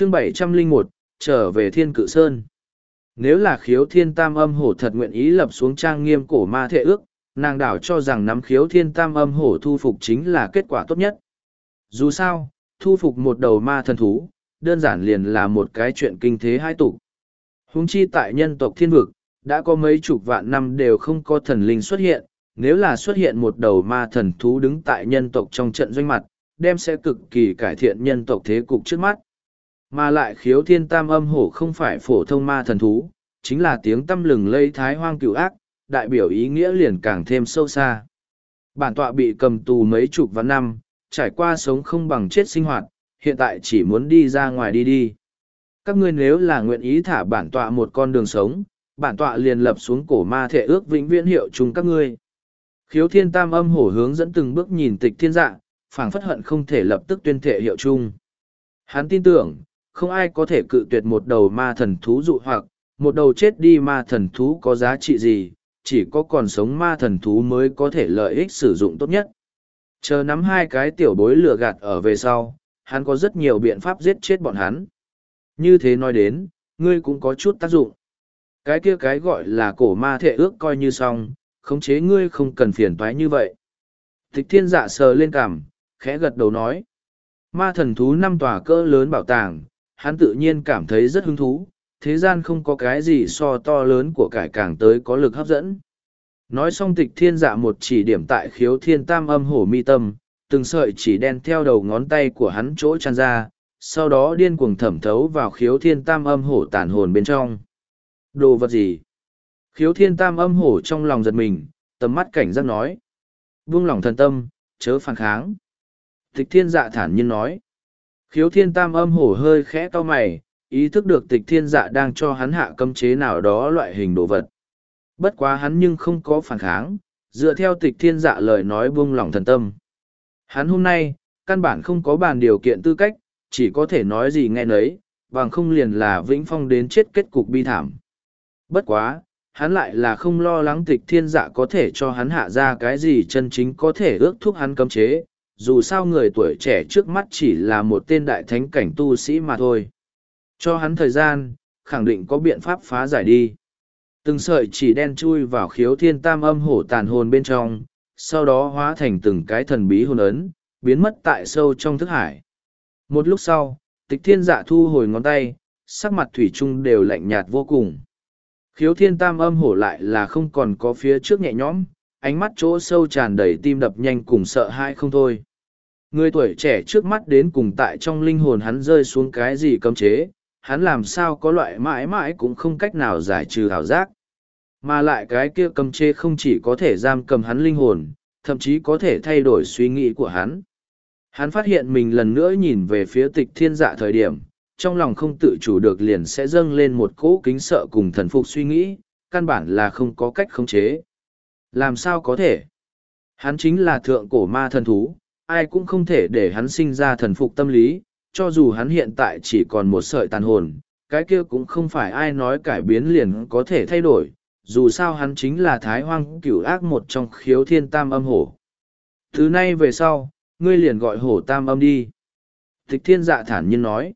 chương bảy trăm linh một, trở về thiên cự sơn. Nếu là khiếu thiên tam âm hổ thật nguyện ý lập xuống trang nghiêm cổ ma thệ ước, nàng đảo cho rằng nắm khiếu thiên tam âm hổ thu phục chính là kết quả tốt nhất. Dù sao, thu phục một đầu ma thần thú, đơn giản liền là một cái chuyện kinh thế hai tục huống chi tại nhân tộc thiên vực, đã có mấy chục vạn năm đều không có thần linh xuất hiện, nếu là xuất hiện một đầu ma thần thú đứng tại nhân tộc trong trận doanh mặt, đem sẽ cực kỳ cải thiện nhân tộc thế cục trước mắt mà lại khiếu thiên tam âm hổ không phải phổ thông ma thần thú, chính là tiếng tâm lừng lây thái hoang cựu ác, đại biểu ý nghĩa liền càng thêm sâu xa. Bản tọa bị cầm tù mấy chục vạn năm, trải qua sống không bằng chết sinh hoạt, hiện tại chỉ muốn đi ra ngoài đi đi. Các ngươi nếu là nguyện ý thả bản tọa một con đường sống, bản tọa liền lập xuống cổ ma thể ước vĩnh viễn hiệu chung các ngươi. Khiếu thiên tam âm hổ hướng dẫn từng bước nhìn tịch thiên dạ, phảng phất hận không thể lập tức tuyên thể hiệu chung. Hắn tin tưởng, không ai có thể cự tuyệt một đầu ma thần thú dụ hoặc, một đầu chết đi ma thần thú có giá trị gì, chỉ có còn sống ma thần thú mới có thể lợi ích sử dụng tốt nhất. Chờ nắm hai cái tiểu bối lừa gạt ở về sau, hắn có rất nhiều biện pháp giết chết bọn hắn. Như thế nói đến, ngươi cũng có chút tác dụng. Cái kia cái gọi là cổ ma thể ước coi như xong, khống chế ngươi không cần phiền toái như vậy. Tịch thiên dạ sờ lên cằm, khẽ gật đầu nói. Ma thần thú năm tòa cỡ lớn bảo tàng, hắn tự nhiên cảm thấy rất hứng thú, thế gian không có cái gì so to lớn của cải càng tới có lực hấp dẫn. Nói xong tịch thiên dạ một chỉ điểm tại khiếu thiên tam âm hổ mi tâm, từng sợi chỉ đen theo đầu ngón tay của hắn chỗ tràn ra, sau đó điên cuồng thẩm thấu vào khiếu thiên tam âm hổ tản hồn bên trong. Đồ vật gì? Khiếu thiên tam âm hổ trong lòng giật mình, tầm mắt cảnh giác nói. Buông lòng thần tâm, chớ phản kháng. Tịch thiên dạ thản nhiên nói. Khiếu thiên tam âm hổ hơi khẽ to mày, ý thức được tịch thiên dạ đang cho hắn hạ cấm chế nào đó loại hình đồ vật. Bất quá hắn nhưng không có phản kháng, dựa theo tịch thiên dạ lời nói buông lỏng thần tâm. Hắn hôm nay, căn bản không có bàn điều kiện tư cách, chỉ có thể nói gì nghe nấy, bằng không liền là vĩnh phong đến chết kết cục bi thảm. Bất quá, hắn lại là không lo lắng tịch thiên dạ có thể cho hắn hạ ra cái gì chân chính có thể ước thúc hắn cấm chế, dù sao người tuổi trẻ trước mắt chỉ là một tên đại thánh cảnh tu sĩ mà thôi. Cho hắn thời gian, khẳng định có biện pháp phá giải đi. Từng sợi chỉ đen chui vào khiếu thiên tam âm hổ tàn hồn bên trong, sau đó hóa thành từng cái thần bí hồn ấn, biến mất tại sâu trong thức hải. Một lúc sau, tịch thiên dạ thu hồi ngón tay, sắc mặt thủy trung đều lạnh nhạt vô cùng. Khiếu thiên tam âm hổ lại là không còn có phía trước nhẹ nhõm, ánh mắt chỗ sâu tràn đầy tim đập nhanh cùng sợ hãi không thôi. Người tuổi trẻ trước mắt đến cùng tại trong linh hồn hắn rơi xuống cái gì cấm chế, hắn làm sao có loại mãi mãi cũng không cách nào giải trừ ảo giác. Mà lại cái kia cấm chế không chỉ có thể giam cầm hắn linh hồn, thậm chí có thể thay đổi suy nghĩ của hắn. Hắn phát hiện mình lần nữa nhìn về phía tịch thiên dạ thời điểm, trong lòng không tự chủ được liền sẽ dâng lên một cỗ kính sợ cùng thần phục suy nghĩ, căn bản là không có cách khống chế. Làm sao có thể? Hắn chính là thượng cổ ma thần thú, ai cũng không thể để hắn sinh ra thần phục tâm lý, cho dù hắn hiện tại chỉ còn một sợi tàn hồn, cái kia cũng không phải ai nói cải biến liền có thể thay đổi, dù sao hắn chính là thái hoang cửu ác một trong khiếu thiên tam âm hổ. Thứ nay về sau, ngươi liền gọi hổ tam âm đi. Tịch thiên dạ thản nhiên nói.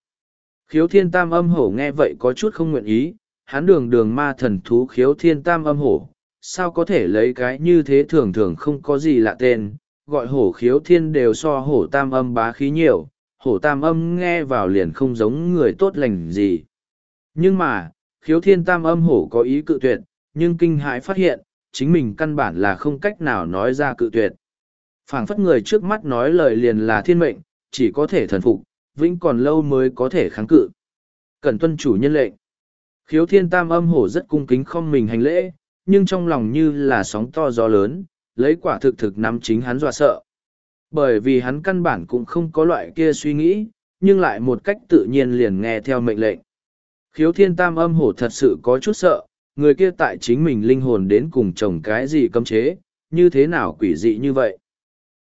Khiếu thiên tam âm hổ nghe vậy có chút không nguyện ý, hắn đường đường ma thần thú khiếu thiên tam âm hổ, sao có thể lấy cái như thế thường thường không có gì lạ tên, gọi hổ khiếu thiên đều so hổ tam âm bá khí nhiều, hổ tam âm nghe vào liền không giống người tốt lành gì. Nhưng mà, khiếu thiên tam âm hổ có ý cự tuyệt, nhưng kinh hãi phát hiện, chính mình căn bản là không cách nào nói ra cự tuyệt. phảng phất người trước mắt nói lời liền là thiên mệnh, chỉ có thể thần phục, vĩnh còn lâu mới có thể kháng cự. Cần tuân chủ nhân lệnh. Khiếu thiên tam âm hổ rất cung kính không mình hành lễ, nhưng trong lòng như là sóng to gió lớn, lấy quả thực thực nắm chính hắn dọa sợ. Bởi vì hắn căn bản cũng không có loại kia suy nghĩ, nhưng lại một cách tự nhiên liền nghe theo mệnh lệnh. Khiếu thiên tam âm hổ thật sự có chút sợ, người kia tại chính mình linh hồn đến cùng chồng cái gì cấm chế, như thế nào quỷ dị như vậy.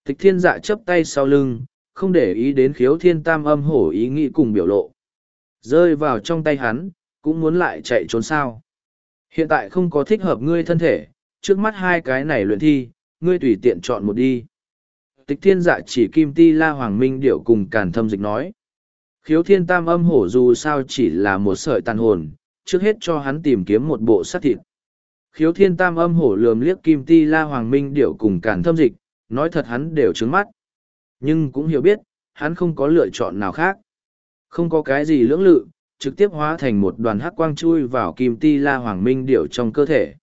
Tịch thiên dạ chấp tay sau lưng, không để ý đến khiếu thiên tam âm hổ ý nghĩ cùng biểu lộ. Rơi vào trong tay hắn, cũng muốn lại chạy trốn sao. Hiện tại không có thích hợp ngươi thân thể, trước mắt hai cái này luyện thi, ngươi tùy tiện chọn một đi. Tịch thiên dạ chỉ kim ti la hoàng minh điệu cùng càn thâm dịch nói. Khiếu thiên tam âm hổ dù sao chỉ là một sợi tàn hồn, trước hết cho hắn tìm kiếm một bộ sát thịt. Khiếu thiên tam âm hổ lườm liếc kim ti la hoàng minh điệu cùng cản thâm dịch, nói thật hắn đều trứng mắt. Nhưng cũng hiểu biết, hắn không có lựa chọn nào khác. Không có cái gì lưỡng lự, trực tiếp hóa thành một đoàn hắc quang chui vào kim ti la hoàng minh điệu trong cơ thể.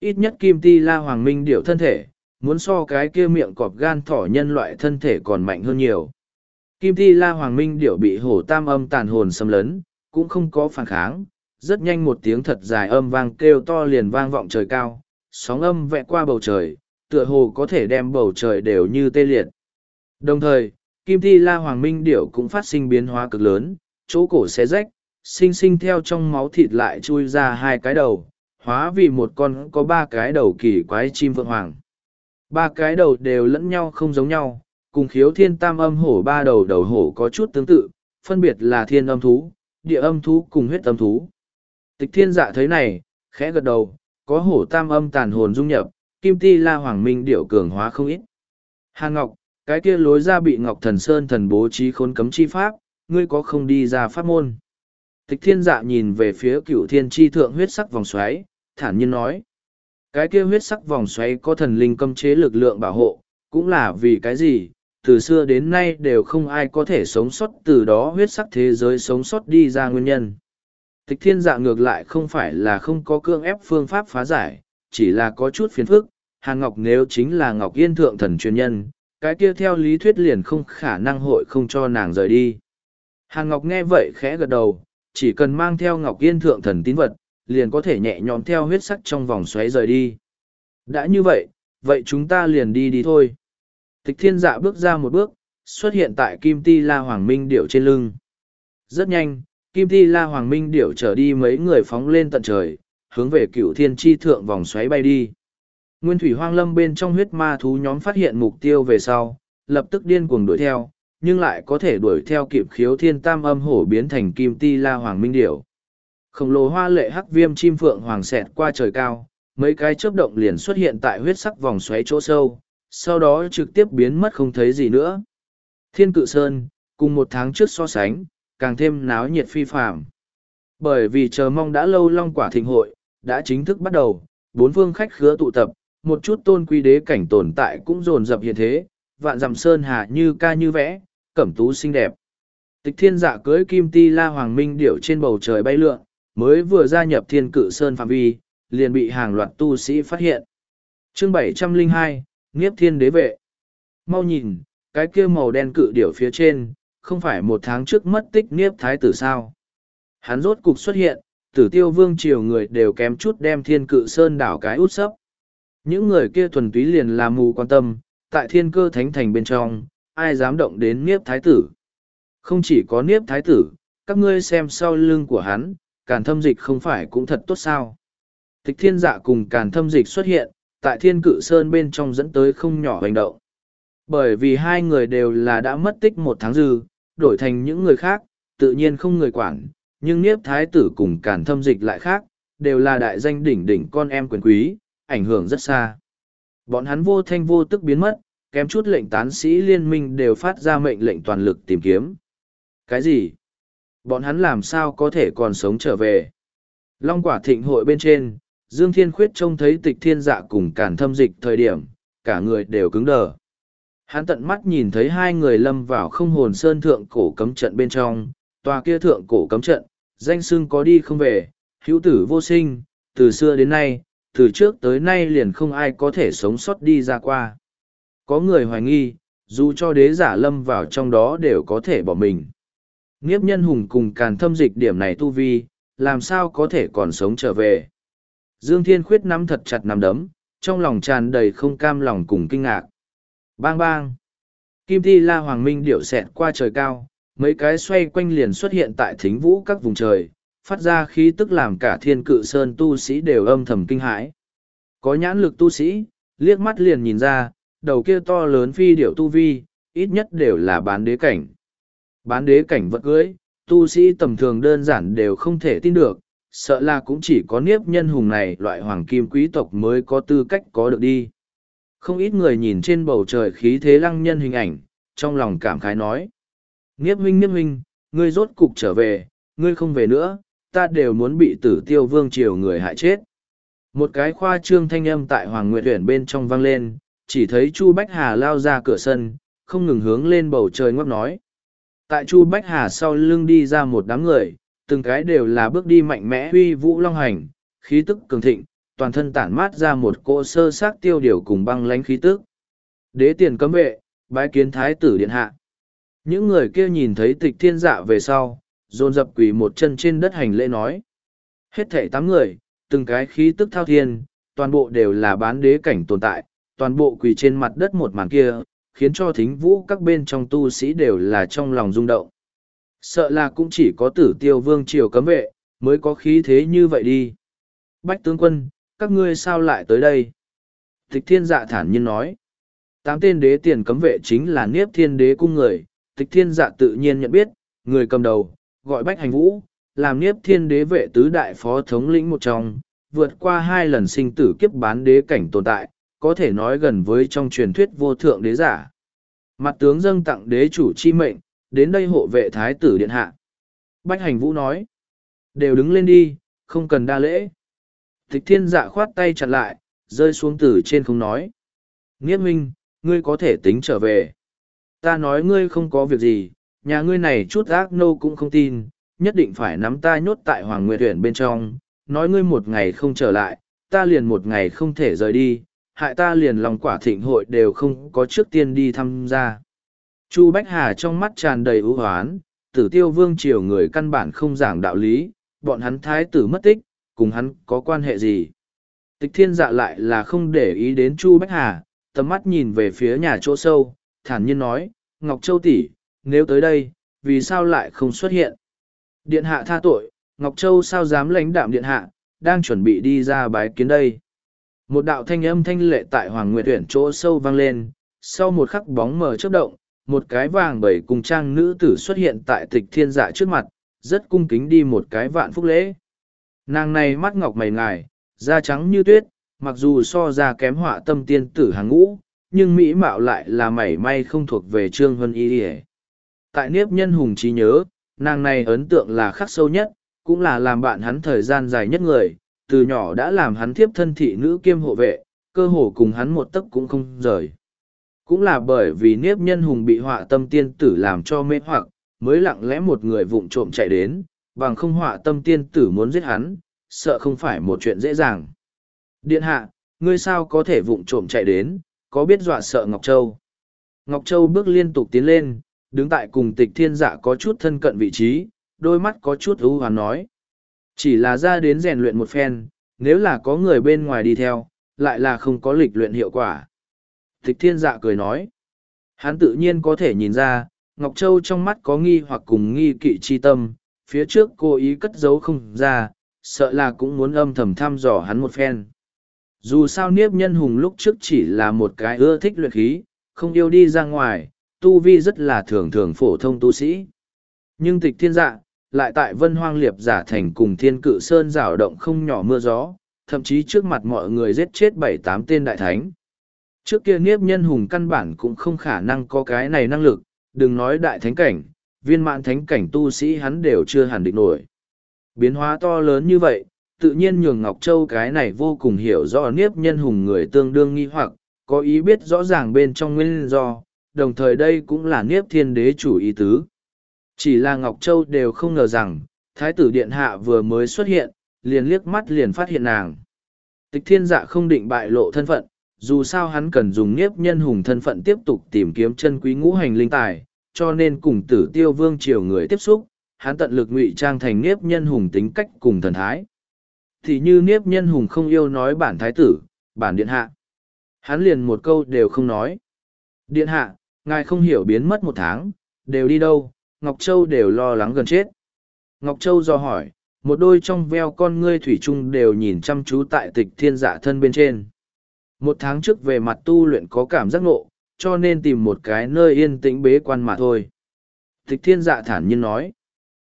Ít nhất kim ti la hoàng minh điệu thân thể, muốn so cái kia miệng cọp gan thỏ nhân loại thân thể còn mạnh hơn nhiều. Kim Thi la hoàng minh điệu bị hổ tam âm tàn hồn xâm lấn, cũng không có phản kháng, rất nhanh một tiếng thật dài âm vang kêu to liền vang vọng trời cao, sóng âm vẽ qua bầu trời, tựa hồ có thể đem bầu trời đều như tê liệt. Đồng thời, kim thi la hoàng minh điểu cũng phát sinh biến hóa cực lớn, chỗ cổ xé rách, sinh sinh theo trong máu thịt lại chui ra hai cái đầu, hóa vì một con có ba cái đầu kỳ quái chim vượng hoàng. Ba cái đầu đều lẫn nhau không giống nhau, cùng khiếu thiên tam âm hổ ba đầu đầu hổ có chút tương tự, phân biệt là thiên âm thú, địa âm thú cùng huyết âm thú. Tịch thiên dạ thấy này, khẽ gật đầu, có hổ tam âm tàn hồn dung nhập, kim ti la hoàng minh điệu cường hóa không ít. Hà Ngọc, cái kia lối ra bị Ngọc Thần Sơn thần bố trí khốn cấm chi pháp, ngươi có không đi ra pháp môn. Tịch thiên dạ nhìn về phía cựu thiên tri thượng huyết sắc vòng xoáy, thản nhiên nói. Cái kia huyết sắc vòng xoáy có thần linh cấm chế lực lượng bảo hộ, cũng là vì cái gì, từ xưa đến nay đều không ai có thể sống sót từ đó huyết sắc thế giới sống sót đi ra nguyên nhân. Tịch thiên dạ ngược lại không phải là không có cương ép phương pháp phá giải, chỉ là có chút phiền phức. Hàn Ngọc nếu chính là Ngọc Yên Thượng thần chuyên nhân, cái kia theo lý thuyết liền không khả năng hội không cho nàng rời đi. Hàn Ngọc nghe vậy khẽ gật đầu, chỉ cần mang theo Ngọc Yên Thượng thần tín vật, liền có thể nhẹ nhõm theo huyết sắc trong vòng xoáy rời đi. Đã như vậy, vậy chúng ta liền đi đi thôi. Tịch thiên dạ bước ra một bước, xuất hiện tại Kim Ti La Hoàng Minh điểu trên lưng. Rất nhanh, Kim ti La Hoàng Minh điểu trở đi mấy người phóng lên tận trời, hướng về cựu thiên tri thượng vòng xoáy bay đi. Nguyên thủy hoang lâm bên trong huyết ma thú nhóm phát hiện mục tiêu về sau, lập tức điên cuồng đuổi theo, nhưng lại có thể đuổi theo kịp khiếu thiên tam âm hổ biến thành Kim Ti La Hoàng Minh điểu. Khổng lồ hoa lệ hắc viêm chim phượng hoàng xẹt qua trời cao, mấy cái chớp động liền xuất hiện tại huyết sắc vòng xoáy chỗ sâu, sau đó trực tiếp biến mất không thấy gì nữa. Thiên cự sơn, cùng một tháng trước so sánh, càng thêm náo nhiệt phi phạm. Bởi vì chờ mong đã lâu long quả thịnh hội, đã chính thức bắt đầu, bốn phương khách khứa tụ tập, một chút tôn quy đế cảnh tồn tại cũng dồn dập hiện thế, vạn dặm sơn hà như ca như vẽ, cẩm tú xinh đẹp. Tịch thiên dạ cưới kim ti la hoàng minh điệu trên bầu trời bay lượn, mới vừa gia nhập thiên cự sơn phạm vi, liền bị hàng loạt tu sĩ phát hiện. chương 702, Nghiếp thiên đế vệ. Mau nhìn, cái kia màu đen cự điểu phía trên, không phải một tháng trước mất tích niếp thái tử sao. Hắn rốt cục xuất hiện, tử tiêu vương triều người đều kém chút đem thiên cự sơn đảo cái út sấp. Những người kia thuần túy liền làm mù quan tâm, tại thiên cơ thánh thành bên trong, ai dám động đến niếp thái tử. Không chỉ có niếp thái tử, các ngươi xem sau lưng của hắn, càn thâm dịch không phải cũng thật tốt sao. Tịch thiên dạ cùng càn thâm dịch xuất hiện, tại thiên cự sơn bên trong dẫn tới không nhỏ hành động. Bởi vì hai người đều là đã mất tích một tháng dư, đổi thành những người khác, tự nhiên không người quản, nhưng Niếp Thái tử cùng Càn Thâm Dịch lại khác, đều là đại danh đỉnh đỉnh con em quyền quý, ảnh hưởng rất xa. Bọn hắn vô thanh vô tức biến mất, kém chút lệnh tán sĩ liên minh đều phát ra mệnh lệnh toàn lực tìm kiếm. Cái gì? Bọn hắn làm sao có thể còn sống trở về? Long quả thịnh hội bên trên, Dương Thiên Khuyết trông thấy tịch thiên dạ cùng Càn Thâm Dịch thời điểm, cả người đều cứng đờ. Hắn tận mắt nhìn thấy hai người lâm vào không hồn sơn thượng cổ cấm trận bên trong, tòa kia thượng cổ cấm trận, danh sưng có đi không về, hữu tử vô sinh, từ xưa đến nay, từ trước tới nay liền không ai có thể sống sót đi ra qua. Có người hoài nghi, dù cho đế giả lâm vào trong đó đều có thể bỏ mình. Nghiếp nhân hùng cùng càn thâm dịch điểm này tu vi, làm sao có thể còn sống trở về. Dương Thiên Khuyết nắm thật chặt nắm đấm, trong lòng tràn đầy không cam lòng cùng kinh ngạc. Bang bang. Kim thi la hoàng minh điệu xẹt qua trời cao, mấy cái xoay quanh liền xuất hiện tại thính vũ các vùng trời, phát ra khí tức làm cả thiên cự sơn tu sĩ đều âm thầm kinh hãi. Có nhãn lực tu sĩ, liếc mắt liền nhìn ra, đầu kia to lớn phi điệu tu vi, ít nhất đều là bán đế cảnh. Bán đế cảnh vật cưới, tu sĩ tầm thường đơn giản đều không thể tin được, sợ là cũng chỉ có niếp nhân hùng này loại hoàng kim quý tộc mới có tư cách có được đi. Không ít người nhìn trên bầu trời khí thế lăng nhân hình ảnh, trong lòng cảm khái nói. niếp huynh niếp huynh, ngươi rốt cục trở về, ngươi không về nữa, ta đều muốn bị tử tiêu vương triều người hại chết. Một cái khoa trương thanh âm tại Hoàng Nguyệt Tuyển bên trong vang lên, chỉ thấy Chu Bách Hà lao ra cửa sân, không ngừng hướng lên bầu trời ngóc nói. Tại Chu Bách Hà sau lưng đi ra một đám người, từng cái đều là bước đi mạnh mẽ huy vũ long hành, khí tức cường thịnh, toàn thân tản mát ra một cỗ sơ xác tiêu điều cùng băng lánh khí tức. Đế tiền cấm vệ, bái kiến thái tử điện hạ. Những người kia nhìn thấy tịch thiên dạ về sau, dồn dập quỳ một chân trên đất hành lễ nói. Hết thảy tám người, từng cái khí tức thao thiên, toàn bộ đều là bán đế cảnh tồn tại, toàn bộ quỳ trên mặt đất một màn kia, khiến cho thính vũ các bên trong tu sĩ đều là trong lòng rung động. Sợ là cũng chỉ có tử tiêu vương triều cấm vệ, mới có khí thế như vậy đi. Bách tướng quân, các ngươi sao lại tới đây? Tịch thiên dạ thản nhiên nói. Tám tên đế tiền cấm vệ chính là Niếp Thiên Đế cung người, Tịch Thiên Dạ tự nhiên nhận biết, người cầm đầu, gọi Bách Hành Vũ, làm Niếp Thiên Đế vệ tứ đại phó thống lĩnh một trong, vượt qua hai lần sinh tử kiếp bán đế cảnh tồn tại, có thể nói gần với trong truyền thuyết vô thượng đế giả. Mặt tướng dâng tặng đế chủ chi mệnh, đến đây hộ vệ thái tử điện hạ. Bách Hành Vũ nói, đều đứng lên đi, không cần đa lễ. Tịch Thiên Dạ khoát tay chặt lại, rơi xuống từ trên không nói. Nghiết minh, ngươi có thể tính trở về. Ta nói ngươi không có việc gì, nhà ngươi này chút ác nô cũng không tin, nhất định phải nắm ta nhốt tại Hoàng Nguyệt Huyện bên trong, nói ngươi một ngày không trở lại, ta liền một ngày không thể rời đi, hại ta liền lòng quả thịnh hội đều không có trước tiên đi tham gia. Chu Bách Hà trong mắt tràn đầy ưu hoán, tử tiêu vương triều người căn bản không giảng đạo lý, bọn hắn thái tử mất tích, cùng hắn có quan hệ gì. Tịch thiên dạ lại là không để ý đến Chu Bách Hà, tầm mắt nhìn về phía nhà chỗ sâu, thản nhiên nói, Ngọc Châu tỷ, nếu tới đây, vì sao lại không xuất hiện? Điện hạ tha tội, Ngọc Châu sao dám lãnh đạm điện hạ, đang chuẩn bị đi ra bái kiến đây. Một đạo thanh âm thanh lệ tại Hoàng Nguyệt tuyển chỗ sâu vang lên, sau một khắc bóng mờ chớp động, một cái vàng bảy cùng trang nữ tử xuất hiện tại tịch thiên dạ trước mặt, rất cung kính đi một cái vạn phúc lễ. Nàng này mắt ngọc mày ngài, da trắng như tuyết, mặc dù so ra kém họa tâm tiên tử hàng ngũ, nhưng mỹ mạo lại là mảy may không thuộc về Trương Vân Y ỉa Tại Niếp Nhân Hùng trí nhớ, nàng này ấn tượng là khắc sâu nhất, cũng là làm bạn hắn thời gian dài nhất người, từ nhỏ đã làm hắn thiếp thân thị nữ kiêm hộ vệ, cơ hồ cùng hắn một tấc cũng không rời. Cũng là bởi vì Niếp Nhân Hùng bị họa tâm tiên tử làm cho mê hoặc, mới lặng lẽ một người vụng trộm chạy đến, bằng không họa tâm tiên tử muốn giết hắn, sợ không phải một chuyện dễ dàng. Điện hạ, ngươi sao có thể vụng trộm chạy đến, có biết dọa sợ Ngọc Châu? Ngọc Châu bước liên tục tiến lên, đứng tại cùng tịch thiên dạ có chút thân cận vị trí, đôi mắt có chút ưu hoán nói. Chỉ là ra đến rèn luyện một phen, nếu là có người bên ngoài đi theo, lại là không có lịch luyện hiệu quả. Tịch thiên dạ cười nói. Hắn tự nhiên có thể nhìn ra, Ngọc Châu trong mắt có nghi hoặc cùng nghi kỵ chi tâm, phía trước cô ý cất giấu không ra, sợ là cũng muốn âm thầm thăm dò hắn một phen. Dù sao Niếp Nhân Hùng lúc trước chỉ là một cái ưa thích luyện khí, không yêu đi ra ngoài, tu vi rất là thường thường phổ thông tu sĩ. Nhưng tịch thiên dạ, lại tại vân hoang liệp giả thành cùng thiên cự sơn rào động không nhỏ mưa gió, thậm chí trước mặt mọi người giết chết bảy tám tên đại thánh. Trước kia Niếp Nhân Hùng căn bản cũng không khả năng có cái này năng lực, đừng nói đại thánh cảnh, viên mạng thánh cảnh tu sĩ hắn đều chưa hẳn định nổi. Biến hóa to lớn như vậy, tự nhiên nhường Ngọc Châu cái này vô cùng hiểu rõ niếp nhân hùng người tương đương nghi hoặc, có ý biết rõ ràng bên trong nguyên do, đồng thời đây cũng là niếp thiên đế chủ ý tứ. Chỉ là Ngọc Châu đều không ngờ rằng, Thái tử Điện Hạ vừa mới xuất hiện, liền liếc mắt liền phát hiện nàng. Tịch thiên dạ không định bại lộ thân phận, dù sao hắn cần dùng niếp nhân hùng thân phận tiếp tục tìm kiếm chân quý ngũ hành linh tài, cho nên cùng tử tiêu vương triều người tiếp xúc, hắn tận lực ngụy trang thành niếp nhân hùng tính cách cùng thần thái thì như niếp nhân hùng không yêu nói bản thái tử, bản điện hạ. Hắn liền một câu đều không nói. Điện hạ, ngài không hiểu biến mất một tháng, đều đi đâu, Ngọc Châu đều lo lắng gần chết. Ngọc Châu do hỏi, một đôi trong veo con ngươi thủy chung đều nhìn chăm chú tại tịch thiên dạ thân bên trên. Một tháng trước về mặt tu luyện có cảm giác nộ, cho nên tìm một cái nơi yên tĩnh bế quan mà thôi. Tịch thiên dạ thản nhiên nói.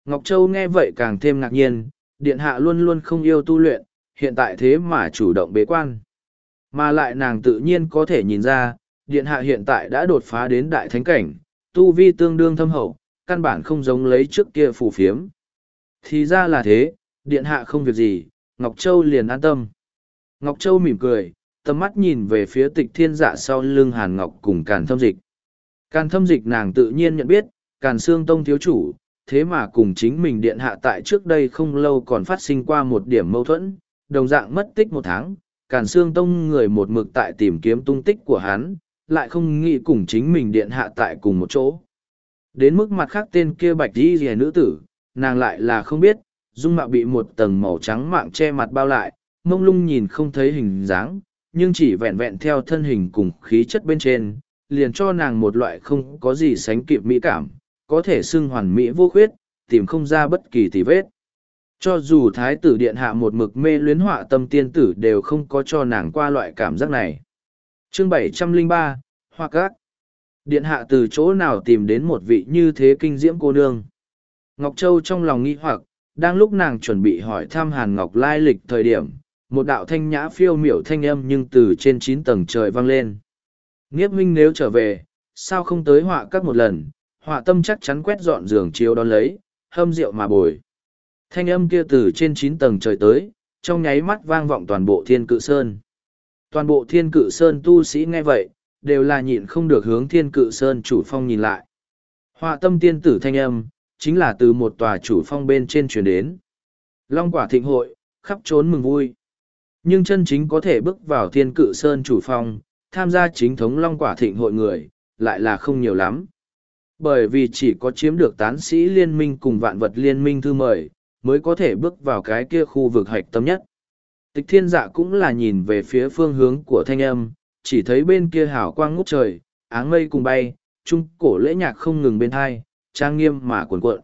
Ngọc Châu nghe vậy càng thêm ngạc nhiên, điện hạ luôn luôn không yêu tu luyện, hiện tại thế mà chủ động bế quan. Mà lại nàng tự nhiên có thể nhìn ra, điện hạ hiện tại đã đột phá đến đại thánh cảnh, tu vi tương đương thâm hậu, căn bản không giống lấy trước kia phù phiếm. Thì ra là thế, điện hạ không việc gì, Ngọc Châu liền an tâm. Ngọc Châu mỉm cười, tầm mắt nhìn về phía tịch thiên dạ sau lưng Hàn Ngọc cùng Càn Thâm Dịch. Càn Thâm Dịch nàng tự nhiên nhận biết, Càn Sương Tông thiếu chủ, thế mà cùng chính mình điện hạ tại trước đây không lâu còn phát sinh qua một điểm mâu thuẫn, đồng dạng mất tích một tháng, Càn Sương Tông người một mực tại tìm kiếm tung tích của hắn, lại không nghĩ cùng chính mình điện hạ tại cùng một chỗ. Đến mức mặt khác tên kia bạch đi rìa nữ tử, nàng lại là không biết, dung mạo bị một tầng màu trắng mạng che mặt bao lại, mông lung nhìn không thấy hình dáng, nhưng chỉ vẹn vẹn theo thân hình cùng khí chất bên trên, liền cho nàng một loại không có gì sánh kịp mỹ cảm, có thể xưng hoàn mỹ vô khuyết, tìm không ra bất kỳ tì vết. Cho dù thái tử điện hạ một mực mê luyến họa tâm tiên tử đều không có cho nàng qua loại cảm giác này. Chương bảy trăm linh ba Hoa Cát Điện hạ từ chỗ nào tìm đến một vị như thế kinh diễm cô nương. Ngọc Châu trong lòng nghi hoặc, đang lúc nàng chuẩn bị hỏi thăm Hàn Ngọc lai lịch thời điểm, một đạo thanh nhã phiêu miểu thanh âm nhưng từ trên chín tầng trời vang lên. Nghiếp minh nếu trở về, sao không tới họa các một lần, họa tâm chắc chắn quét dọn giường chiếu đón lấy, hâm rượu mà bồi. Thanh âm kia từ trên chín tầng trời tới, trong nháy mắt vang vọng toàn bộ thiên cự sơn. Toàn bộ thiên cự sơn tu sĩ nghe vậy, đều là nhịn không được hướng thiên cự sơn chủ phong nhìn lại. Họa tâm tiên tử thanh âm, chính là từ một tòa chủ phong bên trên truyền đến. Long quả thịnh hội, khắp trốn mừng vui. Nhưng chân chính có thể bước vào thiên cự sơn chủ phong, tham gia chính thống long quả thịnh hội người, lại là không nhiều lắm. Bởi vì chỉ có chiếm được tán sĩ liên minh cùng vạn vật liên minh thư mời, mới có thể bước vào cái kia khu vực hạch tâm nhất. Tịch thiên dạ cũng là nhìn về phía phương hướng của thanh âm, chỉ thấy bên kia hào quang ngút trời, áng mây cùng bay, trung cổ lễ nhạc không ngừng bên hai, trang nghiêm mà cuồn cuộn.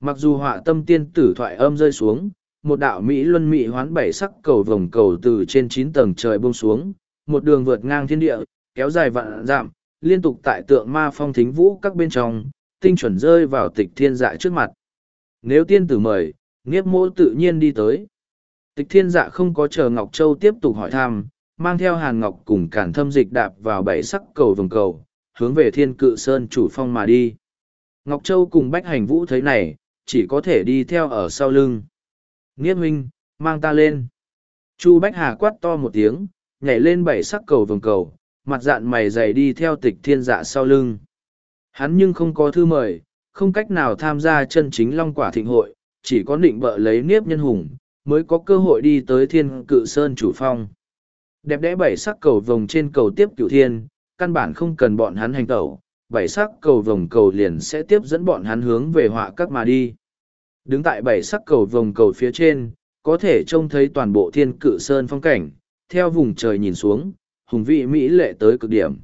Mặc dù họa tâm tiên tử thoại âm rơi xuống, một đạo Mỹ luân Mỹ hoán bảy sắc cầu vồng cầu từ trên chín tầng trời buông xuống, một đường vượt ngang thiên địa, kéo dài vạn dặm, liên tục tại tượng ma phong thính vũ các bên trong, tinh chuẩn rơi vào tịch thiên dạ trước mặt. Nếu tiên tử mời, nghiếp mô tự nhiên đi tới. Tịch thiên dạ không có chờ Ngọc Châu tiếp tục hỏi thăm, mang theo hàn ngọc cùng cản thâm dịch đạp vào bảy sắc cầu vồng cầu, hướng về thiên cự sơn chủ phong mà đi. Ngọc Châu cùng Bách Hành Vũ thấy này, chỉ có thể đi theo ở sau lưng. Nghiếp huynh, mang ta lên. Chu Bách Hà quát to một tiếng, nhảy lên bảy sắc cầu vồng cầu, mặt dạn mày dày đi theo tịch thiên dạ sau lưng. Hắn nhưng không có thư mời, không cách nào tham gia chân chính long quả thịnh hội, chỉ có định bợ lấy niếp nhân hùng, mới có cơ hội đi tới thiên cự sơn chủ phong. Đẹp đẽ bảy sắc cầu vồng trên cầu tiếp cửu thiên, căn bản không cần bọn hắn hành tẩu, bảy sắc cầu vồng cầu liền sẽ tiếp dẫn bọn hắn hướng về họa các mà đi. Đứng tại bảy sắc cầu vồng cầu phía trên, có thể trông thấy toàn bộ thiên cự sơn phong cảnh, theo vùng trời nhìn xuống, hùng vị Mỹ lệ tới cực điểm.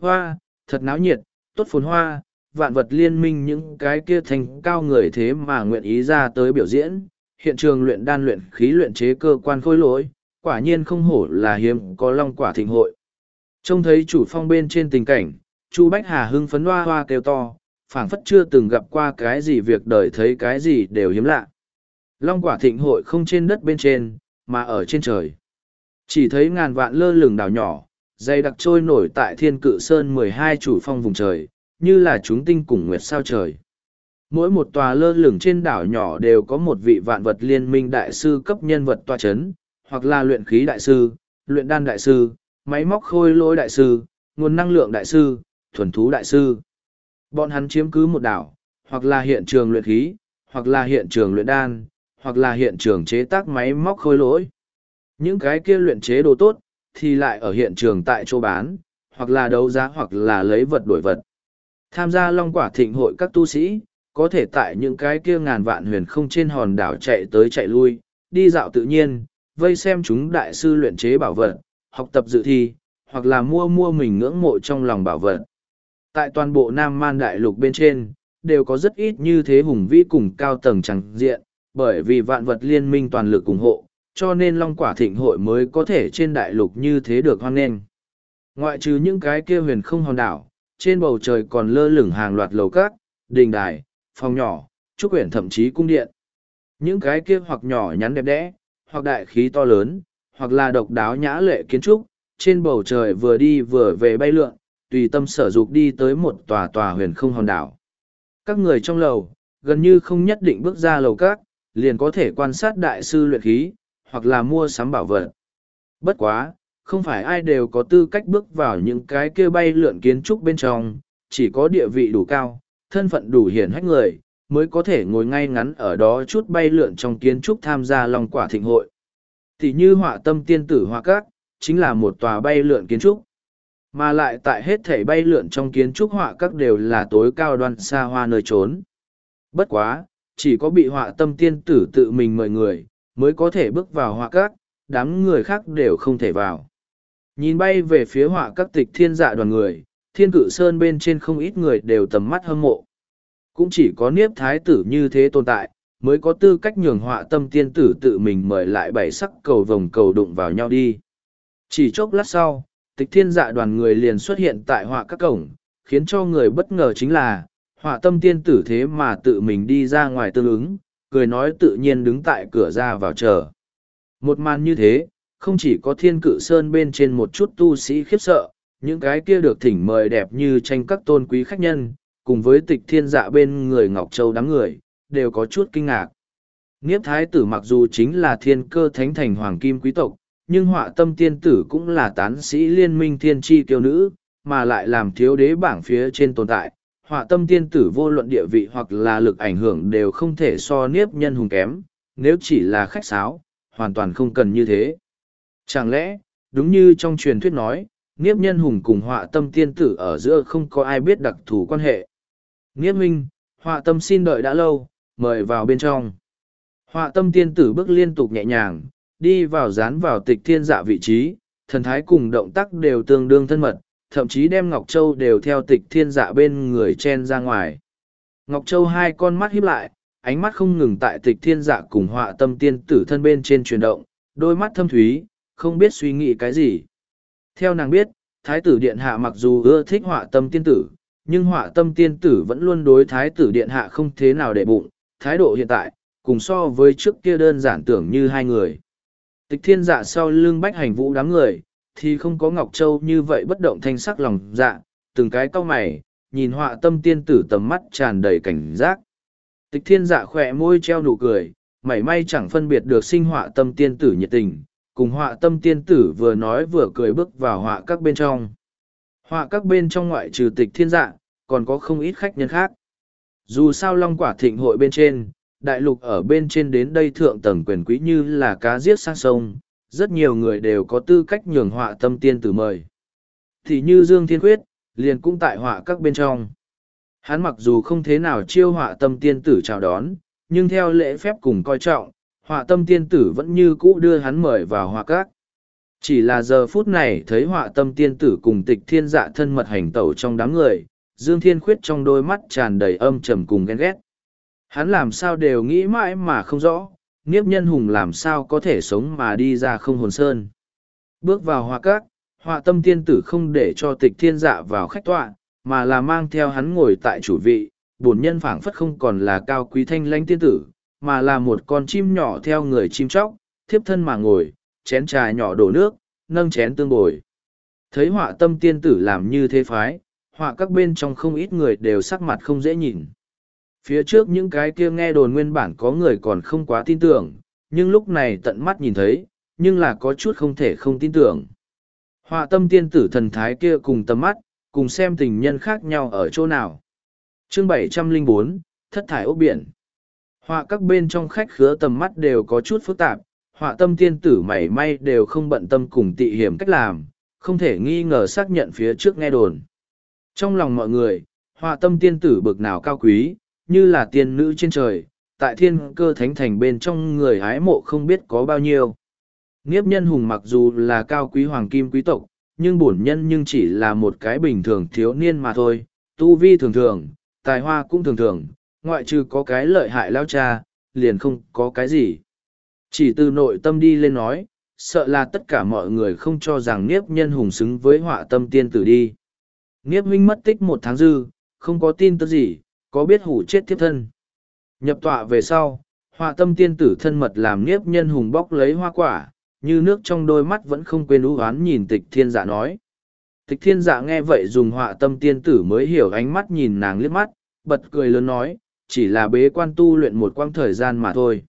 Hoa, thật náo nhiệt, tốt phồn hoa, vạn vật liên minh những cái kia thành cao người thế mà nguyện ý ra tới biểu diễn, hiện trường luyện đan luyện khí luyện chế cơ quan khôi lỗi, quả nhiên không hổ là hiếm có long quả thịnh hội. Trông thấy chủ phong bên trên tình cảnh, Chu Bách Hà hưng phấn hoa hoa kêu to, phảng phất chưa từng gặp qua cái gì việc đời thấy cái gì đều hiếm lạ. Long quả thịnh hội không trên đất bên trên, mà ở trên trời. Chỉ thấy ngàn vạn lơ lửng đảo nhỏ, dày đặc trôi nổi tại thiên cự sơn mười hai chủ phong vùng trời, như là chúng tinh cùng nguyệt sao trời. Mỗi một tòa lơ lửng trên đảo nhỏ đều có một vị vạn vật liên minh đại sư cấp nhân vật tòa chấn, hoặc là luyện khí đại sư, luyện đan đại sư, máy móc khôi lỗi đại sư, nguồn năng lượng đại sư, thuần thú đại sư. Bọn hắn chiếm cứ một đảo, hoặc là hiện trường luyện khí, hoặc là hiện trường luyện đan, hoặc là hiện trường chế tác máy móc khôi lỗi. Những cái kia luyện chế đồ tốt, thì lại ở hiện trường tại chỗ bán, hoặc là đấu giá hoặc là lấy vật đổi vật. Tham gia long quả thịnh hội các tu sĩ, có thể tại những cái kia ngàn vạn huyền không trên hòn đảo chạy tới chạy lui, đi dạo tự nhiên, vây xem chúng đại sư luyện chế bảo vật, học tập dự thi, hoặc là mua mua mình ngưỡng mộ trong lòng bảo vật. Tại toàn bộ Nam Man Đại Lục bên trên, đều có rất ít như thế hùng vĩ cùng cao tầng chẳng diện, bởi vì vạn vật liên minh toàn lực ủng hộ, cho nên Long Quả Thịnh hội mới có thể trên đại lục như thế được hoan nghênh. Ngoại trừ những cái kia huyền không hòn đảo, trên bầu trời còn lơ lửng hàng loạt lầu cát, đình đài, phòng nhỏ, trúc quyển thậm chí cung điện. Những cái kia hoặc nhỏ nhắn đẹp đẽ, hoặc đại khí to lớn, hoặc là độc đáo nhã lệ kiến trúc, trên bầu trời vừa đi vừa về bay lượn, tùy tâm sở dục đi tới một tòa tòa huyền không hòn đảo. Các người trong lầu, gần như không nhất định bước ra lầu các, liền có thể quan sát đại sư luyện khí, hoặc là mua sắm bảo vật. Bất quá, không phải ai đều có tư cách bước vào những cái kia bay lượn kiến trúc bên trong, chỉ có địa vị đủ cao, thân phận đủ hiển hách người, mới có thể ngồi ngay ngắn ở đó chút bay lượn trong kiến trúc tham gia lòng quả thịnh hội. Tỷ như họa tâm tiên tử họa cát, chính là một tòa bay lượn kiến trúc. Mà lại tại hết thể bay lượn trong kiến trúc họa các đều là tối cao đoan xa hoa nơi trốn. Bất quá, chỉ có bị họa tâm tiên tử tự mình mời người, mới có thể bước vào họa các, đám người khác đều không thể vào. Nhìn bay về phía họa các tịch thiên dạ đoàn người, thiên cự sơn bên trên không ít người đều tầm mắt hâm mộ. Cũng chỉ có niếp thái tử như thế tồn tại, mới có tư cách nhường họa tâm tiên tử tự mình mời lại bảy sắc cầu vồng cầu đụng vào nhau đi. Chỉ chốc lát sau, tịch thiên dạ đoàn người liền xuất hiện tại họa các cổng, khiến cho người bất ngờ chính là, họa tâm tiên tử thế mà tự mình đi ra ngoài tương ứng, cười nói tự nhiên đứng tại cửa ra vào chờ. Một màn như thế, không chỉ có thiên cự sơn bên trên một chút tu sĩ khiếp sợ, những cái kia được thỉnh mời đẹp như tranh các tôn quý khách nhân, cùng với tịch thiên dạ bên người Ngọc Châu đám người, đều có chút kinh ngạc. Niếp thái tử mặc dù chính là thiên cơ thánh thành hoàng kim quý tộc, nhưng họa tâm tiên tử cũng là tán sĩ liên minh thiên tri kiêu nữ, mà lại làm thiếu đế bảng phía trên tồn tại. Họa tâm tiên tử vô luận địa vị hoặc là lực ảnh hưởng đều không thể so niếp nhân hùng kém, nếu chỉ là khách sáo, hoàn toàn không cần như thế. Chẳng lẽ, đúng như trong truyền thuyết nói, Niếp nhân hùng cùng họa tâm tiên tử ở giữa không có ai biết đặc thù quan hệ. Niếp minh, họa tâm xin đợi đã lâu, mời vào bên trong. Họa tâm tiên tử bước liên tục nhẹ nhàng, đi vào dán vào tịch thiên dạ vị trí, thần thái cùng động tác đều tương đương thân mật, thậm chí đem Ngọc Châu đều theo tịch thiên dạ bên người chen ra ngoài. Ngọc Châu hai con mắt híp lại, ánh mắt không ngừng tại tịch thiên dạ cùng họa tâm tiên tử thân bên trên chuyển động, đôi mắt thâm thúy, không biết suy nghĩ cái gì. Theo nàng biết, Thái tử Điện Hạ mặc dù ưa thích họa tâm tiên tử, nhưng họa tâm tiên tử vẫn luôn đối Thái tử Điện Hạ không thế nào để bụng, thái độ hiện tại, cùng so với trước kia đơn giản tưởng như hai người. Tịch thiên dạ sau lưng bách hành vũ đám người, thì không có Ngọc Châu như vậy bất động thanh sắc lòng dạ, từng cái cau mày, nhìn họa tâm tiên tử tầm mắt tràn đầy cảnh giác. Tịch thiên dạ khỏe môi treo nụ cười, mảy may chẳng phân biệt được sinh họa tâm tiên tử nhiệt tình, cùng họa tâm tiên tử vừa nói vừa cười bước vào họa các bên trong. Họa các bên trong ngoại trừ tịch thiên dạ, còn có không ít khách nhân khác. Dù sao long quả thịnh hội bên trên, đại lục ở bên trên đến đây thượng tầng quyền quý như là cá giết sang sông, rất nhiều người đều có tư cách nhường họa tâm tiên tử mời. Thì như Dương Thiên khuyết liền cũng tại họa các bên trong. Hắn mặc dù không thế nào chiêu họa tâm tiên tử chào đón, nhưng theo lễ phép cùng coi trọng, họa tâm tiên tử vẫn như cũ đưa hắn mời vào họa các. Chỉ là giờ phút này thấy họa tâm tiên tử cùng tịch thiên dạ thân mật hành tẩu trong đám người, Dương Thiên Khuyết trong đôi mắt tràn đầy âm trầm cùng ghen ghét. Hắn làm sao đều nghĩ mãi mà không rõ, Niếp nhân hùng làm sao có thể sống mà đi ra không hồn sơn. Bước vào họa cát họa tâm tiên tử không để cho tịch thiên dạ vào khách tọa, mà là mang theo hắn ngồi tại chủ vị, bổn nhân phảng phất không còn là cao quý thanh lãnh tiên tử, mà là một con chim nhỏ theo người chim chóc, thiếp thân mà ngồi, chén trà nhỏ đổ nước, nâng chén tương bồi. Thấy họa tâm tiên tử làm như thế phái, họa các bên trong không ít người đều sắc mặt không dễ nhìn. Phía trước những cái kia nghe đồn nguyên bản có người còn không quá tin tưởng, nhưng lúc này tận mắt nhìn thấy, nhưng là có chút không thể không tin tưởng. Họa tâm tiên tử thần thái kia cùng tầm mắt, cùng xem tình nhân khác nhau ở chỗ nào. chương bảy trăm linh bốn thất thải ốc biển. Họa các bên trong khách khứa tầm mắt đều có chút phức tạp, họa tâm tiên tử mảy may đều không bận tâm cùng tị hiểm cách làm, không thể nghi ngờ xác nhận phía trước nghe đồn. Trong lòng mọi người, họa tâm tiên tử bực nào cao quý, như là tiên nữ trên trời, tại thiên cơ thánh thành bên trong người hái mộ không biết có bao nhiêu. Nghiếp nhân hùng mặc dù là cao quý hoàng kim quý tộc, nhưng bổn nhân nhưng chỉ là một cái bình thường thiếu niên mà thôi, tu vi thường thường, tài hoa cũng thường thường, ngoại trừ có cái lợi hại lao cha, liền không có cái gì. Chỉ từ nội tâm đi lên nói, sợ là tất cả mọi người không cho rằng Niếp nhân hùng xứng với họa tâm tiên tử đi. Niếp huynh mất tích một tháng dư, không có tin tức gì, có biết hủ chết thiếp thân. Nhập tọa về sau, họa tâm tiên tử thân mật làm Niếp nhân hùng bóc lấy hoa quả, như nước trong đôi mắt vẫn không quên ú oán nhìn tịch thiên dạ nói. Tịch thiên dạ nghe vậy dùng họa tâm tiên tử mới hiểu ánh mắt nhìn nàng liếc mắt, bật cười lớn nói, chỉ là bế quan tu luyện một quãng thời gian mà thôi.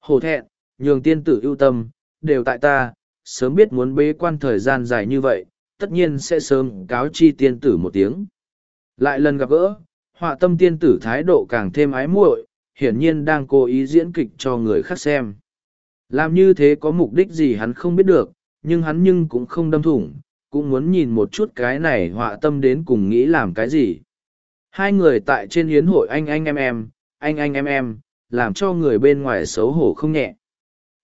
Hổ thẹn, nhường tiên tử ưu tâm, đều tại ta, sớm biết muốn bế quan thời gian dài như vậy, tất nhiên sẽ sớm cáo chi tiên tử một tiếng. Lại lần gặp gỡ, họa tâm tiên tử thái độ càng thêm ái muội, hiển nhiên đang cố ý diễn kịch cho người khác xem. Làm như thế có mục đích gì hắn không biết được, nhưng hắn nhưng cũng không đâm thủng, cũng muốn nhìn một chút cái này họa tâm đến cùng nghĩ làm cái gì. Hai người tại trên yến hội anh anh em em, anh anh em em, làm cho người bên ngoài xấu hổ không nhẹ.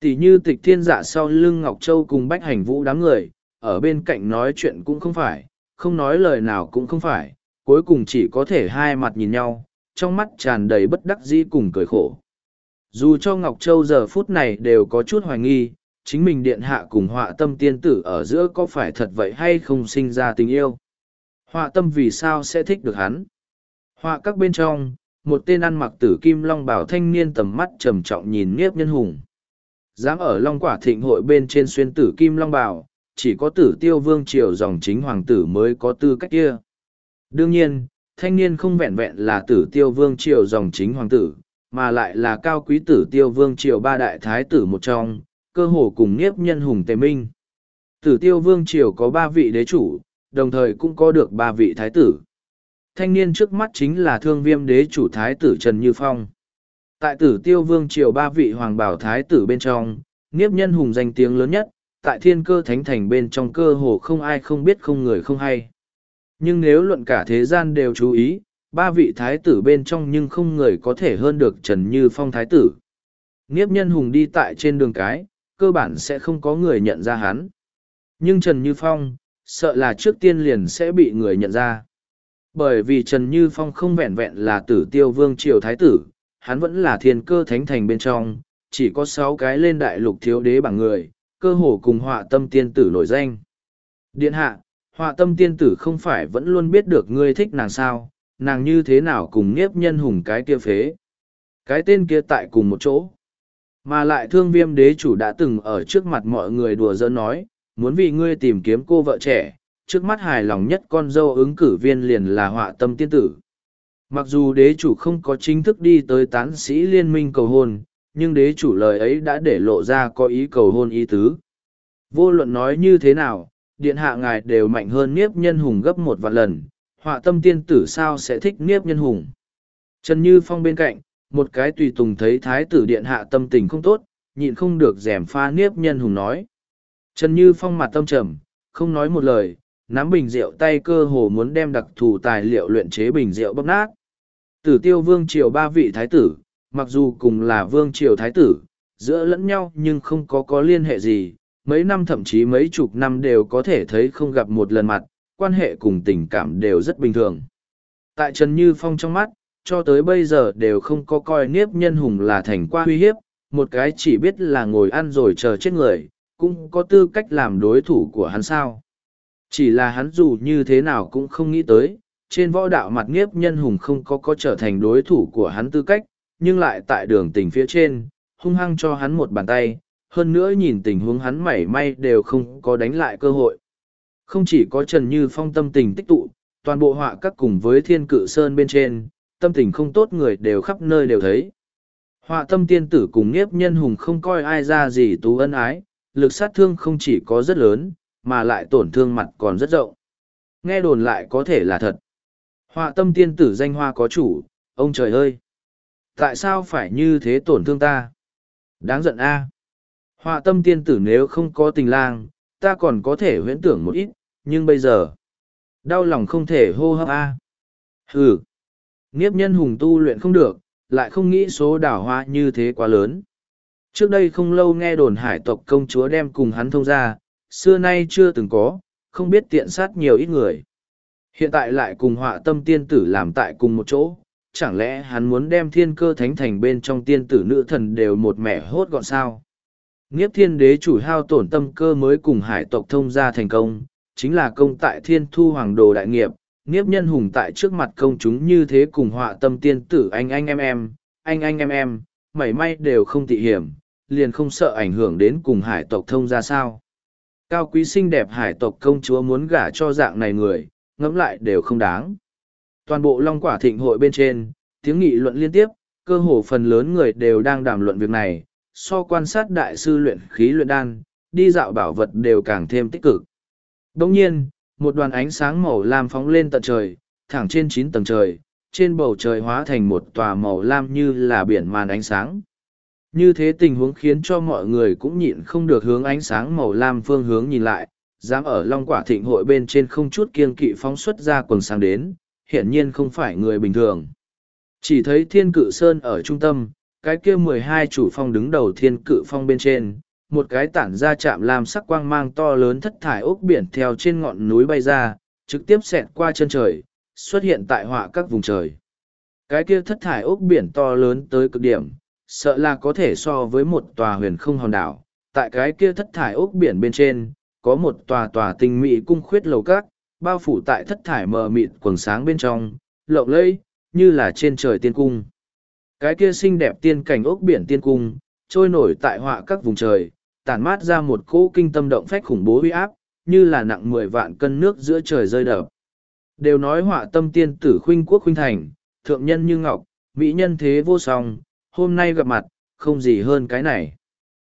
Tỷ như tịch thiên dạ sau lưng Ngọc Châu cùng bách hành vũ đám người, ở bên cạnh nói chuyện cũng không phải, không nói lời nào cũng không phải, cuối cùng chỉ có thể hai mặt nhìn nhau, trong mắt tràn đầy bất đắc dĩ cùng cười khổ. Dù cho Ngọc Châu giờ phút này đều có chút hoài nghi, chính mình điện hạ cùng họa tâm tiên tử ở giữa có phải thật vậy hay không sinh ra tình yêu. Họa tâm vì sao sẽ thích được hắn. Họa các bên trong, một tên ăn mặc tử kim long bảo thanh niên tầm mắt trầm trọng nhìn nghiếp nhân hùng. Dám ở long quả thịnh hội bên trên xuyên tử kim long bảo, chỉ có tử tiêu vương triều dòng chính hoàng tử mới có tư cách kia. Đương nhiên, thanh niên không vẹn vẹn là tử tiêu vương triều dòng chính hoàng tử, mà lại là cao quý tử tiêu vương triều ba đại thái tử một trong, cơ hồ cùng nghiếp nhân hùng tề minh. Tử tiêu vương triều có ba vị đế chủ, đồng thời cũng có được ba vị thái tử. Thanh niên trước mắt chính là thương viêm đế chủ thái tử Trần Như Phong. Tại tử tiêu vương triều ba vị hoàng bảo thái tử bên trong, nghiếp nhân hùng danh tiếng lớn nhất, tại thiên cơ thánh thành bên trong cơ hồ không ai không biết không người không hay. Nhưng nếu luận cả thế gian đều chú ý, ba vị thái tử bên trong nhưng không người có thể hơn được Trần Như Phong thái tử. Nghiếp nhân hùng đi tại trên đường cái, cơ bản sẽ không có người nhận ra hắn. Nhưng Trần Như Phong, sợ là trước tiên liền sẽ bị người nhận ra. Bởi vì Trần Như Phong không vẹn vẹn là tử tiêu vương triều thái tử, hắn vẫn là thiên cơ thánh thành bên trong, chỉ có sáu cái lên đại lục thiếu đế bằng người, cơ hồ cùng họa tâm tiên tử nổi danh. Điện hạ, họa tâm tiên tử không phải vẫn luôn biết được ngươi thích nàng sao, nàng như thế nào cùng nghiếp nhân hùng cái kia phế. Cái tên kia tại cùng một chỗ. Mà lại thương viêm đế chủ đã từng ở trước mặt mọi người đùa giỡn nói, muốn vì ngươi tìm kiếm cô vợ trẻ, trước mắt hài lòng nhất con dâu ứng cử viên liền là họa tâm tiên tử. Mặc dù đế chủ không có chính thức đi tới tán sĩ liên minh cầu hôn, nhưng đế chủ lời ấy đã để lộ ra có ý cầu hôn ý tứ. Vô luận nói như thế nào, điện hạ ngài đều mạnh hơn niếp nhân hùng gấp một vạn lần, họa tâm tiên tử sao sẽ thích niếp nhân hùng. Trần Như Phong bên cạnh, một cái tùy tùng thấy thái tử điện hạ tâm tình không tốt, nhịn không được rèm pha niếp nhân hùng nói. Trần Như Phong mặt tâm trầm, không nói một lời, nắm bình rượu tay cơ hồ muốn đem đặc thù tài liệu luyện chế bình rượu bóp nát. Tử tiêu vương triều ba vị thái tử, mặc dù cùng là vương triều thái tử, giữa lẫn nhau nhưng không có có liên hệ gì, mấy năm thậm chí mấy chục năm đều có thể thấy không gặp một lần mặt, quan hệ cùng tình cảm đều rất bình thường. Tại Trần Như Phong trong mắt, cho tới bây giờ đều không có coi niếp nhân hùng là thành qua uy hiếp, một cái chỉ biết là ngồi ăn rồi chờ chết người, cũng có tư cách làm đối thủ của hắn sao. Chỉ là hắn dù như thế nào cũng không nghĩ tới, trên võ đạo mặt nghiếp nhân hùng không có có trở thành đối thủ của hắn tư cách, nhưng lại tại đường tình phía trên, hung hăng cho hắn một bàn tay, hơn nữa nhìn tình huống hắn mảy may đều không có đánh lại cơ hội. Không chỉ có Trần Như Phong tâm tình tích tụ, toàn bộ họa các cùng với thiên cự sơn bên trên, tâm tình không tốt người đều khắp nơi đều thấy. Họa tâm tiên tử cùng nghiếp nhân hùng không coi ai ra gì tú ân ái, lực sát thương không chỉ có rất lớn, mà lại tổn thương mặt còn rất rộng. Nghe đồn lại có thể là thật. Họa tâm tiên tử danh hoa có chủ, ông trời ơi! Tại sao phải như thế tổn thương ta? Đáng giận a. À. Họa tâm tiên tử nếu không có tình lang, ta còn có thể huyễn tưởng một ít, nhưng bây giờ, đau lòng không thể hô hấp a. À. Hừ! Nghiếp nhân hùng tu luyện không được, lại không nghĩ số đảo hoa như thế quá lớn. Trước đây không lâu nghe đồn hải tộc công chúa đem cùng hắn thông ra, xưa nay chưa từng có, không biết tiện sát nhiều ít người. Hiện tại lại cùng họa tâm tiên tử làm tại cùng một chỗ, chẳng lẽ hắn muốn đem thiên cơ thánh thành bên trong tiên tử nữ thần đều một mẻ hốt gọn sao? Nghiếp thiên đế chủ hao tổn tâm cơ mới cùng hải tộc thông ra thành công, chính là công tại thiên thu hoàng đồ đại nghiệp, nghiếp nhân hùng tại trước mặt công chúng như thế cùng họa tâm tiên tử anh anh em em, anh anh em em, mảy may đều không tị hiểm, liền không sợ ảnh hưởng đến cùng hải tộc thông ra sao. Cao quý xinh đẹp hải tộc công chúa muốn gả cho dạng này người, ngẫm lại đều không đáng. Toàn bộ Long Quả Thịnh hội bên trên, tiếng nghị luận liên tiếp, cơ hồ phần lớn người đều đang đàm luận việc này, so quan sát đại sư luyện khí luyện đan, đi dạo bảo vật đều càng thêm tích cực. Đồng nhiên, một đoàn ánh sáng màu lam phóng lên tận trời, thẳng trên chín tầng trời, trên bầu trời hóa thành một tòa màu lam như là biển màn ánh sáng. Như thế tình huống khiến cho mọi người cũng nhịn không được hướng ánh sáng màu lam phương hướng nhìn lại, dám ở Long Quả Thịnh hội bên trên không chút kiên kỵ phóng xuất ra quần sáng đến, hiển nhiên không phải người bình thường. Chỉ thấy thiên cự sơn ở trung tâm, cái kia mười hai chủ phong đứng đầu thiên cự phong bên trên, một cái tản ra chạm làm sắc quang mang to lớn thất thải ốc biển theo trên ngọn núi bay ra, trực tiếp xẹt qua chân trời, xuất hiện tại họa các vùng trời. Cái kia thất thải ốc biển to lớn tới cực điểm, sợ là có thể so với một tòa huyền không hòn đảo. Tại cái kia thất thải ốc biển bên trên, có một tòa tòa tinh mỹ cung khuyết lầu cát, bao phủ tại thất thải mờ mịt quần sáng bên trong, lộng lẫy như là trên trời tiên cung. Cái kia xinh đẹp tiên cảnh ốc biển tiên cung, trôi nổi tại họa các vùng trời, tản mát ra một cỗ kinh tâm động phách khủng bố uy áp, như là nặng mười vạn cân nước giữa trời rơi đập. Đều nói họa tâm tiên tử khuynh quốc khuynh thành, thượng nhân như ngọc, mỹ nhân thế vô song, hôm nay gặp mặt, không gì hơn cái này.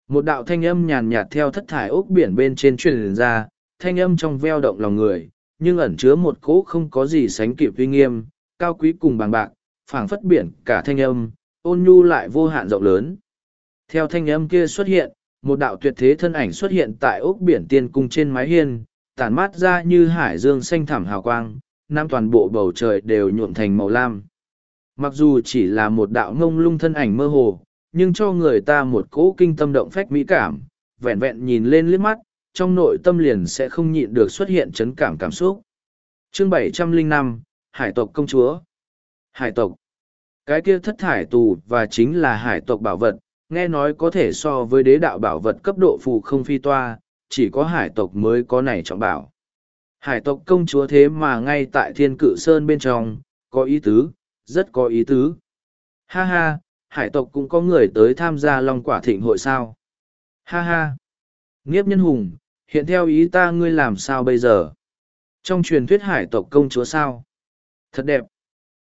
Một đạo thanh âm nhàn nhạt theo thất thải ốc biển bên trên truyền ra, thanh âm trong veo động lòng người, nhưng ẩn chứa một cỗ không có gì sánh kịp uy nghiêm, cao quý cùng bằng bạc, phảng phất biển cả thanh âm, ôn nhu lại vô hạn rộng lớn. Theo thanh âm kia xuất hiện, một đạo tuyệt thế thân ảnh xuất hiện tại ốc biển tiên cung trên mái hiên, tản mát ra như hải dương xanh thẳm hào quang, nam toàn bộ bầu trời đều nhuộm thành màu lam. Mặc dù chỉ là một đạo ngông lung thân ảnh mơ hồ, nhưng cho người ta một cỗ kinh tâm động phách mỹ cảm, vẹn vẹn nhìn lên liếc mắt, trong nội tâm liền sẽ không nhịn được xuất hiện chấn cảm cảm xúc. Chương bảy trăm linh năm Hải tộc công chúa Hải tộc Cái kia thất thải tù và chính là hải tộc bảo vật, nghe nói có thể so với đế đạo bảo vật cấp độ phù không phi toa, chỉ có hải tộc mới có này trọng bảo. Hải tộc công chúa thế mà ngay tại thiên cự sơn bên trong, có ý tứ, rất có ý tứ. Ha ha, hải tộc cũng có người tới tham gia long quả thịnh hội sao. Ha ha. Nghiếp nhân hùng, hiện theo ý ta ngươi làm sao bây giờ? Trong truyền thuyết hải tộc công chúa sao? Thật đẹp.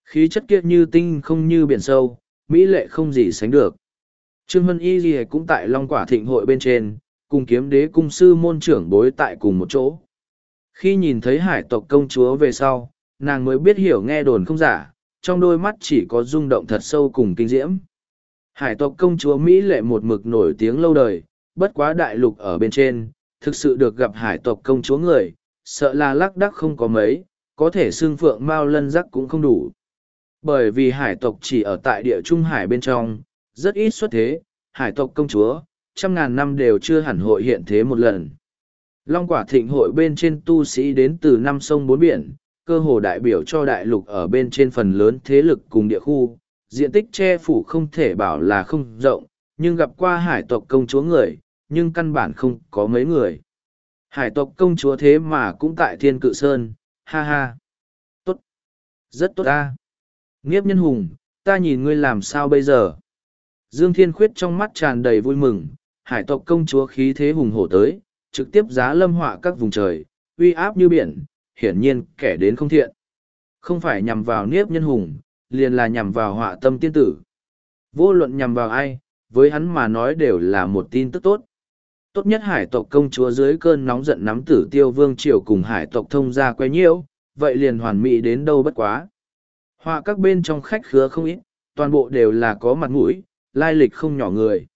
Khí chất kiệt như tinh không như biển sâu, mỹ lệ không gì sánh được. Trương Hân Y gì cũng tại Long Quả Thịnh hội bên trên, cùng kiếm đế cung sư môn trưởng bối tại cùng một chỗ. Khi nhìn thấy hải tộc công chúa về sau, nàng mới biết hiểu nghe đồn không giả, trong đôi mắt chỉ có rung động thật sâu cùng kinh diễm. Hải tộc công chúa Mỹ lệ một mực nổi tiếng lâu đời, bất quá đại lục ở bên trên, thực sự được gặp hải tộc công chúa người, sợ là lắc đắc không có mấy, có thể xương phượng mao lân rắc cũng không đủ. Bởi vì hải tộc chỉ ở tại địa trung hải bên trong, rất ít xuất thế, hải tộc công chúa, trăm ngàn năm đều chưa hẳn hội hiện thế một lần. Long quả thịnh hội bên trên tu sĩ đến từ năm sông bốn biển, cơ hồ đại biểu cho đại lục ở bên trên phần lớn thế lực cùng địa khu, diện tích che phủ không thể bảo là không rộng, nhưng gặp qua hải tộc công chúa người, nhưng căn bản không có mấy người. Hải tộc công chúa thế mà cũng tại thiên cự sơn, ha ha. Tốt, rất tốt ta. Nghiếp nhân hùng, ta nhìn ngươi làm sao bây giờ? Dương Thiên Khuyết trong mắt tràn đầy vui mừng, hải tộc công chúa khí thế hùng hổ tới, trực tiếp giá lâm họa các vùng trời, uy áp như biển, hiển nhiên kẻ đến không thiện. Không phải nhằm vào niếp nhân hùng, liền là nhằm vào họa tâm tiên tử. Vô luận nhằm vào ai, với hắn mà nói đều là một tin tức tốt. Tốt nhất hải tộc công chúa dưới cơn nóng giận nắm tử tiêu vương triều cùng hải tộc thông ra quay nhiễu, vậy liền hoàn mỹ đến đâu bất quá. Họa các bên trong khách khứa không ít, toàn bộ đều là có mặt mũi, lai lịch không nhỏ người.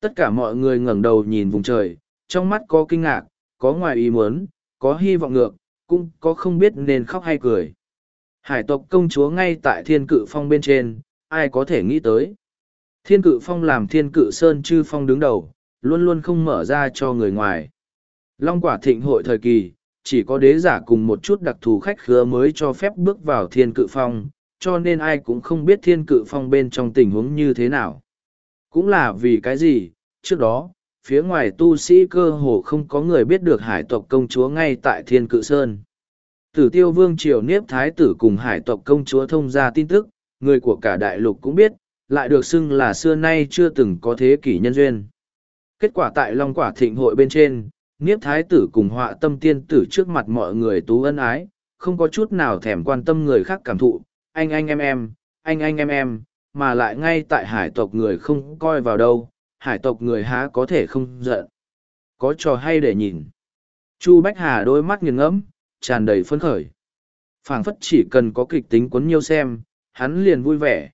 Tất cả mọi người ngẩng đầu nhìn vùng trời, trong mắt có kinh ngạc, có ngoài ý muốn, có hy vọng ngược, cũng có không biết nên khóc hay cười. Hải tộc công chúa ngay tại thiên cự phong bên trên, ai có thể nghĩ tới. Thiên cự phong làm thiên cự sơn chư phong đứng đầu, luôn luôn không mở ra cho người ngoài. Long quả thịnh hội thời kỳ, chỉ có đế giả cùng một chút đặc thù khách khứa mới cho phép bước vào thiên cự phong, cho nên ai cũng không biết thiên cự phong bên trong tình huống như thế nào. Cũng là vì cái gì, trước đó, phía ngoài tu sĩ cơ hồ không có người biết được hải tộc công chúa ngay tại thiên cự sơn. Tử tiêu vương triều niếp thái tử cùng hải tộc công chúa thông ra tin tức, người của cả đại lục cũng biết, lại được xưng là xưa nay chưa từng có thế kỷ nhân duyên. Kết quả tại Long Quả Thịnh hội bên trên, Niếp Thái tử cùng họa tâm tiên tử trước mặt mọi người tú ân ái, không có chút nào thèm quan tâm người khác cảm thụ, anh anh em em, anh anh em em, mà lại ngay tại hải tộc người không coi vào đâu, hải tộc người há có thể không giận. Có trò hay để nhìn. Chu Bách Hà đôi mắt nghiền ngẫm, tràn đầy phấn khởi. phảng phất chỉ cần có kịch tính quấn nhiêu xem, hắn liền vui vẻ.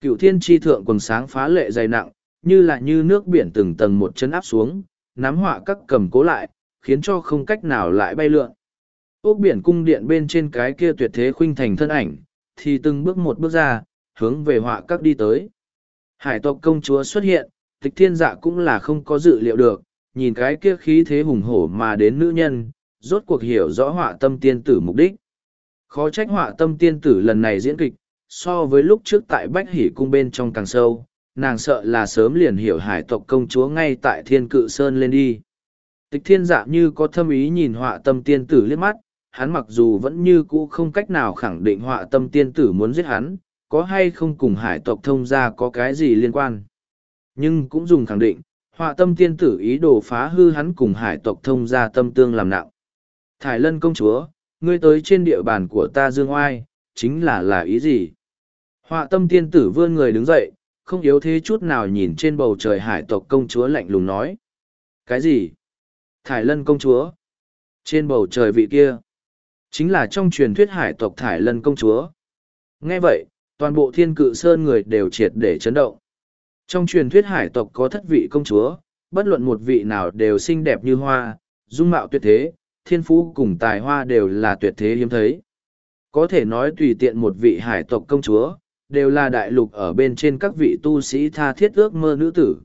Cựu thiên tri thượng quần sáng phá lệ dày nặng, như là như nước biển từng tầng một chân áp xuống, nắm họa các cầm cố lại, khiến cho không cách nào lại bay lượn. Ốc biển cung điện bên trên cái kia tuyệt thế khuynh thành thân ảnh, thì từng bước một bước ra, hướng về họa các đi tới. Hải tộc công chúa xuất hiện, tịch thiên dạ cũng là không có dự liệu được, nhìn cái kia khí thế hùng hổ mà đến nữ nhân, rốt cuộc hiểu rõ họa tâm tiên tử mục đích. Khó trách họa tâm tiên tử lần này diễn kịch, so với lúc trước tại Bách Hỷ cung bên trong càng sâu, nàng sợ là sớm liền hiểu hải tộc công chúa ngay tại thiên cự sơn lên đi. Tịch thiên dạ như có thâm ý nhìn họa tâm tiên tử liếc mắt, hắn mặc dù vẫn như cũ không cách nào khẳng định họa tâm tiên tử muốn giết hắn, có hay không cùng hải tộc thông ra có cái gì liên quan. Nhưng cũng dùng khẳng định, họa tâm tiên tử ý đồ phá hư hắn cùng hải tộc thông ra tâm tương làm nặng. Thải lân công chúa, ngươi tới trên địa bàn của ta dương oai, chính là là ý gì? Họa tâm tiên tử vươn người đứng dậy, không yếu thế chút nào nhìn trên bầu trời hải tộc công chúa lạnh lùng nói. Cái gì? Thải lân công chúa? Trên bầu trời vị kia? Chính là trong truyền thuyết hải tộc Thải lân công chúa. Nghe vậy, toàn bộ thiên cự sơn người đều triệt để chấn động. Trong truyền thuyết hải tộc có thất vị công chúa, bất luận một vị nào đều xinh đẹp như hoa, dung mạo tuyệt thế, thiên phú cùng tài hoa đều là tuyệt thế hiếm thấy. Có thể nói tùy tiện một vị hải tộc công chúa, đều là đại lục ở bên trên các vị tu sĩ tha thiết ước mơ nữ tử.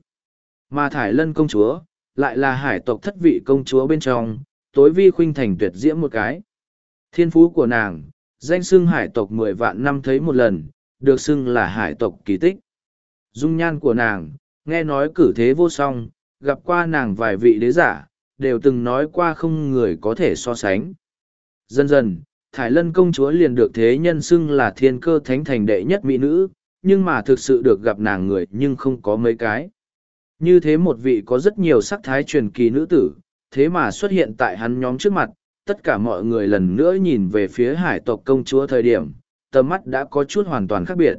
Mà Thải Lân công chúa, lại là hải tộc thất vị công chúa bên trong, tối vi khuynh thành tuyệt diễm một cái. Thiên phú của nàng, danh xưng hải tộc mười vạn năm thấy một lần, được xưng là hải tộc kỳ tích. Dung nhan của nàng, nghe nói cử thế vô song, gặp qua nàng vài vị đế giả, đều từng nói qua không người có thể so sánh. Dần dần, Thải Lân công chúa liền được thế nhân xưng là thiên cơ thánh thành đệ nhất mỹ nữ, nhưng mà thực sự được gặp nàng người nhưng không có mấy cái. Như thế một vị có rất nhiều sắc thái truyền kỳ nữ tử, thế mà xuất hiện tại hắn nhóm trước mặt, tất cả mọi người lần nữa nhìn về phía hải tộc công chúa thời điểm, tầm mắt đã có chút hoàn toàn khác biệt.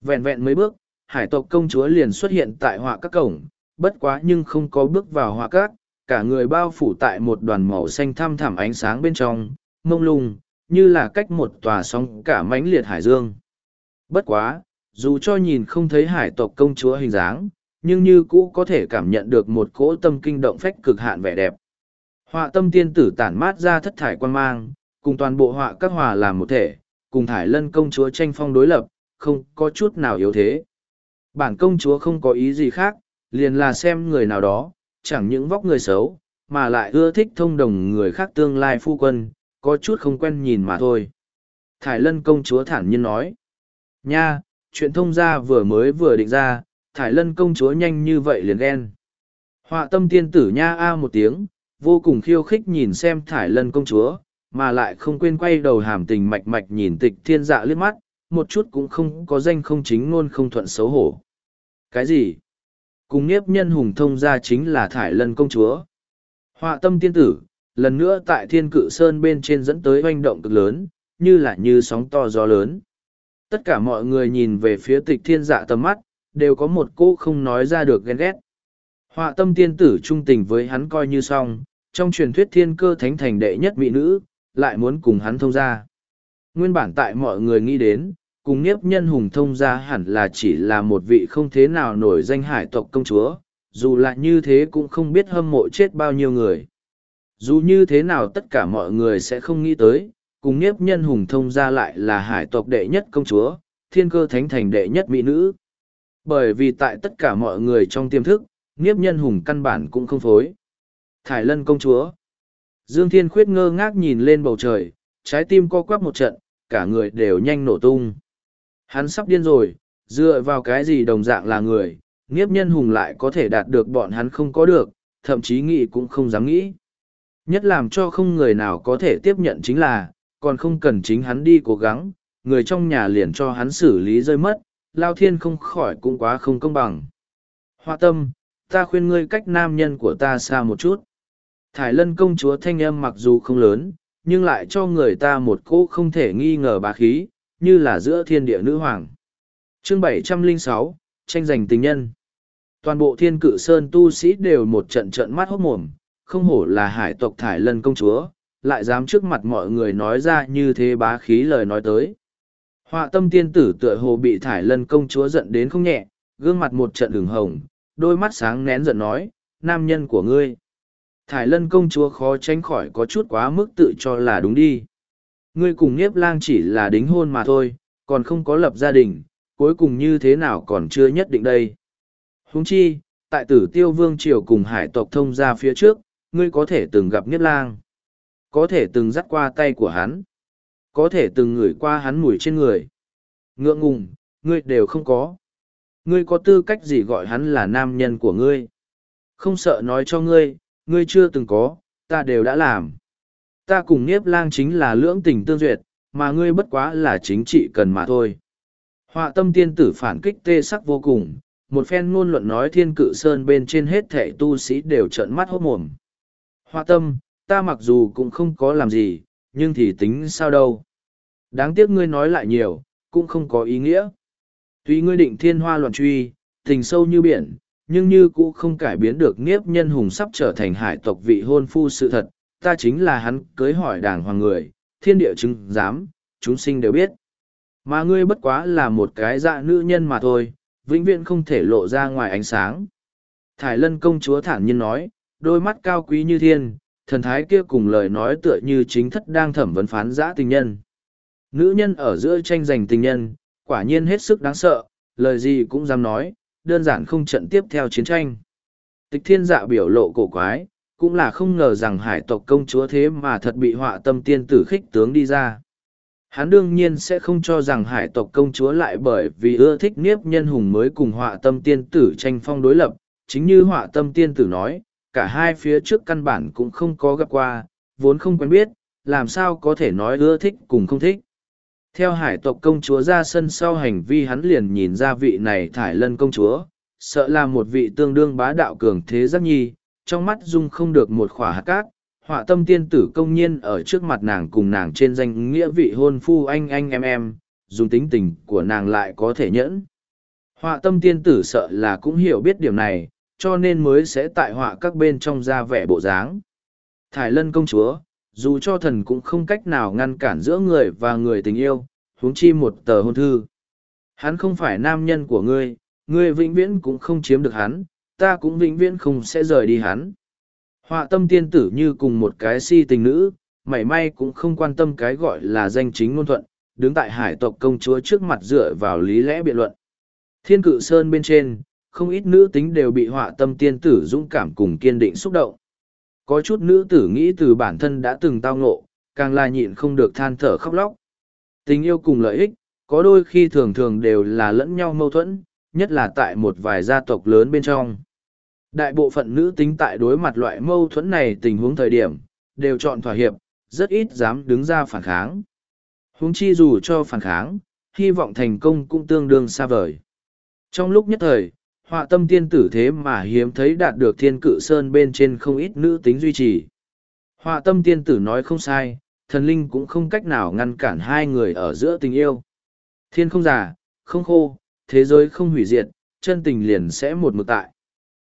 Vẹn vẹn mấy bước, hải tộc công chúa liền xuất hiện tại họa các cổng, bất quá nhưng không có bước vào họa các, cả người bao phủ tại một đoàn màu xanh thăm thẳm ánh sáng bên trong, mông lung, như là cách một tòa sóng cả mãnh liệt hải dương. Bất quá, dù cho nhìn không thấy hải tộc công chúa hình dáng, nhưng như cũ có thể cảm nhận được một cỗ tâm kinh động phách cực hạn vẻ đẹp. Họa tâm tiên tử tản mát ra thất thải quan mang, cùng toàn bộ họa các hòa làm một thể, cùng thải lân công chúa tranh phong đối lập, không có chút nào yếu thế. Bản công chúa không có ý gì khác, liền là xem người nào đó, chẳng những vóc người xấu, mà lại ưa thích thông đồng người khác tương lai phu quân, có chút không quen nhìn mà thôi. Thải lân công chúa thản nhiên nói. Nha, chuyện thông gia vừa mới vừa định ra, thải lân công chúa nhanh như vậy liền ghen. Họa tâm tiên tử nha a một tiếng, vô cùng khiêu khích nhìn xem thải lân công chúa, mà lại không quên quay đầu hàm tình mạch mạch nhìn tịch thiên dạ liếc mắt, một chút cũng không có danh không chính ngôn không thuận xấu hổ. Cái gì? Cùng nghiếp nhân hùng thông gia chính là thải lân công chúa. Họa tâm tiên tử, lần nữa tại thiên cự sơn bên trên dẫn tới hoành động cực lớn, như là như sóng to gió lớn. Tất cả mọi người nhìn về phía tịch thiên dạ tầm mắt, đều có một cô không nói ra được ghen ghét. Họa tâm tiên tử trung tình với hắn coi như xong, trong truyền thuyết thiên cơ thánh thành đệ nhất mỹ nữ, lại muốn cùng hắn thông ra. Nguyên bản tại mọi người nghĩ đến, cùng nghiếp nhân hùng thông ra hẳn là chỉ là một vị không thế nào nổi danh hải tộc công chúa, dù là như thế cũng không biết hâm mộ chết bao nhiêu người. Dù như thế nào tất cả mọi người sẽ không nghĩ tới, cùng nghiếp nhân hùng thông ra lại là hải tộc đệ nhất công chúa, thiên cơ thánh thành đệ nhất mỹ nữ. Bởi vì tại tất cả mọi người trong tiềm thức, nghiếp nhân hùng căn bản cũng không phối. Thải lân công chúa. Dương Thiên Khuyết ngơ ngác nhìn lên bầu trời, trái tim co quắp một trận, cả người đều nhanh nổ tung. Hắn sắp điên rồi, dựa vào cái gì đồng dạng là người, nghiếp nhân hùng lại có thể đạt được bọn hắn không có được, thậm chí nghĩ cũng không dám nghĩ. Nhất làm cho không người nào có thể tiếp nhận chính là, còn không cần chính hắn đi cố gắng, người trong nhà liền cho hắn xử lý rơi mất, lao thiên không khỏi cũng quá không công bằng. Hoa tâm, ta khuyên ngươi cách nam nhân của ta xa một chút. Thải lân công chúa thanh âm mặc dù không lớn, nhưng lại cho người ta một cỗ không thể nghi ngờ bá khí, như là giữa thiên địa nữ hoàng. Chương 706, tranh giành tình nhân. Toàn bộ thiên cự sơn tu sĩ đều một trận trận mắt hốt mồm, không hổ là hải tộc thải lân công chúa, lại dám trước mặt mọi người nói ra như thế bá khí lời nói tới. Họa tâm tiên tử tựa hồ bị thải lân công chúa giận đến không nhẹ, gương mặt một trận đường hồng, đôi mắt sáng nén giận nói, nam nhân của ngươi. Thải lân công chúa khó tránh khỏi có chút quá mức tự cho là đúng đi. Ngươi cùng Niếp lang chỉ là đính hôn mà thôi, còn không có lập gia đình, cuối cùng như thế nào còn chưa nhất định đây. Huống chi, tại tử tiêu vương triều cùng hải tộc thông ra phía trước, ngươi có thể từng gặp Niếp lang. Có thể từng dắt qua tay của hắn. Có thể từng ngửi qua hắn mùi trên người. Ngượng ngùng, ngươi đều không có. Ngươi có tư cách gì gọi hắn là nam nhân của ngươi? Không sợ nói cho ngươi, ngươi chưa từng có, ta đều đã làm. Ta cùng Niếp lang chính là lưỡng tình tương duyệt, mà ngươi bất quá là chính trị cần mà thôi. Họa tâm tiên tử phản kích tê sắc vô cùng, một phen ngôn luận nói thiên cự sơn bên trên hết thể tu sĩ đều trợn mắt hốt mồm. Họa tâm, ta mặc dù cũng không có làm gì, nhưng thì tính sao đâu. Đáng tiếc ngươi nói lại nhiều, cũng không có ý nghĩa. Tuy ngươi định thiên hoa loạn truy, tình sâu như biển, nhưng như cũng không cải biến được nghiếp nhân hùng sắp trở thành hải tộc vị hôn phu sự thật, ta chính là hắn cưới hỏi đàng hoàng người, thiên địa chứng giám, chúng sinh đều biết. Mà ngươi bất quá là một cái dạ nữ nhân mà thôi, vĩnh viễn không thể lộ ra ngoài ánh sáng. Thải lân công chúa thản nhiên nói, đôi mắt cao quý như thiên, thần thái kia cùng lời nói tựa như chính thất đang thẩm vấn phán giã tình nhân. Nữ nhân ở giữa tranh giành tình nhân, quả nhiên hết sức đáng sợ, lời gì cũng dám nói, đơn giản không trận tiếp theo chiến tranh. Tịch thiên dạ biểu lộ cổ quái, cũng là không ngờ rằng hải tộc công chúa thế mà thật bị họa tâm tiên tử khích tướng đi ra. Hắn đương nhiên sẽ không cho rằng hải tộc công chúa lại bởi vì ưa thích niếp nhân hùng mới cùng họa tâm tiên tử tranh phong đối lập, chính như họa tâm tiên tử nói, cả hai phía trước căn bản cũng không có gặp qua, vốn không quen biết, làm sao có thể nói ưa thích cùng không thích. Theo hải tộc công chúa ra sân sau hành vi hắn liền nhìn ra vị này thải lân công chúa, sợ là một vị tương đương bá đạo cường thế giác nhi, trong mắt dung không được một khỏa hạt cát, họa tâm tiên tử công nhiên ở trước mặt nàng cùng nàng trên danh nghĩa vị hôn phu anh anh em em, dùng tính tình của nàng lại có thể nhẫn. Họa tâm tiên tử sợ là cũng hiểu biết điểm này, cho nên mới sẽ tại họa các bên trong ra vẻ bộ dáng. Thải lân công chúa, dù cho thần cũng không cách nào ngăn cản giữa người và người tình yêu, huống chi một tờ hôn thư. Hắn không phải nam nhân của ngươi, ngươi vĩnh viễn cũng không chiếm được hắn, ta cũng vĩnh viễn không sẽ rời đi hắn. Họa tâm tiên tử như cùng một cái si tình nữ, mảy may cũng không quan tâm cái gọi là danh chính ngôn thuận, đứng tại hải tộc công chúa trước mặt dựa vào lý lẽ biện luận. Thiên cự sơn bên trên, không ít nữ tính đều bị họa tâm tiên tử dũng cảm cùng kiên định xúc động. Có chút nữ tử nghĩ từ bản thân đã từng tao ngộ, càng là nhịn không được than thở khóc lóc. Tình yêu cùng lợi ích, có đôi khi thường thường đều là lẫn nhau mâu thuẫn, nhất là tại một vài gia tộc lớn bên trong. Đại bộ phận nữ tính tại đối mặt loại mâu thuẫn này tình huống thời điểm, đều chọn thỏa hiệp, rất ít dám đứng ra phản kháng. Huống chi dù cho phản kháng, hy vọng thành công cũng tương đương xa vời. Trong lúc nhất thời, họa tâm tiên tử thế mà hiếm thấy đạt được thiên cự sơn bên trên không ít nữ tính duy trì. Họa tâm tiên tử nói không sai, thần linh cũng không cách nào ngăn cản hai người ở giữa tình yêu. Thiên không già, không khô, thế giới không hủy diệt, chân tình liền sẽ một mực tại.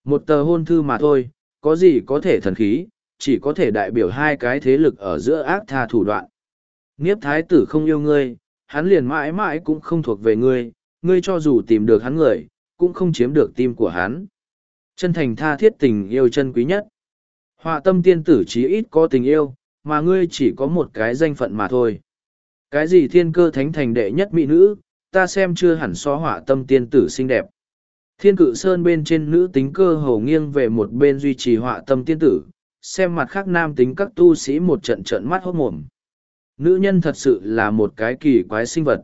Một tờ hôn thư mà thôi, có gì có thể thần khí, chỉ có thể đại biểu hai cái thế lực ở giữa ác tha thủ đoạn. Niếp thái tử không yêu ngươi, hắn liền mãi mãi cũng không thuộc về ngươi, ngươi cho dù tìm được hắn người, cũng không chiếm được tim của hắn. Chân thành tha thiết tình yêu chân quý nhất. Họa tâm tiên tử chí ít có tình yêu, mà ngươi chỉ có một cái danh phận mà thôi. Cái gì thiên cơ thánh thành đệ nhất mỹ nữ, ta xem chưa hẳn so họa tâm tiên tử xinh đẹp. Thiên cự sơn bên trên nữ tính cơ hồ nghiêng về một bên duy trì họa tâm tiên tử, xem mặt khác nam tính các tu sĩ một trận trận mắt hốt mồm. Nữ nhân thật sự là một cái kỳ quái sinh vật.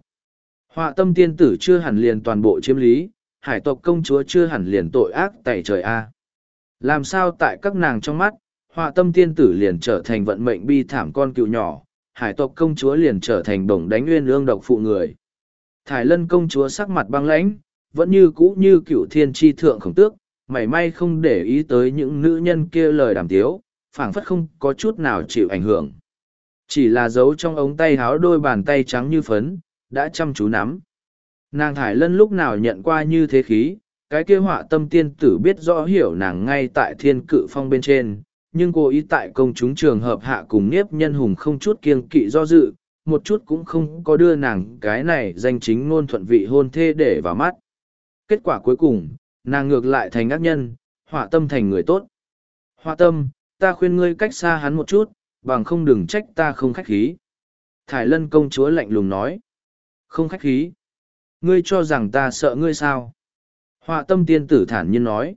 Họa tâm tiên tử chưa hẳn liền toàn bộ chiếm lý, hải tộc công chúa chưa hẳn liền tội ác tại trời A. Làm sao tại các nàng trong mắt, họa tâm tiên tử liền trở thành vận mệnh bi thảm con cựu nhỏ, hải tộc công chúa liền trở thành đồng đánh nguyên lương độc phụ người. Thải lân công chúa sắc mặt băng lãnh, vẫn như cũ như cựu thiên tri thượng khổng tước, mảy may không để ý tới những nữ nhân kia lời đàm tiếu, phảng phất không có chút nào chịu ảnh hưởng. Chỉ là giấu trong ống tay háo đôi bàn tay trắng như phấn, đã chăm chú nắm. Nàng Thải Lân lúc nào nhận qua như thế khí, cái kia họa tâm tiên tử biết rõ hiểu nàng ngay tại thiên cự phong bên trên, nhưng cô ý tại công chúng trường hợp hạ cùng nhiếp nhân hùng không chút kiêng kỵ do dự, một chút cũng không có đưa nàng cái này danh chính ngôn thuận vị hôn thê để vào mắt. Kết quả cuối cùng, nàng ngược lại thành ác nhân, họa tâm thành người tốt. Họa tâm, ta khuyên ngươi cách xa hắn một chút, bằng không đừng trách ta không khách khí. Thải lân công chúa lạnh lùng nói. Không khách khí. Ngươi cho rằng ta sợ ngươi sao? Họa tâm tiên tử thản nhiên nói.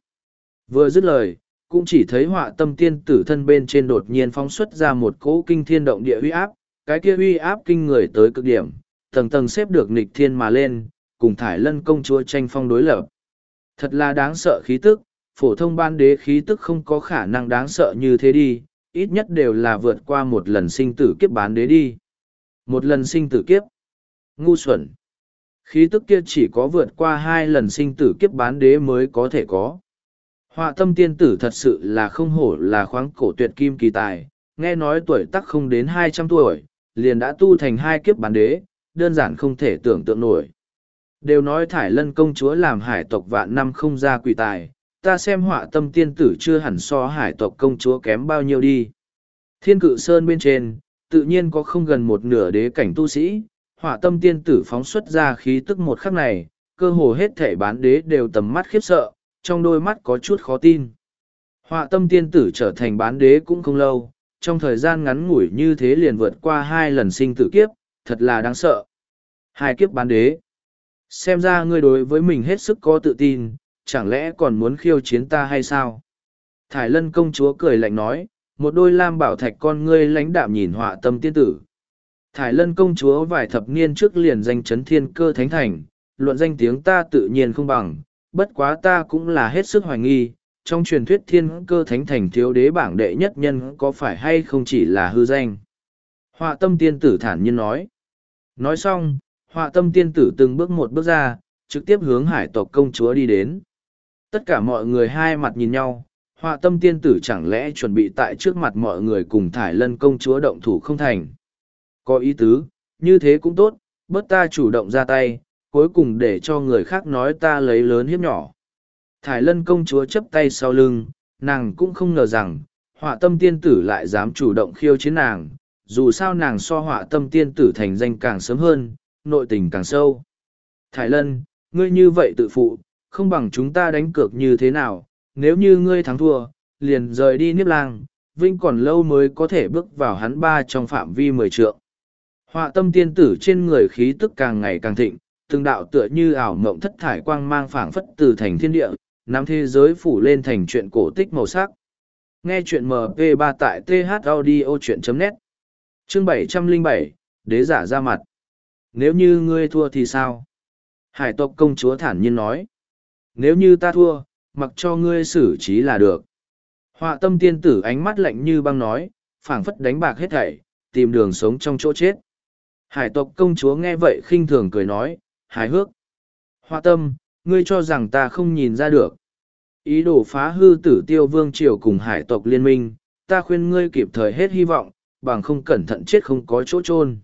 Vừa dứt lời, cũng chỉ thấy họa tâm tiên tử thân bên trên đột nhiên phóng xuất ra một cỗ kinh thiên động địa uy áp, cái kia uy áp kinh người tới cực điểm, tầng tầng xếp được nịch thiên mà lên, cùng thải lân công chúa tranh phong đối lập. Thật là đáng sợ khí tức, phổ thông ban đế khí tức không có khả năng đáng sợ như thế đi, ít nhất đều là vượt qua một lần sinh tử kiếp bán đế đi. Một lần sinh tử kiếp. Ngu xuẩn. Khí tức kia chỉ có vượt qua hai lần sinh tử kiếp bán đế mới có thể có. Họa tâm tiên tử thật sự là không hổ là khoáng cổ tuyệt kim kỳ tài, nghe nói tuổi tắc không đến hai trăm tuổi, liền đã tu thành hai kiếp bán đế, đơn giản không thể tưởng tượng nổi. Đều nói thải lân công chúa làm hải tộc vạn năm không ra quỷ tài, ta xem họa tâm tiên tử chưa hẳn so hải tộc công chúa kém bao nhiêu đi. Thiên cự sơn bên trên, tự nhiên có không gần một nửa đế cảnh tu sĩ, họa tâm tiên tử phóng xuất ra khí tức một khắc này, cơ hồ hết thể bán đế đều tầm mắt khiếp sợ, trong đôi mắt có chút khó tin. Họa tâm tiên tử trở thành bán đế cũng không lâu, trong thời gian ngắn ngủi như thế liền vượt qua hai lần sinh tử kiếp, thật là đáng sợ. Hai kiếp bán đế. Xem ra ngươi đối với mình hết sức có tự tin, chẳng lẽ còn muốn khiêu chiến ta hay sao? Thải lân công chúa cười lạnh nói, một đôi lam bảo thạch con ngươi lãnh đạm nhìn họa tâm tiên tử. Thải lân công chúa vài thập niên trước liền danh chấn thiên cơ thánh thành, luận danh tiếng ta tự nhiên không bằng, bất quá ta cũng là hết sức hoài nghi, trong truyền thuyết thiên cơ thánh thành thiếu đế bảng đệ nhất nhân có phải hay không chỉ là hư danh. Họa tâm tiên tử thản nhiên nói. Nói xong, họa tâm tiên tử từng bước một bước ra, trực tiếp hướng hải tộc công chúa đi đến. Tất cả mọi người hai mặt nhìn nhau, họa tâm tiên tử chẳng lẽ chuẩn bị tại trước mặt mọi người cùng thải lân công chúa động thủ không thành. Có ý tứ, như thế cũng tốt, bớt ta chủ động ra tay, cuối cùng để cho người khác nói ta lấy lớn hiếp nhỏ. Thải lân công chúa chấp tay sau lưng, nàng cũng không ngờ rằng, họa tâm tiên tử lại dám chủ động khiêu chiến nàng, dù sao nàng so họa tâm tiên tử thành danh càng sớm hơn, nội tình càng sâu. Thái lân, ngươi như vậy tự phụ, không bằng chúng ta đánh cược như thế nào, nếu như ngươi thắng thua, liền rời đi Niếp Lang, Vinh còn lâu mới có thể bước vào hắn ba trong phạm vi mười trượng. Họa tâm tiên tử trên người khí tức càng ngày càng thịnh, từng đạo tựa như ảo mộng thất thải quang mang phảng phất từ thành thiên địa, nắm thế giới phủ lên thành chuyện cổ tích màu sắc. Nghe chuyện MP3 tại thaudio.net Chương 707, Đế giả ra mặt. Nếu như ngươi thua thì sao? Hải tộc công chúa thản nhiên nói. Nếu như ta thua, mặc cho ngươi xử trí là được. Họa tâm tiên tử ánh mắt lạnh như băng nói, phảng phất đánh bạc hết thảy, tìm đường sống trong chỗ chết. Hải tộc công chúa nghe vậy khinh thường cười nói, hài hước. Họa tâm, ngươi cho rằng ta không nhìn ra được. Ý đồ phá hư tử tiêu vương triều cùng hải tộc liên minh, ta khuyên ngươi kịp thời hết hy vọng, bằng không cẩn thận chết không có chỗ chôn.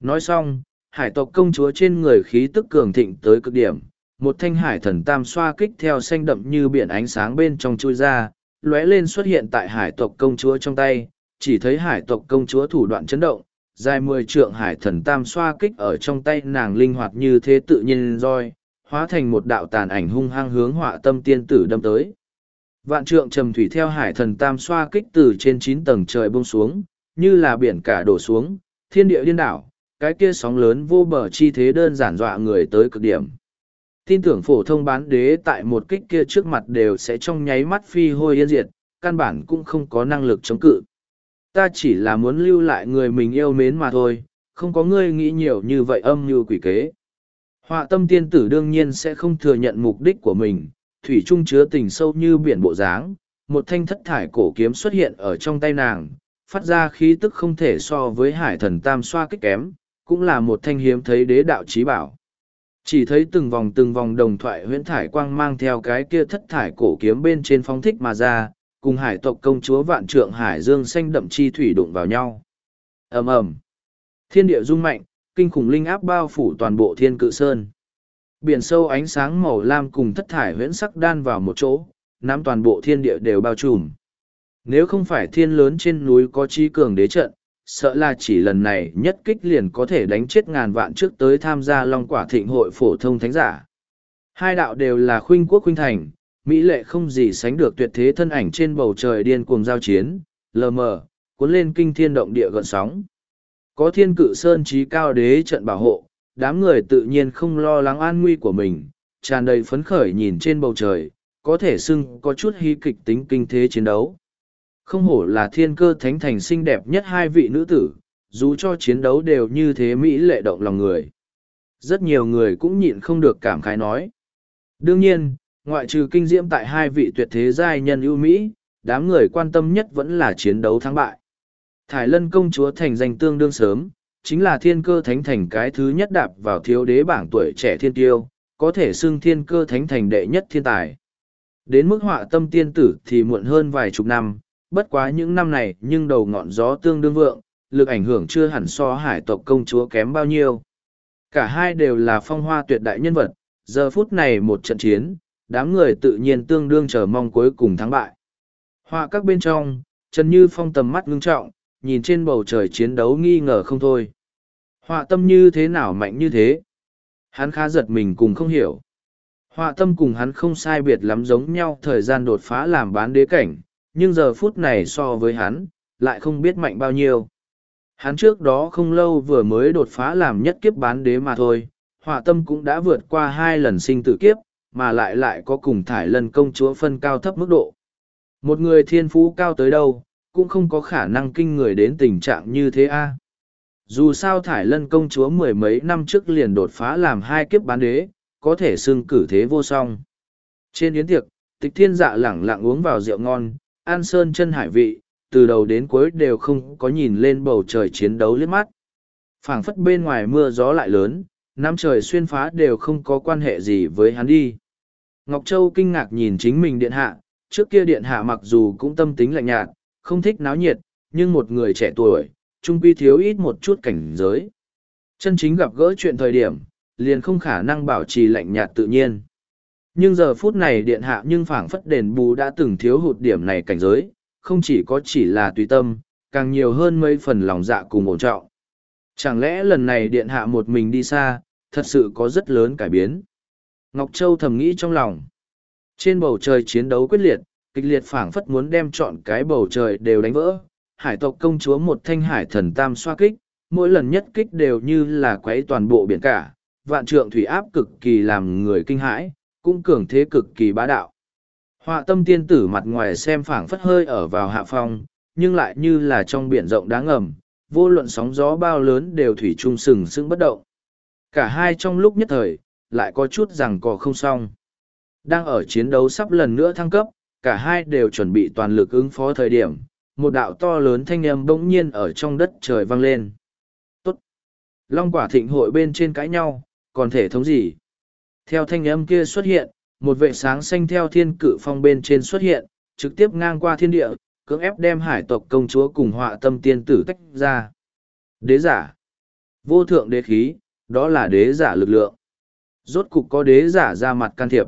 Nói xong, hải tộc công chúa trên người khí tức cường thịnh tới cực điểm, một thanh hải thần tam xoa kích theo xanh đậm như biển ánh sáng bên trong chui ra, lóe lên xuất hiện tại hải tộc công chúa trong tay, chỉ thấy hải tộc công chúa thủ đoạn chấn động, dài mười trượng hải thần tam xoa kích ở trong tay nàng linh hoạt như thế tự nhiên roi, hóa thành một đạo tàn ảnh hung hăng hướng họa tâm tiên tử đâm tới. Vạn trượng trầm thủy theo hải thần tam xoa kích từ trên chín tầng trời bông xuống, như là biển cả đổ xuống, thiên địa điên đảo, cái kia sóng lớn vô bờ chi thế đơn giản dọa người tới cực điểm. Tin tưởng phổ thông bán đế tại một kích kia trước mặt đều sẽ trong nháy mắt phi hôi yên diệt, căn bản cũng không có năng lực chống cự. Ta chỉ là muốn lưu lại người mình yêu mến mà thôi, không có ngươi nghĩ nhiều như vậy âm như quỷ kế. Họa tâm tiên tử đương nhiên sẽ không thừa nhận mục đích của mình, thủy trung chứa tình sâu như biển bộ dáng, một thanh thất thải cổ kiếm xuất hiện ở trong tay nàng, phát ra khí tức không thể so với hải thần tam xoa kích kém, cũng là một thanh hiếm thấy đế đạo trí bảo. Chỉ thấy từng vòng từng vòng đồng thoại huyễn thải quang mang theo cái kia thất thải cổ kiếm bên trên phong thích mà ra, cùng hải tộc công chúa vạn trượng hải dương xanh đậm chi thủy đụng vào nhau. ầm ầm thiên địa rung mạnh kinh khủng linh áp bao phủ toàn bộ thiên cự sơn biển sâu ánh sáng màu lam cùng thất thải huyễn sắc đan vào một chỗ nắm toàn bộ thiên địa đều bao trùm nếu không phải thiên lớn trên núi có chi cường đế trận sợ là chỉ lần này nhất kích liền có thể đánh chết ngàn vạn trước tới tham gia long quả thịnh hội phổ thông thánh giả. Hai đạo đều là khuynh quốc khuynh thành, mỹ lệ không gì sánh được tuyệt thế thân ảnh trên bầu trời điên cuồng giao chiến, lờ mờ, cuốn lên kinh thiên động địa gợn sóng. Có thiên cự sơn trí cao đế trận bảo hộ, đám người tự nhiên không lo lắng an nguy của mình, tràn đầy phấn khởi nhìn trên bầu trời, có thể xưng có chút hí kịch tính kinh thế chiến đấu không hổ là thiên cơ thánh thành xinh đẹp nhất hai vị nữ tử, dù cho chiến đấu đều như thế mỹ lệ động lòng người. Rất nhiều người cũng nhịn không được cảm khái nói. Đương nhiên, ngoại trừ kinh diễm tại hai vị tuyệt thế giai nhân ưu mỹ, đám người quan tâm nhất vẫn là chiến đấu thắng bại. Thải lân công chúa thành danh tương đương sớm, chính là thiên cơ thánh thành cái thứ nhất đạp vào thiếu đế bảng tuổi trẻ thiên tiêu, có thể xưng thiên cơ thánh thành đệ nhất thiên tài. Đến mức họa tâm tiên tử thì muộn hơn vài chục năm bất quá những năm này, nhưng đầu ngọn gió tương đương vượng, lực ảnh hưởng chưa hẳn so hải tộc công chúa kém bao nhiêu. Cả hai đều là phong hoa tuyệt đại nhân vật, giờ phút này một trận chiến, đám người tự nhiên tương đương chờ mong cuối cùng thắng bại. Họa các bên trong, trần như phong tầm mắt ngưng trọng, nhìn trên bầu trời chiến đấu nghi ngờ không thôi. Họa tâm như thế nào mạnh như thế? Hắn khá giật mình cùng không hiểu. Họa tâm cùng hắn không sai biệt lắm giống nhau, thời gian đột phá làm bán đế cảnh nhưng giờ phút này so với hắn, lại không biết mạnh bao nhiêu. Hắn trước đó không lâu vừa mới đột phá làm nhất kiếp bán đế mà thôi, họa tâm cũng đã vượt qua hai lần sinh tử kiếp, mà lại lại có cùng thải lần công chúa phân cao thấp mức độ. Một người thiên phú cao tới đâu, cũng không có khả năng kinh người đến tình trạng như thế a. Dù sao thải lân công chúa mười mấy năm trước liền đột phá làm hai kiếp bán đế, có thể xưng cử thế vô song. Trên yến tiệc, tịch thiên dạ lẳng lặng uống vào rượu ngon an sơn chân hải vị, từ đầu đến cuối đều không có nhìn lên bầu trời chiến đấu liếc mắt. Phảng phất bên ngoài mưa gió lại lớn, năm trời xuyên phá đều không có quan hệ gì với hắn đi. Ngọc châu kinh ngạc nhìn chính mình điện hạ, trước kia điện hạ mặc dù cũng tâm tính lạnh nhạt, không thích náo nhiệt, nhưng một người trẻ tuổi, trung quy thiếu ít một chút cảnh giới. Chân chính gặp gỡ chuyện thời điểm, liền không khả năng bảo trì lạnh nhạt tự nhiên nhưng giờ phút này điện hạ nhưng phảng phất đền bù đã từng thiếu hụt điểm này cảnh giới, không chỉ có chỉ là tùy tâm, càng nhiều hơn mấy phần lòng dạ cùng ổn trọng. Chẳng lẽ lần này điện hạ một mình đi xa, thật sự có rất lớn cải biến? Ngọc châu thầm nghĩ trong lòng. Trên bầu trời chiến đấu quyết liệt, kịch liệt phảng phất muốn đem chọn cái bầu trời đều đánh vỡ, hải tộc công chúa một thanh hải thần tam xoa kích, mỗi lần nhất kích đều như là quấy toàn bộ biển cả, vạn trượng thủy áp cực kỳ làm người kinh hãi cũng cường thế cực kỳ bá đạo. Họa tâm tiên tử mặt ngoài xem phảng phất hơi ở vào hạ phong, nhưng lại như là trong biển rộng đáng ngầm, vô luận sóng gió bao lớn đều thủy chung sừng sững bất động. Cả hai trong lúc nhất thời, lại có chút rằng cò không xong. Đang ở chiến đấu sắp lần nữa thăng cấp, cả hai đều chuẩn bị toàn lực ứng phó thời điểm, một đạo to lớn thanh âm bỗng nhiên ở trong đất trời vang lên. Tốt. Long quả thịnh hội bên trên cãi nhau, còn thể thống gì? Theo thanh âm kia xuất hiện một vệ sáng xanh theo thiên cự phong bên trên xuất hiện trực tiếp ngang qua thiên địa cưỡng ép đem hải tộc công chúa cùng họa tâm tiên tử tách ra. Đế giả. Vô thượng đế khí đó là đế giả lực lượng. Rốt cục có đế giả ra mặt can thiệp.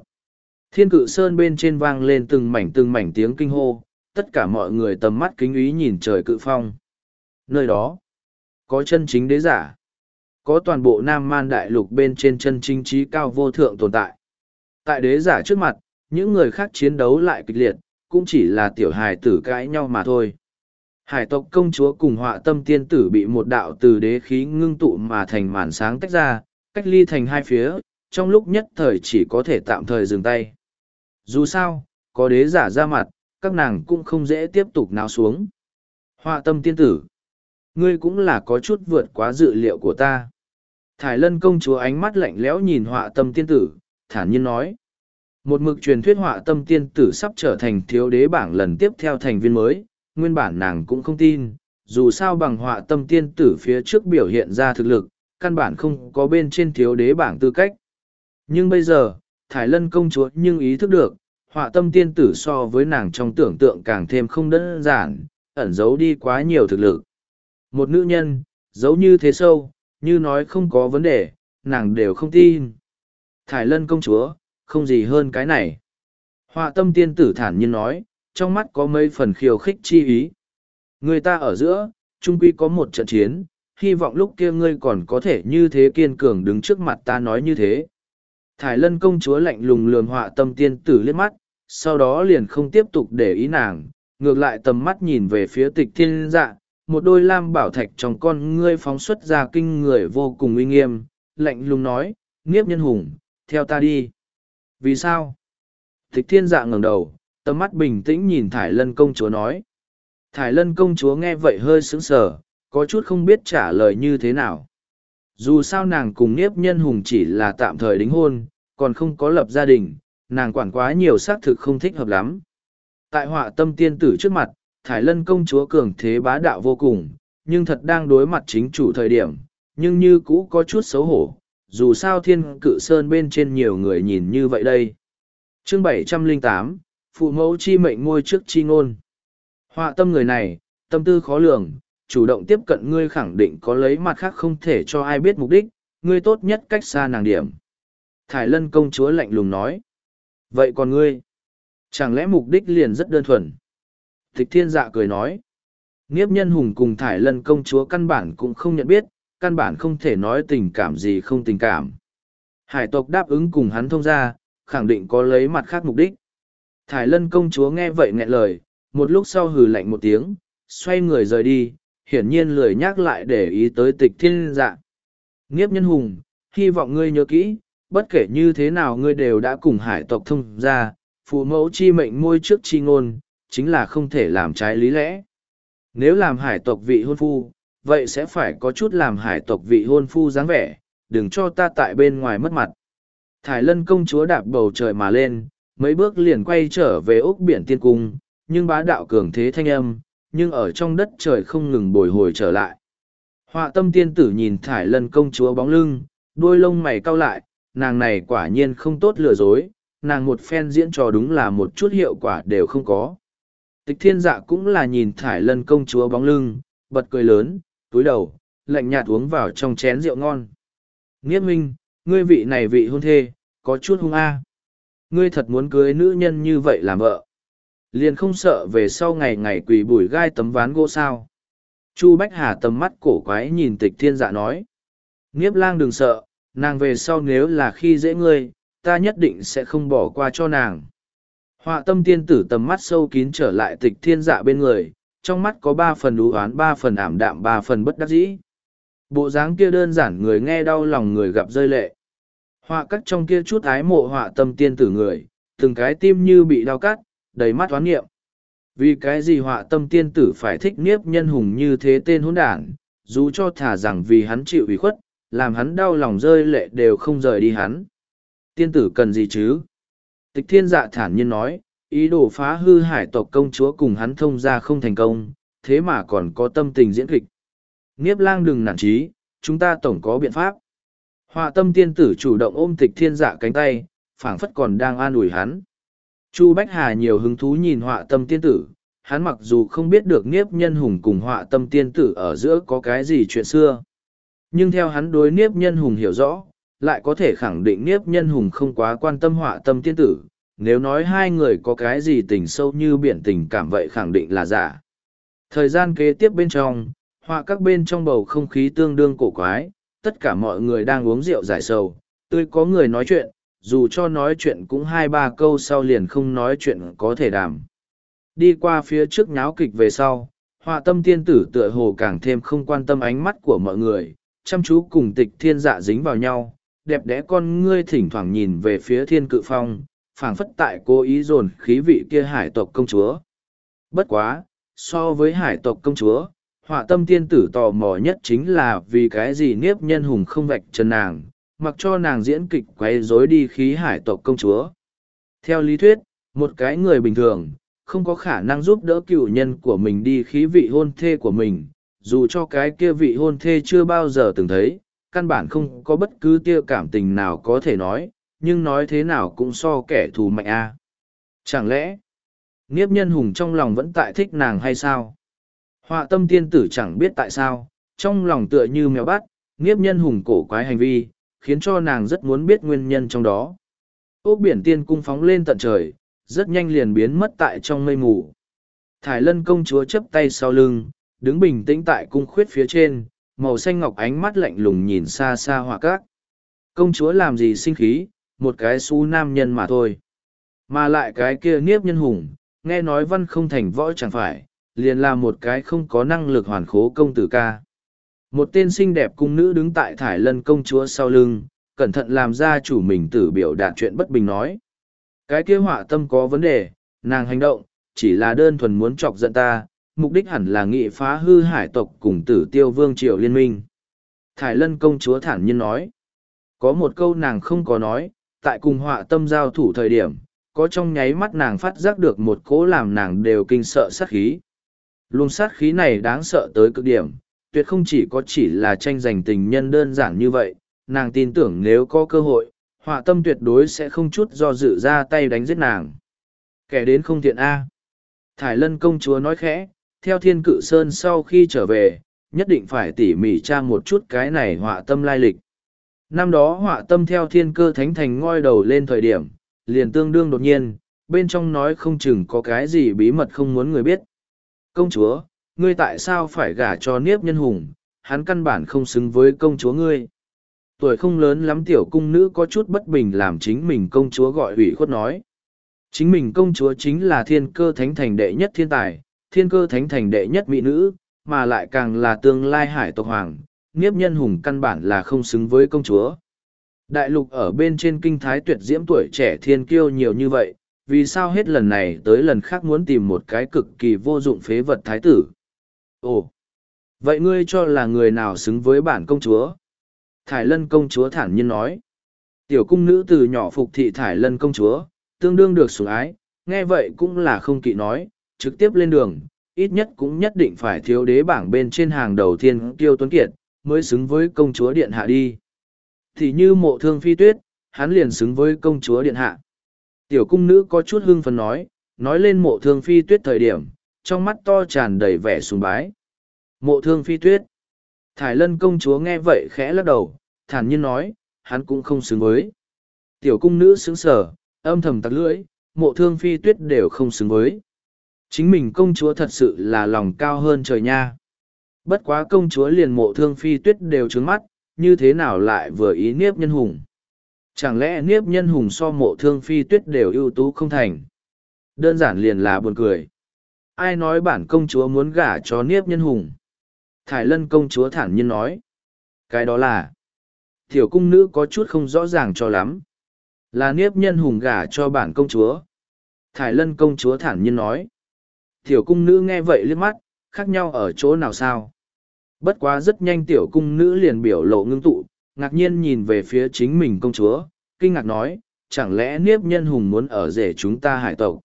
Thiên cự sơn bên trên vang lên từng mảnh từng mảnh tiếng kinh hô, tất cả mọi người tầm mắt kính ý nhìn trời cự phong. Nơi đó, có chân chính đế giả, có toàn bộ Nam Man Đại Lục bên trên chân chính trí cao vô thượng tồn tại. Tại đế giả trước mặt, những người khác chiến đấu lại kịch liệt, cũng chỉ là tiểu hài tử cãi nhau mà thôi. Hải tộc công chúa cùng họa tâm tiên tử bị một đạo từ đế khí ngưng tụ mà thành màn sáng tách ra, cách ly thành hai phía, trong lúc nhất thời chỉ có thể tạm thời dừng tay. Dù sao, có đế giả ra mặt, các nàng cũng không dễ tiếp tục náo xuống. Họa tâm tiên tử. Ngươi cũng là có chút vượt quá dự liệu của ta. Thải lân công chúa ánh mắt lạnh lẽo nhìn họa tâm tiên tử, thản nhiên nói. Một mực truyền thuyết họa tâm tiên tử sắp trở thành thiếu đế bảng lần tiếp theo thành viên mới, nguyên bản nàng cũng không tin, dù sao bằng họa tâm tiên tử phía trước biểu hiện ra thực lực, căn bản không có bên trên thiếu đế bảng tư cách. Nhưng bây giờ, Thải Lân công chúa nhưng ý thức được, họa tâm tiên tử so với nàng trong tưởng tượng càng thêm không đơn giản, ẩn giấu đi quá nhiều thực lực. Một nữ nhân, giấu như thế sâu, như nói không có vấn đề, nàng đều không tin. Thải lân công chúa, không gì hơn cái này. Họa tâm tiên tử thản nhiên nói, trong mắt có mấy phần khiêu khích chi ý. Người ta ở giữa, trung quy có một trận chiến, hy vọng lúc kia ngươi còn có thể như thế kiên cường đứng trước mặt ta nói như thế. Thải lân công chúa lạnh lùng lườm họa tâm tiên tử liếc mắt, sau đó liền không tiếp tục để ý nàng, ngược lại tầm mắt nhìn về phía tịch thiên dạ, một đôi lam bảo thạch trong con ngươi phóng xuất ra kinh người vô cùng uy nghiêm, lạnh lùng nói, nghiếp nhân hùng, theo ta đi. Vì sao? Thích thiên dạ ngẩng đầu, tầm mắt bình tĩnh nhìn Thải lân công chúa nói. Thải lân công chúa nghe vậy hơi sững sờ, có chút không biết trả lời như thế nào. Dù sao nàng cùng Niếp Nhân Hùng chỉ là tạm thời đính hôn, còn không có lập gia đình, nàng quản quá nhiều xác thực không thích hợp lắm. Tại họa tâm tiên tử trước mặt, Thải Lân công chúa cường thế bá đạo vô cùng, nhưng thật đang đối mặt chính chủ thời điểm, nhưng như cũ có chút xấu hổ, dù sao thiên cự sơn bên trên nhiều người nhìn như vậy đây. Chương bảy trăm linh tám Phụ mẫu chi mệnh ngôi trước chi ngôn. Họa tâm người này, tâm tư khó lường, chủ động tiếp cận ngươi khẳng định có lấy mặt khác không thể cho ai biết mục đích, ngươi tốt nhất cách xa nàng điểm. Thải lân công chúa lạnh lùng nói. Vậy còn ngươi? Chẳng lẽ mục đích liền rất đơn thuần? Thích thiên dạ cười nói. Nghiếp nhân hùng cùng thải lân công chúa căn bản cũng không nhận biết, căn bản không thể nói tình cảm gì không tình cảm. Hải tộc đáp ứng cùng hắn thông ra, khẳng định có lấy mặt khác mục đích. Thải lân công chúa nghe vậy nghẹn lời, một lúc sau hừ lạnh một tiếng, xoay người rời đi, hiển nhiên lười nhắc lại để ý tới tịch thiên dạ. Nghiếp nhân hùng, hy vọng ngươi nhớ kỹ, bất kể như thế nào ngươi đều đã cùng hải tộc thông ra, phụ mẫu chi mệnh môi trước chi ngôn, chính là không thể làm trái lý lẽ. Nếu làm hải tộc vị hôn phu, vậy sẽ phải có chút làm hải tộc vị hôn phu dáng vẻ, đừng cho ta tại bên ngoài mất mặt. Thải lân công chúa đạp bầu trời mà lên, mấy bước liền quay trở về ốc biển tiên cung, nhưng bá đạo cường thế thanh âm, nhưng ở trong đất trời không ngừng bồi hồi trở lại. Họa tâm tiên tử nhìn thải lân công chúa bóng lưng, đôi lông mày cau lại, nàng này quả nhiên không tốt lừa dối, nàng một phen diễn trò đúng là một chút hiệu quả đều không có. Tịch thiên dạ cũng là nhìn thải lân công chúa bóng lưng, bật cười lớn, túi đầu, lạnh nhạt uống vào trong chén rượu ngon. Nghiết minh, ngươi vị này vị hôn thê, có chút hung a. Ngươi thật muốn cưới nữ nhân như vậy làm vợ. Liền không sợ về sau ngày ngày quỳ bùi gai tấm ván gỗ sao. Chu Bách Hà tầm mắt cổ quái nhìn tịch thiên dạ nói. Nghiếp lang đừng sợ, nàng về sau nếu là khi dễ ngươi, ta nhất định sẽ không bỏ qua cho nàng. Họa tâm tiên tử tầm mắt sâu kín trở lại tịch thiên dạ bên người, trong mắt có ba phần đú oán ba phần ảm đạm ba phần bất đắc dĩ. Bộ dáng kia đơn giản người nghe đau lòng người gặp rơi lệ. Họa cắt trong kia chút ái mộ họa tâm tiên tử người, từng cái tim như bị đau cắt, đầy mắt oán nghiệm. Vì cái gì họa tâm tiên tử phải thích niếp nhân hùng như thế tên hỗn đản, dù cho thả rằng vì hắn chịu ủy khuất, làm hắn đau lòng rơi lệ đều không rời đi hắn. Tiên tử cần gì chứ? Tịch thiên dạ thản nhiên nói, ý đồ phá hư hải tộc công chúa cùng hắn thông ra không thành công, thế mà còn có tâm tình diễn kịch. Nghiếp lang đừng nản trí, chúng ta tổng có biện pháp. Họa tâm tiên tử chủ động ôm tịch thiên dạ cánh tay, phảng phất còn đang an ủi hắn. Chu Bách Hà nhiều hứng thú nhìn họa tâm tiên tử, hắn mặc dù không biết được Niếp Nhân Hùng cùng họa tâm tiên tử ở giữa có cái gì chuyện xưa. Nhưng theo hắn đối Niếp Nhân Hùng hiểu rõ, lại có thể khẳng định Niếp Nhân Hùng không quá quan tâm họa tâm tiên tử. Nếu nói hai người có cái gì tình sâu như biển tình cảm vậy khẳng định là giả. Thời gian kế tiếp bên trong, họa các bên trong bầu không khí tương đương cổ quái, tất cả mọi người đang uống rượu giải sầu, tươi có người nói chuyện, dù cho nói chuyện cũng hai ba câu sau liền không nói chuyện có thể đàm. Đi qua phía trước nháo kịch về sau, họa tâm tiên tử tựa hồ càng thêm không quan tâm ánh mắt của mọi người, chăm chú cùng tịch thiên dạ dính vào nhau, đẹp đẽ con ngươi thỉnh thoảng nhìn về phía thiên cự phong, phảng phất tại cố ý dồn khí vị kia hải tộc công chúa. Bất quá, so với hải tộc công chúa, họa tâm tiên tử tò mò nhất chính là vì cái gì nếp nhân hùng không vạch trần nàng, mặc cho nàng diễn kịch quấy rối đi khí hải tộc công chúa. Theo lý thuyết, một cái người bình thường, không có khả năng giúp đỡ cựu nhân của mình đi khí vị hôn thê của mình, dù cho cái kia vị hôn thê chưa bao giờ từng thấy, căn bản không có bất cứ tia cảm tình nào có thể nói, nhưng nói thế nào cũng so kẻ thù mạnh a. Chẳng lẽ, Niếp nhân hùng trong lòng vẫn tại thích nàng hay sao? Họa tâm tiên tử chẳng biết tại sao, trong lòng tựa như mèo bắt, nghiếp nhân hùng cổ quái hành vi, khiến cho nàng rất muốn biết nguyên nhân trong đó. Ốc biển tiên cung phóng lên tận trời, rất nhanh liền biến mất tại trong mây mù. Thải lân công chúa chấp tay sau lưng, đứng bình tĩnh tại cung khuyết phía trên, màu xanh ngọc ánh mắt lạnh lùng nhìn xa xa họa cát. Công chúa làm gì sinh khí, một cái xú nam nhân mà thôi. Mà lại cái kia niếp nhân hùng, nghe nói văn không thành võ chẳng phải, liền là một cái không có năng lực hoàn khố công tử ca. Một tên xinh đẹp cung nữ đứng tại thải lân công chúa sau lưng, cẩn thận làm ra chủ mình tử biểu đạt chuyện bất bình nói. Cái kia họa tâm có vấn đề, nàng hành động, chỉ là đơn thuần muốn chọc giận ta, mục đích hẳn là nghị phá hư hải tộc cùng tử tiêu vương triều liên minh. Thải lân công chúa thản nhiên nói. Có một câu nàng không có nói, tại cùng họa tâm giao thủ thời điểm, có trong nháy mắt nàng phát giác được một cỗ làm nàng đều kinh sợ sát khí. Luồng sát khí này đáng sợ tới cực điểm, tuyệt không chỉ có chỉ là tranh giành tình nhân đơn giản như vậy, nàng tin tưởng nếu có cơ hội, họa tâm tuyệt đối sẽ không chút do dự ra tay đánh giết nàng. Kẻ đến không thiện A. Thải lân công chúa nói khẽ, theo thiên cự sơn sau khi trở về, nhất định phải tỉ mỉ tra một chút cái này họa tâm lai lịch. Năm đó họa tâm theo thiên cơ thánh thành ngoi đầu lên thời điểm, liền tương đương đột nhiên, bên trong nói không chừng có cái gì bí mật không muốn người biết. Công chúa, ngươi tại sao phải gả cho niếp nhân hùng, hắn căn bản không xứng với công chúa ngươi. Tuổi không lớn lắm tiểu cung nữ có chút bất bình làm chính mình công chúa gọi ủy khuất nói. Chính mình công chúa chính là thiên cơ thánh thành đệ nhất thiên tài, thiên cơ thánh thành đệ nhất mỹ nữ, mà lại càng là tương lai hải tộc hoàng, nghiếp nhân hùng căn bản là không xứng với công chúa. Đại lục ở bên trên kinh thái tuyệt diễm tuổi trẻ thiên kiêu nhiều như vậy, vì sao hết lần này tới lần khác muốn tìm một cái cực kỳ vô dụng phế vật thái tử? Ồ, vậy ngươi cho là người nào xứng với bản công chúa? Thải lân công chúa thản nhiên nói. Tiểu cung nữ từ nhỏ phục thị thải lân công chúa, tương đương được sủng ái, nghe vậy cũng là không kỵ nói, trực tiếp lên đường, ít nhất cũng nhất định phải thiếu đế bảng bên trên hàng đầu thiên Tiêu tuấn kiệt, mới xứng với công chúa điện hạ đi. Thì như mộ thương phi tuyết, hắn liền xứng với công chúa điện hạ. Tiểu cung nữ có chút hưng phấn nói, nói lên mộ thương phi tuyết thời điểm, trong mắt to tràn đầy vẻ sùng bái. Mộ thương phi tuyết. Thải lân công chúa nghe vậy khẽ lắc đầu, thản nhiên nói, hắn cũng không xứng với. Tiểu cung nữ xứng sở, âm thầm tặc lưỡi, mộ thương phi tuyết đều không xứng với. Chính mình công chúa thật sự là lòng cao hơn trời nha. Bất quá công chúa liền mộ thương phi tuyết đều trướng mắt, như thế nào lại vừa ý niếp nhân hùng. Chẳng lẽ niếp nhân hùng so mộ thương phi tuyết đều ưu tú không thành? Đơn giản liền là buồn cười. Ai nói bản công chúa muốn gả cho niếp nhân hùng? Thải lân công chúa thản nhiên nói. Cái đó là, tiểu cung nữ có chút không rõ ràng cho lắm. Là niếp nhân hùng gả cho bản công chúa. Thải lân công chúa thản nhiên nói. Tiểu cung nữ nghe vậy liếc mắt, khác nhau ở chỗ nào sao? Bất quá rất nhanh tiểu cung nữ liền biểu lộ ngưng tụ, ngạc nhiên nhìn về phía chính mình công chúa, kinh ngạc nói, chẳng lẽ niếp nhân hùng muốn ở rể chúng ta hải tộc?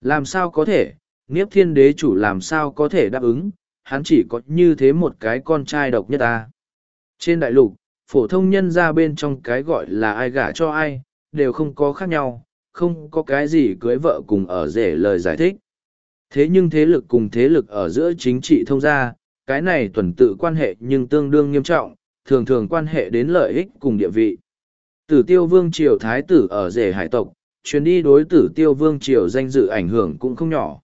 Làm sao có thể, niếp thiên đế chủ làm sao có thể đáp ứng, hắn chỉ có như thế một cái con trai độc nhất ta. Trên đại lục, phổ thông nhân ra bên trong cái gọi là ai gả cho ai, đều không có khác nhau, không có cái gì cưới vợ cùng ở rể lời giải thích. Thế nhưng thế lực cùng thế lực ở giữa chính trị thông gia, cái này tuần tự quan hệ nhưng tương đương nghiêm trọng, thường thường quan hệ đến lợi ích cùng địa vị. Tử tiêu vương triều thái tử ở rể hải tộc, chuyến đi đối tử tiêu vương triều danh dự ảnh hưởng cũng không nhỏ.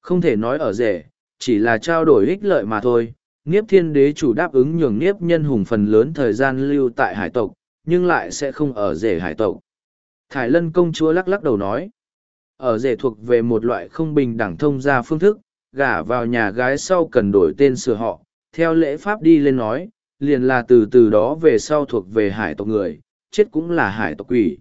Không thể nói ở rể, chỉ là trao đổi ích lợi mà thôi. Niếp thiên đế chủ đáp ứng nhường Niếp nhân hùng phần lớn thời gian lưu tại hải tộc, nhưng lại sẽ không ở rể hải tộc. Thải lân công chúa lắc lắc đầu nói, ở rể thuộc về một loại không bình đẳng thông gia phương thức, gả vào nhà gái sau cần đổi tên sửa họ, theo lễ pháp đi lên nói, liền là từ từ đó về sau thuộc về hải tộc người, chết cũng là hải tộc quỷ.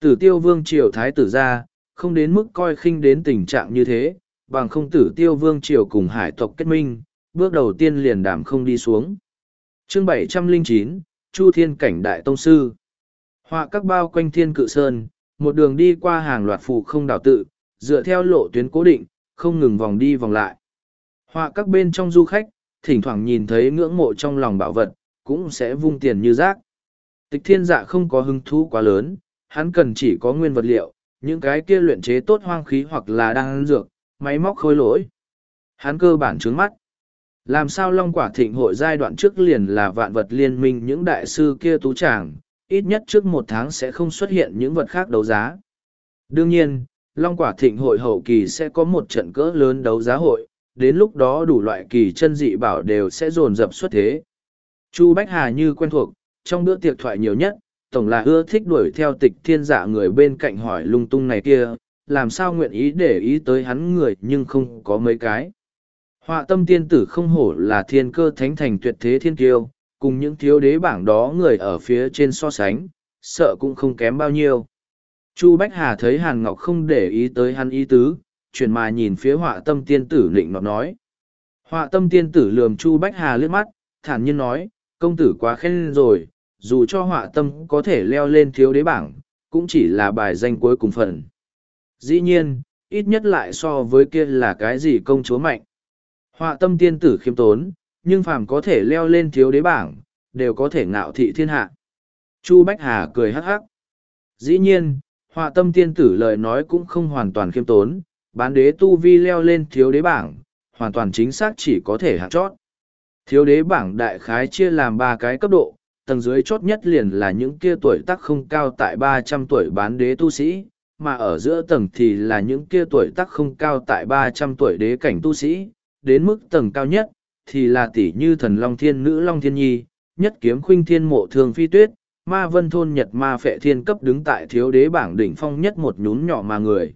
Tử tiêu vương triều thái tử ra, không đến mức coi khinh đến tình trạng như thế, bằng không tử tiêu vương triều cùng hải tộc kết minh, bước đầu tiên liền đảm không đi xuống. chương bảy trăm linh chín Chu Thiên Cảnh Đại Tông Sư Họa các bao quanh thiên cự sơn, một đường đi qua hàng loạt phụ không đảo tự, dựa theo lộ tuyến cố định, không ngừng vòng đi vòng lại. Họa các bên trong du khách, thỉnh thoảng nhìn thấy ngưỡng mộ trong lòng bảo vật, cũng sẽ vung tiền như rác. Tịch thiên dạ không có hứng thú quá lớn, hắn cần chỉ có nguyên vật liệu, những cái kia luyện chế tốt hoang khí hoặc là đang dược, máy móc khôi lỗi. Hắn cơ bản trướng mắt. Làm sao Long Quả Thịnh hội giai đoạn trước liền là vạn vật liên minh những đại sư kia tú tràng, ít nhất trước một tháng sẽ không xuất hiện những vật khác đấu giá. Đương nhiên, Long Quả Thịnh hội hậu kỳ sẽ có một trận cỡ lớn đấu giá hội, đến lúc đó đủ loại kỳ chân dị bảo đều sẽ dồn dập xuất thế. Chu Bách Hà như quen thuộc, trong bữa tiệc thoại nhiều nhất, tổng là ưa thích đuổi theo tịch thiên dạ người bên cạnh hỏi lung tung này kia, làm sao nguyện ý để ý tới hắn người nhưng không có mấy cái. Họa tâm tiên tử không hổ là thiên cơ thánh thành tuyệt thế thiên kiêu, cùng những thiếu đế bảng đó người ở phía trên so sánh, sợ cũng không kém bao nhiêu. Chu Bách Hà thấy Hàn Ngọc không để ý tới hắn ý tứ, chuyển mà nhìn phía họa tâm tiên tử định nọt nói. Họa tâm tiên tử lườm Chu Bách Hà liếc mắt, thản nhiên nói, công tử quá khen rồi, dù cho họa tâm có thể leo lên thiếu đế bảng, cũng chỉ là bài danh cuối cùng phần. Dĩ nhiên, ít nhất lại so với kia là cái gì công chúa mạnh. Họa tâm tiên tử khiêm tốn, nhưng phàm có thể leo lên thiếu đế bảng, đều có thể ngạo thị thiên hạ. Chu Bách Hà cười hắc hắc. Dĩ nhiên, họa tâm tiên tử lời nói cũng không hoàn toàn khiêm tốn, bán đế tu vi leo lên thiếu đế bảng, hoàn toàn chính xác chỉ có thể hạt chót. Thiếu đế bảng đại khái chia làm ba cái cấp độ, tầng dưới chót nhất liền là những kia tuổi tác không cao tại ba trăm tuổi bán đế tu sĩ, mà ở giữa tầng thì là những kia tuổi tác không cao tại ba trăm tuổi đế cảnh tu sĩ, đến mức tầng cao nhất, thì là tỷ như thần Long Thiên Nữ Long Thiên Nhi, nhất kiếm khuynh thiên mộ thường phi tuyết, ma vân thôn nhật ma phệ thiên cấp đứng tại thiếu đế bảng đỉnh phong nhất một nhún nhỏ mà người.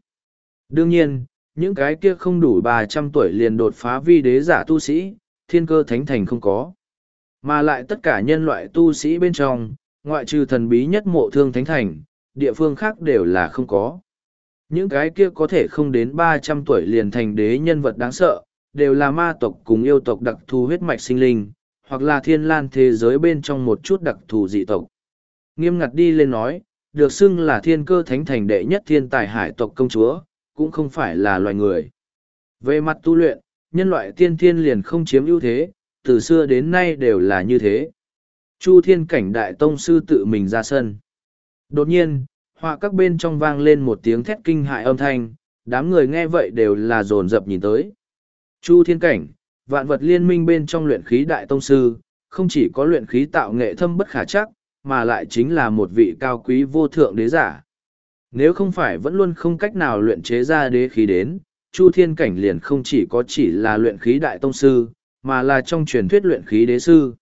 Đương nhiên, những cái kia không đủ ba trăm tuổi liền đột phá vi đế giả tu sĩ, thiên cơ thánh thành không có. Mà lại tất cả nhân loại tu sĩ bên trong, ngoại trừ thần bí nhất mộ thương thánh thành, địa phương khác đều là không có. Những cái kia có thể không đến ba trăm tuổi liền thành đế nhân vật đáng sợ, đều là ma tộc cùng yêu tộc đặc thù huyết mạch sinh linh, hoặc là thiên lan thế giới bên trong một chút đặc thù dị tộc. Nghiêm ngặt đi lên nói, được xưng là thiên cơ thánh thành đệ nhất thiên tài hải tộc công chúa, cũng không phải là loài người. Về mặt tu luyện, nhân loại tiên thiên liền không chiếm ưu thế, từ xưa đến nay đều là như thế. Chu thiên cảnh đại tông sư tự mình ra sân. Đột nhiên, họa các bên trong vang lên một tiếng thét kinh hại âm thanh, đám người nghe vậy đều là dồn dập nhìn tới. Chu thiên cảnh, vạn vật liên minh bên trong luyện khí đại tông sư, không chỉ có luyện khí tạo nghệ thâm bất khả chắc, mà lại chính là một vị cao quý vô thượng đế giả. Nếu không phải vẫn luôn không cách nào luyện chế ra đế khí đến, Chu Thiên Cảnh liền không chỉ có chỉ là luyện khí đại tông sư, mà là trong truyền thuyết luyện khí đế sư.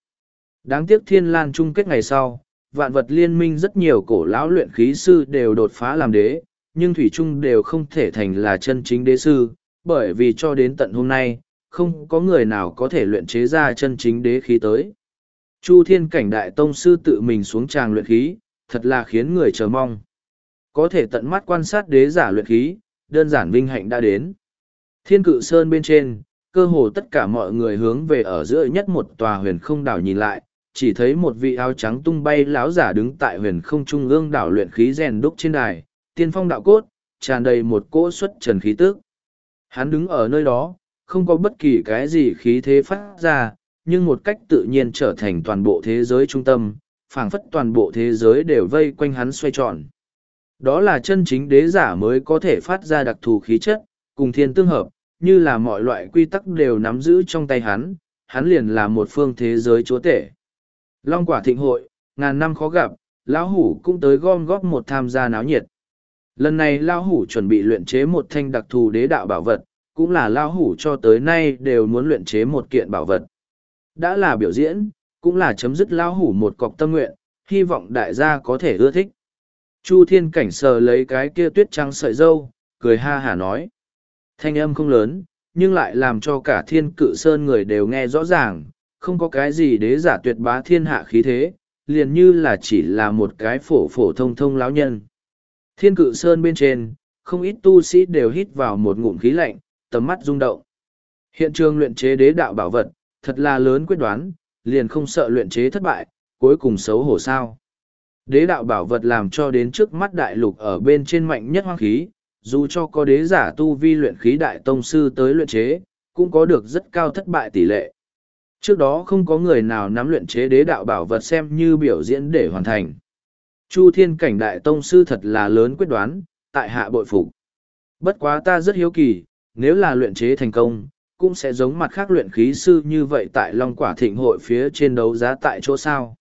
Đáng tiếc Thiên Lan chung kết ngày sau, vạn vật liên minh rất nhiều cổ lão luyện khí sư đều đột phá làm đế, nhưng Thủy Trung đều không thể thành là chân chính đế sư, bởi vì cho đến tận hôm nay, không có người nào có thể luyện chế ra chân chính đế khí tới. Chu Thiên Cảnh Đại Tông Sư tự mình xuống tràng luyện khí, thật là khiến người chờ mong. Có thể tận mắt quan sát đế giả luyện khí, đơn giản vinh hạnh đã đến. Thiên cự sơn bên trên, cơ hồ tất cả mọi người hướng về ở giữa nhất một tòa huyền không đảo nhìn lại, chỉ thấy một vị áo trắng tung bay lão giả đứng tại huyền không trung ương đảo luyện khí rèn đúc trên đài, tiên phong đạo cốt, tràn đầy một cỗ xuất trần khí tức. Hắn đứng ở nơi đó, không có bất kỳ cái gì khí thế phát ra, nhưng một cách tự nhiên trở thành toàn bộ thế giới trung tâm, phảng phất toàn bộ thế giới đều vây quanh hắn xoay tròn. Đó là chân chính đế giả mới có thể phát ra đặc thù khí chất, cùng thiên tương hợp, như là mọi loại quy tắc đều nắm giữ trong tay hắn, hắn liền là một phương thế giới chúa tể. Long quả thịnh hội, ngàn năm khó gặp, lão hủ cũng tới gom góp một tham gia náo nhiệt. Lần này lão hủ chuẩn bị luyện chế một thanh đặc thù đế đạo bảo vật, cũng là lão hủ cho tới nay đều muốn luyện chế một kiện bảo vật. Đã là biểu diễn, cũng là chấm dứt lão hủ một cọc tâm nguyện, hy vọng đại gia có thể ưa thích. Chu thiên cảnh sờ lấy cái kia tuyết trắng sợi dâu, cười ha hả nói. Thanh âm không lớn, nhưng lại làm cho cả thiên cự sơn người đều nghe rõ ràng, không có cái gì đế giả tuyệt bá thiên hạ khí thế, liền như là chỉ là một cái phổ phổ thông thông lão nhân. Thiên cự sơn bên trên, không ít tu sĩ đều hít vào một ngụm khí lạnh, tầm mắt rung động. Hiện trường luyện chế đế đạo bảo vật, thật là lớn quyết đoán, liền không sợ luyện chế thất bại, cuối cùng xấu hổ sao. Đế đạo bảo vật làm cho đến trước mắt đại lục ở bên trên mạnh nhất hoang khí, dù cho có đế giả tu vi luyện khí đại tông sư tới luyện chế, cũng có được rất cao thất bại tỷ lệ. Trước đó không có người nào nắm luyện chế đế đạo bảo vật xem như biểu diễn để hoàn thành. Chu thiên cảnh đại tông sư thật là lớn quyết đoán, tại hạ bội phục. Bất quá ta rất hiếu kỳ, nếu là luyện chế thành công, cũng sẽ giống mặt khác luyện khí sư như vậy tại Long Quả Thịnh hội phía trên đấu giá tại chỗ sao.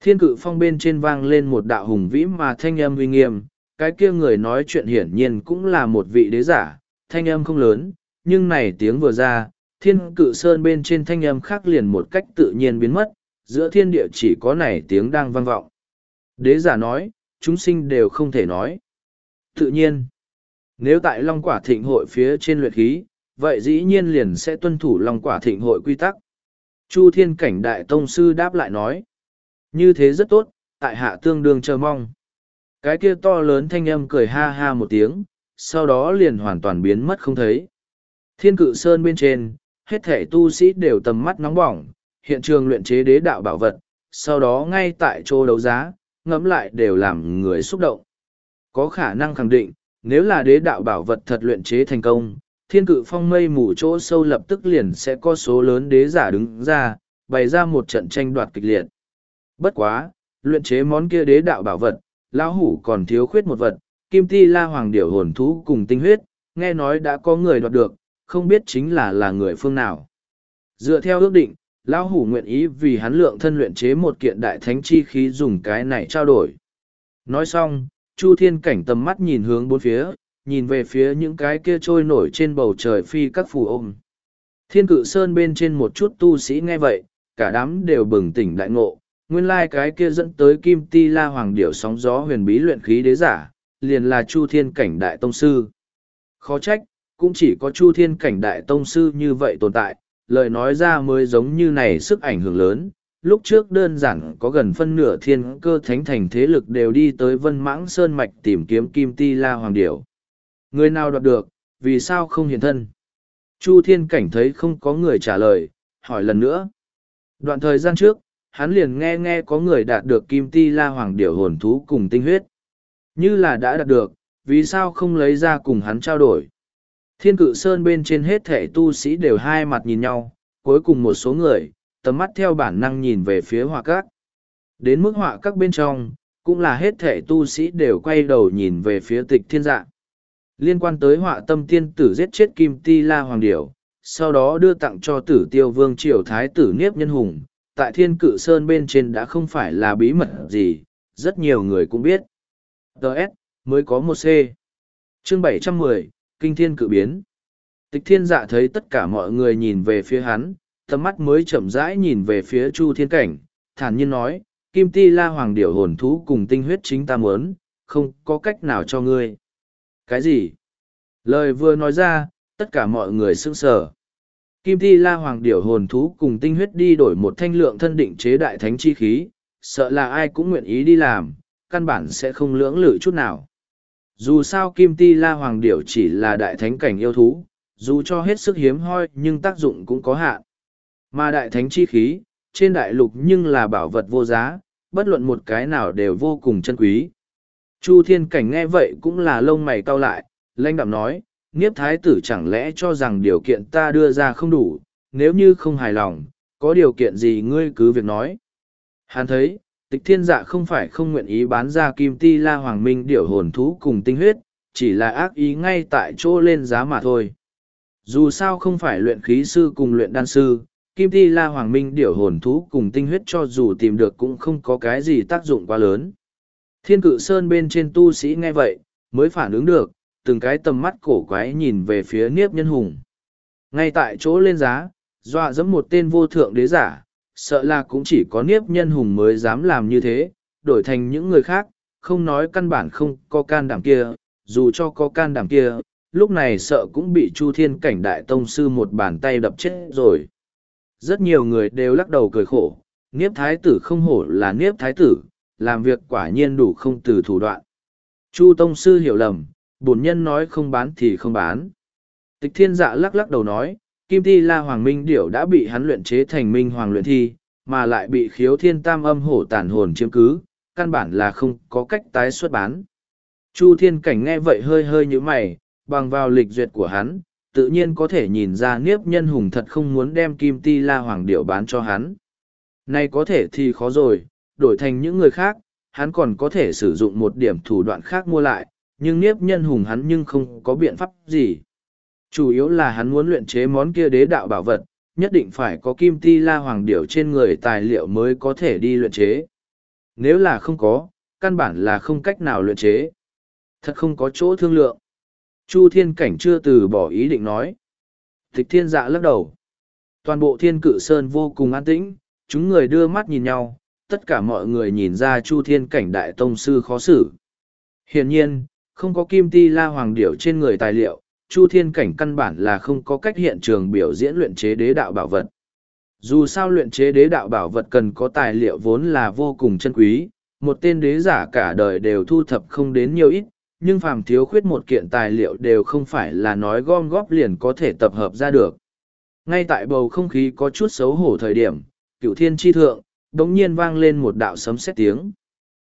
Thiên cự phong bên trên vang lên một đạo hùng vĩ mà thanh âm uy nghiêm, cái kia người nói chuyện hiển nhiên cũng là một vị đế giả, thanh âm không lớn, nhưng này tiếng vừa ra, thiên cự sơn bên trên thanh âm khác liền một cách tự nhiên biến mất, giữa thiên địa chỉ có này tiếng đang vang vọng. Đế giả nói, chúng sinh đều không thể nói. Tự nhiên, nếu tại Long Quả Thịnh hội phía trên luyện khí, vậy dĩ nhiên liền sẽ tuân thủ Long Quả Thịnh hội quy tắc. Chu Thiên Cảnh Đại Tông Sư đáp lại nói, như thế rất tốt, tại hạ tương đương chờ mong. Cái kia to lớn thanh âm cười ha ha một tiếng, sau đó liền hoàn toàn biến mất không thấy. Thiên cự sơn bên trên, hết thể tu sĩ đều tầm mắt nóng bỏng, hiện trường luyện chế đế đạo bảo vật, sau đó ngay tại chỗ đấu giá, ngẫm lại đều làm người xúc động. Có khả năng khẳng định, nếu là đế đạo bảo vật thật luyện chế thành công, thiên cự phong mây mù chỗ sâu lập tức liền sẽ có số lớn đế giả đứng ra, bày ra một trận tranh đoạt kịch liệt. Bất quá, luyện chế món kia đế đạo bảo vật, lão hủ còn thiếu khuyết một vật, kim ti la hoàng điểu hồn thú cùng tinh huyết, nghe nói đã có người đoạt được, không biết chính là là người phương nào. Dựa theo ước định, lão hủ nguyện ý vì hắn lượng thân luyện chế một kiện đại thánh chi khí dùng cái này trao đổi. Nói xong, Chu Thiên Cảnh tầm mắt nhìn hướng bốn phía, nhìn về phía những cái kia trôi nổi trên bầu trời phi các phù ôm. Thiên cự sơn bên trên một chút tu sĩ nghe vậy, cả đám đều bừng tỉnh đại ngộ, nguyên lai cái kia dẫn tới kim ti la hoàng điểu sóng gió huyền bí luyện khí đế giả, liền là Chu Thiên Cảnh Đại Tông Sư. Khó trách, cũng chỉ có Chu Thiên Cảnh Đại Tông Sư như vậy tồn tại, lời nói ra mới giống như này sức ảnh hưởng lớn. Lúc trước đơn giản có gần phân nửa thiên cơ thánh thành thế lực đều đi tới Vân Mãng Sơn Mạch tìm kiếm Kim Ti La Hoàng Điểu. Người nào đoạt được, vì sao không hiện thân? Chu Thiên Cảnh thấy không có người trả lời, hỏi lần nữa. Đoạn thời gian trước, hắn liền nghe nghe có người đạt được Kim Ti La Hoàng Điểu hồn thú cùng tinh huyết. Như là đã đạt được, vì sao không lấy ra cùng hắn trao đổi? Thiên cự sơn bên trên hết thể tu sĩ đều hai mặt nhìn nhau, cuối cùng một số người, tầm mắt theo bản năng nhìn về phía họa các. Đến mức họa các bên trong, cũng là hết thể tu sĩ đều quay đầu nhìn về phía tịch thiên dạ. Liên quan tới họa tâm tiên tử giết chết Kim Ti La Hoàng Điểu, sau đó đưa tặng cho tử tiêu vương triều thái tử Niếp Nhân Hùng, tại thiên cự sơn bên trên đã không phải là bí mật gì, rất nhiều người cũng biết. TS, mới có một C. Chương 710, Kinh Thiên Cự Biến. Tịch thiên dạ thấy tất cả mọi người nhìn về phía hắn, tầm mắt mới chậm rãi nhìn về phía Chu Thiên Cảnh, thản nhiên nói, Kim Ti La Hoàng Điểu hồn thú cùng tinh huyết chính ta muốn, không có cách nào cho ngươi. Cái gì? Lời vừa nói ra, tất cả mọi người sững sờ. Kim Ti La Hoàng Điểu hồn thú cùng tinh huyết đi đổi một thanh lượng thân định chế đại thánh chi khí, sợ là ai cũng nguyện ý đi làm, căn bản sẽ không lưỡng lự chút nào. Dù sao Kim Ti La Hoàng Điểu chỉ là đại thánh cảnh yêu thú, dù cho hết sức hiếm hoi nhưng tác dụng cũng có hạn. Mà đại thánh chi khí, trên đại lục nhưng là bảo vật vô giá, bất luận một cái nào đều vô cùng chân quý. Chu Thiên Cảnh nghe vậy cũng là lông mày cau lại, lãnh đạm nói, Niếp Thái tử chẳng lẽ cho rằng điều kiện ta đưa ra không đủ, nếu như không hài lòng, có điều kiện gì ngươi cứ việc nói. Hắn thấy, tịch thiên dạ không phải không nguyện ý bán ra kim ti la hoàng minh điểu hồn thú cùng tinh huyết, chỉ là ác ý ngay tại chỗ lên giá mà thôi. Dù sao không phải luyện khí sư cùng luyện đan sư, kim ti la hoàng minh điểu hồn thú cùng tinh huyết cho dù tìm được cũng không có cái gì tác dụng quá lớn. Thiên cự sơn bên trên tu sĩ nghe vậy, mới phản ứng được, từng cái tầm mắt cổ quái nhìn về phía niếp nhân hùng. Ngay tại chỗ lên giá, dọa dẫm một tên vô thượng đế giả, sợ là cũng chỉ có niếp nhân hùng mới dám làm như thế, đổi thành những người khác, không nói căn bản không có can đảm kia, dù cho có can đảm kia, lúc này sợ cũng bị Chu Thiên Cảnh Đại Tông Sư một bàn tay đập chết rồi. Rất nhiều người đều lắc đầu cười khổ, Niếp Thái Tử không hổ là Niếp Thái Tử, làm việc quả nhiên đủ không từ thủ đoạn. Chu Tông Sư hiểu lầm, bổn nhân nói không bán thì không bán. Tịch Thiên Dạ lắc lắc đầu nói, Kim Ti La Hoàng Minh Điểu đã bị hắn luyện chế thành Minh Hoàng luyện thi, mà lại bị khiếu thiên tam âm hổ tàn hồn chiếm cứ, căn bản là không có cách tái xuất bán. Chu Thiên Cảnh nghe vậy hơi hơi như mày, bằng vào lịch duyệt của hắn, tự nhiên có thể nhìn ra Niếp Nhân Hùng thật không muốn đem Kim Ti La Hoàng Điểu bán cho hắn. Nay có thể thì khó rồi, đổi thành những người khác, hắn còn có thể sử dụng một điểm thủ đoạn khác mua lại, nhưng Niếp Nhân Hùng hắn nhưng không có biện pháp gì. Chủ yếu là hắn muốn luyện chế món kia đế đạo bảo vật, nhất định phải có kim ti la hoàng điểu trên người tài liệu mới có thể đi luyện chế. Nếu là không có, căn bản là không cách nào luyện chế. Thật không có chỗ thương lượng. Chu thiên cảnh chưa từ bỏ ý định nói. Tịch thiên dạ lắc đầu. Toàn bộ thiên cự sơn vô cùng an tĩnh, chúng người đưa mắt nhìn nhau, tất cả mọi người nhìn ra chu thiên cảnh đại tông sư khó xử. Hiển nhiên, không có kim ti la hoàng điểu trên người tài liệu, chu thiên cảnh căn bản là không có cách hiện trường biểu diễn luyện chế đế đạo bảo vật. Dù sao luyện chế đế đạo bảo vật cần có tài liệu vốn là vô cùng chân quý, một tên đế giả cả đời đều thu thập không đến nhiều ít, nhưng phàm thiếu khuyết một kiện tài liệu đều không phải là nói gom góp liền có thể tập hợp ra được. Ngay tại bầu không khí có chút xấu hổ thời điểm, cựu thiên tri thượng, đống nhiên vang lên một đạo sấm sét tiếng.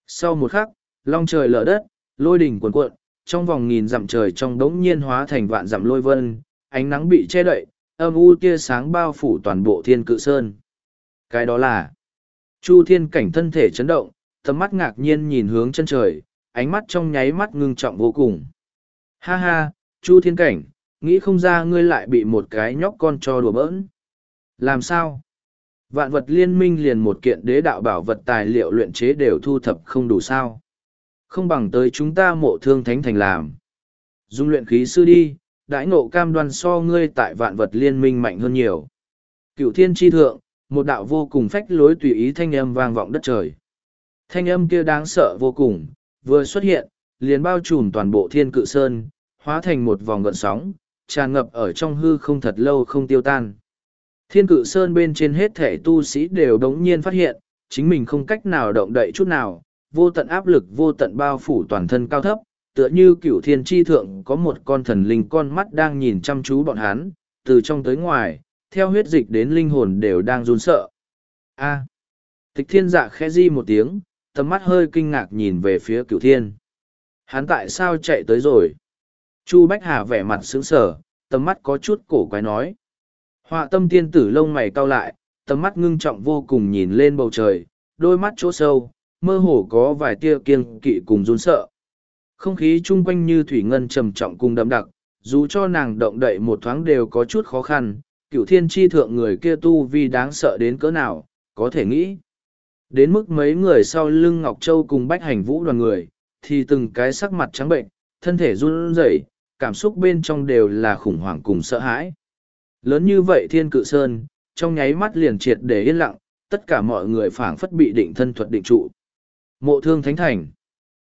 Sau một khắc, long trời lở đất, lôi đỉnh cuồn cuộn, trong vòng nghìn dặm trời trong đống nhiên hóa thành vạn dặm lôi vân, ánh nắng bị che đậy, âm u tia sáng bao phủ toàn bộ thiên cự sơn. Cái đó là Chu thiên cảnh thân thể chấn động, tầm mắt ngạc nhiên nhìn hướng chân trời, ánh mắt trong nháy mắt ngưng trọng vô cùng. Ha ha, Chu thiên cảnh, nghĩ không ra ngươi lại bị một cái nhóc con cho đùa bỡn. Làm sao? Vạn vật liên minh liền một kiện đế đạo bảo vật tài liệu luyện chế đều thu thập không đủ sao. Không bằng tới chúng ta mộ thương thánh thành làm. Dung luyện khí sư đi, đãi ngộ cam đoan so ngươi tại vạn vật liên minh mạnh hơn nhiều. Cựu thiên tri thượng, một đạo vô cùng phách lối tùy ý thanh âm vang vọng đất trời. Thanh âm kia đáng sợ vô cùng, vừa xuất hiện, liền bao trùm toàn bộ thiên cự sơn, hóa thành một vòng gợn sóng, tràn ngập ở trong hư không thật lâu không tiêu tan. Thiên cự sơn bên trên hết thể tu sĩ đều đống nhiên phát hiện, chính mình không cách nào động đậy chút nào, vô tận áp lực vô tận bao phủ toàn thân cao thấp, tựa như cửu thiên tri thượng có một con thần linh con mắt đang nhìn chăm chú bọn hắn, từ trong tới ngoài, theo huyết dịch đến linh hồn đều đang run sợ. A. À. Tịch thiên dạ khẽ di một tiếng, tầm mắt hơi kinh ngạc nhìn về phía cửu thiên. Hắn tại sao chạy tới rồi? Chu Bách Hà vẻ mặt sững sờ, tầm mắt có chút cổ quái nói. Họa tâm tiên tử lông mày cau lại, tầm mắt ngưng trọng vô cùng nhìn lên bầu trời, đôi mắt chỗ sâu, mơ hồ có vài tia kiêng kỵ cùng run sợ. Không khí chung quanh như thủy ngân trầm trọng cùng đậm đặc, dù cho nàng động đậy một thoáng đều có chút khó khăn, cựu thiên tri thượng người kia tu vi đáng sợ đến cỡ nào, có thể nghĩ. Đến mức mấy người sau lưng Ngọc Châu cùng bách hành vũ đoàn người, thì từng cái sắc mặt trắng bệnh, thân thể run rẩy, cảm xúc bên trong đều là khủng hoảng cùng sợ hãi. Lớn như vậy thiên cự sơn, trong nháy mắt liền triệt để yên lặng, tất cả mọi người phảng phất bị định thân thuật định trụ. Mộ thương thánh thành.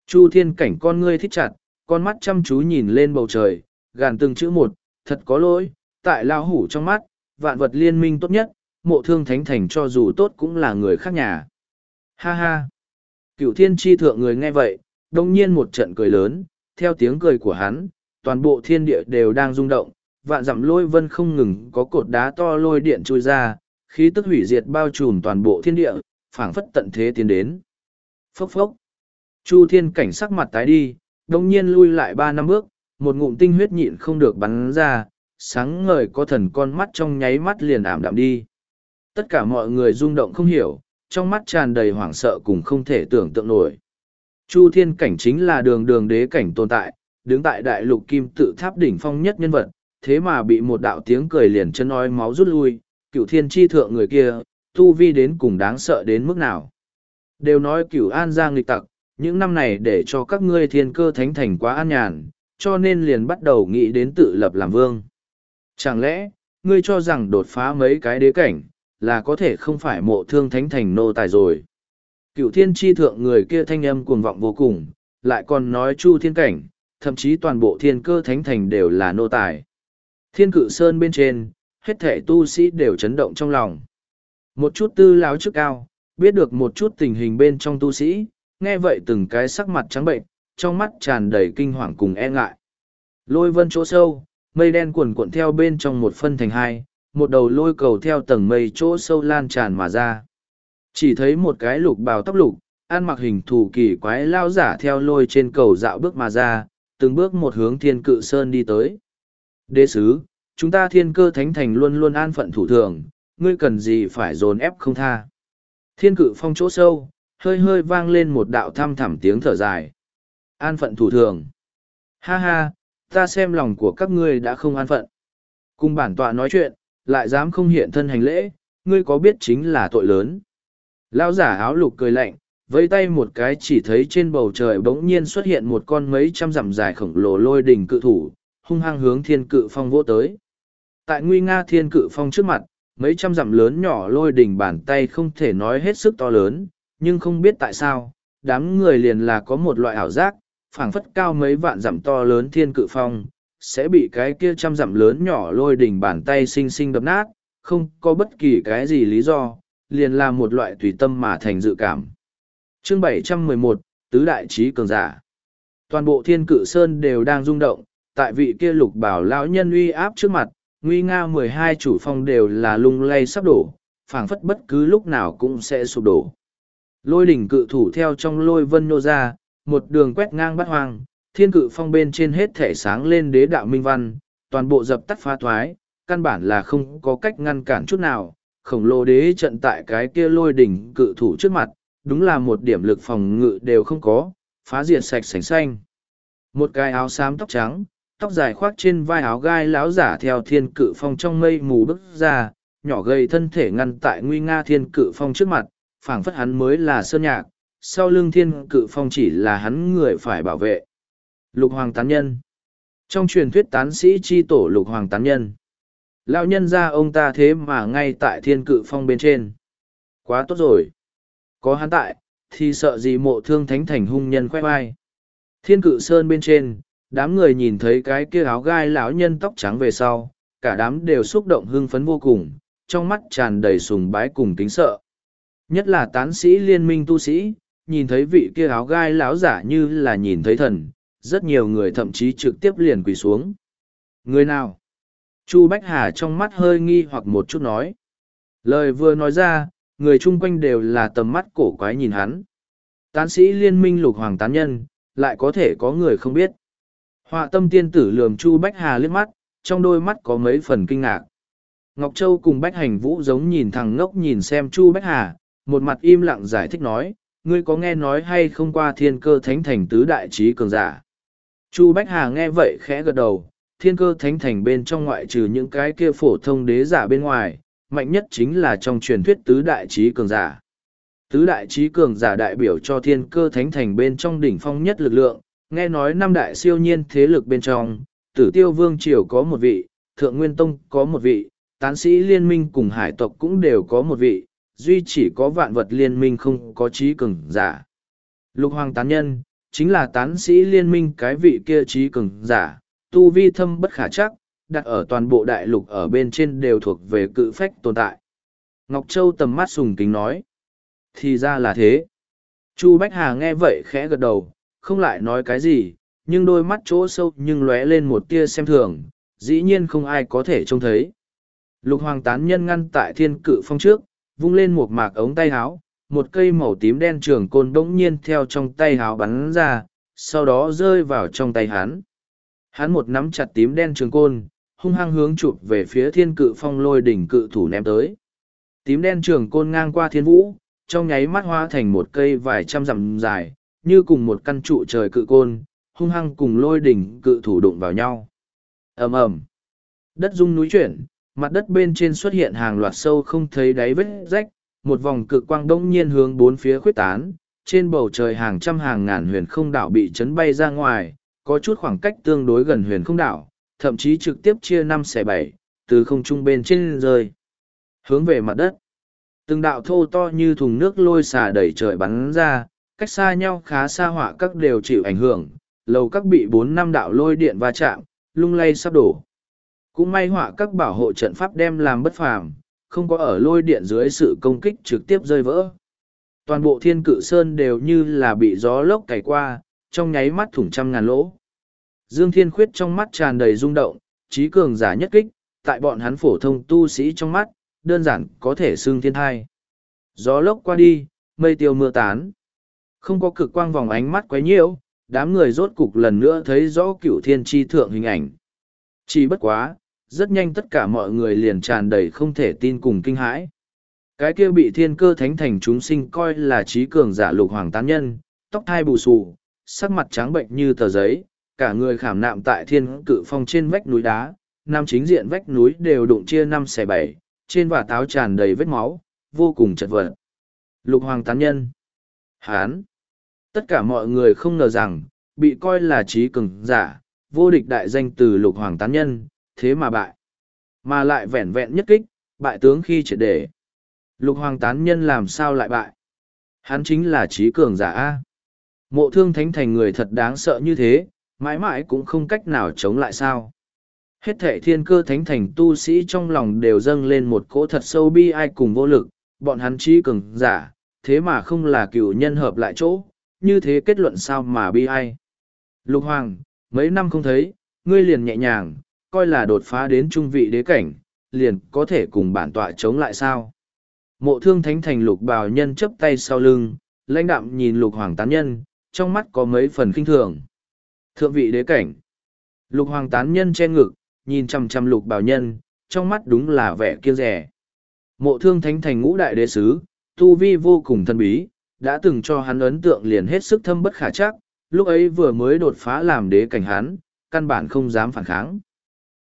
Chu thiên cảnh con ngươi thích chặt, con mắt chăm chú nhìn lên bầu trời, gàn từng chữ một, thật có lỗi, tại lao hủ trong mắt, vạn vật liên minh tốt nhất, mộ thương thánh thành cho dù tốt cũng là người khác nhà. Ha ha! Cựu thiên tri thượng người nghe vậy, đông nhiên một trận cười lớn, theo tiếng cười của hắn, toàn bộ thiên địa đều đang rung động, vạn dặm lôi vân không ngừng có cột đá to lôi điện trôi ra, khí tức hủy diệt bao trùm toàn bộ thiên địa, phảng phất tận thế tiến đến. Phốc phốc. Chu thiên cảnh sắc mặt tái đi, đồng nhiên lui lại ba năm bước, một ngụm tinh huyết nhịn không được bắn ra, sáng ngời có thần con mắt trong nháy mắt liền ảm đạm đi. Tất cả mọi người rung động không hiểu, trong mắt tràn đầy hoảng sợ cùng không thể tưởng tượng nổi. Chu thiên cảnh chính là đường đường đế cảnh tồn tại, đứng tại đại lục kim tự tháp đỉnh phong nhất nhân vật, thế mà bị một đạo tiếng cười liền chân oi máu rút lui, cựu thiên tri thượng người kia, tu vi đến cùng đáng sợ đến mức nào. Đều nói cửu an giang nghịch tặc, những năm này để cho các ngươi thiên cơ thánh thành quá an nhàn, cho nên liền bắt đầu nghĩ đến tự lập làm vương. Chẳng lẽ, ngươi cho rằng đột phá mấy cái đế cảnh, là có thể không phải mộ thương thánh thành nô tài rồi. Cựu thiên tri thượng người kia thanh âm cuồng vọng vô cùng, lại còn nói chu thiên cảnh, thậm chí toàn bộ thiên cơ thánh thành đều là nô tài. Thiên cự sơn bên trên, hết thể tu sĩ đều chấn động trong lòng. Một chút tư láo trước cao, biết được một chút tình hình bên trong tu sĩ, nghe vậy từng cái sắc mặt trắng bệnh, trong mắt tràn đầy kinh hoàng cùng e ngại. Lôi vân chỗ sâu, mây đen cuồn cuộn theo bên trong một phân thành hai, một đầu lôi cầu theo tầng mây chỗ sâu lan tràn mà ra. Chỉ thấy một cái lục bào tóc lục, ăn mặc hình thù kỳ quái lao giả theo lôi trên cầu dạo bước mà ra, từng bước một hướng thiên cự sơn đi tới. Đế sứ, chúng ta thiên cơ thánh thành luôn luôn an phận thủ thường, ngươi cần gì phải dồn ép không tha. Thiên cự phong chỗ sâu, hơi hơi vang lên một đạo thăm thẳm tiếng thở dài. An phận thủ thường. Ha ha, ta xem lòng của các ngươi đã không an phận. Cùng bản tọa nói chuyện, lại dám không hiện thân hành lễ, ngươi có biết chính là tội lớn. Lão giả áo lục cười lạnh, vẫy tay một cái chỉ thấy trên bầu trời bỗng nhiên xuất hiện một con mấy trăm dặm dài khổng lồ lôi đỉnh cự thủ, hung hăng hướng thiên cự phong vỗ tới. Tại nguy nga thiên cự phong trước mặt, mấy trăm dặm lớn nhỏ lôi đỉnh bàn tay không thể nói hết sức to lớn, nhưng không biết tại sao, đám người liền là có một loại ảo giác, phảng phất cao mấy vạn dặm to lớn thiên cự phong, sẽ bị cái kia trăm dặm lớn nhỏ lôi đỉnh bàn tay xinh xinh đập nát, không có bất kỳ cái gì lý do, liền là một loại tùy tâm mà thành dự cảm. Chương 711, Tứ Đại Trí Cường Giả Toàn bộ thiên cự sơn đều đang rung động, tại vị kia lục bảo lão nhân uy áp trước mặt, nguy nga mười hai chủ phong đều là lung lay sắp đổ, phảng phất bất cứ lúc nào cũng sẽ sụp đổ. Lôi đỉnh cự thủ theo trong lôi vân nô ra, một đường quét ngang bắt hoang, thiên cự phong bên trên hết thể sáng lên đế đạo minh văn, toàn bộ dập tắt phá thoái, căn bản là không có cách ngăn cản chút nào. Khổng lồ đế trận tại cái kia lôi đỉnh cự thủ trước mặt, đúng là một điểm lực phòng ngự đều không có, phá diệt sạch sành xanh. Một cái áo xám tóc trắng, tóc dài khoác trên vai áo gai láo giả theo thiên cự phong trong mây mù bước ra, nhỏ gầy thân thể ngăn tại nguy nga thiên cự phong trước mặt, phảng phất hắn mới là sơn nhạc, sau lưng thiên cự phong chỉ là hắn người phải bảo vệ. Lục Hoàng Tán Nhân Trong truyền thuyết tán sĩ chi tổ Lục Hoàng Tán Nhân, lão nhân ra ông ta thế mà ngay tại thiên cự phong bên trên. Quá tốt rồi. Có hắn tại, thì sợ gì mộ thương thánh thành hung nhân khoe vai. Thiên cự sơn bên trên, đám người nhìn thấy cái kia áo gai lão nhân tóc trắng về sau, cả đám đều xúc động hưng phấn vô cùng, trong mắt tràn đầy sùng bái cùng kính sợ. Nhất là tán sĩ liên minh tu sĩ, nhìn thấy vị kia áo gai lão giả như là nhìn thấy thần, rất nhiều người thậm chí trực tiếp liền quỳ xuống. Người nào? Chu Bách Hà trong mắt hơi nghi hoặc một chút nói. Lời vừa nói ra, người chung quanh đều là tầm mắt cổ quái nhìn hắn. Tán sĩ liên minh lục hoàng tán nhân, lại có thể có người không biết. Họa tâm tiên tử lườm Chu Bách Hà liếc mắt, trong đôi mắt có mấy phần kinh ngạc. Ngọc Châu cùng Bách Hành Vũ giống nhìn thằng ngốc nhìn xem Chu Bách Hà, một mặt im lặng giải thích nói, ngươi có nghe nói hay không qua thiên cơ thánh thành tứ đại trí cường giả. Chu Bách Hà nghe vậy khẽ gật đầu, thiên cơ thánh thành bên trong ngoại trừ những cái kia phổ thông đế giả bên ngoài, mạnh nhất chính là trong truyền thuyết tứ đại trí cường giả. Tứ đại trí cường giả đại biểu cho thiên cơ thánh thành bên trong đỉnh phong nhất lực lượng, nghe nói năm đại siêu nhiên thế lực bên trong, tử tiêu vương triều có một vị, thượng nguyên tông có một vị, tán sĩ liên minh cùng hải tộc cũng đều có một vị, duy chỉ có vạn vật liên minh không có trí cường giả. Lục hoàng tán nhân, chính là tán sĩ liên minh cái vị kia trí cường giả, tu vi thâm bất khả chắc, đặt ở toàn bộ đại lục ở bên trên đều thuộc về cự phách tồn tại. Ngọc Châu tầm mắt sùng kính nói. Thì ra là thế. Chu Bách Hà nghe vậy khẽ gật đầu, không lại nói cái gì, nhưng đôi mắt chỗ sâu nhưng lóe lên một tia xem thường, dĩ nhiên không ai có thể trông thấy. Lục Hoàng tán nhân ngăn tại thiên cự phong trước, vung lên một mạc ống tay háo, một cây màu tím đen trường côn bỗng nhiên theo trong tay háo bắn ra, sau đó rơi vào trong tay hắn. Hắn một nắm chặt tím đen trường côn, hung hăng hướng chụp về phía thiên cự phong lôi đỉnh cự thủ ném tới. Tím đen trường côn ngang qua thiên vũ, trong nháy mắt hóa thành một cây vài trăm dặm dài, như cùng một căn trụ trời cự côn, hung hăng cùng lôi đỉnh cự thủ đụng vào nhau. ầm ầm, Đất rung núi chuyển, mặt đất bên trên xuất hiện hàng loạt sâu không thấy đáy vết rách, một vòng cực quang đông nhiên hướng bốn phía khuyết tán, trên bầu trời hàng trăm hàng ngàn huyền không đảo bị chấn bay ra ngoài, có chút khoảng cách tương đối gần huyền không đảo, thậm chí trực tiếp chia năm xẻ bảy, từ không trung bên trên rơi. Hướng về mặt đất, từng đạo thô to như thùng nước lôi xả đẩy trời bắn ra, cách xa nhau khá xa họa các đều chịu ảnh hưởng, lầu các bị bốn năm đạo lôi điện va chạm, lung lay sắp đổ. Cũng may họa các bảo hộ trận pháp đem làm bất phàm, không có ở lôi điện dưới sự công kích trực tiếp rơi vỡ. Toàn bộ thiên cự sơn đều như là bị gió lốc cày qua, trong nháy mắt thủng trăm ngàn lỗ. Dương Thiên Khuyết trong mắt tràn đầy rung động, trí cường giả nhất kích, tại bọn hắn phổ thông tu sĩ trong mắt, đơn giản có thể xưng thiên thai. Gió lốc qua đi, mây tiêu mưa tán. Không có cực quang vòng ánh mắt quấy nhiễu, đám người rốt cục lần nữa thấy rõ cựu thiên tri thượng hình ảnh. Chỉ bất quá, rất nhanh tất cả mọi người liền tràn đầy không thể tin cùng kinh hãi. Cái kia bị thiên cơ thánh thành chúng sinh coi là trí cường giả lục hoàng tán nhân, tóc thai bù xù, sắc mặt trắng bệnh như tờ giấy, cả người khảm nạm tại thiên cự phong trên vách núi đá, nam chính diện vách núi đều đụng chia năm xẻ bảy, trên và táo tràn đầy vết máu, vô cùng chật vật. Lục hoàng tán nhân. Hán. Tất cả mọi người không ngờ rằng, bị coi là trí cường giả, vô địch đại danh từ lục hoàng tán nhân, thế mà bại. Mà lại vẹn vẹn nhất kích, bại tướng khi triệt để. Lục hoàng tán nhân làm sao lại bại? Hắn chính là trí cường giả A. Mộ thương thánh thành người thật đáng sợ như thế, mãi mãi cũng không cách nào chống lại sao. Hết thệ thiên cơ thánh thành tu sĩ trong lòng đều dâng lên một cỗ thật sâu bi ai cùng vô lực, bọn hắn trí cường giả, thế mà không là cựu nhân hợp lại chỗ, như thế kết luận sao mà bi ai. Lục Hoàng, mấy năm không thấy, ngươi liền nhẹ nhàng, coi là đột phá đến trung vị đế cảnh, liền có thể cùng bản tọa chống lại sao. Mộ thương thánh thành lục bào nhân chấp tay sau lưng, lãnh đạm nhìn lục hoàng tán nhân, trong mắt có mấy phần kinh thường. Thượng vị đế cảnh. Lục hoàng tán nhân che ngực, nhìn chằm chằm lục bào nhân, trong mắt đúng là vẻ kiêng rẻ. Mộ thương thánh thành ngũ đại đế sứ, tu vi vô cùng thân bí, đã từng cho hắn ấn tượng liền hết sức thâm bất khả chắc, lúc ấy vừa mới đột phá làm đế cảnh hắn, căn bản không dám phản kháng.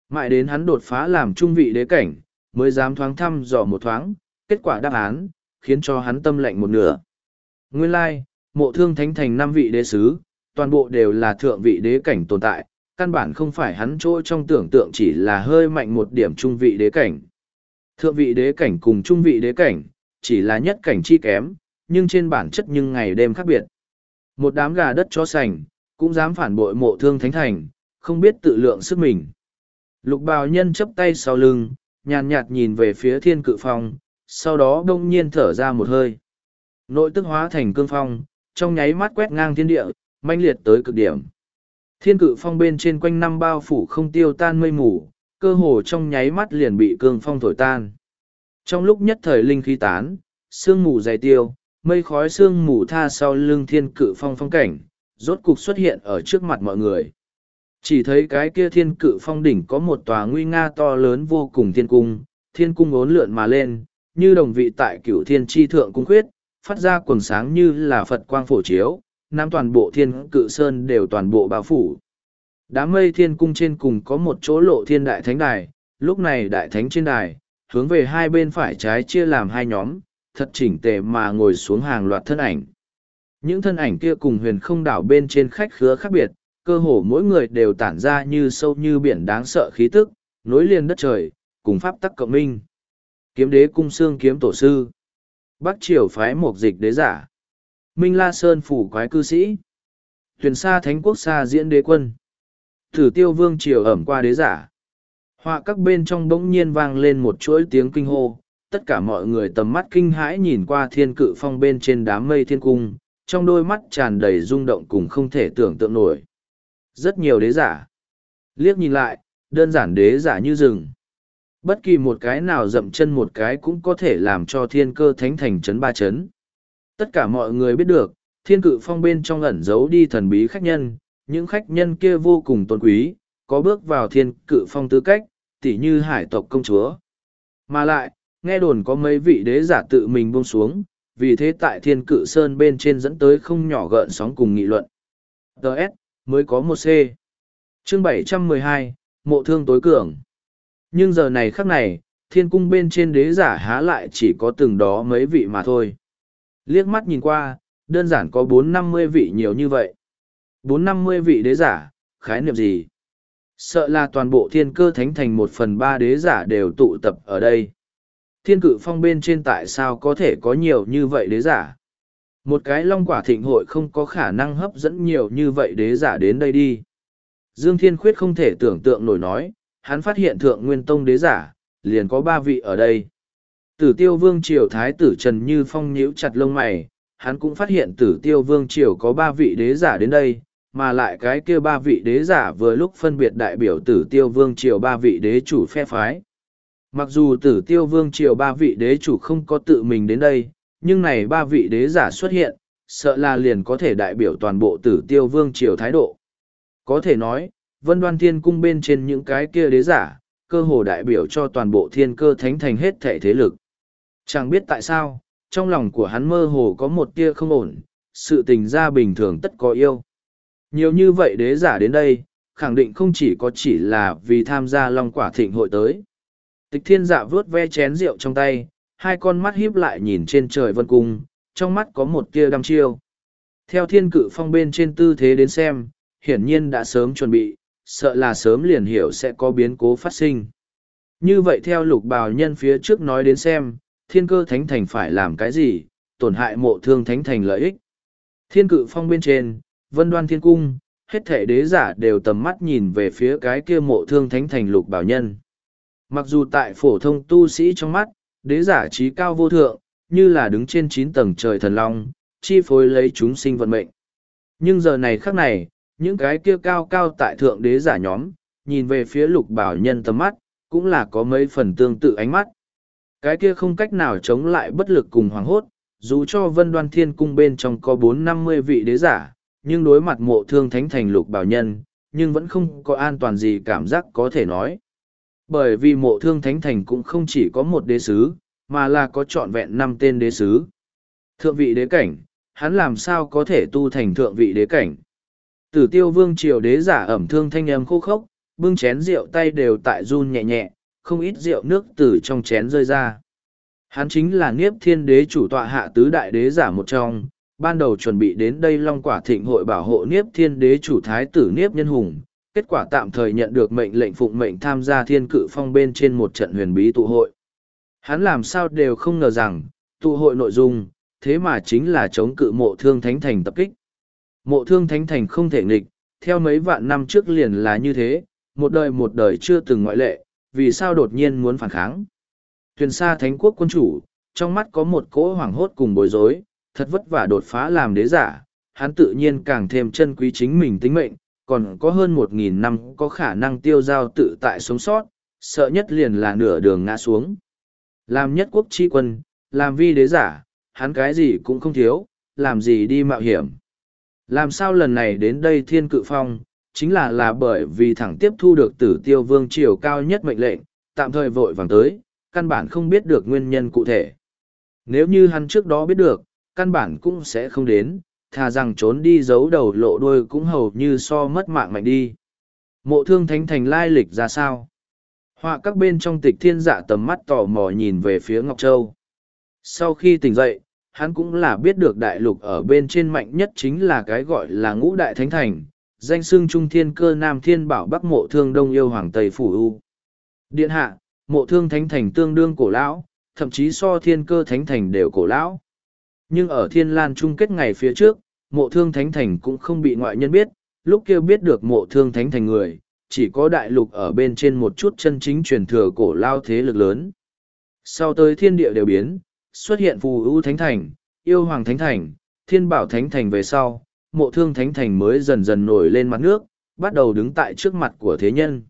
Mãi đến hắn đột phá làm trung vị đế cảnh, mới dám thoáng thăm dò một thoáng, kết quả đáp án, khiến cho hắn tâm lệnh một nửa. Nguyên lai, mộ thương thánh thành năm vị đế sứ, toàn bộ đều là thượng vị đế cảnh tồn tại, căn bản không phải hắn chỗ trong tưởng tượng chỉ là hơi mạnh một điểm trung vị đế cảnh. Thượng vị đế cảnh cùng trung vị đế cảnh, chỉ là nhất cảnh chi kém, nhưng trên bản chất nhưng ngày đêm khác biệt. Một đám gà đất cho sành, cũng dám phản bội mộ thương thánh thành, không biết tự lượng sức mình. Lục bào nhân chấp tay sau lưng, nhàn nhạt nhìn về phía thiên cự phong, sau đó đông nhiên thở ra một hơi. Nội tức hóa thành cương phong, trong nháy mắt quét ngang thiên địa, manh liệt tới cực điểm. Thiên cự phong bên trên quanh năm bao phủ không tiêu tan mây mù, cơ hồ trong nháy mắt liền bị cương phong thổi tan. Trong lúc nhất thời linh khí tán, sương mù dày tiêu, mây khói sương mù tha sau lưng thiên cự phong phong cảnh, rốt cục xuất hiện ở trước mặt mọi người. Chỉ thấy cái kia thiên cự phong đỉnh có một tòa nguy nga to lớn vô cùng thiên cung, thiên cung ốn lượn mà lên, như đồng vị tại cửu thiên tri thượng cung khuyết, phát ra quần sáng như là Phật quang phổ chiếu, nam toàn bộ thiên cự sơn đều toàn bộ bao phủ. Đám mây thiên cung trên cùng có một chỗ lộ thiên đại thánh đài, lúc này đại thánh trên đài, hướng về hai bên phải trái chia làm hai nhóm, thật chỉnh tề mà ngồi xuống hàng loạt thân ảnh. Những thân ảnh kia cùng huyền không đảo bên trên khách khứa khác biệt, cơ hồ mỗi người đều tản ra như sâu như biển đáng sợ khí tức, nối liền đất trời, cùng pháp tắc cộng minh. Kiếm đế cung xương kiếm tổ sư. Bắc triều phái một dịch đế giả. Minh La Sơn phủ quái cư sĩ. Tuyển xa thánh quốc xa diễn đế quân. Thử tiêu vương triều ẩm qua đế giả. Họa các bên trong bỗng nhiên vang lên một chuỗi tiếng kinh hô. Tất cả mọi người tầm mắt kinh hãi nhìn qua thiên cự phong bên trên đám mây thiên cung, trong đôi mắt tràn đầy rung động cùng không thể tưởng tượng nổi. Rất nhiều đế giả. Liếc nhìn lại, đơn giản đế giả như rừng. Bất kỳ một cái nào dậm chân một cái cũng có thể làm cho thiên cơ thánh thành chấn ba chấn. Tất cả mọi người biết được, thiên cự phong bên trong ẩn giấu đi thần bí khách nhân, những khách nhân kia vô cùng tôn quý, có bước vào thiên cự phong tư cách, tỉ như hải tộc công chúa. Mà lại, nghe đồn có mấy vị đế giả tự mình buông xuống, vì thế tại thiên cự sơn bên trên dẫn tới không nhỏ gợn sóng cùng nghị luận. Đợt, mới có một C. Chương 712, Mộ thương tối cường. Nhưng giờ này khắc này, thiên cung bên trên đế giả há lại chỉ có từng đó mấy vị mà thôi. Liếc mắt nhìn qua, đơn giản có bốn năm mươi vị nhiều như vậy. bốn năm mươi vị đế giả, khái niệm gì? Sợ là toàn bộ thiên cơ thánh thành một phần ba đế giả đều tụ tập ở đây. Thiên cự phong bên trên tại sao có thể có nhiều như vậy đế giả? Một cái long quả thịnh hội không có khả năng hấp dẫn nhiều như vậy đế giả đến đây đi. Dương Thiên Khuyết không thể tưởng tượng nổi nói, hắn phát hiện thượng nguyên tông đế giả, liền có ba vị ở đây. Tử tiêu vương triều thái tử Trần Như Phong nhíu chặt lông mày, hắn cũng phát hiện tử tiêu vương triều có ba vị đế giả đến đây, mà lại cái kia ba vị đế giả vừa lúc phân biệt đại biểu tử tiêu vương triều ba vị đế chủ phe phái. Mặc dù tử tiêu vương triều ba vị đế chủ không có tự mình đến đây, nhưng này ba vị đế giả xuất hiện, sợ là liền có thể đại biểu toàn bộ tử tiêu vương triều thái độ. Có thể nói, vân đoan thiên cung bên trên những cái kia đế giả, cơ hồ đại biểu cho toàn bộ thiên cơ thánh thành hết thể thế lực. Chẳng biết tại sao, trong lòng của hắn mơ hồ có một tia không ổn, sự tình ra bình thường tất có yêu. Nhiều như vậy đế giả đến đây, khẳng định không chỉ có chỉ là vì tham gia long quả thịnh hội tới. Tịch thiên dạ vớt ve chén rượu trong tay, hai con mắt híp lại nhìn trên trời vân cung, trong mắt có một tia đăm chiêu. Theo thiên cự phong bên trên tư thế đến xem, hiển nhiên đã sớm chuẩn bị, sợ là sớm liền hiểu sẽ có biến cố phát sinh. Như vậy theo lục bào nhân phía trước nói đến xem, thiên cơ thánh thành phải làm cái gì, tổn hại mộ thương thánh thành lợi ích. Thiên cự phong bên trên, vân đoan thiên cung, hết thể đế giả đều tầm mắt nhìn về phía cái kia mộ thương thánh thành lục bảo nhân. Mặc dù tại phổ thông tu sĩ trong mắt, đế giả trí cao vô thượng, như là đứng trên chín tầng trời thần long, chi phối lấy chúng sinh vận mệnh. Nhưng giờ này khắc này, những cái kia cao cao tại thượng đế giả nhóm, nhìn về phía lục bảo nhân tầm mắt, cũng là có mấy phần tương tự ánh mắt. Cái kia không cách nào chống lại bất lực cùng hoàng hốt, dù cho vân đoan thiên cung bên trong có bốn năm mươi vị đế giả, nhưng đối mặt mộ thương thánh thành lục bảo nhân, nhưng vẫn không có an toàn gì cảm giác có thể nói. Bởi vì mộ thương thánh thành cũng không chỉ có một đế sứ, mà là có trọn vẹn năm tên đế sứ. Thượng vị đế cảnh, hắn làm sao có thể tu thành thượng vị đế cảnh. Tử tiêu vương triều đế giả ẩm thương thanh âm khô khốc, bưng chén rượu tay đều tại run nhẹ nhẹ, không ít rượu nước từ trong chén rơi ra. Hắn chính là Niếp Thiên Đế chủ tọa hạ tứ đại đế giả một trong, ban đầu chuẩn bị đến đây Long Quả Thịnh hội bảo hộ Niếp Thiên Đế chủ thái tử Niếp Nhân Hùng, kết quả tạm thời nhận được mệnh lệnh phụng mệnh tham gia Thiên Cự Phong bên trên một trận huyền bí tụ hội. Hắn làm sao đều không ngờ rằng, tụ hội nội dung, thế mà chính là chống cự mộ thương thánh thành tập kích. Mộ thương thánh thành không thể nghịch, theo mấy vạn năm trước liền là như thế, một đời một đời chưa từng ngoại lệ, vì sao đột nhiên muốn phản kháng. Thuyền xa thánh quốc quân chủ, trong mắt có một cỗ hoảng hốt cùng bối rối, thật vất vả đột phá làm đế giả, hắn tự nhiên càng thêm chân quý chính mình tính mệnh, còn có hơn một nghìn năm có khả năng tiêu giao tự tại sống sót, sợ nhất liền là nửa đường ngã xuống. Làm nhất quốc tri quân, làm vi đế giả, hắn cái gì cũng không thiếu, làm gì đi mạo hiểm. Làm sao lần này đến đây thiên cự phong, chính là là bởi vì thẳng tiếp thu được tử tiêu vương triều cao nhất mệnh lệnh, tạm thời vội vàng tới, căn bản không biết được nguyên nhân cụ thể. Nếu như hắn trước đó biết được, căn bản cũng sẽ không đến, thà rằng trốn đi giấu đầu lộ đuôi cũng hầu như so mất mạng mạnh đi. Mộ thương thánh thành lai lịch ra sao? Họa các bên trong tịch thiên dạ tầm mắt tò mò nhìn về phía Ngọc Châu. Sau khi tỉnh dậy, hắn cũng là biết được đại lục ở bên trên mạnh nhất chính là cái gọi là ngũ đại thánh thành, danh xưng trung thiên cơ nam thiên bảo bắc mộ thương đông yêu hoàng tây phủ u. Điện hạ, mộ thương thánh thành tương đương cổ lão, thậm chí so thiên cơ thánh thành đều cổ lão. Nhưng ở thiên lan chung kết ngày phía trước, mộ thương thánh thành cũng không bị ngoại nhân biết, lúc kia biết được mộ thương thánh thành người, chỉ có đại lục ở bên trên một chút chân chính truyền thừa cổ lao thế lực lớn. Sau tới thiên địa đều biến, xuất hiện phù ưu thánh thành, yêu hoàng thánh thành, thiên bảo thánh thành về sau, mộ thương thánh thành mới dần dần nổi lên mặt nước, bắt đầu đứng tại trước mặt của thế nhân.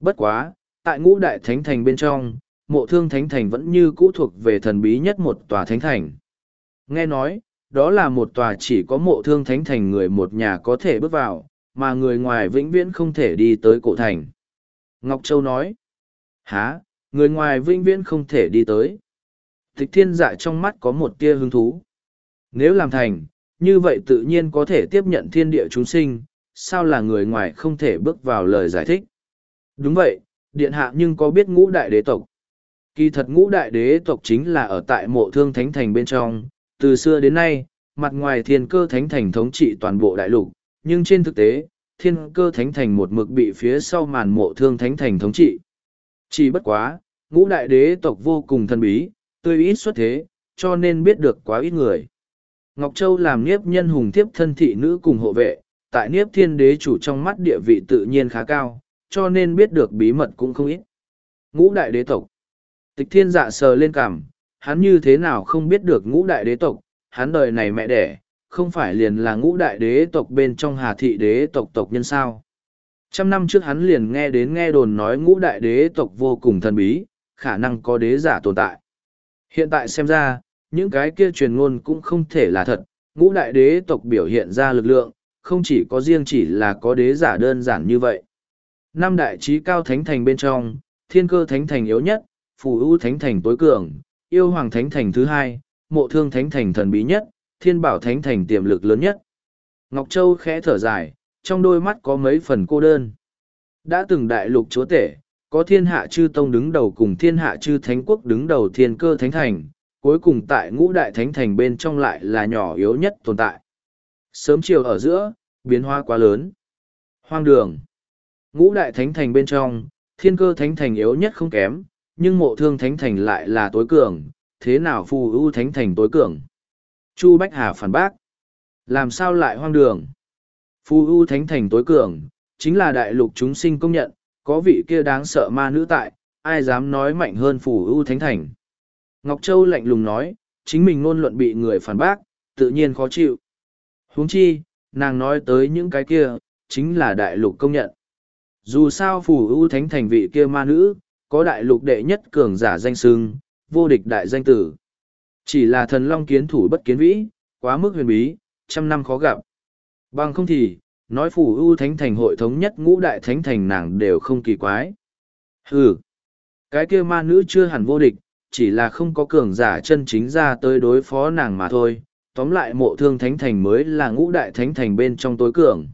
Bất quá, tại ngũ đại thánh thành bên trong, mộ thương thánh thành vẫn như cũ thuộc về thần bí nhất một tòa thánh thành. Nghe nói, đó là một tòa chỉ có mộ thương thánh thành người một nhà có thể bước vào, mà người ngoài vĩnh viễn không thể đi tới cổ thành. Ngọc Châu nói, há, người ngoài vĩnh viễn không thể đi tới. Tịch thiên dạ trong mắt có một tia hứng thú. Nếu làm thành, như vậy tự nhiên có thể tiếp nhận thiên địa chúng sinh, sao là người ngoài không thể bước vào lời giải thích. Đúng vậy, điện hạ nhưng có biết ngũ đại đế tộc. Kỳ thật ngũ đại đế tộc chính là ở tại mộ thương thánh thành bên trong, từ xưa đến nay, mặt ngoài thiên cơ thánh thành thống trị toàn bộ đại lục, nhưng trên thực tế, thiên cơ thánh thành một mực bị phía sau màn mộ thương thánh thành thống trị. Chỉ bất quá, ngũ đại đế tộc vô cùng thân bí, tươi ít xuất thế, cho nên biết được quá ít người. Ngọc Châu làm niếp nhân hùng tiếp thân thị nữ cùng hộ vệ, tại niếp thiên đế chủ trong mắt địa vị tự nhiên khá cao, cho nên biết được bí mật cũng không ít. Ngũ đại đế tộc. Tịch thiên dạ sờ lên cằm, hắn như thế nào không biết được ngũ đại đế tộc, hắn đời này mẹ đẻ, không phải liền là ngũ đại đế tộc bên trong hà thị đế tộc tộc nhân sao. Trăm năm trước hắn liền nghe đến nghe đồn nói ngũ đại đế tộc vô cùng thần bí, khả năng có đế giả tồn tại. Hiện tại xem ra, những cái kia truyền ngôn cũng không thể là thật, ngũ đại đế tộc biểu hiện ra lực lượng, không chỉ có riêng chỉ là có đế giả đơn giản như vậy. Năm đại trí cao thánh thành bên trong, thiên cơ thánh thành yếu nhất, phù ưu thánh thành tối cường, yêu hoàng thánh thành thứ hai, mộ thương thánh thành thần bí nhất, thiên bảo thánh thành tiềm lực lớn nhất. Ngọc Châu khẽ thở dài, trong đôi mắt có mấy phần cô đơn. Đã từng đại lục chúa tể, có thiên hạ chư tông đứng đầu cùng thiên hạ chư thánh quốc đứng đầu thiên cơ thánh thành, cuối cùng tại ngũ đại thánh thành bên trong lại là nhỏ yếu nhất tồn tại. Sớm chiều ở giữa, biến hóa quá lớn. Hoang đường. Ngũ đại thánh thành bên trong, thiên cơ thánh thành yếu nhất không kém, nhưng mộ thương thánh thành lại là tối cường, thế nào phù ưu thánh thành tối cường? Chu Bách Hà phản bác. Làm sao lại hoang đường? Phù ưu thánh thành tối cường, chính là đại lục chúng sinh công nhận, có vị kia đáng sợ ma nữ tại, ai dám nói mạnh hơn phù ưu thánh thành. Ngọc Châu lạnh lùng nói, chính mình ngôn luận bị người phản bác, tự nhiên khó chịu. huống chi, nàng nói tới những cái kia, chính là đại lục công nhận. Dù sao phù ưu thánh thành vị kia ma nữ, có đại lục đệ nhất cường giả danh sưng, vô địch đại danh tử. Chỉ là thần long kiến thủ bất kiến vĩ, quá mức huyền bí, trăm năm khó gặp. Bằng không thì, nói phủ ưu thánh thành hội thống nhất ngũ đại thánh thành nàng đều không kỳ quái. Hừ, cái kia ma nữ chưa hẳn vô địch, chỉ là không có cường giả chân chính ra tới đối phó nàng mà thôi. Tóm lại mộ thương thánh thành mới là ngũ đại thánh thành bên trong tối cường.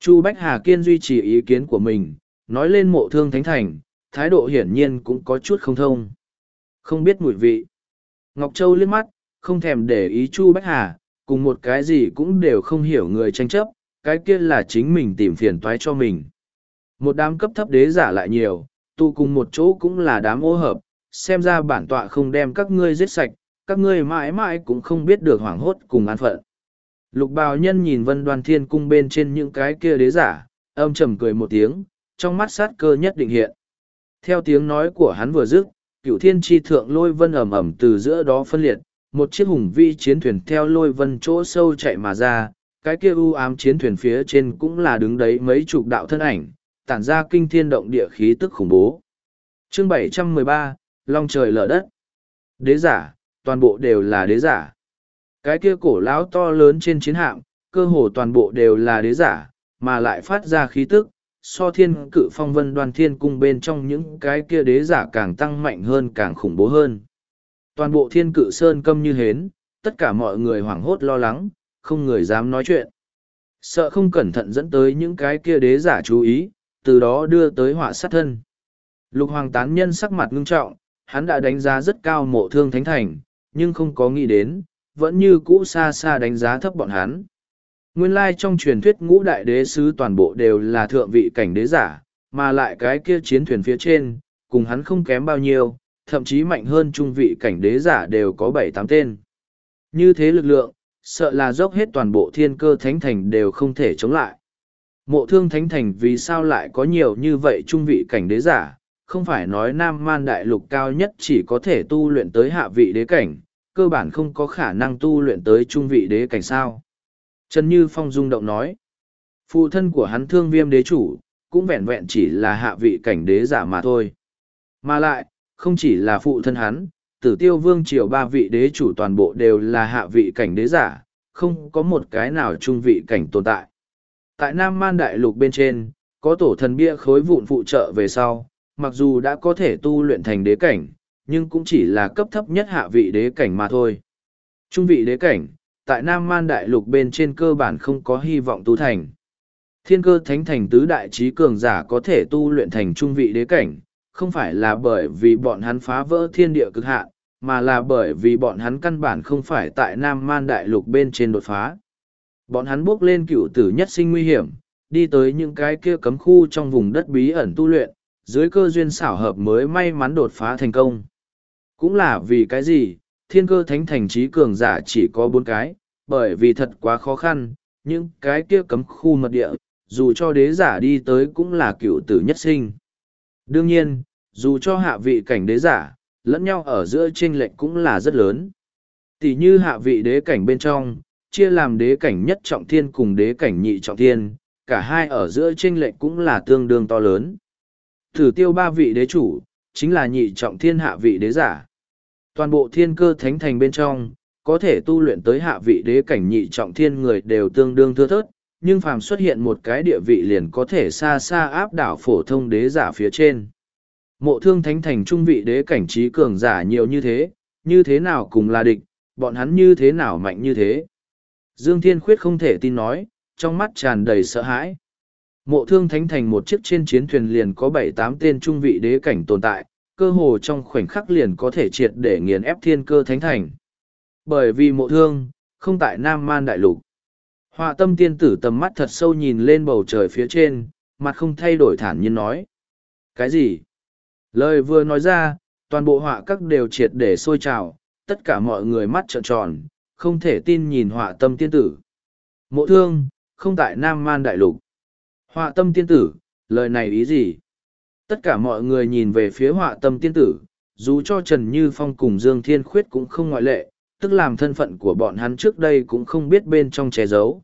Chu Bách Hà Kiên duy trì ý kiến của mình, nói lên mộ thương thánh thành, thái độ hiển nhiên cũng có chút không thông. Không biết mùi vị. Ngọc Châu liếc mắt, không thèm để ý Chu Bách Hà, cùng một cái gì cũng đều không hiểu người tranh chấp, cái kia là chính mình tìm phiền toái cho mình. Một đám cấp thấp đế giả lại nhiều, tu cùng một chỗ cũng là đám ô hợp, xem ra bản tọa không đem các ngươi giết sạch, các ngươi mãi mãi cũng không biết được hoảng hốt cùng an phận. Lục bào nhân nhìn vân Đoàn thiên cung bên trên những cái kia đế giả, âm trầm cười một tiếng, trong mắt sát cơ nhất định hiện. Theo tiếng nói của hắn vừa dứt, cựu thiên tri thượng lôi vân ẩm ẩm từ giữa đó phân liệt, một chiếc hùng vi chiến thuyền theo lôi vân chỗ sâu chạy mà ra, cái kia u ám chiến thuyền phía trên cũng là đứng đấy mấy chục đạo thân ảnh, tản ra kinh thiên động địa khí tức khủng bố. Chương 713, Long trời lở đất. Đế giả, toàn bộ đều là đế giả. Cái kia cổ lão to lớn trên chiến hạm, cơ hồ toàn bộ đều là đế giả, mà lại phát ra khí tức, so thiên cự phong vân đoàn thiên cung bên trong những cái kia đế giả càng tăng mạnh hơn càng khủng bố hơn. Toàn bộ thiên cự sơn câm như hến, tất cả mọi người hoảng hốt lo lắng, không người dám nói chuyện. Sợ không cẩn thận dẫn tới những cái kia đế giả chú ý, từ đó đưa tới họa sát thân. Lục hoàng tán nhân sắc mặt ngưng trọng, hắn đã đánh giá rất cao mộ thương thánh thành, nhưng không có nghĩ đến, vẫn như cũ xa xa đánh giá thấp bọn hắn. Nguyên lai trong truyền thuyết ngũ đại đế sứ toàn bộ đều là thượng vị cảnh đế giả, mà lại cái kia chiến thuyền phía trên, cùng hắn không kém bao nhiêu, thậm chí mạnh hơn trung vị cảnh đế giả đều có bảy tám tên. Như thế lực lượng, sợ là dốc hết toàn bộ thiên cơ thánh thành đều không thể chống lại. Mộ thương thánh thành vì sao lại có nhiều như vậy trung vị cảnh đế giả, không phải nói nam man đại lục cao nhất chỉ có thể tu luyện tới hạ vị đế cảnh, cơ bản không có khả năng tu luyện tới trung vị đế cảnh sao. Trần Như Phong rung động nói, phụ thân của hắn thương viêm đế chủ, cũng vẹn vẹn chỉ là hạ vị cảnh đế giả mà thôi. Mà lại, không chỉ là phụ thân hắn, tử tiêu vương triều ba vị đế chủ toàn bộ đều là hạ vị cảnh đế giả, không có một cái nào trung vị cảnh tồn tại. Tại Nam Man Đại Lục bên trên, có tổ thần bia khối vụn phụ trợ về sau, mặc dù đã có thể tu luyện thành đế cảnh, nhưng cũng chỉ là cấp thấp nhất hạ vị đế cảnh mà thôi. Trung vị đế cảnh, tại Nam Man Đại Lục bên trên cơ bản không có hy vọng tu thành. Thiên cơ thánh thành tứ đại trí cường giả có thể tu luyện thành trung vị đế cảnh, không phải là bởi vì bọn hắn phá vỡ thiên địa cực hạn, mà là bởi vì bọn hắn căn bản không phải tại Nam Man Đại Lục bên trên đột phá. Bọn hắn bước lên cựu tử nhất sinh nguy hiểm, đi tới những cái kia cấm khu trong vùng đất bí ẩn tu luyện, dưới cơ duyên xảo hợp mới may mắn đột phá thành công. Cũng là vì cái gì, thiên cơ thánh thành trí cường giả chỉ có bốn cái, bởi vì thật quá khó khăn, những cái kia cấm khu mật địa, dù cho đế giả đi tới cũng là cựu tử nhất sinh. Đương nhiên, dù cho hạ vị cảnh đế giả, lẫn nhau ở giữa chênh lệch cũng là rất lớn. Tỷ như hạ vị đế cảnh bên trong, chia làm đế cảnh nhất trọng thiên cùng đế cảnh nhị trọng thiên, cả hai ở giữa chênh lệch cũng là tương đương to lớn. Thử tiêu ba vị đế chủ, chính là nhị trọng thiên hạ vị đế giả. Toàn bộ thiên cơ thánh thành bên trong, có thể tu luyện tới hạ vị đế cảnh nhị trọng thiên người đều tương đương thưa thớt, nhưng phàm xuất hiện một cái địa vị liền có thể xa xa áp đảo phổ thông đế giả phía trên. Mộ thương thánh thành trung vị đế cảnh trí cường giả nhiều như thế, như thế nào cùng là địch, bọn hắn như thế nào mạnh như thế. Dương Thiên Khuyết không thể tin nói, trong mắt tràn đầy sợ hãi. Mộ thương thánh thành một chiếc trên chiến thuyền liền có bảy tám tên trung vị đế cảnh tồn tại, cơ hồ trong khoảnh khắc liền có thể triệt để nghiền ép thiên cơ thánh thành. Bởi vì mộ thương, không tại Nam Man Đại Lục. Họa tâm tiên tử tầm mắt thật sâu nhìn lên bầu trời phía trên, mặt không thay đổi thản nhiên nói. Cái gì? Lời vừa nói ra, toàn bộ họa các đều triệt để sôi trào, tất cả mọi người mắt trợn tròn, không thể tin nhìn họa tâm tiên tử. Mộ thương, không tại Nam Man Đại Lục. Họa tâm tiên tử, lời này ý gì? Tất cả mọi người nhìn về phía họa tâm tiên tử, dù cho Trần Như Phong cùng Dương Thiên Khuyết cũng không ngoại lệ, tức làm thân phận của bọn hắn trước đây cũng không biết bên trong che giấu.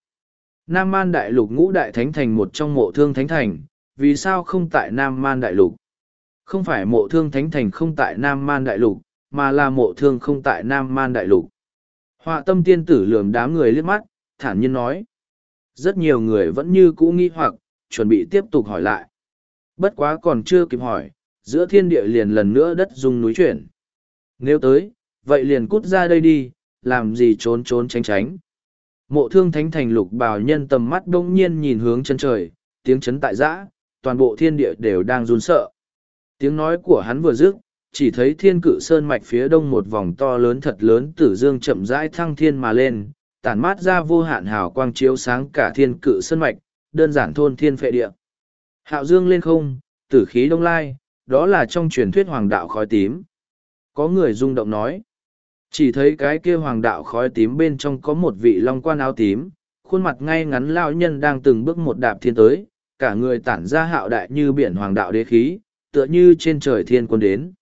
Nam Man Đại Lục ngũ đại thánh thành một trong mộ thương thánh thành, vì sao không tại Nam Man Đại Lục? Không phải mộ thương thánh thành không tại Nam Man Đại Lục, mà là mộ thương không tại Nam Man Đại Lục. Họa tâm tiên tử lườm đám người liếc mắt, thản nhiên nói. Rất nhiều người vẫn như cũ nghi hoặc, chuẩn bị tiếp tục hỏi lại. Bất quá còn chưa kịp hỏi, giữa thiên địa liền lần nữa đất rung núi chuyển. Nếu tới, vậy liền cút ra đây đi, làm gì trốn trốn tránh tránh. Mộ thương thánh thành lục bào nhân tầm mắt đông nhiên nhìn hướng chân trời, tiếng chấn tại giã, toàn bộ thiên địa đều đang run sợ. Tiếng nói của hắn vừa dứt, chỉ thấy thiên cự sơn mạch phía đông một vòng to lớn thật lớn tử dương chậm rãi thăng thiên mà lên, tản mát ra vô hạn hào quang chiếu sáng cả thiên cự sơn mạch, đơn giản thôn thiên phệ địa. Hạo dương lên không, tử khí đông lai, đó là trong truyền thuyết hoàng đạo khói tím. Có người rung động nói. Chỉ thấy cái kia hoàng đạo khói tím bên trong có một vị long quan áo tím, khuôn mặt ngay ngắn lao nhân đang từng bước một đạp thiên tới, cả người tản ra hạo đại như biển hoàng đạo đế khí, tựa như trên trời thiên quân đến.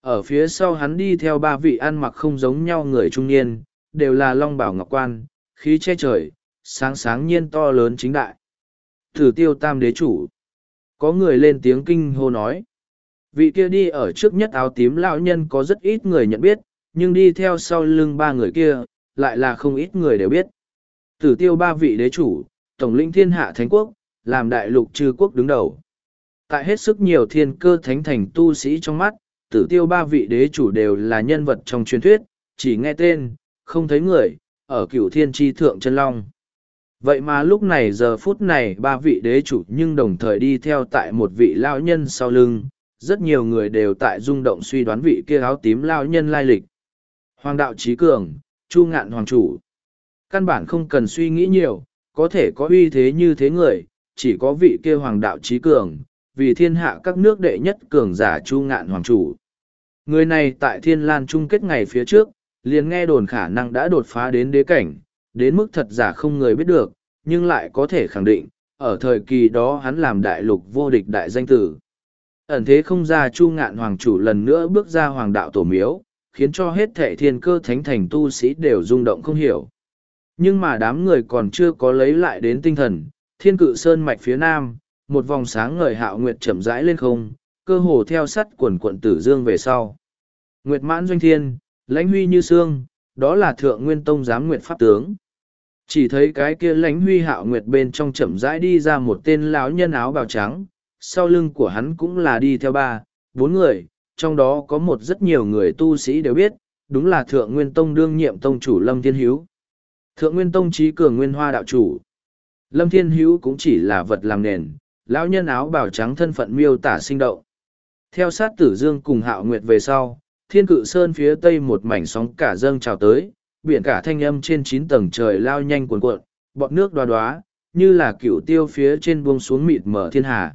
Ở phía sau hắn đi theo ba vị ăn mặc không giống nhau người trung niên, đều là long bảo ngọc quan, khí che trời, sáng sáng nhiên to lớn chính đại. Thử tiêu tam đế chủ. Có người lên tiếng kinh hô nói. Vị kia đi ở trước nhất áo tím lão nhân có rất ít người nhận biết, nhưng đi theo sau lưng ba người kia, lại là không ít người đều biết. Tử tiêu ba vị đế chủ, tổng lĩnh thiên hạ thánh quốc, làm đại lục trư quốc đứng đầu. Tại hết sức nhiều thiên cơ thánh thành tu sĩ trong mắt, tử tiêu ba vị đế chủ đều là nhân vật trong truyền thuyết, chỉ nghe tên, không thấy người, ở cửu thiên tri thượng chân long. Vậy mà lúc này giờ phút này ba vị đế chủ nhưng đồng thời đi theo tại một vị lao nhân sau lưng, rất nhiều người đều tại rung động suy đoán vị kia áo tím lao nhân lai lịch. Hoàng đạo trí cường, chu ngạn hoàng chủ. Căn bản không cần suy nghĩ nhiều, có thể có uy thế như thế người, chỉ có vị kia hoàng đạo trí cường, vì thiên hạ các nước đệ nhất cường giả chu ngạn hoàng chủ. Người này tại thiên lan chung kết ngày phía trước, liền nghe đồn khả năng đã đột phá đến đế cảnh, đến mức thật giả không người biết được, nhưng lại có thể khẳng định, ở thời kỳ đó hắn làm đại lục vô địch đại danh tử. Ẩn thế không ra chu ngạn hoàng chủ lần nữa bước ra hoàng đạo tổ miếu, khiến cho hết thệ thiên cơ thánh thành tu sĩ đều rung động không hiểu. Nhưng mà đám người còn chưa có lấy lại đến tinh thần, thiên cự sơn mạch phía nam, một vòng sáng ngời hạo nguyệt chậm rãi lên không, cơ hồ theo sắt quần quận tử dương về sau. Nguyệt mãn doanh thiên, lãnh huy như sương, đó là thượng nguyên tông giám nguyệt pháp tướng. Chỉ thấy cái kia lãnh huy hạo nguyệt bên trong chậm rãi đi ra một tên lão nhân áo bào trắng, sau lưng của hắn cũng là đi theo ba, bốn người, trong đó có một rất nhiều người tu sĩ đều biết, đúng là Thượng Nguyên Tông đương nhiệm tông chủ Lâm Thiên Hiếu. Thượng Nguyên Tông trí cường nguyên hoa đạo chủ. Lâm Thiên Hiếu cũng chỉ là vật làm nền, lão nhân áo bào trắng thân phận miêu tả sinh động. Theo sát tử dương cùng hạo nguyệt về sau, thiên cự sơn phía tây một mảnh sóng cả dâng trào tới, biển cả thanh âm trên chín tầng trời lao nhanh cuồn cuộn, bọt nước đoá đoá, như là cựu tiêu phía trên buông xuống mịt mở thiên hà.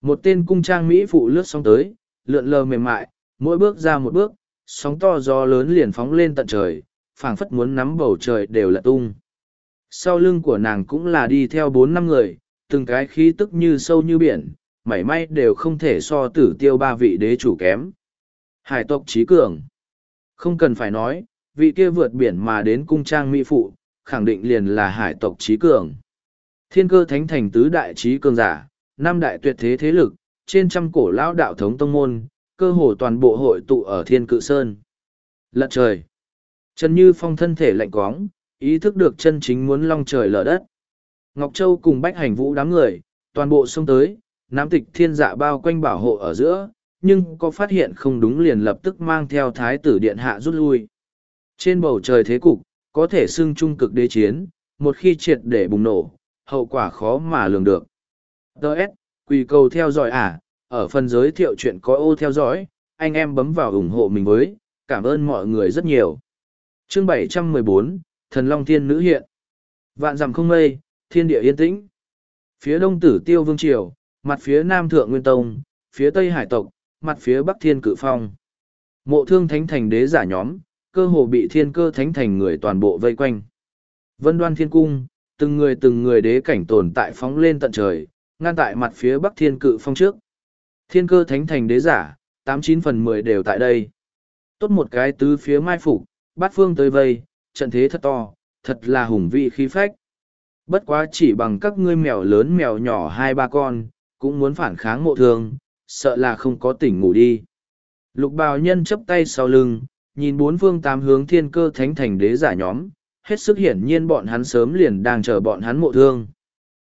Một tên cung trang Mỹ phụ lướt sóng tới, lượn lờ mềm mại, mỗi bước ra một bước, sóng to gió lớn liền phóng lên tận trời, phảng phất muốn nắm bầu trời đều là tung. Sau lưng của nàng cũng là đi theo bốn năm người, từng cái khí tức như sâu như biển, mảy may đều không thể so tử tiêu ba vị đế chủ kém. Hải tộc trí cường. Không cần phải nói, vị kia vượt biển mà đến cung trang mỹ phụ, khẳng định liền là hải tộc trí cường. Thiên cơ thánh thành tứ đại trí cường giả, năm đại tuyệt thế thế lực, trên trăm cổ lão đạo thống tông môn, cơ hồ toàn bộ hội tụ ở thiên cự sơn. Lật trời. Trần Như Phong thân thể lạnh quóng, ý thức được chân chính muốn long trời lở đất. Ngọc Châu cùng bách hành vũ đám người, toàn bộ xông tới, nắm tịch thiên dạ bao quanh bảo hộ ở giữa, nhưng có phát hiện không đúng liền lập tức mang theo thái tử điện hạ rút lui. Trên bầu trời thế cục, có thể xưng trung cực đế chiến, một khi triệt để bùng nổ, hậu quả khó mà lường được. Đợt, quỳ cầu theo dõi à, ở phần giới thiệu chuyện có ô theo dõi, anh em bấm vào ủng hộ mình với, cảm ơn mọi người rất nhiều. Chương 714, Thần Long Thiên Nữ Hiện Vạn dặm không mây, thiên địa yên tĩnh. Phía đông tử tiêu vương triều, mặt phía nam thượng nguyên tông, phía tây hải tộc, mặt phía bắc thiên cự phong. Mộ thương thánh thành đế giả nhóm, cơ hồ bị thiên cơ thánh thành người toàn bộ vây quanh. Vân đoan thiên cung, từng người từng người đế cảnh tồn tại phóng lên tận trời, ngăn tại mặt phía bắc thiên cự phong trước. Thiên cơ thánh thành đế giả, tám chín phần mười đều tại đây. Tốt một cái tứ phía mai phục, bát phương tới vây, trận thế thật to, thật là hùng vị khí phách. Bất quá chỉ bằng các ngươi mèo lớn mèo nhỏ hai ba con, cũng muốn phản kháng mộ thường sợ là không có tỉnh ngủ đi. Lục bào nhân chấp tay sau lưng, nhìn bốn phương tám hướng thiên cơ thánh thành đế giả nhóm, hết sức hiển nhiên bọn hắn sớm liền đang chờ bọn hắn mộ thương.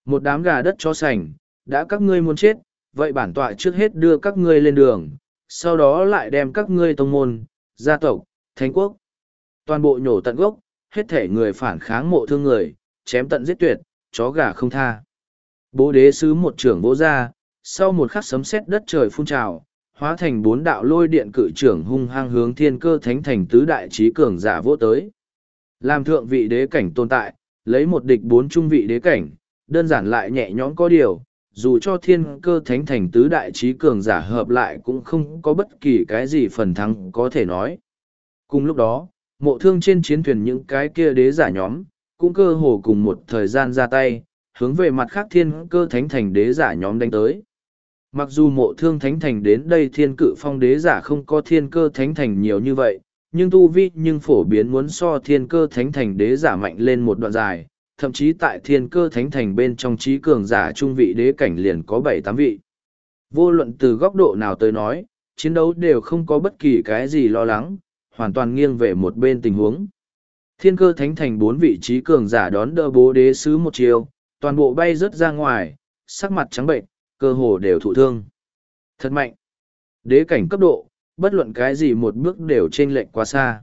Một đám gà đất cho sành, đã các ngươi muốn chết, vậy bản tọa trước hết đưa các ngươi lên đường, sau đó lại đem các ngươi tông môn, gia tộc, thánh quốc. Toàn bộ nhổ tận gốc, hết thể người phản kháng mộ thương người, chém tận giết tuyệt, chó gà không tha. Bố đế sứ một trưởng bố ra, sau một khắc sấm sét đất trời phun trào, hóa thành bốn đạo lôi điện cự trưởng hung hăng hướng thiên cơ thánh thành tứ đại trí cường giả vỗ tới. Làm thượng vị đế cảnh tồn tại, lấy một địch bốn trung vị đế cảnh, đơn giản lại nhẹ nhõm có điều, dù cho thiên cơ thánh thành tứ đại trí cường giả hợp lại cũng không có bất kỳ cái gì phần thắng có thể nói. Cùng lúc đó, mộ thương trên chiến thuyền những cái kia đế giả nhóm, cũng cơ hồ cùng một thời gian ra tay, hướng về mặt khác thiên cơ thánh thành đế giả nhóm đánh tới. Mặc dù mộ thương thánh thành đến đây thiên cự phong đế giả không có thiên cơ thánh thành nhiều như vậy, nhưng tu vi nhưng phổ biến muốn so thiên cơ thánh thành đế giả mạnh lên một đoạn dài, thậm chí tại thiên cơ thánh thành bên trong trí cường giả trung vị đế cảnh liền có bảy tám vị. Vô luận từ góc độ nào tới nói, chiến đấu đều không có bất kỳ cái gì lo lắng, hoàn toàn nghiêng về một bên tình huống. Thiên cơ thánh thành bốn vị trí cường giả đón đỡ bố đế sứ một chiều, toàn bộ bay rớt ra ngoài, sắc mặt trắng bệnh, cơ hồ đều thụ thương. Thật mạnh. Đế cảnh cấp độ, bất luận cái gì một bước đều trên lệnh quá xa.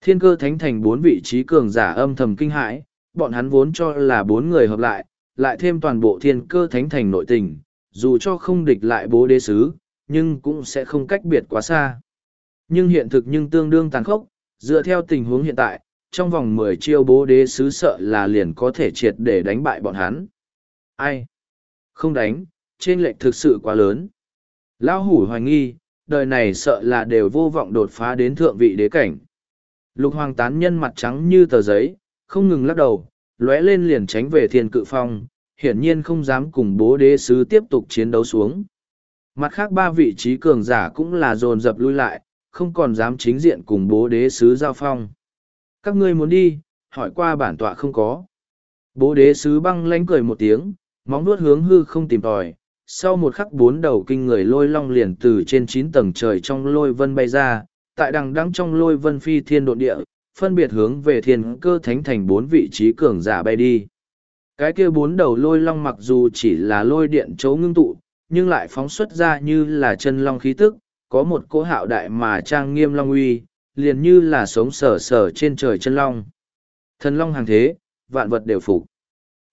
Thiên cơ thánh thành bốn vị trí cường giả âm thầm kinh hãi, bọn hắn vốn cho là bốn người hợp lại, lại thêm toàn bộ thiên cơ thánh thành nội tình, dù cho không địch lại bố đế sứ, nhưng cũng sẽ không cách biệt quá xa. Nhưng hiện thực nhưng tương đương tàn khốc, dựa theo tình huống hiện tại, trong vòng mười chiêu bố đế sứ sợ là liền có thể triệt để đánh bại bọn hắn. Ai? Không đánh, trên lệch thực sự quá lớn. Lão hủ hoài nghi, đời này sợ là đều vô vọng đột phá đến thượng vị đế cảnh. Lục hoàng tán nhân mặt trắng như tờ giấy, không ngừng lắc đầu, lóe lên liền tránh về thiên cự phong, hiển nhiên không dám cùng bố đế sứ tiếp tục chiến đấu xuống. Mặt khác ba vị trí cường giả cũng là dồn dập lui lại, không còn dám chính diện cùng bố đế sứ giao phong. Các ngươi muốn đi, hỏi qua bản tọa không có. Bố đế sứ băng lánh cười một tiếng, móng nuốt hướng hư không tìm tòi. Sau một khắc bốn đầu kinh người lôi long liền từ trên chín tầng trời trong lôi vân bay ra, tại đằng đăng trong lôi vân phi thiên độn địa, phân biệt hướng về thiên cơ thánh thành bốn vị trí cường giả bay đi. Cái kia bốn đầu lôi long mặc dù chỉ là lôi điện chấu ngưng tụ, nhưng lại phóng xuất ra như là chân long khí tức, có một cỗ hạo đại mà trang nghiêm long uy, liền như là sống sờ sờ trên trời chân long. Thần long hàng thế, vạn vật đều phục.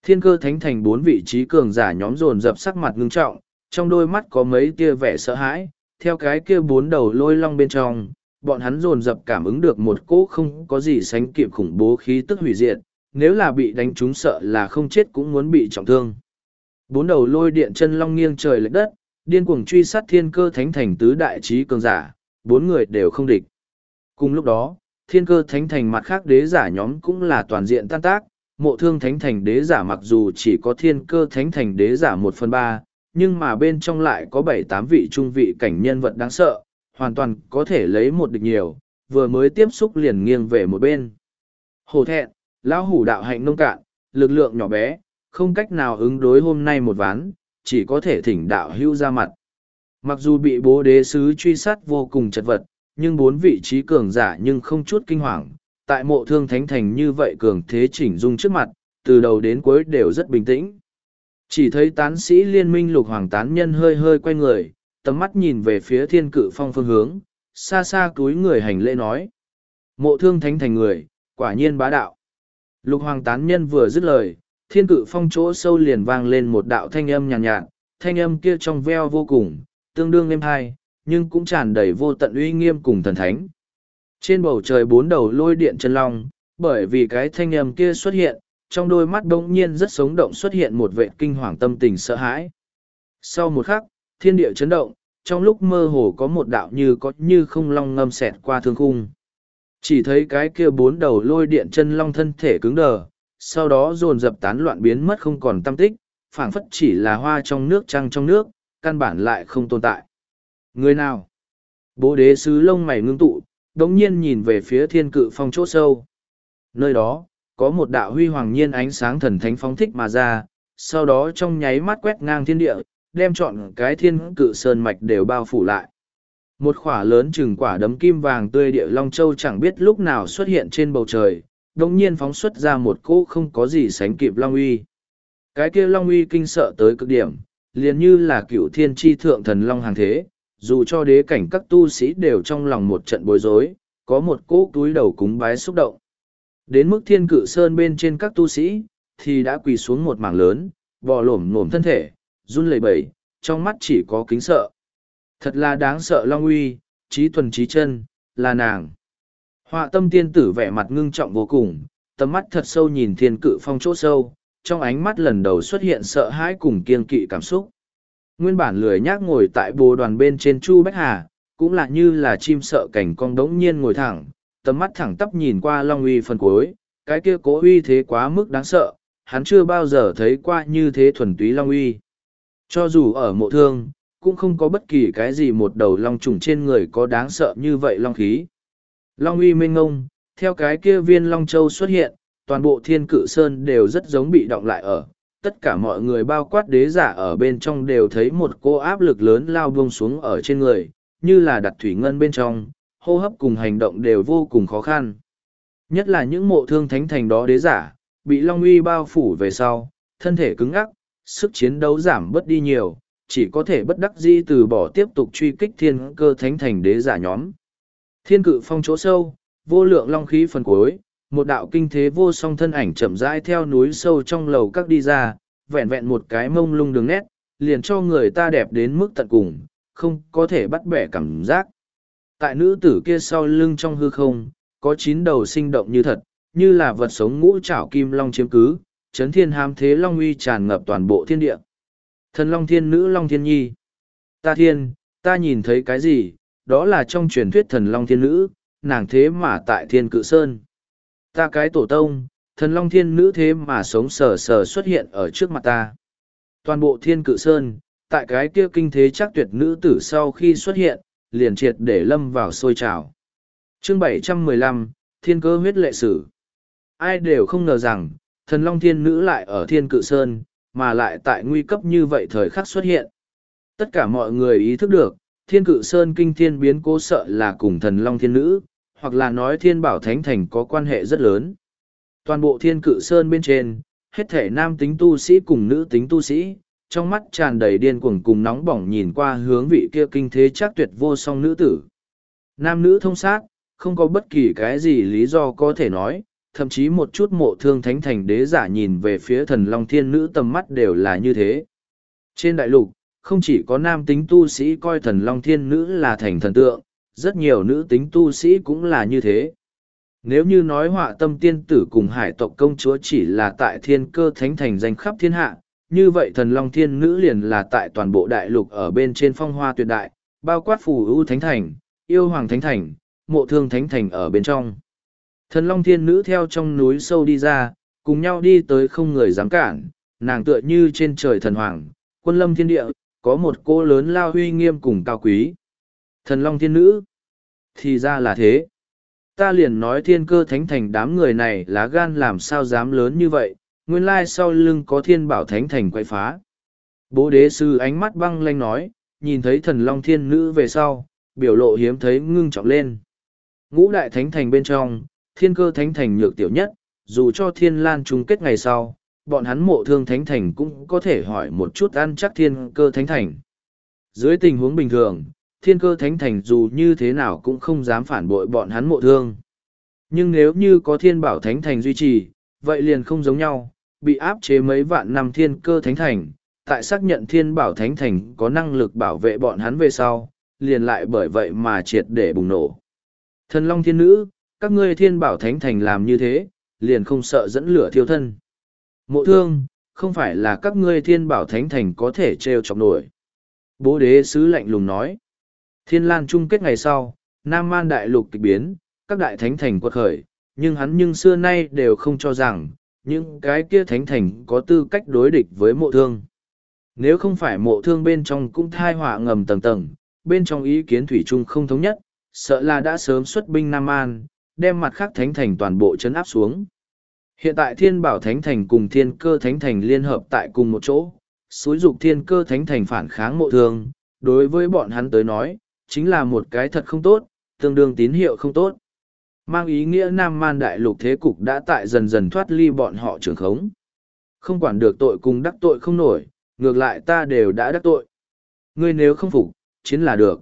Thiên cơ thánh thành bốn vị trí cường giả nhóm dồn dập sắc mặt ngưng trọng, trong đôi mắt có mấy tia vẻ sợ hãi, theo cái kia bốn đầu lôi long bên trong, bọn hắn dồn dập cảm ứng được một cỗ không có gì sánh kịp khủng bố khí tức hủy diệt, nếu là bị đánh trúng sợ là không chết cũng muốn bị trọng thương. Bốn đầu lôi điện chân long nghiêng trời lệch đất, điên cuồng truy sát thiên cơ thánh thành tứ đại trí cường giả, bốn người đều không địch. Cùng lúc đó, thiên cơ thánh thành mặt khác đế giả nhóm cũng là toàn diện tan tác, mộ thương thánh thành đế giả mặc dù chỉ có thiên cơ thánh thành đế giả một phần ba, nhưng mà bên trong lại có bảy tám vị trung vị cảnh nhân vật đáng sợ, hoàn toàn có thể lấy một địch nhiều, vừa mới tiếp xúc liền nghiêng về một bên. Hồ thẹn, lão hủ đạo hạnh nông cạn, lực lượng nhỏ bé, không cách nào ứng đối hôm nay một ván, chỉ có thể thỉnh đạo hưu ra mặt. Mặc dù bị bố đế sứ truy sát vô cùng chật vật, nhưng bốn vị trí cường giả nhưng không chút kinh hoàng. Tại mộ thương thánh thành như vậy cường thế chỉnh dung trước mặt, từ đầu đến cuối đều rất bình tĩnh. Chỉ thấy tán sĩ liên minh lục hoàng tán nhân hơi hơi quay người, tầm mắt nhìn về phía thiên cự phong phương hướng, xa xa túi người hành lễ nói. Mộ thương thánh thành người, quả nhiên bá đạo. Lục hoàng tán nhân vừa dứt lời, thiên cự phong chỗ sâu liền vang lên một đạo thanh âm nhàn nhạt, nhạt, thanh âm kia trong veo vô cùng, tương đương êm hai, nhưng cũng tràn đầy vô tận uy nghiêm cùng thần thánh. Trên bầu trời bốn đầu lôi điện chân long, bởi vì cái thanh âm kia xuất hiện, trong đôi mắt đống nhiên rất sống động xuất hiện một vệ kinh hoàng tâm tình sợ hãi. Sau một khắc, thiên địa chấn động, trong lúc mơ hồ có một đạo như có như không long ngâm xẹt qua thương khung. Chỉ thấy cái kia bốn đầu lôi điện chân long thân thể cứng đờ, sau đó dồn dập tán loạn biến mất không còn tâm tích, phảng phất chỉ là hoa trong nước trăng trong nước, căn bản lại không tồn tại. Người nào? Bố đế sứ lông mày ngưng tụ, đống nhiên nhìn về phía thiên cự phong chỗ sâu. Nơi đó, có một đạo huy hoàng nhiên ánh sáng thần thánh phóng thích mà ra, sau đó trong nháy mắt quét ngang thiên địa, đem trọn cái thiên cự sơn mạch đều bao phủ lại. Một khỏa lớn chừng quả đấm kim vàng tươi địa Long Châu chẳng biết lúc nào xuất hiện trên bầu trời, đồng nhiên phóng xuất ra một cỗ không có gì sánh kịp Long Uy. Cái kia Long Uy kinh sợ tới cực điểm, liền như là cựu thiên tri thượng thần Long hàng thế, dù cho đế cảnh các tu sĩ đều trong lòng một trận bối rối, có một cỗ túi đầu cúng bái xúc động. Đến mức thiên cự sơn bên trên các tu sĩ, thì đã quỳ xuống một mảng lớn, bò lổm lổm thân thể, run lẩy bẩy, trong mắt chỉ có kính sợ. Thật là đáng sợ Long Uy, trí thuần trí chân, là nàng. Họa tâm tiên tử vẻ mặt ngưng trọng vô cùng, tầm mắt thật sâu nhìn thiên cự phong chỗ sâu, trong ánh mắt lần đầu xuất hiện sợ hãi cùng kiên kỵ cảm xúc. Nguyên bản lười nhác ngồi tại bồ đoàn bên trên Chu Bách Hà, cũng là như là chim sợ cảnh cong đống nhiên ngồi thẳng, tầm mắt thẳng tắp nhìn qua Long Uy phần cuối, cái kia cố uy thế quá mức đáng sợ, hắn chưa bao giờ thấy qua như thế thuần túy Long Uy. Cho dù ở mộ thương, cũng không có bất kỳ cái gì một đầu long trùng trên người có đáng sợ như vậy long khí. Long uy mênh ngông, theo cái kia viên long châu xuất hiện, toàn bộ thiên cự sơn đều rất giống bị động lại ở. Tất cả mọi người bao quát đế giả ở bên trong đều thấy một cô áp lực lớn lao buông xuống ở trên người, như là đặt thủy ngân bên trong, hô hấp cùng hành động đều vô cùng khó khăn. Nhất là những mộ thương thánh thành đó đế giả, bị long uy bao phủ về sau, thân thể cứng ắc, sức chiến đấu giảm bớt đi nhiều, chỉ có thể bất đắc dĩ từ bỏ tiếp tục truy kích thiên cơ thánh thành đế giả nhóm. Thiên cự phong chỗ sâu, vô lượng long khí phần cuối, một đạo kinh thế vô song thân ảnh chậm rãi theo núi sâu trong lầu các đi ra, vẹn vẹn một cái mông lung đường nét, liền cho người ta đẹp đến mức tận cùng, không có thể bắt bẻ cảm giác. Tại nữ tử kia sau lưng trong hư không, có chín đầu sinh động như thật, như là vật sống ngũ trảo kim long chiếm cứ, chấn thiên hám thế long uy tràn ngập toàn bộ thiên địa. Thần long thiên nữ long thiên nhi. Ta thiên, ta nhìn thấy cái gì, đó là trong truyền thuyết thần long thiên nữ, nàng thế mà tại thiên cự sơn. Ta cái tổ tông, thần long thiên nữ thế mà sống sờ sờ xuất hiện ở trước mặt ta. Toàn bộ thiên cự sơn, tại cái kia kinh thế chắc tuyệt nữ tử sau khi xuất hiện, liền triệt để lâm vào sôi trào. Chương 715, Thiên cơ huyết lệ sử. Ai đều không ngờ rằng, thần long thiên nữ lại ở thiên cự sơn, mà lại tại nguy cấp như vậy thời khắc xuất hiện. Tất cả mọi người ý thức được, thiên cự sơn kinh thiên biến cố sợ là cùng thần long thiên nữ, hoặc là nói thiên bảo thánh thành có quan hệ rất lớn. Toàn bộ thiên cự sơn bên trên, hết thể nam tính tu sĩ cùng nữ tính tu sĩ, trong mắt tràn đầy điên cuồng cùng nóng bỏng nhìn qua hướng vị kia kinh thế chắc tuyệt vô song nữ tử. Nam nữ thông sát, không có bất kỳ cái gì lý do có thể nói, thậm chí một chút mộ thương thánh thành đế giả nhìn về phía thần long thiên nữ tầm mắt đều là như thế. Trên đại lục, không chỉ có nam tính tu sĩ coi thần long thiên nữ là thành thần tượng, rất nhiều nữ tính tu sĩ cũng là như thế. Nếu như nói họa tâm tiên tử cùng hải tộc công chúa chỉ là tại thiên cơ thánh thành danh khắp thiên hạ, như vậy thần long thiên nữ liền là tại toàn bộ đại lục ở bên trên phong hoa tuyệt đại, bao quát phù ưu thánh thành, yêu hoàng thánh thành, mộ thương thánh thành ở bên trong. Thần Long Thiên Nữ theo trong núi sâu đi ra, cùng nhau đi tới không người dám cản, nàng tựa như trên trời thần hoàng, quân lâm thiên địa, có một cô lớn lao huy nghiêm cùng cao quý. Thần Long Thiên Nữ. Thì ra là thế. Ta liền nói thiên cơ thánh thành đám người này lá gan làm sao dám lớn như vậy, nguyên lai sau lưng có thiên bảo thánh thành quay phá. Bố đế sư ánh mắt băng lanh nói, nhìn thấy thần Long Thiên Nữ về sau, biểu lộ hiếm thấy ngưng trọng lên. Ngũ đại thánh thành bên trong, thiên cơ thánh thành nhược tiểu nhất, dù cho thiên lan chung kết ngày sau, bọn hắn mộ thương thánh thành cũng có thể hỏi một chút ăn chắc thiên cơ thánh thành. Dưới tình huống bình thường, thiên cơ thánh thành dù như thế nào cũng không dám phản bội bọn hắn mộ thương. Nhưng nếu như có thiên bảo thánh thành duy trì, vậy liền không giống nhau, bị áp chế mấy vạn năm thiên cơ thánh thành, tại xác nhận thiên bảo thánh thành có năng lực bảo vệ bọn hắn về sau, liền lại bởi vậy mà triệt để bùng nổ. Thần Long Thiên Nữ, các ngươi thiên bảo thánh thành làm như thế, liền không sợ dẫn lửa thiêu thân. Mộ thương, không phải là các ngươi thiên bảo thánh thành có thể trêu chọc nổi. Bố đế sứ lạnh lùng nói. Thiên lan chung kết ngày sau, Nam Man đại lục kịch biến, các đại thánh thành quật khởi, nhưng hắn nhưng xưa nay đều không cho rằng, những cái kia thánh thành có tư cách đối địch với mộ thương. Nếu không phải mộ thương bên trong cũng thai họa ngầm tầng tầng, bên trong ý kiến thủy chung không thống nhất, sợ là đã sớm xuất binh Nam An, đem mặt khác thánh thành toàn bộ chấn áp xuống. Hiện tại thiên bảo thánh thành cùng thiên cơ thánh thành liên hợp tại cùng một chỗ, xúi dục thiên cơ thánh thành phản kháng mộ thương, đối với bọn hắn tới nói, chính là một cái thật không tốt, tương đương tín hiệu không tốt. Mang ý nghĩa Nam Man Đại Lục thế cục đã tại dần dần thoát ly bọn họ trưởng khống. Không quản được tội cùng đắc tội không nổi, ngược lại ta đều đã đắc tội. Ngươi nếu không phục, chiến là được.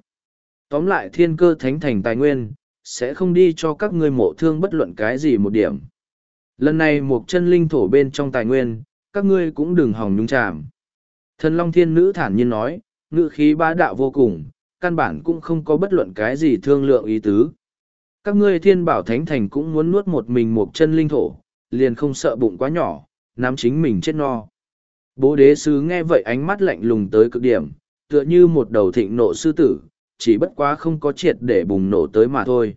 Tóm lại thiên cơ thánh thành tài nguyên, sẽ không đi cho các ngươi mộ thương bất luận cái gì một điểm. Lần này một chân linh thổ bên trong tài nguyên, các ngươi cũng đừng hòng nhúng chàm. Thần Long Thiên Nữ thản nhiên nói, ngự khí bá đạo vô cùng, căn bản cũng không có bất luận cái gì thương lượng ý tứ. Các ngươi thiên bảo thánh thành cũng muốn nuốt một mình một chân linh thổ, liền không sợ bụng quá nhỏ, nắm chính mình chết no. Bố đế sứ nghe vậy ánh mắt lạnh lùng tới cực điểm, tựa như một đầu thịnh nộ sư tử, chỉ bất quá không có triệt để bùng nổ tới mà thôi.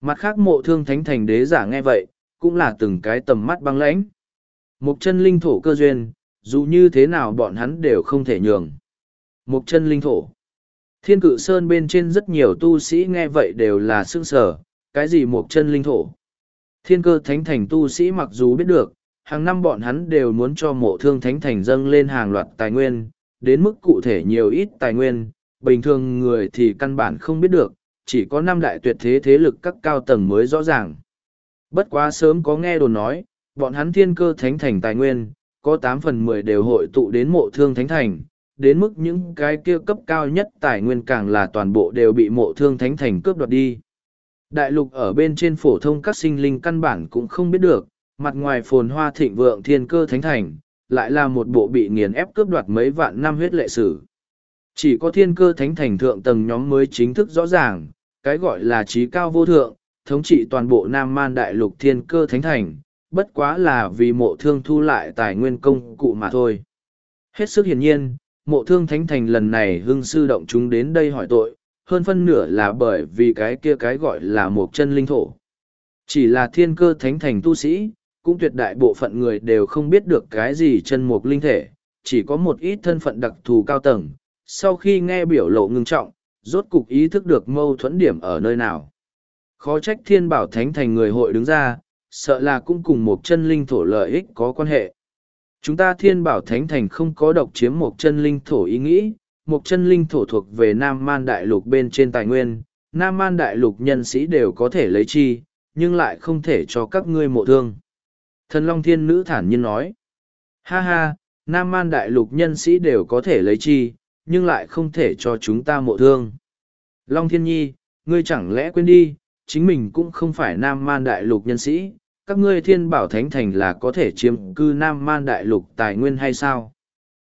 Mặt khác mộ thương thánh thành đế giả nghe vậy, cũng là từng cái tầm mắt băng lãnh. Một chân linh thổ cơ duyên, dù như thế nào bọn hắn đều không thể nhường. Một chân linh thổ. Thiên cự sơn bên trên rất nhiều tu sĩ nghe vậy đều là sương sở, cái gì một chân linh thổ. Thiên cơ thánh thành tu sĩ mặc dù biết được, hàng năm bọn hắn đều muốn cho mộ thương thánh thành dâng lên hàng loạt tài nguyên, đến mức cụ thể nhiều ít tài nguyên, bình thường người thì căn bản không biết được, chỉ có năm đại tuyệt thế thế lực các cao tầng mới rõ ràng. Bất quá sớm có nghe đồn nói, bọn hắn thiên cơ thánh thành tài nguyên, có tám phần mười đều hội tụ đến mộ thương thánh thành, đến mức những cái kia cấp cao nhất tài nguyên càng là toàn bộ đều bị mộ thương thánh thành cướp đoạt đi. Đại lục ở bên trên phổ thông các sinh linh căn bản cũng không biết được, mặt ngoài phồn hoa thịnh vượng thiên cơ thánh thành, lại là một bộ bị nghiền ép cướp đoạt mấy vạn năm huyết lệ sử. Chỉ có thiên cơ thánh thành thượng tầng nhóm mới chính thức rõ ràng, cái gọi là trí cao vô thượng, thống trị toàn bộ Nam Man Đại Lục thiên cơ thánh thành, bất quá là vì mộ thương thu lại tài nguyên công cụ mà thôi. Hết sức hiển nhiên, mộ thương thánh thành lần này hưng sư động chúng đến đây hỏi tội, hơn phân nửa là bởi vì cái kia cái gọi là một chân linh thổ. Chỉ là thiên cơ thánh thành tu sĩ, cũng tuyệt đại bộ phận người đều không biết được cái gì chân mục linh thể, chỉ có một ít thân phận đặc thù cao tầng. Sau khi nghe biểu lộ ngưng trọng, rốt cục ý thức được mâu thuẫn điểm ở nơi nào. Khó trách thiên bảo thánh thành người hội đứng ra, sợ là cũng cùng một chân linh thổ lợi ích có quan hệ. Chúng ta thiên bảo thánh thành không có độc chiếm một chân linh thổ ý nghĩ, một chân linh thổ thuộc về Nam Man Đại Lục bên trên tài nguyên, Nam Man Đại Lục nhân sĩ đều có thể lấy chi, nhưng lại không thể cho các ngươi mộ thương. Thần Long Thiên Nữ thản nhiên nói, ha ha, Nam Man Đại Lục nhân sĩ đều có thể lấy chi, nhưng lại không thể cho chúng ta mộ thương. Long Thiên Nhi, ngươi chẳng lẽ quên đi, chính mình cũng không phải Nam Man Đại Lục nhân sĩ, các ngươi thiên bảo thánh thành là có thể chiếm cư Nam Man Đại Lục tài nguyên hay sao?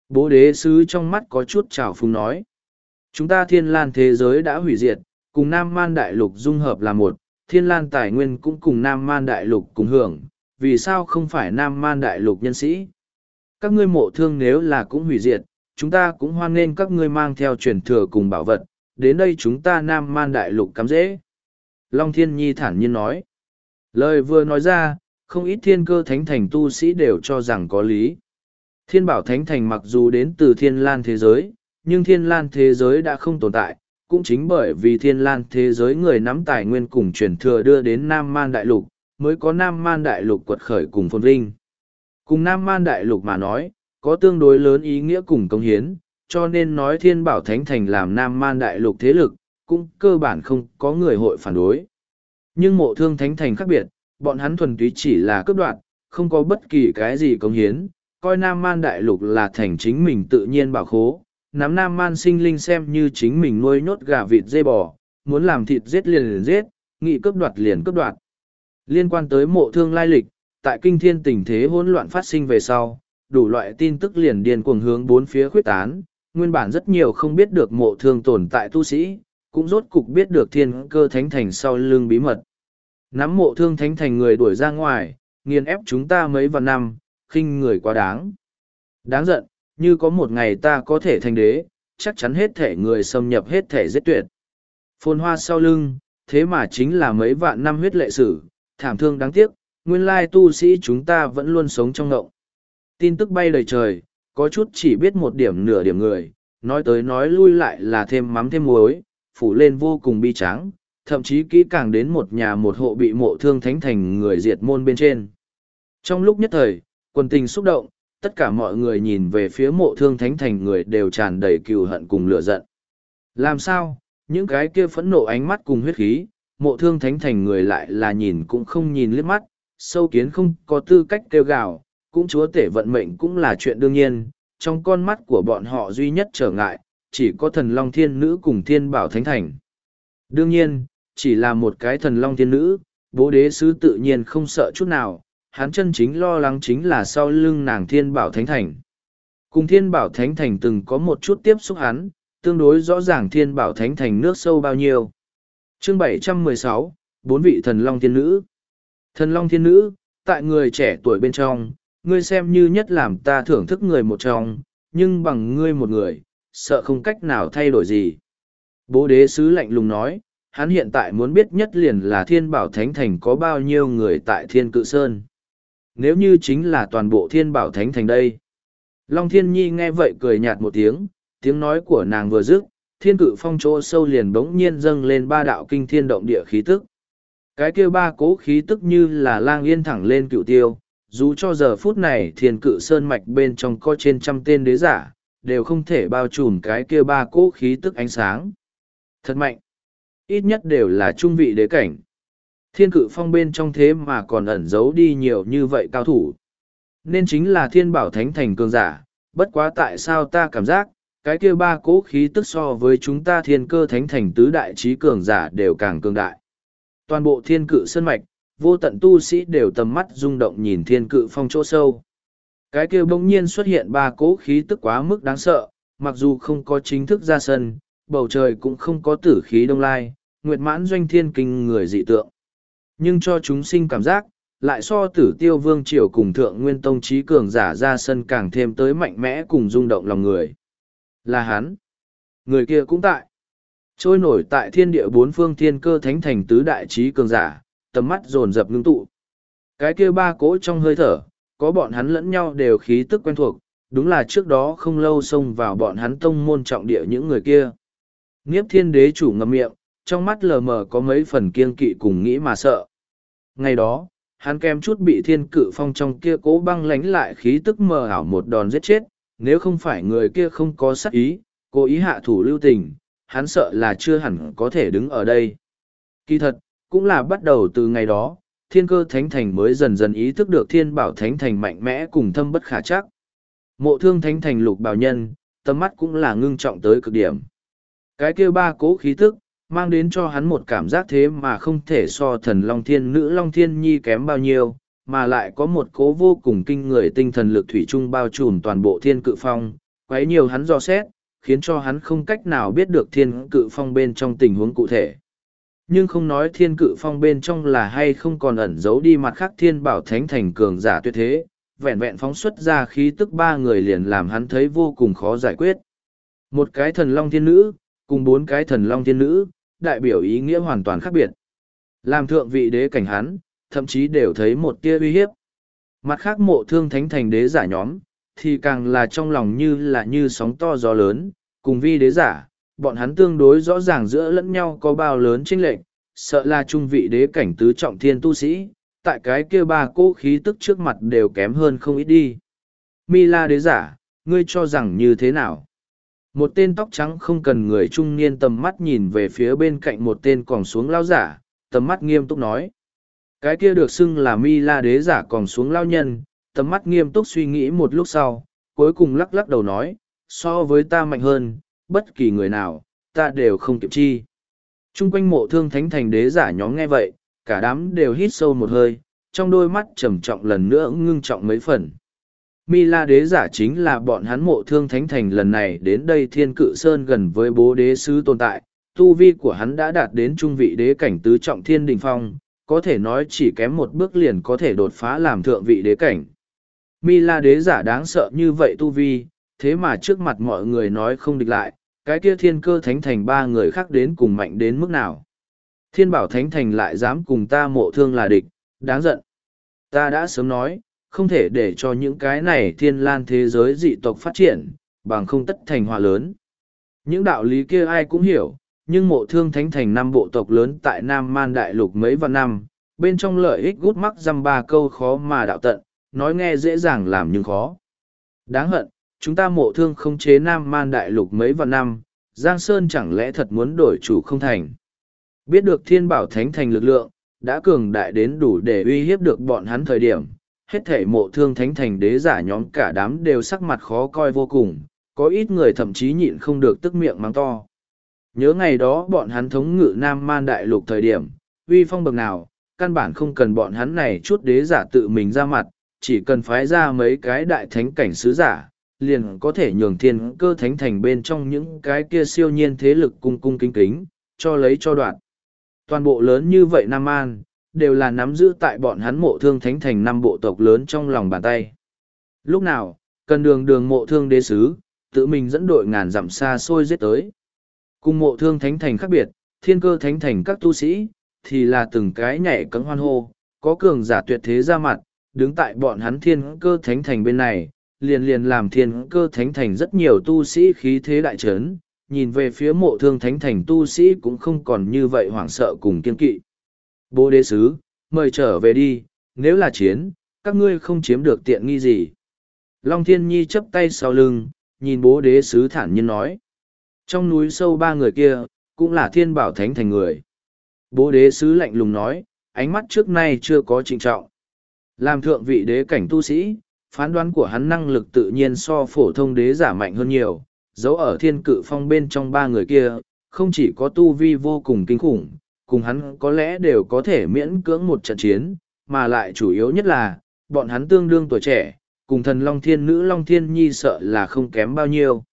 Bố đế sứ trong mắt có chút trào phúng nói. Chúng ta thiên lan thế giới đã hủy diệt, cùng Nam Man Đại Lục dung hợp là một, thiên lan tài nguyên cũng cùng Nam Man Đại Lục cùng hưởng, vì sao không phải Nam Man Đại Lục nhân sĩ? Các ngươi mộ thương nếu là cũng hủy diệt, chúng ta cũng hoan nghênh các ngươi mang theo truyền thừa cùng bảo vật, đến đây chúng ta Nam Man Đại Lục cắm dễ. Long Thiên Nhi thản nhiên nói. Lời vừa nói ra, không ít thiên cơ thánh thành tu sĩ đều cho rằng có lý. Thiên bảo thánh thành mặc dù đến từ thiên lan thế giới, nhưng thiên lan thế giới đã không tồn tại, cũng chính bởi vì thiên lan thế giới người nắm tài nguyên cùng truyền thừa đưa đến Nam Man Đại Lục, mới có Nam Man Đại Lục quật khởi cùng phồn vinh. Cùng Nam Man Đại Lục mà nói, có tương đối lớn ý nghĩa cùng công hiến, cho nên nói thiên bảo thánh thành làm Nam Man Đại Lục thế lực, cũng cơ bản không có người hội phản đối. Nhưng mộ thương thánh thành khác biệt, bọn hắn thuần túy chỉ là cướp đoạt, không có bất kỳ cái gì công hiến, coi Nam Man Đại Lục là thành chính mình tự nhiên bảo khố, nắm Nam Man sinh linh xem như chính mình nuôi nhốt gà vịt dê bò, muốn làm thịt giết liền liền giết, nghị cướp đoạt liền cướp đoạt. Liên quan tới mộ thương lai lịch, tại kinh thiên tình thế hỗn loạn phát sinh về sau, đủ loại tin tức liền điên cuồng hướng bốn phía khuyết tán, nguyên bản rất nhiều không biết được mộ thương tồn tại tu sĩ, cũng rốt cục biết được thiên cơ thánh thành sau lưng bí mật. Nắm mộ thương thánh thành người đuổi ra ngoài, nghiền ép chúng ta mấy vạn năm, khinh người quá đáng. Đáng giận, như có một ngày ta có thể thành đế, chắc chắn hết thể người xâm nhập hết thể giết tuyệt. Phồn hoa sau lưng, thế mà chính là mấy vạn năm huyết lệ sử, thảm thương đáng tiếc, nguyên lai tu sĩ chúng ta vẫn luôn sống trong ngộng. Tin tức bay đầy trời, có chút chỉ biết một điểm nửa điểm người, nói tới nói lui lại là thêm mắm thêm muối, phủ lên vô cùng bi tráng, thậm chí kỹ càng đến một nhà một hộ bị mộ thương thánh thành người diệt môn bên trên. Trong lúc nhất thời, quần tình xúc động, tất cả mọi người nhìn về phía mộ thương thánh thành người đều tràn đầy cừu hận cùng lửa giận. Làm sao, những cái kia phẫn nộ ánh mắt cùng huyết khí, mộ thương thánh thành người lại là nhìn cũng không nhìn liếc mắt, sâu kiến không có tư cách kêu gào, cũng chúa tể vận mệnh cũng là chuyện đương nhiên, trong con mắt của bọn họ duy nhất trở ngại, chỉ có thần long thiên nữ cùng thiên bảo thánh thành. Đương nhiên, chỉ là một cái thần long thiên nữ, bố đế sứ tự nhiên không sợ chút nào, hắn chân chính lo lắng chính là sau lưng nàng thiên bảo thánh thành. Cùng thiên bảo thánh thành từng có một chút tiếp xúc hắn, tương đối rõ ràng thiên bảo thánh thành nước sâu bao nhiêu. Chương 716, bốn vị thần long thiên nữ. Thần long thiên nữ, tại người trẻ tuổi bên trong, ngươi xem như nhất làm ta thưởng thức người một trong, nhưng bằng ngươi một người, sợ không cách nào thay đổi gì. Bố đế sứ lạnh lùng nói, hắn hiện tại muốn biết nhất liền là thiên bảo thánh thành có bao nhiêu người tại thiên cự sơn. Nếu như chính là toàn bộ thiên bảo thánh thành đây. Long thiên nhi nghe vậy cười nhạt một tiếng, tiếng nói của nàng vừa dứt, thiên cự phong chỗ sâu liền bỗng nhiên dâng lên ba đạo kinh thiên động địa khí tức. Cái kia ba cố khí tức như là lang yên thẳng lên cựu tiêu, dù cho giờ phút này thiên cự sơn mạch bên trong có trên trăm tên đế giả, đều không thể bao trùm cái kia ba cỗ khí tức ánh sáng. Thật mạnh. Ít nhất đều là trung vị đế cảnh. Thiên cự phong bên trong thế mà còn ẩn giấu đi nhiều như vậy cao thủ. Nên chính là thiên bảo thánh thành cường giả, bất quá tại sao ta cảm giác, cái kia ba cỗ khí tức so với chúng ta thiên cơ thánh thành tứ đại trí cường giả đều càng cường đại. Toàn bộ thiên cự sơn mạch, vô tận tu sĩ đều tầm mắt rung động nhìn thiên cự phong chỗ sâu. Cái kia bỗng nhiên xuất hiện ba cỗ khí tức quá mức đáng sợ, mặc dù không có chính thức ra sân, bầu trời cũng không có tử khí đông lai, nguyệt mãn doanh thiên kinh người dị tượng. Nhưng cho chúng sinh cảm giác, lại so tử tiêu vương triều cùng thượng nguyên tông trí cường giả ra sân càng thêm tới mạnh mẽ cùng rung động lòng người. Là hắn. Người kia cũng tại. Trôi nổi tại thiên địa bốn phương thiên cơ thánh thành tứ đại trí cường giả, tầm mắt dồn dập ngưng tụ. Cái kia ba cỗ trong hơi thở, có bọn hắn lẫn nhau đều khí tức quen thuộc, đúng là trước đó không lâu xông vào bọn hắn tông môn trọng địa những người kia. Niếp thiên đế chủ ngậm miệng, trong mắt lờ mờ có mấy phần kiên kỵ cùng nghĩ mà sợ. Ngày đó, hắn kém chút bị thiên cự phong trong kia cố băng lánh lại khí tức mờ ảo một đòn giết chết, nếu không phải người kia không có sắc ý, cố ý hạ thủ lưu tình, hắn sợ là chưa hẳn có thể đứng ở đây. Kỳ thật, cũng là bắt đầu từ ngày đó, thiên cơ thánh thành mới dần dần ý thức được thiên bảo thánh thành mạnh mẽ cùng thâm bất khả chắc. Mộ thương thánh thành lục bảo nhân, tâm mắt cũng là ngưng trọng tới cực điểm. Cái kêu ba cố khí tức, mang đến cho hắn một cảm giác thế mà không thể so thần Long Thiên nữ Long Thiên Nhi kém bao nhiêu, mà lại có một cố vô cùng kinh người tinh thần lực thủy chung bao trùm toàn bộ thiên cự phong, quấy nhiều hắn do xét, khiến cho hắn không cách nào biết được thiên cự phong bên trong tình huống cụ thể. Nhưng không nói thiên cự phong bên trong là hay không còn ẩn giấu đi mặt khác thiên bảo thánh thành cường giả tuyệt thế, vẹn vẹn phóng xuất ra khí tức ba người liền làm hắn thấy vô cùng khó giải quyết. Một cái thần long thiên nữ, cùng bốn cái thần long thiên nữ, đại biểu ý nghĩa hoàn toàn khác biệt. Làm thượng vị đế cảnh hắn, thậm chí đều thấy một tia uy hiếp. Mặt khác mộ thương thánh thành đế giả nhóm, thì càng là trong lòng như là như sóng to gió lớn, cùng vi đế giả, bọn hắn tương đối rõ ràng giữa lẫn nhau có bao lớn chênh lệch, sợ là trung vị đế cảnh tứ trọng thiên tu sĩ, tại cái kia ba cỗ khí tức trước mặt đều kém hơn không ít đi. Mi la đế giả, ngươi cho rằng như thế nào? Một tên tóc trắng không cần người trung niên tầm mắt nhìn về phía bên cạnh một tên còn xuống lao giả, tầm mắt nghiêm túc nói. Cái kia được xưng là mi la đế giả còn xuống lao nhân, tầm mắt nghiêm túc suy nghĩ một lúc sau, cuối cùng lắc lắc đầu nói, so với ta mạnh hơn, bất kỳ người nào, ta đều không kịp chi. Trung quanh mộ thương thánh thành đế giả nhóm nghe vậy, cả đám đều hít sâu một hơi, trong đôi mắt trầm trọng lần nữa ngưng trọng mấy phần. Mi La đế giả chính là bọn hắn mộ thương thánh thành lần này đến đây thiên cự sơn gần với bố đế sứ tồn tại, tu vi của hắn đã đạt đến trung vị đế cảnh tứ trọng thiên đình phong, có thể nói chỉ kém một bước liền có thể đột phá làm thượng vị đế cảnh. Mi La đế giả đáng sợ như vậy tu vi, thế mà trước mặt mọi người nói không địch lại, cái kia thiên cơ thánh thành ba người khác đến cùng mạnh đến mức nào. Thiên bảo thánh thành lại dám cùng ta mộ thương là địch, đáng giận. Ta đã sớm nói, không thể để cho những cái này thiên lan thế giới dị tộc phát triển, bằng không tất thành hòa lớn. Những đạo lý kia ai cũng hiểu, nhưng mộ thương thánh thành năm bộ tộc lớn tại Nam Man Đại Lục mấy vạn năm, bên trong lợi ích gút mắc dăm ba câu khó mà đạo tận, nói nghe dễ dàng làm nhưng khó. Đáng hận, chúng ta mộ thương không chế Nam Man Đại Lục mấy vạn năm, Giang Sơn chẳng lẽ thật muốn đổi chủ không thành. Biết được thiên bảo thánh thành lực lượng, đã cường đại đến đủ để uy hiếp được bọn hắn thời điểm, hết thể mộ thương thánh thành đế giả nhóm cả đám đều sắc mặt khó coi vô cùng, có ít người thậm chí nhịn không được tức miệng mắng to. Nhớ ngày đó bọn hắn thống ngự Nam Man Đại Lục thời điểm, uy phong bậc nào, căn bản không cần bọn hắn này chút đế giả tự mình ra mặt, chỉ cần phái ra mấy cái đại thánh cảnh sứ giả, liền có thể nhường thiên cơ thánh thành bên trong những cái kia siêu nhiên thế lực cung cung kính kính, cho lấy cho đoạn. Toàn bộ lớn như vậy Nam An, đều là nắm giữ tại bọn hắn mộ thương thánh thành năm bộ tộc lớn trong lòng bàn tay. Lúc nào, cần đường đường mộ thương đế sứ, tự mình dẫn đội ngàn dặm xa xôi giết tới. Cùng mộ thương thánh thành khác biệt, thiên cơ thánh thành các tu sĩ, thì là từng cái nhảy cấm hoan hô, có cường giả tuyệt thế ra mặt, đứng tại bọn hắn thiên cơ thánh thành bên này, liền liền làm thiên cơ thánh thành rất nhiều tu sĩ khí thế đại trấn, nhìn về phía mộ thương thánh thành tu sĩ cũng không còn như vậy hoảng sợ cùng kiên kỵ. Bố đế sứ, mời trở về đi, nếu là chiến, các ngươi không chiếm được tiện nghi gì. Long Thiên Nhi chấp tay sau lưng, nhìn bố đế sứ thản nhiên nói. Trong núi sâu ba người kia, cũng là thiên bảo thánh thành người. Bố đế sứ lạnh lùng nói, ánh mắt trước nay chưa có trịnh trọng. Làm thượng vị đế cảnh tu sĩ, phán đoán của hắn năng lực tự nhiên so phổ thông đế giả mạnh hơn nhiều, giấu ở thiên cự phong bên trong ba người kia, không chỉ có tu vi vô cùng kinh khủng, cùng hắn có lẽ đều có thể miễn cưỡng một trận chiến, mà lại chủ yếu nhất là, bọn hắn tương đương tuổi trẻ, cùng thần Long Thiên Nữ Long Thiên Nhi sợ là không kém bao nhiêu.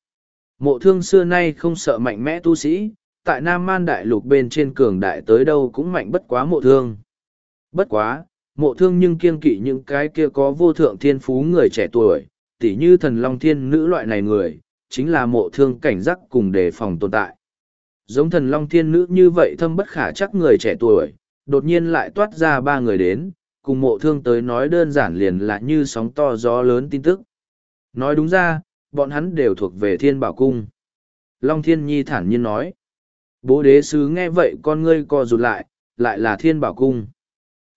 Mộ thương xưa nay không sợ mạnh mẽ tu sĩ, tại Nam Man Đại Lục bên trên cường đại tới đâu cũng mạnh bất quá mộ thương. Bất quá, mộ thương nhưng kiên kỵ những cái kia có vô thượng thiên phú người trẻ tuổi, tỉ như thần Long Thiên Nữ loại này người, chính là mộ thương cảnh giác cùng đề phòng tồn tại. Giống thần long thiên nữ như vậy thâm bất khả chắc người trẻ tuổi, đột nhiên lại toát ra ba người đến, cùng mộ thương tới nói đơn giản liền là như sóng to gió lớn tin tức. Nói đúng ra, bọn hắn đều thuộc về thiên bảo cung. Long thiên nhi thản nhiên nói. Bố đế sứ nghe vậy con ngươi co rụt lại, lại là thiên bảo cung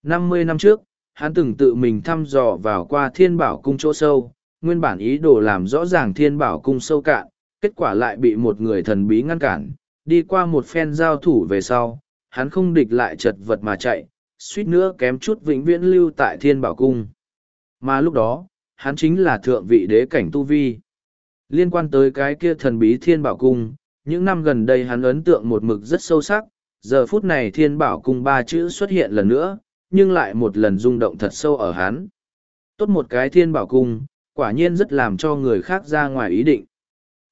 năm mươi năm trước, hắn từng tự mình thăm dò vào qua thiên bảo cung chỗ sâu, nguyên bản ý đồ làm rõ ràng thiên bảo cung sâu cạn, kết quả lại bị một người thần bí ngăn cản, đi qua một phen giao thủ về sau, hắn không địch lại chật vật mà chạy, suýt nữa kém chút vĩnh viễn lưu tại thiên bảo cung. Mà lúc đó, hắn chính là thượng vị đế cảnh tu vi. Liên quan tới cái kia thần bí thiên bảo cung, những năm gần đây hắn ấn tượng một mực rất sâu sắc, giờ phút này thiên bảo cung ba chữ xuất hiện lần nữa, nhưng lại một lần rung động thật sâu ở hắn. Tốt một cái thiên bảo cung, quả nhiên rất làm cho người khác ra ngoài ý định.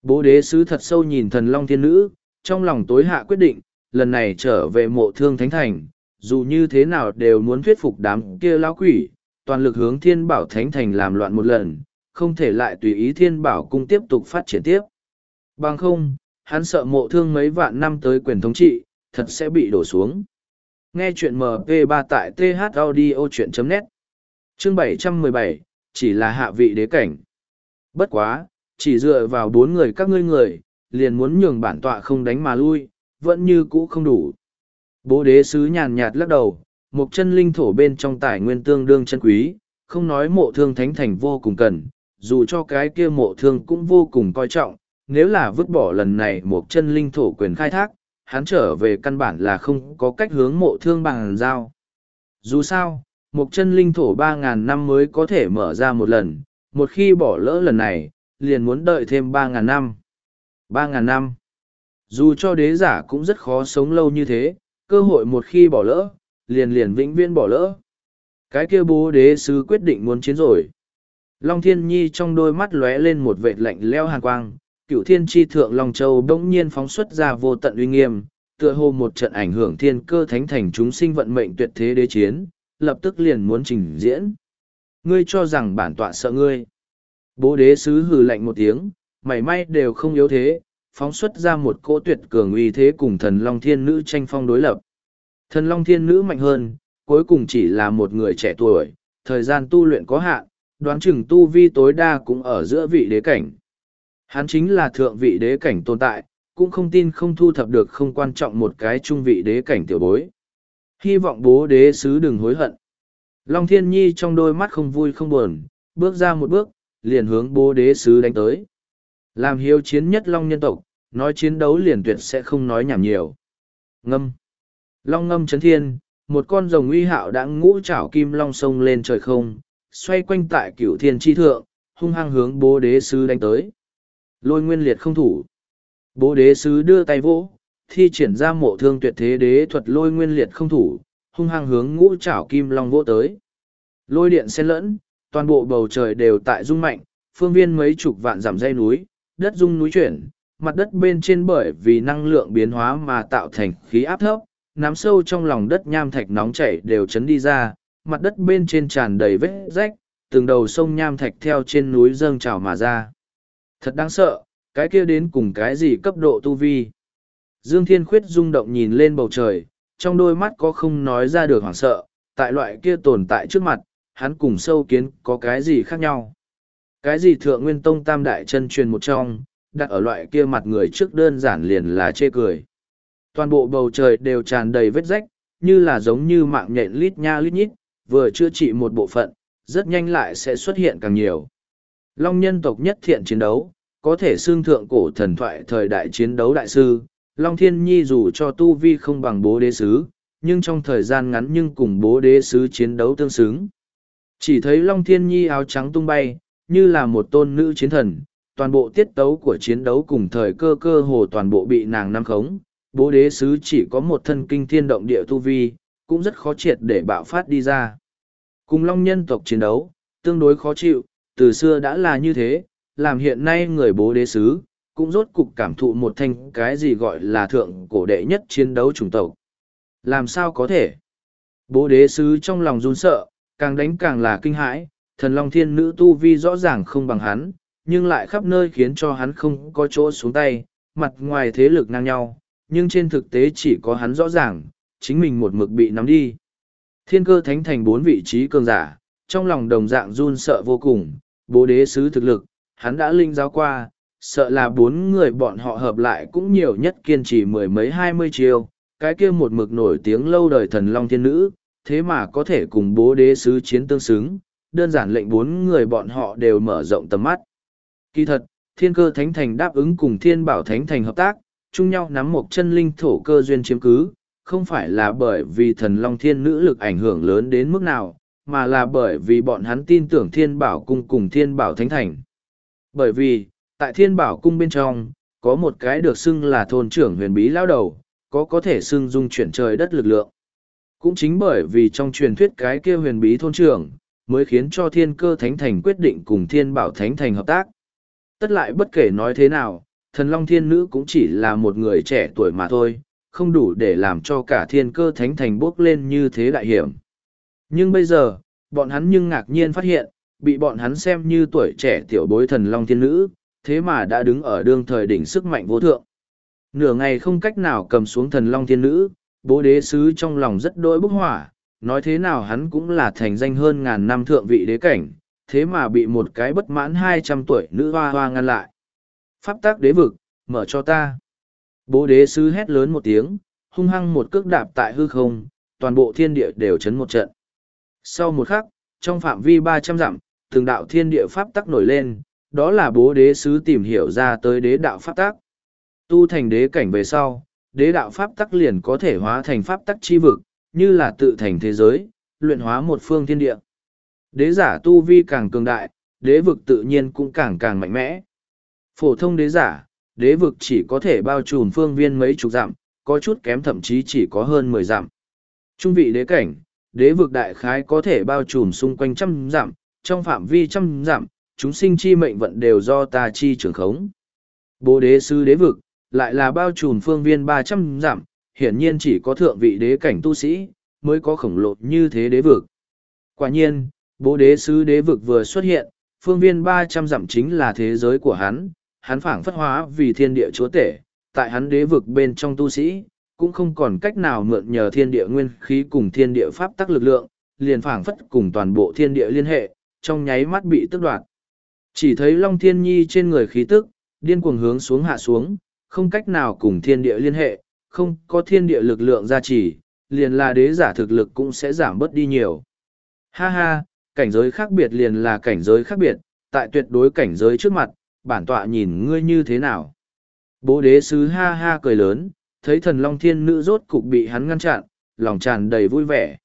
Bố đế sứ thật sâu nhìn thần long thiên nữ, trong lòng tối hạ quyết định, lần này trở về mộ thương thánh thành, dù như thế nào đều muốn thuyết phục đám kia lão quỷ, toàn lực hướng thiên bảo thánh thành làm loạn một lần, không thể lại tùy ý thiên bảo cung tiếp tục phát triển tiếp. Bằng không, hắn sợ mộ thương mấy vạn năm tới quyền thống trị, thật sẽ bị đổ xuống. Nghe chuyện MP3 tại thaudio.net Chương 717, chỉ là hạ vị đế cảnh. Bất quá, chỉ dựa vào bốn người các ngươi người, liền muốn nhường bản tọa không đánh mà lui, vẫn như cũ không đủ. Bố đế sứ nhàn nhạt lắc đầu, một chân linh thổ bên trong tài nguyên tương đương chân quý, không nói mộ thương thánh thành vô cùng cần, dù cho cái kia mộ thương cũng vô cùng coi trọng, nếu là vứt bỏ lần này một chân linh thổ quyền khai thác, hắn trở về căn bản là không có cách hướng mộ thương bằng giao. Dù sao, một chân linh thổ ba ngàn năm mới có thể mở ra một lần, một khi bỏ lỡ lần này, liền muốn đợi thêm ba ngàn năm ba ngàn năm dù cho đế giả cũng rất khó sống lâu như thế cơ hội một khi bỏ lỡ liền liền vĩnh viễn bỏ lỡ Cái kia bố đế sứ quyết định muốn chiến rồi. Long Thiên Nhi trong đôi mắt lóe lên một vệt lạnh leo hàn quang, cựu thiên tri thượng Long Châu bỗng nhiên phóng xuất ra vô tận uy nghiêm, tựa hồ một trận ảnh hưởng thiên cơ thánh thành chúng sinh vận mệnh tuyệt thế đế chiến, lập tức liền muốn trình diễn. Ngươi cho rằng bản tọa sợ ngươi. Bố đế sứ hừ lạnh một tiếng, mảy may đều không yếu thế, phóng xuất ra một cỗ tuyệt cường uy thế cùng thần Long Thiên Nữ tranh phong đối lập. Thần Long Thiên Nữ mạnh hơn, cuối cùng chỉ là một người trẻ tuổi, thời gian tu luyện có hạn, đoán chừng tu vi tối đa cũng ở giữa vị đế cảnh. Hắn chính là thượng vị đế cảnh tồn tại, cũng không tin không thu thập được không quan trọng một cái trung vị đế cảnh tiểu bối. Hy vọng bố đế sứ đừng hối hận. Long Thiên Nhi trong đôi mắt không vui không buồn, bước ra một bước, liền hướng bố đế sứ đánh tới. Làm hiếu chiến nhất Long nhân tộc, nói chiến đấu liền tuyệt sẽ không nói nhảm nhiều. Ngâm. Long ngâm chấn thiên, một con rồng uy hạo đã ngũ trảo kim long sông lên trời không, xoay quanh tại cửu thiên tri thượng, hung hăng hướng bố đế sứ đánh tới. Lôi nguyên liệt không thủ. Bố đế sứ đưa tay vỗ, thi triển ra mộ thương tuyệt thế đế thuật lôi nguyên liệt không thủ, hung hăng hướng ngũ trảo kim long vỗ tới. Lôi điện xen lẫn, toàn bộ bầu trời đều tại rung mạnh, phương viên mấy chục vạn giảm dây núi, đất rung núi chuyển, mặt đất bên trên bởi vì năng lượng biến hóa mà tạo thành khí áp thấp, nắm sâu trong lòng đất nham thạch nóng chảy đều chấn đi ra, mặt đất bên trên tràn đầy vết rách, từng đầu sông nham thạch theo trên núi dâng trào mà ra. Thật đáng sợ, cái kia đến cùng cái gì cấp độ tu vi. Dương Thiên Khuyết rung động nhìn lên bầu trời, trong đôi mắt có không nói ra được hoảng sợ, tại loại kia tồn tại trước mặt, hắn cùng sâu kiến có cái gì khác nhau. Cái gì thượng nguyên tông tam đại chân truyền một trong, đặt ở loại kia mặt người trước đơn giản liền là chê cười. Toàn bộ bầu trời đều tràn đầy vết rách, như là giống như mạng nhện lít nha lít nhít, vừa chữa trị một bộ phận, rất nhanh lại sẽ xuất hiện càng nhiều. Long nhân tộc nhất thiện chiến đấu, có thể xương thượng cổ thần thoại thời đại chiến đấu đại sư, Long Thiên Nhi dù cho tu vi không bằng bố đế sứ, nhưng trong thời gian ngắn nhưng cùng bố đế sứ chiến đấu tương xứng. Chỉ thấy Long Thiên Nhi áo trắng tung bay, như là một tôn nữ chiến thần, toàn bộ tiết tấu của chiến đấu cùng thời cơ cơ hồ toàn bộ bị nàng nắm khống. Bố đế sứ chỉ có một thân kinh thiên động địa tu vi, cũng rất khó triệt để bạo phát đi ra. Cùng Long nhân tộc chiến đấu, tương đối khó chịu, từ xưa đã là như thế, làm hiện nay người bố đế sứ, cũng rốt cục cảm thụ một thanh cái gì gọi là thượng cổ đệ nhất chiến đấu chủng tộc. Làm sao có thể? Bố đế sứ trong lòng run sợ, càng đánh càng là kinh hãi, thần long thiên nữ tu vi rõ ràng không bằng hắn, nhưng lại khắp nơi khiến cho hắn không có chỗ xuống tay, mặt ngoài thế lực ngang nhau, nhưng trên thực tế chỉ có hắn rõ ràng, chính mình một mực bị nắm đi. Thiên cơ thánh thành bốn vị trí cường giả, trong lòng đồng dạng run sợ vô cùng, bố đế sứ thực lực, hắn đã linh giáo qua, sợ là bốn người bọn họ hợp lại cũng nhiều nhất kiên trì mười mấy hai mươi chiêu, cái kia một mực nổi tiếng lâu đời thần long thiên nữ, thế mà có thể cùng bố đế sứ chiến tương xứng, đơn giản lệnh bốn người bọn họ đều mở rộng tầm mắt. Kỳ thật, thiên cơ thánh thành đáp ứng cùng thiên bảo thánh thành hợp tác, chung nhau nắm một chân linh thổ cơ duyên chiếm cứ, không phải là bởi vì thần long thiên nữ lực ảnh hưởng lớn đến mức nào, mà là bởi vì bọn hắn tin tưởng thiên bảo cung cùng thiên bảo thánh thành. Bởi vì, tại thiên bảo cung bên trong, có một cái được xưng là thôn trưởng huyền bí lao đầu, có có thể xưng dung chuyển trời đất lực lượng. Cũng chính bởi vì trong truyền thuyết cái kia huyền bí thôn trưởng, mới khiến cho thiên cơ thánh thành quyết định cùng thiên bảo thánh thành hợp tác. Tất lại bất kể nói thế nào, thần long thiên nữ cũng chỉ là một người trẻ tuổi mà thôi, không đủ để làm cho cả thiên cơ thánh thành bốc lên như thế đại hiểm. Nhưng bây giờ, bọn hắn nhưng ngạc nhiên phát hiện, bị bọn hắn xem như tuổi trẻ tiểu bối thần long thiên nữ, thế mà đã đứng ở đương thời đỉnh sức mạnh vô thượng. Nửa ngày không cách nào cầm xuống thần long thiên nữ, bố đế sứ trong lòng rất đỗi bức hỏa, nói thế nào hắn cũng là thành danh hơn ngàn năm thượng vị đế cảnh, thế mà bị một cái bất mãn hai trăm tuổi nữ hoa hoa ngăn lại. Pháp tác đế vực, mở cho ta. Bố đế sứ hét lớn một tiếng, hung hăng một cước đạp tại hư không, toàn bộ thiên địa đều chấn một trận. Sau một khắc, trong phạm vi ba trăm dặm, từng đạo thiên địa pháp tắc nổi lên, đó là bố đế sứ tìm hiểu ra tới đế đạo pháp tắc. Tu thành đế cảnh về sau, đế đạo pháp tắc liền có thể hóa thành pháp tắc chi vực, như là tự thành thế giới, luyện hóa một phương thiên địa. Đế giả tu vi càng cường đại, đế vực tự nhiên cũng càng càng mạnh mẽ. Phổ thông đế giả, đế vực chỉ có thể bao trùm phương viên mấy chục dặm, có chút kém thậm chí chỉ có hơn mười dặm. Trung vị đế cảnh, đế vực đại khái có thể bao trùm xung quanh trăm dặm, trong phạm vi trăm dặm, chúng sinh chi mệnh vận đều do ta chi trưởng khống. Bố đế sư đế vực, lại là bao trùm phương viên ba trăm dặm, hiển nhiên chỉ có thượng vị đế cảnh tu sĩ, mới có khổng lồ như thế đế vực. Quả nhiên, bố đế sứ đế vực vừa xuất hiện, phương viên ba trăm dặm chính là thế giới của hắn, hắn phảng phất hóa vì thiên địa chúa tể, tại hắn đế vực bên trong tu sĩ, cũng không còn cách nào mượn nhờ thiên địa nguyên khí cùng thiên địa pháp tắc lực lượng, liền phảng phất cùng toàn bộ thiên địa liên hệ, trong nháy mắt bị tức đoạt. Chỉ thấy Long Thiên Nhi trên người khí tức, điên cuồng hướng xuống hạ xuống, không cách nào cùng thiên địa liên hệ, không có thiên địa lực lượng gia trì, liền là đế giả thực lực cũng sẽ giảm bớt đi nhiều. Ha ha, cảnh giới khác biệt liền là cảnh giới khác biệt, tại tuyệt đối cảnh giới trước mặt, bản tọa nhìn ngươi như thế nào. Bố đế sứ ha ha cười lớn, thấy thần long thiên nữ rốt cục bị hắn ngăn chặn, lòng tràn đầy vui vẻ.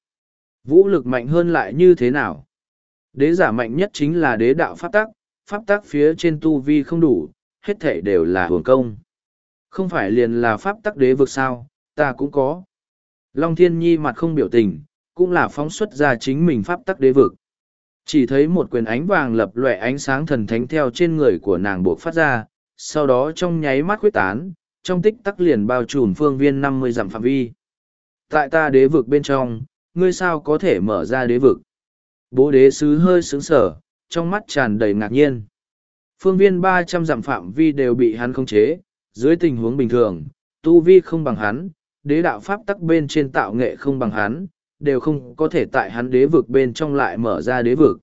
Vũ lực mạnh hơn lại như thế nào? Đế giả mạnh nhất chính là đế đạo pháp tắc, pháp tắc phía trên tu vi không đủ, hết thể đều là hưởng công. Không phải liền là pháp tắc đế vực sao, ta cũng có. Long thiên nhi mặt không biểu tình, cũng là phóng xuất ra chính mình pháp tắc đế vực. Chỉ thấy một quyền ánh vàng lập lòe ánh sáng thần thánh theo trên người của nàng buộc phát ra, sau đó trong nháy mắt quyết tán, trong tích tắc liền bao trùm phương viên năm mươi dặm phạm vi. Tại ta đế vực bên trong, ngươi sao có thể mở ra đế vực? Bố đế sứ hơi sướng sở, trong mắt tràn đầy ngạc nhiên. Phương viên ba trăm dặm phạm vi đều bị hắn khống chế, dưới tình huống bình thường, tu vi không bằng hắn, đế đạo pháp tắc bên trên tạo nghệ không bằng hắn, đều không có thể tại hắn đế vực bên trong lại mở ra đế vực.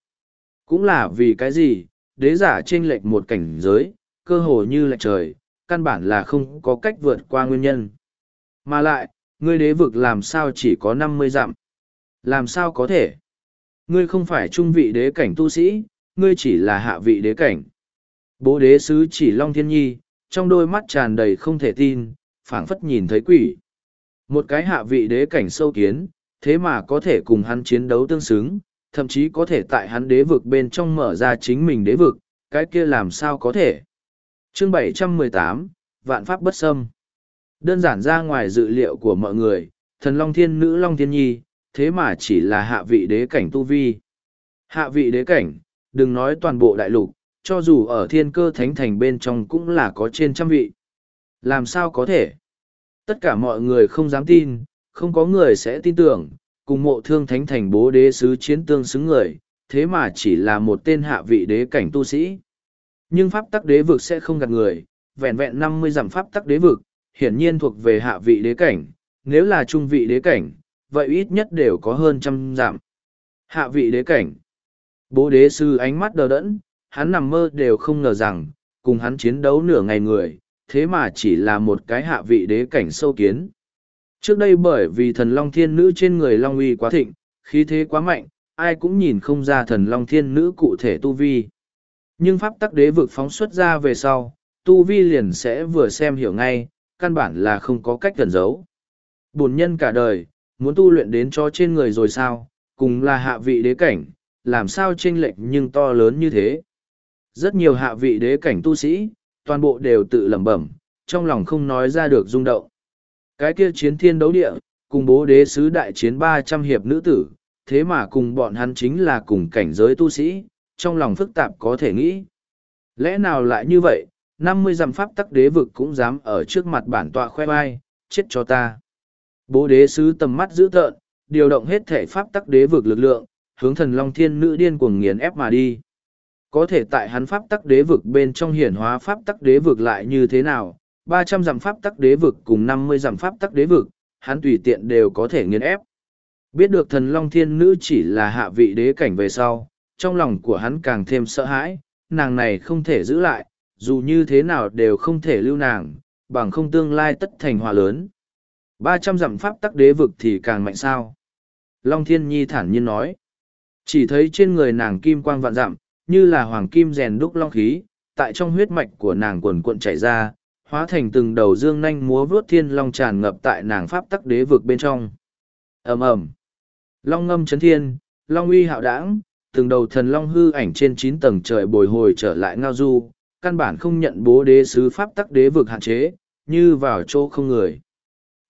Cũng là vì cái gì, đế giả chênh lệch một cảnh giới, cơ hồ như lệch trời, căn bản là không có cách vượt qua nguyên nhân. Mà lại, ngươi đế vực làm sao chỉ có năm mươi dặm? Làm sao có thể? Ngươi không phải trung vị đế cảnh tu sĩ, ngươi chỉ là hạ vị đế cảnh. Bố đế sứ chỉ Long Thiên Nhi, trong đôi mắt tràn đầy không thể tin, phảng phất nhìn thấy quỷ. Một cái hạ vị đế cảnh sâu kiến, thế mà có thể cùng hắn chiến đấu tương xứng, thậm chí có thể tại hắn đế vực bên trong mở ra chính mình đế vực, cái kia làm sao có thể. Chương 718, Vạn Pháp Bất Xâm Đơn giản ra ngoài dự liệu của mọi người, thần Long Thiên Nữ Long Thiên Nhi, thế mà chỉ là hạ vị đế cảnh tu vi. Hạ vị đế cảnh, đừng nói toàn bộ đại lục, cho dù ở thiên cơ thánh thành bên trong cũng là có trên trăm vị. Làm sao có thể? Tất cả mọi người không dám tin, không có người sẽ tin tưởng, cùng mộ thương thánh thành bố đế sứ chiến tương xứng người, thế mà chỉ là một tên hạ vị đế cảnh tu sĩ. Nhưng pháp tắc đế vực sẽ không gạt người, vẹn vẹn năm mươi dặm pháp tắc đế vực, hiển nhiên thuộc về hạ vị đế cảnh, nếu là trung vị đế cảnh, vậy ít nhất đều có hơn trăm giảm Hạ vị đế cảnh. Bố đế sư ánh mắt đờ đẫn, hắn nằm mơ đều không ngờ rằng, cùng hắn chiến đấu nửa ngày người, thế mà chỉ là một cái hạ vị đế cảnh sâu kiến. Trước đây bởi vì thần Long Thiên Nữ trên người Long uy quá thịnh, khí thế quá mạnh, ai cũng nhìn không ra thần Long Thiên Nữ cụ thể tu vi. Nhưng pháp tắc đế vực phóng xuất ra về sau, tu vi liền sẽ vừa xem hiểu ngay, căn bản là không có cách gần giấu. Bồn nhân cả đời, muốn tu luyện đến cho trên người rồi sao, cùng là hạ vị đế cảnh, làm sao chênh lệch nhưng to lớn như thế. Rất nhiều hạ vị đế cảnh tu sĩ, toàn bộ đều tự lẩm bẩm, trong lòng không nói ra được rung động. Cái kia chiến thiên đấu địa, cùng bố đế sứ đại chiến ba trăm hiệp nữ tử, thế mà cùng bọn hắn chính là cùng cảnh giới tu sĩ, trong lòng phức tạp có thể nghĩ. Lẽ nào lại như vậy, năm mươi dặm pháp tắc đế vực cũng dám ở trước mặt bản tọa khoe vai, chết cho ta. Bố đế sứ tầm mắt dữ tợn, điều động hết thể pháp tắc đế vực lực lượng, hướng thần long thiên nữ điên cuồng nghiền ép mà đi. Có thể tại hắn pháp tắc đế vực bên trong hiển hóa pháp tắc đế vực lại như thế nào, ba trăm dặm pháp tắc đế vực cùng năm mươi dặm pháp tắc đế vực, hắn tùy tiện đều có thể nghiền ép. Biết được thần long thiên nữ chỉ là hạ vị đế cảnh về sau, trong lòng của hắn càng thêm sợ hãi, nàng này không thể giữ lại, dù như thế nào đều không thể lưu nàng, bằng không tương lai tất thành hòa lớn ba trăm dặm pháp tắc đế vực thì càng mạnh sao. Long thiên nhi thản nhiên nói, chỉ thấy trên người nàng kim quang vạn dặm, như là hoàng kim rèn đúc long khí, tại trong huyết mạch của nàng quần cuộn chảy ra, hóa thành từng đầu dương nanh múa vướt thiên long tràn ngập tại nàng pháp tắc đế vực bên trong. ầm ầm Long ngâm chấn thiên, long uy hạo Đãng, từng đầu thần long hư ảnh trên chín tầng trời bồi hồi trở lại ngao du, căn bản không nhận bố đế sứ pháp tắc đế vực hạn chế, như vào chỗ không người.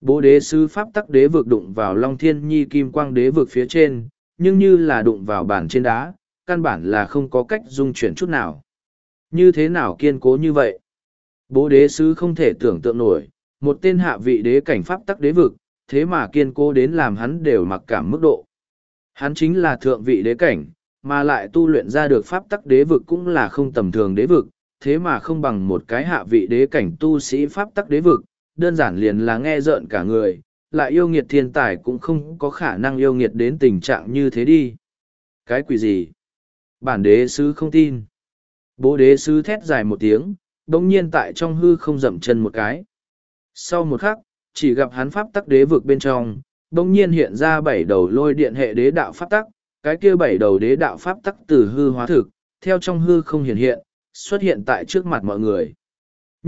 Bố đế sứ pháp tắc đế vực đụng vào Long Thiên Nhi kim quang đế vực phía trên, nhưng như là đụng vào bản trên đá, căn bản là không có cách dung chuyển chút nào. Như thế nào kiên cố như vậy? Bố đế sứ không thể tưởng tượng nổi, một tên hạ vị đế cảnh pháp tắc đế vực, thế mà kiên cố đến làm hắn đều mặc cảm mức độ. Hắn chính là thượng vị đế cảnh, mà lại tu luyện ra được pháp tắc đế vực cũng là không tầm thường đế vực, thế mà không bằng một cái hạ vị đế cảnh tu sĩ pháp tắc đế vực, đơn giản liền là nghe rợn cả người, lại yêu nghiệt thiên tài cũng không có khả năng yêu nghiệt đến tình trạng như thế đi. Cái quỷ gì? Bản đế sứ không tin. Bố đế sứ thét dài một tiếng, đồng nhiên tại trong hư không dậm chân một cái. Sau một khắc, chỉ gặp hắn pháp tắc đế vực bên trong, đồng nhiên hiện ra bảy đầu lôi điện hệ đế đạo pháp tắc, cái kia bảy đầu đế đạo pháp tắc từ hư hóa thực, theo trong hư không hiện hiện, xuất hiện tại trước mặt mọi người.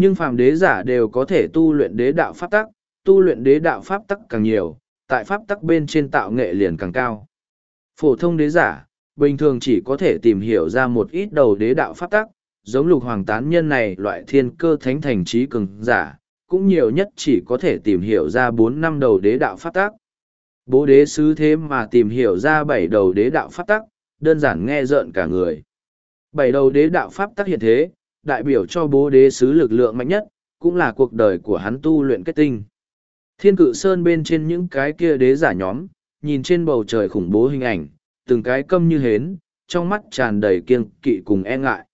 Nhưng phàm đế giả đều có thể tu luyện đế đạo pháp tắc, tu luyện đế đạo pháp tắc càng nhiều, tại pháp tắc bên trên tạo nghệ liền càng cao. Phổ thông đế giả, bình thường chỉ có thể tìm hiểu ra một ít đầu đế đạo pháp tắc, giống lục hoàng tán nhân này loại thiên cơ thánh thành trí cường giả, cũng nhiều nhất chỉ có thể tìm hiểu ra bốn năm đầu đế đạo pháp tắc. Bố đế sứ thế mà tìm hiểu ra bảy đầu đế đạo pháp tắc, đơn giản nghe rợn cả người. Bảy đầu đế đạo pháp tắc hiện thế, đại biểu cho bố đế sứ lực lượng mạnh nhất, cũng là cuộc đời của hắn tu luyện kết tinh. Thiên cự sơn bên trên những cái kia đế giả nhóm, nhìn trên bầu trời khủng bố hình ảnh, từng cái câm như hến, trong mắt tràn đầy kiêng kỵ cùng e ngại.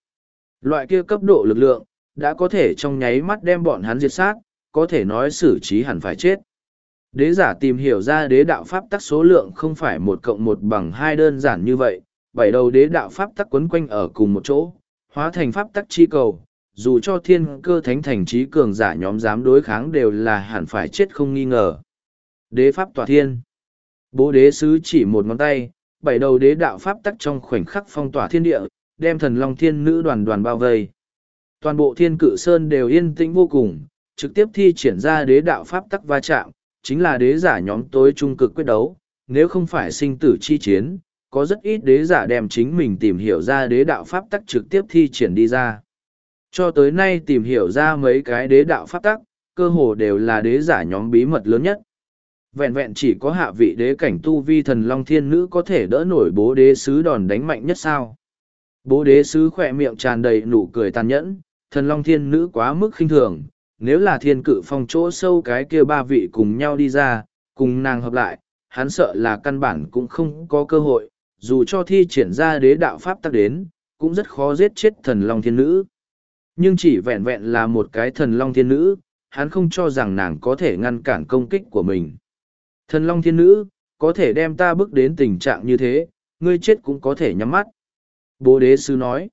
Loại kia cấp độ lực lượng, đã có thể trong nháy mắt đem bọn hắn diệt sát, có thể nói xử trí hẳn phải chết. Đế giả tìm hiểu ra đế đạo pháp tắc số lượng không phải một cộng một bằng hai đơn giản như vậy, bảy đầu đế đạo pháp tắc quấn quanh ở cùng một chỗ, hóa thành pháp tắc chi cầu, dù cho thiên cơ thánh thành trí cường giả nhóm dám đối kháng đều là hẳn phải chết không nghi ngờ. Đế pháp tỏa thiên. Bố đế sứ chỉ một ngón tay, bảy đầu đế đạo pháp tắc trong khoảnh khắc phong tỏa thiên địa, đem thần long thiên nữ đoàn đoàn bao vây. Toàn bộ thiên cự sơn đều yên tĩnh vô cùng, trực tiếp thi triển ra đế đạo pháp tắc va chạm, chính là đế giả nhóm tối trung cực quyết đấu, nếu không phải sinh tử chi chiến, có rất ít đế giả đem chính mình tìm hiểu ra đế đạo pháp tắc trực tiếp thi triển đi ra. Cho tới nay tìm hiểu ra mấy cái đế đạo pháp tắc, cơ hồ đều là đế giả nhóm bí mật lớn nhất. Vẹn vẹn chỉ có hạ vị đế cảnh tu vi thần long thiên nữ có thể đỡ nổi bố đế sứ đòn đánh mạnh nhất sao. Bố đế sứ khỏe miệng tràn đầy nụ cười tàn nhẫn, thần long thiên nữ quá mức khinh thường, nếu là thiên cự phong chỗ sâu cái kia ba vị cùng nhau đi ra, cùng nàng hợp lại, hắn sợ là căn bản cũng không có cơ hội, dù cho thi triển ra đế đạo pháp tắc đến, cũng rất khó giết chết thần long thiên nữ. Nhưng chỉ vẹn vẹn là một cái thần long thiên nữ, hắn không cho rằng nàng có thể ngăn cản công kích của mình. Thần long thiên nữ, có thể đem ta bước đến tình trạng như thế, ngươi chết cũng có thể nhắm mắt. Bố đế sư nói.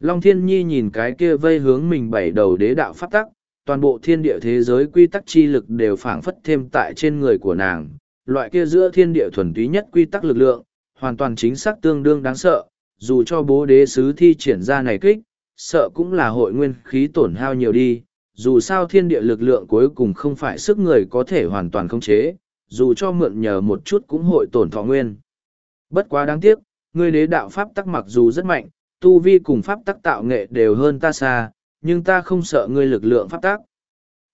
Long thiên nhi nhìn cái kia vây hướng mình bảy đầu đế đạo pháp tắc, toàn bộ thiên địa thế giới quy tắc chi lực đều phảng phất thêm tại trên người của nàng. Loại kia giữa thiên địa thuần túy nhất quy tắc lực lượng, hoàn toàn chính xác tương đương đáng sợ, dù cho bố đế sứ thi triển ra này kích, sợ cũng là hội nguyên khí tổn hao nhiều đi, dù sao thiên địa lực lượng cuối cùng không phải sức người có thể hoàn toàn khống chế, dù cho mượn nhờ một chút cũng hội tổn thọ nguyên. Bất quá đáng tiếc, ngươi đế đạo pháp tắc mặc dù rất mạnh, tu vi cùng pháp tắc tạo nghệ đều hơn ta xa, nhưng ta không sợ ngươi lực lượng pháp tắc.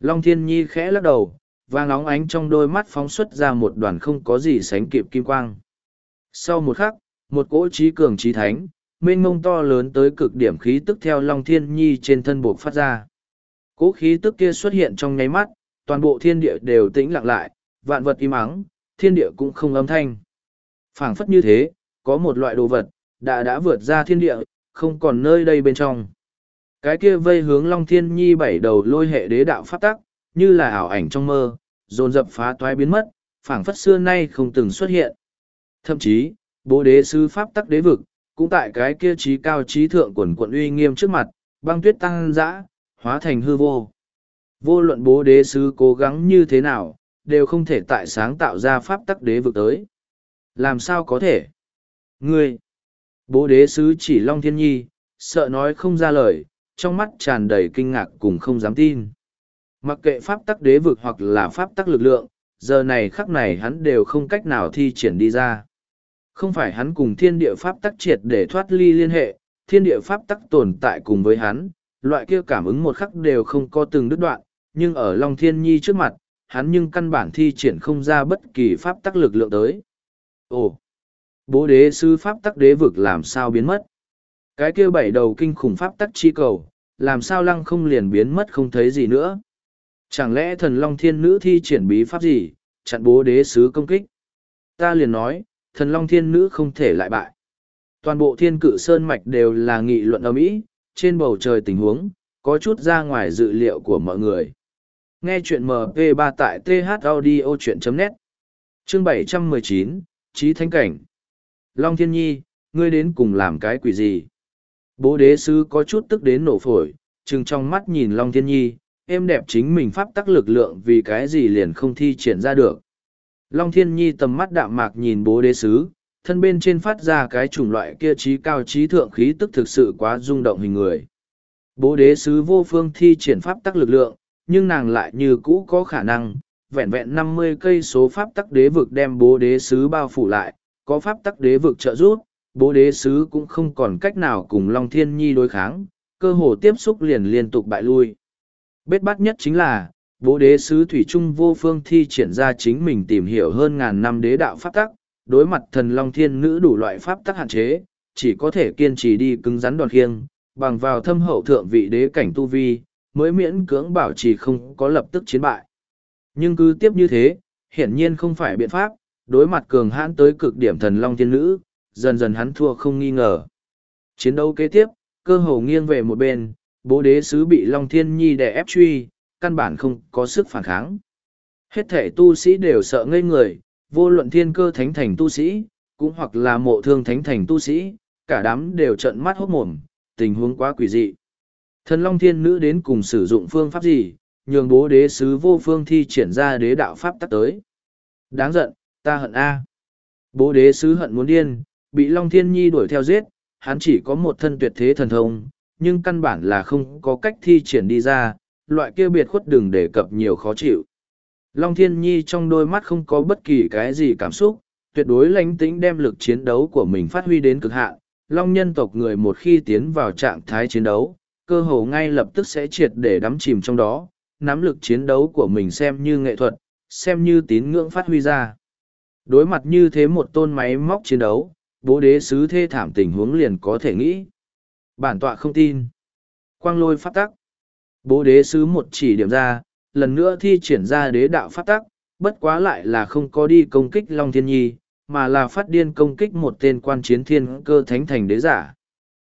Long Thiên Nhi khẽ lắc đầu, vàng óng ánh trong đôi mắt phóng xuất ra một đoàn không có gì sánh kịp kim quang. Sau một khắc, một cỗ trí cường trí thánh, mênh mông to lớn tới cực điểm khí tức theo Long Thiên Nhi trên thân buộc phát ra. Cỗ khí tức kia xuất hiện trong nháy mắt, toàn bộ thiên địa đều tĩnh lặng lại, vạn vật im ắng, thiên địa cũng không âm thanh. phảng phất như thế, có một loại đồ vật, đã đã vượt ra thiên địa, không còn nơi đây bên trong. Cái kia vây hướng Long Thiên Nhi bảy đầu lôi hệ đế đạo phát tắc, như là ảo ảnh trong mơ, dồn dập phá toái biến mất, phảng phất xưa nay không từng xuất hiện. Thậm chí, bố đế sư pháp tắc đế vực, cũng tại cái kia trí cao trí thượng quần quận uy nghiêm trước mặt, băng tuyết tăng dã, hóa thành hư vô. Vô luận bố đế sư cố gắng như thế nào, đều không thể tại sáng tạo ra pháp tắc đế vực tới. Làm sao có thể? Ngươi! Bố đế sứ chỉ Long Thiên Nhi, sợ nói không ra lời, trong mắt tràn đầy kinh ngạc cùng không dám tin. Mặc kệ pháp tắc đế vực hoặc là pháp tắc lực lượng, giờ này khắc này hắn đều không cách nào thi triển đi ra. Không phải hắn cùng thiên địa pháp tắc triệt để thoát ly liên hệ, thiên địa pháp tắc tồn tại cùng với hắn, loại kia cảm ứng một khắc đều không có từng đứt đoạn, nhưng ở Long Thiên Nhi trước mặt, hắn nhưng căn bản thi triển không ra bất kỳ pháp tắc lực lượng tới. Ồ! Bố đế sư pháp tắc đế vực làm sao biến mất? Cái kia bảy đầu kinh khủng pháp tắc chi cầu, làm sao lăng không liền biến mất không thấy gì nữa? Chẳng lẽ thần long thiên nữ thi triển bí pháp gì, chặn bố đế sứ công kích? Ta liền nói, thần long thiên nữ không thể lại bại. Toàn bộ thiên cự sơn mạch đều là nghị luận âm ý, trên bầu trời tình huống, có chút ra ngoài dự liệu của mọi người. Nghe chuyện MP3 tại thaudio.net Chương 719, Trí Thánh Cảnh Long Thiên Nhi, ngươi đến cùng làm cái quỷ gì? Bố đế sứ có chút tức đến nổ phổi, chừng trong mắt nhìn Long Thiên Nhi, em đẹp chính mình pháp tắc lực lượng vì cái gì liền không thi triển ra được. Long Thiên Nhi tầm mắt đạm mạc nhìn bố đế sứ, thân bên trên phát ra cái chủng loại kia trí cao trí thượng khí tức thực sự quá rung động hình người. Bố đế sứ vô phương thi triển pháp tắc lực lượng, nhưng nàng lại như cũ có khả năng, vẹn vẹn năm mươi cây số pháp tắc đế vực đem bố đế sứ bao phủ lại, có pháp tắc đế vực trợ giúp, bố đế sứ cũng không còn cách nào cùng Long Thiên Nhi đối kháng, cơ hồ tiếp xúc liền liên tục bại lui. Bết bắt nhất chính là, bố đế sứ Thủy Trung vô phương thi triển ra chính mình tìm hiểu hơn ngàn năm đế đạo pháp tắc, đối mặt thần Long Thiên Nữ đủ loại pháp tắc hạn chế, chỉ có thể kiên trì đi cứng rắn đòn khiêng, bằng vào thâm hậu thượng vị đế cảnh tu vi, mới miễn cưỡng bảo trì không có lập tức chiến bại. Nhưng cứ tiếp như thế, hiển nhiên không phải biện pháp, đối mặt cường hãn tới cực điểm thần Long Thiên Nữ, dần dần hắn thua không nghi ngờ. Chiến đấu kế tiếp, cơ hồ nghiêng về một bên, bố đế sứ bị Long Thiên Nhi đè ép truy, căn bản không có sức phản kháng. Hết thể tu sĩ đều sợ ngây người, vô luận thiên cơ thánh thành tu sĩ, cũng hoặc là mộ thương thánh thành tu sĩ, cả đám đều trợn mắt hốt mồm, tình huống quá quỷ dị. Thần Long Thiên Nữ đến cùng sử dụng phương pháp gì, nhường bố đế sứ vô phương thi triển ra đế đạo pháp tắt tới. Đáng giận, ta hận A. Bố đế sứ hận muốn điên, bị Long Thiên Nhi đuổi theo giết, hắn chỉ có một thân tuyệt thế thần thông, nhưng căn bản là không có cách thi triển đi ra, loại kia biệt khuất đừng đề cập nhiều khó chịu. Long Thiên Nhi trong đôi mắt không có bất kỳ cái gì cảm xúc, tuyệt đối lánh tĩnh đem lực chiến đấu của mình phát huy đến cực hạn. Long nhân tộc người một khi tiến vào trạng thái chiến đấu, cơ hồ ngay lập tức sẽ triệt để đắm chìm trong đó, nắm lực chiến đấu của mình xem như nghệ thuật, xem như tín ngưỡng phát huy ra. Đối mặt như thế một tôn máy móc chiến đấu, bố đế sứ thê thảm tình huống liền có thể nghĩ. Bản tọa không tin. Quang lôi phát tắc. Bố đế sứ một chỉ điểm ra, lần nữa thi triển ra đế đạo phát tắc, bất quá lại là không có đi công kích Long Thiên Nhi, mà là phát điên công kích một tên quan chiến thiên cơ thánh thành đế giả.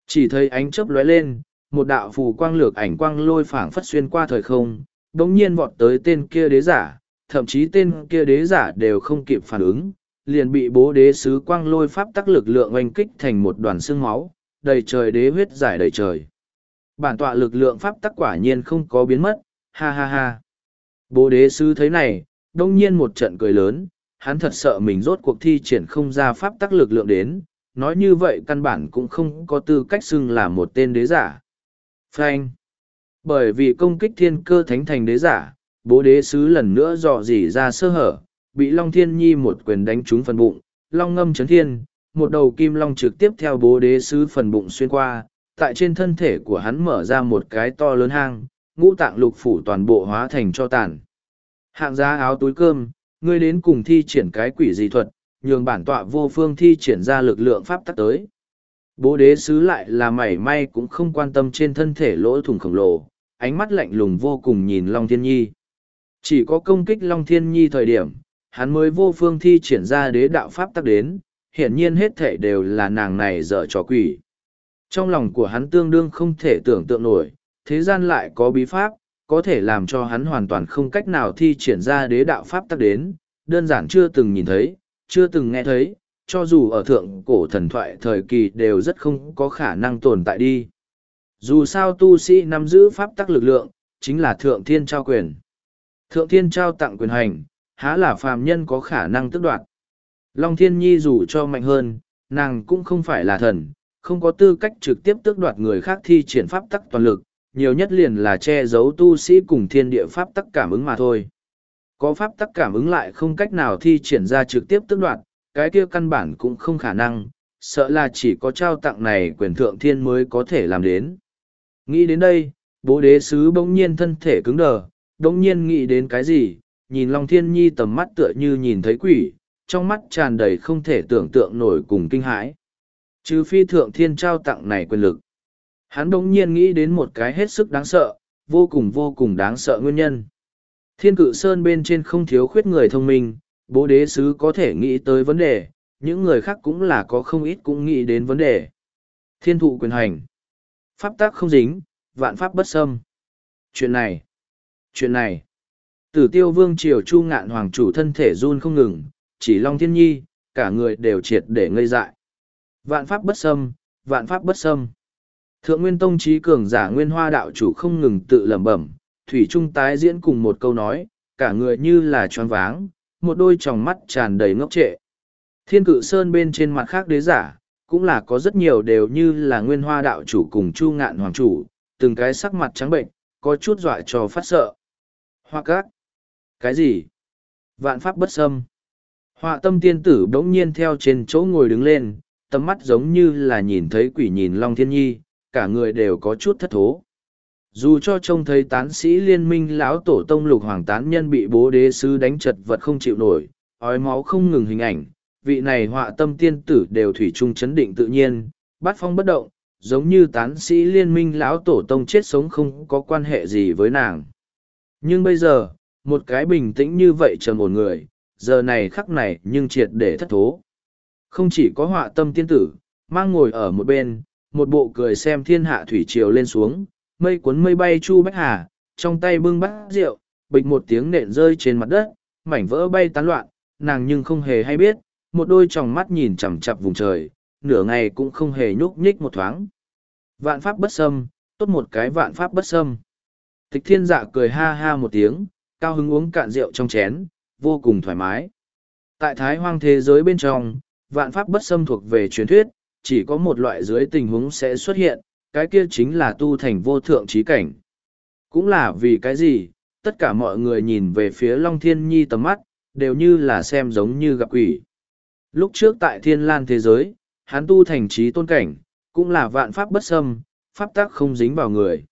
Chỉ thấy ánh chớp lóe lên, một đạo phù quang lược ảnh quang lôi phảng phất xuyên qua thời không, đống nhiên vọt tới tên kia đế giả, thậm chí tên kia đế giả đều không kịp phản ứng, liền bị bố đế sứ quang lôi pháp tắc lực lượng oanh kích thành một đoàn xương máu, đầy trời đế huyết giải đầy trời. Bản tọa lực lượng pháp tắc quả nhiên không có biến mất, ha ha ha. Bố đế sứ thấy này, đông nhiên một trận cười lớn, hắn thật sợ mình rốt cuộc thi triển không ra pháp tắc lực lượng đến, nói như vậy căn bản cũng không có tư cách xưng là một tên đế giả. Frank Bởi vì công kích thiên cơ thánh thành đế giả, bố đế sứ lần nữa dò dỉ ra sơ hở, bị Long Thiên Nhi một quyền đánh trúng phần bụng, Long ngâm chấn thiên, một đầu kim long trực tiếp theo bố đế sứ phần bụng xuyên qua, tại trên thân thể của hắn mở ra một cái to lớn hang, ngũ tạng lục phủ toàn bộ hóa thành cho tàn. Hạng giá áo túi cơm, ngươi đến cùng thi triển cái quỷ gì thuật, nhường bản tọa vô phương thi triển ra lực lượng pháp tắc tới. Bố đế sứ lại là mảy may cũng không quan tâm trên thân thể lỗ thủng khổng lồ, ánh mắt lạnh lùng vô cùng nhìn Long Thiên Nhi. Chỉ có công kích Long Thiên Nhi thời điểm, hắn mới vô phương thi triển ra đế đạo pháp tắc đến, hiển nhiên hết thể đều là nàng này dở trò quỷ. Trong lòng của hắn tương đương không thể tưởng tượng nổi, thế gian lại có bí pháp, có thể làm cho hắn hoàn toàn không cách nào thi triển ra đế đạo pháp tắc đến, đơn giản chưa từng nhìn thấy, chưa từng nghe thấy, cho dù ở thượng cổ thần thoại thời kỳ đều rất không có khả năng tồn tại đi. Dù sao tu sĩ nắm giữ pháp tắc lực lượng, chính là thượng thiên trao quyền. Thượng thiên trao tặng quyền hành, há là phàm nhân có khả năng tước đoạt. Long Thiên Nhi dù cho mạnh hơn, nàng cũng không phải là thần, không có tư cách trực tiếp tước đoạt người khác thi triển pháp tắc toàn lực, nhiều nhất liền là che giấu tu sĩ cùng thiên địa pháp tắc cảm ứng mà thôi. Có pháp tắc cảm ứng lại không cách nào thi triển ra trực tiếp tước đoạt, cái kia căn bản cũng không khả năng, sợ là chỉ có trao tặng này quyền thượng thiên mới có thể làm đến. Nghĩ đến đây, bố đế sứ bỗng nhiên thân thể cứng đờ, bỗng nhiên nghĩ đến cái gì, nhìn Long Thiên Nhi tầm mắt tựa như nhìn thấy quỷ, trong mắt tràn đầy không thể tưởng tượng nổi cùng kinh hãi. Trừ phi thượng thiên trao tặng này quyền lực. Hắn đống nhiên nghĩ đến một cái hết sức đáng sợ, vô cùng vô cùng đáng sợ nguyên nhân. Thiên cự sơn bên trên không thiếu khuyết người thông minh, bố đế sứ có thể nghĩ tới vấn đề, những người khác cũng là có không ít cũng nghĩ đến vấn đề. Thiên thụ quyền hành. Pháp tác không dính, vạn pháp bất xâm. Chuyện này, chuyện này. Tử tiêu vương triều chu ngạn hoàng chủ thân thể run không ngừng, chỉ long thiên nhi, cả người đều triệt để ngây dại. Vạn pháp bất xâm, vạn pháp bất xâm. Thượng Nguyên Tông trí cường giả Nguyên Hoa đạo chủ không ngừng tự lẩm bẩm, thủy trung tái diễn cùng một câu nói, cả người như là choáng váng, một đôi tròng mắt tràn đầy ngốc trệ. Thiên cự sơn bên trên mặt khác đế giả, cũng là có rất nhiều đều như là Nguyên Hoa đạo chủ cùng Chu Ngạn hoàng chủ, từng cái sắc mặt trắng bệnh, có chút dọa cho phát sợ. Hoa các. Cái gì? Vạn pháp bất xâm. Họa tâm tiên tử bỗng nhiên theo trên chỗ ngồi đứng lên, tầm mắt giống như là nhìn thấy quỷ nhìn Long Thiên Nhi, cả người đều có chút thất thố. Dù cho trông thấy tán sĩ liên minh lão tổ tông lục hoàng tán nhân bị bố đế sứ đánh chật vật không chịu nổi, ói máu không ngừng hình ảnh, vị này họa tâm tiên tử đều thủy chung chấn định tự nhiên, bát phong bất động, giống như tán sĩ liên minh lão tổ tông chết sống không có quan hệ gì với nàng. Nhưng bây giờ, một cái bình tĩnh như vậy trầm một người, giờ này khắc này nhưng triệt để thất thố. Không chỉ có họa tâm tiên tử, mang ngồi ở một bên, một bộ cười xem thiên hạ thủy triều lên xuống, mây cuốn mây bay chu bách hà, trong tay bưng bát rượu, bịch một tiếng nện rơi trên mặt đất, mảnh vỡ bay tán loạn, nàng nhưng không hề hay biết, một đôi tròng mắt nhìn chằm chặp vùng trời, nửa ngày cũng không hề nhúc nhích một thoáng. Vạn pháp bất xâm, tốt một cái vạn pháp bất xâm. Tịch thiên dạ cười ha ha một tiếng, cao hứng uống cạn rượu trong chén, vô cùng thoải mái. Tại thái hoang thế giới bên trong, vạn pháp bất xâm thuộc về truyền thuyết, chỉ có một loại dưới tình huống sẽ xuất hiện, cái kia chính là tu thành vô thượng trí cảnh. Cũng là vì cái gì, tất cả mọi người nhìn về phía Long Thiên Nhi tầm mắt, đều như là xem giống như gặp quỷ. Lúc trước tại thiên lan thế giới, hắn tu thành trí tôn cảnh, cũng là vạn pháp bất xâm, pháp tác không dính vào người.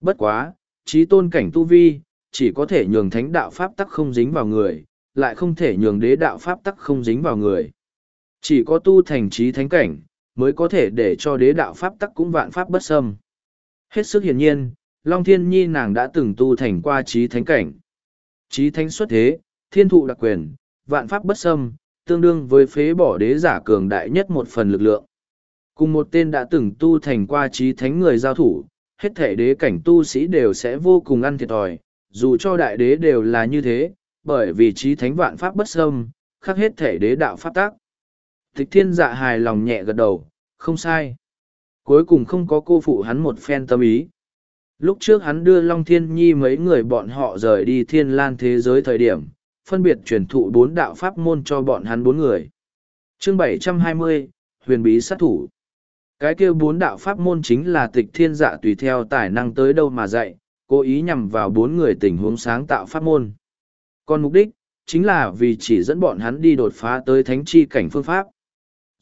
Bất quá, trí tôn cảnh tu vi, chỉ có thể nhường thánh đạo pháp tắc không dính vào người, lại không thể nhường đế đạo pháp tắc không dính vào người. Chỉ có tu thành trí thánh cảnh, mới có thể để cho đế đạo pháp tắc cũng vạn pháp bất xâm. Hết sức hiển nhiên, Long Thiên Nhi nàng đã từng tu thành qua trí thánh cảnh. Trí thánh xuất thế, thiên thụ đặc quyền, vạn pháp bất xâm, tương đương với phế bỏ đế giả cường đại nhất một phần lực lượng. Cùng một tên đã từng tu thành qua trí thánh người giao thủ, hết thể đế cảnh tu sĩ đều sẽ vô cùng ăn thiệt thòi, dù cho đại đế đều là như thế, bởi vì trí thánh vạn pháp bất xâm, khắc hết thể đế đạo pháp tác. Tịch thiên dạ hài lòng nhẹ gật đầu, không sai. Cuối cùng không có cô phụ hắn một phen tâm ý. Lúc trước hắn đưa Long Thiên Nhi mấy người bọn họ rời đi thiên lan thế giới thời điểm, phân biệt truyền thụ bốn đạo pháp môn cho bọn hắn bốn người. chương bảy trăm hai mươi huyền bí sát thủ. Cái kia bốn đạo pháp môn chính là tịch thiên dạ tùy theo tài năng tới đâu mà dạy, cố ý nhằm vào bốn người tình huống sáng tạo pháp môn. Còn mục đích, chính là vì chỉ dẫn bọn hắn đi đột phá tới thánh chi cảnh phương pháp.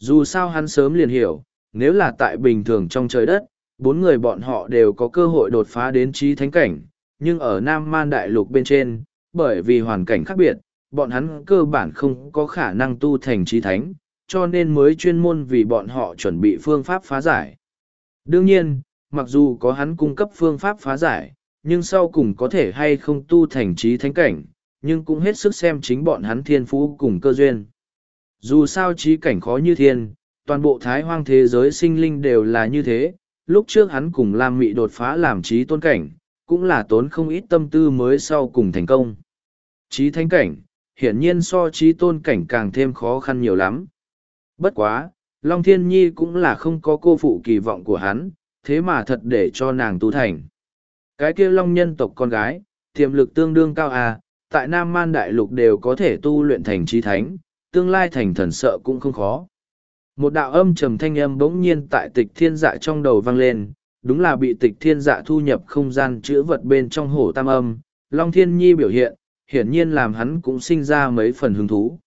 Dù sao hắn sớm liền hiểu, nếu là tại bình thường trong trời đất, bốn người bọn họ đều có cơ hội đột phá đến trí thánh cảnh, nhưng ở Nam Man Đại Lục bên trên, bởi vì hoàn cảnh khác biệt, bọn hắn cơ bản không có khả năng tu thành trí thánh, cho nên mới chuyên môn vì bọn họ chuẩn bị phương pháp phá giải. Đương nhiên, mặc dù có hắn cung cấp phương pháp phá giải, nhưng sau cùng có thể hay không tu thành trí thánh cảnh, nhưng cũng hết sức xem chính bọn hắn thiên phú cùng cơ duyên. Dù sao trí cảnh khó như thiên, toàn bộ thái hoang thế giới sinh linh đều là như thế, lúc trước hắn cùng Lam Mị đột phá làm trí tôn cảnh, cũng là tốn không ít tâm tư mới sau cùng thành công. Trí thánh cảnh, hiển nhiên so trí tôn cảnh càng thêm khó khăn nhiều lắm. Bất quá, Long Thiên Nhi cũng là không có cô phụ kỳ vọng của hắn, thế mà thật để cho nàng tu thành. Cái kia Long nhân tộc con gái, tiềm lực tương đương cao à, tại Nam Man Đại Lục đều có thể tu luyện thành trí thánh, tương lai thành thần sợ cũng không khó. Một đạo âm trầm thanh âm bỗng nhiên tại tịch thiên dạ trong đầu vang lên, đúng là bị tịch thiên dạ thu nhập không gian chữ vật bên trong hổ tam âm, Long Thiên Nhi biểu hiện, hiển nhiên làm hắn cũng sinh ra mấy phần hứng thú.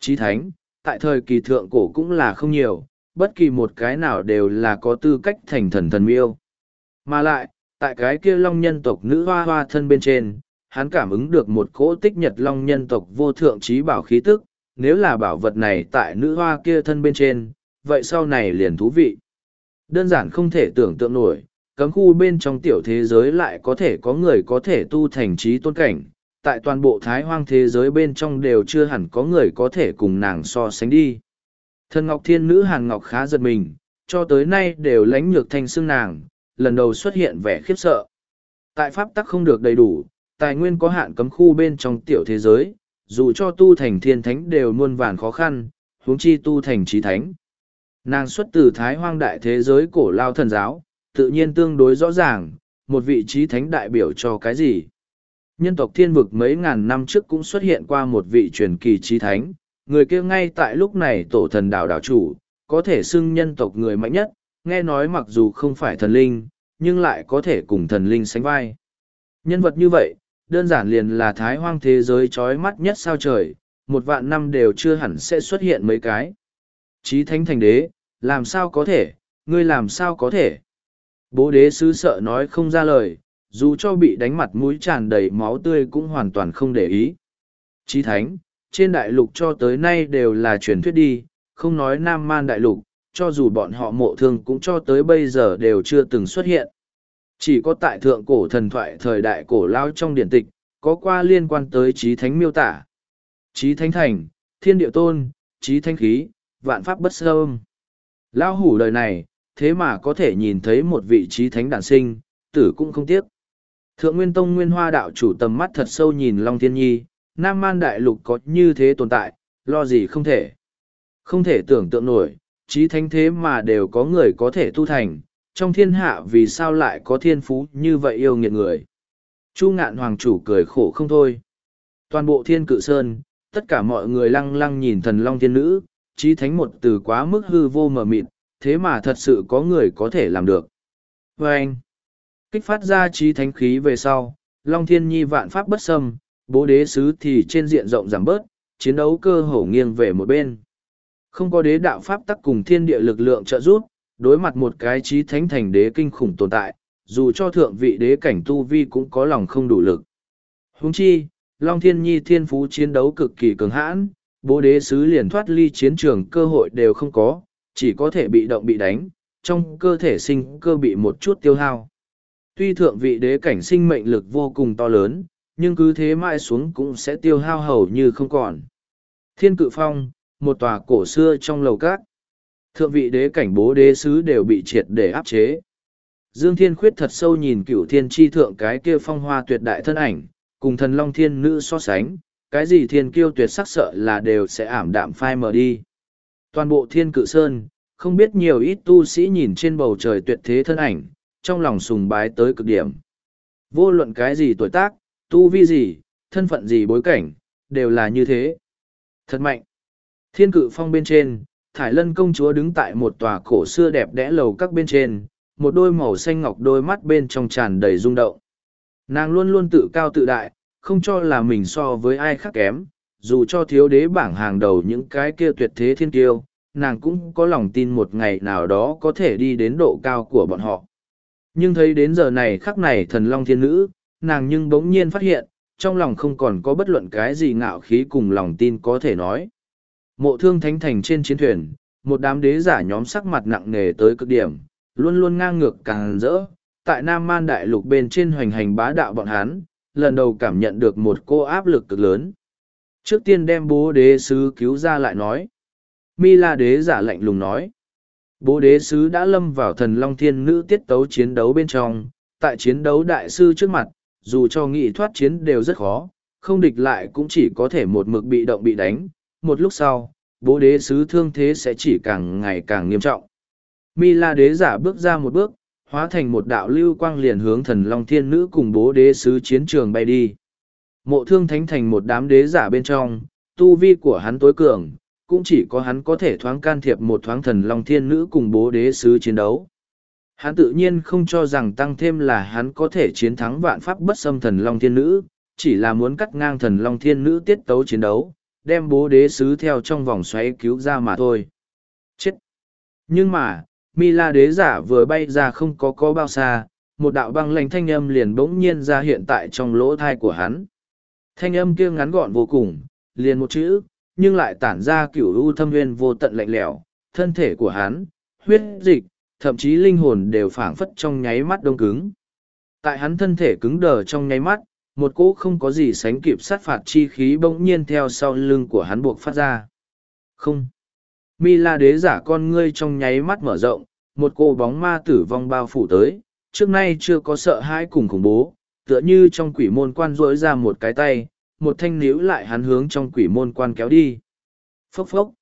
Chí thánh, tại thời kỳ thượng cổ cũng là không nhiều, bất kỳ một cái nào đều là có tư cách thành thần thần miêu. Mà lại, tại cái kia long nhân tộc nữ hoa hoa thân bên trên, hắn cảm ứng được một cỗ tích nhật long nhân tộc vô thượng trí bảo khí tức, nếu là bảo vật này tại nữ hoa kia thân bên trên, vậy sau này liền thú vị. Đơn giản không thể tưởng tượng nổi, cấm khu bên trong tiểu thế giới lại có thể có người có thể tu thành trí tôn cảnh, tại toàn bộ thái hoang thế giới bên trong đều chưa hẳn có người có thể cùng nàng so sánh đi. Thần Ngọc Thiên Nữ Hàn Ngọc khá giật mình, cho tới nay đều lánh nhược thanh xương nàng, lần đầu xuất hiện vẻ khiếp sợ. Tại pháp tắc không được đầy đủ, tài nguyên có hạn cấm khu bên trong tiểu thế giới, dù cho tu thành thiên thánh đều muôn vàn khó khăn, huống chi tu thành trí thánh. Nàng xuất từ thái hoang đại thế giới cổ lao thần giáo, tự nhiên tương đối rõ ràng, một vị trí thánh đại biểu cho cái gì. Nhân tộc thiên vực mấy ngàn năm trước cũng xuất hiện qua một vị truyền kỳ trí thánh, người kia ngay tại lúc này tổ thần đảo đảo chủ, có thể xưng nhân tộc người mạnh nhất, nghe nói mặc dù không phải thần linh, nhưng lại có thể cùng thần linh sánh vai. Nhân vật như vậy, đơn giản liền là thái hoang thế giới trói mắt nhất sao trời, một vạn năm đều chưa hẳn sẽ xuất hiện mấy cái. Chí thánh thành đế, làm sao có thể, ngươi làm sao có thể. Bố đế sứ sợ nói không ra lời, dù cho bị đánh mặt mũi tràn đầy máu tươi cũng hoàn toàn không để ý. Chí thánh, trên đại lục cho tới nay đều là truyền thuyết đi, không nói nam man đại lục, cho dù bọn họ mộ thương cũng cho tới bây giờ đều chưa từng xuất hiện. Chỉ có tại thượng cổ thần thoại thời đại cổ lao trong điển tịch, có qua liên quan tới trí thánh miêu tả. Trí thánh thành, thiên địa tôn, trí thánh khí, vạn pháp bất sâm. Lao hủ đời này, thế mà có thể nhìn thấy một vị trí thánh đản sinh, tử cũng không tiếc. Thượng Nguyên Tông Nguyên Hoa đạo chủ tầm mắt thật sâu nhìn Long Thiên Nhi, Nam Man Đại Lục có như thế tồn tại, lo gì không thể. Không thể tưởng tượng nổi, trí thánh thế mà đều có người có thể tu thành, trong thiên hạ vì sao lại có thiên phú như vậy yêu nghiệt người. Chu ngạn hoàng chủ cười khổ không thôi. Toàn bộ thiên cự sơn, tất cả mọi người lăng lăng nhìn thần long thiên nữ, trí thánh một từ quá mức hư vô mờ mịt, thế mà thật sự có người có thể làm được. Và anh, kích phát ra trí thánh khí về sau, long thiên nhi vạn pháp bất xâm, bố đế sứ thì trên diện rộng giảm bớt, chiến đấu cơ hổ nghiêng về một bên. Không có đế đạo pháp tắc cùng thiên địa lực lượng trợ giúp, đối mặt một cái trí thánh thành đế kinh khủng tồn tại, dù cho thượng vị đế cảnh tu vi cũng có lòng không đủ lực. Huống chi, Long Thiên Nhi thiên phú chiến đấu cực kỳ cường hãn, bố đế sứ liền thoát ly chiến trường cơ hội đều không có, chỉ có thể bị động bị đánh, trong cơ thể sinh cơ bị một chút tiêu hao. Tuy thượng vị đế cảnh sinh mệnh lực vô cùng to lớn, nhưng cứ thế mãi xuống cũng sẽ tiêu hao hầu như không còn. Thiên cự phong, một tòa cổ xưa trong lầu cát. Thượng vị đế cảnh bố đế sứ đều bị triệt để áp chế. Dương Thiên Khuyết thật sâu nhìn cửu thiên tri thượng cái kia phong hoa tuyệt đại thân ảnh, cùng thần long thiên nữ so sánh, cái gì thiên kiêu tuyệt sắc sợ là đều sẽ ảm đạm phai mờ đi. Toàn bộ thiên cự sơn, không biết nhiều ít tu sĩ nhìn trên bầu trời tuyệt thế thân ảnh, trong lòng sùng bái tới cực điểm. Vô luận cái gì tuổi tác, tu vi gì, thân phận gì bối cảnh, đều là như thế. Thật mạnh. Thiên cự phong bên trên, Thải Lân công chúa đứng tại một tòa cổ xưa đẹp đẽ lầu các bên trên, một đôi màu xanh ngọc đôi mắt bên trong tràn đầy rung động. Nàng luôn luôn tự cao tự đại, không cho là mình so với ai khác kém, dù cho thiếu đế bảng hàng đầu những cái kia tuyệt thế thiên kiêu, nàng cũng có lòng tin một ngày nào đó có thể đi đến độ cao của bọn họ. Nhưng thấy đến giờ này khắc này thần long thiên nữ, nàng nhưng bỗng nhiên phát hiện, trong lòng không còn có bất luận cái gì ngạo khí cùng lòng tin có thể nói. Mộ thương thánh thành trên chiến thuyền, một đám đế giả nhóm sắc mặt nặng nề tới cực điểm, luôn luôn ngang ngược càng rỡ. Tại Nam Man Đại Lục bên trên hoành hành bá đạo bọn hắn, lần đầu cảm nhận được một cô áp lực cực lớn. Trước tiên đem bố đế sứ cứu ra lại nói. Mi La đế giả lạnh lùng nói. Bố đế sứ đã lâm vào thần Long Thiên Nữ tiết tấu chiến đấu bên trong, tại chiến đấu đại sư trước mặt, dù cho nghị thoát chiến đều rất khó, không địch lại cũng chỉ có thể một mực bị động bị đánh, một lúc sau, bố đế sứ thương thế sẽ chỉ càng ngày càng nghiêm trọng. Mi la đế giả bước ra một bước, hóa thành một đạo lưu quang liền hướng thần Long Thiên Nữ cùng bố đế sứ chiến trường bay đi. Mộ thương thánh thành một đám đế giả bên trong, tu vi của hắn tối cường, cũng chỉ có hắn có thể thoáng can thiệp một thoáng thần Long Thiên Nữ cùng bố đế sứ chiến đấu. Hắn tự nhiên không cho rằng tăng thêm là hắn có thể chiến thắng vạn pháp bất xâm thần Long Thiên Nữ, chỉ là muốn cắt ngang thần Long Thiên Nữ tiết tấu chiến đấu, đem bố đế sứ theo trong vòng xoáy cứu ra mà thôi. Chết! Nhưng mà, mi la đế giả vừa bay ra không có có bao xa, một đạo băng lạnh thanh âm liền bỗng nhiên ra hiện tại trong lỗ thai của hắn. Thanh âm kia ngắn gọn vô cùng, liền một chữ, nhưng lại tản ra kiểu u thâm nguyên vô tận lạnh lẽo, thân thể của hắn, huyết dịch, thậm chí linh hồn đều phảng phất trong nháy mắt đông cứng. Tại hắn thân thể cứng đờ trong nháy mắt, một cỗ không có gì sánh kịp sát phạt chi khí bỗng nhiên theo sau lưng của hắn buộc phát ra. Không. Mi la đế giả con ngươi trong nháy mắt mở rộng, một cô bóng ma tử vong bao phủ tới, trước nay chưa có sợ hãi cùng khủng bố, tựa như trong quỷ môn quan rỗi ra một cái tay, một thanh níu lại hắn hướng trong quỷ môn quan kéo đi. Phốc phốc.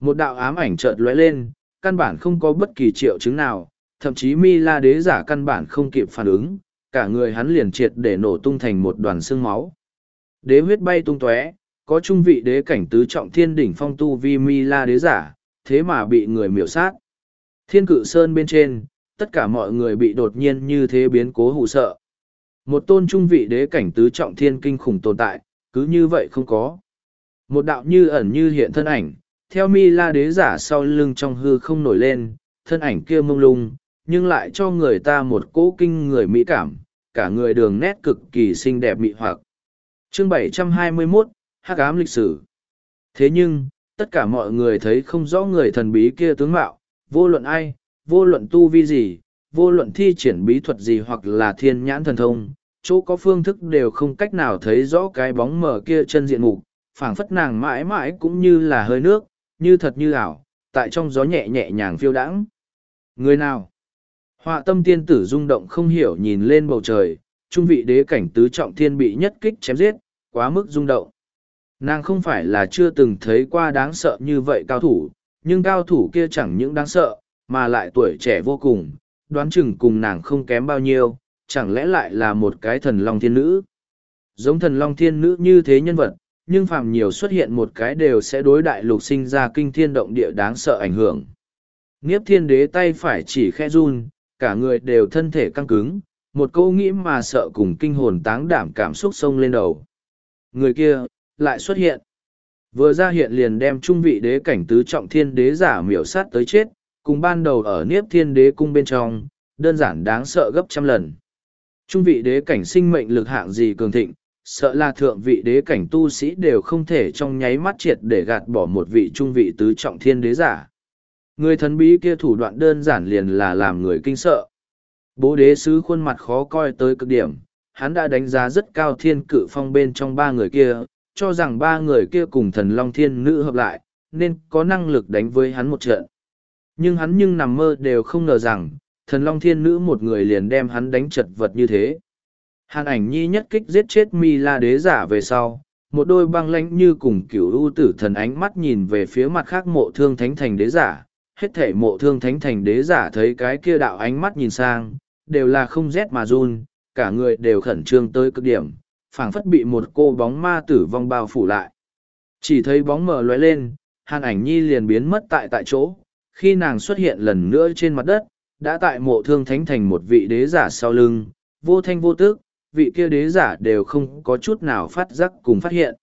Một đạo ám ảnh chợt lóe lên, căn bản không có bất kỳ triệu chứng nào, thậm chí mi la đế giả căn bản không kịp phản ứng, cả người hắn liền triệt để nổ tung thành một đoàn xương máu. Đế huyết bay tung tóe, có trung vị đế cảnh tứ trọng thiên đỉnh phong tu vi mi la đế giả, thế mà bị người miểu sát. Thiên cự sơn bên trên, tất cả mọi người bị đột nhiên như thế biến cố hù sợ. Một tôn trung vị đế cảnh tứ trọng thiên kinh khủng tồn tại, cứ như vậy không có. Một đạo như ẩn như hiện thân ảnh, theo mi la đế giả sau lưng trong hư không nổi lên, thân ảnh kia mông lung, nhưng lại cho người ta một cỗ kinh người mỹ cảm, cả người đường nét cực kỳ xinh đẹp mị hoặc. Chương 721, Hắc ám lịch sử. Thế nhưng, tất cả mọi người thấy không rõ người thần bí kia tướng mạo, vô luận ai, vô luận tu vi gì, vô luận thi triển bí thuật gì hoặc là thiên nhãn thần thông, chỗ có phương thức đều không cách nào thấy rõ cái bóng mờ kia chân diện mục, phảng phất nàng mãi mãi cũng như là hơi nước, như thật như ảo, tại trong gió nhẹ nhẹ nhàng phiêu đãng. Người nào? Họa tâm tiên tử rung động không hiểu nhìn lên bầu trời, trung vị đế cảnh tứ trọng thiên bị nhất kích chém giết, quá mức rung động. Nàng không phải là chưa từng thấy qua đáng sợ như vậy cao thủ, nhưng cao thủ kia chẳng những đáng sợ, mà lại tuổi trẻ vô cùng, đoán chừng cùng nàng không kém bao nhiêu, chẳng lẽ lại là một cái thần long thiên nữ. Giống thần long thiên nữ như thế nhân vật, nhưng phàm nhiều xuất hiện một cái đều sẽ đối đại lục sinh ra kinh thiên động địa đáng sợ ảnh hưởng. Nghiếp thiên đế tay phải chỉ khe run, cả người đều thân thể căng cứng, một câu nghĩ mà sợ cùng kinh hồn táng đảm cảm xúc sông lên đầu. Người kia, lại xuất hiện. Vừa ra hiện liền đem trung vị đế cảnh tứ trọng thiên đế giả miểu sát tới chết, cùng ban đầu ở Niếp Thiên Đế cung bên trong, đơn giản đáng sợ gấp trăm lần. Trung vị đế cảnh sinh mệnh lực hạng gì cường thịnh, sợ là thượng vị đế cảnh tu sĩ đều không thể trong nháy mắt triệt để gạt bỏ một vị trung vị tứ trọng thiên đế giả. Người thần bí kia thủ đoạn đơn giản liền là làm người kinh sợ. Bố đế sứ khuôn mặt khó coi tới cực điểm, hắn đã đánh giá rất cao thiên cự phong bên trong ba người kia, cho rằng ba người kia cùng thần long thiên nữ hợp lại, nên có năng lực đánh với hắn một trận. Nhưng hắn nhưng nằm mơ đều không ngờ rằng, thần long thiên nữ một người liền đem hắn đánh chật vật như thế. Hàn ảnh nhi nhất kích giết chết mi la đế giả về sau, một đôi băng lãnh như cùng cửu u tử thần ánh mắt nhìn về phía mặt khác mộ thương thánh thành đế giả. Hết thể mộ thương thánh thành đế giả thấy cái kia đạo ánh mắt nhìn sang, đều là không rét mà run, cả người đều khẩn trương tới cực điểm, phảng phất bị một cô bóng ma tử vong bao phủ lại. Chỉ thấy bóng mờ lóe lên, hàn ảnh nhi liền biến mất tại tại chỗ, khi nàng xuất hiện lần nữa trên mặt đất đã tại mộ thương thánh thành một vị đế giả sau lưng vô thanh vô tức vị kia đế giả đều không có chút nào phát giác cùng phát hiện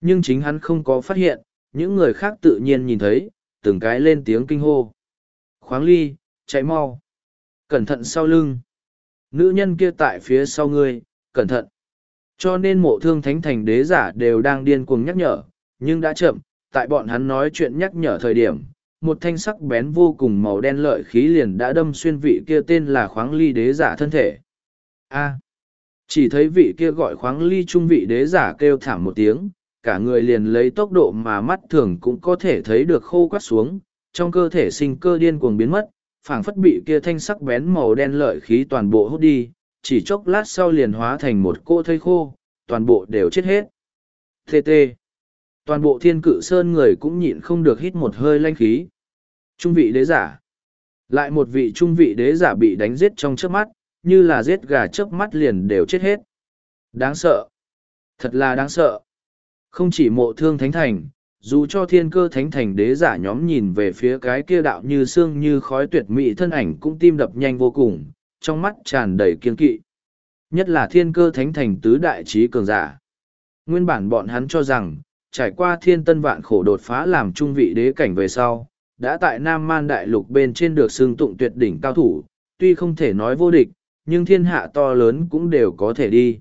nhưng chính hắn không có phát hiện những người khác tự nhiên nhìn thấy từng cái lên tiếng kinh hô khoáng ly chạy mau cẩn thận sau lưng nữ nhân kia tại phía sau ngươi cẩn thận cho nên mộ thương thánh thành đế giả đều đang điên cuồng nhắc nhở nhưng đã chậm tại bọn hắn nói chuyện nhắc nhở thời điểm một thanh sắc bén vô cùng màu đen lợi khí liền đã đâm xuyên vị kia tên là khoáng ly đế giả thân thể. A. chỉ thấy vị kia gọi khoáng ly trung vị đế giả kêu thảm một tiếng, cả người liền lấy tốc độ mà mắt thường cũng có thể thấy được khô quắt xuống, trong cơ thể sinh cơ điên cuồng biến mất, phảng phất bị kia thanh sắc bén màu đen lợi khí toàn bộ hút đi, chỉ chốc lát sau liền hóa thành một cô thây khô, toàn bộ đều chết hết. thê tê. Toàn bộ thiên cự sơn người cũng nhịn không được hít một hơi lanh khí. Trung vị đế giả. Lại một vị trung vị đế giả bị đánh giết trong trước mắt, như là giết gà trước mắt liền đều chết hết. Đáng sợ. Thật là đáng sợ. Không chỉ mộ thương thánh thành, dù cho thiên cơ thánh thành đế giả nhóm nhìn về phía cái kia đạo như xương như khói tuyệt mỹ thân ảnh cũng tim đập nhanh vô cùng, trong mắt tràn đầy kiên kỵ. Nhất là thiên cơ thánh thành tứ đại trí cường giả. Nguyên bản bọn hắn cho rằng, trải qua thiên tân vạn khổ đột phá làm trung vị đế cảnh về sau, đã tại Nam Man Đại Lục bên trên được xương tụng tuyệt đỉnh cao thủ, tuy không thể nói vô địch, nhưng thiên hạ to lớn cũng đều có thể đi.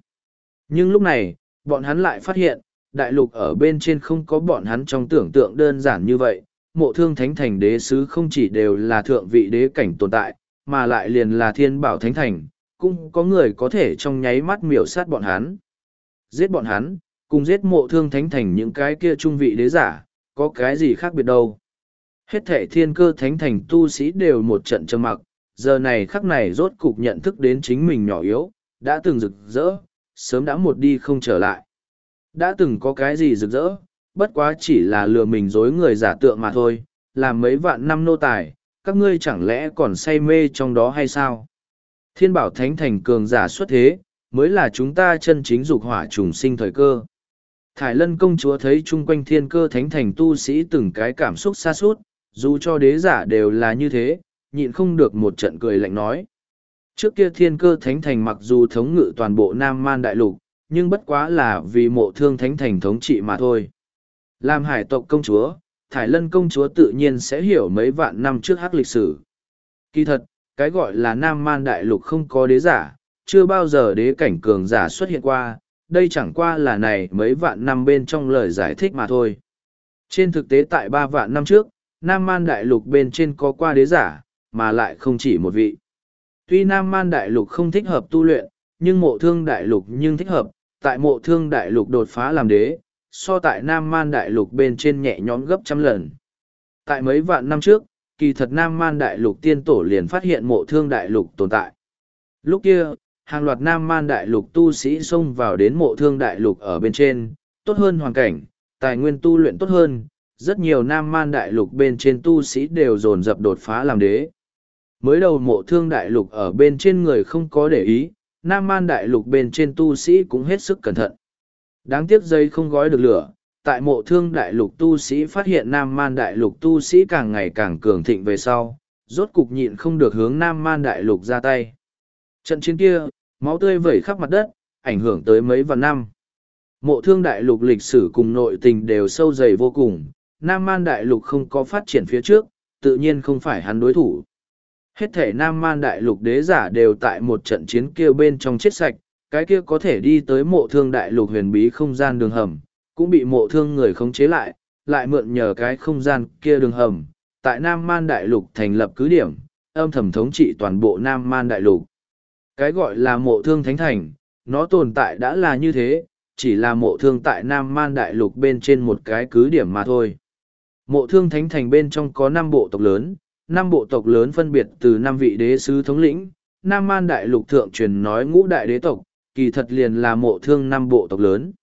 Nhưng lúc này, bọn hắn lại phát hiện, đại lục ở bên trên không có bọn hắn trong tưởng tượng đơn giản như vậy. Mộ thương thánh thành đế sứ không chỉ đều là thượng vị đế cảnh tồn tại, mà lại liền là thiên bảo thánh thành, cũng có người có thể trong nháy mắt miểu sát bọn hắn. Giết bọn hắn, cùng giết mộ thương thánh thành những cái kia trung vị đế giả, có cái gì khác biệt đâu. Hết thể thiên cơ thánh thành tu sĩ đều một trận trầm mặc, giờ này khắc này rốt cục nhận thức đến chính mình nhỏ yếu, đã từng rực rỡ, sớm đã một đi không trở lại. Đã từng có cái gì rực rỡ, bất quá chỉ là lừa mình dối người giả tượng mà thôi, làm mấy vạn năm nô tài, các ngươi chẳng lẽ còn say mê trong đó hay sao? Thiên bảo thánh thành cường giả xuất thế, mới là chúng ta chân chính dục hỏa trùng sinh thời cơ. Thải lân công chúa thấy chung quanh thiên cơ thánh thành tu sĩ từng cái cảm xúc xa suốt, dù cho đế giả đều là như thế, nhịn không được một trận cười lạnh nói. Trước kia thiên cơ thánh thành mặc dù thống ngự toàn bộ Nam Man Đại Lục, nhưng bất quá là vì mộ thương thánh thành thống trị mà thôi. Làm hải tộc công chúa, Thải Lân công chúa tự nhiên sẽ hiểu mấy vạn năm trước hắc lịch sử. Kỳ thật, cái gọi là Nam Man Đại Lục không có đế giả, chưa bao giờ đế cảnh cường giả xuất hiện qua, đây chẳng qua là này mấy vạn năm bên trong lời giải thích mà thôi. Trên thực tế tại ba vạn năm trước, Nam Man Đại Lục bên trên có qua đế giả, mà lại không chỉ một vị. Tuy Nam Man Đại Lục không thích hợp tu luyện, nhưng mộ thương Đại Lục nhưng thích hợp, tại mộ thương Đại Lục đột phá làm đế, so tại Nam Man Đại Lục bên trên nhẹ nhõm gấp trăm lần. Tại mấy vạn năm trước, kỳ thật Nam Man Đại Lục tiên tổ liền phát hiện mộ thương Đại Lục tồn tại. Lúc kia, hàng loạt Nam Man Đại Lục tu sĩ xông vào đến mộ thương Đại Lục ở bên trên, tốt hơn hoàn cảnh, tài nguyên tu luyện tốt hơn, rất nhiều Nam Man Đại Lục bên trên tu sĩ đều dồn dập đột phá làm đế. Mới đầu mộ thương Đại Lục ở bên trên người không có để ý, Nam Man Đại Lục bên trên tu sĩ cũng hết sức cẩn thận. Đáng tiếc dây không gói được lửa, tại mộ thương Đại Lục tu sĩ phát hiện Nam Man Đại Lục tu sĩ càng ngày càng cường thịnh về sau, rốt cục nhịn không được hướng Nam Man Đại Lục ra tay. Trận chiến kia, máu tươi vẩy khắp mặt đất, ảnh hưởng tới mấy vạn năm. Mộ thương đại lục lịch sử cùng nội tình đều sâu dày vô cùng, Nam Man đại lục không có phát triển phía trước, tự nhiên không phải hắn đối thủ. Hết thể Nam Man đại lục đế giả đều tại một trận chiến kia bên trong chết sạch, cái kia có thể đi tới mộ thương đại lục huyền bí không gian đường hầm, cũng bị mộ thương người khống chế lại, lại mượn nhờ cái không gian kia đường hầm, tại Nam Man đại lục thành lập cứ điểm, âm thầm thống trị toàn bộ Nam Man đại lục. Cái gọi là mộ thương thánh thành, nó tồn tại đã là như thế, chỉ là mộ thương tại Nam Man đại lục bên trên một cái cứ điểm mà thôi. Mộ thương thánh thành bên trong có năm bộ tộc lớn, năm bộ tộc lớn phân biệt từ năm vị đế sứ thống lĩnh, Nam Man đại lục thượng truyền nói ngũ đại đế tộc, kỳ thật liền là mộ thương năm bộ tộc lớn.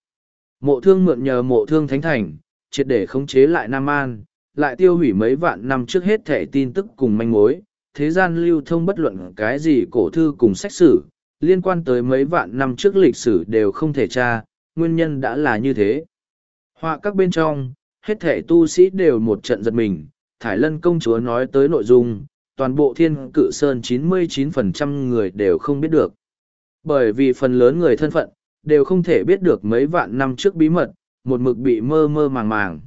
Mộ thương mượn nhờ mộ thương thánh thành, triệt để khống chế lại Nam Man, lại tiêu hủy mấy vạn năm trước hết thẻ tin tức cùng manh mối, thế gian lưu thông bất luận cái gì cổ thư cùng sách sử, liên quan tới mấy vạn năm trước lịch sử đều không thể tra, nguyên nhân đã là như thế. Họa các bên trong, hết thể tu sĩ đều một trận giật mình, Thải Lân công chúa nói tới nội dung, toàn bộ thiên cự sơn 99% người đều không biết được. Bởi vì phần lớn người thân phận, đều không thể biết được mấy vạn năm trước bí mật, một mực bị mơ mơ màng màng.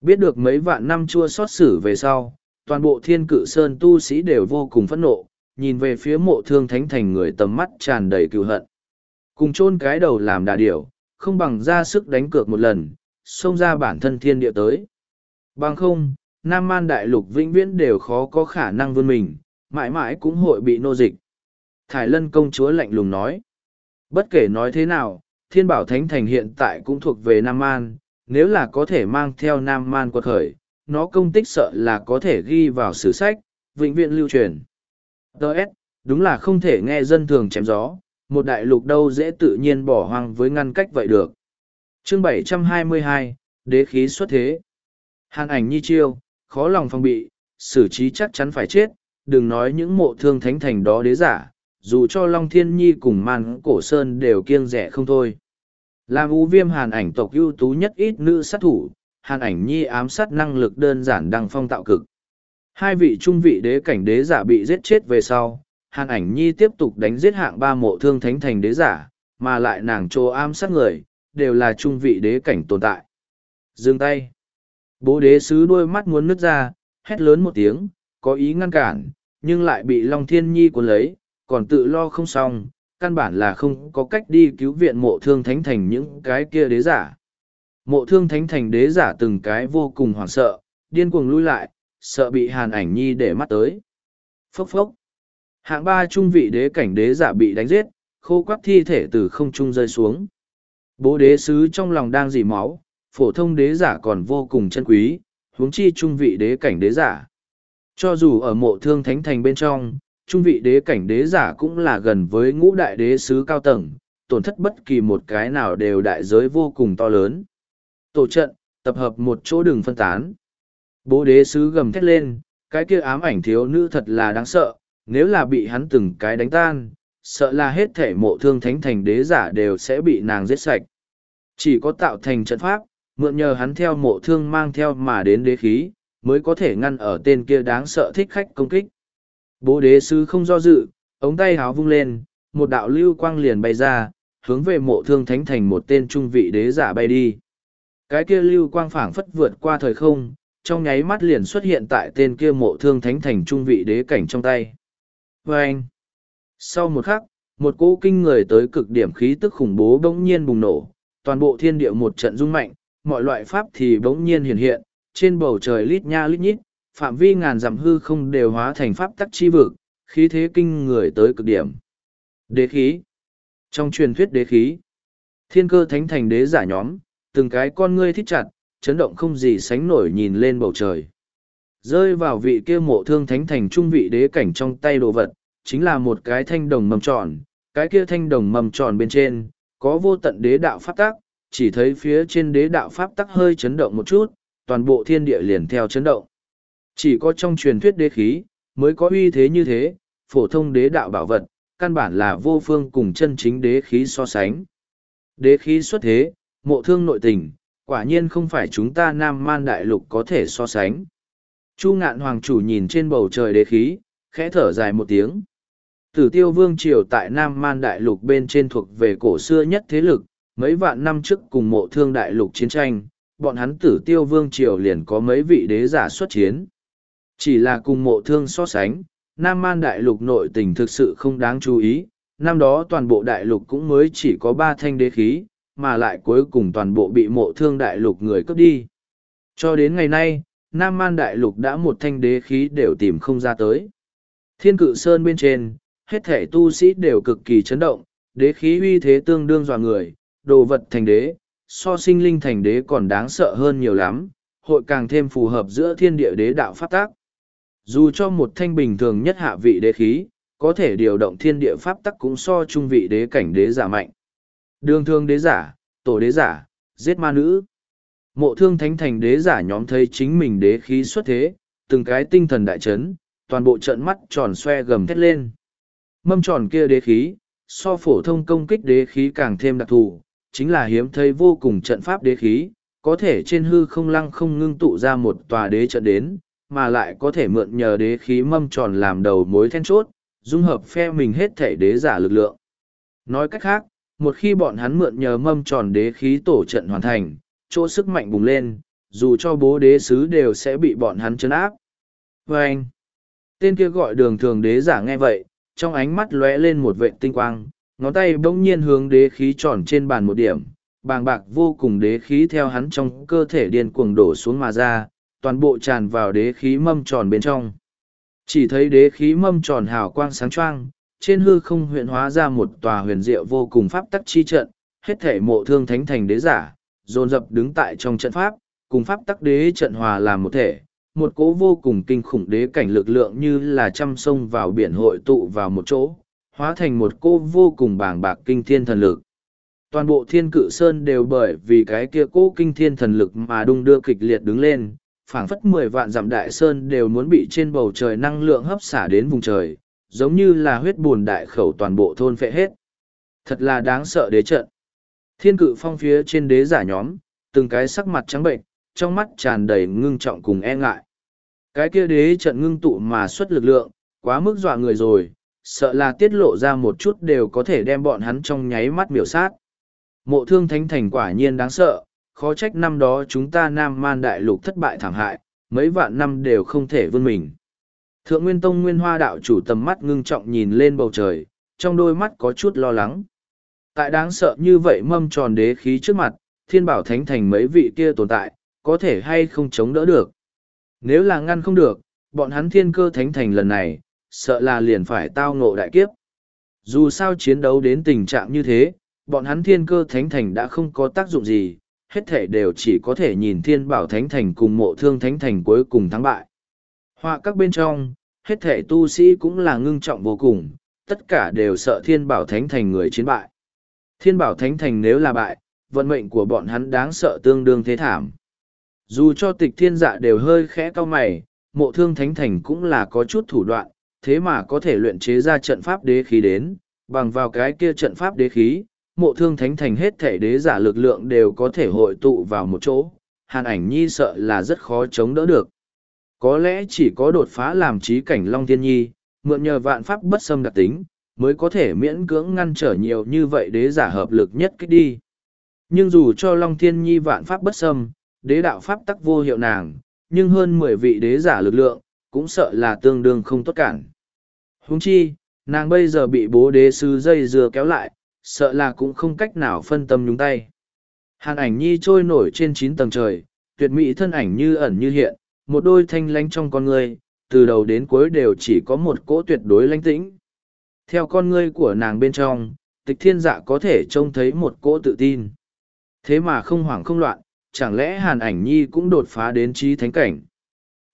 Biết được mấy vạn năm chua xót xử về sau, toàn bộ thiên cự sơn tu sĩ đều vô cùng phẫn nộ, nhìn về phía mộ thương thánh thành người tầm mắt tràn đầy cựu hận. Cùng chôn cái đầu làm đà điểu, không bằng ra sức đánh cược một lần, xông ra bản thân thiên địa tới. Bằng không, Nam Man Đại Lục vĩnh viễn đều khó có khả năng vươn mình, mãi mãi cũng hội bị nô dịch. Thải Lân công chúa lạnh lùng nói. Bất kể nói thế nào, Thiên Bảo Thánh Thành hiện tại cũng thuộc về Nam Man, nếu là có thể mang theo Nam Man quật khởi, nó công tích sợ là có thể ghi vào sử sách, vĩnh viễn lưu truyền. Đợt, đúng là không thể nghe dân thường chém gió, một đại lục đâu dễ tự nhiên bỏ hoang với ngăn cách vậy được. chương 722, Đế khí xuất thế. Hàn ảnh nhi chiêu, khó lòng phòng bị, xử trí chắc chắn phải chết, đừng nói những mộ thương thánh thành đó đế giả, dù cho Long Thiên Nhi cùng man cổ sơn đều kiêng rẻ không thôi. Làm ưu viêm hàn ảnh tộc ưu tú nhất ít nữ sát thủ, hàn ảnh nhi ám sát năng lực đơn giản đăng phong tạo cực. Hai vị trung vị đế cảnh đế giả bị giết chết về sau, hàn ảnh nhi tiếp tục đánh giết hạng ba mộ thương thánh thành đế giả, mà lại nàng trô ám sát người, đều là trung vị đế cảnh tồn tại. Dừng tay. Bố đế sứ đôi mắt muốn nứt ra, hét lớn một tiếng, có ý ngăn cản, nhưng lại bị Long Thiên Nhi cuốn lấy, còn tự lo không xong, căn bản là không có cách đi cứu viện mộ thương thánh thành những cái kia đế giả. Mộ thương thánh thành đế giả từng cái vô cùng hoảng sợ, điên cuồng lui lại, sợ bị hàn ảnh nhi để mắt tới. Phốc phốc. Hạng ba trung vị đế cảnh đế giả bị đánh giết, khô quắp thi thể từ không trung rơi xuống. Bố đế sứ trong lòng đang dì máu, phổ thông đế giả còn vô cùng chân quý, huống chi trung vị đế cảnh đế giả. Cho dù ở mộ thương thánh thành bên trong, trung vị đế cảnh đế giả cũng là gần với ngũ đại đế sứ cao tầng, tổn thất bất kỳ một cái nào đều đại giới vô cùng to lớn. Tổ trận, tập hợp một chỗ đường phân tán. Bố đế sứ gầm thét lên, cái kia ám ảnh thiếu nữ thật là đáng sợ, nếu là bị hắn từng cái đánh tan, sợ là hết thể mộ thương thánh thành đế giả đều sẽ bị nàng giết sạch. Chỉ có tạo thành trận pháp, mượn nhờ hắn theo mộ thương mang theo mà đến đế khí, mới có thể ngăn ở tên kia đáng sợ thích khách công kích. Bố đế sứ không do dự, ống tay háo vung lên, một đạo lưu quang liền bay ra, hướng về mộ thương thánh thành một tên trung vị đế giả bay đi. Cái kia lưu quang phảng phất vượt qua thời không, trong nháy mắt liền xuất hiện tại tên kia mộ thương thánh thành trung vị đế cảnh trong tay. Và anh, sau một khắc, một cỗ kinh người tới cực điểm khí tức khủng bố bỗng nhiên bùng nổ, toàn bộ thiên địa một trận rung mạnh, mọi loại pháp thì bỗng nhiên hiện hiện, trên bầu trời lít nha lít nhít, phạm vi ngàn dặm hư không đều hóa thành pháp tắc chi vực, khí thế kinh người tới cực điểm. Đế khí. Trong truyền thuyết đế khí, thiên cơ thánh thành đế giả nhóm, từng cái con ngươi thích chặt, chấn động không gì sánh nổi nhìn lên bầu trời. Rơi vào vị kia mộ thương thánh thành trung vị đế cảnh trong tay đồ vật, chính là một cái thanh đồng mầm tròn, cái kia thanh đồng mầm tròn bên trên, có vô tận đế đạo pháp tác chỉ thấy phía trên đế đạo pháp tắc hơi chấn động một chút, toàn bộ thiên địa liền theo chấn động. Chỉ có trong truyền thuyết đế khí, mới có uy thế như thế, phổ thông đế đạo bảo vật, căn bản là vô phương cùng chân chính đế khí so sánh. Đế khí xuất thế, mộ thương nội tình, quả nhiên không phải chúng ta nam man đại lục có thể so sánh. Chu ngạn hoàng chủ nhìn trên bầu trời đế khí, khẽ thở dài một tiếng. Tử tiêu vương triều tại nam man đại lục bên trên thuộc về cổ xưa nhất thế lực, mấy vạn năm trước cùng mộ thương đại lục chiến tranh, bọn hắn tử tiêu vương triều liền có mấy vị đế giả xuất chiến. Chỉ là cùng mộ thương so sánh, Nam Man đại lục nội tình thực sự không đáng chú ý, năm đó toàn bộ đại lục cũng mới chỉ có ba thanh đế khí, mà lại cuối cùng toàn bộ bị mộ thương đại lục người cướp đi. Cho đến ngày nay, Nam Man đại lục đã một thanh đế khí đều tìm không ra tới. Thiên cự sơn bên trên, hết thể tu sĩ đều cực kỳ chấn động, đế khí uy thế tương đương dò người, đồ vật thành đế, so sinh linh thành đế còn đáng sợ hơn nhiều lắm, hội càng thêm phù hợp giữa thiên địa đế đạo pháp tác. Dù cho một thanh bình thường nhất hạ vị đế khí, có thể điều động thiên địa pháp tắc cũng so trung vị đế cảnh đế giả mạnh. Đường thương đế giả, tổ đế giả, giết ma nữ. Mộ thương thánh thành đế giả nhóm thấy chính mình đế khí xuất thế, từng cái tinh thần đại chấn, toàn bộ trận mắt tròn xoe gầm thét lên. Mâm tròn kia đế khí, so phổ thông công kích đế khí càng thêm đặc thù, chính là hiếm thấy vô cùng trận pháp đế khí, có thể trên hư không lăng không ngưng tụ ra một tòa đế trận đến, mà lại có thể mượn nhờ đế khí mâm tròn làm đầu mối then chốt, dung hợp phe mình hết thể đế giả lực lượng. Nói cách khác, một khi bọn hắn mượn nhờ mâm tròn đế khí tổ trận hoàn thành, chỗ sức mạnh bùng lên, dù cho bố đế sứ đều sẽ bị bọn hắn chấn áp. Và anh, tên kia gọi đường thường đế giả nghe vậy, trong ánh mắt lóe lên một vệ tinh quang, ngón tay bỗng nhiên hướng đế khí tròn trên bàn một điểm, bàng bạc vô cùng đế khí theo hắn trong cơ thể điên cuồng đổ xuống mà ra, toàn bộ tràn vào đế khí mâm tròn bên trong. Chỉ thấy đế khí mâm tròn hào quang sáng choang, trên hư không huyện hóa ra một tòa huyền diệu vô cùng pháp tắc chi trận, hết thể mộ thương thánh thành đế giả, dồn dập đứng tại trong trận pháp, cùng pháp tắc đế trận hòa làm một thể. Một cố vô cùng kinh khủng đế cảnh lực lượng như là trăm sông vào biển hội tụ vào một chỗ, hóa thành một cô vô cùng bàng bạc kinh thiên thần lực. Toàn bộ thiên cự sơn đều bởi vì cái kia cô kinh thiên thần lực mà đung đưa kịch liệt đứng lên, phảng phất mười vạn dặm đại sơn đều muốn bị trên bầu trời năng lượng hấp xả đến vùng trời, giống như là huyết bùn đại khẩu toàn bộ thôn phệ hết. Thật là đáng sợ đế trận. Thiên cự phong phía trên đế giả nhóm, từng cái sắc mặt trắng bệnh, trong mắt tràn đầy ngưng trọng cùng e ngại. Cái kia đế trận ngưng tụ mà xuất lực lượng, quá mức dọa người rồi, sợ là tiết lộ ra một chút đều có thể đem bọn hắn trong nháy mắt miểu sát. Mộ thương thánh thành quả nhiên đáng sợ, khó trách năm đó chúng ta nam man đại lục thất bại thảm hại, mấy vạn năm đều không thể vươn mình. Thượng Nguyên Tông Nguyên Hoa đạo chủ tầm mắt ngưng trọng nhìn lên bầu trời, trong đôi mắt có chút lo lắng. Tại đáng sợ như vậy mâm tròn đế khí trước mặt, thiên bảo thánh thành mấy vị kia tồn tại, có thể hay không chống đỡ được. Nếu là ngăn không được, bọn hắn thiên cơ thánh thành lần này, sợ là liền phải tao ngộ đại kiếp. Dù sao chiến đấu đến tình trạng như thế, bọn hắn thiên cơ thánh thành đã không có tác dụng gì, hết thể đều chỉ có thể nhìn thiên bảo thánh thành cùng mộ thương thánh thành cuối cùng thắng bại. Họa các bên trong, hết thể tu sĩ cũng là ngưng trọng vô cùng, tất cả đều sợ thiên bảo thánh thành người chiến bại. Thiên bảo thánh thành nếu là bại, vận mệnh của bọn hắn đáng sợ tương đương thế thảm. Dù cho tịch thiên dạ đều hơi khẽ cao mày, mộ thương thánh thành cũng là có chút thủ đoạn, thế mà có thể luyện chế ra trận pháp đế khí đến, bằng vào cái kia trận pháp đế khí, mộ thương thánh thành hết thể đế giả lực lượng đều có thể hội tụ vào một chỗ, hàn ảnh nhi sợ là rất khó chống đỡ được. Có lẽ chỉ có đột phá làm trí cảnh Long Thiên Nhi, mượn nhờ vạn pháp bất xâm đặc tính, mới có thể miễn cưỡng ngăn trở nhiều như vậy đế giả hợp lực nhất kích đi. Nhưng dù cho Long Thiên Nhi vạn pháp bất xâm, đế đạo pháp tắc vô hiệu nàng, nhưng hơn mười vị đế giả lực lượng, cũng sợ là tương đương không tốt cản. Huống chi, nàng bây giờ bị bố đế sư dây dừa kéo lại, sợ là cũng không cách nào phân tâm nhúng tay. Hàn ảnh nhi trôi nổi trên chín tầng trời, tuyệt mỹ thân ảnh như ẩn như hiện, một đôi thanh lánh trong con người, từ đầu đến cuối đều chỉ có một cỗ tuyệt đối lánh tĩnh. Theo con ngươi của nàng bên trong, tịch thiên dạ có thể trông thấy một cỗ tự tin. Thế mà không hoảng không loạn, chẳng lẽ hàn ảnh nhi cũng đột phá đến trí thánh cảnh.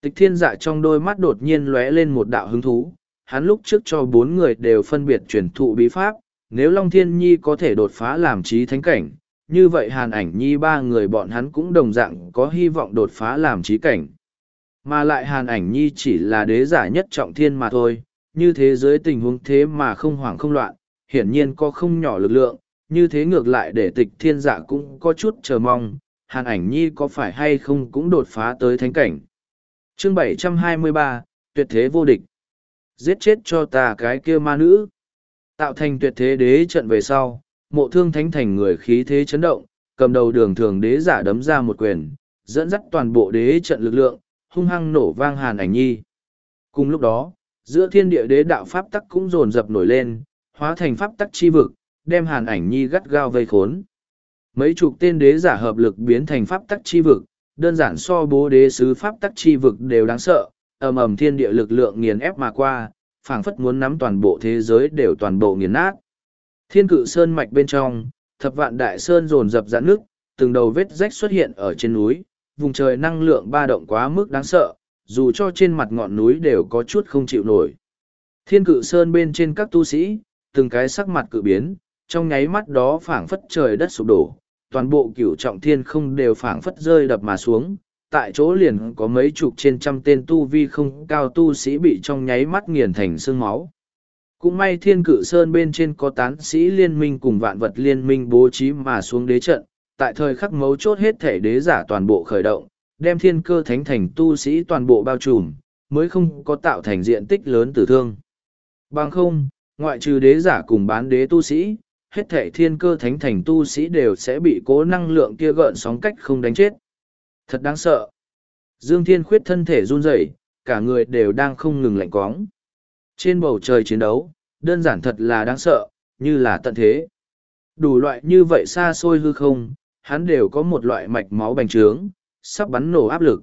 Tịch thiên dạ trong đôi mắt đột nhiên lóe lên một đạo hứng thú, hắn lúc trước cho bốn người đều phân biệt truyền thụ bí pháp, nếu Long Thiên Nhi có thể đột phá làm trí thánh cảnh, như vậy hàn ảnh nhi ba người bọn hắn cũng đồng dạng có hy vọng đột phá làm trí cảnh. Mà lại hàn ảnh nhi chỉ là đế giả nhất trọng thiên mà thôi, như thế giới tình huống thế mà không hoảng không loạn, hiển nhiên có không nhỏ lực lượng, như thế ngược lại để tịch thiên dạ cũng có chút chờ mong, hàn ảnh nhi có phải hay không cũng đột phá tới thánh cảnh. Chương 723, Tuyệt thế vô địch. Giết chết cho ta cái kia ma nữ. Tạo thành tuyệt thế đế trận về sau, mộ thương thánh thành người khí thế chấn động, cầm đầu đường thường đế giả đấm ra một quyền, dẫn dắt toàn bộ đế trận lực lượng, hung hăng nổ vang hàn ảnh nhi. Cùng lúc đó, giữa thiên địa đế đạo pháp tắc cũng dồn dập nổi lên, hóa thành pháp tắc chi vực, đem hàn ảnh nhi gắt gao vây khốn. Mấy chục tên đế giả hợp lực biến thành pháp tắc chi vực, đơn giản so bố đế sứ pháp tắc chi vực đều đáng sợ, ầm ầm thiên địa lực lượng nghiền ép mà qua, phảng phất muốn nắm toàn bộ thế giới đều toàn bộ nghiền nát. Thiên cự sơn mạch bên trong, thập vạn đại sơn dồn dập giãn nước, từng đầu vết rách xuất hiện ở trên núi, vùng trời năng lượng ba động quá mức đáng sợ, dù cho trên mặt ngọn núi đều có chút không chịu nổi. Thiên cự sơn bên trên các tu sĩ, từng cái sắc mặt cự biến, trong nháy mắt đó phảng phất trời đất sụp đổ, toàn bộ cửu trọng thiên không đều phảng phất rơi đập mà xuống, tại chỗ liền có mấy chục trên trăm tên tu vi không cao tu sĩ bị trong nháy mắt nghiền thành xương máu. Cũng may thiên cự sơn bên trên có tán sĩ liên minh cùng vạn vật liên minh bố trí mà xuống đế trận, tại thời khắc mấu chốt hết thể đế giả toàn bộ khởi động, đem thiên cơ thánh thành tu sĩ toàn bộ bao trùm, mới không có tạo thành diện tích lớn tử thương. Bằng không, ngoại trừ đế giả cùng bán đế tu sĩ, hết thể thiên cơ thánh thành tu sĩ đều sẽ bị cố năng lượng kia gợn sóng cách không đánh chết. Thật đáng sợ. Dương Thiên Khuyết thân thể run rẩy, cả người đều đang không ngừng lạnh quóng. Trên bầu trời chiến đấu, đơn giản thật là đáng sợ, như là tận thế. Đủ loại như vậy xa xôi hư không, hắn đều có một loại mạch máu bành trướng, sắp bắn nổ áp lực.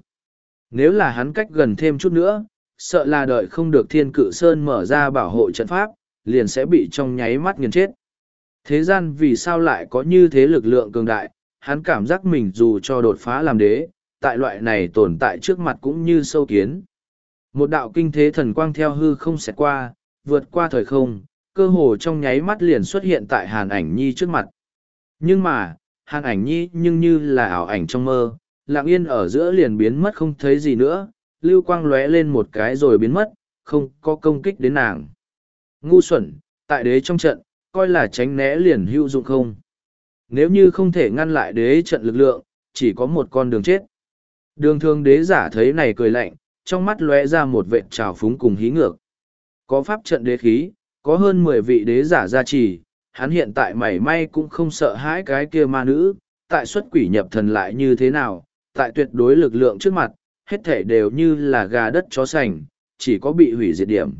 Nếu là hắn cách gần thêm chút nữa, sợ là đợi không được thiên cự sơn mở ra bảo hộ trận pháp, liền sẽ bị trong nháy mắt nghiền chết. Thế gian vì sao lại có như thế lực lượng cường đại, hắn cảm giác mình dù cho đột phá làm đế, tại loại này tồn tại trước mặt cũng như sâu kiến. Một đạo kinh thế thần quang theo hư không xẹt qua, vượt qua thời không, cơ hồ trong nháy mắt liền xuất hiện tại hàn ảnh nhi trước mặt. Nhưng mà, hàn ảnh nhi nhưng như là ảo ảnh trong mơ, lặng yên ở giữa liền biến mất không thấy gì nữa, lưu quang lóe lên một cái rồi biến mất, không có công kích đến nàng. Ngu xuẩn, tại đế trong trận, coi là tránh né liền hữu dụng không. Nếu như không thể ngăn lại đế trận lực lượng, chỉ có một con đường chết. Đường thương đế giả thấy này cười lạnh, trong mắt lóe ra một vệt trào phúng cùng hí ngược. Có pháp trận đế khí, có hơn mười vị đế giả gia trì, hắn hiện tại mảy may cũng không sợ hãi cái kia ma nữ, tại xuất quỷ nhập thần lại như thế nào, tại tuyệt đối lực lượng trước mặt, hết thể đều như là gà đất chó sành, chỉ có bị hủy diệt điểm.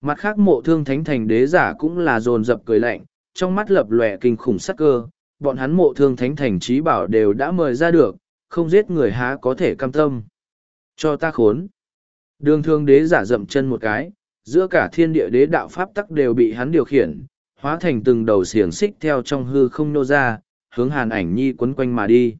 Mặt khác mộ thương thánh thành đế giả cũng là dồn dập cười lạnh, trong mắt lập lòe kinh khủng sắc cơ, bọn hắn mộ thương thánh thành trí bảo đều đã mời ra được, không giết người há có thể cam tâm. Cho ta khốn. Đường thương đế giả dậm chân một cái, giữa cả thiên địa đế đạo pháp tắc đều bị hắn điều khiển, hóa thành từng đầu xiềng xích theo trong hư không nô ra, hướng hàn ảnh nhi quấn quanh mà đi.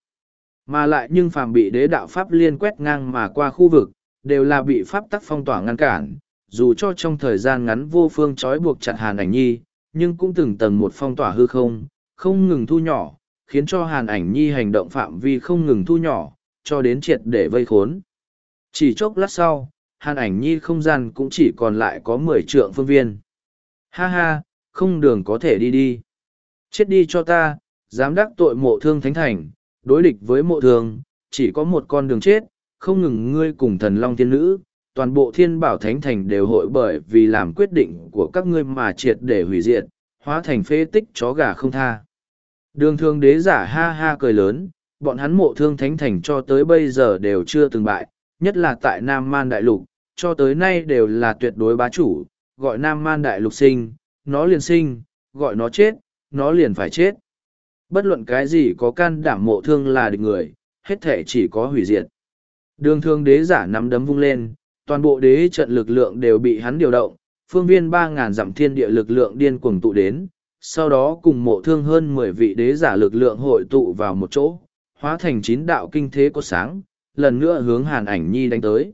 Mà lại nhưng phàm bị đế đạo pháp liên quét ngang mà qua khu vực, đều là bị pháp tắc phong tỏa ngăn cản, dù cho trong thời gian ngắn vô phương trói buộc chặt hàn ảnh nhi, nhưng cũng từng tầng một phong tỏa hư không, không ngừng thu nhỏ, khiến cho hàn ảnh nhi hành động phạm vi không ngừng thu nhỏ, cho đến triệt để vây khốn. Chỉ chốc lát sau, hàn ảnh nhi không gian cũng chỉ còn lại có mười trượng phương viên. Ha ha, không đường có thể đi đi. Chết đi cho ta, dám đắc tội mộ thương thánh thành, đối địch với mộ thương, chỉ có một con đường chết, không ngừng ngươi cùng thần long thiên nữ, toàn bộ thiên bảo thánh thành đều hội bởi vì làm quyết định của các ngươi mà triệt để hủy diệt, hóa thành phế tích chó gà không tha. Đường thương đế giả ha ha cười lớn, bọn hắn mộ thương thánh thành cho tới bây giờ đều chưa từng bại, nhất là tại Nam Man Đại Lục, cho tới nay đều là tuyệt đối bá chủ, gọi Nam Man Đại Lục sinh, nó liền sinh, gọi nó chết, nó liền phải chết. Bất luận cái gì có can đảm mộ thương là địch người, hết thể chỉ có hủy diệt. Đường thương đế giả nắm đấm vung lên, toàn bộ đế trận lực lượng đều bị hắn điều động, phương viên ba ngàn dặm thiên địa lực lượng điên cuồng tụ đến, sau đó cùng mộ thương hơn mười vị đế giả lực lượng hội tụ vào một chỗ, hóa thành chín đạo kinh thế có sáng, lần nữa hướng Hàn ảnh nhi đánh tới.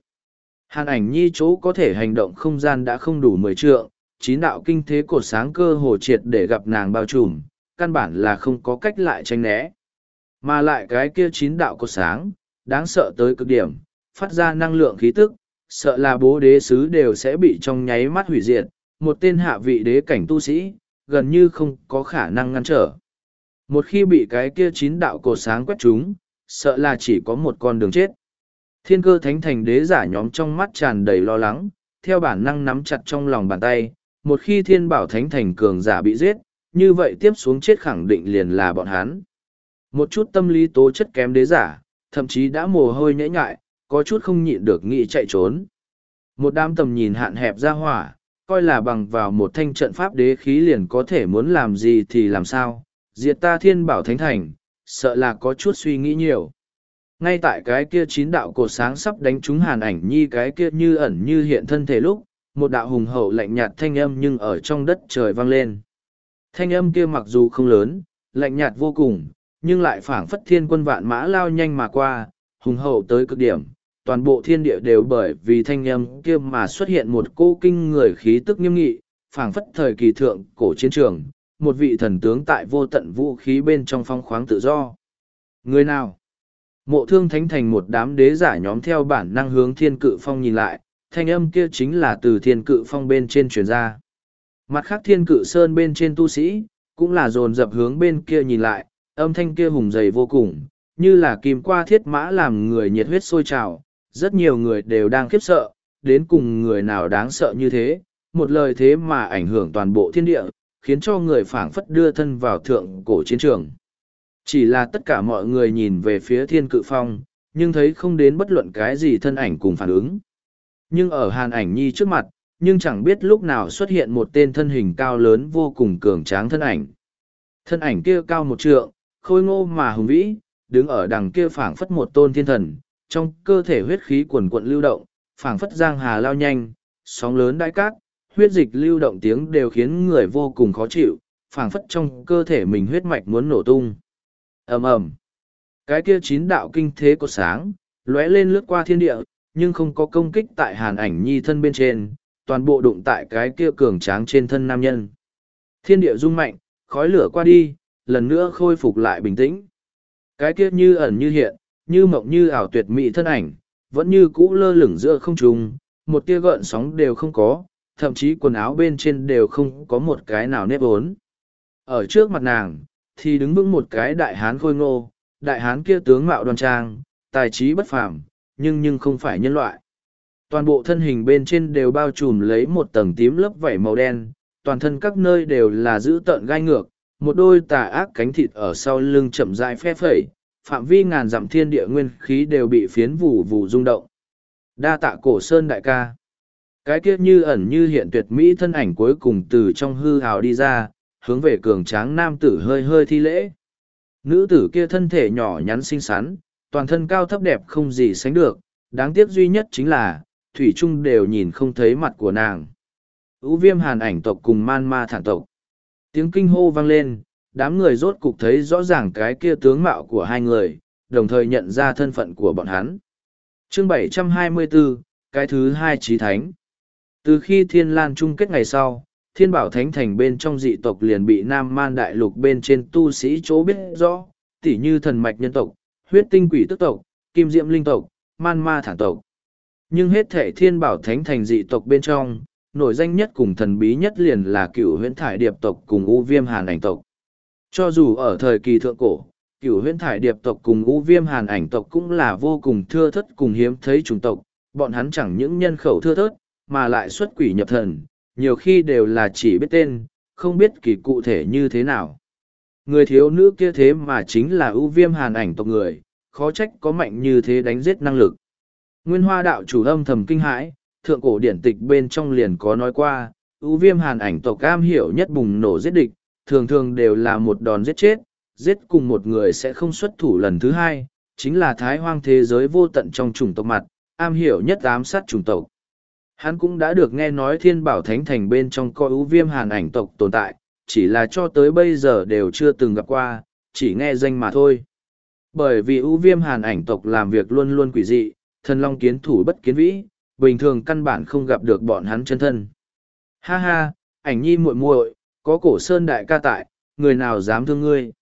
Hàn ảnh nhi chỗ có thể hành động không gian đã không đủ mười trượng, chín đạo kinh thế cột sáng cơ hồ triệt để gặp nàng bao trùm, căn bản là không có cách lại tranh né. Mà lại cái kia chín đạo cột sáng, đáng sợ tới cực điểm, phát ra năng lượng khí tức, sợ là bố đế sứ đều sẽ bị trong nháy mắt hủy diệt, một tên hạ vị đế cảnh tu sĩ, gần như không có khả năng ngăn trở. Một khi bị cái kia chín đạo cột sáng quét chúng, sợ là chỉ có một con đường chết. Thiên cơ thánh thành đế giả nhóm trong mắt tràn đầy lo lắng, theo bản năng nắm chặt trong lòng bàn tay, một khi thiên bảo thánh thành cường giả bị giết, như vậy tiếp xuống chết khẳng định liền là bọn hắn. Một chút tâm lý tố chất kém đế giả, thậm chí đã mồ hôi nhễ nhại, có chút không nhịn được nghĩ chạy trốn. Một đám tầm nhìn hạn hẹp ra hỏa, coi là bằng vào một thanh trận pháp đế khí liền có thể muốn làm gì thì làm sao, diệt ta thiên bảo thánh thành, sợ là có chút suy nghĩ nhiều. Ngay tại cái kia chín đạo cột sáng sắp đánh trúng hàn ảnh nhi cái kia như ẩn như hiện thân thể lúc, một đạo hùng hậu lạnh nhạt thanh âm nhưng ở trong đất trời vang lên. Thanh âm kia mặc dù không lớn, lạnh nhạt vô cùng, nhưng lại phảng phất thiên quân vạn mã lao nhanh mà qua, hùng hậu tới cực điểm. Toàn bộ thiên địa đều bởi vì thanh âm kia mà xuất hiện một cô kinh người khí tức nghiêm nghị, phảng phất thời kỳ thượng cổ chiến trường, một vị thần tướng tại vô tận vũ khí bên trong phong khoáng tự do. Người nào? Mộ thương thánh thành một đám đế giả nhóm theo bản năng hướng thiên cự phong nhìn lại, thanh âm kia chính là từ thiên cự phong bên trên truyền ra. Mặt khác thiên cự sơn bên trên tu sĩ, cũng là dồn dập hướng bên kia nhìn lại, âm thanh kia hùng dày vô cùng, như là kim qua thiết mã làm người nhiệt huyết sôi trào, rất nhiều người đều đang khiếp sợ, đến cùng người nào đáng sợ như thế, một lời thế mà ảnh hưởng toàn bộ thiên địa, khiến cho người phảng phất đưa thân vào thượng cổ chiến trường. Chỉ là tất cả mọi người nhìn về phía thiên cự phong, nhưng thấy không đến bất luận cái gì thân ảnh cùng phản ứng. Nhưng ở hàn ảnh nhi trước mặt, nhưng chẳng biết lúc nào xuất hiện một tên thân hình cao lớn vô cùng cường tráng thân ảnh. Thân ảnh kia cao một trượng, khôi ngô mà hùng vĩ, đứng ở đằng kia phảng phất một tôn thiên thần, trong cơ thể huyết khí quần quận lưu động, phảng phất giang hà lao nhanh, sóng lớn đại cát, huyết dịch lưu động tiếng đều khiến người vô cùng khó chịu, phảng phất trong cơ thể mình huyết mạch muốn nổ tung. ầm ầm, cái kia chín đạo kinh thế của sáng, lóe lên lướt qua thiên địa, nhưng không có công kích tại hàn ảnh nhi thân bên trên, toàn bộ đụng tại cái kia cường tráng trên thân nam nhân. Thiên địa rung mạnh, khói lửa qua đi, lần nữa khôi phục lại bình tĩnh. Cái kia như ẩn như hiện, như mộng như ảo tuyệt mỹ thân ảnh, vẫn như cũ lơ lửng giữa không trung, một tia gợn sóng đều không có, thậm chí quần áo bên trên đều không có một cái nào nếp ốn. Ở trước mặt nàng, thì đứng vững một cái đại hán khôi ngô, đại hán kia tướng mạo đoan trang, tài trí bất phàm, nhưng nhưng không phải nhân loại. Toàn bộ thân hình bên trên đều bao trùm lấy một tầng tím lớp vảy màu đen, toàn thân các nơi đều là giữ tợn gai ngược, một đôi tà ác cánh thịt ở sau lưng chậm rãi phe phẩy, phạm vi ngàn dặm thiên địa nguyên khí đều bị phiến vù vù rung động. Đa tạ cổ sơn đại ca. Cái kia như ẩn như hiện tuyệt mỹ thân ảnh cuối cùng từ trong hư hào đi ra, hướng về cường tráng nam tử hơi hơi thi lễ. Nữ tử kia thân thể nhỏ nhắn xinh xắn, toàn thân cao thấp đẹp không gì sánh được, đáng tiếc duy nhất chính là, Thủy Trung đều nhìn không thấy mặt của nàng. Ú viêm hàn ảnh tộc cùng man ma thản tộc. Tiếng kinh hô vang lên, đám người rốt cục thấy rõ ràng cái kia tướng mạo của hai người, đồng thời nhận ra thân phận của bọn hắn. Chương 724, cái thứ hai trí thánh. Từ khi Thiên Lan chung kết ngày sau, Thiên Bảo Thánh Thành bên trong dị tộc liền bị Nam Man Đại Lục bên trên tu sĩ chỗ biết rõ, tỉ như thần mạch nhân tộc, huyết tinh quỷ tức tộc, kim diệm linh tộc, man ma thản tộc. Nhưng hết thể Thiên Bảo Thánh Thành dị tộc bên trong, nổi danh nhất cùng thần bí nhất liền là cựu huyễn thải điệp tộc cùng u viêm hàn ảnh tộc. Cho dù ở thời kỳ thượng cổ, cựu huyễn thải điệp tộc cùng ngũ viêm hàn ảnh tộc cũng là vô cùng thưa thất cùng hiếm thấy chủng tộc, bọn hắn chẳng những nhân khẩu thưa thớt, mà lại xuất quỷ nhập thần, nhiều khi đều là chỉ biết tên, không biết kỳ cụ thể như thế nào. Người thiếu nữ kia thế mà chính là ưu viêm hàn ảnh tộc người, khó trách có mạnh như thế đánh giết năng lực. Nguyên hoa đạo chủ âm thầm kinh hãi, thượng cổ điển tịch bên trong liền có nói qua, ưu viêm hàn ảnh tộc cam hiểu nhất bùng nổ giết địch, thường thường đều là một đòn giết chết, giết cùng một người sẽ không xuất thủ lần thứ hai, chính là thái hoang thế giới vô tận trong chủng tộc mặt, am hiểu nhất ám sát chủng tộc. Hắn cũng đã được nghe nói thiên bảo thánh thành bên trong coi ưu viêm hàn ảnh tộc tồn tại, chỉ là cho tới bây giờ đều chưa từng gặp qua, chỉ nghe danh mà thôi. Bởi vì ưu viêm hàn ảnh tộc làm việc luôn luôn quỷ dị, thần long kiến thủ bất kiến vĩ, bình thường căn bản không gặp được bọn hắn chân thân. Ha ha, ảnh nhi muội muội, có cổ sơn đại ca tại, người nào dám thương ngươi.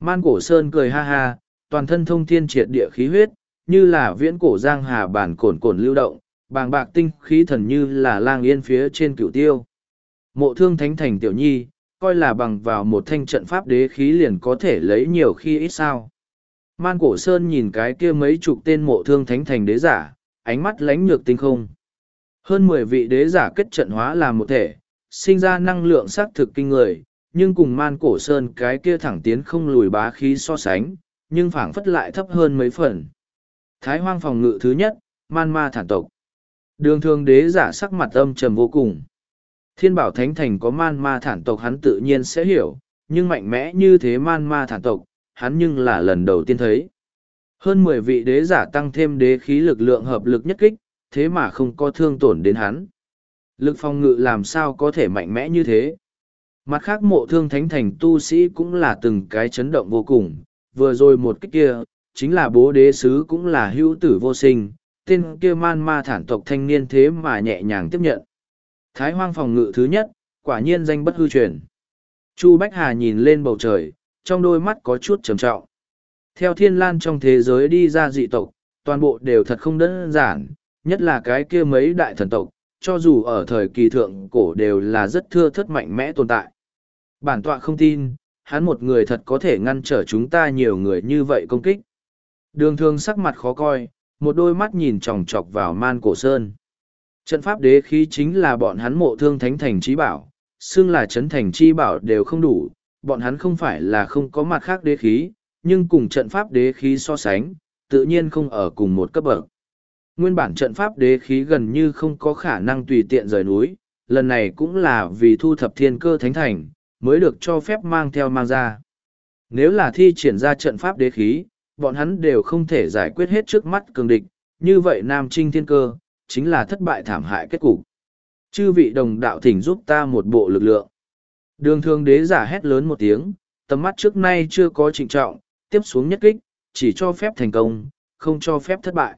Man cổ sơn cười ha ha, toàn thân thông thiên triệt địa khí huyết, như là viễn cổ giang hà bản cổn cổn lưu động, bàng bạc tinh khí thần như là lang yên phía trên cửu tiêu. Mộ thương thánh thành tiểu nhi, coi là bằng vào một thanh trận pháp đế khí liền có thể lấy nhiều khi ít sao. Man cổ sơn nhìn cái kia mấy chục tên mộ thương thánh thành đế giả, ánh mắt lánh nhược tinh không. Hơn mười vị đế giả kết trận hóa làm một thể, sinh ra năng lượng xác thực kinh người, nhưng cùng man cổ sơn cái kia thẳng tiến không lùi bá khí so sánh, nhưng phảng phất lại thấp hơn mấy phần. Thái hoang phòng ngự thứ nhất, man ma thản tộc. Đường thường đế giả sắc mặt âm trầm vô cùng. Thiên bảo thánh thành có man ma thản tộc hắn tự nhiên sẽ hiểu, nhưng mạnh mẽ như thế man ma thản tộc, hắn nhưng là lần đầu tiên thấy. Hơn mười vị đế giả tăng thêm đế khí lực lượng hợp lực nhất kích, thế mà không có thương tổn đến hắn. Lực phòng ngự làm sao có thể mạnh mẽ như thế. Mặt khác mộ thương thánh thành tu sĩ cũng là từng cái chấn động vô cùng, vừa rồi một cách kia, chính là bố đế sứ cũng là hữu tử vô sinh, tên kia man ma thản tộc thanh niên thế mà nhẹ nhàng tiếp nhận. Thái hoang phòng ngự thứ nhất, quả nhiên danh bất hư truyền. Chu Bách Hà nhìn lên bầu trời, trong đôi mắt có chút trầm trọng. Theo thiên lan trong thế giới đi ra dị tộc, toàn bộ đều thật không đơn giản, nhất là cái kia mấy đại thần tộc, cho dù ở thời kỳ thượng cổ đều là rất thưa thất mạnh mẽ tồn tại. Bản tọa không tin, hắn một người thật có thể ngăn trở chúng ta nhiều người như vậy công kích. Đường Thương sắc mặt khó coi, một đôi mắt nhìn chòng chọc vào man cổ sơn. Trận pháp đế khí chính là bọn hắn mộ thương thánh thành trí bảo, xưng là chấn thành chi bảo đều không đủ, bọn hắn không phải là không có mặt khác đế khí, nhưng cùng trận pháp đế khí so sánh, tự nhiên không ở cùng một cấp bậc. Nguyên bản trận pháp đế khí gần như không có khả năng tùy tiện rời núi, lần này cũng là vì thu thập thiên cơ thánh thành, mới được cho phép mang theo mang ra. Nếu là thi triển ra trận pháp đế khí, bọn hắn đều không thể giải quyết hết trước mắt cường địch, như vậy Nam Trinh Thiên Cơ, chính là thất bại thảm hại kết cục. Chư vị đồng đạo thỉnh giúp ta một bộ lực lượng. Đường thương đế giả hét lớn một tiếng, tầm mắt trước nay chưa có trịnh trọng, tiếp xuống nhất kích, chỉ cho phép thành công, không cho phép thất bại.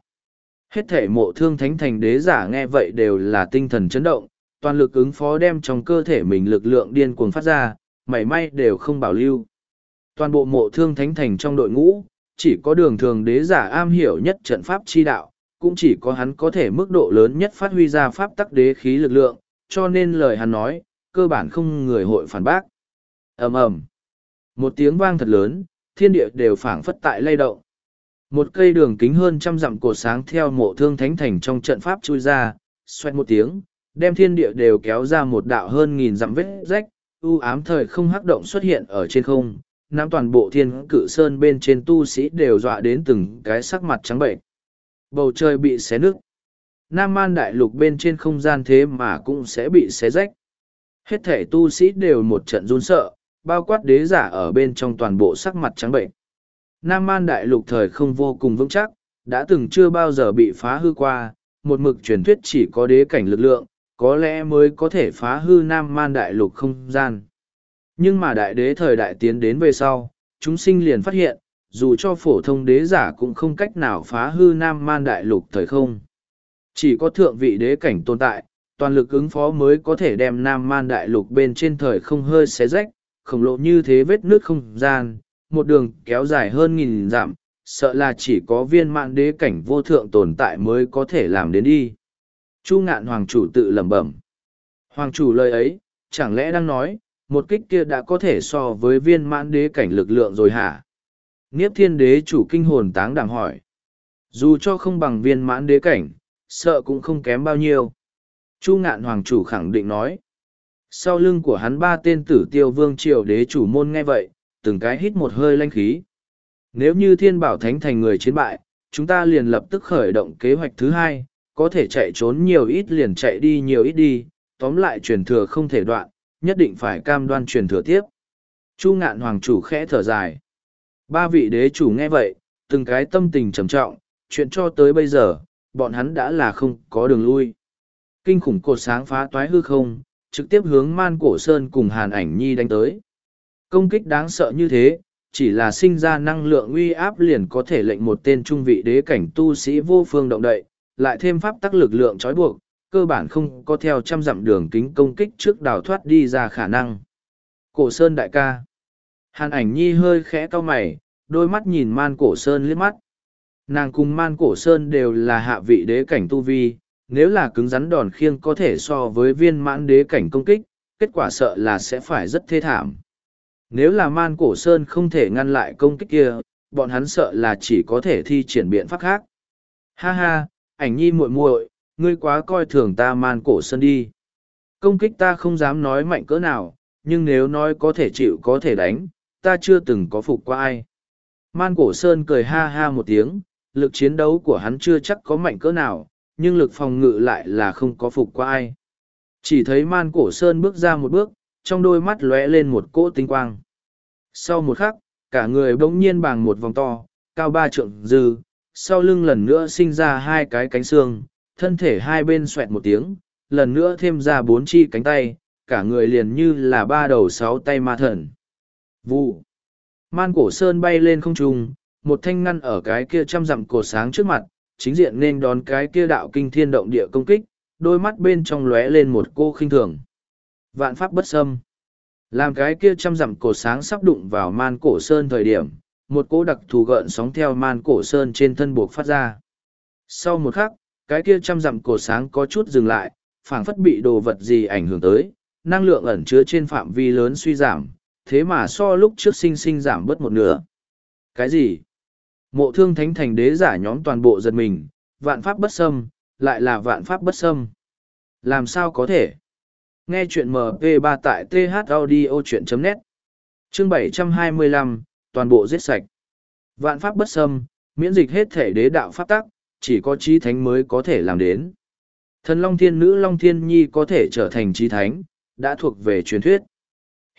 Hết thể mộ thương thánh thành đế giả nghe vậy đều là tinh thần chấn động, toàn lực ứng phó đem trong cơ thể mình lực lượng điên cuồng phát ra, mảy may đều không bảo lưu. Toàn bộ mộ thương thánh thành trong đội ngũ, chỉ có đường thường đế giả am hiểu nhất trận pháp chi đạo, cũng chỉ có hắn có thể mức độ lớn nhất phát huy ra pháp tắc đế khí lực lượng, cho nên lời hắn nói, cơ bản không người hội phản bác. ầm ầm Một tiếng vang thật lớn, thiên địa đều phảng phất tại lay động. Một cây đường kính hơn trăm dặm cột sáng theo mộ thương thánh thành trong trận pháp chui ra, xoẹt một tiếng, đem thiên địa đều kéo ra một đạo hơn nghìn dặm vết rách, u ám thời không hắc động xuất hiện ở trên không, nắm toàn bộ thiên cự sơn bên trên tu sĩ đều dọa đến từng cái sắc mặt trắng bệnh. Bầu trời bị xé nước. Nam Man Đại Lục bên trên không gian thế mà cũng sẽ bị xé rách. Hết thể tu sĩ đều một trận run sợ, bao quát đế giả ở bên trong toàn bộ sắc mặt trắng bệnh. Nam Man Đại Lục thời không vô cùng vững chắc, đã từng chưa bao giờ bị phá hư qua, một mực truyền thuyết chỉ có đế cảnh lực lượng, có lẽ mới có thể phá hư Nam Man Đại Lục không gian. Nhưng mà đại đế thời đại tiến đến về sau, chúng sinh liền phát hiện, dù cho phổ thông đế giả cũng không cách nào phá hư Nam Man Đại Lục thời không. Chỉ có thượng vị đế cảnh tồn tại, toàn lực ứng phó mới có thể đem Nam Man Đại Lục bên trên thời không hơi xé rách, khổng lồ như thế vết nước không gian, một đường kéo dài hơn nghìn dặm, sợ là chỉ có viên mãn đế cảnh vô thượng tồn tại mới có thể làm đến đi. Chu ngạn hoàng chủ tự lẩm bẩm. Hoàng chủ lời ấy, chẳng lẽ đang nói, một kích kia đã có thể so với viên mãn đế cảnh lực lượng rồi hả? Niếp thiên đế chủ kinh hồn táng đàng hỏi. Dù cho không bằng viên mãn đế cảnh, sợ cũng không kém bao nhiêu. Chu ngạn hoàng chủ khẳng định nói. Sau lưng của hắn ba tên tử tiêu vương triều đế chủ môn nghe vậy, từng cái hít một hơi lanh khí. Nếu như thiên bảo thánh thành người chiến bại, chúng ta liền lập tức khởi động kế hoạch thứ hai, có thể chạy trốn nhiều ít liền chạy đi nhiều ít đi, tóm lại truyền thừa không thể đoạn, nhất định phải cam đoan truyền thừa tiếp. Chu ngạn hoàng chủ khẽ thở dài. Ba vị đế chủ nghe vậy, từng cái tâm tình trầm trọng, chuyện cho tới bây giờ, bọn hắn đã là không có đường lui. Kinh khủng cột sáng phá toái hư không, trực tiếp hướng man cổ sơn cùng hàn ảnh nhi đánh tới. Công kích đáng sợ như thế, chỉ là sinh ra năng lượng uy áp liền có thể lệnh một tên trung vị đế cảnh tu sĩ vô phương động đậy, lại thêm pháp tắc lực lượng trói buộc, cơ bản không có theo trăm dặm đường kính công kích trước đào thoát đi ra khả năng. Cổ Sơn đại ca. Hàn ảnh nhi hơi khẽ cau mày, đôi mắt nhìn man cổ Sơn liếc mắt. Nàng cùng man cổ Sơn đều là hạ vị đế cảnh tu vi, nếu là cứng rắn đòn khiêng có thể so với viên mãn đế cảnh công kích, kết quả sợ là sẽ phải rất thê thảm. Nếu là man cổ Sơn không thể ngăn lại công kích kia, bọn hắn sợ là chỉ có thể thi triển biện pháp khác. Ha ha, ảnh nhi muội muội, ngươi quá coi thường ta man cổ sơn đi. Công kích ta không dám nói mạnh cỡ nào, nhưng nếu nói có thể chịu có thể đánh, ta chưa từng có phục qua ai. Man cổ sơn cười ha ha một tiếng, lực chiến đấu của hắn chưa chắc có mạnh cỡ nào, nhưng lực phòng ngự lại là không có phục qua ai. Chỉ thấy man cổ sơn bước ra một bước, trong đôi mắt lóe lên một cỗ tinh quang. Sau một khắc, cả người bỗng nhiên bằng một vòng to, cao ba trượng dư, sau lưng lần nữa sinh ra hai cái cánh xương, thân thể hai bên xoẹt một tiếng, lần nữa thêm ra bốn chi cánh tay, cả người liền như là ba đầu sáu tay ma thần. Vụ. Man cổ sơn bay lên không trung, một thanh ngăn ở cái kia trăm dặm cổ sáng trước mặt, chính diện nên đón cái kia đạo kinh thiên động địa công kích, đôi mắt bên trong lóe lên một cô khinh thường. Vạn pháp bất xâm. Làm cái kia trăm dặm cổ sáng sắp đụng vào man cổ sơn thời điểm, một cỗ đặc thù gợn sóng theo man cổ sơn trên thân buộc phát ra. Sau một khắc, cái kia trăm dặm cổ sáng có chút dừng lại, phảng phất bị đồ vật gì ảnh hưởng tới, năng lượng ẩn chứa trên phạm vi lớn suy giảm, thế mà so lúc trước sinh sinh giảm bớt một nửa. Cái gì? Mộ thương thánh thành đế giả nhóm toàn bộ giật mình, vạn pháp bất xâm, lại là vạn pháp bất xâm. Làm sao có thể? Nghe chuyện MP3 tại thaudio.net Chương 725, toàn bộ giết sạch. Vạn pháp bất xâm, miễn dịch hết thể đế đạo pháp tắc, chỉ có trí thánh mới có thể làm đến. Thần Long Thiên Nữ Long Thiên Nhi có thể trở thành trí thánh, đã thuộc về truyền thuyết.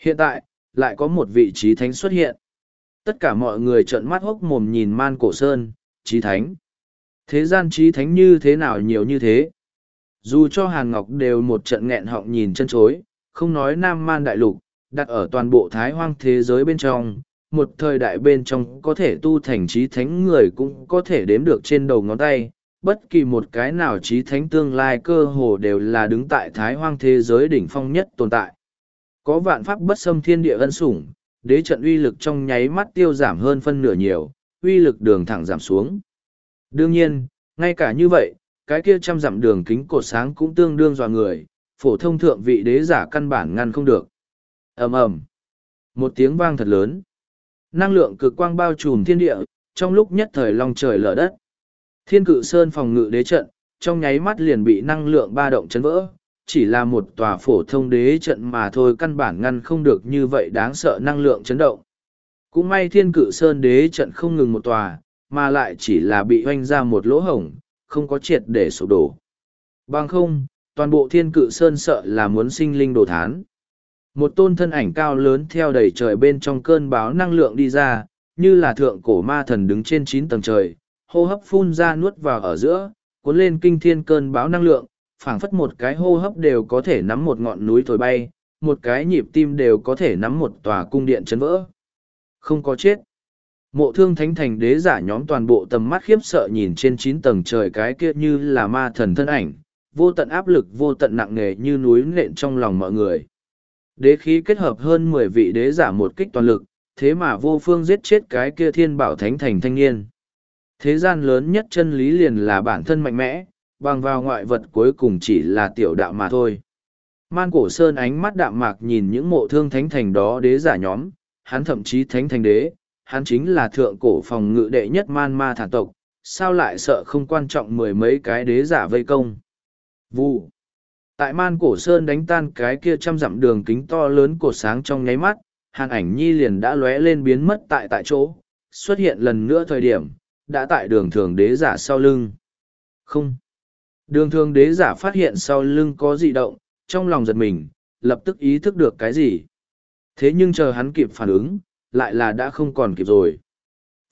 Hiện tại, lại có một vị trí thánh xuất hiện. Tất cả mọi người trợn mắt hốc mồm nhìn man cổ sơn, trí thánh. Thế gian trí thánh như thế nào nhiều như thế? Dù cho Hàn Ngọc đều một trận nghẹn họng nhìn chân chối, không nói Nam Man Đại Lục, đặt ở toàn bộ thái hoang thế giới bên trong, một thời đại bên trong có thể tu thành trí thánh người cũng có thể đếm được trên đầu ngón tay, bất kỳ một cái nào trí thánh tương lai cơ hồ đều là đứng tại thái hoang thế giới đỉnh phong nhất tồn tại. Có vạn pháp bất xâm thiên địa ân sủng, đế trận uy lực trong nháy mắt tiêu giảm hơn phân nửa nhiều, uy lực đường thẳng giảm xuống. Đương nhiên, ngay cả như vậy, cái kia trăm dặm đường kính cột sáng cũng tương đương dọa người, phổ thông thượng vị đế giả căn bản ngăn không được. ầm ầm Một tiếng vang thật lớn. Năng lượng cực quang bao trùm thiên địa, trong lúc nhất thời long trời lở đất. Thiên cự sơn phòng ngự đế trận, trong nháy mắt liền bị năng lượng ba động chấn vỡ, chỉ là một tòa phổ thông đế trận mà thôi căn bản ngăn không được như vậy đáng sợ năng lượng chấn động. Cũng may thiên cự sơn đế trận không ngừng một tòa, mà lại chỉ là bị hoanh ra một lỗ hổng, không có triệt để sụp đổ. Bằng không, toàn bộ thiên cự sơn sợ là muốn sinh linh đồ thán. Một tôn thân ảnh cao lớn theo đầy trời bên trong cơn báo năng lượng đi ra, như là thượng cổ ma thần đứng trên chín tầng trời, hô hấp phun ra nuốt vào ở giữa, cuốn lên kinh thiên cơn báo năng lượng, phảng phất một cái hô hấp đều có thể nắm một ngọn núi thổi bay, một cái nhịp tim đều có thể nắm một tòa cung điện chấn vỡ. Không có chết. Mộ thương thánh thành đế giả nhóm toàn bộ tầm mắt khiếp sợ nhìn trên chín tầng trời cái kia như là ma thần thân ảnh, vô tận áp lực vô tận nặng nề như núi nện trong lòng mọi người. Đế khí kết hợp hơn mười vị đế giả một kích toàn lực, thế mà vô phương giết chết cái kia thiên bảo thánh thành thanh niên. Thế gian lớn nhất chân lý liền là bản thân mạnh mẽ, bằng vào ngoại vật cuối cùng chỉ là tiểu đạo mà thôi. Man cổ sơn ánh mắt đạm mạc nhìn những mộ thương thánh thành đó đế giả nhóm, hắn thậm chí thánh thành đế, hắn chính là thượng cổ phòng ngự đệ nhất man ma thản tộc, sao lại sợ không quan trọng mười mấy cái đế giả vây công. Vụ. Tại man cổ sơn đánh tan cái kia trăm dặm đường kính to lớn cột sáng trong nháy mắt, hàn ảnh nhi liền đã lóe lên biến mất tại tại chỗ, xuất hiện lần nữa thời điểm, đã tại đường thường đế giả sau lưng. Không. Đường thường đế giả phát hiện sau lưng có dị động, trong lòng giật mình, lập tức ý thức được cái gì. Thế nhưng chờ hắn kịp phản ứng, lại là đã không còn kịp rồi.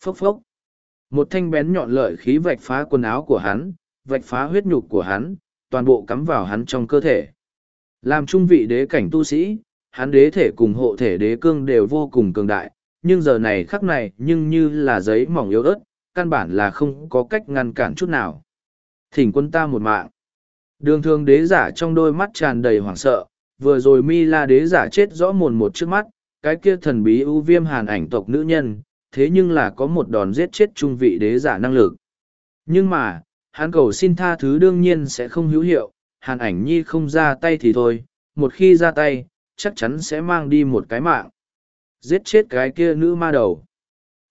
Phốc phốc. Một thanh bén nhọn lợi khí vạch phá quần áo của hắn, vạch phá huyết nhục của hắn, toàn bộ cắm vào hắn trong cơ thể. Làm trung vị đế cảnh tu sĩ, hắn đế thể cùng hộ thể đế cương đều vô cùng cường đại, nhưng giờ này khắc này nhưng như là giấy mỏng yếu ớt, căn bản là không có cách ngăn cản chút nào. Thỉnh quân ta một mạng. Đường thương đế giả trong đôi mắt tràn đầy hoảng sợ, vừa rồi mi la đế giả chết rõ mồn một trước mắt, cái kia thần bí ưu viêm hàn ảnh tộc nữ nhân, thế nhưng là có một đòn giết chết trung vị đế giả năng lực. Nhưng mà, hắn cầu xin tha thứ đương nhiên sẽ không hữu hiệu, hàn ảnh nhi không ra tay thì thôi, một khi ra tay, chắc chắn sẽ mang đi một cái mạng. Giết chết cái kia nữ ma đầu.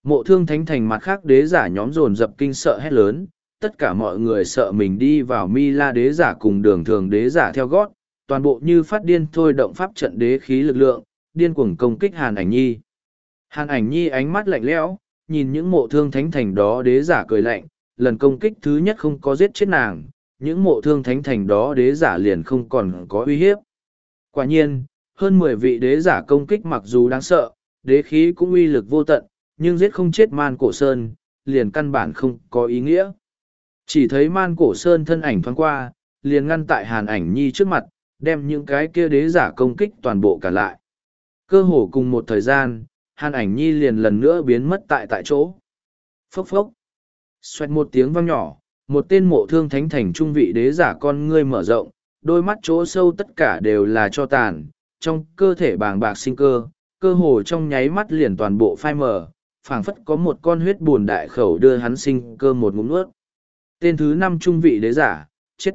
Mộ thương thánh thành mặt khác đế giả nhóm dồn dập kinh sợ hét lớn, tất cả mọi người sợ mình đi vào mi la đế giả cùng đường thường đế giả theo gót, toàn bộ như phát điên thôi động pháp trận đế khí lực lượng, điên cuồng công kích hàn ảnh nhi. Hàn ảnh nhi ánh mắt lạnh lẽo, nhìn những mộ thương thánh thành đó đế giả cười lạnh, lần công kích thứ nhất không có giết chết nàng, những mộ thương thánh thành đó đế giả liền không còn có uy hiếp. Quả nhiên, hơn mười vị đế giả công kích mặc dù đáng sợ, đế khí cũng uy lực vô tận, nhưng giết không chết man cổ sơn, liền căn bản không có ý nghĩa. Chỉ thấy man cổ sơn thân ảnh thoáng qua, liền ngăn tại hàn ảnh nhi trước mặt, đem những cái kia đế giả công kích toàn bộ cả lại. Cơ hồ cùng một thời gian, hàn ảnh nhi liền lần nữa biến mất tại tại chỗ. Phốc phốc. Xoẹt một tiếng vang nhỏ, một tên mộ thương thánh thành trung vị đế giả con ngươi mở rộng, đôi mắt chỗ sâu tất cả đều là cho tàn, trong cơ thể bàng bạc sinh cơ, cơ hồ trong nháy mắt liền toàn bộ phai mờ, phảng phất có một con huyết buồn đại khẩu đưa hắn sinh cơ một ngụm nuốt. Tên thứ năm trung vị đế giả, chết.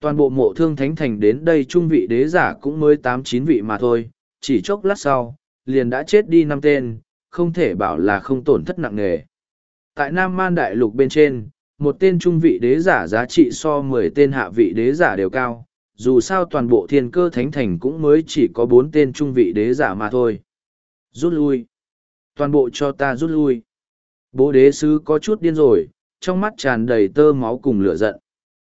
Toàn bộ mộ thương thánh thành đến đây trung vị đế giả cũng mới tám chín vị mà thôi, chỉ chốc lát sau, liền đã chết đi năm tên, không thể bảo là không tổn thất nặng nề. Tại Nam Man Đại Lục bên trên, một tên trung vị đế giả giá trị so mười tên hạ vị đế giả đều cao, dù sao toàn bộ thiên cơ thánh thành cũng mới chỉ có bốn tên trung vị đế giả mà thôi. Rút lui. Toàn bộ cho ta rút lui. Bố đế sứ có chút điên rồi, trong mắt tràn đầy tơ máu cùng lửa giận.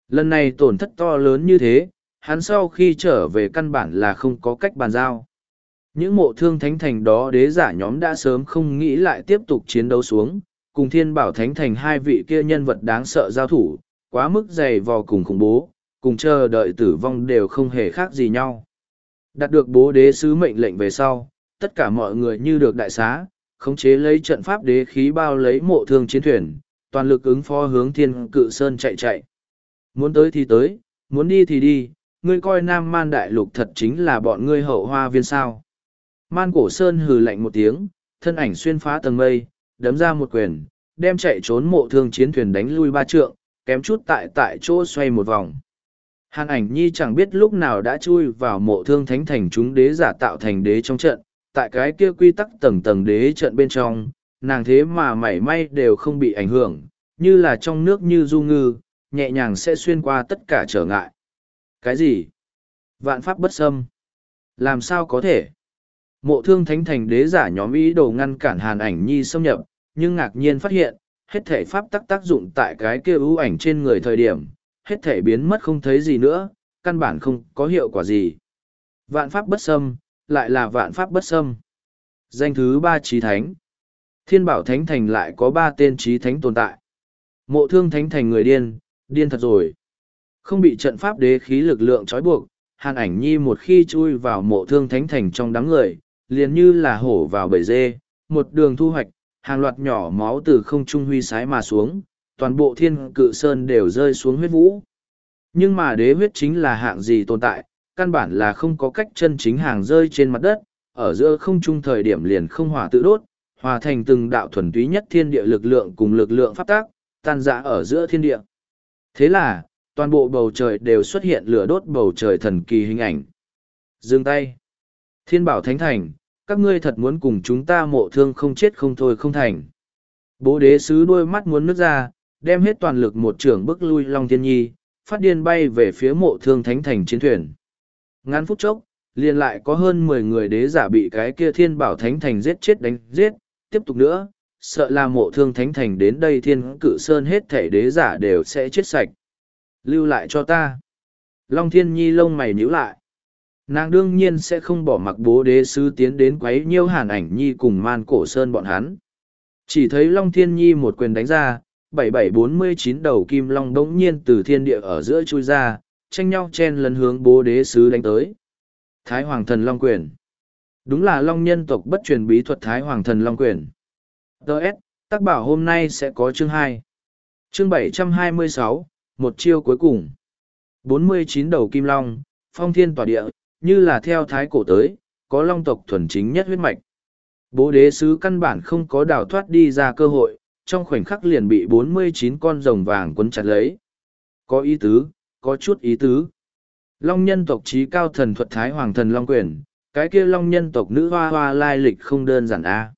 Lần này tổn thất to lớn như thế, hắn sau khi trở về căn bản là không có cách bàn giao. Những mộ thương thánh thành đó đế giả nhóm đã sớm không nghĩ lại tiếp tục chiến đấu xuống, cùng thiên bảo thánh thành hai vị kia nhân vật đáng sợ giao thủ, quá mức dày vò cùng khủng bố, cùng chờ đợi tử vong đều không hề khác gì nhau. Đạt được bố đế sứ mệnh lệnh về sau, tất cả mọi người như được đại xá, khống chế lấy trận pháp đế khí bao lấy mộ thương chiến thuyền, toàn lực ứng phó hướng thiên cự sơn chạy chạy. Muốn tới thì tới, muốn đi thì đi, ngươi coi nam man đại lục thật chính là bọn ngươi hậu hoa viên sao. Man cổ sơn hừ lạnh một tiếng, thân ảnh xuyên phá tầng mây, đấm ra một quyền, đem chạy trốn mộ thương chiến thuyền đánh lui ba trượng, kém chút tại tại chỗ xoay một vòng. Hàn ảnh nhi chẳng biết lúc nào đã chui vào mộ thương thánh thành chúng đế giả tạo thành đế trong trận, tại cái kia quy tắc tầng tầng đế trận bên trong, nàng thế mà mảy may đều không bị ảnh hưởng, như là trong nước như du ngư, nhẹ nhàng sẽ xuyên qua tất cả trở ngại. Cái gì? Vạn pháp bất xâm. Làm sao có thể? Mộ thương thánh thành đế giả nhóm ý đồ ngăn cản hàn ảnh nhi xâm nhập, nhưng ngạc nhiên phát hiện, hết thể pháp tắc tác dụng tại cái kia ưu ảnh trên người thời điểm, hết thể biến mất không thấy gì nữa, căn bản không có hiệu quả gì. Vạn pháp bất xâm, lại là vạn pháp bất xâm. Danh thứ ba trí thánh. Thiên bảo thánh thành lại có ba tên trí thánh tồn tại. Mộ thương thánh thành người điên, điên thật rồi. Không bị trận pháp đế khí lực lượng trói buộc, hàn ảnh nhi một khi chui vào mộ thương thánh thành trong đám người, liền như là hổ vào bầy dê, một đường thu hoạch, hàng loạt nhỏ máu từ không trung huy sái mà xuống, toàn bộ thiên cự sơn đều rơi xuống huyết vũ. Nhưng mà đế huyết chính là hạng gì tồn tại, căn bản là không có cách chân chính hàng rơi trên mặt đất, ở giữa không trung thời điểm liền không hỏa tự đốt, hòa thành từng đạo thuần túy nhất thiên địa lực lượng cùng lực lượng pháp tác, tan rã ở giữa thiên địa. Thế là, toàn bộ bầu trời đều xuất hiện lửa đốt bầu trời thần kỳ hình ảnh. Dừng tay. Thiên bảo thánh thành, các ngươi thật muốn cùng chúng ta mộ thương không chết không thôi không thành. Bố đế sứ đôi mắt muốn nước ra, đem hết toàn lực một trưởng bức lui Long Thiên Nhi, phát điên bay về phía mộ thương thánh thành chiến thuyền. Ngắn phút chốc, liền lại có hơn mười người đế giả bị cái kia thiên bảo thánh thành giết chết đánh giết, tiếp tục nữa, sợ là mộ thương thánh thành đến đây thiên cự sơn hết thể đế giả đều sẽ chết sạch. Lưu lại cho ta. Long thiên nhi lông mày nhíu lại. Nàng đương nhiên sẽ không bỏ mặc bố đế sứ tiến đến quấy nhiêu hàn ảnh nhi cùng man cổ sơn bọn hắn. Chỉ thấy Long Thiên Nhi một quyền đánh ra, bảy bảy bốn mươi chín đầu kim long đống nhiên từ thiên địa ở giữa chui ra, tranh nhau chen lấn hướng bố đế sứ đánh tới. Thái Hoàng Thần Long Quyền Đúng là Long nhân tộc bất truyền bí thuật Thái Hoàng Thần Long Quyền. Đợt, tác bảo hôm nay sẽ có chương hai Chương bảy trăm hai mươi sáu một chiêu cuối cùng. bốn mươi chín đầu kim long, phong thiên tỏa địa, như là theo thái cổ tới, có long tộc thuần chính nhất huyết mạch. Bố đế sứ căn bản không có đào thoát đi ra cơ hội, trong khoảnh khắc liền bị bốn mươi chín con rồng vàng quấn chặt lấy. Có ý tứ, có chút ý tứ. Long nhân tộc trí cao thần thuật thái hoàng thần long quyền, cái kia long nhân tộc nữ hoa hoa lai lịch không đơn giản a.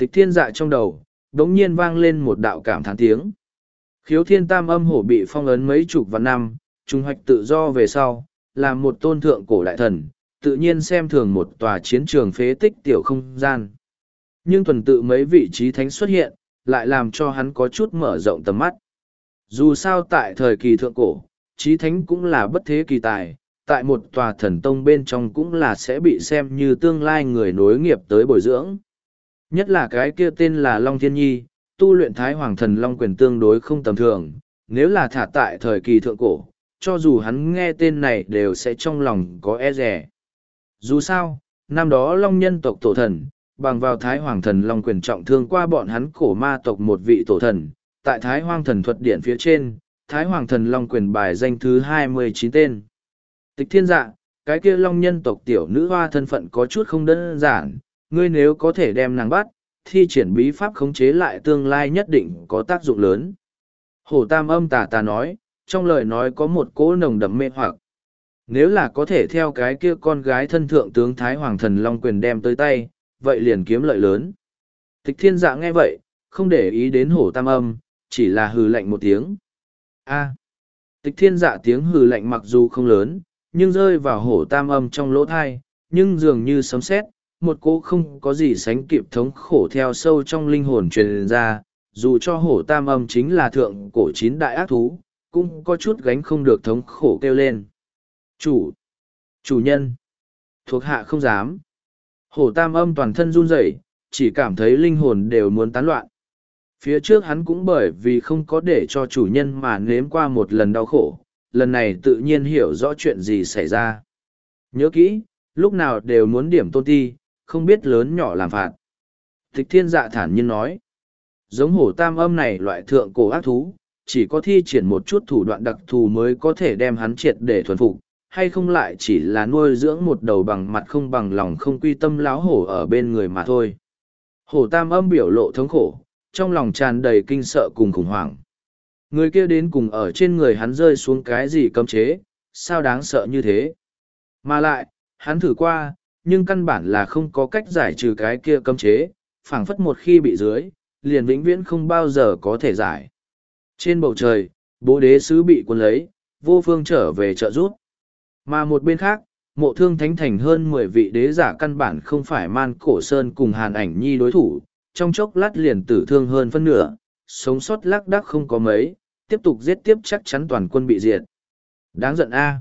À. Thiên dạ trong đầu, đống nhiên vang lên một đạo cảm thán tiếng. Khiếu thiên tam âm hổ bị phong ấn mấy chục vạn năm, trung hoạch tự do về sau, là một tôn thượng cổ đại thần, tự nhiên xem thường một tòa chiến trường phế tích tiểu không gian. Nhưng tuần tự mấy vị trí thánh xuất hiện, lại làm cho hắn có chút mở rộng tầm mắt. Dù sao tại thời kỳ thượng cổ, trí thánh cũng là bất thế kỳ tài, tại một tòa thần tông bên trong cũng là sẽ bị xem như tương lai người nối nghiệp tới bồi dưỡng. Nhất là cái kia tên là Long Thiên Nhi, tu luyện Thái Hoàng Thần Long quyền tương đối không tầm thường, nếu là thả tại thời kỳ thượng cổ, cho dù hắn nghe tên này đều sẽ trong lòng có e rẻ. Dù sao, năm đó Long nhân tộc tổ thần, bằng vào Thái Hoàng Thần Long quyền trọng thương qua bọn hắn cổ ma tộc một vị tổ thần, tại Thái Hoàng Thần thuật điện phía trên, Thái Hoàng Thần Long quyền bài danh thứ hai mươi chín tên. Tịch thiên dạ, cái kia Long nhân tộc tiểu nữ hoa thân phận có chút không đơn giản, ngươi nếu có thể đem nàng bắt, thi triển bí pháp khống chế lại tương lai nhất định có tác dụng lớn. Hổ tam âm tà tà nói, trong lời nói có một cỗ nồng đậm mê hoặc. Nếu là có thể theo cái kia con gái thân thượng tướng Thái Hoàng thần Long quyền đem tới tay, vậy liền kiếm lợi lớn. Tịch thiên dạ nghe vậy, không để ý đến hổ tam âm, chỉ là hừ lạnh một tiếng. A. Tịch thiên dạ tiếng hừ lạnh mặc dù không lớn, nhưng rơi vào hổ tam âm trong lỗ thai, nhưng dường như sấm sét, một cỗ không có gì sánh kịp thống khổ theo sâu trong linh hồn truyền ra, dù cho hổ tam âm chính là thượng cổ chín đại ác thú, cũng có chút gánh không được thống khổ kêu lên. Chủ, chủ nhân, thuộc hạ không dám. Hổ tam âm toàn thân run rẩy, chỉ cảm thấy linh hồn đều muốn tán loạn. Phía trước hắn cũng bởi vì không có để cho chủ nhân mà nếm qua một lần đau khổ, lần này tự nhiên hiểu rõ chuyện gì xảy ra. Nhớ kỹ, lúc nào đều muốn điểm tôn ti, không biết lớn nhỏ làm phạt. Tịch thiên dạ thản nhiên nói, giống hổ tam âm này loại thượng cổ ác thú, chỉ có thi triển một chút thủ đoạn đặc thù mới có thể đem hắn triệt để thuần phục, hay không lại chỉ là nuôi dưỡng một đầu bằng mặt không bằng lòng không quy tâm láo hổ ở bên người mà thôi. Hổ tam âm biểu lộ thống khổ, trong lòng tràn đầy kinh sợ cùng khủng hoảng. Người kia đến cùng ở trên người hắn rơi xuống cái gì cấm chế, sao đáng sợ như thế. Mà lại, hắn thử qua, nhưng căn bản là không có cách giải trừ cái kia cấm chế, phảng phất một khi bị dưới, liền vĩnh viễn không bao giờ có thể giải. Trên bầu trời, bố đế sứ bị quân lấy, vô phương trở về trợ rút. Mà một bên khác, mộ thương thánh thành hơn mười vị đế giả căn bản không phải man cổ sơn cùng hàn ảnh nhi đối thủ, trong chốc lát liền tử thương hơn phân nửa, sống sót lác đác không có mấy, tiếp tục giết tiếp chắc chắn toàn quân bị diệt. Đáng giận a.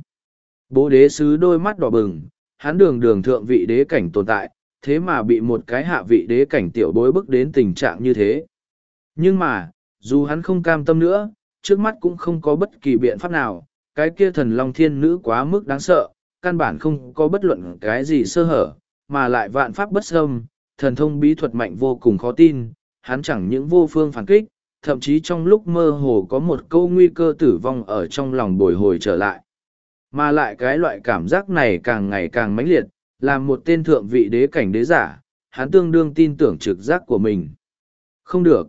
Bố đế sứ đôi mắt đỏ bừng, hắn đường đường thượng vị đế cảnh tồn tại, thế mà bị một cái hạ vị đế cảnh tiểu bối bức đến tình trạng như thế. Nhưng mà, dù hắn không cam tâm nữa, trước mắt cũng không có bất kỳ biện pháp nào, cái kia thần long thiên nữ quá mức đáng sợ, căn bản không có bất luận cái gì sơ hở, mà lại vạn pháp bất xâm, thần thông bí thuật mạnh vô cùng khó tin, hắn chẳng những vô phương phản kích, thậm chí trong lúc mơ hồ có một câu nguy cơ tử vong ở trong lòng bồi hồi trở lại. Mà lại cái loại cảm giác này càng ngày càng mãnh liệt, làm một tên thượng vị đế cảnh đế giả, hắn tương đương tin tưởng trực giác của mình. Không được.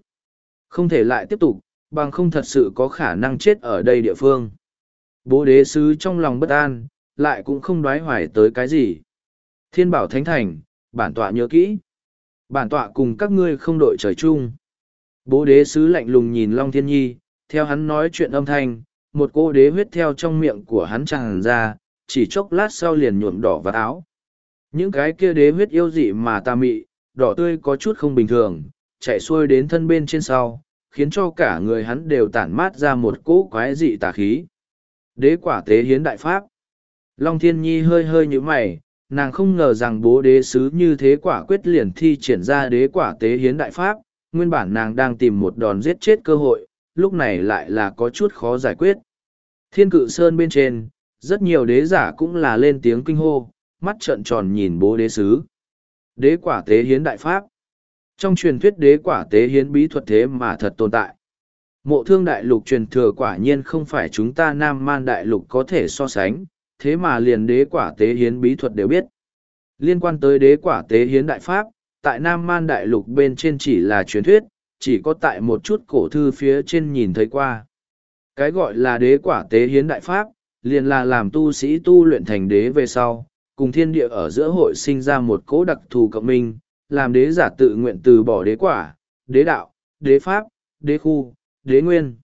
Không thể lại tiếp tục, bằng không thật sự có khả năng chết ở đây địa phương. Bố đế sứ trong lòng bất an, lại cũng không đoái hoài tới cái gì. Thiên bảo thánh thành, bản tọa nhớ kỹ. Bản tọa cùng các ngươi không đội trời chung. Bố đế sứ lạnh lùng nhìn Long Thiên Nhi, theo hắn nói chuyện âm thanh, một cô đế huyết theo trong miệng của hắn tràn ra, chỉ chốc lát sau liền nhuộm đỏ vào áo. Những cái kia đế huyết yêu dị mà ta mị, đỏ tươi có chút không bình thường, chạy xuôi đến thân bên trên sau, khiến cho cả người hắn đều tản mát ra một cỗ quái dị tà khí. Đế quả tế hiến đại pháp. Long Thiên Nhi hơi hơi như mày, nàng không ngờ rằng bố đế sứ như thế quả quyết liền thi triển ra đế quả tế hiến đại pháp, nguyên bản nàng đang tìm một đòn giết chết cơ hội, lúc này lại là có chút khó giải quyết. Thiên cự sơn bên trên, rất nhiều đế giả cũng là lên tiếng kinh hô, mắt trợn tròn nhìn bố đế sứ. Đế quả tế hiến đại pháp. Trong truyền thuyết đế quả tế hiến bí thuật thế mà thật tồn tại. Mộ thương đại lục truyền thừa quả nhiên không phải chúng ta nam man đại lục có thể so sánh, thế mà liền đế quả tế hiến bí thuật đều biết. Liên quan tới đế quả tế hiến đại pháp, tại nam man đại lục bên trên chỉ là truyền thuyết, chỉ có tại một chút cổ thư phía trên nhìn thấy qua. Cái gọi là đế quả tế hiến đại pháp, liền là làm tu sĩ tu luyện thành đế về sau, cùng thiên địa ở giữa hội sinh ra một cố đặc thù cộng minh, làm đế giả tự nguyện từ bỏ đế quả, đế đạo, đế pháp, đế khu, đế nguyên.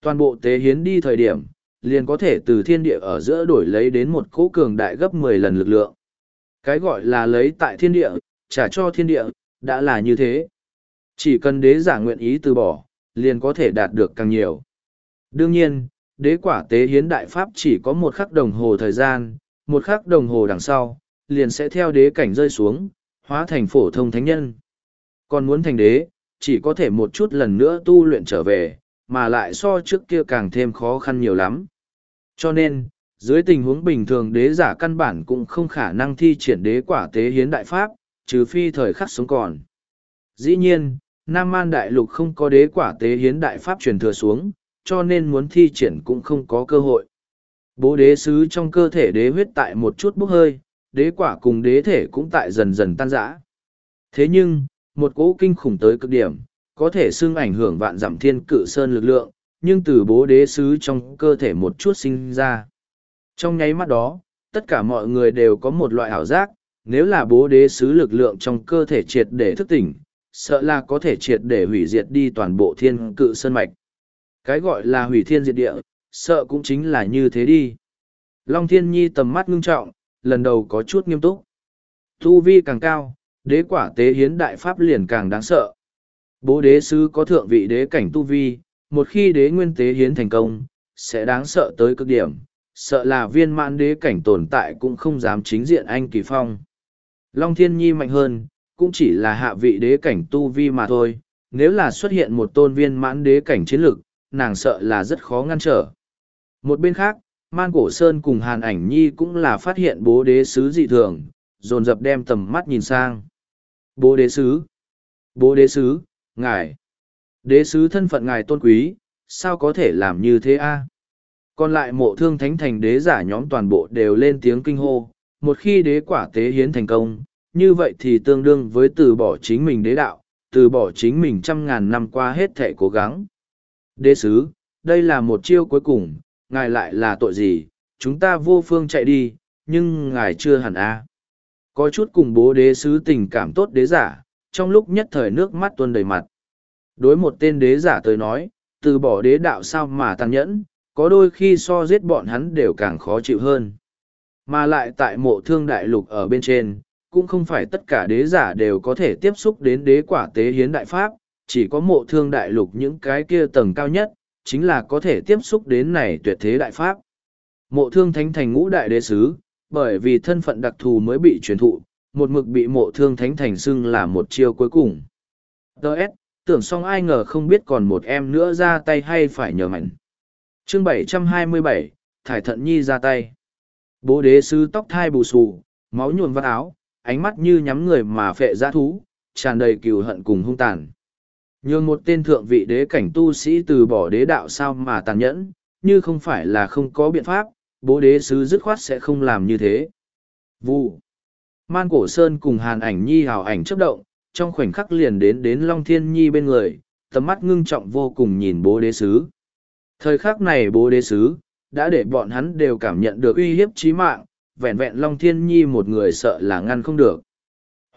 Toàn bộ tế hiến đi thời điểm, liền có thể từ thiên địa ở giữa đổi lấy đến một cố cường đại gấp mười lần lực lượng. Cái gọi là lấy tại thiên địa, trả cho thiên địa, đã là như thế. Chỉ cần đế giả nguyện ý từ bỏ, liền có thể đạt được càng nhiều. Đương nhiên, đế quả tế hiến đại pháp chỉ có một khắc đồng hồ thời gian, một khắc đồng hồ đằng sau, liền sẽ theo đế cảnh rơi xuống, hóa thành phổ thông thánh nhân. Còn muốn thành đế, chỉ có thể một chút lần nữa tu luyện trở về, mà lại so trước kia càng thêm khó khăn nhiều lắm. Cho nên, dưới tình huống bình thường đế giả căn bản cũng không khả năng thi triển đế quả tế hiến đại pháp, trừ phi thời khắc sống còn. Dĩ nhiên, Nam Man Đại Lục không có đế quả tế hiến đại pháp truyền thừa xuống, cho nên muốn thi triển cũng không có cơ hội. Bố đế sứ trong cơ thể đế huyết tại một chút bốc hơi, đế quả cùng đế thể cũng tại dần dần tan rã. Thế nhưng, một cỗ kinh khủng tới cực điểm, có thể xưng ảnh hưởng vạn giảm thiên cự sơn lực lượng, nhưng từ bố đế sứ trong cơ thể một chút sinh ra. Trong nháy mắt đó, tất cả mọi người đều có một loại ảo giác, nếu là bố đế sứ lực lượng trong cơ thể triệt để thức tỉnh, sợ là có thể triệt để hủy diệt đi toàn bộ thiên cự sơn mạch. Cái gọi là hủy thiên diệt địa, sợ cũng chính là như thế đi. Long thiên nhi tầm mắt ngưng trọng, lần đầu có chút nghiêm túc. Tu vi càng cao, đế quả tế hiến đại pháp liền càng đáng sợ. Bố đế sứ có thượng vị đế cảnh tu vi, một khi đế nguyên tế hiến thành công, sẽ đáng sợ tới cực điểm, sợ là viên mãn đế cảnh tồn tại cũng không dám chính diện anh kỳ phong. Long thiên nhi mạnh hơn, cũng chỉ là hạ vị đế cảnh tu vi mà thôi, nếu là xuất hiện một tôn viên mãn đế cảnh chiến lực, nàng sợ là rất khó ngăn trở. Một bên khác, Man Cổ Sơn cùng Hàn Ảnh Nhi cũng là phát hiện bố đế sứ dị thường, dồn dập đem tầm mắt nhìn sang. Bố đế sứ! Bố đế sứ, ngài! Đế sứ thân phận ngài tôn quý, sao có thể làm như thế a? Còn lại mộ thương thánh thành đế giả nhóm toàn bộ đều lên tiếng kinh hô, một khi đế quả tế hiến thành công, như vậy thì tương đương với từ bỏ chính mình đế đạo, từ bỏ chính mình trăm ngàn năm qua hết thể cố gắng. Đế sứ, đây là một chiêu cuối cùng, ngài lại là tội gì, chúng ta vô phương chạy đi, nhưng ngài chưa hẳn a. À. Có chút cùng bố đế sứ tình cảm tốt đế giả, trong lúc nhất thời nước mắt tuôn đầy mặt. Đối một tên đế giả tới nói, từ bỏ đế đạo sao mà tàn nhẫn, có đôi khi so giết bọn hắn đều càng khó chịu hơn. Mà lại tại mộ thương đại lục ở bên trên, cũng không phải tất cả đế giả đều có thể tiếp xúc đến đế quả tế hiến đại pháp, chỉ có mộ thương đại lục những cái kia tầng cao nhất, chính là có thể tiếp xúc đến này tuyệt thế đại pháp. Mộ thương thánh thành ngũ đại đế sứ, bởi vì thân phận đặc thù mới bị truyền thụ, một mực bị mộ thương thánh thành xưng là một chiêu cuối cùng. Đợt, tưởng xong ai ngờ không biết còn một em nữa ra tay hay phải nhờ mạnh. Chương 727, Thải Thận Nhi ra tay. Bố đế sứ tóc thai bù xù, máu nhuộm vắt áo, ánh mắt như nhắm người mà phệ giã thú, tràn đầy cừu hận cùng hung tàn. Nhường một tên thượng vị đế cảnh tu sĩ từ bỏ đế đạo sao mà tàn nhẫn, như không phải là không có biện pháp, bố đế sứ dứt khoát sẽ không làm như thế. Vụ. Man cổ sơn cùng hàn ảnh nhi hào ảnh chấp động, trong khoảnh khắc liền đến đến Long Thiên Nhi bên người, tầm mắt ngưng trọng vô cùng nhìn bố đế sứ. Thời khắc này bố đế sứ, đã để bọn hắn đều cảm nhận được uy hiếp chí mạng, vẹn vẹn Long Thiên Nhi một người sợ là ngăn không được.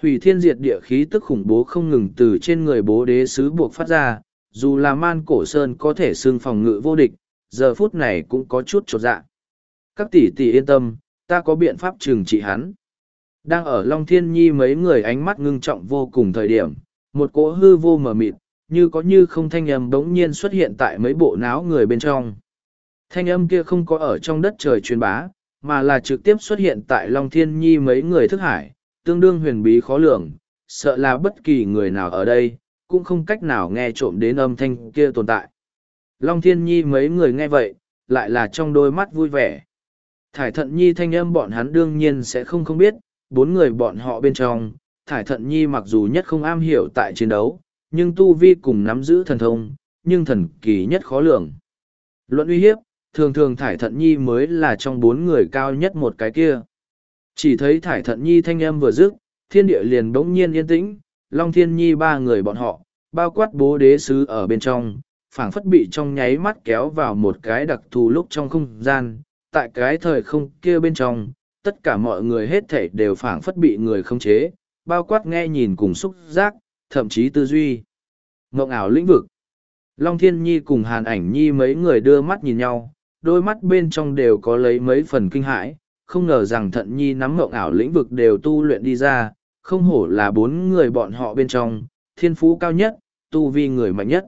Hủy thiên diệt địa khí tức khủng bố không ngừng từ trên người bố đế sứ buộc phát ra, dù là man cổ sơn có thể xưng phòng ngự vô địch, giờ phút này cũng có chút trột dạ. Các tỷ tỷ yên tâm, ta có biện pháp trừng trị hắn. Đang ở Long Thiên Nhi mấy người ánh mắt ngưng trọng vô cùng thời điểm, một cỗ hư vô mờ mịt, như có như không thanh âm bỗng nhiên xuất hiện tại mấy bộ não người bên trong. Thanh âm kia không có ở trong đất trời truyền bá, mà là trực tiếp xuất hiện tại Long Thiên Nhi mấy người thức hải, tương đương huyền bí khó lường, sợ là bất kỳ người nào ở đây, cũng không cách nào nghe trộm đến âm thanh kia tồn tại. Long Thiên Nhi mấy người nghe vậy, lại là trong đôi mắt vui vẻ. Thải thận nhi thanh âm bọn hắn đương nhiên sẽ không không biết, bốn người bọn họ bên trong, thải thận nhi mặc dù nhất không am hiểu tại chiến đấu, nhưng tu vi cùng nắm giữ thần thông, nhưng thần kỳ nhất khó lường. Luận uy hiếp, thường thường thải thận nhi mới là trong bốn người cao nhất một cái kia. Chỉ thấy thải thận nhi thanh âm vừa dứt, thiên địa liền bỗng nhiên yên tĩnh, long thiên nhi ba người bọn họ, bao quát bố đế sứ ở bên trong, phảng phất bị trong nháy mắt kéo vào một cái đặc thù lúc trong không gian, tại cái thời không kia bên trong, tất cả mọi người hết thể đều phảng phất bị người không chế, bao quát nghe nhìn cùng xúc giác, thậm chí tư duy. Ngộng ảo lĩnh vực. Long Thiên Nhi cùng Hàn Ảnh Nhi mấy người đưa mắt nhìn nhau, đôi mắt bên trong đều có lấy mấy phần kinh hãi, không ngờ rằng Thận Nhi nắm mộng ảo lĩnh vực đều tu luyện đi ra, không hổ là bốn người bọn họ bên trong, thiên phú cao nhất, tu vi người mạnh nhất.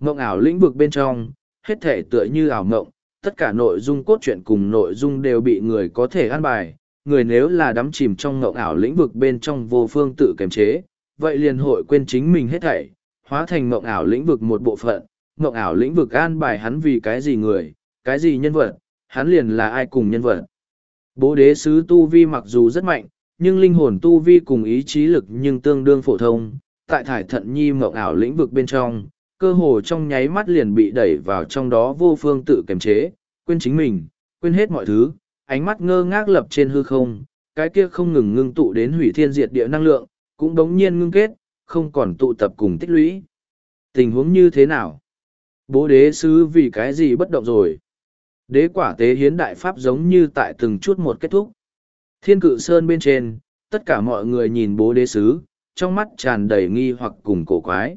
Mộng ảo lĩnh vực bên trong, hết thể tựa như ảo mộng, tất cả nội dung cốt truyện cùng nội dung đều bị người có thể an bài. Người nếu là đắm chìm trong mộng ảo lĩnh vực bên trong vô phương tự kiềm chế, vậy liền hội quên chính mình hết thảy, hóa thành mộng ảo lĩnh vực một bộ phận, mộng ảo lĩnh vực an bài hắn vì cái gì người, cái gì nhân vật, hắn liền là ai cùng nhân vật. Bố đế sứ tu vi mặc dù rất mạnh, nhưng linh hồn tu vi cùng ý chí lực nhưng tương đương phổ thông, tại thải thận nhi mộng ảo lĩnh vực bên trong, cơ hồ trong nháy mắt liền bị đẩy vào trong đó vô phương tự kiềm chế, quên chính mình, quên hết mọi thứ, ánh mắt ngơ ngác lập trên hư không, cái kia không ngừng ngưng tụ đến hủy thiên diệt địa năng lượng, cũng đống nhiên ngưng kết, không còn tụ tập cùng tích lũy. Tình huống như thế nào? Bố đế sứ vì cái gì bất động rồi? Đế quả tế hiến đại pháp giống như tại từng chút một kết thúc. Thiên cự sơn bên trên, tất cả mọi người nhìn bố đế sứ, trong mắt tràn đầy nghi hoặc cùng cổ quái.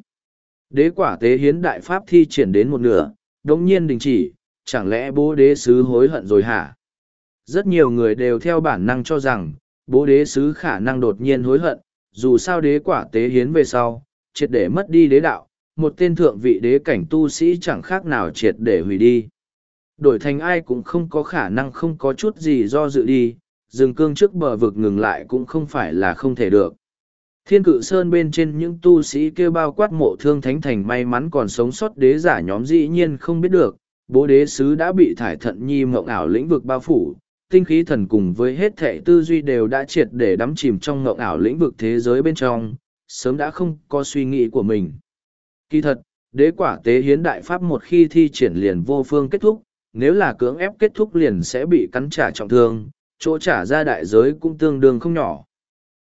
Đế quả tế hiến đại pháp thi triển đến một nửa, đồng nhiên đình chỉ, chẳng lẽ bố đế sứ hối hận rồi hả? Rất nhiều người đều theo bản năng cho rằng, bố đế sứ khả năng đột nhiên hối hận, dù sao đế quả tế hiến về sau, triệt để mất đi đế đạo, một tên thượng vị đế cảnh tu sĩ chẳng khác nào triệt để hủy đi. Đổi thành ai cũng không có khả năng không có chút gì do dự đi, dừng cương trước bờ vực ngừng lại cũng không phải là không thể được. Thiên cự sơn bên trên những tu sĩ kêu bao quát mộ thương thánh thành may mắn còn sống sót đế giả nhóm dĩ nhiên không biết được, bố đế sứ đã bị thải thận nhi mộng ảo lĩnh vực bao phủ, tinh khí thần cùng với hết thệ tư duy đều đã triệt để đắm chìm trong mộng ảo lĩnh vực thế giới bên trong, sớm đã không có suy nghĩ của mình. Kỳ thật, đế quả tế hiến đại pháp một khi thi triển liền vô phương kết thúc, nếu là cưỡng ép kết thúc liền sẽ bị cắn trả trọng thương, chỗ trả ra đại giới cũng tương đương không nhỏ.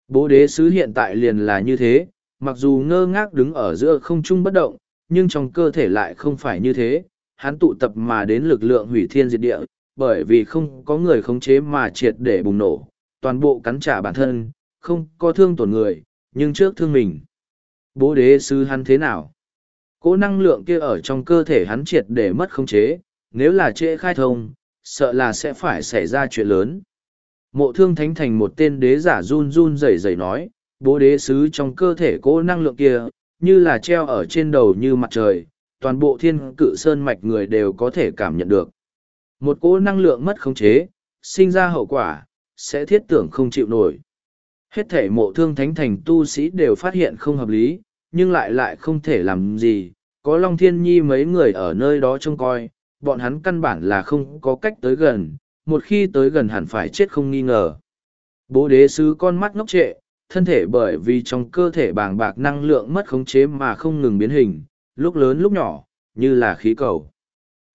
Bố đế sứ hiện tại liền là như thế, mặc dù ngơ ngác đứng ở giữa không trung bất động, nhưng trong cơ thể lại không phải như thế, hắn tụ tập mà đến lực lượng hủy thiên diệt địa, bởi vì không có người khống chế mà triệt để bùng nổ, toàn bộ cắn trả bản thân, không có thương tổn người, nhưng trước thương mình. Bố đế sứ hắn thế nào? Cố năng lượng kia ở trong cơ thể hắn triệt để mất khống chế, nếu là trễ khai thông, sợ là sẽ phải xảy ra chuyện lớn. Mộ thương thánh thành một tên đế giả run run rẩy rẩy nói, bố đế sứ trong cơ thể cố năng lượng kia, như là treo ở trên đầu như mặt trời, toàn bộ thiên cự sơn mạch người đều có thể cảm nhận được. Một cố năng lượng mất khống chế, sinh ra hậu quả, sẽ thiết tưởng không chịu nổi. Hết thể mộ thương thánh thành tu sĩ đều phát hiện không hợp lý, nhưng lại lại không thể làm gì. Có Long Thiên Nhi mấy người ở nơi đó trông coi, bọn hắn căn bản là không có cách tới gần, một khi tới gần hẳn phải chết không nghi ngờ. Bố đế sứ con mắt ngốc trệ, thân thể bởi vì trong cơ thể bàng bạc năng lượng mất khống chế mà không ngừng biến hình, lúc lớn lúc nhỏ, như là khí cầu.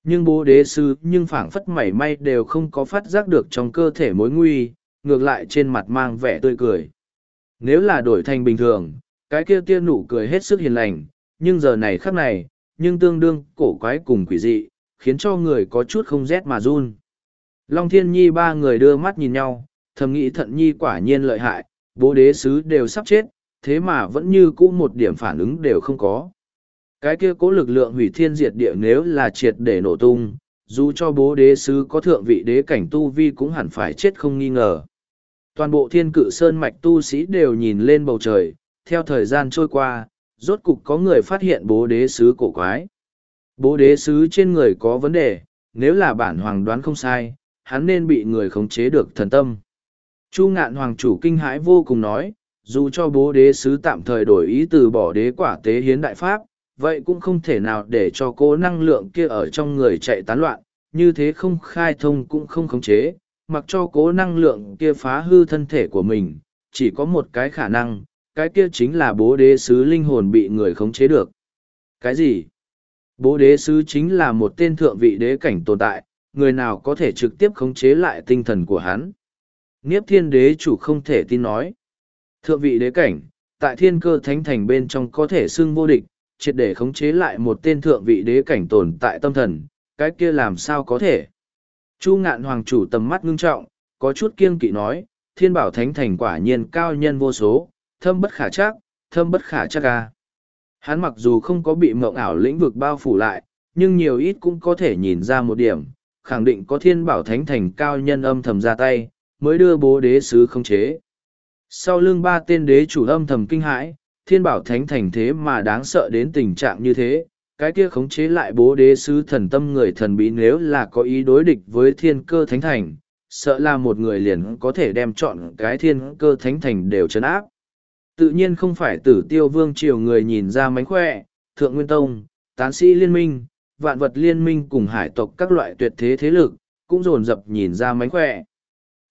Nhưng bố đế sứ nhưng phảng phất mảy may đều không có phát giác được trong cơ thể mối nguy, ngược lại trên mặt mang vẻ tươi cười. Nếu là đổi thành bình thường, cái kia tia nụ cười hết sức hiền lành, nhưng giờ này khắc này, nhưng tương đương cổ quái cùng quỷ dị, khiến cho người có chút không rét mà run. Long Thiên Nhi ba người đưa mắt nhìn nhau, thầm nghĩ thận nhi quả nhiên lợi hại, bố đế sứ đều sắp chết, thế mà vẫn như cũ một điểm phản ứng đều không có. Cái kia cố lực lượng hủy thiên diệt địa nếu là triệt để nổ tung, dù cho bố đế sứ có thượng vị đế cảnh tu vi cũng hẳn phải chết không nghi ngờ. Toàn bộ thiên cự sơn mạch tu sĩ đều nhìn lên bầu trời, theo thời gian trôi qua, rốt cục có người phát hiện bố đế sứ cổ quái. Bố đế sứ trên người có vấn đề, nếu là bản hoàng đoán không sai, hắn nên bị người khống chế được thần tâm. Chu ngạn hoàng chủ kinh hãi vô cùng nói, dù cho bố đế sứ tạm thời đổi ý từ bỏ đế quả tế hiến đại pháp, vậy cũng không thể nào để cho cố năng lượng kia ở trong người chạy tán loạn, như thế không khai thông cũng không khống chế, mặc cho cố năng lượng kia phá hư thân thể của mình, chỉ có một cái khả năng, cái kia chính là bố đế sứ linh hồn bị người khống chế được. Cái gì? Bố đế sứ chính là một tên thượng vị đế cảnh tồn tại, người nào có thể trực tiếp khống chế lại tinh thần của hắn. Niếp thiên đế chủ không thể tin nói. Thượng vị đế cảnh, tại thiên cơ thánh thành bên trong có thể xưng vô địch, triệt để khống chế lại một tên thượng vị đế cảnh tồn tại tâm thần, cái kia làm sao có thể. Chu ngạn hoàng chủ tầm mắt ngưng trọng, có chút kiêng kỵ nói, thiên bảo thánh thành quả nhiên cao nhân vô số, thâm bất khả chắc, thâm bất khả chắc ca. Hắn mặc dù không có bị mộng ảo lĩnh vực bao phủ lại, nhưng nhiều ít cũng có thể nhìn ra một điểm, khẳng định có thiên bảo thánh thành cao nhân âm thầm ra tay, mới đưa bố đế sứ không chế. Sau lưng ba tên đế chủ âm thầm kinh hãi, thiên bảo thánh thành thế mà đáng sợ đến tình trạng như thế, cái kia khống chế lại bố đế sứ thần tâm người thần bí nếu là có ý đối địch với thiên cơ thánh thành, sợ là một người liền có thể đem chọn cái thiên cơ thánh thành đều chấn áp. Tự nhiên không phải tử tiêu vương triều người nhìn ra mánh khỏe, thượng nguyên tông, tán sĩ liên minh, vạn vật liên minh cùng hải tộc các loại tuyệt thế thế lực, cũng dồn dập nhìn ra mánh khỏe.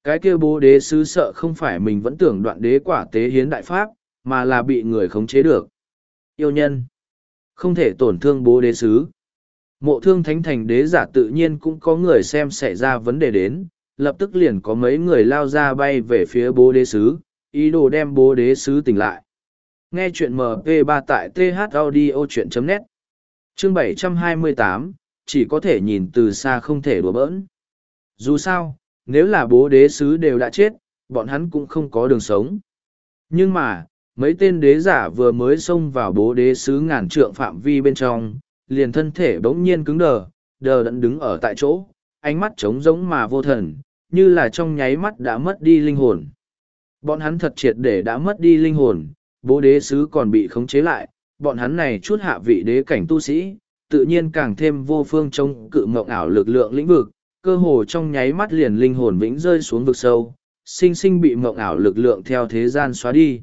Cái kia bố đế sứ sợ không phải mình vẫn tưởng đoạn đế quả tế hiến đại pháp, mà là bị người khống chế được. Yêu nhân, không thể tổn thương bố đế sứ. Mộ thương thánh thành đế giả tự nhiên cũng có người xem xảy ra vấn đề đến, lập tức liền có mấy người lao ra bay về phía bố đế sứ, ý đồ đem bố đế sứ tỉnh lại. Nghe chuyện MP3 tại thaudio.net Chương 728, chỉ có thể nhìn từ xa không thể đùa bỡn. Dù sao, nếu là bố đế sứ đều đã chết, bọn hắn cũng không có đường sống. Nhưng mà, mấy tên đế giả vừa mới xông vào bố đế sứ ngàn trượng phạm vi bên trong, liền thân thể bỗng nhiên cứng đờ, đờ đẫn đứng ở tại chỗ, ánh mắt trống rỗng mà vô thần, như là trong nháy mắt đã mất đi linh hồn. Bọn hắn thật triệt để đã mất đi linh hồn, bố đế sứ còn bị khống chế lại, bọn hắn này chút hạ vị đế cảnh tu sĩ, tự nhiên càng thêm vô phương chống cự mộng ảo lực lượng lĩnh vực, cơ hồ trong nháy mắt liền linh hồn vĩnh rơi xuống vực sâu, sinh sinh bị mộng ảo lực lượng theo thế gian xóa đi.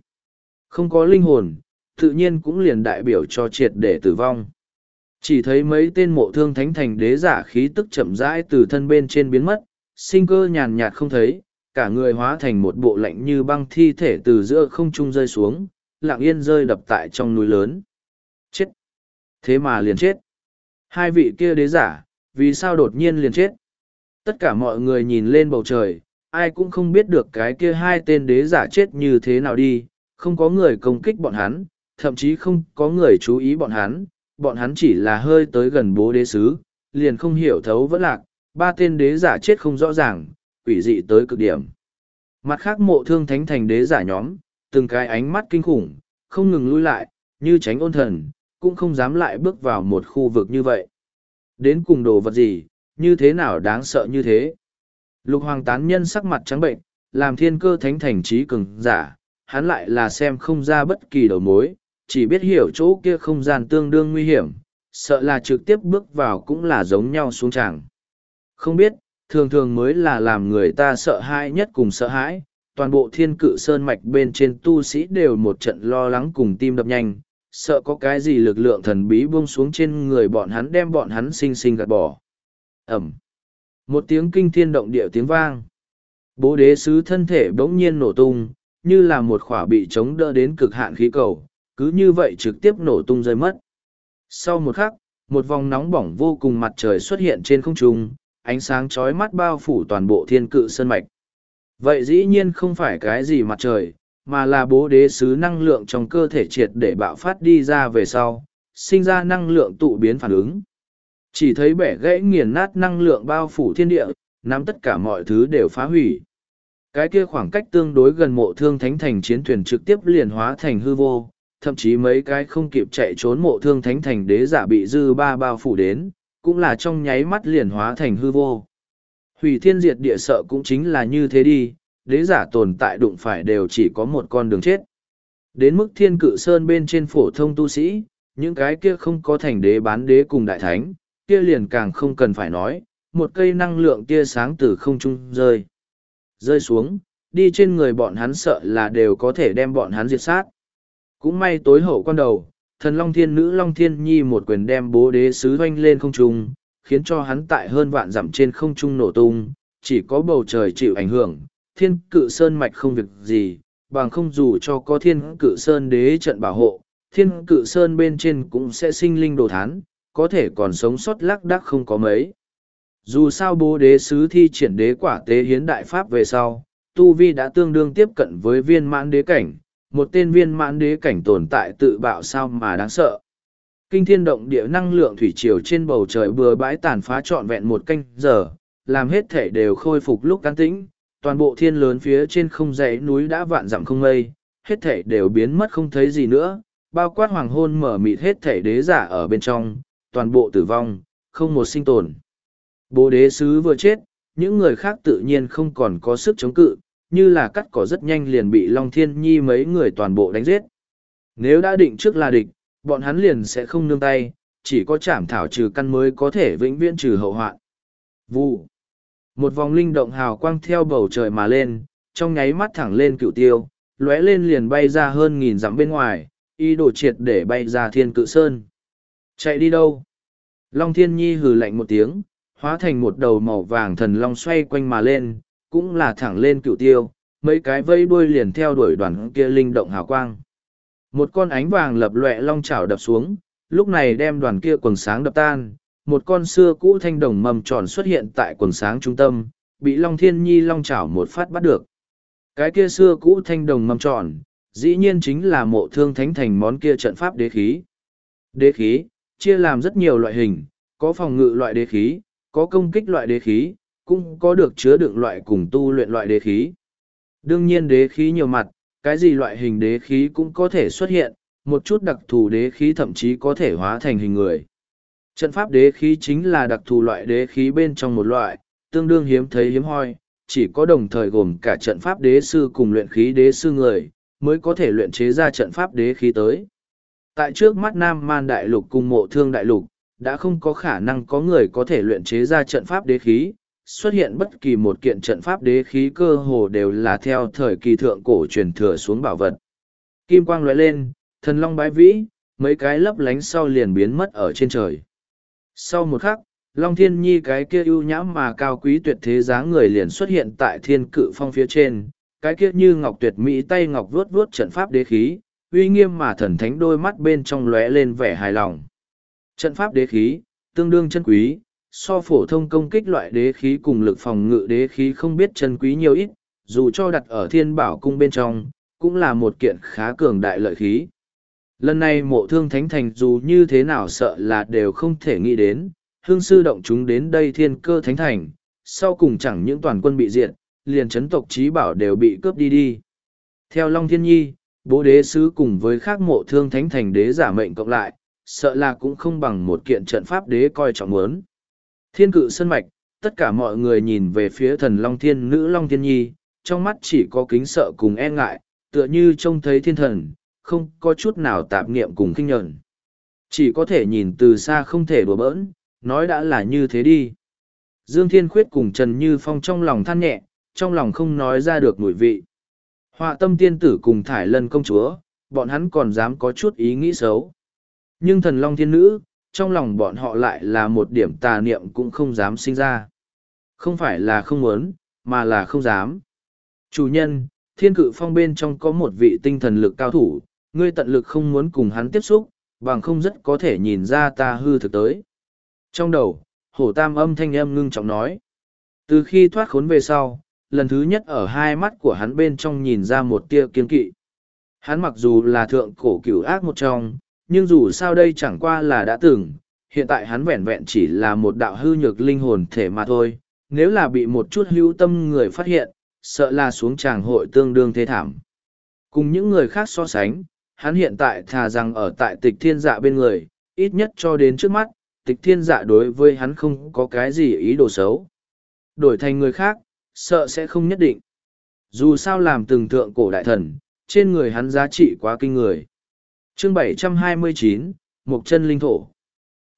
Không có linh hồn, tự nhiên cũng liền đại biểu cho triệt để tử vong. Chỉ thấy mấy tên mộ thương thánh thành đế giả khí tức chậm rãi từ thân bên trên biến mất, sinh cơ nhàn nhạt không thấy, cả người hóa thành một bộ lạnh như băng thi thể từ giữa không trung rơi xuống, lặng yên rơi đập tại trong núi lớn. Chết! Thế mà liền chết! Hai vị kia đế giả, vì sao đột nhiên liền chết? Tất cả mọi người nhìn lên bầu trời, ai cũng không biết được cái kia hai tên đế giả chết như thế nào đi, không có người công kích bọn hắn, thậm chí không có người chú ý bọn hắn, bọn hắn chỉ là hơi tới gần bố đế sứ, liền không hiểu thấu vẫn lạc, ba tên đế giả chết không rõ ràng, quỷ dị tới cực điểm. Mặt khác mộ thương thánh thành đế giả nhóm, từng cái ánh mắt kinh khủng, không ngừng lui lại, như tránh ôn thần, cũng không dám lại bước vào một khu vực như vậy. Đến cùng đồ vật gì, như thế nào đáng sợ như thế? Lục hoàng tán nhân sắc mặt trắng bệnh, làm thiên cơ thánh thành trí cường giả, hắn lại là xem không ra bất kỳ đầu mối, chỉ biết hiểu chỗ kia không gian tương đương nguy hiểm, sợ là trực tiếp bước vào cũng là giống nhau xuống tràng. Không biết, thường thường mới là làm người ta sợ hãi nhất cùng sợ hãi, toàn bộ thiên cự sơn mạch bên trên tu sĩ đều một trận lo lắng cùng tim đập nhanh, sợ có cái gì lực lượng thần bí buông xuống trên người bọn hắn đem bọn hắn xinh xinh gạt bỏ. Ẩm. Một tiếng kinh thiên động địa tiếng vang. Bố đế sứ thân thể bỗng nhiên nổ tung, như là một khỏa bị chống đỡ đến cực hạn khí cầu, cứ như vậy trực tiếp nổ tung rơi mất. Sau một khắc, một vòng nóng bỏng vô cùng mặt trời xuất hiện trên không trung, ánh sáng chói mắt bao phủ toàn bộ thiên cự sơn mạch. Vậy dĩ nhiên không phải cái gì mặt trời, mà là bố đế sứ năng lượng trong cơ thể triệt để bạo phát đi ra về sau, sinh ra năng lượng tụ biến phản ứng. Chỉ thấy bẻ gãy nghiền nát năng lượng bao phủ thiên địa, nắm tất cả mọi thứ đều phá hủy. Cái kia khoảng cách tương đối gần mộ thương thánh thành chiến thuyền trực tiếp liền hóa thành hư vô, thậm chí mấy cái không kịp chạy trốn mộ thương thánh thành đế giả bị dư ba bao phủ đến, cũng là trong nháy mắt liền hóa thành hư vô. Hủy thiên diệt địa sợ cũng chính là như thế đi, đế giả tồn tại đụng phải đều chỉ có một con đường chết. Đến mức thiên cự sơn bên trên phổ thông tu sĩ, những cái kia không có thành đế bán đế cùng đại thánh, kia liền càng không cần phải nói, một cây năng lượng tia sáng từ không trung rơi. Rơi xuống, đi trên người bọn hắn sợ là đều có thể đem bọn hắn diệt sát. Cũng may tối hậu quan đầu, thần Long Thiên Nữ Long Thiên Nhi một quyền đem bố đế sứ doanh lên không trung, khiến cho hắn tại hơn vạn dặm trên không trung nổ tung, chỉ có bầu trời chịu ảnh hưởng, thiên cự sơn mạch không việc gì, bằng không dù cho có thiên cự sơn đế trận bảo hộ, thiên cự sơn bên trên cũng sẽ sinh linh đồ thán, có thể còn sống sót lác đác không có mấy. Dù sao bố đế sứ thi triển đế quả tế hiến đại pháp về sau, Tu Vi đã tương đương tiếp cận với viên mãn đế cảnh, một tên viên mãn đế cảnh tồn tại tự bạo sao mà đáng sợ. Kinh thiên động địa năng lượng thủy triều trên bầu trời bừa bãi tàn phá trọn vẹn một canh giờ, làm hết thể đều khôi phục lúc can tĩnh, toàn bộ thiên lớn phía trên không dãy núi đã vạn dặm không mây, hết thể đều biến mất không thấy gì nữa, bao quát hoàng hôn mở mịt hết thể đế giả ở bên trong, toàn bộ tử vong, không một sinh tồn. Bố đế sứ vừa chết, những người khác tự nhiên không còn có sức chống cự, như là cắt cỏ rất nhanh liền bị Long Thiên Nhi mấy người toàn bộ đánh giết. Nếu đã định trước là địch, bọn hắn liền sẽ không nương tay, chỉ có chảm thảo trừ căn mới có thể vĩnh viễn trừ hậu hoạn. Vụ. Một vòng linh động hào quang theo bầu trời mà lên, trong nháy mắt thẳng lên cựu tiêu, lóe lên liền bay ra hơn nghìn dặm bên ngoài, y đổ triệt để bay ra thiên cự sơn. Chạy đi đâu? Long Thiên Nhi hừ lạnh một tiếng, hóa thành một đầu màu vàng thần long xoay quanh mà lên, cũng là thẳng lên cựu tiêu, mấy cái vây đuôi liền theo đuổi đoàn kia linh động hào quang. Một con ánh vàng lập lệ long chảo đập xuống, lúc này đem đoàn kia quần sáng đập tan, một con xưa cũ thanh đồng mầm tròn xuất hiện tại quần sáng trung tâm, bị Long Thiên Nhi long chảo một phát bắt được. Cái kia xưa cũ thanh đồng mầm tròn, dĩ nhiên chính là mộ thương thánh thành món kia trận pháp đế khí. Đế khí, chia làm rất nhiều loại hình, có phòng ngự loại đế khí, có công kích loại đế khí, cũng có được chứa đựng loại cùng tu luyện loại đế khí. Đương nhiên đế khí nhiều mặt, cái gì loại hình đế khí cũng có thể xuất hiện, một chút đặc thù đế khí thậm chí có thể hóa thành hình người. Trận pháp đế khí chính là đặc thù loại đế khí bên trong một loại, tương đương hiếm thấy hiếm hoi, chỉ có đồng thời gồm cả trận pháp đế sư cùng luyện khí đế sư người, mới có thể luyện chế ra trận pháp đế khí tới. Tại trước mắt Nam Man Đại Lục cùng mộ thương Đại Lục, đã không có khả năng có người có thể luyện chế ra trận pháp đế khí, xuất hiện bất kỳ một kiện trận pháp đế khí cơ hồ đều là theo thời kỳ thượng cổ truyền thừa xuống bảo vật. Kim quang lóe lên, thần long bái vĩ, mấy cái lấp lánh sau liền biến mất ở trên trời. Sau một khắc, Long Thiên Nhi cái kia ưu nhãm mà cao quý tuyệt thế dáng người liền xuất hiện tại thiên cự phong phía trên, cái kia như ngọc tuyệt mỹ tay ngọc vuốt vuốt trận pháp đế khí, uy nghiêm mà thần thánh đôi mắt bên trong lóe lên vẻ hài lòng. Trận pháp đế khí, tương đương chân quý, so phổ thông công kích loại đế khí cùng lực phòng ngự đế khí không biết chân quý nhiều ít, dù cho đặt ở thiên bảo cung bên trong, cũng là một kiện khá cường đại lợi khí. Lần này mộ thương thánh thành dù như thế nào sợ là đều không thể nghĩ đến, hương sư động chúng đến đây thiên cơ thánh thành, sau cùng chẳng những toàn quân bị diệt, liền chấn tộc trí bảo đều bị cướp đi đi. Theo Long Thiên Nhi, bố đế sứ cùng với khác mộ thương thánh thành đế giả mệnh cộng lại, sợ là cũng không bằng một kiện trận pháp đế coi trọng muốn. Thiên cự sân mạch, tất cả mọi người nhìn về phía thần Long Thiên nữ Long Thiên Nhi, trong mắt chỉ có kính sợ cùng e ngại, tựa như trông thấy thiên thần, không có chút nào tạp niệm cùng kinh nhẫn. Chỉ có thể nhìn từ xa không thể đùa bỡn, nói đã là như thế đi. Dương Thiên Khuyết cùng Trần Như Phong trong lòng than nhẹ, trong lòng không nói ra được mùi vị. Họa tâm tiên tử cùng thải lân công chúa, bọn hắn còn dám có chút ý nghĩ xấu. Nhưng thần long thiên nữ, trong lòng bọn họ lại là một điểm tà niệm cũng không dám sinh ra. Không phải là không muốn, mà là không dám. Chủ nhân, thiên cự phong bên trong có một vị tinh thần lực cao thủ, ngươi tận lực không muốn cùng hắn tiếp xúc, bằng không rất có thể nhìn ra ta hư thực tới. Trong đầu, hổ tam âm thanh âm ngưng trọng nói. Từ khi thoát khốn về sau, lần thứ nhất ở hai mắt của hắn bên trong nhìn ra một tia kiên kỵ. Hắn mặc dù là thượng cổ cửu ác một trong, nhưng dù sao đây chẳng qua là đã từng, hiện tại hắn vẹn vẹn chỉ là một đạo hư nhược linh hồn thể mà thôi, nếu là bị một chút hữu tâm người phát hiện, sợ là xuống tràng hội tương đương thế thảm. Cùng những người khác so sánh, hắn hiện tại thà rằng ở tại tịch thiên dạ bên người, ít nhất cho đến trước mắt, tịch thiên dạ đối với hắn không có cái gì ý đồ xấu. Đổi thành người khác, sợ sẽ không nhất định. Dù sao làm từng thượng cổ đại thần, trên người hắn giá trị quá kinh người chương 729, Mộc chân linh thổ.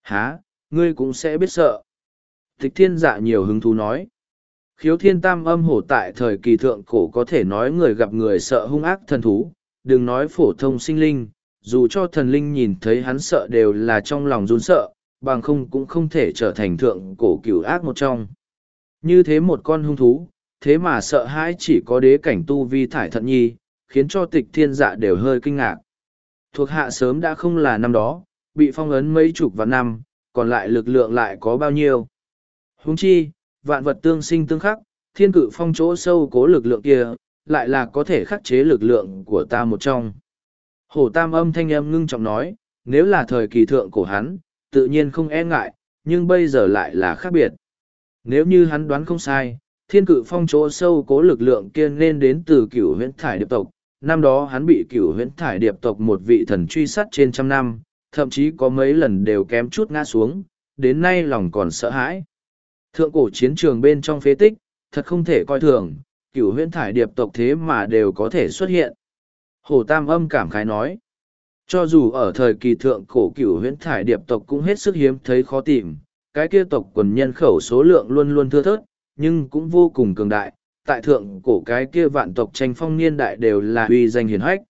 Há, ngươi cũng sẽ biết sợ. Tịch thiên dạ nhiều hứng thú nói. Khiếu thiên tam âm hổ tại thời kỳ thượng cổ có thể nói người gặp người sợ hung ác thần thú, đừng nói phổ thông sinh linh, dù cho thần linh nhìn thấy hắn sợ đều là trong lòng run sợ, bằng không cũng không thể trở thành thượng cổ cửu ác một trong. Như thế một con hung thú, thế mà sợ hãi chỉ có đế cảnh tu vi thải thận nhi, khiến cho tịch thiên dạ đều hơi kinh ngạc. Thuộc hạ sớm đã không là năm đó, bị phong ấn mấy chục vạn năm, còn lại lực lượng lại có bao nhiêu. Húng chi, vạn vật tương sinh tương khắc, thiên cự phong chỗ sâu cố lực lượng kia, lại là có thể khắc chế lực lượng của ta một trong. Hổ tam âm thanh âm ngưng trọng nói, nếu là thời kỳ thượng của hắn, tự nhiên không e ngại, nhưng bây giờ lại là khác biệt. Nếu như hắn đoán không sai, thiên cự phong chỗ sâu cố lực lượng kia nên đến từ cửu huyễn thải điệp tộc. Năm đó hắn bị cửu huyễn thải điệp tộc một vị thần truy sát trên trăm năm, thậm chí có mấy lần đều kém chút ngã xuống, đến nay lòng còn sợ hãi. Thượng cổ chiến trường bên trong phế tích, thật không thể coi thường, cửu huyễn thải điệp tộc thế mà đều có thể xuất hiện. Hồ Tam âm cảm khái nói, cho dù ở thời kỳ thượng cổ cửu huyễn thải điệp tộc cũng hết sức hiếm thấy khó tìm, cái kia tộc quần nhân khẩu số lượng luôn luôn thưa thớt, nhưng cũng vô cùng cường đại, tại thượng cổ cái kia vạn tộc tranh phong niên đại đều là uy danh hiền hách.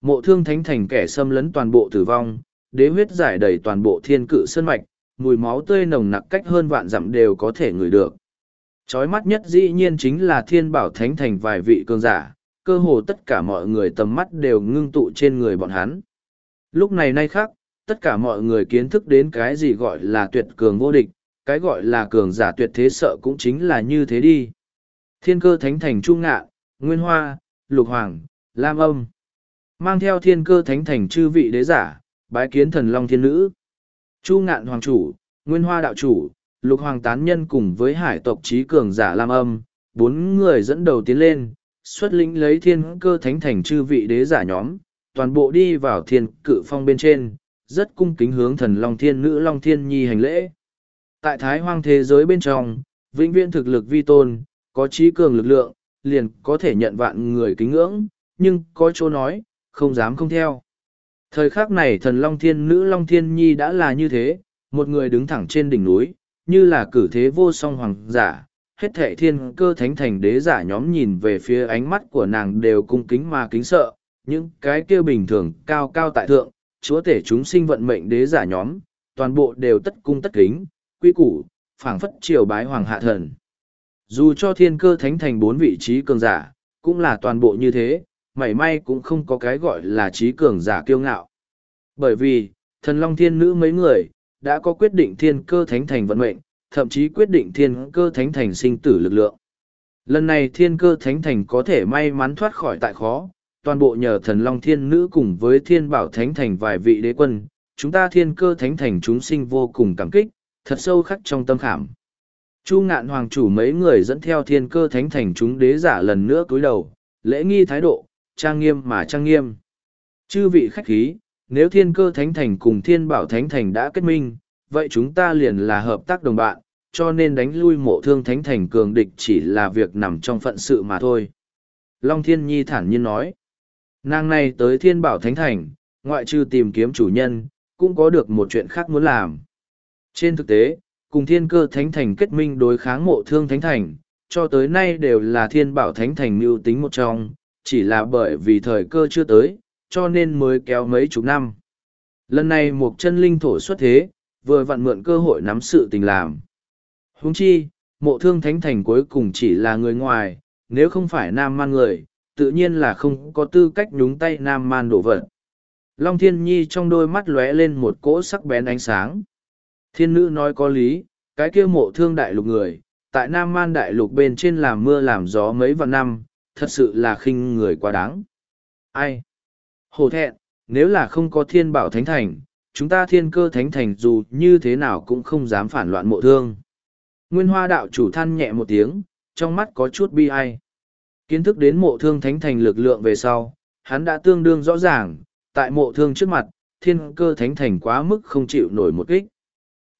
Mộ thương thánh thành kẻ xâm lấn toàn bộ tử vong, đế huyết giải đầy toàn bộ thiên cự sơn mạch, mùi máu tươi nồng nặc cách hơn vạn dặm đều có thể ngửi được. Chói mắt nhất dĩ nhiên chính là thiên bảo thánh thành vài vị cường giả, cơ hồ tất cả mọi người tầm mắt đều ngưng tụ trên người bọn hắn. Lúc này nay khác, tất cả mọi người kiến thức đến cái gì gọi là tuyệt cường vô địch, cái gọi là cường giả tuyệt thế sợ cũng chính là như thế đi. Thiên cơ thánh thành trung ngạ, nguyên hoa, lục hoàng, lam âm. Mang theo thiên cơ thánh thành chư vị đế giả, bái kiến thần long thiên nữ. Chu ngạn hoàng chủ, nguyên hoa đạo chủ, lục hoàng tán nhân cùng với hải tộc trí cường giả lam âm, bốn người dẫn đầu tiến lên, xuất lĩnh lấy thiên cơ thánh thành chư vị đế giả nhóm, toàn bộ đi vào thiên cự phong bên trên, rất cung kính hướng thần long thiên nữ long thiên nhi hành lễ. Tại thái hoang thế giới bên trong, vĩnh viễn thực lực vi tôn, có trí cường lực lượng, liền có thể nhận vạn người kính ngưỡng, nhưng có chỗ nói, không dám không theo. Thời khắc này thần Long Thiên Nữ Long Thiên Nhi đã là như thế, một người đứng thẳng trên đỉnh núi, như là cử thế vô song hoàng giả. Hết thệ thiên cơ thánh thành đế giả nhóm nhìn về phía ánh mắt của nàng đều cung kính mà kính sợ, những cái kia bình thường cao cao tại thượng, chúa tể chúng sinh vận mệnh đế giả nhóm, toàn bộ đều tất cung tất kính, quy củ, phảng phất triều bái hoàng hạ thần. Dù cho thiên cơ thánh thành bốn vị trí cường giả, cũng là toàn bộ như thế, mảy may cũng không có cái gọi là trí cường giả kiêu ngạo. Bởi vì, thần long thiên nữ mấy người, đã có quyết định thiên cơ thánh thành vận mệnh, thậm chí quyết định thiên cơ thánh thành sinh tử lực lượng. Lần này thiên cơ thánh thành có thể may mắn thoát khỏi tại khó, toàn bộ nhờ thần long thiên nữ cùng với thiên bảo thánh thành vài vị đế quân, chúng ta thiên cơ thánh thành chúng sinh vô cùng cảm kích, thật sâu khắc trong tâm khảm. Chu ngạn hoàng chủ mấy người dẫn theo thiên cơ thánh thành chúng đế giả lần nữa cúi đầu, lễ nghi thái độ, trang nghiêm mà trang nghiêm. Chư vị khách khí, nếu thiên cơ thánh thành cùng thiên bảo thánh thành đã kết minh, vậy chúng ta liền là hợp tác đồng bạn, cho nên đánh lui mộ thương thánh thành cường địch chỉ là việc nằm trong phận sự mà thôi. Long Thiên Nhi thản nhiên nói, nàng này tới thiên bảo thánh thành, ngoại trừ tìm kiếm chủ nhân, cũng có được một chuyện khác muốn làm. Trên thực tế, cùng thiên cơ thánh thành kết minh đối kháng mộ thương thánh thành, cho tới nay đều là thiên bảo thánh thành mưu tính một trong, chỉ là bởi vì thời cơ chưa tới, cho nên mới kéo mấy chục năm. Lần này một chân linh thổ xuất thế, vừa vặn mượn cơ hội nắm sự tình làm. Huống chi, mộ thương thánh thành cuối cùng chỉ là người ngoài, nếu không phải nam man người, tự nhiên là không có tư cách nhúng tay nam man đổ vật. Long thiên nhi trong đôi mắt lóe lên một cỗ sắc bén ánh sáng. Thiên nữ nói có lý, cái kia mộ thương đại lục người, tại nam man đại lục bên trên làm mưa làm gió mấy vạn năm, thật sự là khinh người quá đáng. Ai? Hổ thẹn, nếu là không có thiên bảo thánh thành, chúng ta thiên cơ thánh thành dù như thế nào cũng không dám phản loạn mộ thương. Nguyên hoa đạo chủ than nhẹ một tiếng, trong mắt có chút bi ai. Kiến thức đến mộ thương thánh thành lực lượng về sau, hắn đã tương đương rõ ràng, tại mộ thương trước mặt, thiên cơ thánh thành quá mức không chịu nổi một kích.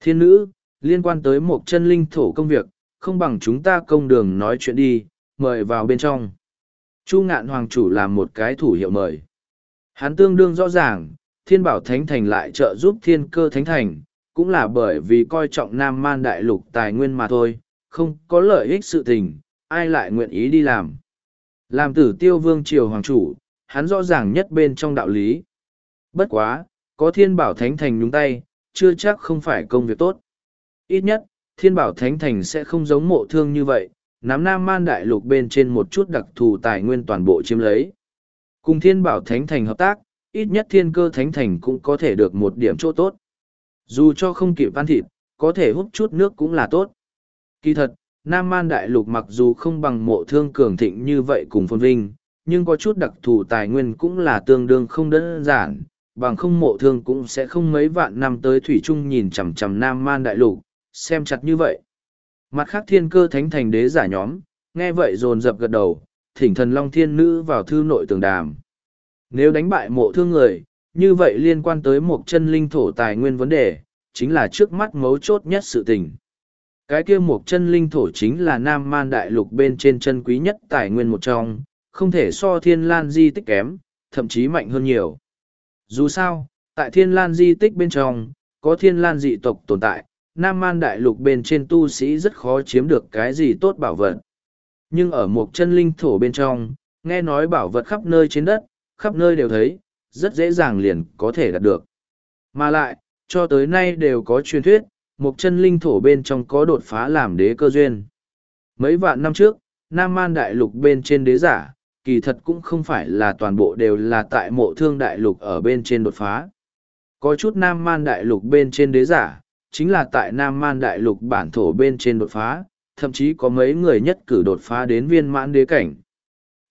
Thiên nữ, liên quan tới một chân linh thổ công việc, không bằng chúng ta công đường nói chuyện đi, mời vào bên trong. Chu ngạn hoàng chủ làm một cái thủ hiệu mời. Hắn tương đương rõ ràng, thiên bảo thánh thành lại trợ giúp thiên cơ thánh thành, cũng là bởi vì coi trọng nam man đại lục tài nguyên mà thôi, không có lợi ích sự tình, ai lại nguyện ý đi làm. Làm tử tiêu vương triều hoàng chủ, hắn rõ ràng nhất bên trong đạo lý. Bất quá, có thiên bảo thánh thành nhúng tay, chưa chắc không phải công việc tốt. Ít nhất, thiên bảo thánh thành sẽ không giống mộ thương như vậy, nắm nam man đại lục bên trên một chút đặc thù tài nguyên toàn bộ chiếm lấy. Cùng thiên bảo thánh thành hợp tác, ít nhất thiên cơ thánh thành cũng có thể được một điểm chỗ tốt. Dù cho không kịp ăn thịt, có thể hút chút nước cũng là tốt. Kỳ thật, Nam Man Đại Lục mặc dù không bằng mộ thương cường thịnh như vậy cùng phồn vinh, nhưng có chút đặc thù tài nguyên cũng là tương đương không đơn giản, bằng không mộ thương cũng sẽ không mấy vạn năm tới Thủy Trung nhìn chằm chằm Nam Man Đại Lục, xem chặt như vậy. Mặt khác thiên cơ thánh thành đế giả nhóm, nghe vậy dồn dập gật đầu, thỉnh thần Long Thiên Nữ vào thư nội tường đàm. Nếu đánh bại mộ thương người, như vậy liên quan tới một chân linh thổ tài nguyên vấn đề, chính là trước mắt mấu chốt nhất sự tình. Cái kia một chân linh thổ chính là nam man đại lục bên trên chân quý nhất tài nguyên một trong, không thể so thiên lan di tích kém, thậm chí mạnh hơn nhiều. Dù sao, tại thiên lan di tích bên trong, có thiên lan dị tộc tồn tại, nam man đại lục bên trên tu sĩ rất khó chiếm được cái gì tốt bảo vật. Nhưng ở một chân linh thổ bên trong, nghe nói bảo vật khắp nơi trên đất, khắp nơi đều thấy, rất dễ dàng liền có thể đạt được. Mà lại, cho tới nay đều có truyền thuyết, một chân linh thổ bên trong có đột phá làm đế cơ duyên. Mấy vạn năm trước, Nam Man Đại Lục bên trên đế giả, kỳ thật cũng không phải là toàn bộ đều là tại mộ thương đại lục ở bên trên đột phá. Có chút Nam Man Đại Lục bên trên đế giả, chính là tại Nam Man Đại Lục bản thổ bên trên đột phá, thậm chí có mấy người nhất cử đột phá đến viên mãn đế cảnh.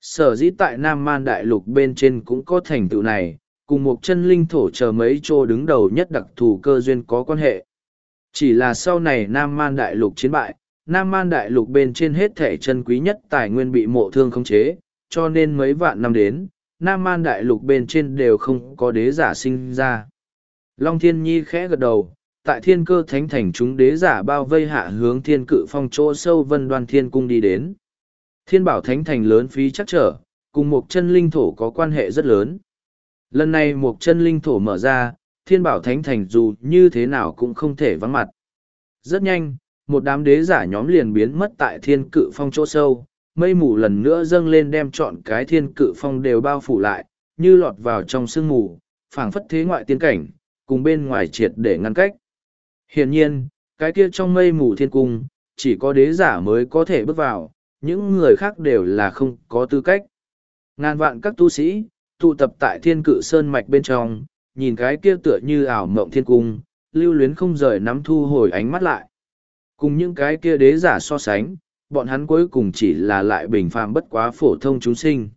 Sở dĩ tại Nam Man Đại Lục bên trên cũng có thành tựu này, cùng một chân linh thổ chờ mấy chỗ đứng đầu nhất đặc thù cơ duyên có quan hệ. Chỉ là sau này Nam Man Đại Lục chiến bại, Nam Man Đại Lục bên trên hết thể chân quý nhất tài nguyên bị mộ thương khống chế, cho nên mấy vạn năm đến, Nam Man Đại Lục bên trên đều không có đế giả sinh ra. Long Thiên Nhi khẽ gật đầu, tại thiên cơ thánh thành chúng đế giả bao vây hạ hướng thiên cự phong chỗ sâu vân đoan thiên cung đi đến. Thiên bảo thánh thành lớn phí chắc trở, cùng một chân linh thổ có quan hệ rất lớn. Lần này một chân linh thổ mở ra, thiên bảo thánh thành dù như thế nào cũng không thể vắng mặt. Rất nhanh, một đám đế giả nhóm liền biến mất tại thiên cự phong chỗ sâu, mây mù lần nữa dâng lên đem trọn cái thiên cự phong đều bao phủ lại, như lọt vào trong sương mù, phảng phất thế ngoại tiên cảnh, cùng bên ngoài triệt để ngăn cách. Hiển nhiên, cái kia trong mây mù thiên cung, chỉ có đế giả mới có thể bước vào, những người khác đều là không có tư cách. Ngàn vạn các tu sĩ, tụ tập tại thiên cự sơn mạch bên trong, nhìn cái kia tựa như ảo mộng thiên cung, lưu luyến không rời nắm thu hồi ánh mắt lại. Cùng những cái kia đế giả so sánh, bọn hắn cuối cùng chỉ là lại bình phàm bất quá phổ thông chúng sinh.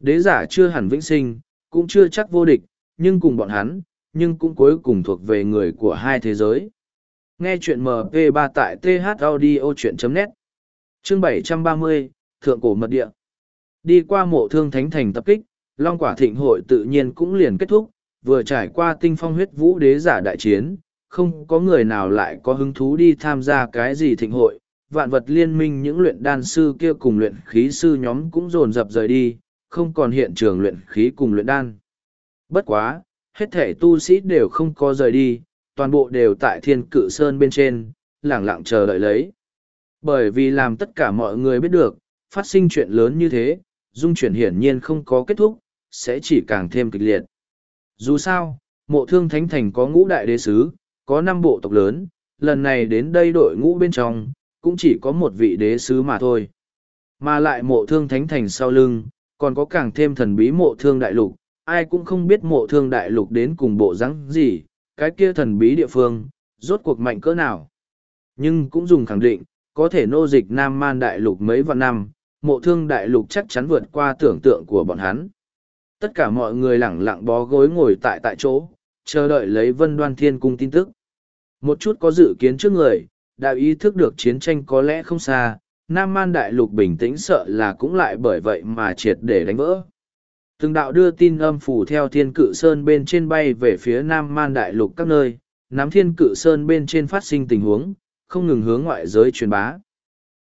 Đế giả chưa hẳn vĩnh sinh, cũng chưa chắc vô địch, nhưng cùng bọn hắn, nhưng cũng cuối cùng thuộc về người của hai thế giới. Nghe chuyện MP3 tại thaudio.net Chương 730, Thượng Cổ Mật Địa Đi qua mộ thương thánh thành tập kích, Long Quả Thịnh Hội tự nhiên cũng liền kết thúc, vừa trải qua tinh phong huyết vũ đế giả đại chiến, không có người nào lại có hứng thú đi tham gia cái gì thịnh hội. Vạn vật liên minh những luyện đan sư kia cùng luyện khí sư nhóm cũng dồn dập rời đi, không còn hiện trường luyện khí cùng luyện đan. Bất quá, hết thể tu sĩ đều không có rời đi, toàn bộ đều tại thiên cự sơn bên trên, lẳng lặng chờ đợi lấy. Bởi vì làm tất cả mọi người biết được, phát sinh chuyện lớn như thế, dung chuyển hiển nhiên không có kết thúc, sẽ chỉ càng thêm kịch liệt. Dù sao, mộ thương thánh thành có ngũ đại đế sứ, có năm bộ tộc lớn, lần này đến đây đội ngũ bên trong, cũng chỉ có một vị đế sứ mà thôi. Mà lại mộ thương thánh thành sau lưng, còn có càng thêm thần bí mộ thương đại lục, ai cũng không biết mộ thương đại lục đến cùng bộ rắn gì, cái kia thần bí địa phương, rốt cuộc mạnh cỡ nào. Nhưng cũng dùng khẳng định, có thể nô dịch Nam Man đại lục mấy vạn năm, mộ thương đại lục chắc chắn vượt qua tưởng tượng của bọn hắn. Tất cả mọi người lẳng lặng bó gối ngồi tại tại chỗ, chờ đợi lấy vân đoan thiên cung tin tức. Một chút có dự kiến trước người, đã ý thức được chiến tranh có lẽ không xa, Nam Man đại lục bình tĩnh sợ là cũng lại bởi vậy mà triệt để đánh vỡ. Từng đạo đưa tin âm phủ theo thiên cự sơn bên trên bay về phía Nam Man đại lục các nơi, nắm thiên cự sơn bên trên phát sinh tình huống, không ngừng hướng ngoại giới truyền bá.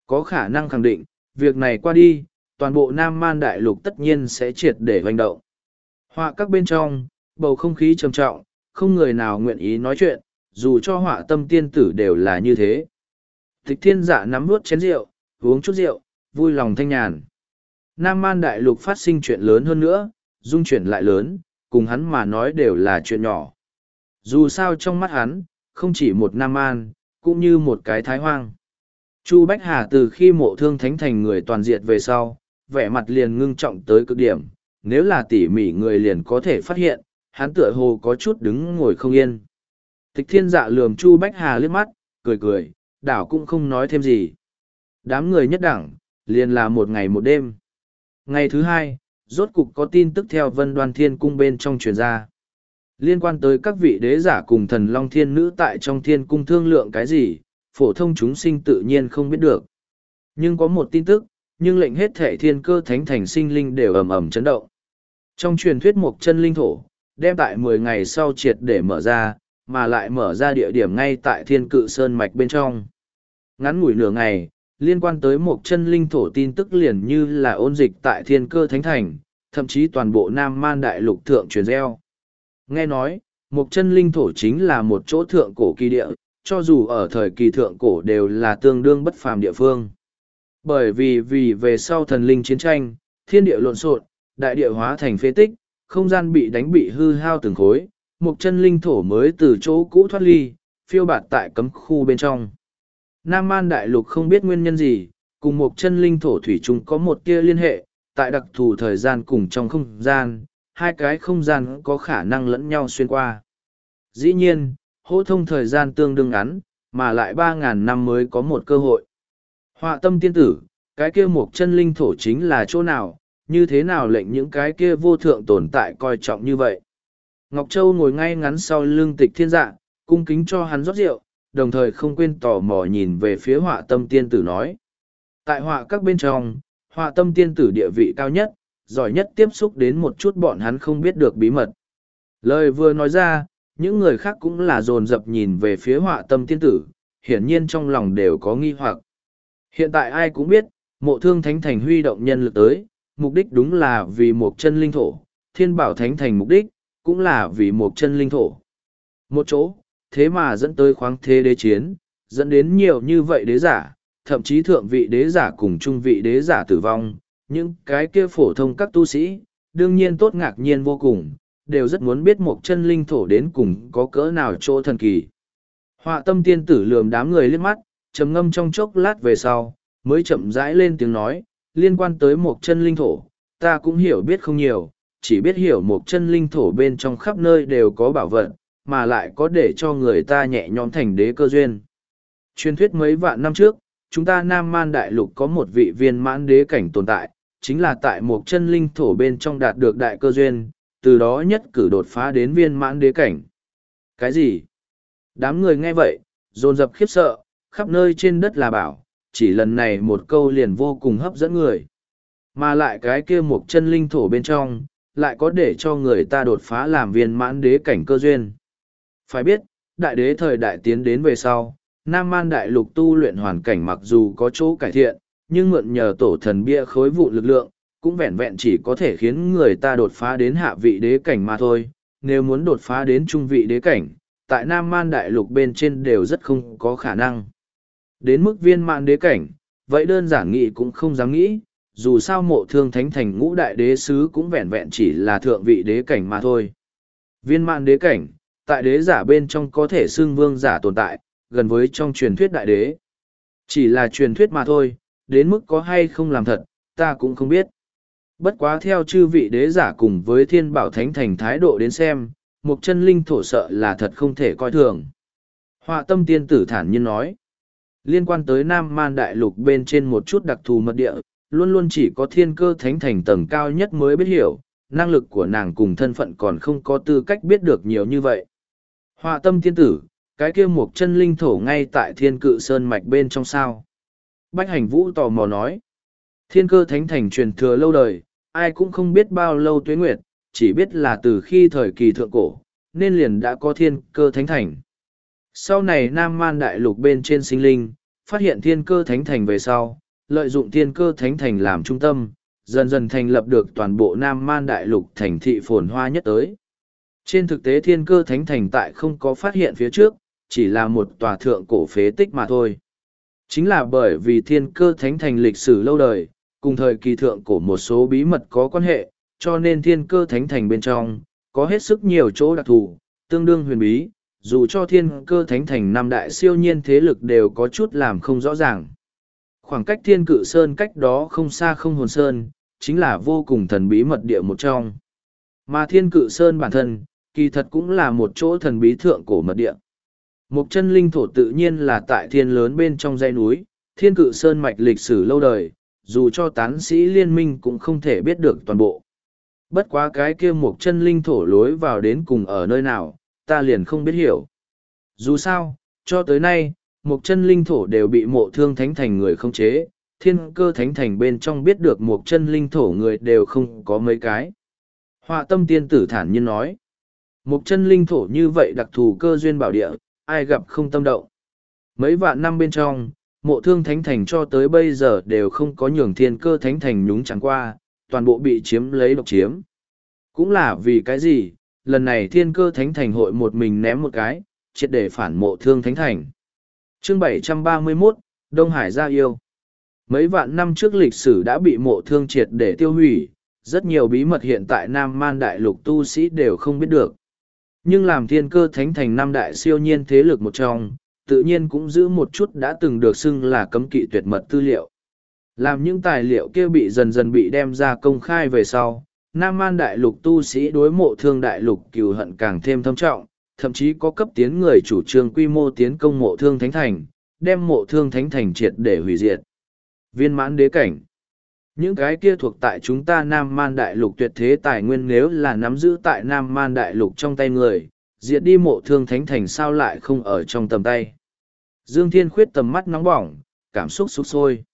Có khả năng khẳng định, việc này qua đi, toàn bộ Nam Man đại lục tất nhiên sẽ triệt để hoành động. Họa các bên trong, bầu không khí trầm trọng, không người nào nguyện ý nói chuyện, dù cho họa tâm tiên tử đều là như thế. Tịch thiên dạ nắm vút chén rượu, uống chút rượu, vui lòng thanh nhàn. Nam Man đại lục phát sinh chuyện lớn hơn nữa, dung chuyển lại lớn, cùng hắn mà nói đều là chuyện nhỏ. Dù sao trong mắt hắn, không chỉ một Nam Man, cũng như một cái thái hoang. Chu Bách Hà từ khi mộ thương thánh thành người toàn diệt về sau, vẻ mặt liền ngưng trọng tới cực điểm, nếu là tỉ mỉ người liền có thể phát hiện, hắn tựa hồ có chút đứng ngồi không yên. Tịch thiên dạ lườm Chu Bách Hà liếc mắt, cười cười, đảo cũng không nói thêm gì. Đám người nhất đẳng, liền là một ngày một đêm. Ngày thứ hai, rốt cục có tin tức theo vân đoan thiên cung bên trong truyền ra. Liên quan tới các vị đế giả cùng thần long thiên nữ tại trong thiên cung thương lượng cái gì, phổ thông chúng sinh tự nhiên không biết được. Nhưng có một tin tức, nhưng lệnh hết thể thiên cơ thánh thành sinh linh đều ầm ầm chấn động. Trong truyền thuyết một chân linh thổ, đem tại mười ngày sau triệt để mở ra, mà lại mở ra địa điểm ngay tại thiên cự sơn mạch bên trong. Ngắn ngủi nửa ngày, liên quan tới một chân linh thổ tin tức liền như là ôn dịch tại thiên cơ thánh thành, thậm chí toàn bộ Nam Man Đại Lục thượng truyền gieo. Nghe nói, một chân linh thổ chính là một chỗ thượng cổ kỳ địa, cho dù ở thời kỳ thượng cổ đều là tương đương bất phàm địa phương. Bởi vì vì về sau thần linh chiến tranh, thiên địa lộn xộn, đại địa hóa thành phế tích, không gian bị đánh bị hư hao từng khối, một chân linh thổ mới từ chỗ cũ thoát ly, phiêu bạt tại cấm khu bên trong. Nam Man Đại Lục không biết nguyên nhân gì, cùng một chân linh thổ thủy chung có một tia liên hệ, tại đặc thù thời gian cùng trong không gian, hai cái không gian có khả năng lẫn nhau xuyên qua. Dĩ nhiên, hỗ thông thời gian tương đương ngắn, mà lại ba ngàn năm mới có một cơ hội. Họa tâm tiên tử, cái kia một chân linh thổ chính là chỗ nào, như thế nào lệnh những cái kia vô thượng tồn tại coi trọng như vậy. Ngọc Châu ngồi ngay ngắn sau lưng tịch thiên dạ, cung kính cho hắn rót rượu, đồng thời không quên tò mò nhìn về phía họa tâm tiên tử nói. Tại họa các bên trong, họa tâm tiên tử địa vị cao nhất, giỏi nhất tiếp xúc đến một chút bọn hắn không biết được bí mật. Lời vừa nói ra, những người khác cũng là dồn dập nhìn về phía họa tâm tiên tử, hiển nhiên trong lòng đều có nghi hoặc. Hiện tại ai cũng biết, mộ thương thánh thành huy động nhân lực tới, mục đích đúng là vì một chân linh thổ, thiên bảo thánh thành mục đích, cũng là vì một chân linh thổ. Một chỗ, thế mà dẫn tới khoáng thế đế chiến, dẫn đến nhiều như vậy đế giả, thậm chí thượng vị đế giả cùng trung vị đế giả tử vong, những cái kia phổ thông các tu sĩ, đương nhiên tốt ngạc nhiên vô cùng, đều rất muốn biết một chân linh thổ đến cùng có cỡ nào chỗ thần kỳ. Họa tâm tiên tử lườm đám người liếc mắt, trầm ngâm trong chốc lát về sau, mới chậm rãi lên tiếng nói, liên quan tới một chân linh thổ, ta cũng hiểu biết không nhiều, chỉ biết hiểu một chân linh thổ bên trong khắp nơi đều có bảo vật, mà lại có để cho người ta nhẹ nhõm thành đế cơ duyên. Truyền thuyết mấy vạn năm trước, chúng ta Nam Man Đại Lục có một vị viên mãn đế cảnh tồn tại, chính là tại một chân linh thổ bên trong đạt được đại cơ duyên, từ đó nhất cử đột phá đến viên mãn đế cảnh. Cái gì? Đám người nghe vậy, dồn dập khiếp sợ, khắp nơi trên đất là bảo, chỉ lần này một câu liền vô cùng hấp dẫn người. Mà lại cái kia một chân linh thổ bên trong, lại có để cho người ta đột phá làm viên mãn đế cảnh cơ duyên. Phải biết, đại đế thời đại tiến đến về sau, Nam Man đại lục tu luyện hoàn cảnh mặc dù có chỗ cải thiện, nhưng mượn nhờ tổ thần bia khối vụ lực lượng, cũng vẹn vẹn chỉ có thể khiến người ta đột phá đến hạ vị đế cảnh mà thôi. nếu muốn đột phá đến trung vị đế cảnh, tại Nam Man Đại Lục bên trên đều rất không có khả năng. Đến mức viên mạn đế cảnh, vậy đơn giản nghĩ cũng không dám nghĩ, dù sao mộ thương thánh thành ngũ đại đế sứ cũng vẹn vẹn chỉ là thượng vị đế cảnh mà thôi. Viên mạn đế cảnh, tại đế giả bên trong có thể xưng vương giả tồn tại, gần với trong truyền thuyết đại đế. Chỉ là truyền thuyết mà thôi, đến mức có hay không làm thật, ta cũng không biết. Bất quá theo chư vị đế giả cùng với thiên bảo thánh thành thái độ đến xem, một chân linh thổ sợ là thật không thể coi thường. Họa tâm tiên tử thản nhiên nói, liên quan tới Nam Man Đại Lục bên trên một chút đặc thù mật địa, luôn luôn chỉ có thiên cơ thánh thành tầng cao nhất mới biết hiểu, năng lực của nàng cùng thân phận còn không có tư cách biết được nhiều như vậy. Họa tâm tiên tử, cái kia một chân linh thổ ngay tại thiên cự sơn mạch bên trong sao. Bách hành vũ tò mò nói, thiên cơ thánh thành truyền thừa lâu đời, ai cũng không biết bao lâu tuế nguyệt, chỉ biết là từ khi thời kỳ thượng cổ, nên liền đã có thiên cơ thánh thành. Sau này Nam Man Đại Lục bên trên sinh linh, phát hiện thiên cơ thánh thành về sau, lợi dụng thiên cơ thánh thành làm trung tâm, dần dần thành lập được toàn bộ Nam Man Đại Lục thành thị phồn hoa nhất tới. Trên thực tế thiên cơ thánh thành tại không có phát hiện phía trước, chỉ là một tòa thượng cổ phế tích mà thôi. Chính là bởi vì thiên cơ thánh thành lịch sử lâu đời, cùng thời kỳ thượng cổ một số bí mật có quan hệ, cho nên thiên cơ thánh thành bên trong, có hết sức nhiều chỗ đặc thù, tương đương huyền bí, dù cho thiên cơ thánh thành năm đại siêu nhiên thế lực đều có chút làm không rõ ràng. Khoảng cách thiên cự sơn cách đó không xa không hồn sơn, chính là vô cùng thần bí mật địa một trong. Mà thiên cự sơn bản thân, kỳ thật cũng là một chỗ thần bí thượng cổ mật địa. Một chân linh thổ tự nhiên là tại thiên lớn bên trong dãy núi, thiên cự sơn mạch lịch sử lâu đời, dù cho tán sĩ liên minh cũng không thể biết được toàn bộ. Bất quá cái kia một chân linh thổ lối vào đến cùng ở nơi nào, ta liền không biết hiểu. Dù sao, cho tới nay, một chân linh thổ đều bị mộ thương thánh thành người không chế, thiên cơ thánh thành bên trong biết được một chân linh thổ người đều không có mấy cái. Họa tâm tiên tử thản nhiên nói, một chân linh thổ như vậy đặc thù cơ duyên bảo địa, ai gặp không tâm động. Mấy vạn năm bên trong, mộ thương thánh thành cho tới bây giờ đều không có nhường thiên cơ thánh thành nhúng chẳng qua, toàn bộ bị chiếm lấy độc chiếm. Cũng là vì cái gì, lần này thiên cơ thánh thành hội một mình ném một cái, triệt để phản mộ thương thánh thành chương 731, Đông Hải gia yêu. Mấy vạn năm trước lịch sử đã bị mộ thương triệt để tiêu hủy, rất nhiều bí mật hiện tại Nam Man Đại Lục tu sĩ đều không biết được. Nhưng làm thiên cơ thánh thành năm đại siêu nhiên thế lực một trong, tự nhiên cũng giữ một chút đã từng được xưng là cấm kỵ tuyệt mật tư liệu. Làm những tài liệu kia bị dần dần bị đem ra công khai về sau, Nam Man Đại Lục tu sĩ đối mộ thương Đại Lục cừu hận càng thêm thâm trọng, thậm chí có cấp tiến người chủ trương quy mô tiến công mộ thương thánh thành, đem mộ thương thánh thành triệt để hủy diệt. Viên mãn đế cảnh Những cái kia thuộc tại chúng ta Nam Man Đại Lục tuyệt thế tài nguyên nếu là nắm giữ tại Nam Man Đại Lục trong tay người, diệt đi mộ thương thánh thành sao lại không ở trong tầm tay. Dương Thiên Khuyết tầm mắt nóng bỏng, cảm xúc sục sôi.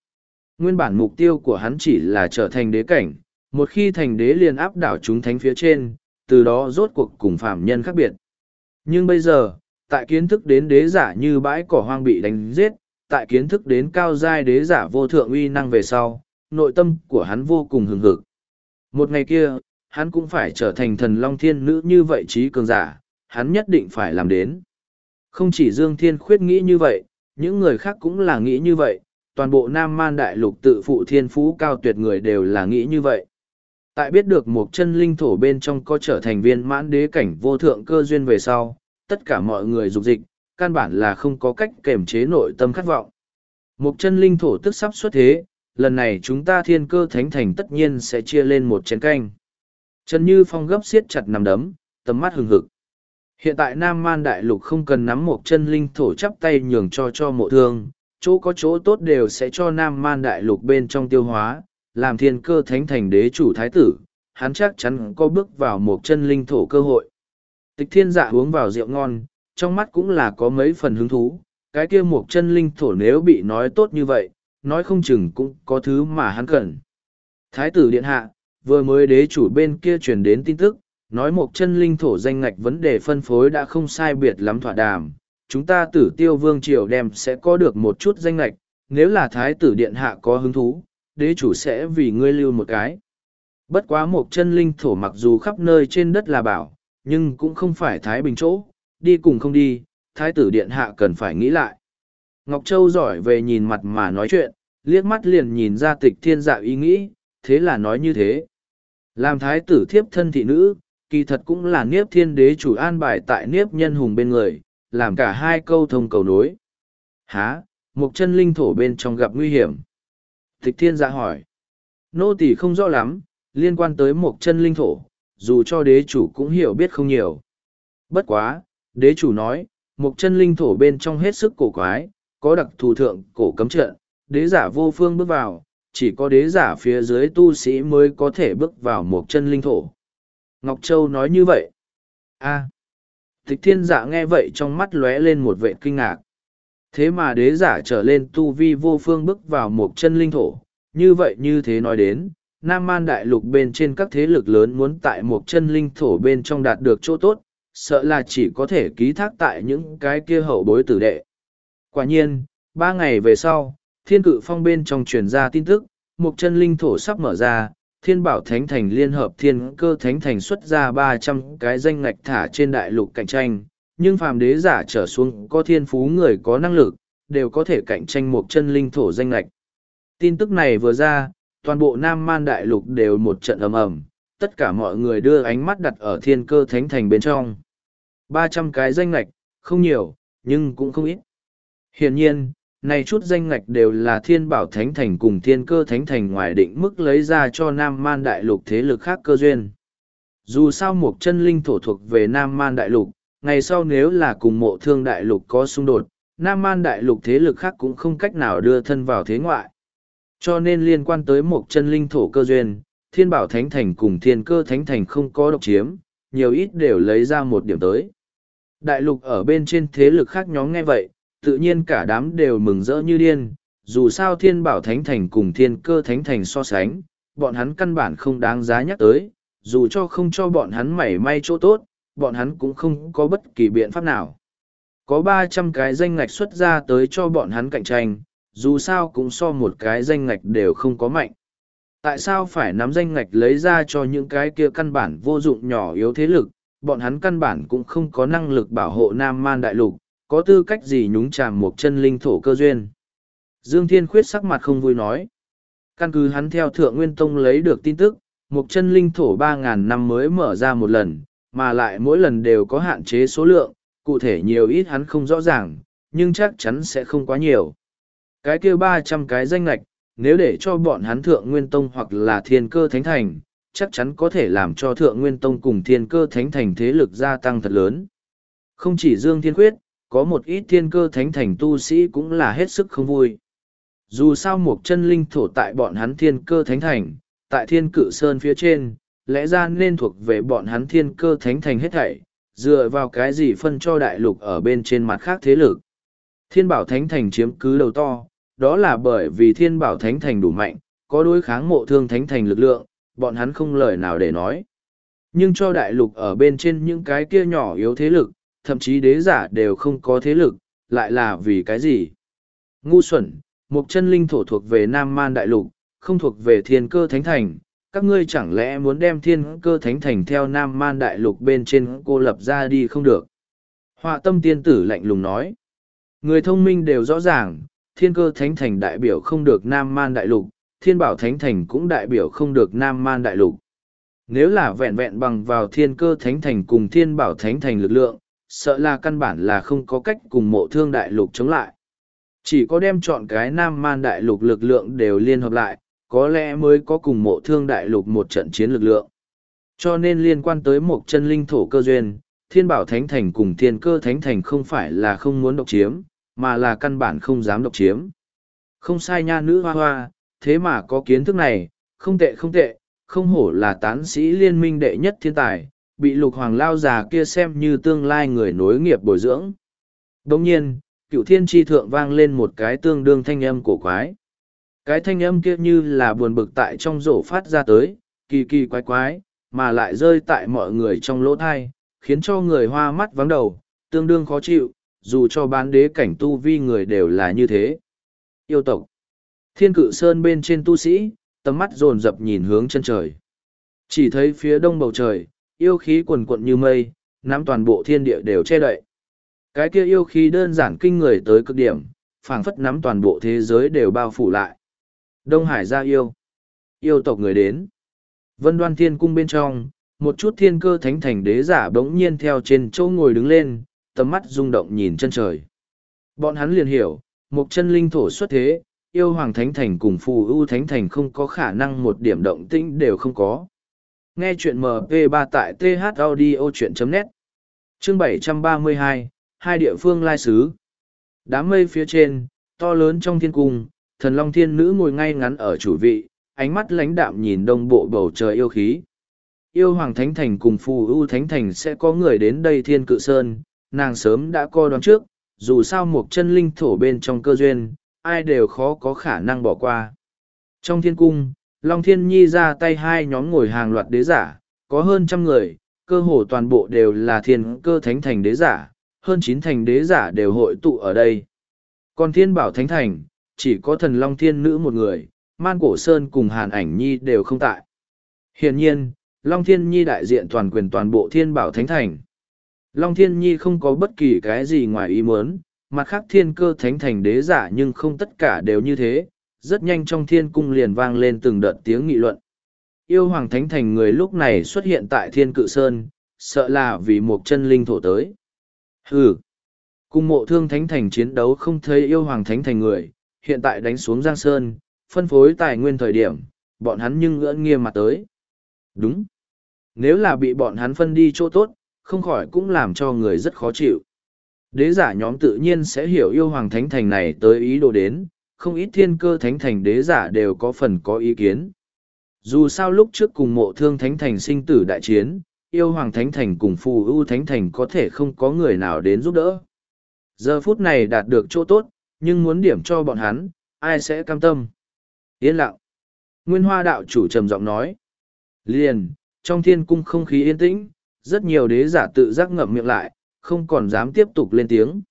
Nguyên bản mục tiêu của hắn chỉ là trở thành đế cảnh, một khi thành đế liền áp đảo chúng thánh phía trên, từ đó rốt cuộc cùng phạm nhân khác biệt. Nhưng bây giờ, tại kiến thức đến đế giả như bãi cỏ hoang bị đánh giết, tại kiến thức đến cao giai đế giả vô thượng uy năng về sau, nội tâm của hắn vô cùng hừng hực. Một ngày kia, hắn cũng phải trở thành thần long thiên nữ như vậy trí cường giả, hắn nhất định phải làm đến. Không chỉ Dương Thiên Khuyết nghĩ như vậy, những người khác cũng là nghĩ như vậy, toàn bộ Nam Man Đại Lục tự phụ thiên phú cao tuyệt người đều là nghĩ như vậy. Tại biết được một chân linh thổ bên trong có trở thành viên mãn đế cảnh vô thượng cơ duyên về sau, tất cả mọi người dục dịch, căn bản là không có cách kềm chế nội tâm khát vọng. Một chân linh thổ tức sắp xuất thế, lần này chúng ta thiên cơ thánh thành tất nhiên sẽ chia lên một chén canh. Trần Như Phong gấp siết chặt nằm đấm, tầm mắt hừng hực. Hiện tại Nam Man Đại Lục không cần nắm một chân linh thổ chắp tay nhường cho cho mộ thương, chỗ có chỗ tốt đều sẽ cho Nam Man Đại Lục bên trong tiêu hóa, làm thiên cơ thánh thành đế chủ thái tử, hắn chắc chắn có bước vào một chân linh thổ cơ hội. Tịch thiên dạ uống vào rượu ngon, trong mắt cũng là có mấy phần hứng thú, cái kia một chân linh thổ nếu bị nói tốt như vậy, nói không chừng cũng có thứ mà hắn cần. Thái tử điện hạ, vừa mới đế chủ bên kia truyền đến tin tức, nói một chân linh thổ danh ngạch vấn đề phân phối đã không sai biệt lắm thỏa đàm. Chúng ta tử tiêu vương triều đem sẽ có được một chút danh ngạch, nếu là thái tử điện hạ có hứng thú, đế chủ sẽ vì ngươi lưu một cái. Bất quá một chân linh thổ mặc dù khắp nơi trên đất là bảo, nhưng cũng không phải Thái Bình chỗ, đi cùng không đi, Thái tử Điện Hạ cần phải nghĩ lại. Ngọc Châu giỏi về nhìn mặt mà nói chuyện, liếc mắt liền nhìn ra tịch thiên dạ ý nghĩ, thế là nói như thế. Làm thái tử thiếp thân thị nữ, kỳ thật cũng là niếp thiên đế chủ an bài tại niếp nhân hùng bên người, làm cả hai câu thông cầu nối. Há, một chân linh thổ bên trong gặp nguy hiểm. Tịch thiên dạ hỏi. Nô tỳ không rõ lắm, liên quan tới một chân linh thổ, dù cho đế chủ cũng hiểu biết không nhiều. Bất quá, đế chủ nói, một chân linh thổ bên trong hết sức cổ quái, có đặc thù thượng cổ cấm trận, đế giả vô phương bước vào, chỉ có đế giả phía dưới tu sĩ mới có thể bước vào một chân linh thổ. Ngọc Châu nói như vậy. a à. Thiên giả nghe vậy trong mắt lóe lên một vệ kinh ngạc. Thế mà đế giả trở lên tu vi vô phương bước vào một chân linh thổ, như vậy như thế nói đến, Nam Man Đại Lục bên trên các thế lực lớn muốn tại một chân linh thổ bên trong đạt được chỗ tốt, sợ là chỉ có thể ký thác tại những cái kia hậu bối tử đệ. Quả nhiên, ba ngày về sau, thiên cự phong bên trong truyền ra tin tức, một chân linh thổ sắp mở ra, thiên bảo thánh thành liên hợp thiên cơ thánh thành xuất ra ba trăm cái danh ngạch thả trên đại lục cạnh tranh, nhưng phàm đế giả trở xuống có thiên phú người có năng lực, đều có thể cạnh tranh một chân linh thổ danh ngạch. Tin tức này vừa ra, toàn bộ Nam Man Đại Lục đều một trận ầm ầm, tất cả mọi người đưa ánh mắt đặt ở thiên cơ thánh thành bên trong. ba trăm cái danh ngạch, không nhiều, nhưng cũng không ít. Hiển nhiên, này chút danh ngạch đều là thiên bảo thánh thành cùng thiên cơ thánh thành ngoài định mức lấy ra cho Nam Man Đại Lục thế lực khác cơ duyên. Dù sao một chân linh thổ thuộc về Nam Man Đại Lục, ngày sau nếu là cùng mộ thương Đại Lục có xung đột, Nam Man Đại Lục thế lực khác cũng không cách nào đưa thân vào thế ngoại. Cho nên liên quan tới một chân linh thổ cơ duyên, thiên bảo thánh thành cùng thiên cơ thánh thành không có độc chiếm, nhiều ít đều lấy ra một điểm tới. Đại lục ở bên trên thế lực khác nhóm nghe vậy, tự nhiên cả đám đều mừng rỡ như điên, dù sao thiên bảo thánh thành cùng thiên cơ thánh thành so sánh, bọn hắn căn bản không đáng giá nhắc tới, dù cho không cho bọn hắn mảy may chỗ tốt, bọn hắn cũng không có bất kỳ biện pháp nào. Có ba trăm cái danh ngạch xuất ra tới cho bọn hắn cạnh tranh, dù sao cũng so một cái danh ngạch đều không có mạnh. Tại sao phải nắm danh ngạch lấy ra cho những cái kia căn bản vô dụng nhỏ yếu thế lực, bọn hắn căn bản cũng không có năng lực bảo hộ Nam Man Đại Lục, có tư cách gì nhúng chàm một chân linh thổ cơ duyên. Dương Thiên Khuyết sắc mặt không vui nói. Căn cứ hắn theo Thượng Nguyên Tông lấy được tin tức, một chân linh thổ ba ngàn năm mới mở ra một lần, mà lại mỗi lần đều có hạn chế số lượng, cụ thể nhiều ít hắn không rõ ràng, nhưng chắc chắn sẽ không quá nhiều. Cái kia ba trăm cái danh lạch, nếu để cho bọn hắn Thượng Nguyên Tông hoặc là Thiên Cơ Thánh Thành, chắc chắn có thể làm cho Thượng Nguyên Tông cùng Thiên Cơ Thánh Thành thế lực gia tăng thật lớn. Không chỉ Dương Thiên Khuyết, có một ít thiên cơ thánh thành tu sĩ cũng là hết sức không vui. Dù sao một chân linh thổ tại bọn hắn thiên cơ thánh thành, tại thiên cự sơn phía trên, lẽ ra nên thuộc về bọn hắn thiên cơ thánh thành hết thảy, dựa vào cái gì phân cho đại lục ở bên trên mặt khác thế lực. Thiên bảo thánh thành chiếm cứ đầu to, đó là bởi vì thiên bảo thánh thành đủ mạnh, có đối kháng mộ thương thánh thành lực lượng, bọn hắn không lời nào để nói. Nhưng cho đại lục ở bên trên những cái kia nhỏ yếu thế lực, thậm chí đế giả đều không có thế lực, lại là vì cái gì? Ngu xuẩn, một chân linh thổ thuộc về Nam Man Đại Lục, không thuộc về thiên cơ thánh thành. Các ngươi chẳng lẽ muốn đem thiên cơ thánh thành theo Nam Man Đại Lục bên trên cô lập ra đi không được? Họa tâm tiên tử lạnh lùng nói. Người thông minh đều rõ ràng, thiên cơ thánh thành đại biểu không được Nam Man Đại Lục, thiên bảo thánh thành cũng đại biểu không được Nam Man Đại Lục. Nếu là vẹn vẹn bằng vào thiên cơ thánh thành cùng thiên bảo thánh thành lực lượng, sợ là căn bản là không có cách cùng mộ thương đại lục chống lại. Chỉ có đem chọn cái nam man đại lục lực lượng đều liên hợp lại, có lẽ mới có cùng mộ thương đại lục một trận chiến lực lượng. Cho nên liên quan tới một chân linh thổ cơ duyên, thiên bảo thánh thành cùng thiên cơ thánh thành không phải là không muốn độc chiếm, mà là căn bản không dám độc chiếm. Không sai nha nữ hoa hoa, thế mà có kiến thức này, không tệ không tệ, không hổ là tán sĩ liên minh đệ nhất thiên tài, bị lục hoàng lao già kia xem như tương lai người nối nghiệp bồi dưỡng. Đồng nhiên, cựu thiên tri thượng vang lên một cái tương đương thanh âm cổ quái. Cái thanh âm kia như là buồn bực tại trong rổ phát ra tới, kỳ kỳ quái quái, mà lại rơi tại mọi người trong lỗ thai, khiến cho người hoa mắt vắng đầu, tương đương khó chịu, dù cho bán đế cảnh tu vi người đều là như thế. Yêu tộc Thiên cự sơn bên trên tu sĩ, tầm mắt dồn dập nhìn hướng chân trời. Chỉ thấy phía đông bầu trời, Yêu khí quần quận như mây, nắm toàn bộ thiên địa đều che đậy. Cái kia yêu khí đơn giản kinh người tới cực điểm, phảng phất nắm toàn bộ thế giới đều bao phủ lại. Đông Hải ra yêu. Yêu tộc người đến. Vân đoan thiên cung bên trong, một chút thiên cơ thánh thành đế giả bỗng nhiên theo trên chỗ ngồi đứng lên, tầm mắt rung động nhìn chân trời. Bọn hắn liền hiểu, một chân linh thổ xuất thế, yêu hoàng thánh thành cùng phù ưu thánh thành không có khả năng một điểm động tĩnh đều không có. Nghe chuyện MP3 tại thaudio.net Chương 732, hai địa phương lai xứ. Đám mây phía trên, to lớn trong thiên cung, thần long thiên nữ ngồi ngay ngắn ở chủ vị, ánh mắt lãnh đạm nhìn đông bộ bầu trời yêu khí. Yêu hoàng thánh thành cùng phù ưu thánh thành sẽ có người đến đây thiên cự sơn, nàng sớm đã coi đoán trước, dù sao một chân linh thổ bên trong cơ duyên, ai đều khó có khả năng bỏ qua. Trong thiên cung, Long Thiên Nhi ra tay hai nhóm ngồi hàng loạt đế giả, có hơn trăm người, cơ hồ toàn bộ đều là thiên cơ thánh thành đế giả, hơn chín thành đế giả đều hội tụ ở đây. Còn thiên bảo thánh thành, chỉ có thần Long Thiên Nữ một người, Man Cổ Sơn cùng Hàn Ảnh Nhi đều không tại. Hiện nhiên, Long Thiên Nhi đại diện toàn quyền toàn bộ thiên bảo thánh thành. Long Thiên Nhi không có bất kỳ cái gì ngoài ý muốn, mặt khác thiên cơ thánh thành đế giả nhưng không tất cả đều như thế, rất nhanh trong thiên cung liền vang lên từng đợt tiếng nghị luận. Yêu hoàng thánh thành người lúc này xuất hiện tại thiên cự sơn, sợ là vì một chân linh thổ tới. Hừ! Cùng mộ thương thánh thành chiến đấu không thấy yêu hoàng thánh thành người, hiện tại đánh xuống Giang Sơn, phân phối tài nguyên thời điểm, bọn hắn nhưng ngưỡng nghiêm mặt tới. Đúng! Nếu là bị bọn hắn phân đi chỗ tốt, không khỏi cũng làm cho người rất khó chịu. Đế giả nhóm tự nhiên sẽ hiểu yêu hoàng thánh thành này tới ý đồ đến, không ít thiên cơ thánh thành đế giả đều có phần có ý kiến. Dù sao lúc trước cùng mộ thương thánh thành sinh tử đại chiến, yêu hoàng thánh thành cùng phù ưu thánh thành có thể không có người nào đến giúp đỡ. Giờ phút này đạt được chỗ tốt, nhưng muốn điểm cho bọn hắn, ai sẽ cam tâm? Yên lặng. Nguyên hoa đạo chủ trầm giọng nói. Liền, trong thiên cung không khí yên tĩnh, rất nhiều đế giả tự giác ngậm miệng lại, không còn dám tiếp tục lên tiếng.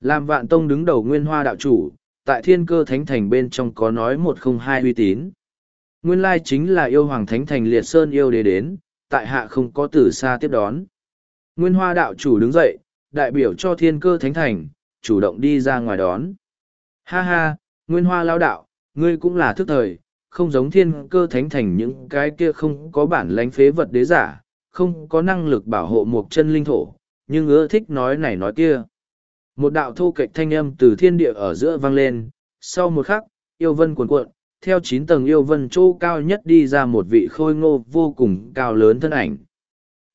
Làm vạn tông đứng đầu nguyên hoa đạo chủ, tại thiên cơ thánh thành bên trong có nói một không hai uy tín. Nguyên lai chính là yêu hoàng thánh thành liệt sơn yêu đế đến, tại hạ không có từ xa tiếp đón. Nguyên hoa đạo chủ đứng dậy, đại biểu cho thiên cơ thánh thành, chủ động đi ra ngoài đón. Ha ha, nguyên hoa lao đạo, ngươi cũng là thức thời, không giống thiên cơ thánh thành những cái kia không có bản lãnh phế vật đế giả, không có năng lực bảo hộ một chân linh thổ, nhưng ưa thích nói này nói kia. Một đạo thô kệch thanh âm từ thiên địa ở giữa vang lên, sau một khắc, yêu vân cuồn cuộn, theo chín tầng yêu vân chỗ cao nhất đi ra một vị khôi ngô vô cùng cao lớn thân ảnh.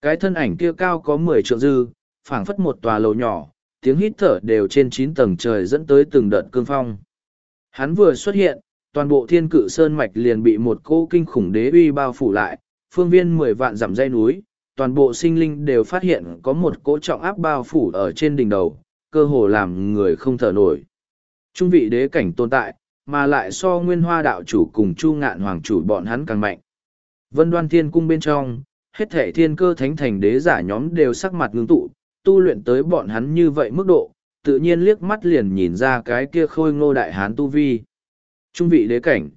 Cái thân ảnh kia cao có mười trượng dư, phảng phất một tòa lầu nhỏ, tiếng hít thở đều trên chín tầng trời dẫn tới từng đợt cương phong. Hắn vừa xuất hiện, toàn bộ thiên cự sơn mạch liền bị một cô kinh khủng đế uy bao phủ lại, phương viên mười vạn dặm dây núi, toàn bộ sinh linh đều phát hiện có một cỗ trọng áp bao phủ ở trên đỉnh đầu, cơ hồ làm người không thở nổi. Trung vị đế cảnh tồn tại, mà lại so nguyên hoa đạo chủ cùng chu ngạn hoàng chủ bọn hắn càng mạnh. Vân đoan thiên cung bên trong, hết thể thiên cơ thánh thành đế giả nhóm đều sắc mặt ngưng tụ, tu luyện tới bọn hắn như vậy mức độ, tự nhiên liếc mắt liền nhìn ra cái kia khôi ngô đại hán tu vi. Trung vị đế cảnh,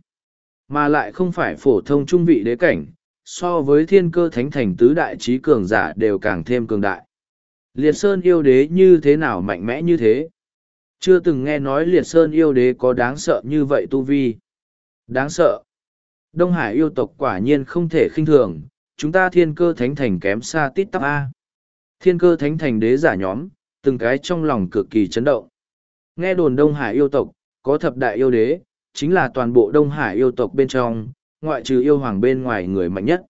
mà lại không phải phổ thông trung vị đế cảnh, so với thiên cơ thánh thành tứ đại trí cường giả đều càng thêm cường đại. Liệt Sơn yêu đế như thế nào mạnh mẽ như thế? Chưa từng nghe nói Liệt Sơn yêu đế có đáng sợ như vậy tu vi. Đáng sợ. Đông Hải yêu tộc quả nhiên không thể khinh thường, chúng ta thiên cơ thánh thành kém xa tít tắp A. Thiên cơ thánh thành đế giả nhóm, từng cái trong lòng cực kỳ chấn động. Nghe đồn Đông Hải yêu tộc, có thập đại yêu đế, chính là toàn bộ Đông Hải yêu tộc bên trong, ngoại trừ yêu hoàng bên ngoài người mạnh nhất.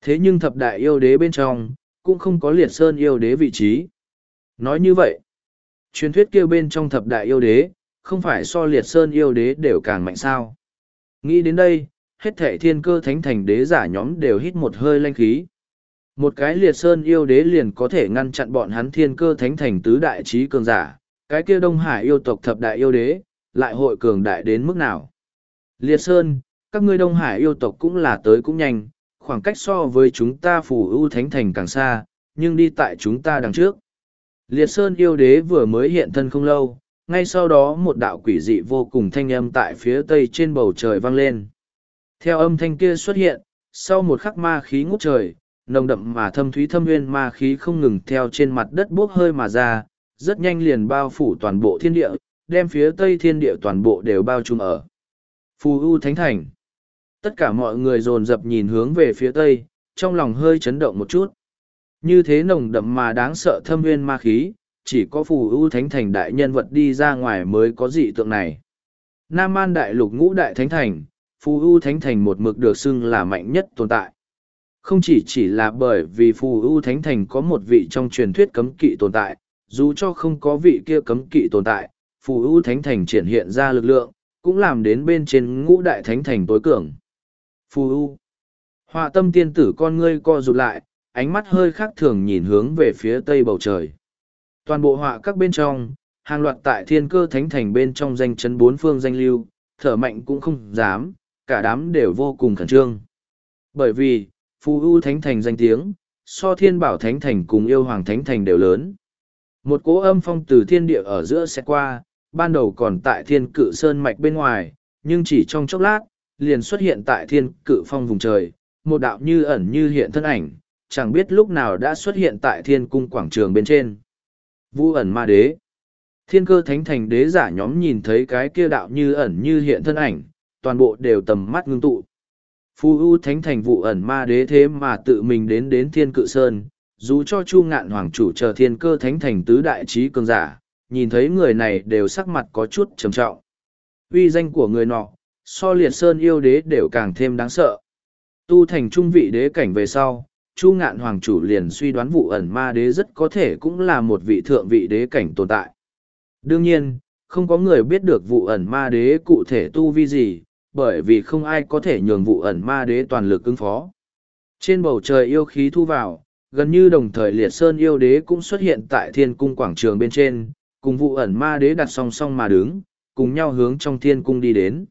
Thế nhưng thập đại yêu đế bên trong, cũng không có liệt sơn yêu đế vị trí. Nói như vậy, truyền thuyết kêu bên trong thập đại yêu đế, không phải so liệt sơn yêu đế đều càng mạnh sao. Nghĩ đến đây, hết thệ thiên cơ thánh thành đế giả nhóm đều hít một hơi lanh khí. Một cái liệt sơn yêu đế liền có thể ngăn chặn bọn hắn thiên cơ thánh thành tứ đại trí cường giả, cái kia đông hải yêu tộc thập đại yêu đế, lại hội cường đại đến mức nào. Liệt sơn, các ngươi đông hải yêu tộc cũng là tới cũng nhanh, khoảng cách so với chúng ta phủ ưu thánh thành càng xa, nhưng đi tại chúng ta đằng trước. Liệt Sơn yêu đế vừa mới hiện thân không lâu, ngay sau đó một đạo quỷ dị vô cùng thanh âm tại phía tây trên bầu trời vang lên. Theo âm thanh kia xuất hiện, sau một khắc ma khí ngút trời, nồng đậm mà thâm thúy thâm nguyên ma khí không ngừng theo trên mặt đất bốc hơi mà ra, rất nhanh liền bao phủ toàn bộ thiên địa, đem phía tây thiên địa toàn bộ đều bao trùm ở. Phù U Thánh Thành Tất cả mọi người dồn dập nhìn hướng về phía tây, trong lòng hơi chấn động một chút. Như thế nồng đậm mà đáng sợ thâm nguyên ma khí, chỉ có phù U thánh thành đại nhân vật đi ra ngoài mới có dị tượng này. Nam An đại lục ngũ đại thánh thành, phù U thánh thành một mực được xưng là mạnh nhất tồn tại. Không chỉ chỉ là bởi vì phù ưu thánh thành có một vị trong truyền thuyết cấm kỵ tồn tại, dù cho không có vị kia cấm kỵ tồn tại, phù ưu thánh thành triển hiện ra lực lượng, cũng làm đến bên trên ngũ đại thánh thành tối cường. Phù ưu Họa tâm tiên tử con ngươi co rụt lại, ánh mắt hơi khác thường nhìn hướng về phía tây bầu trời. Toàn bộ họa các bên trong, hàng loạt tại thiên cơ thánh thành bên trong danh chấn bốn phương danh lưu, thở mạnh cũng không dám, cả đám đều vô cùng khẩn trương. Bởi vì, phù U thánh thành danh tiếng, so thiên bảo thánh thành cùng yêu hoàng thánh thành đều lớn. Một cỗ âm phong từ thiên địa ở giữa sẽ qua, ban đầu còn tại thiên cự sơn mạch bên ngoài, nhưng chỉ trong chốc lát, liền xuất hiện tại thiên cự phong vùng trời, một đạo như ẩn như hiện thân ảnh, chẳng biết lúc nào đã xuất hiện tại thiên cung quảng trường bên trên. Vu ẩn ma đế. Thiên cơ thánh thành đế giả nhóm nhìn thấy cái kia đạo như ẩn như hiện thân ảnh, toàn bộ đều tầm mắt ngưng tụ. Phu U thánh thành vụ ẩn ma đế thế mà tự mình đến đến thiên cự sơn, dù cho chu ngạn hoàng chủ chờ thiên cơ thánh thành tứ đại trí cường giả, nhìn thấy người này đều sắc mặt có chút trầm trọng. Uy danh của người nọ, so liệt sơn yêu đế đều càng thêm đáng sợ. Tu thành trung vị đế cảnh về sau, Chu ngạn hoàng chủ liền suy đoán vụ ẩn ma đế rất có thể cũng là một vị thượng vị đế cảnh tồn tại. Đương nhiên, không có người biết được vụ ẩn ma đế cụ thể tu vi gì, bởi vì không ai có thể nhường vụ ẩn ma đế toàn lực ứng phó. Trên bầu trời yêu khí thu vào, gần như đồng thời liệt sơn yêu đế cũng xuất hiện tại thiên cung quảng trường bên trên, cùng vụ ẩn ma đế đặt song song mà đứng, cùng nhau hướng trong thiên cung đi đến.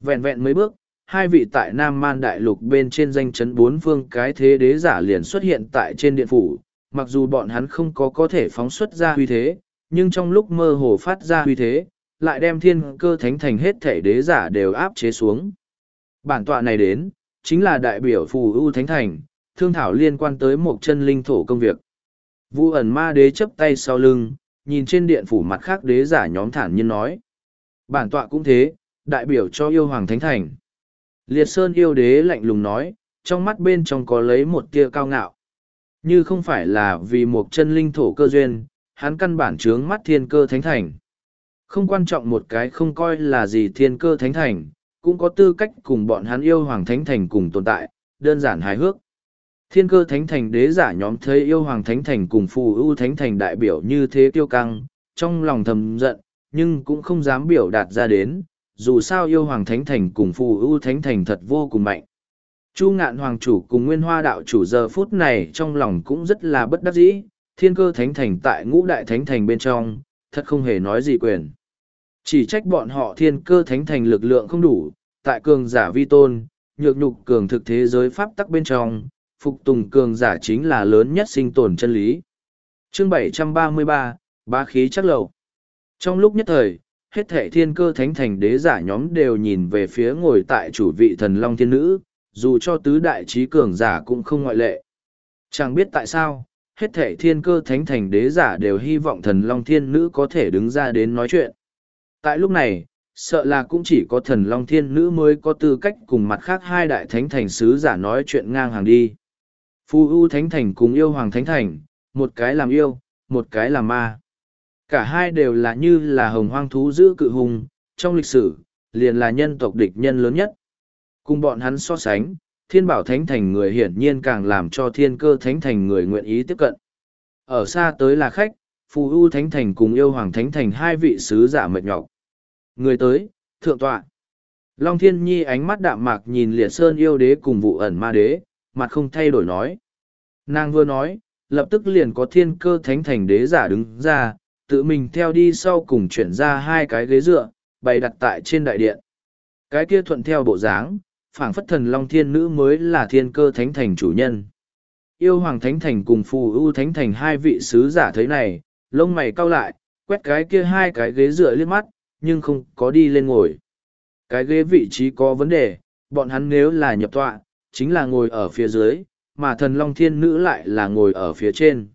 Vẹn vẹn mấy bước, hai vị tại Nam Man Đại Lục bên trên danh chấn bốn phương cái thế đế giả liền xuất hiện tại trên điện phủ, mặc dù bọn hắn không có có thể phóng xuất ra huy thế, nhưng trong lúc mơ hồ phát ra huy thế, lại đem thiên cơ thánh thành hết thể đế giả đều áp chế xuống. Bản tọa này đến, chính là đại biểu phù ưu thánh thành, thương thảo liên quan tới một chân linh thổ công việc. Vu ẩn ma đế chấp tay sau lưng, nhìn trên điện phủ mặt khác đế giả nhóm thản nhiên nói. Bản tọa cũng thế, đại biểu cho yêu hoàng thánh thành. Liệt Sơn yêu đế lạnh lùng nói, trong mắt bên trong có lấy một tia cao ngạo. Như không phải là vì một chân linh thổ cơ duyên, hắn căn bản trướng mắt thiên cơ thánh thành. Không quan trọng một cái không coi là gì thiên cơ thánh thành, cũng có tư cách cùng bọn hắn yêu hoàng thánh thành cùng tồn tại, đơn giản hài hước. Thiên cơ thánh thành đế giả nhóm thấy yêu hoàng thánh thành cùng phù ưu thánh thành đại biểu như thế tiêu căng, trong lòng thầm giận, nhưng cũng không dám biểu đạt ra đến, dù sao yêu hoàng thánh thành cùng phù ưu thánh thành thật vô cùng mạnh. Chu ngạn hoàng chủ cùng nguyên hoa đạo chủ giờ phút này trong lòng cũng rất là bất đắc dĩ, thiên cơ thánh thành tại ngũ đại thánh thành bên trong, thật không hề nói gì quyền. Chỉ trách bọn họ thiên cơ thánh thành lực lượng không đủ, tại cường giả vi tôn, nhược nhục cường thực thế giới pháp tắc bên trong, phục tùng cường giả chính là lớn nhất sinh tồn chân lý. Chương 733, Ba khí chắc lầu. Trong lúc nhất thời, hết thệ thiên cơ thánh thành đế giả nhóm đều nhìn về phía ngồi tại chủ vị thần long thiên nữ, dù cho tứ đại trí cường giả cũng không ngoại lệ. Chẳng biết tại sao, hết thệ thiên cơ thánh thành đế giả đều hy vọng thần long thiên nữ có thể đứng ra đến nói chuyện. Tại lúc này, sợ là cũng chỉ có thần long thiên nữ mới có tư cách cùng mặt khác hai đại thánh thành sứ giả nói chuyện ngang hàng đi. Phu U thánh thành cùng yêu hoàng thánh thành, một cái làm yêu, một cái làm ma. Cả hai đều là như là hồng hoang thú giữ cự hùng, trong lịch sử, liền là nhân tộc địch nhân lớn nhất. Cùng bọn hắn so sánh, thiên bảo thánh thành người hiển nhiên càng làm cho thiên cơ thánh thành người nguyện ý tiếp cận. Ở xa tới là khách, phù u thánh thành cùng yêu hoàng thánh thành hai vị sứ giả mệt nhọc. Người tới, thượng tọa. Long thiên nhi ánh mắt đạm mạc nhìn liệt sơn yêu đế cùng vụ ẩn ma đế, mặt không thay đổi nói. Nàng vừa nói, lập tức liền có thiên cơ thánh thành đế giả đứng ra, tự mình theo đi sau cùng chuyển ra hai cái ghế dựa, bày đặt tại trên đại điện. Cái kia thuận theo bộ dáng, phảng phất thần long thiên nữ mới là thiên cơ thánh thành chủ nhân. Yêu hoàng thánh thành cùng phù ưu thánh thành hai vị sứ giả thấy này, lông mày cau lại, quét cái kia hai cái ghế dựa liếc mắt, nhưng không có đi lên ngồi. Cái ghế vị trí có vấn đề, bọn hắn nếu là nhập tọa, chính là ngồi ở phía dưới, mà thần long thiên nữ lại là ngồi ở phía trên.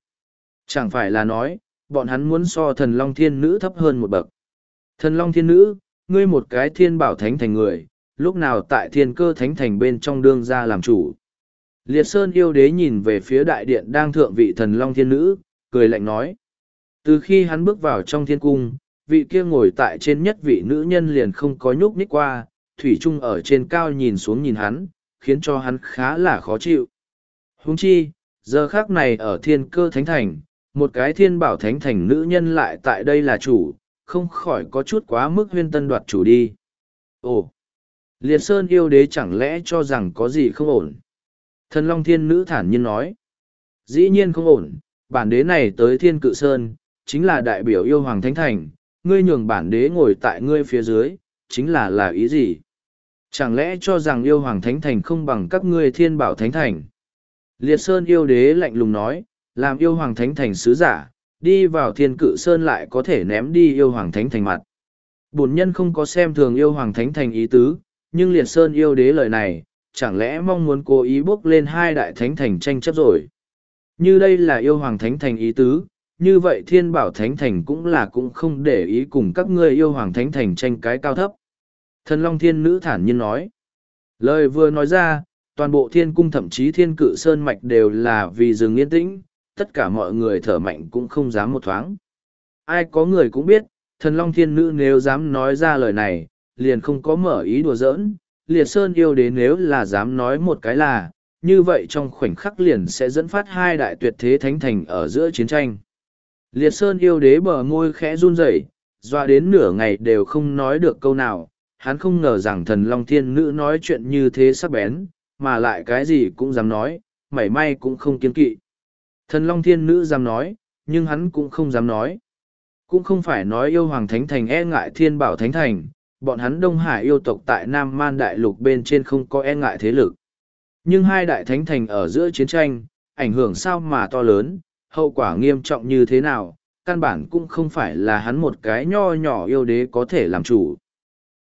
Chẳng phải là nói, bọn hắn muốn so thần long thiên nữ thấp hơn một bậc. Thần long thiên nữ, ngươi một cái thiên bảo thánh thành người, lúc nào tại thiên cơ thánh thành bên trong đương ra làm chủ. Liệt Sơn yêu đế nhìn về phía đại điện đang thượng vị thần long thiên nữ, cười lạnh nói. Từ khi hắn bước vào trong thiên cung, vị kia ngồi tại trên nhất vị nữ nhân liền không có nhúc nhích qua, thủy trung ở trên cao nhìn xuống nhìn hắn, khiến cho hắn khá là khó chịu. Huống chi, giờ khác này ở thiên cơ thánh thành, một cái thiên bảo thánh thành nữ nhân lại tại đây là chủ, không khỏi có chút quá mức huyên tân đoạt chủ đi. Ồ! Liệt Sơn yêu đế chẳng lẽ cho rằng có gì không ổn? Thần Long Thiên Nữ thản nhiên nói. Dĩ nhiên không ổn, bản đế này tới Thiên Cự Sơn, chính là đại biểu yêu Hoàng Thánh Thành, ngươi nhường bản đế ngồi tại ngươi phía dưới, chính là là ý gì? Chẳng lẽ cho rằng yêu Hoàng Thánh Thành không bằng các ngươi Thiên Bảo Thánh Thành? Liệt Sơn yêu đế lạnh lùng nói, làm yêu Hoàng Thánh Thành sứ giả, đi vào Thiên Cự Sơn lại có thể ném đi yêu Hoàng Thánh Thành mặt. Bổn nhân không có xem thường yêu Hoàng Thánh Thành ý tứ, nhưng Liệt Sơn yêu đế lời này, chẳng lẽ mong muốn cố ý bước lên hai đại thánh thành tranh chấp rồi. Như đây là yêu hoàng thánh thành ý tứ, như vậy thiên bảo thánh thành cũng là cũng không để ý cùng các ngươi yêu hoàng thánh thành tranh cái cao thấp. Thần Long Thiên Nữ thản nhiên nói. Lời vừa nói ra, toàn bộ thiên cung thậm chí thiên cự sơn mạch đều là vì rừng yên tĩnh, tất cả mọi người thở mạnh cũng không dám một thoáng. Ai có người cũng biết, thần Long Thiên Nữ nếu dám nói ra lời này, liền không có mở ý đùa giỡn, liệt sơn yêu đế nếu là dám nói một cái là, như vậy trong khoảnh khắc liền sẽ dẫn phát hai đại tuyệt thế thánh thành ở giữa chiến tranh. Liệt sơn yêu đế bờ môi khẽ run rẩy, doa đến nửa ngày đều không nói được câu nào, hắn không ngờ rằng thần Long Thiên Nữ nói chuyện như thế sắc bén, mà lại cái gì cũng dám nói, mảy may cũng không kiên kỵ. Thần Long Thiên Nữ dám nói, nhưng hắn cũng không dám nói. Cũng không phải nói yêu Hoàng Thánh Thành e ngại Thiên Bảo Thánh Thành, bọn hắn Đông Hải yêu tộc tại Nam Man Đại Lục bên trên không có e ngại thế lực. Nhưng hai đại thánh thành ở giữa chiến tranh, ảnh hưởng sao mà to lớn, hậu quả nghiêm trọng như thế nào, căn bản cũng không phải là hắn một cái nho nhỏ yêu đế có thể làm chủ.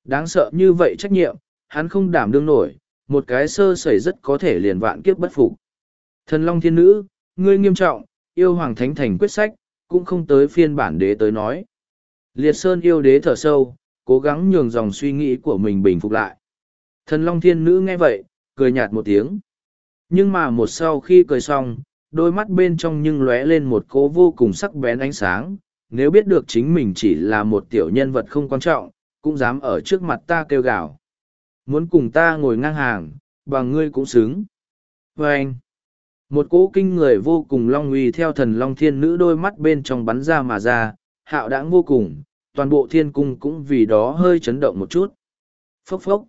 Đáng sợ như vậy trách nhiệm, hắn không đảm đương nổi, một cái sơ sẩy rất có thể liền vạn kiếp bất phục. Thần Long Thiên Nữ, ngươi nghiêm trọng, yêu Hoàng Thánh Thành quyết sách, cũng không tới phiên bản đế tới nói. Liệt Sơn yêu đế thở sâu, cố gắng nhường dòng suy nghĩ của mình bình phục lại. Thần Long Thiên Nữ nghe vậy, cười nhạt một tiếng. Nhưng mà một sau khi cười xong, đôi mắt bên trong nhưng lóe lên một cố vô cùng sắc bén ánh sáng. Nếu biết được chính mình chỉ là một tiểu nhân vật không quan trọng, cũng dám ở trước mặt ta kêu gào. Muốn cùng ta ngồi ngang hàng, bằng ngươi cũng xứng. Và anh, một cỗ kinh người vô cùng long uy theo thần long thiên nữ đôi mắt bên trong bắn ra mà ra, hạo đãng vô cùng, toàn bộ thiên cung cũng vì đó hơi chấn động một chút. Phốc phốc.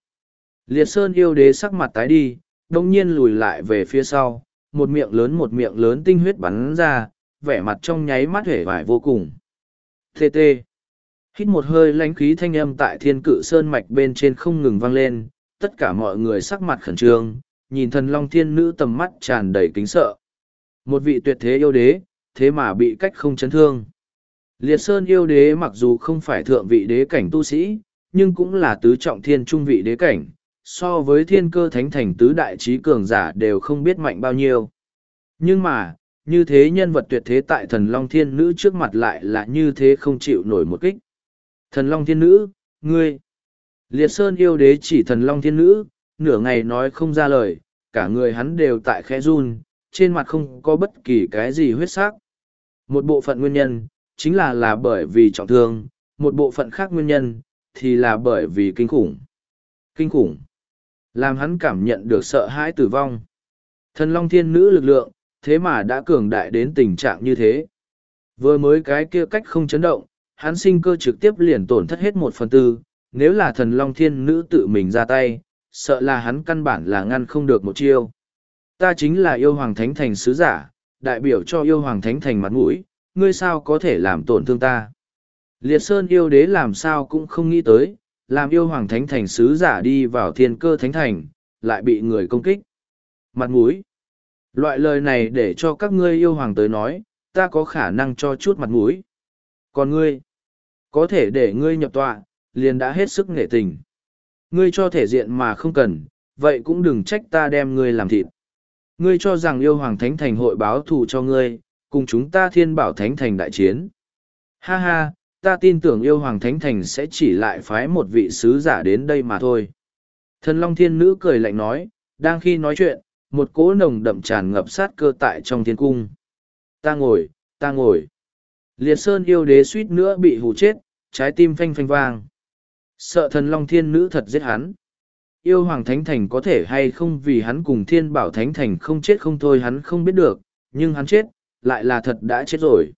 Liệt Sơn yêu đế sắc mặt tái đi, đồng nhiên lùi lại về phía sau, một miệng lớn một miệng lớn tinh huyết bắn ra, vẻ mặt trong nháy mắt hể vải vô cùng. Tê tê. Hít một hơi lánh khí thanh âm tại thiên cự sơn mạch bên trên không ngừng vang lên, tất cả mọi người sắc mặt khẩn trương, nhìn thần long thiên nữ tầm mắt tràn đầy kính sợ. Một vị tuyệt thế yêu đế, thế mà bị cách không chấn thương. Liệt Sơn yêu đế mặc dù không phải thượng vị đế cảnh tu sĩ, nhưng cũng là tứ trọng thiên trung vị đế cảnh, so với thiên cơ thánh thành tứ đại trí cường giả đều không biết mạnh bao nhiêu. Nhưng mà, như thế nhân vật tuyệt thế tại thần Long Thiên Nữ trước mặt lại là như thế không chịu nổi một kích. Thần Long Thiên Nữ, ngươi! Liệt Sơn yêu đế chỉ thần Long Thiên Nữ, nửa ngày nói không ra lời, cả người hắn đều tại khẽ run, trên mặt không có bất kỳ cái gì huyết sắc. Một bộ phận nguyên nhân, chính là là bởi vì trọng thương, một bộ phận khác nguyên nhân, thì là bởi vì kinh khủng. Kinh khủng. Làm hắn cảm nhận được sợ hãi tử vong. Thần Long Thiên Nữ lực lượng, thế mà đã cường đại đến tình trạng như thế. Vừa mới cái kia cách không chấn động, hắn sinh cơ trực tiếp liền tổn thất hết một phần tư, nếu là thần Long Thiên Nữ tự mình ra tay, sợ là hắn căn bản là ngăn không được một chiêu. Ta chính là yêu Hoàng Thánh Thành sứ giả, đại biểu cho yêu Hoàng Thánh Thành mặt mũi, ngươi sao có thể làm tổn thương ta? Liệt Sơn yêu đế làm sao cũng không nghĩ tới, làm yêu hoàng thánh thành sứ giả đi vào thiên cơ thánh thành, lại bị người công kích. Mặt mũi. Loại lời này để cho các ngươi yêu hoàng tới nói, ta có khả năng cho chút mặt mũi. Còn ngươi, có thể để ngươi nhập tọa, liền đã hết sức nghệ tình. Ngươi cho thể diện mà không cần, vậy cũng đừng trách ta đem ngươi làm thịt. Ngươi cho rằng yêu hoàng thánh thành hội báo thù cho ngươi, cùng chúng ta thiên bảo thánh thành đại chiến. Ha ha, ta tin tưởng yêu hoàng thánh thành sẽ chỉ lại phái một vị sứ giả đến đây mà thôi. Thần Long Thiên Nữ cười lạnh nói, đang khi nói chuyện, một cỗ nồng đậm tràn ngập sát cơ tại trong thiên cung. Ta ngồi, ta ngồi. Liệt Sơn yêu đế suýt nữa bị hù chết, trái tim phanh phanh vang. Sợ thần Long Thiên Nữ thật giết hắn. Yêu Hoàng Thánh Thành có thể hay không vì hắn cùng Thiên Bảo Thánh Thành không chết không thôi hắn không biết được, nhưng hắn chết, lại là thật đã chết rồi.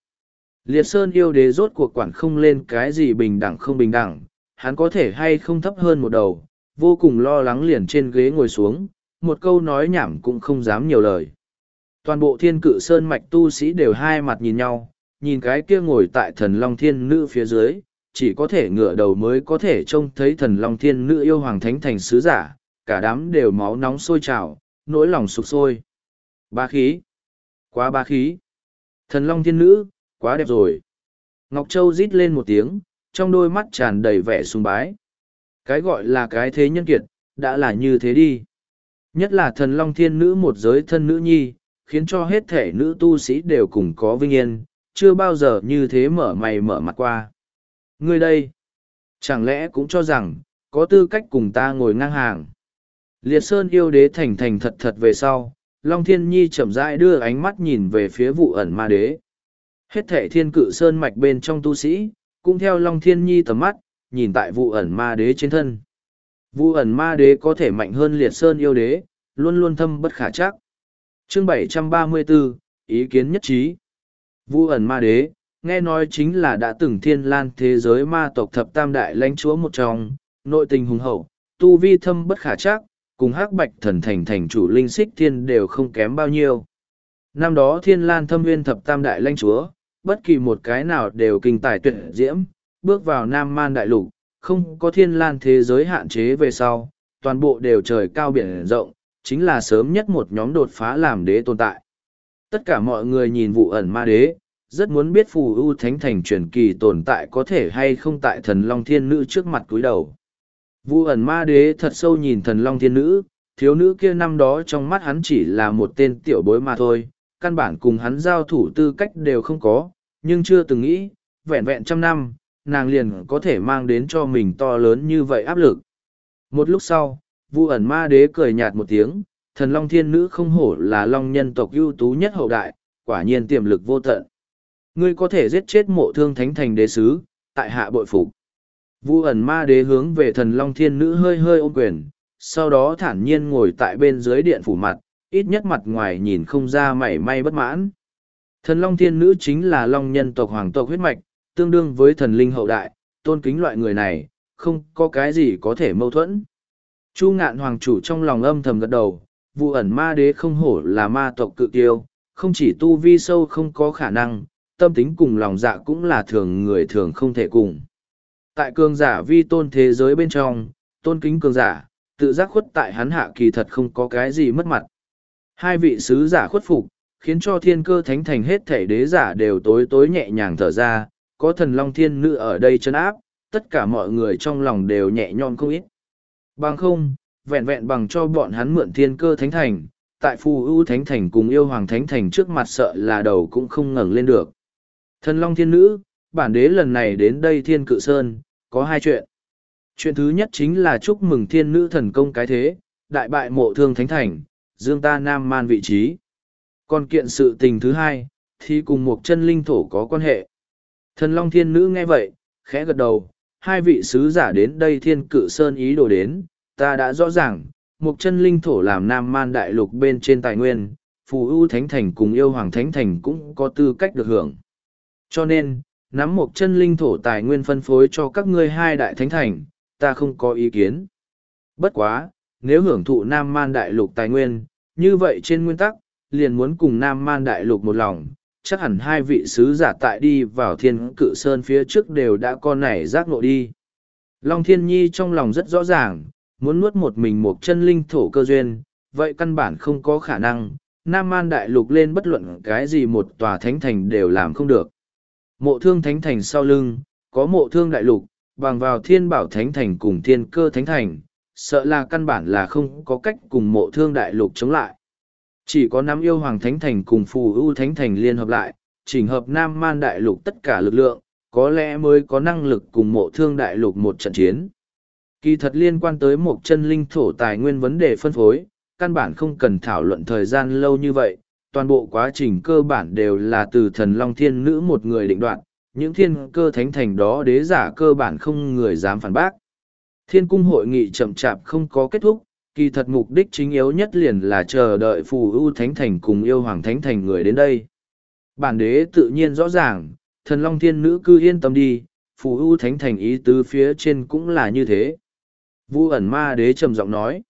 Liệt Sơn yêu đế rốt cuộc quản không lên cái gì bình đẳng không bình đẳng, hắn có thể hay không thấp hơn một đầu, vô cùng lo lắng liền trên ghế ngồi xuống, một câu nói nhảm cũng không dám nhiều lời. Toàn bộ thiên cự sơn mạch tu sĩ đều hai mặt nhìn nhau, nhìn cái kia ngồi tại thần long thiên nữ phía dưới, chỉ có thể ngửa đầu mới có thể trông thấy thần long thiên nữ yêu hoàng thánh thành sứ giả, cả đám đều máu nóng sôi trào, nỗi lòng sụp sôi. Ba khí. Quá ba khí. Thần long thiên nữ, quá đẹp rồi. Ngọc Châu rít lên một tiếng, trong đôi mắt tràn đầy vẻ sùng bái. Cái gọi là cái thế nhân kiệt, đã là như thế đi. Nhất là thần long thiên nữ một giới thân nữ nhi, khiến cho hết thể nữ tu sĩ đều cùng có vinh yên, chưa bao giờ như thế mở mày mở mặt qua. Ngươi đây, chẳng lẽ cũng cho rằng, có tư cách cùng ta ngồi ngang hàng. Liệt Sơn yêu đế thành thành thật thật về sau, Long Thiên Nhi chậm rãi đưa ánh mắt nhìn về phía vụ ẩn ma đế. Hết thể thiên cự sơn mạch bên trong tu sĩ, cũng theo Long Thiên Nhi tầm mắt, nhìn tại vụ ẩn ma đế trên thân. Vụ ẩn ma đế có thể mạnh hơn liệt sơn yêu đế, luôn luôn thâm bất khả chắc. Chương 734, ý kiến nhất trí. Vụ ẩn ma đế, nghe nói chính là đã từng thiên lan thế giới ma tộc thập tam đại lãnh chúa một trong, nội tình hùng hậu, tu vi thâm bất khả chắc, cùng hắc bạch thần thành thành chủ linh xích thiên đều không kém bao nhiêu. Năm đó thiên lan thâm nguyên thập tam đại lãnh chúa, bất kỳ một cái nào đều kinh tài tuyệt diễm, bước vào nam man đại lục, không có thiên lan thế giới hạn chế về sau, toàn bộ đều trời cao biển rộng, chính là sớm nhất một nhóm đột phá làm đế tồn tại. Tất cả mọi người nhìn vụ ẩn ma đế, rất muốn biết phù ưu thánh thành truyền kỳ tồn tại có thể hay không tại thần long thiên nữ trước mặt cúi đầu. Vu ẩn ma đế thật sâu nhìn thần long thiên nữ, thiếu nữ kia năm đó trong mắt hắn chỉ là một tên tiểu bối mà thôi, căn bản cùng hắn giao thủ tư cách đều không có, nhưng chưa từng nghĩ, vẹn vẹn trăm năm, nàng liền có thể mang đến cho mình to lớn như vậy áp lực. Một lúc sau, Vu ẩn ma đế cười nhạt một tiếng, thần long thiên nữ không hổ là long nhân tộc ưu tú nhất hậu đại, quả nhiên tiềm lực vô tận. Ngươi có thể giết chết mộ thương thánh thành đế sứ, tại hạ bội phục. Vu ẩn ma đế hướng về thần long thiên nữ hơi hơi ôm quyền, sau đó thản nhiên ngồi tại bên dưới điện phủ mặt, ít nhất mặt ngoài nhìn không ra mảy may bất mãn. Thần long thiên nữ chính là long nhân tộc hoàng tộc huyết mạch, tương đương với thần linh hậu đại, tôn kính loại người này, không có cái gì có thể mâu thuẫn. Chu ngạn hoàng chủ trong lòng âm thầm gật đầu, vụ ẩn ma đế không hổ là ma tộc cự tiêu, không chỉ tu vi sâu không có khả năng, tâm tính cùng lòng dạ cũng là thường người thường không thể cùng. Tại cường giả vi tôn thế giới bên trong, tôn kính cường giả, tự giác khuất tại hắn hạ kỳ thật không có cái gì mất mặt. Hai vị sứ giả khuất phục, khiến cho thiên cơ thánh thành hết thể đế giả đều tối tối nhẹ nhàng thở ra, có thần long thiên nữ ở đây chấn áp, tất cả mọi người trong lòng đều nhẹ nhõm không ít. Bằng không, vẹn vẹn bằng cho bọn hắn mượn thiên cơ thánh thành, tại phù ưu thánh thành cùng yêu hoàng thánh thành trước mặt sợ là đầu cũng không ngẩng lên được. Thần long thiên nữ, bản đế lần này đến đây thiên cự sơn, có hai chuyện. Chuyện thứ nhất chính là chúc mừng thiên nữ thần công cái thế, đại bại mộ thương thánh thành, dương ta nam man vị trí. Còn kiện sự tình thứ hai, thì cùng một chân linh thổ có quan hệ. Thần Long Thiên Nữ nghe vậy, khẽ gật đầu, hai vị sứ giả đến đây thiên cự sơn ý đồ đến, ta đã rõ ràng, một chân linh thổ làm nam man đại lục bên trên tài nguyên, phù ưu thánh thành cùng yêu hoàng thánh thành cũng có tư cách được hưởng. Cho nên, nắm một chân linh thổ tài nguyên phân phối cho các ngươi hai đại thánh thành, ta không có ý kiến. Bất quá, nếu hưởng thụ nam man đại lục tài nguyên, như vậy trên nguyên tắc, liền muốn cùng nam man đại lục một lòng, chắc hẳn hai vị sứ giả tại đi vào thiên cự sơn phía trước đều đã con này giác nộ đi. Long Thiên Nhi trong lòng rất rõ ràng, muốn nuốt một mình một chân linh thổ cơ duyên, vậy căn bản không có khả năng, Nam Man Đại Lục lên bất luận cái gì một tòa thánh thành đều làm không được. Mộ thương thánh thành sau lưng, có mộ thương đại lục, bằng vào thiên bảo thánh thành cùng thiên cơ thánh thành, sợ là căn bản là không có cách cùng mộ thương đại lục chống lại. Chỉ có năm yêu Hoàng Thánh Thành cùng Phù ưu Thánh Thành liên hợp lại, chỉnh hợp Nam Man Đại Lục tất cả lực lượng, có lẽ mới có năng lực cùng mộ thương Đại Lục một trận chiến. Kỳ thật liên quan tới một chân linh thổ tài nguyên vấn đề phân phối, căn bản không cần thảo luận thời gian lâu như vậy, toàn bộ quá trình cơ bản đều là từ thần Long Thiên Nữ một người định đoạt, những thiên cơ thánh thành đó đế giả cơ bản không người dám phản bác. Thiên cung hội nghị chậm chạp không có kết thúc, kỳ thật mục đích chính yếu nhất liền là chờ đợi phù ưu thánh thành cùng yêu hoàng thánh thành người đến đây. Bản đế tự nhiên rõ ràng, thần long thiên nữ cư yên tâm đi, phù ưu thánh thành ý tứ phía trên cũng là như thế. Vu ẩn ma đế trầm giọng nói,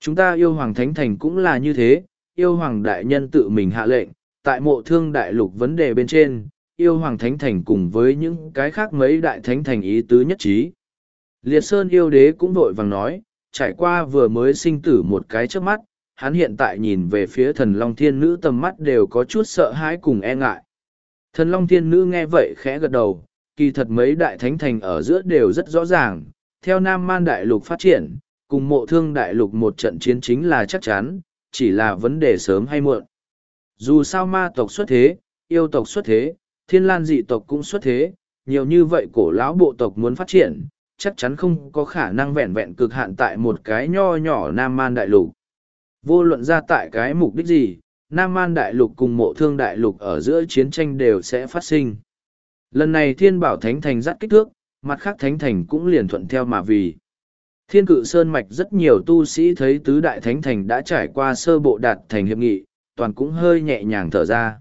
chúng ta yêu hoàng thánh thành cũng là như thế, yêu hoàng đại nhân tự mình hạ lệnh, tại mộ thương đại lục vấn đề bên trên, yêu hoàng thánh thành cùng với những cái khác mấy đại thánh thành ý tứ nhất trí. Liệt Sơn yêu đế cũng vội vàng nói, trải qua vừa mới sinh tử một cái trước mắt, hắn hiện tại nhìn về phía thần Long Thiên Nữ tầm mắt đều có chút sợ hãi cùng e ngại. Thần Long Thiên Nữ nghe vậy khẽ gật đầu, kỳ thật mấy đại thánh thành ở giữa đều rất rõ ràng, theo Nam Man Đại Lục phát triển, cùng mộ thương Đại Lục một trận chiến chính là chắc chắn, chỉ là vấn đề sớm hay muộn. Dù sao ma tộc xuất thế, yêu tộc xuất thế, thiên lan dị tộc cũng xuất thế, nhiều như vậy cổ lão bộ tộc muốn phát triển, chắc chắn không có khả năng vẹn vẹn cực hạn tại một cái nho nhỏ Nam Man Đại Lục. Vô luận ra tại cái mục đích gì, Nam Man Đại Lục cùng mộ thương Đại Lục ở giữa chiến tranh đều sẽ phát sinh. Lần này Thiên Bảo Thánh Thành dắt kích thước, mặt khác Thánh Thành cũng liền thuận theo mà vì. Thiên cự Sơn Mạch rất nhiều tu sĩ thấy tứ đại Thánh Thành đã trải qua sơ bộ đạt thành hiệp nghị, toàn cũng hơi nhẹ nhàng thở ra.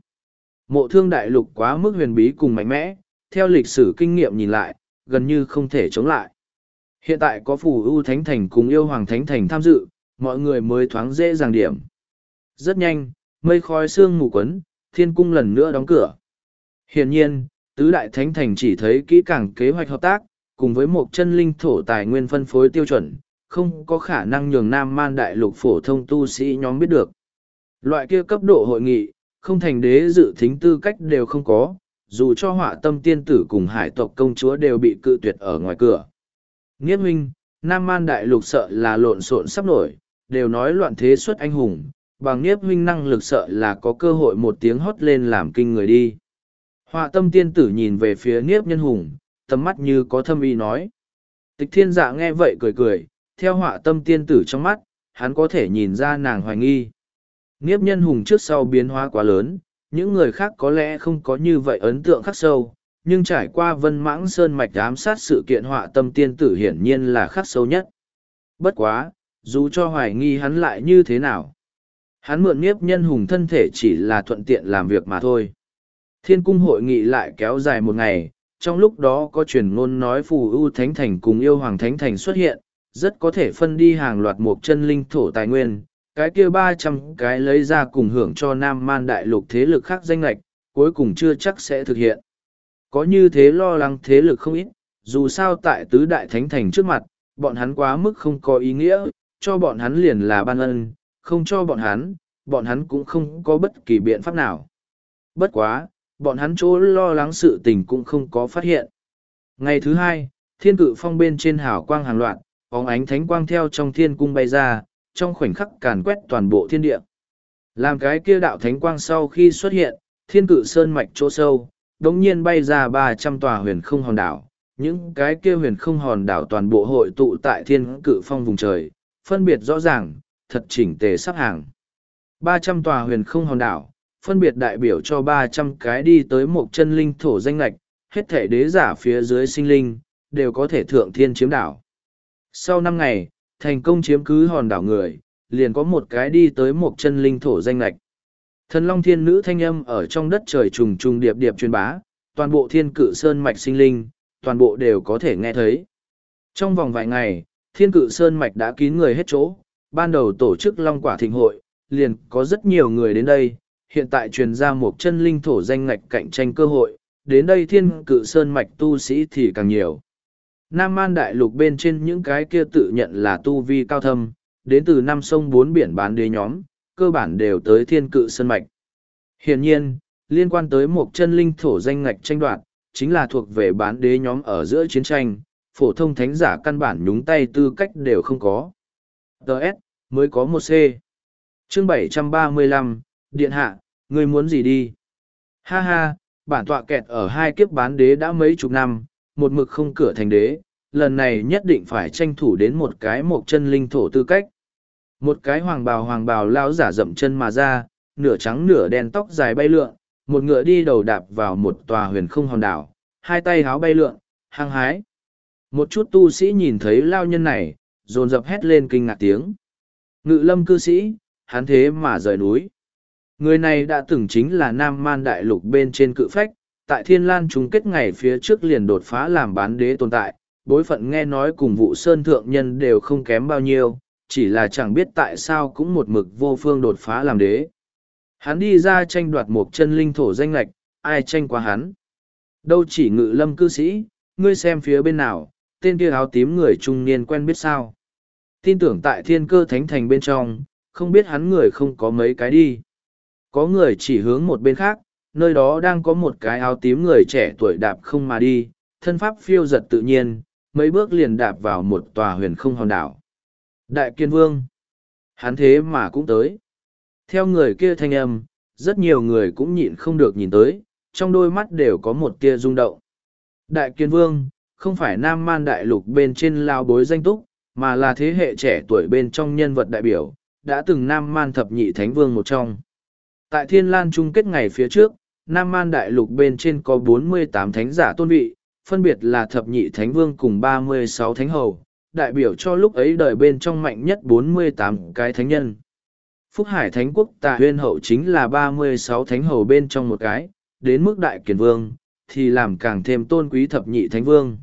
Mộ thương đại lục quá mức huyền bí cùng mạnh mẽ, theo lịch sử kinh nghiệm nhìn lại, gần như không thể chống lại. Hiện tại có phù ưu thánh thành cùng yêu hoàng thánh thành tham dự, mọi người mới thoáng dễ dàng điểm. Rất nhanh, mây khói sương mù quấn, thiên cung lần nữa đóng cửa. Hiển nhiên, tứ đại thánh thành chỉ thấy kỹ càng kế hoạch hợp tác, cùng với một chân linh thổ tài nguyên phân phối tiêu chuẩn, không có khả năng nhường nam man đại lục phổ thông tu sĩ nhóm biết được. Loại kia cấp độ hội nghị, không thành đế dự thính tư cách đều không có, dù cho họa tâm tiên tử cùng hải tộc công chúa đều bị cự tuyệt ở ngoài cửa. Nghiếp huynh, Nam Man Đại Lục sợ là lộn xộn sắp nổi, đều nói loạn thế xuất anh hùng, bằng Nghiếp huynh năng lực sợ là có cơ hội một tiếng hót lên làm kinh người đi. Họa tâm tiên tử nhìn về phía Nghiếp nhân hùng, tầm mắt như có thâm ý nói. Tịch thiên dạ nghe vậy cười cười, theo họa tâm tiên tử trong mắt, hắn có thể nhìn ra nàng hoài nghi. Nghiếp nhân hùng trước sau biến hóa quá lớn, những người khác có lẽ không có như vậy ấn tượng khắc sâu, nhưng trải qua vân mãng sơn mạch ám sát sự kiện họa tâm tiên tử hiển nhiên là khắc sâu nhất. Bất quá, dù cho hoài nghi hắn lại như thế nào. Hắn mượn nghiếp nhân hùng thân thể chỉ là thuận tiện làm việc mà thôi. Thiên cung hội nghị lại kéo dài một ngày, trong lúc đó có truyền ngôn nói phù ưu thánh thành cùng yêu hoàng thánh thành xuất hiện, rất có thể phân đi hàng loạt một chân linh thổ tài nguyên, cái kia ba trăm cái lấy ra cùng hưởng cho Nam Man Đại Lục thế lực khác danh lệch, cuối cùng chưa chắc sẽ thực hiện. Có như thế lo lắng thế lực không ít, dù sao tại tứ đại thánh thành trước mặt, bọn hắn quá mức không có ý nghĩa, cho bọn hắn liền là ban ân, không cho bọn hắn, bọn hắn cũng không có bất kỳ biện pháp nào. Bất quá, bọn hắn chỗ lo lắng sự tình cũng không có phát hiện. Ngày thứ hai, thiên cự phong bên trên hào quang hàng loạt, bóng ánh thánh quang theo trong thiên cung bay ra, trong khoảnh khắc càn quét toàn bộ thiên địa. Làm cái kia đạo thánh quang sau khi xuất hiện, thiên cự sơn mạch chỗ sâu, đống nhiên bay ra ba trăm tòa huyền không hòn đảo. Những cái kia huyền không hòn đảo toàn bộ hội tụ tại thiên cự phong vùng trời, phân biệt rõ ràng, thật chỉnh tề sắp hàng. ba trăm tòa huyền không hòn đảo, phân biệt đại biểu cho ba trăm cái đi tới một chân linh thổ danh lạch, hết thể đế giả phía dưới sinh linh, đều có thể thượng thiên chiếm đảo. Sau năm ngày, thành công chiếm cứ hòn đảo người, liền có một cái đi tới một chân linh thổ danh lạch. Thần Long Thiên Nữ thanh âm ở trong đất trời trùng trùng điệp điệp truyền bá, toàn bộ thiên cự sơn mạch sinh linh, toàn bộ đều có thể nghe thấy. Trong vòng vài ngày, thiên cự sơn mạch đã kín người hết chỗ, ban đầu tổ chức Long Quả Thịnh Hội, liền có rất nhiều người đến đây, hiện tại truyền ra một chân linh thổ danh ngạch cạnh tranh cơ hội, đến đây thiên cự sơn mạch tu sĩ thì càng nhiều. Nam an Đại Lục bên trên những cái kia tự nhận là tu vi cao thâm, đến từ năm sông bốn biển bán đế nhóm, cơ bản đều tới thiên cự sơn mạch. Hiển nhiên, liên quan tới một chân linh thổ danh ngạch tranh đoạt, chính là thuộc về bán đế nhóm ở giữa chiến tranh, phổ thông thánh giả căn bản nhúng tay tư cách đều không có. Đợt, mới có một c Chương 735, Điện Hạ, ngươi muốn gì đi? Ha ha, bản tọa kẹt ở hai kiếp bán đế đã mấy chục năm, một mực không cửa thành đế, lần này nhất định phải tranh thủ đến một cái một chân linh thổ tư cách. Một cái hoàng bào hoàng bào lao giả dậm chân mà ra, nửa trắng nửa đen tóc dài bay lượn, một ngựa đi đầu đạp vào một tòa huyền không hòn đảo, hai tay háo bay lượn, hăng hái. Một chút tu sĩ nhìn thấy lao nhân này, dồn dập hét lên kinh ngạc tiếng. Ngự lâm cư sĩ, hắn thế mà rời núi. Người này đã từng chính là Nam Man Đại Lục bên trên cự phách, tại Thiên Lan chung kết ngày phía trước liền đột phá làm bán đế tồn tại, bối phận nghe nói cùng vụ sơn thượng nhân đều không kém bao nhiêu, chỉ là chẳng biết tại sao cũng một mực vô phương đột phá làm đế. Hắn đi ra tranh đoạt một chân linh thổ danh lạch, ai tranh qua hắn. Đâu chỉ ngự lâm cư sĩ, ngươi xem phía bên nào, tên kia áo tím người trung niên quen biết sao. Tin tưởng tại thiên cơ thánh thành bên trong, không biết hắn người không có mấy cái đi. Có người chỉ hướng một bên khác, nơi đó đang có một cái áo tím người trẻ tuổi đạp không mà đi, thân pháp phiêu giật tự nhiên, mấy bước liền đạp vào một tòa huyền không hòn đảo. Đại kiên vương. Hắn thế mà cũng tới. Theo người kia thanh âm, rất nhiều người cũng nhịn không được nhìn tới, trong đôi mắt đều có một tia rung động. Đại kiên vương, không phải nam man đại lục bên trên lao bối danh túc, mà là thế hệ trẻ tuổi bên trong nhân vật đại biểu, đã từng nam man thập nhị thánh vương một trong. Tại thiên lan chung kết ngày phía trước, nam man đại lục bên trên có 48 thánh giả tôn vị, phân biệt là thập nhị thánh vương cùng 36 thánh hầu, đại biểu cho lúc ấy đời bên trong mạnh nhất 48 cái thánh nhân. Phúc Hải Thánh Quốc Tà Huyên Hậu chính là 36 thánh hầu bên trong một cái, đến mức đại kiền vương, thì làm càng thêm tôn quý thập nhị thánh vương.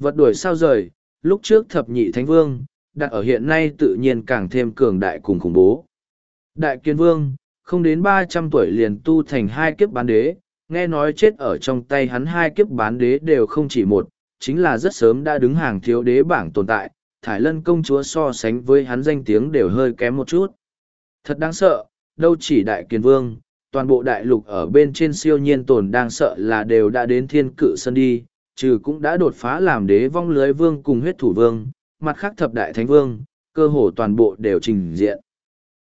Vật đuổi sao rời, lúc trước thập nhị thánh vương, đặt ở hiện nay tự nhiên càng thêm cường đại cùng khủng bố. Đại kiên vương, không đến ba trăm tuổi liền tu thành hai kiếp bán đế, nghe nói chết ở trong tay hắn hai kiếp bán đế đều không chỉ một, chính là rất sớm đã đứng hàng thiếu đế bảng tồn tại, Thải Lân công chúa so sánh với hắn danh tiếng đều hơi kém một chút. Thật đáng sợ, đâu chỉ đại kiền vương, toàn bộ đại lục ở bên trên siêu nhiên tồn đang sợ là đều đã đến thiên cự sân đi, trừ cũng đã đột phá làm đế vong lưới vương cùng huyết thủ vương, mặt khác thập đại thánh vương, cơ hồ toàn bộ đều trình diện.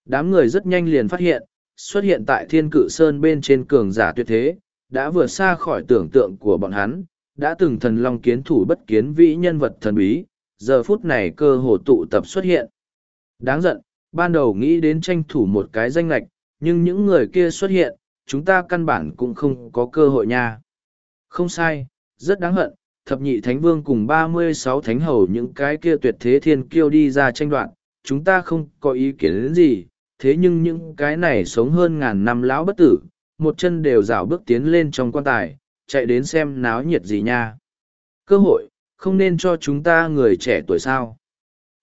Đám người rất nhanh liền phát hiện, xuất hiện tại thiên cự sơn bên trên cường giả tuyệt thế, đã vượt xa khỏi tưởng tượng của bọn hắn, đã từng thần long kiến thủ bất kiến vĩ nhân vật thần bí, giờ phút này cơ hồ tụ tập xuất hiện. Đáng giận, ban đầu nghĩ đến tranh thủ một cái danh lạch, nhưng những người kia xuất hiện, chúng ta căn bản cũng không có cơ hội nha. Không sai, rất đáng hận, thập nhị thánh vương cùng ba mươi sáu thánh hầu những cái kia tuyệt thế thiên kiêu đi ra tranh đoạn, chúng ta không có ý kiến đến gì, thế nhưng những cái này sống hơn ngàn năm lão bất tử, một chân đều rảo bước tiến lên trong quan tài, chạy đến xem náo nhiệt gì nha. Cơ hội, không nên cho chúng ta người trẻ tuổi sao.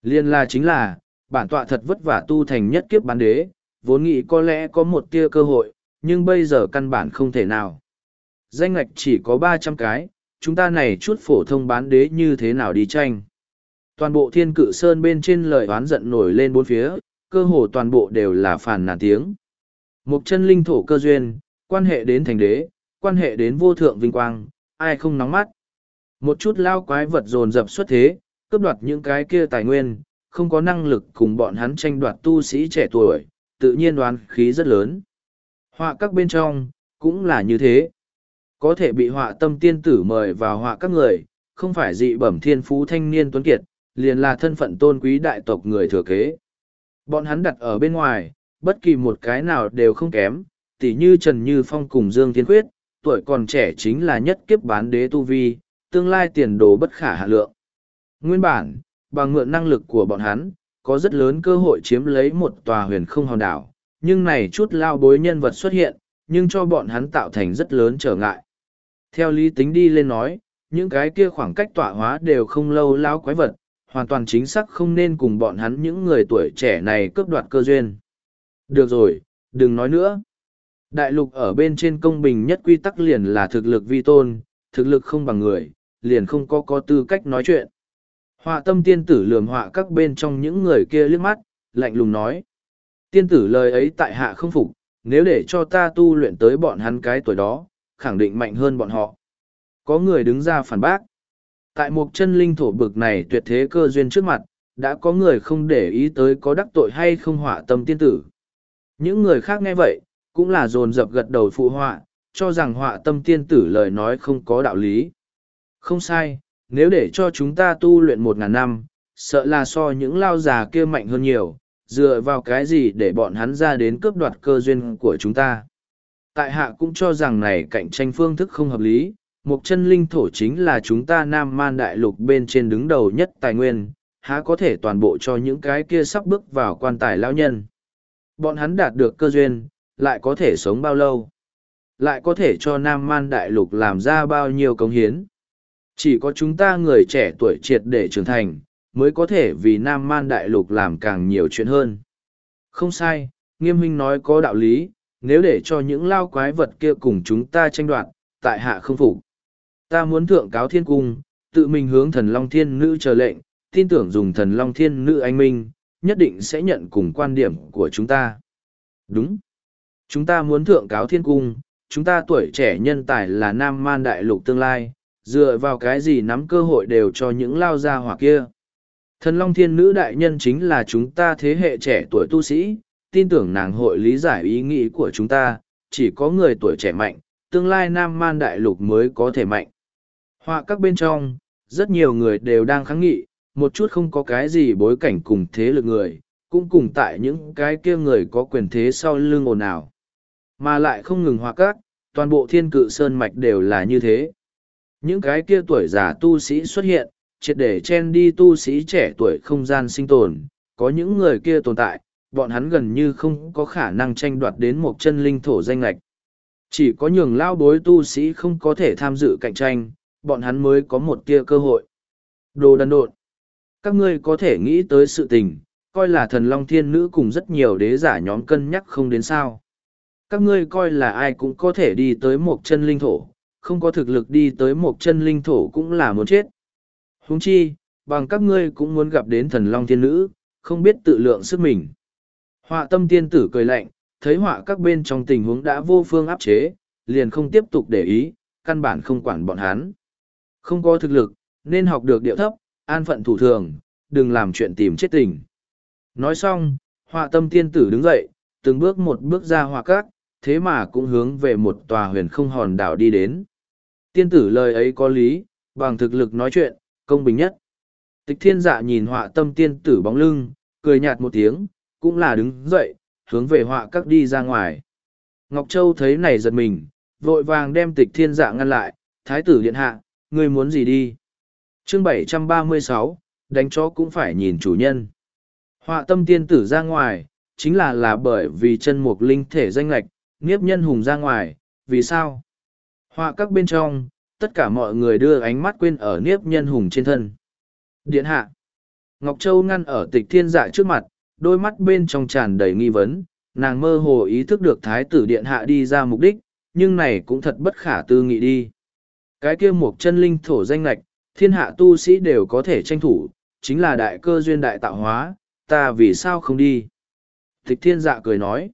Liên là chính là, bản tọa thật vất vả tu thành nhất kiếp bán đế, vốn nghĩ có lẽ có một tia cơ hội, nhưng bây giờ căn bản không thể nào. Danh ngạch chỉ có ba trăm cái, chúng ta này chút phổ thông bán đế như thế nào đi tranh. Toàn bộ thiên cự sơn bên trên lời oán giận nổi lên bốn phía, cơ hồ toàn bộ đều là phản nàn tiếng. Một chân linh thổ cơ duyên, quan hệ đến thành đế, quan hệ đến vô thượng vinh quang, ai không nóng mắt. Một chút lao quái vật dồn dập xuất thế, cướp đoạt những cái kia tài nguyên, không có năng lực cùng bọn hắn tranh đoạt tu sĩ trẻ tuổi, tự nhiên đoán khí rất lớn. Họa các bên trong, cũng là như thế. Có thể bị họa tâm tiên tử mời vào họa các người, không phải dị bẩm thiên phú thanh niên tuấn kiệt, liền là thân phận tôn quý đại tộc người thừa kế. Bọn hắn đặt ở bên ngoài, bất kỳ một cái nào đều không kém, tỉ như Trần Như Phong cùng Dương Thiên Khuyết, tuổi còn trẻ chính là nhất kiếp bán đế tu vi, tương lai tiền đồ bất khả hạ lượng. Nguyên bản, bằng mượn năng lực của bọn hắn, có rất lớn cơ hội chiếm lấy một tòa huyền không hòn đảo, nhưng này chút lao bối nhân vật xuất hiện, nhưng cho bọn hắn tạo thành rất lớn trở ngại. Theo lý tính đi lên nói, những cái kia khoảng cách tọa hóa đều không lâu lao quái vật, hoàn toàn chính xác không nên cùng bọn hắn những người tuổi trẻ này cướp đoạt cơ duyên. Được rồi, đừng nói nữa. Đại lục ở bên trên công bình nhất quy tắc liền là thực lực vi tôn, thực lực không bằng người, liền không có có tư cách nói chuyện. Họa tâm tiên tử lườm họa các bên trong những người kia liếc mắt, lạnh lùng nói. Tiên tử lời ấy tại hạ không phục, nếu để cho ta tu luyện tới bọn hắn cái tuổi đó, khẳng định mạnh hơn bọn họ. Có người đứng ra phản bác. Tại một chân linh thổ bực này tuyệt thế cơ duyên trước mặt, đã có người không để ý tới có đắc tội hay không họa tâm tiên tử. Những người khác nghe vậy, cũng là dồn dập gật đầu phụ họa, cho rằng họa tâm tiên tử lời nói không có đạo lý. Không sai, nếu để cho chúng ta tu luyện một ngàn năm, sợ là so những lao già kia mạnh hơn nhiều, dựa vào cái gì để bọn hắn ra đến cướp đoạt cơ duyên của chúng ta. Tại hạ cũng cho rằng này cạnh tranh phương thức không hợp lý, một chân linh thổ chính là chúng ta nam man đại lục bên trên đứng đầu nhất tài nguyên, há có thể toàn bộ cho những cái kia sắp bước vào quan tài lão nhân. Bọn hắn đạt được cơ duyên, lại có thể sống bao lâu? Lại có thể cho nam man đại lục làm ra bao nhiêu công hiến? Chỉ có chúng ta người trẻ tuổi triệt để trưởng thành, mới có thể vì nam man đại lục làm càng nhiều chuyện hơn. Không sai, nghiêm huynh nói có đạo lý, nếu để cho những lao quái vật kia cùng chúng ta tranh đoạt, tại hạ không phục. Ta muốn thượng cáo thiên cung, tự mình hướng thần Long Thiên Nữ chờ lệnh, tin tưởng dùng thần Long Thiên Nữ anh minh, nhất định sẽ nhận cùng quan điểm của chúng ta. Đúng. Chúng ta muốn thượng cáo thiên cung, chúng ta tuổi trẻ nhân tài là nam man đại lục tương lai, dựa vào cái gì nắm cơ hội đều cho những lao gia hỏa kia. Thần Long Thiên Nữ đại nhân chính là chúng ta thế hệ trẻ tuổi tu sĩ, tin tưởng nàng hội lý giải ý nghĩ của chúng ta, chỉ có người tuổi trẻ mạnh, tương lai nam man đại lục mới có thể mạnh. Họa các bên trong, rất nhiều người đều đang kháng nghị, một chút không có cái gì bối cảnh cùng thế lực người, cũng cùng tại những cái kia người có quyền thế sau lưng ồn ào. Mà lại không ngừng họa các, toàn bộ thiên cự sơn mạch đều là như thế. Những cái kia tuổi già tu sĩ xuất hiện, triệt để chen đi tu sĩ trẻ tuổi không gian sinh tồn, có những người kia tồn tại, bọn hắn gần như không có khả năng tranh đoạt đến một chân linh thổ danh lạch. Chỉ có nhường lao bối tu sĩ không có thể tham dự cạnh tranh, bọn hắn mới có một tia cơ hội. Đồ đần độn. Các ngươi có thể nghĩ tới sự tình, coi là thần long thiên nữ cùng rất nhiều đế giả nhóm cân nhắc không đến sao. Các ngươi coi là ai cũng có thể đi tới một chân linh thổ, không có thực lực đi tới một chân linh thổ cũng là muốn chết. Huống chi, bằng các ngươi cũng muốn gặp đến thần long thiên nữ, không biết tự lượng sức mình. Họa tâm tiên tử cười lạnh, thấy họa các bên trong tình huống đã vô phương áp chế, liền không tiếp tục để ý, căn bản không quản bọn hắn. Không có thực lực, nên học được điệu thấp, an phận thủ thường, đừng làm chuyện tìm chết tình. Nói xong, họa tâm tiên tử đứng dậy, từng bước một bước ra họa các, thế mà cũng hướng về một tòa huyền không hòn đảo đi đến. Tiên tử lời ấy có lý, bằng thực lực nói chuyện, công bình nhất. Tịch thiên dạ nhìn họa tâm tiên tử bóng lưng, cười nhạt một tiếng, cũng là đứng dậy, hướng về họa các đi ra ngoài. Ngọc Châu thấy này giật mình, vội vàng đem tịch thiên dạ ngăn lại, thái tử điện hạ, ngươi muốn gì đi. chương 736, đánh chó cũng phải nhìn chủ nhân. Họa tâm tiên tử ra ngoài, chính là là bởi vì chân mục linh thể danh lệch, nghiếp nhân hùng ra ngoài, vì sao? Họa các bên trong, tất cả mọi người đưa ánh mắt quên ở niếp nhân hùng trên thân. Điện hạ. Ngọc Châu ngăn ở tịch thiên dạ trước mặt, đôi mắt bên trong tràn đầy nghi vấn, nàng mơ hồ ý thức được thái tử điện hạ đi ra mục đích, nhưng này cũng thật bất khả tư nghị đi. Cái kia một chân linh thổ danh lạch, thiên hạ tu sĩ đều có thể tranh thủ, chính là đại cơ duyên đại tạo hóa, ta vì sao không đi? Tịch thiên dạ cười nói,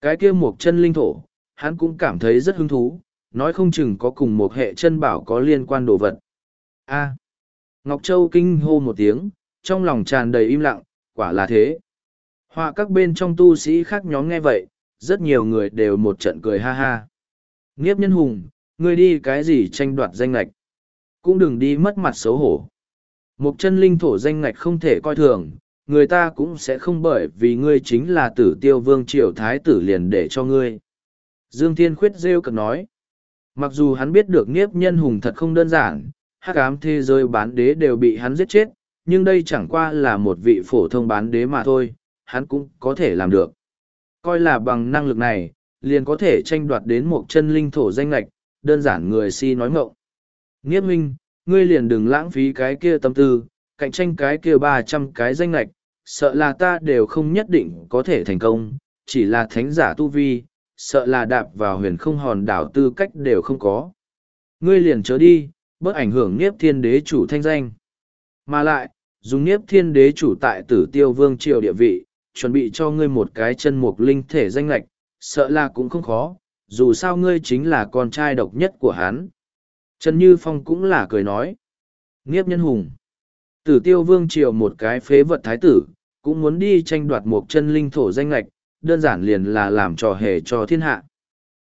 cái kia một chân linh thổ, hắn cũng cảm thấy rất hứng thú, nói không chừng có cùng một hệ chân bảo có liên quan đồ vật. A. Ngọc Châu kinh hô một tiếng, trong lòng tràn đầy im lặng, quả là thế. Họa các bên trong tu sĩ khác nhóm nghe vậy, rất nhiều người đều một trận cười ha ha. Nghiếp nhân hùng, ngươi đi cái gì tranh đoạt danh lạch. Cũng đừng đi mất mặt xấu hổ. Một chân linh thổ danh ngạch không thể coi thường, người ta cũng sẽ không bởi vì ngươi chính là tử tiêu vương triều thái tử liền để cho ngươi. Dương Thiên Khuyết rêu cực nói. Mặc dù hắn biết được nghiếp nhân hùng thật không đơn giản, hắc ám thế giới bán đế đều bị hắn giết chết, nhưng đây chẳng qua là một vị phổ thông bán đế mà thôi, hắn cũng có thể làm được. Coi là bằng năng lực này, liền có thể tranh đoạt đến một chân linh thổ danh lệch đơn giản người si nói ngộng. Nghiếp huynh, ngươi liền đừng lãng phí cái kia tâm tư, cạnh tranh cái kia ba trăm cái danh lạch, sợ là ta đều không nhất định có thể thành công, chỉ là thánh giả tu vi, sợ là đạp vào huyền không hòn đảo tư cách đều không có. Ngươi liền chớ đi, bớt ảnh hưởng Niếp Thiên Đế chủ thanh danh. Mà lại, dùng Niếp Thiên Đế chủ tại Tử Tiêu Vương triều địa vị, chuẩn bị cho ngươi một cái chân mục linh thể danh lệch, sợ là cũng không khó, dù sao ngươi chính là con trai độc nhất của hắn. Trần Như Phong cũng là cười nói. Nghiếp nhân hùng. Tử Tiêu Vương triều một cái phế vật thái tử, cũng muốn đi tranh đoạt một chân linh thổ danh lạch, đơn giản liền là làm trò hề cho thiên hạ.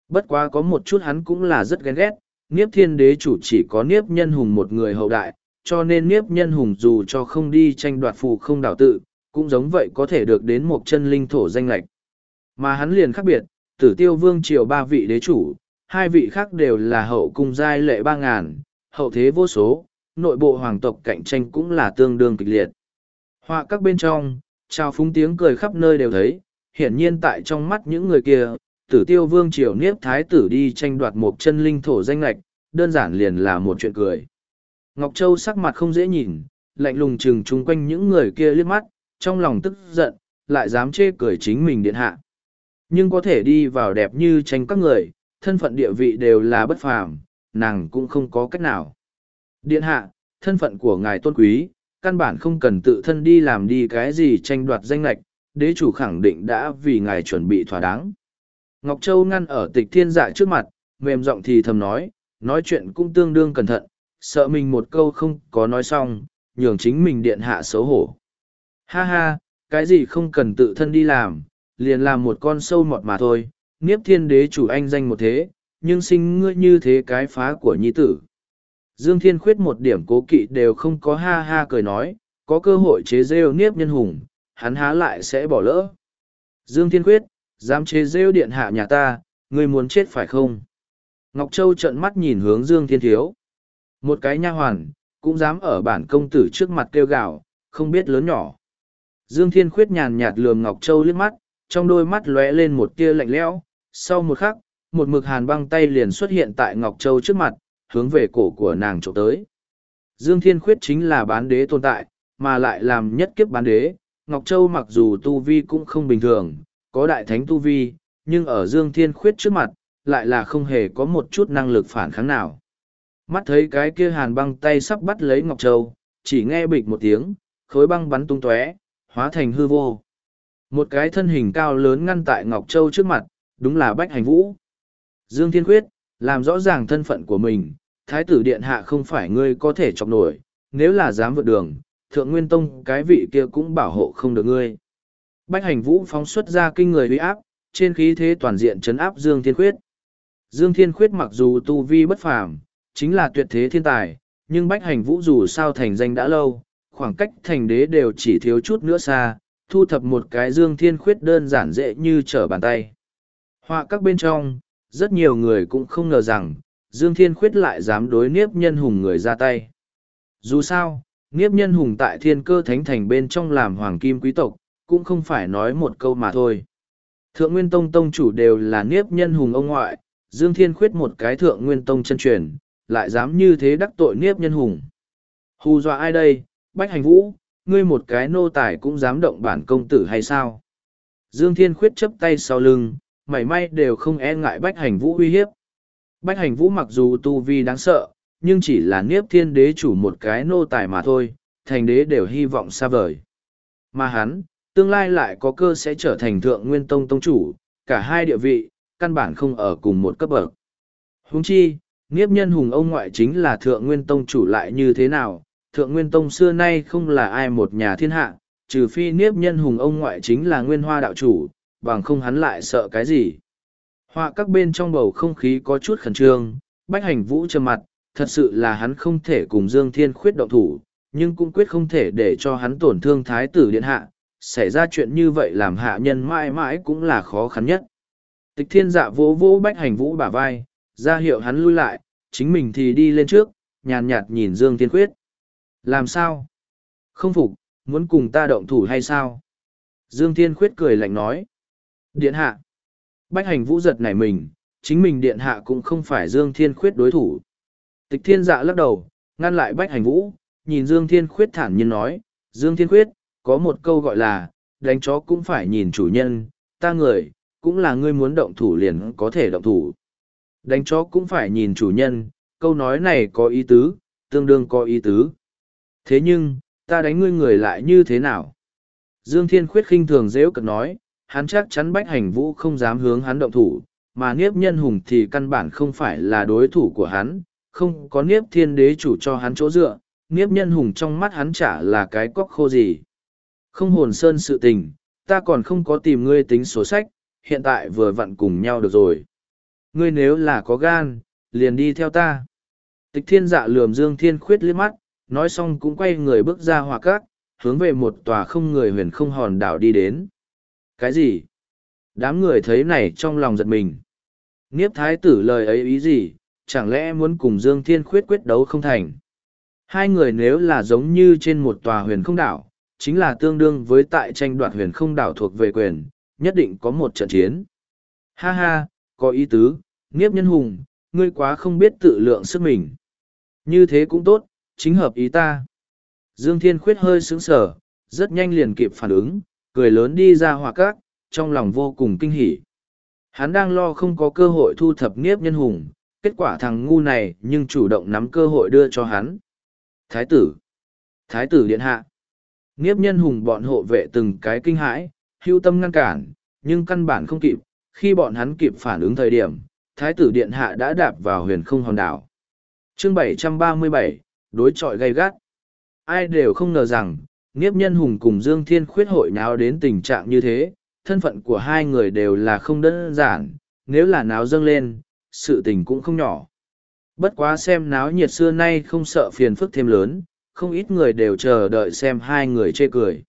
Bất quá có một chút hắn cũng là rất ghen ghét, Niếp thiên đế chủ chỉ có Niếp nhân hùng một người hậu đại, cho nên Niếp nhân hùng dù cho không đi tranh đoạt phù không đảo tự, cũng giống vậy có thể được đến một chân linh thổ danh lạch. Mà hắn liền khác biệt, tử tiêu vương triều ba vị đế chủ, hai vị khác đều là hậu cung giai lệ ba ngàn, hậu thế vô số, nội bộ hoàng tộc cạnh tranh cũng là tương đương kịch liệt. Họa các bên trong, trao phúng tiếng cười khắp nơi đều thấy, hiển nhiên tại trong mắt những người kia, tử tiêu vương triều niếp thái tử đi tranh đoạt một chân linh thổ danh lạch, đơn giản liền là một chuyện cười. Ngọc Châu sắc mặt không dễ nhìn, lạnh lùng chừng chung quanh những người kia liếc mắt, trong lòng tức giận, lại dám chê cười chính mình điện hạ. Nhưng có thể đi vào đẹp như tranh các người, thân phận địa vị đều là bất phàm, nàng cũng không có cách nào. Điện hạ, thân phận của ngài tôn quý, căn bản không cần tự thân đi làm đi cái gì tranh đoạt danh lạch, đế chủ khẳng định đã vì ngài chuẩn bị thỏa đáng. Ngọc Châu ngăn ở tịch thiên dạ trước mặt, mềm giọng thì thầm nói, nói chuyện cũng tương đương cẩn thận, sợ mình một câu không có nói xong, nhường chính mình điện hạ xấu hổ. Ha ha, cái gì không cần tự thân đi làm, liền làm một con sâu mọt mà thôi, Niếp thiên đế chủ anh danh một thế, nhưng sinh ngươi như thế cái phá của nhi tử. Dương Thiên Khuyết một điểm cố kỵ đều không có ha ha cười nói, có cơ hội chế rêu niếp nhân hùng, hắn há lại sẽ bỏ lỡ. Dương Thiên Khuyết, dám chế rêu điện hạ nhà ta, ngươi muốn chết phải không? Ngọc Châu trợn mắt nhìn hướng Dương Thiên Thiếu. Một cái nha hoàn, cũng dám ở bản công tử trước mặt kêu gào, không biết lớn nhỏ. Dương Thiên Khuyết nhàn nhạt lườm Ngọc Châu liếc mắt, trong đôi mắt lóe lên một tia lạnh lẽo. Sau một khắc, một mực hàn băng tay liền xuất hiện tại Ngọc Châu trước mặt, hướng về cổ của nàng trộm tới. Dương Thiên Khuyết chính là bán đế tồn tại, mà lại làm nhất kiếp bán đế. Ngọc Châu mặc dù tu vi cũng không bình thường, có đại thánh tu vi, nhưng ở Dương Thiên Khuyết trước mặt, lại là không hề có một chút năng lực phản kháng nào. Mắt thấy cái kia hàn băng tay sắp bắt lấy Ngọc Châu, chỉ nghe bịch một tiếng, khối băng bắn tung tóe, hóa thành hư vô. Một cái thân hình cao lớn ngăn tại Ngọc Châu trước mặt, đúng là Bách Hành Vũ. Dương Thiên Khuyết, làm rõ ràng thân phận của mình, Thái tử Điện Hạ không phải ngươi có thể chọc nổi, nếu là dám vượt đường, Thượng Nguyên Tông cái vị kia cũng bảo hộ không được ngươi. Bách Hành Vũ phóng xuất ra kinh người uy áp, trên khí thế toàn diện chấn áp Dương Thiên Khuyết. Dương Thiên Khuyết mặc dù tu vi bất phàm, chính là tuyệt thế thiên tài, nhưng Bách Hành Vũ dù sao thành danh đã lâu, khoảng cách thành đế đều chỉ thiếu chút nữa xa, thu thập một cái Dương Thiên Khuyết đơn giản dễ như trở bàn tay. Họa các bên trong, rất nhiều người cũng không ngờ rằng, Dương Thiên Khuyết lại dám đối Niếp Nhân Hùng người ra tay. Dù sao, Niếp Nhân Hùng tại thiên cơ thánh thành bên trong làm hoàng kim quý tộc, cũng không phải nói một câu mà thôi. Thượng Nguyên Tông Tông chủ đều là Niếp Nhân Hùng ông ngoại, Dương Thiên Khuyết một cái Thượng Nguyên Tông chân truyền, lại dám như thế đắc tội Niếp Nhân Hùng. Hù dọa ai đây, Bách Hành Vũ, ngươi một cái nô tài cũng dám động bản công tử hay sao? Dương Thiên Khuyết chấp tay sau lưng, mảy may đều không e ngại Bách Hành Vũ uy hiếp. Bách Hành Vũ mặc dù tu vi đáng sợ, nhưng chỉ là Niếp Thiên Đế chủ một cái nô tài mà thôi, thành đế đều hy vọng xa vời. Mà hắn, tương lai lại có cơ sẽ trở thành Thượng Nguyên Tông Tông chủ, cả hai địa vị, căn bản không ở cùng một cấp bậc. Huống chi, Niếp Nhân Hùng ông ngoại chính là Thượng Nguyên Tông chủ lại như thế nào, thượng nguyên tông xưa nay không là ai một nhà thiên hạ, trừ phi niếp nhân hùng ông ngoại chính là nguyên hoa đạo chủ, bằng không hắn lại sợ cái gì. Họa các bên trong bầu không khí có chút khẩn trương, bách hành vũ trầm mặt, thật sự là hắn không thể cùng Dương Thiên khuyết động thủ, nhưng cũng quyết không thể để cho hắn tổn thương thái tử điện hạ. Xảy ra chuyện như vậy làm hạ nhân mãi mãi cũng là khó khăn nhất. Tịch thiên dạ vỗ vỗ bách hành vũ bả vai, ra hiệu hắn lui lại, chính mình thì đi lên trước, nhàn nhạt nhìn Dương Thiên khuyết. Làm sao? Không phục, muốn cùng ta động thủ hay sao? Dương Thiên Khuyết cười lạnh nói. Điện hạ. Bách hành vũ giật nảy mình, chính mình điện hạ cũng không phải Dương Thiên Khuyết đối thủ. Tịch thiên dạ lắc đầu, ngăn lại bách hành vũ, nhìn Dương Thiên Khuyết thản nhiên nói, Dương Thiên Khuyết, có một câu gọi là, đánh chó cũng phải nhìn chủ nhân, ta người, cũng là ngươi muốn động thủ liền có thể động thủ. Đánh chó cũng phải nhìn chủ nhân, câu nói này có ý tứ, tương đương có ý tứ. Thế nhưng, ta đánh ngươi người lại như thế nào? Dương Thiên Khuyết khinh thường dễ cật nói, hắn chắc chắn bách hành vũ không dám hướng hắn động thủ, mà Niếp Nhân Hùng thì căn bản không phải là đối thủ của hắn, không có Niếp Thiên Đế chủ cho hắn chỗ dựa, Niếp Nhân Hùng trong mắt hắn chả là cái cóc khô gì. Không hồn sơn sự tình, ta còn không có tìm ngươi tính sổ sách, hiện tại vừa vặn cùng nhau được rồi. Ngươi nếu là có gan, liền đi theo ta. Tịch thiên dạ lườm Dương Thiên Khuyết liếc mắt, nói xong cũng quay người bước ra hòa cát, hướng về một tòa không người huyền không hòn đảo đi đến. Cái gì? Đám người thấy này trong lòng giật mình. Niếp thái tử lời ấy ý gì, chẳng lẽ muốn cùng Dương Thiên Khuyết quyết đấu không thành? Hai người nếu là giống như trên một tòa huyền không đảo, chính là tương đương với tại tranh đoạt huyền không đảo thuộc về quyền, nhất định có một trận chiến. Ha ha, có ý tứ, Niếp nhân hùng, ngươi quá không biết tự lượng sức mình. Như thế cũng tốt, chính hợp ý ta. Dương Thiên Khuyết hơi sững sờ, rất nhanh liền kịp phản ứng, cười lớn đi ra hòa cát, trong lòng vô cùng kinh hỉ. Hắn đang lo không có cơ hội thu thập Niếp nhân hùng, kết quả thằng ngu này nhưng chủ động nắm cơ hội đưa cho hắn. Thái tử! Thái tử điện hạ! Niếp nhân hùng bọn hộ vệ từng cái kinh hãi, hưu tâm ngăn cản, nhưng căn bản không kịp, khi bọn hắn kịp phản ứng thời điểm, Thái tử điện hạ đã đạp vào huyền không hòn đảo. chương 737, đối trọi gay gắt. Ai đều không ngờ rằng, Niếp nhân hùng cùng Dương Thiên khuyết hội nháo đến tình trạng như thế, thân phận của hai người đều là không đơn giản, nếu là náo dâng lên, sự tình cũng không nhỏ. Bất quá xem náo nhiệt xưa nay không sợ phiền phức thêm lớn, không ít người đều chờ đợi xem hai người chê cười.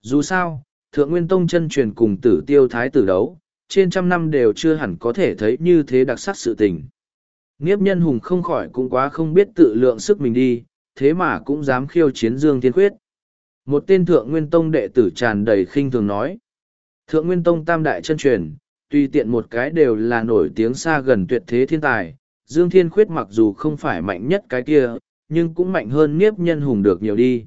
Dù sao, Thượng Nguyên Tông chân truyền cùng tử tiêu thái tử đấu, trên trăm năm đều chưa hẳn có thể thấy như thế đặc sắc sự tình. Nghiếp nhân hùng không khỏi cũng quá không biết tự lượng sức mình đi, thế mà cũng dám khiêu chiến Dương Thiên Khuyết. Một tên Thượng Nguyên Tông đệ tử tràn đầy khinh thường nói. Thượng Nguyên Tông tam đại chân truyền, tuy tiện một cái đều là nổi tiếng xa gần tuyệt thế thiên tài. Dương Thiên Khuyết mặc dù không phải mạnh nhất cái kia, nhưng cũng mạnh hơn Niếp Nhân Hùng được nhiều đi.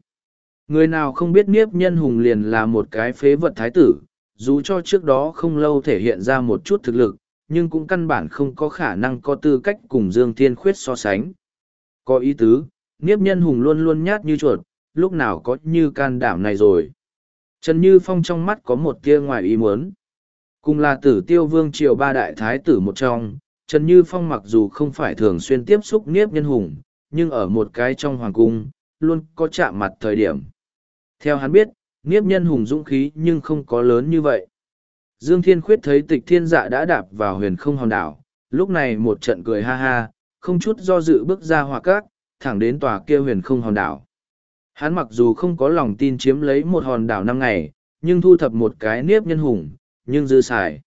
Người nào không biết Niếp Nhân Hùng liền là một cái phế vật thái tử, dù cho trước đó không lâu thể hiện ra một chút thực lực, nhưng cũng căn bản không có khả năng có tư cách cùng Dương Thiên Khuyết so sánh. Có ý tứ, Niếp Nhân Hùng luôn luôn nhát như chuột, lúc nào có như can đảm này rồi. Trần Như Phong trong mắt có một tia ngoài ý muốn. Cùng là tử tiêu vương triều ba đại thái tử một trong, Trần Như Phong mặc dù không phải thường xuyên tiếp xúc Niếp Nhân Hùng, nhưng ở một cái trong hoàng cung, luôn có chạm mặt thời điểm. Theo hắn biết, Niếp Nhân Hùng dũng khí nhưng không có lớn như vậy. Dương Thiên Khuyết thấy tịch thiên dạ đã đạp vào huyền không hòn đảo, lúc này một trận cười ha ha, không chút do dự bước ra hòa cát, thẳng đến tòa kia huyền không hòn đảo. Hắn mặc dù không có lòng tin chiếm lấy một hòn đảo năm ngày, nhưng thu thập một cái niếp nhân hùng, nhưng dư xài.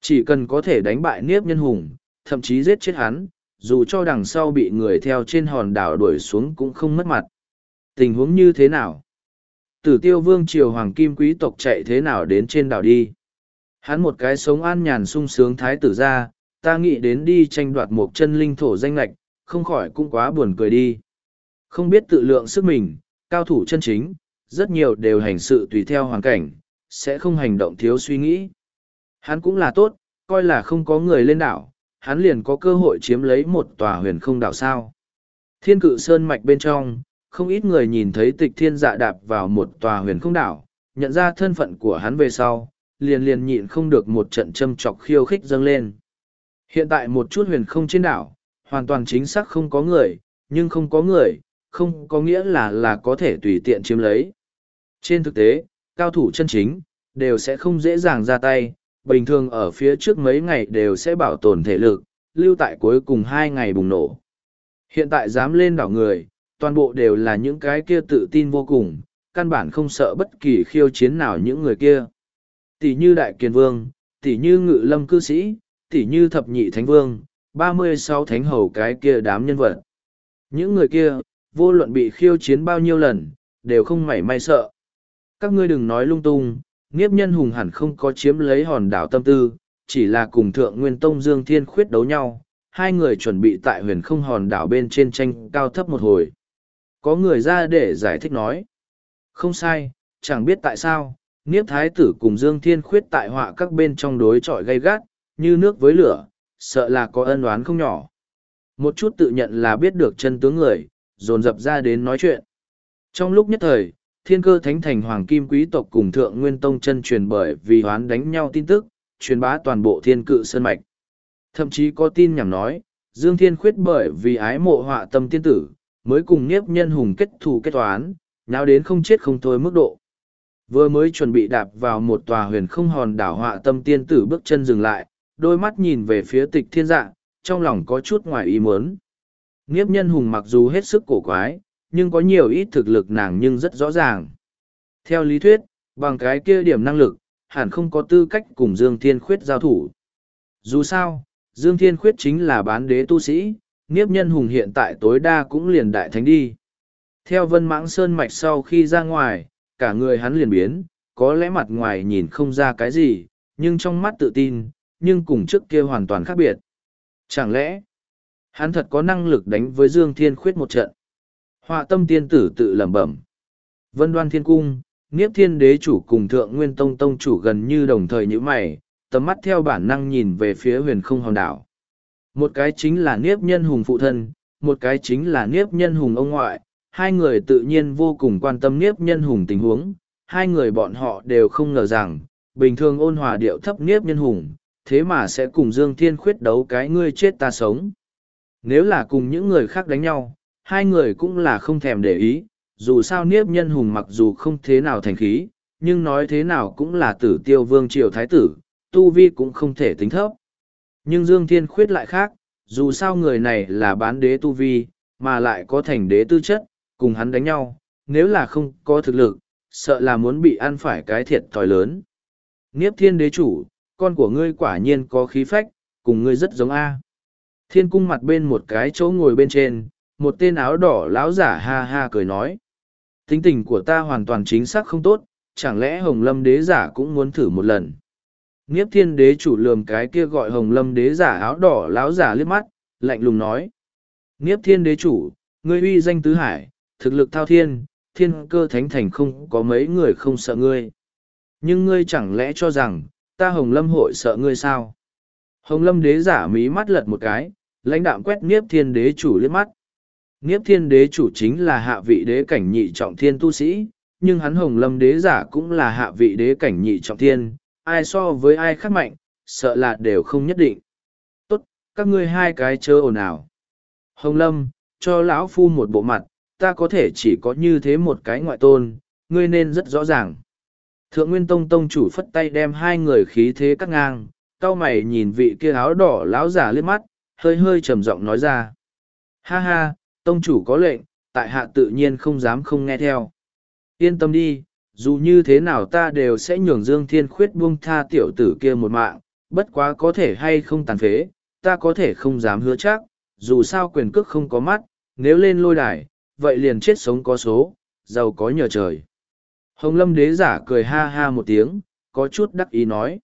Chỉ cần có thể đánh bại niếp nhân hùng, thậm chí giết chết hắn, dù cho đằng sau bị người theo trên hòn đảo đuổi xuống cũng không mất mặt. Tình huống như thế nào? Tử tiêu vương triều hoàng kim quý tộc chạy thế nào đến trên đảo đi? Hắn một cái sống an nhàn sung sướng thái tử ra, ta nghĩ đến đi tranh đoạt một chân linh thổ danh lạch, không khỏi cũng quá buồn cười đi. Không biết tự lượng sức mình, cao thủ chân chính, rất nhiều đều hành sự tùy theo hoàn cảnh, sẽ không hành động thiếu suy nghĩ. Hắn cũng là tốt, coi là không có người lên đảo, hắn liền có cơ hội chiếm lấy một tòa huyền không đảo sao. Thiên cự sơn mạch bên trong, không ít người nhìn thấy tịch thiên dạ đạp vào một tòa huyền không đảo, nhận ra thân phận của hắn về sau, liền liền nhịn không được một trận châm chọc khiêu khích dâng lên. Hiện tại một chút huyền không trên đảo, hoàn toàn chính xác không có người, nhưng không có người, không có nghĩa là là có thể tùy tiện chiếm lấy. Trên thực tế, cao thủ chân chính, đều sẽ không dễ dàng ra tay, bình thường ở phía trước mấy ngày đều sẽ bảo tồn thể lực, lưu tại cuối cùng hai ngày bùng nổ. Hiện tại dám lên đảo người, toàn bộ đều là những cái kia tự tin vô cùng, căn bản không sợ bất kỳ khiêu chiến nào những người kia. Tỷ như Đại Kiền Vương, tỷ như Ngự Lâm Cư Sĩ, tỷ như Thập Nhị Thánh Vương, ba mươi sáu Thánh Hầu cái kia đám nhân vật. Những người kia, vô luận bị khiêu chiến bao nhiêu lần, đều không mảy may sợ. Các ngươi đừng nói lung tung, nghiếp nhân hùng hẳn không có chiếm lấy hòn đảo tâm tư, chỉ là cùng thượng nguyên tông Dương Thiên khuyết đấu nhau, hai người chuẩn bị tại huyền không hòn đảo bên trên tranh cao thấp một hồi. Có người ra để giải thích nói. Không sai, chẳng biết tại sao, Niếp Thái tử cùng Dương Thiên khuyết tại họa các bên trong đối trọi gay gắt, như nước với lửa, sợ là có ân oán không nhỏ. Một chút tự nhận là biết được chân tướng người, dồn dập ra đến nói chuyện. Trong lúc nhất thời, thiên cơ thánh thành hoàng kim quý tộc cùng thượng nguyên tông chân truyền bởi vì hoán đánh nhau tin tức, truyền bá toàn bộ thiên cự sơn mạch. Thậm chí có tin nhằm nói, Dương Thiên khuyết bởi vì ái mộ họa tâm tiên tử, mới cùng Niếp nhân hùng kết thù kết toán, nào đến không chết không thôi mức độ. Vừa mới chuẩn bị đạp vào một tòa huyền không hòn đảo họa tâm tiên tử bước chân dừng lại, đôi mắt nhìn về phía tịch thiên dạ, trong lòng có chút ngoài ý muốn. Nghiếp nhân hùng mặc dù hết sức cổ quái, nhưng có nhiều ít thực lực nàng nhưng rất rõ ràng. Theo lý thuyết, bằng cái kia điểm năng lực, hẳn không có tư cách cùng Dương Thiên Khuyết giao thủ. Dù sao, Dương Thiên Khuyết chính là bán đế tu sĩ, Niếp Nhân Hùng hiện tại tối đa cũng liền đại thánh đi. Theo Vân Mãng Sơn Mạch sau khi ra ngoài, cả người hắn liền biến, có lẽ mặt ngoài nhìn không ra cái gì, nhưng trong mắt tự tin, nhưng cùng trước kia hoàn toàn khác biệt. Chẳng lẽ, hắn thật có năng lực đánh với Dương Thiên Khuyết một trận? Họa tâm tiên tử tự lẩm bẩm. Vân đoan thiên cung, Niếp thiên đế chủ cùng thượng nguyên tông tông chủ gần như đồng thời như mày, tầm mắt theo bản năng nhìn về phía huyền không hòn đảo. Một cái chính là Niếp nhân hùng phụ thân, một cái chính là Niếp nhân hùng ông ngoại, hai người tự nhiên vô cùng quan tâm Niếp nhân hùng tình huống, hai người bọn họ đều không ngờ rằng, bình thường ôn hòa điệu thấp Niếp nhân hùng, thế mà sẽ cùng Dương Thiên khuyết đấu cái ngươi chết ta sống. Nếu là cùng những người khác đánh nhau, hai người cũng là không thèm để ý, dù sao niếp nhân hùng mặc dù không thế nào thành khí, nhưng nói thế nào cũng là tử tiêu vương triều thái tử, tu vi cũng không thể tính thấp. Nhưng Dương Thiên Khuyết lại khác, dù sao người này là bán đế tu vi, mà lại có thành đế tư chất, cùng hắn đánh nhau, nếu là không có thực lực, sợ là muốn bị ăn phải cái thiệt thòi lớn. Niếp thiên đế chủ, con của ngươi quả nhiên có khí phách, cùng ngươi rất giống A. Thiên cung mặt bên một cái chỗ ngồi bên trên, một tên áo đỏ lão giả ha ha cười nói. Tính tình của ta hoàn toàn chính xác không tốt, chẳng lẽ Hồng Lâm đế giả cũng muốn thử một lần. niếp thiên đế chủ lườm cái kia gọi Hồng Lâm đế giả áo đỏ lão giả liếc mắt, lạnh lùng nói. niếp thiên đế chủ, ngươi uy danh tứ hải, thực lực thao thiên, thiên cơ thánh thành không có mấy người không sợ ngươi. Nhưng ngươi chẳng lẽ cho rằng, ta Hồng Lâm hội sợ ngươi sao? Hồng Lâm đế giả mí mắt lật một cái, lãnh đạm quét Niếp Thiên đế chủ liếc mắt. Niếp thiên đế chủ chính là hạ vị đế cảnh nhị trọng thiên tu sĩ, nhưng hắn hồng lâm đế giả cũng là hạ vị đế cảnh nhị trọng thiên, ai so với ai khác mạnh, sợ là đều không nhất định. Tốt, các ngươi hai cái chớ ồn ào. Hồng lâm, cho lão phu một bộ mặt, ta có thể chỉ có như thế một cái ngoại tôn, ngươi nên rất rõ ràng. Thượng Nguyên Tông Tông chủ phất tay đem hai người khí thế cắt ngang, cao mày nhìn vị kia áo đỏ lão giả liếc mắt, hơi hơi trầm giọng nói ra. Ha ha, tông chủ có lệnh, tại hạ tự nhiên không dám không nghe theo. Yên tâm đi, dù như thế nào ta đều sẽ nhường Dương Thiên Khuyết buông tha tiểu tử kia một mạng, bất quá có thể hay không tàn phế, ta có thể không dám hứa chắc, dù sao quyền cước không có mắt, nếu lên lôi đài, vậy liền chết sống có số, giàu có nhờ trời. Hồng Lâm đế giả cười ha ha một tiếng, có chút đắc ý nói.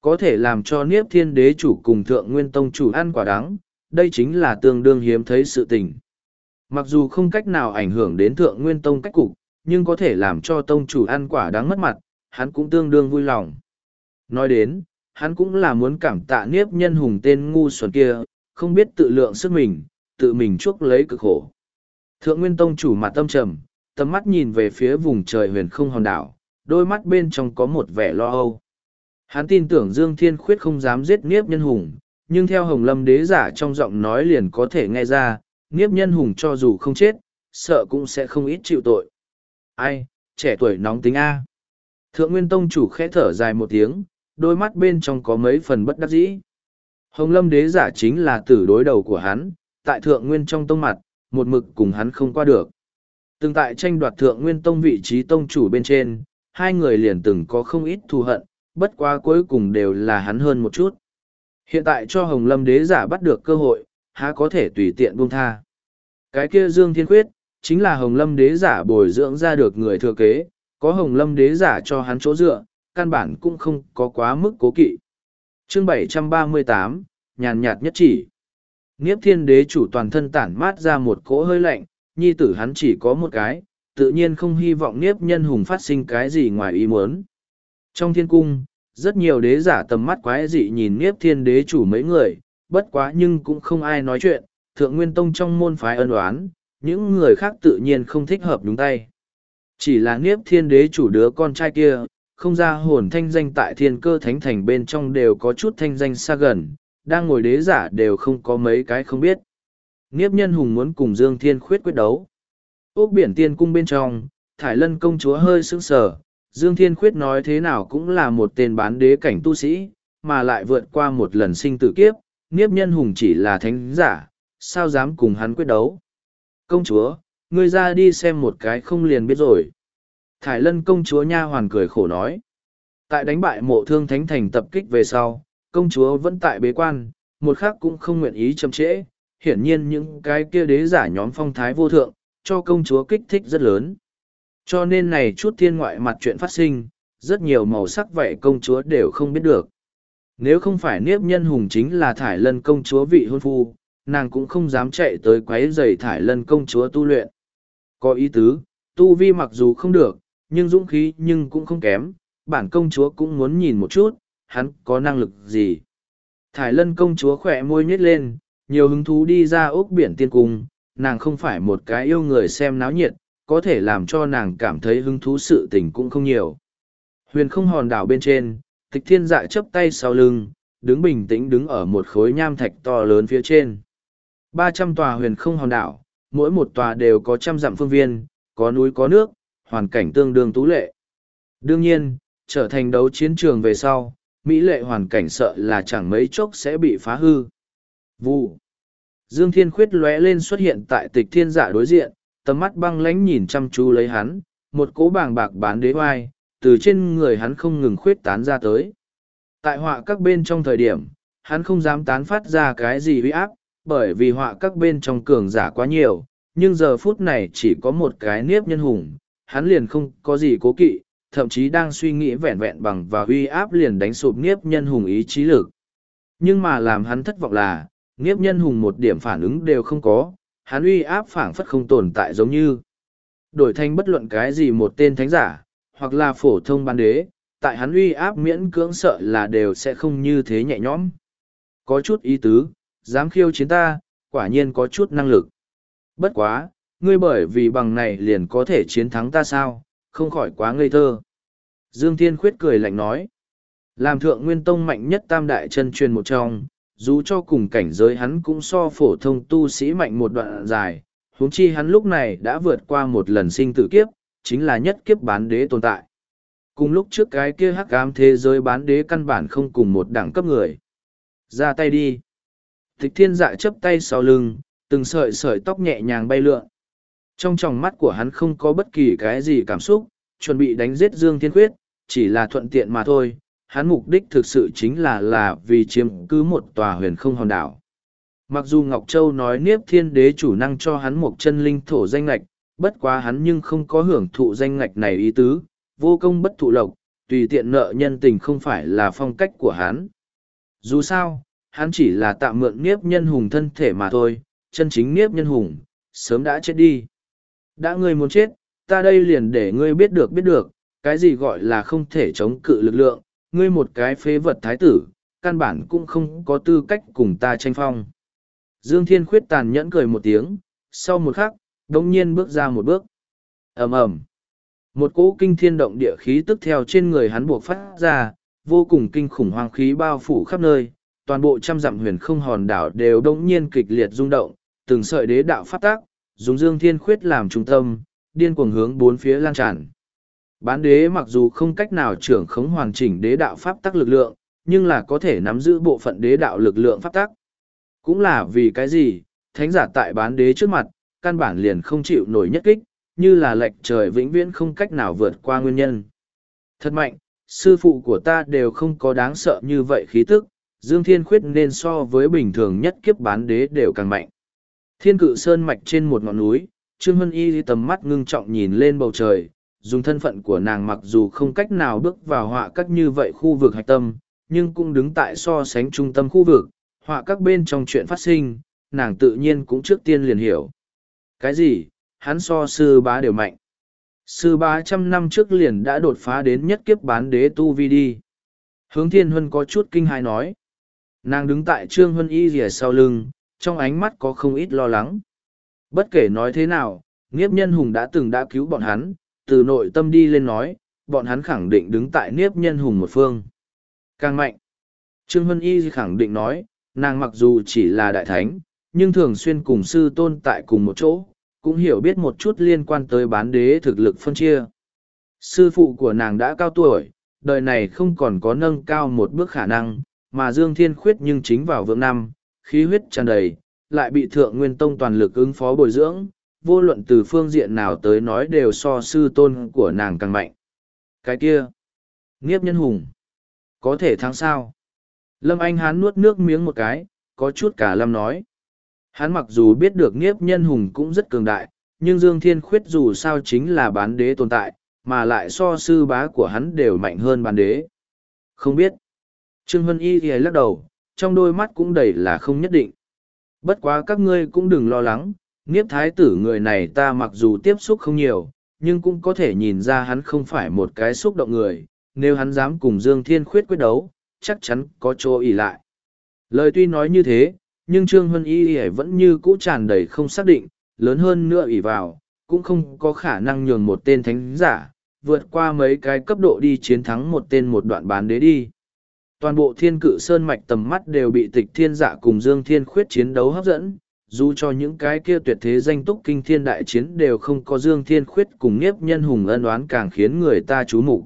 Có thể làm cho Niếp Thiên đế chủ cùng Thượng Nguyên Tông chủ ăn quả đắng, đây chính là tương đương hiếm thấy sự tình. Mặc dù không cách nào ảnh hưởng đến thượng nguyên tông cách cục, nhưng có thể làm cho tông chủ ăn quả đáng mất mặt, hắn cũng tương đương vui lòng. Nói đến, hắn cũng là muốn cảm tạ niếp nhân hùng tên ngu xuẩn kia, không biết tự lượng sức mình, tự mình chuốc lấy cực khổ. Thượng nguyên tông chủ mặt tâm trầm, tầm mắt nhìn về phía vùng trời huyền không hòn đảo, đôi mắt bên trong có một vẻ lo âu. Hắn tin tưởng Dương Thiên Khuyết không dám giết Niếp Nhân Hùng, nhưng theo Hồng Lâm Đế giả trong giọng nói liền có thể nghe ra, Niếp nhân hùng cho dù không chết, sợ cũng sẽ không ít chịu tội. Ai, trẻ tuổi nóng tính A. Thượng Nguyên Tông chủ khẽ thở dài một tiếng, đôi mắt bên trong có mấy phần bất đắc dĩ. Hồng Lâm đế giả chính là tử đối đầu của hắn, tại Thượng Nguyên trong tông mặt, một mực cùng hắn không qua được. Từng tại tranh đoạt Thượng Nguyên Tông vị trí tông chủ bên trên, hai người liền từng có không ít thù hận, bất quá cuối cùng đều là hắn hơn một chút. Hiện tại cho Hồng Lâm đế giả bắt được cơ hội, há có thể tùy tiện buông tha. Cái kia Dương Thiên Khuyết, chính là Hồng Lâm đế giả bồi dưỡng ra được người thừa kế, có Hồng Lâm đế giả cho hắn chỗ dựa, căn bản cũng không có quá mức cố kỵ. Chương 738, nhàn nhạt nhất chỉ. Nghiếp thiên đế chủ toàn thân tản mát ra một cỗ hơi lạnh, nhi tử hắn chỉ có một cái, tự nhiên không hy vọng Nghiếp nhân hùng phát sinh cái gì ngoài ý muốn. Trong thiên cung, rất nhiều đế giả tầm mắt quái dị nhìn Nghiếp thiên đế chủ mấy người, bất quá nhưng cũng không ai nói chuyện, thượng nguyên tông trong môn phái ân oán, những người khác tự nhiên không thích hợp đúng tay. Chỉ là nghiếp thiên đế chủ đứa con trai kia, không ra hồn thanh danh tại thiên cơ thánh thành bên trong đều có chút thanh danh xa gần, đang ngồi đế giả đều không có mấy cái không biết. Nghiếp nhân hùng muốn cùng Dương Thiên khuyết quyết đấu. Úc biển tiên cung bên trong, Thải Lân công chúa hơi sững sờ, Dương Thiên Khuyết nói thế nào cũng là một tên bán đế cảnh tu sĩ, mà lại vượt qua một lần sinh tử kiếp, Niếp Nhân Hùng chỉ là thánh giả, sao dám cùng hắn quyết đấu. Công chúa, ngươi ra đi xem một cái không liền biết rồi. Thải lân công chúa nha hoàn cười khổ nói. Tại đánh bại mộ thương thánh thành tập kích về sau, công chúa vẫn tại bế quan, một khác cũng không nguyện ý chậm trễ. Hiển nhiên những cái kia đế giả nhóm phong thái vô thượng, cho công chúa kích thích rất lớn. Cho nên này chút thiên ngoại mặt chuyện phát sinh, rất nhiều màu sắc vậy công chúa đều không biết được. Nếu không phải niếp nhân hùng chính là thải lân công chúa vị hôn phu, nàng cũng không dám chạy tới quấy giày thải lân công chúa tu luyện. Có ý tứ, tu vi mặc dù không được, nhưng dũng khí nhưng cũng không kém, bản công chúa cũng muốn nhìn một chút, hắn có năng lực gì. Thải lân công chúa khỏe môi nhếch lên, nhiều hứng thú đi ra ốc biển tiên cung, nàng không phải một cái yêu người xem náo nhiệt, có thể làm cho nàng cảm thấy hứng thú sự tình cũng không nhiều. Huyền không hòn đảo bên trên, tịch thiên dạ chấp tay sau lưng, đứng bình tĩnh đứng ở một khối nham thạch to lớn phía trên. ba trăm tòa huyền không hòn đảo, mỗi một tòa đều có trăm dặm phương viên, có núi có nước, hoàn cảnh tương đương tú lệ. Đương nhiên, trở thành đấu chiến trường về sau, Mỹ lệ hoàn cảnh sợ là chẳng mấy chốc sẽ bị phá hư. Vu Dương Thiên Khuyết lóe lên xuất hiện tại tịch thiên dạ đối diện, tầm mắt băng lánh nhìn chăm chú lấy hắn, một cỗ bàng bạc bán đế oai, từ trên người hắn không ngừng khuyết tán ra tới. Tại họa các bên trong thời điểm, hắn không dám tán phát ra cái gì uy áp, bởi vì họa các bên trong cường giả quá nhiều, nhưng giờ phút này chỉ có một cái nếp nhân hùng, hắn liền không có gì cố kỵ, thậm chí đang suy nghĩ vẹn vẹn bằng và uy áp liền đánh sụp niếp nhân hùng ý chí lực. Nhưng mà làm hắn thất vọng là, niếp nhân hùng một điểm phản ứng đều không có, hắn uy áp phảng phất không tồn tại giống như. Đổi thành bất luận cái gì một tên thánh giả, hoặc là phổ thông ban đế, tại hắn uy áp miễn cưỡng sợ là đều sẽ không như thế nhẹ nhõm. Có chút ý tứ, dám khiêu chiến ta, quả nhiên có chút năng lực. Bất quá, ngươi bởi vì bằng này liền có thể chiến thắng ta sao, không khỏi quá ngây thơ. Dương Thiên Khuyết cười lạnh nói. Làm thượng nguyên tông mạnh nhất tam đại chân truyền một trong, dù cho cùng cảnh giới hắn cũng so phổ thông tu sĩ mạnh một đoạn dài, huống chi hắn lúc này đã vượt qua một lần sinh tử kiếp, chính là nhất kiếp bán đế tồn tại. Cùng lúc trước cái kia hắc ám thế giới bán đế căn bản không cùng một đẳng cấp người. Ra tay đi. Tịch thiên dạ chấp tay sau lưng, từng sợi sợi tóc nhẹ nhàng bay lượn. Trong tròng mắt của hắn không có bất kỳ cái gì cảm xúc, chuẩn bị đánh giết Dương Thiên Khuyết, chỉ là thuận tiện mà thôi. Hắn mục đích thực sự chính là là vì chiếm cứ một tòa huyền không hòn đảo. Mặc dù Ngọc Châu nói Niếp Thiên Đế chủ năng cho hắn một chân linh thổ danh lạch, bất quá hắn nhưng không có hưởng thụ danh ngạch này ý tứ, vô công bất thụ lộc, tùy tiện nợ nhân tình không phải là phong cách của hắn. Dù sao, hắn chỉ là tạm mượn Niếp Nhân Hùng thân thể mà thôi, chân chính Niếp Nhân Hùng, sớm đã chết đi. Đã ngươi muốn chết, ta đây liền để ngươi biết được biết được, cái gì gọi là không thể chống cự lực lượng, ngươi một cái phế vật thái tử, căn bản cũng không có tư cách cùng ta tranh phong. Dương Thiên Khuyết tàn nhẫn cười một tiếng, sau một khắc, đống nhiên bước ra một bước. ầm ầm Một cỗ kinh thiên động địa khí tức theo trên người hắn buộc phát ra, vô cùng kinh khủng hoang khí bao phủ khắp nơi, toàn bộ trăm dặm huyền không hòn đảo đều đống nhiên kịch liệt rung động, từng sợi đế đạo phát tác, dùng dương thiên khuyết làm trung tâm, điên cuồng hướng bốn phía lan tràn. Bán đế mặc dù không cách nào trưởng khống hoàn chỉnh đế đạo pháp tắc lực lượng, nhưng là có thể nắm giữ bộ phận đế đạo lực lượng pháp tắc. Cũng là vì cái gì, thánh giả tại bán đế trước mặt, căn bản liền không chịu nổi nhất kích, như là lệch trời vĩnh viễn không cách nào vượt qua nguyên nhân. Thật mạnh, sư phụ của ta đều không có đáng sợ như vậy khí tức, Dương Thiên Khuyết nên so với bình thường nhất kiếp bán đế đều càng mạnh. Thiên cự sơn mạch trên một ngọn núi, Trương Hân Y tầm mắt ngưng trọng nhìn lên bầu trời, dùng thân phận của nàng mặc dù không cách nào bước vào họa các như vậy khu vực hạch tâm, nhưng cũng đứng tại so sánh trung tâm khu vực, họa các bên trong chuyện phát sinh, nàng tự nhiên cũng trước tiên liền hiểu. Cái gì, hắn so sư bá đều mạnh. Sư bá trăm năm trước liền đã đột phá đến nhất kiếp bán đế tu vi đi. Hướng thiên huân có chút kinh hài nói. Nàng đứng tại trương huân y rìa sau lưng, trong ánh mắt có không ít lo lắng. Bất kể nói thế nào, Niếp Nhân Hùng đã từng đã cứu bọn hắn, từ nội tâm đi lên nói, bọn hắn khẳng định đứng tại Niếp Nhân Hùng một phương. Càng mạnh. Trương Hân Y khẳng định nói, nàng mặc dù chỉ là đại thánh, nhưng thường xuyên cùng sư tôn tại cùng một chỗ, cũng hiểu biết một chút liên quan tới bán đế thực lực phân chia. Sư phụ của nàng đã cao tuổi, đời này không còn có nâng cao một bước khả năng, mà Dương Thiên Khuyết nhưng chính vào vượng năm, khí huyết tràn đầy, lại bị Thượng Nguyên Tông toàn lực ứng phó bồi dưỡng, vô luận từ phương diện nào tới nói đều so sư tôn của nàng càng mạnh. Cái kia, Nghiếp Nhân Hùng, có thể thắng sao? Lâm Anh Hán nuốt nước miếng một cái, có chút cả lâm nói. Hắn mặc dù biết được Nghiếp Nhân Hùng cũng rất cường đại, nhưng Dương Thiên Khuyết dù sao chính là bán đế tồn tại, mà lại so sư bá của hắn đều mạnh hơn bán đế. Không biết. Trương Hân Y thì lắc đầu, trong đôi mắt cũng đầy là không nhất định. Bất quá các ngươi cũng đừng lo lắng, nghiếp thái tử người này ta mặc dù tiếp xúc không nhiều, nhưng cũng có thể nhìn ra hắn không phải một cái xúc động người, nếu hắn dám cùng Dương Thiên Khuyết quyết đấu, chắc chắn có chỗ ỉ lại. Lời tuy nói như thế, nhưng Trương Hân Y Y vẫn như cũ tràn đầy không xác định, lớn hơn nữa ỉ vào, cũng không có khả năng nhường một tên thánh giả, vượt qua mấy cái cấp độ đi chiến thắng một tên một đoạn bán đế đi. Toàn bộ thiên cự sơn mạch tầm mắt đều bị tịch thiên dạ cùng Dương Thiên Khuyết chiến đấu hấp dẫn, dù cho những cái kia tuyệt thế danh túc kinh thiên đại chiến đều không có Dương Thiên Khuyết cùng Niếp Nhân Hùng ân oán càng khiến người ta chú mục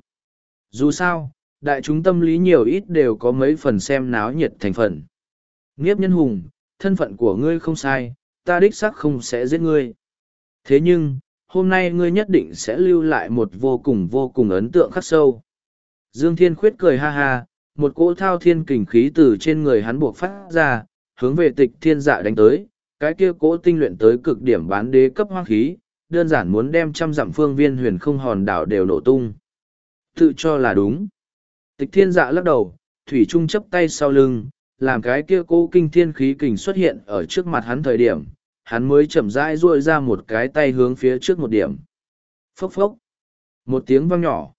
Dù sao, đại chúng tâm lý nhiều ít đều có mấy phần xem náo nhiệt thành phần. Niếp Nhân Hùng, thân phận của ngươi không sai, ta đích xác không sẽ giết ngươi. Thế nhưng, hôm nay ngươi nhất định sẽ lưu lại một vô cùng vô cùng ấn tượng khắc sâu. Dương Thiên Khuyết cười ha ha, một cỗ thao thiên kình khí từ trên người hắn buộc phát ra, hướng về tịch thiên dạ đánh tới, cái kia cỗ tinh luyện tới cực điểm bán đế cấp hoang khí, đơn giản muốn đem trăm dặm phương viên huyền không hòn đảo đều nổ tung. Tự cho là đúng. Tịch thiên dạ lắc đầu, thủy trung chấp tay sau lưng, làm cái kia cỗ kinh thiên khí kình xuất hiện ở trước mặt hắn thời điểm, hắn mới chậm rãi duỗi ra một cái tay hướng phía trước một điểm. Phốc phốc. Một tiếng vang nhỏ.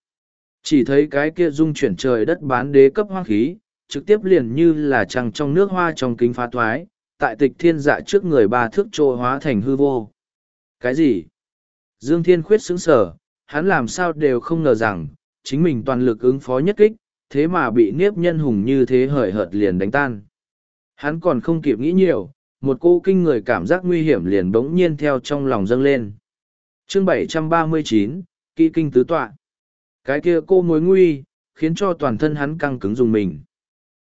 Chỉ thấy cái kia dung chuyển trời đất bán đế cấp hoang khí, trực tiếp liền như là trăng trong nước hoa trong kính phá thoái, tại tịch thiên dạ trước người ba thước trô hóa thành hư vô. Cái gì? Dương Thiên Khuyết sững sở, hắn làm sao đều không ngờ rằng, chính mình toàn lực ứng phó nhất kích, thế mà bị niếp nhân hùng như thế hời hợt liền đánh tan. Hắn còn không kịp nghĩ nhiều, một cô kinh người cảm giác nguy hiểm liền bỗng nhiên theo trong lòng dâng lên. chương 739, kỹ kinh tứ tọa. Cái kia cô mối nguy, khiến cho toàn thân hắn căng cứng dùng mình.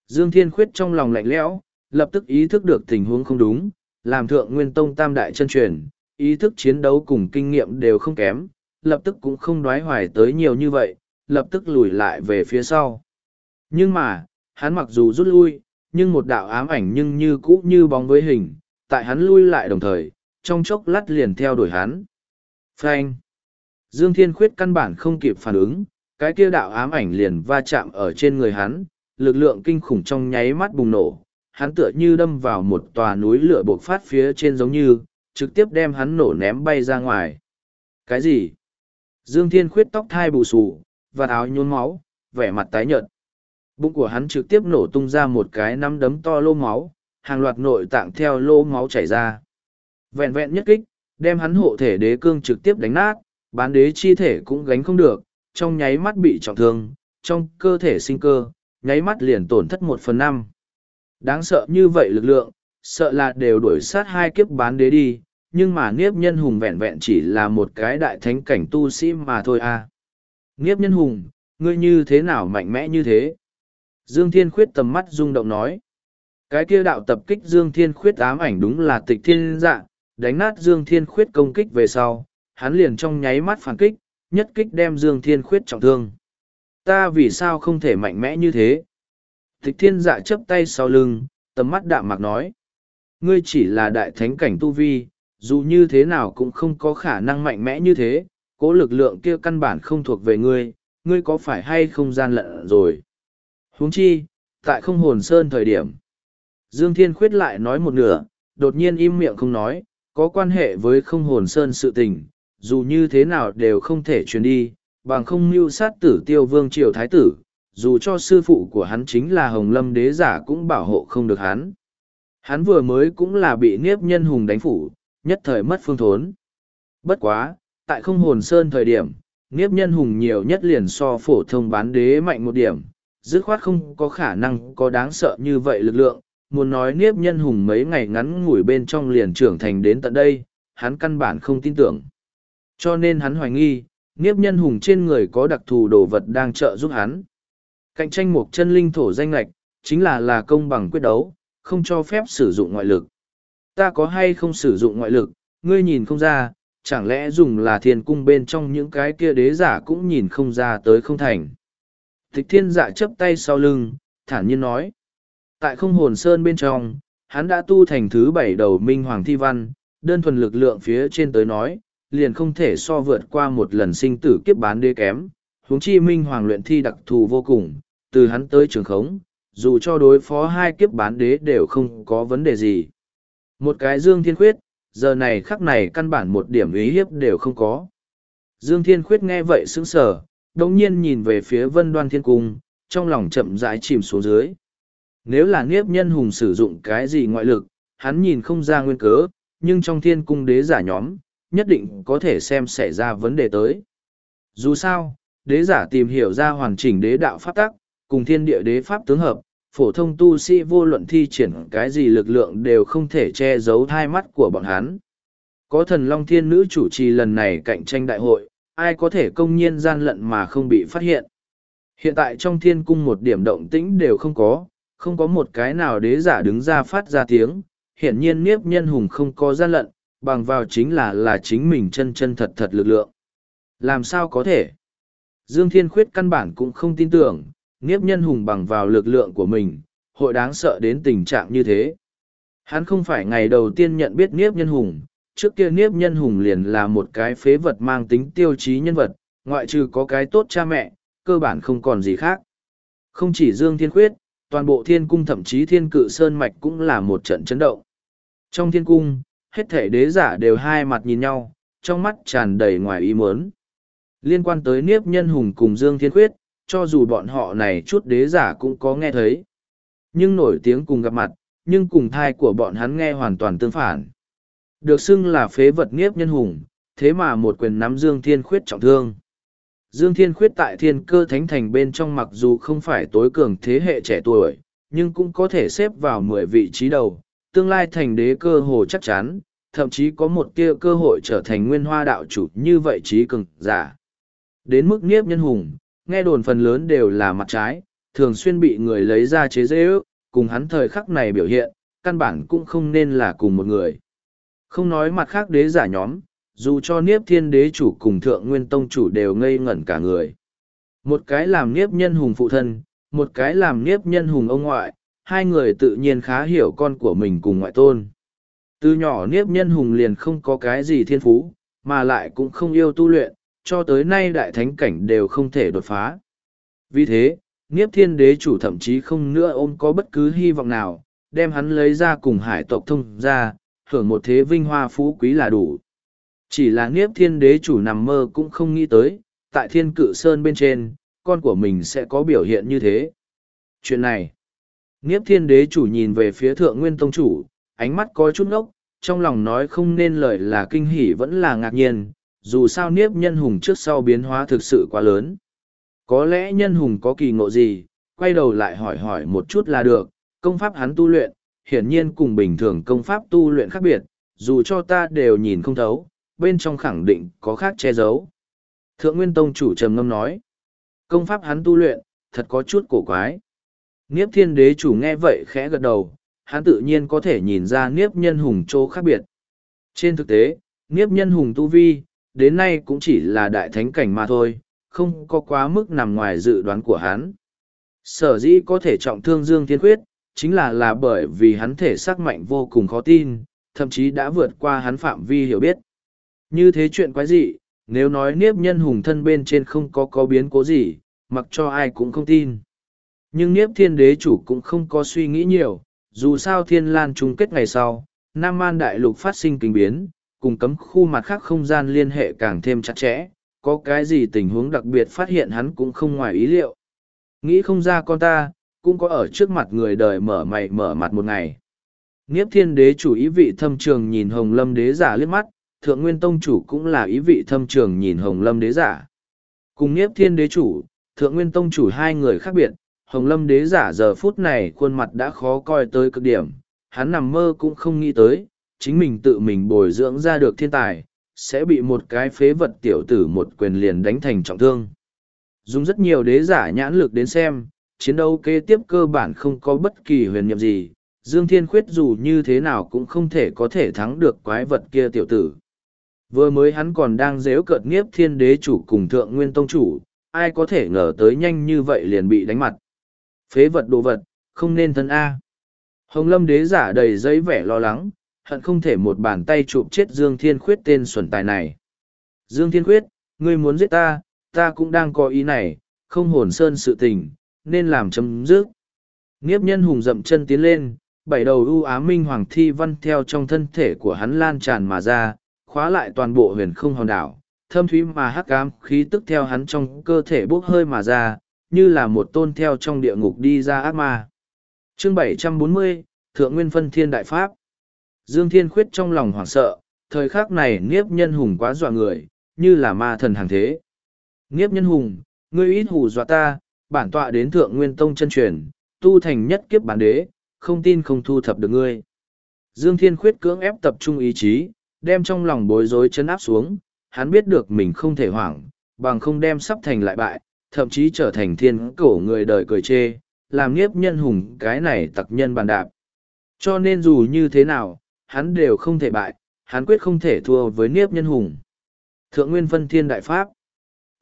Dương Thiên Khuyết trong lòng lạnh lẽo, lập tức ý thức được tình huống không đúng, làm thượng nguyên tông tam đại chân truyền, ý thức chiến đấu cùng kinh nghiệm đều không kém, lập tức cũng không đoái hoài tới nhiều như vậy, lập tức lùi lại về phía sau. Nhưng mà, hắn mặc dù rút lui, nhưng một đạo ám ảnh nhưng như cũ như bóng với hình, tại hắn lui lại đồng thời, trong chốc lát liền theo đuổi hắn. Frank! Dương Thiên Khuyết căn bản không kịp phản ứng, cái kia đạo ám ảnh liền va chạm ở trên người hắn, lực lượng kinh khủng trong nháy mắt bùng nổ, hắn tựa như đâm vào một tòa núi lửa bộc phát phía trên giống như, trực tiếp đem hắn nổ ném bay ra ngoài. Cái gì? Dương Thiên khuyết tóc thai bù xù, và áo nhốn máu, vẻ mặt tái nhợt. Bụng của hắn trực tiếp nổ tung ra một cái nắm đấm to lô máu, hàng loạt nội tạng theo lô máu chảy ra. Vẹn vẹn nhất kích, đem hắn hộ thể đế cương trực tiếp đánh nát, bán đế chi thể cũng gánh không được, trong nháy mắt bị trọng thương, trong cơ thể sinh cơ, nháy mắt liền tổn thất một phần năm. Đáng sợ như vậy lực lượng, sợ là đều đuổi sát hai kiếp bán đế đi, nhưng mà Niếp Nhân Hùng vẹn vẹn chỉ là một cái đại thánh cảnh tu sĩ mà thôi à. Niếp Nhân Hùng, ngươi như thế nào mạnh mẽ như thế? Dương Thiên Khuyết tầm mắt rung động nói. Cái kia đạo tập kích Dương Thiên Khuyết ám ảnh đúng là tịch thiên dạ, đánh nát Dương Thiên Khuyết công kích về sau, hắn liền trong nháy mắt phản kích, nhất kích đem Dương Thiên Khuyết trọng thương. Ta vì sao không thể mạnh mẽ như thế? Tịch thiên dạ chấp tay sau lưng, tầm mắt đạm mạc nói. Ngươi chỉ là đại thánh cảnh tu vi, dù như thế nào cũng không có khả năng mạnh mẽ như thế, cố lực lượng kia căn bản không thuộc về ngươi, ngươi có phải hay không gian lận rồi. huống chi, tại không hồn sơn thời điểm. Dương Thiên khuyết lại nói một nửa, đột nhiên im miệng không nói, có quan hệ với không hồn sơn sự tình, dù như thế nào đều không thể truyền đi, bằng không mưu sát tử tiêu vương triều thái tử, dù cho sư phụ của hắn chính là Hồng Lâm đế giả cũng bảo hộ không được hắn. Hắn vừa mới cũng là bị Niếp Nhân Hùng đánh phủ, nhất thời mất phương thốn. Bất quá, tại không hồn sơn thời điểm, Niếp Nhân Hùng nhiều nhất liền so phổ thông bán đế mạnh một điểm, dứt khoát không có khả năng có đáng sợ như vậy lực lượng. Muốn nói Niếp Nhân Hùng mấy ngày ngắn ngủi bên trong liền trưởng thành đến tận đây, hắn căn bản không tin tưởng. Cho nên hắn hoài nghi, Niếp nhân hùng trên người có đặc thù đồ vật đang trợ giúp hắn. Cạnh tranh một chân linh thổ danh lạch, chính là là công bằng quyết đấu, không cho phép sử dụng ngoại lực. Ta có hay không sử dụng ngoại lực, ngươi nhìn không ra, chẳng lẽ dùng là thiên cung bên trong những cái kia đế giả cũng nhìn không ra tới không thành. Tịch thiên dạ chấp tay sau lưng, thản nhiên nói. Tại không hồn sơn bên trong, hắn đã tu thành thứ bảy đầu minh hoàng thi văn, đơn thuần lực lượng phía trên tới nói, liền không thể so vượt qua một lần sinh tử kiếp bán đế kém. huống chi minh hoàng luyện thi đặc thù vô cùng, từ hắn tới trường khống, dù cho đối phó hai kiếp bán đế đều không có vấn đề gì. Một cái dương thiên khuyết, giờ này khắc này căn bản một điểm ý hiếp đều không có. Dương thiên khuyết nghe vậy sững sờ, đồng nhiên nhìn về phía vân đoan thiên cung, trong lòng chậm rãi chìm xuống dưới. Nếu là nghiếp nhân hùng sử dụng cái gì ngoại lực, hắn nhìn không ra nguyên cớ, nhưng trong thiên cung đế giả nhóm, nhất định có thể xem xảy ra vấn đề tới. Dù sao, đế giả tìm hiểu ra hoàn chỉnh đế đạo pháp tắc, cùng thiên địa đế pháp tướng hợp, phổ thông tu sĩ vô luận thi triển cái gì lực lượng đều không thể che giấu hai mắt của bọn hắn. Có thần Long Thiên Nữ chủ trì lần này cạnh tranh đại hội, ai có thể công nhiên gian lận mà không bị phát hiện. Hiện tại trong thiên cung một điểm động tĩnh đều không có, không có một cái nào đế giả đứng ra phát ra tiếng, hiển nhiên Niếp Nhân Hùng không có gian lận, bằng vào chính là là chính mình chân chân thật thật lực lượng. Làm sao có thể? Dương Thiên Khuyết căn bản cũng không tin tưởng, Niếp Nhân Hùng bằng vào lực lượng của mình, hội đáng sợ đến tình trạng như thế. Hắn không phải ngày đầu tiên nhận biết Niếp Nhân Hùng, trước kia Niếp Nhân Hùng liền là một cái phế vật mang tính tiêu chí nhân vật, ngoại trừ có cái tốt cha mẹ, cơ bản không còn gì khác. Không chỉ Dương Thiên Khuyết, toàn bộ thiên cung thậm chí thiên cự sơn mạch cũng là một trận chấn động. Trong thiên cung, hết thể đế giả đều hai mặt nhìn nhau, trong mắt tràn đầy ngoài ý muốn. Liên quan tới Niếp Nhân Hùng cùng Dương Thiên Khuyết, cho dù bọn họ này chút đế giả cũng có nghe thấy. Nhưng nổi tiếng cùng gặp mặt, nhưng cùng thai của bọn hắn nghe hoàn toàn tương phản. Được xưng là phế vật Niếp Nhân Hùng, thế mà một quyền nắm Dương Thiên Khuyết trọng thương. Dương Thiên Khuyết tại thiên cơ thánh thành bên trong mặc dù không phải tối cường thế hệ trẻ tuổi, nhưng cũng có thể xếp vào mười vị trí đầu, tương lai thành đế cơ hồ chắc chắn, thậm chí có một tia cơ hội trở thành nguyên hoa đạo chủ như vậy trí cường giả. Đến mức niếp nhân hùng, nghe đồn phần lớn đều là mặt trái, thường xuyên bị người lấy ra chế dễ ước, cùng hắn thời khắc này biểu hiện, căn bản cũng không nên là cùng một người. Không nói mặt khác đế giả nhóm, dù cho niếp thiên đế chủ cùng thượng nguyên tông chủ đều ngây ngẩn cả người. Một cái làm niếp nhân hùng phụ thân, một cái làm niếp nhân hùng ông ngoại, hai người tự nhiên khá hiểu con của mình cùng ngoại tôn. Từ nhỏ niếp nhân hùng liền không có cái gì thiên phú, mà lại cũng không yêu tu luyện, cho tới nay đại thánh cảnh đều không thể đột phá. Vì thế, niếp thiên đế chủ thậm chí không nữa ôm có bất cứ hy vọng nào, đem hắn lấy ra cùng hải tộc thông ra, hưởng một thế vinh hoa phú quý là đủ. Chỉ là Niếp Thiên Đế chủ nằm mơ cũng không nghĩ tới, tại Thiên Cự Sơn bên trên, con của mình sẽ có biểu hiện như thế. Chuyện này, Niếp Thiên Đế chủ nhìn về phía Thượng Nguyên Tông chủ, ánh mắt có chút ngốc, trong lòng nói không nên lời là kinh hỉ vẫn là ngạc nhiên, dù sao Niếp Nhân Hùng trước sau biến hóa thực sự quá lớn. Có lẽ Nhân Hùng có kỳ ngộ gì, quay đầu lại hỏi hỏi một chút là được, công pháp hắn tu luyện, hiển nhiên cùng bình thường công pháp tu luyện khác biệt, dù cho ta đều nhìn không thấu, bên trong khẳng định có khác che giấu. Thượng Nguyên Tông chủ trầm ngâm nói, công pháp hắn tu luyện, thật có chút cổ quái. Niếp thiên đế chủ nghe vậy khẽ gật đầu, hắn tự nhiên có thể nhìn ra Niếp nhân hùng chỗ khác biệt. Trên thực tế, Niếp nhân hùng tu vi, đến nay cũng chỉ là đại thánh cảnh mà thôi, không có quá mức nằm ngoài dự đoán của hắn. Sở dĩ có thể trọng thương Dương Thiên Khuyết, chính là là bởi vì hắn thể xác mạnh vô cùng khó tin, thậm chí đã vượt qua hắn phạm vi hiểu biết. Như thế chuyện quái dị, nếu nói niếp nhân hùng thân bên trên không có có biến cố gì, mặc cho ai cũng không tin. Nhưng niếp thiên đế chủ cũng không có suy nghĩ nhiều, dù sao thiên lan chung kết ngày sau, Nam Man Đại Lục phát sinh kinh biến, cùng cấm khu mặt khác không gian liên hệ càng thêm chặt chẽ, có cái gì tình huống đặc biệt phát hiện hắn cũng không ngoài ý liệu. Nghĩ không ra con ta, cũng có ở trước mặt người đời mở mày mở mặt một ngày. Niếp thiên đế chủ ý vị thâm trường nhìn hồng lâm đế giả liếc mắt, thượng nguyên tông chủ cũng là ý vị thâm trường nhìn hồng lâm đế giả. Cùng Niếp thiên đế chủ, thượng nguyên tông chủ hai người khác biệt, hồng lâm đế giả giờ phút này khuôn mặt đã khó coi tới cực điểm, hắn nằm mơ cũng không nghĩ tới, chính mình tự mình bồi dưỡng ra được thiên tài, sẽ bị một cái phế vật tiểu tử một quyền liền đánh thành trọng thương. Dùng rất nhiều đế giả nhãn lực đến xem, chiến đấu kế tiếp cơ bản không có bất kỳ huyền nhiệm gì, Dương Thiên Khuyết dù như thế nào cũng không thể có thể thắng được quái vật kia tiểu tử. Vừa mới hắn còn đang dếu cợt nghiếp thiên đế chủ cùng thượng nguyên tông chủ, ai có thể ngờ tới nhanh như vậy liền bị đánh mặt. Phế vật đồ vật, không nên thân A. Hồng lâm đế giả đầy giấy vẻ lo lắng, hận không thể một bàn tay chụp chết Dương Thiên Khuyết tên xuẩn tài này. Dương Thiên Khuyết, ngươi muốn giết ta, ta cũng đang có ý này, không hồn sơn sự tình, nên làm chấm dứt. Nghiếp nhân hùng dậm chân tiến lên, bảy đầu ưu á minh hoàng thi văn theo trong thân thể của hắn lan tràn mà ra, khóa lại toàn bộ huyền không hòn đảo, thâm thúy mà hắc ám khí tức theo hắn trong cơ thể bốc hơi mà ra, như là một tôn theo trong địa ngục đi ra ác ma. Chương 740, Thượng Nguyên Phân Thiên Đại Pháp Dương Thiên Khuyết trong lòng hoảng sợ, thời khắc này Niếp Nhân Hùng quá dọa người, như là ma thần hàng thế. Niếp Nhân Hùng, ngươi ít hù dọa ta, bản tọa đến Thượng Nguyên Tông chân truyền, tu thành nhất kiếp bản đế, không tin không thu thập được ngươi. Dương Thiên Khuyết cưỡng ép tập trung ý chí, đem trong lòng bối rối chấn áp xuống, hắn biết được mình không thể hoảng, bằng không đem sắp thành lại bại, thậm chí trở thành thiên cổ người đời cười chê, làm nghiếp nhân hùng cái này tặc nhân bàn đạp. Cho nên dù như thế nào, hắn đều không thể bại, hắn quyết không thể thua với niếp nhân hùng. Thượng Nguyên Phân Thiên Đại Pháp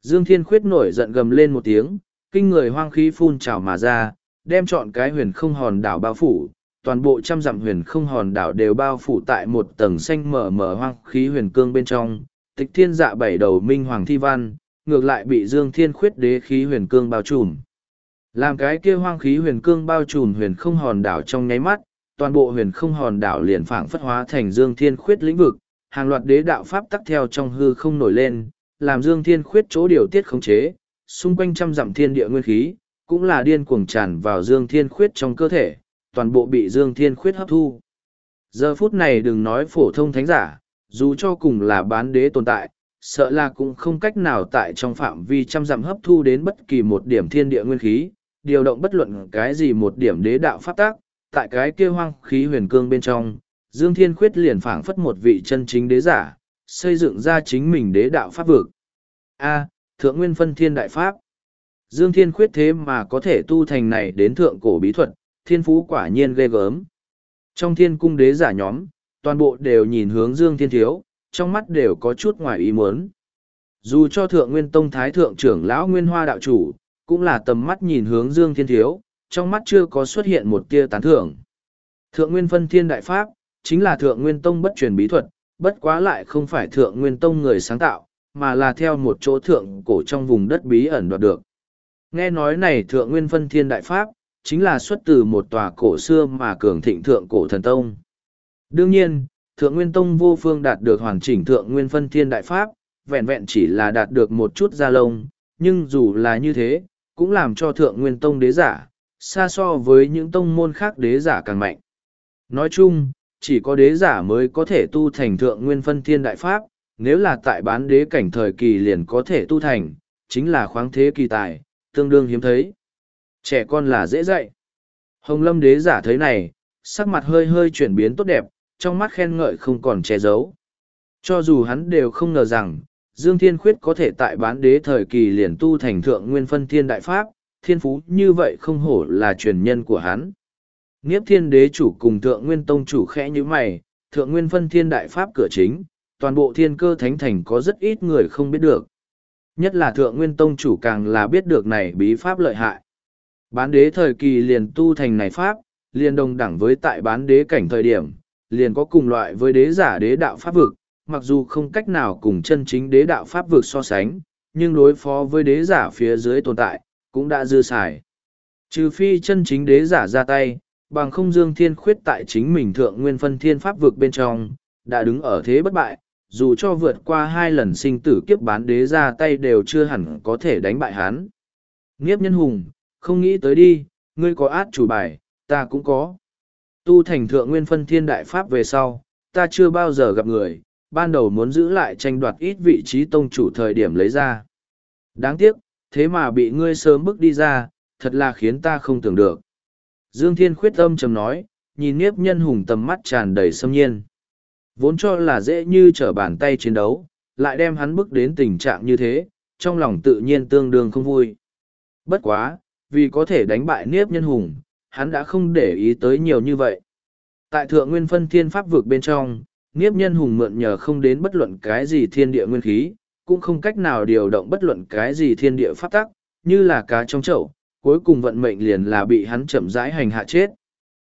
Dương Thiên Khuyết nổi giận gầm lên một tiếng, kinh người hoang khí phun trào mà ra, đem chọn cái huyền không hòn đảo bao phủ, toàn bộ trăm dặm huyền không hòn đảo đều bao phủ tại một tầng xanh mở mở hoang khí huyền cương bên trong, tịch thiên dạ bảy đầu minh hoàng thi văn, ngược lại bị Dương Thiên Khuyết đế khí huyền cương bao trùm. Làm cái kia hoang khí huyền cương bao trùm huyền không hòn đảo trong nháy mắt, toàn bộ huyền không hòn đảo liền phảng phất hóa thành Dương Thiên Khuyết lĩnh vực, hàng loạt đế đạo pháp tắc theo trong hư không nổi lên, làm Dương Thiên Khuyết chỗ điều tiết khống chế, xung quanh trăm dặm thiên địa nguyên khí, cũng là điên cuồng tràn vào Dương Thiên Khuyết trong cơ thể, toàn bộ bị Dương Thiên Khuyết hấp thu. Giờ phút này đừng nói phổ thông thánh giả, dù cho cùng là bán đế tồn tại, sợ là cũng không cách nào tại trong phạm vi trăm dặm hấp thu đến bất kỳ một điểm thiên địa nguyên khí, điều động bất luận cái gì một điểm đế đạo pháp tác, tại cái kia hoang khí huyền cương bên trong, Dương Thiên Khuyết liền phảng phất một vị chân chính đế giả, xây dựng ra chính mình đế đạo pháp vực. A, Thượng Nguyên Phân Thiên Đại Pháp. Dương Thiên Khuyết thế mà có thể tu thành này đến thượng cổ bí thuật, thiên phú quả nhiên ghê gớm. Trong thiên cung đế giả nhóm, toàn bộ đều nhìn hướng Dương Thiên Thiếu, trong mắt đều có chút ngoài ý muốn. Dù cho thượng nguyên tông thái thượng trưởng lão nguyên hoa đạo chủ, cũng là tầm mắt nhìn hướng Dương Thiên Thiếu, trong mắt chưa có xuất hiện một tia tán thưởng. Thượng nguyên phân thiên đại pháp, chính là thượng nguyên tông bất truyền bí thuật, bất quá lại không phải thượng nguyên tông người sáng tạo, mà là theo một chỗ thượng cổ trong vùng đất bí ẩn đoạt được. Nghe nói này thượng nguyên phân thiên đại pháp, chính là xuất từ một tòa cổ xưa mà cường thịnh thượng cổ thần tông. Đương nhiên, thượng nguyên tông vô phương đạt được hoàn chỉnh thượng nguyên phân thiên đại pháp, vẹn vẹn chỉ là đạt được một chút gia lông, nhưng dù là như thế, cũng làm cho thượng nguyên tông đế giả, xa so với những tông môn khác đế giả càng mạnh. Nói chung, chỉ có đế giả mới có thể tu thành thượng nguyên phân thiên đại pháp, nếu là tại bán đế cảnh thời kỳ liền có thể tu thành, chính là khoáng thế kỳ tài, tương đương hiếm thấy. Trẻ con là dễ dạy. Hồng lâm đế giả thấy này, sắc mặt hơi hơi chuyển biến tốt đẹp, trong mắt khen ngợi không còn che giấu. Cho dù hắn đều không ngờ rằng, Dương Thiên Khuyết có thể tại bán đế thời kỳ liền tu thành thượng nguyên phân thiên đại pháp, thiên phú như vậy không hổ là truyền nhân của hắn. Nghiếp thiên đế chủ cùng thượng nguyên tông chủ khẽ như mày, thượng nguyên phân thiên đại pháp cửa chính, toàn bộ thiên cơ thánh thành có rất ít người không biết được. Nhất là thượng nguyên tông chủ càng là biết được này bí pháp lợi hại. Bán đế thời kỳ liền tu thành này pháp, liền đồng đẳng với tại bán đế cảnh thời điểm, liền có cùng loại với đế giả đế đạo pháp vực, mặc dù không cách nào cùng chân chính đế đạo pháp vực so sánh, nhưng đối phó với đế giả phía dưới tồn tại, cũng đã dư xài. Trừ phi chân chính đế giả ra tay, bằng không dương thiên khuyết tại chính mình thượng nguyên phân thiên pháp vực bên trong, đã đứng ở thế bất bại, dù cho vượt qua hai lần sinh tử kiếp bán đế ra tay đều chưa hẳn có thể đánh bại hắn. Nghiếp nhân hùng, không nghĩ tới đi, ngươi có át chủ bài, ta cũng có. Tu thành thượng nguyên phân thiên đại pháp về sau, ta chưa bao giờ gặp người, ban đầu muốn giữ lại tranh đoạt ít vị trí tông chủ thời điểm lấy ra. Đáng tiếc, thế mà bị ngươi sớm bước đi ra, thật là khiến ta không tưởng được. Dương Thiên khuyết âm trầm nói, nhìn Niếp Nhân Hùng tầm mắt tràn đầy xâm nhiên. Vốn cho là dễ như trở bàn tay chiến đấu, lại đem hắn bước đến tình trạng như thế, trong lòng tự nhiên tương đương không vui. Bất quá, vì có thể đánh bại Niếp Nhân Hùng, hắn đã không để ý tới nhiều như vậy. Tại thượng nguyên phân thiên pháp vực bên trong, Niếp Nhân Hùng mượn nhờ không đến bất luận cái gì thiên địa nguyên khí, cũng không cách nào điều động bất luận cái gì thiên địa pháp tắc, như là cá trong chậu, cuối cùng vận mệnh liền là bị hắn chậm rãi hành hạ chết.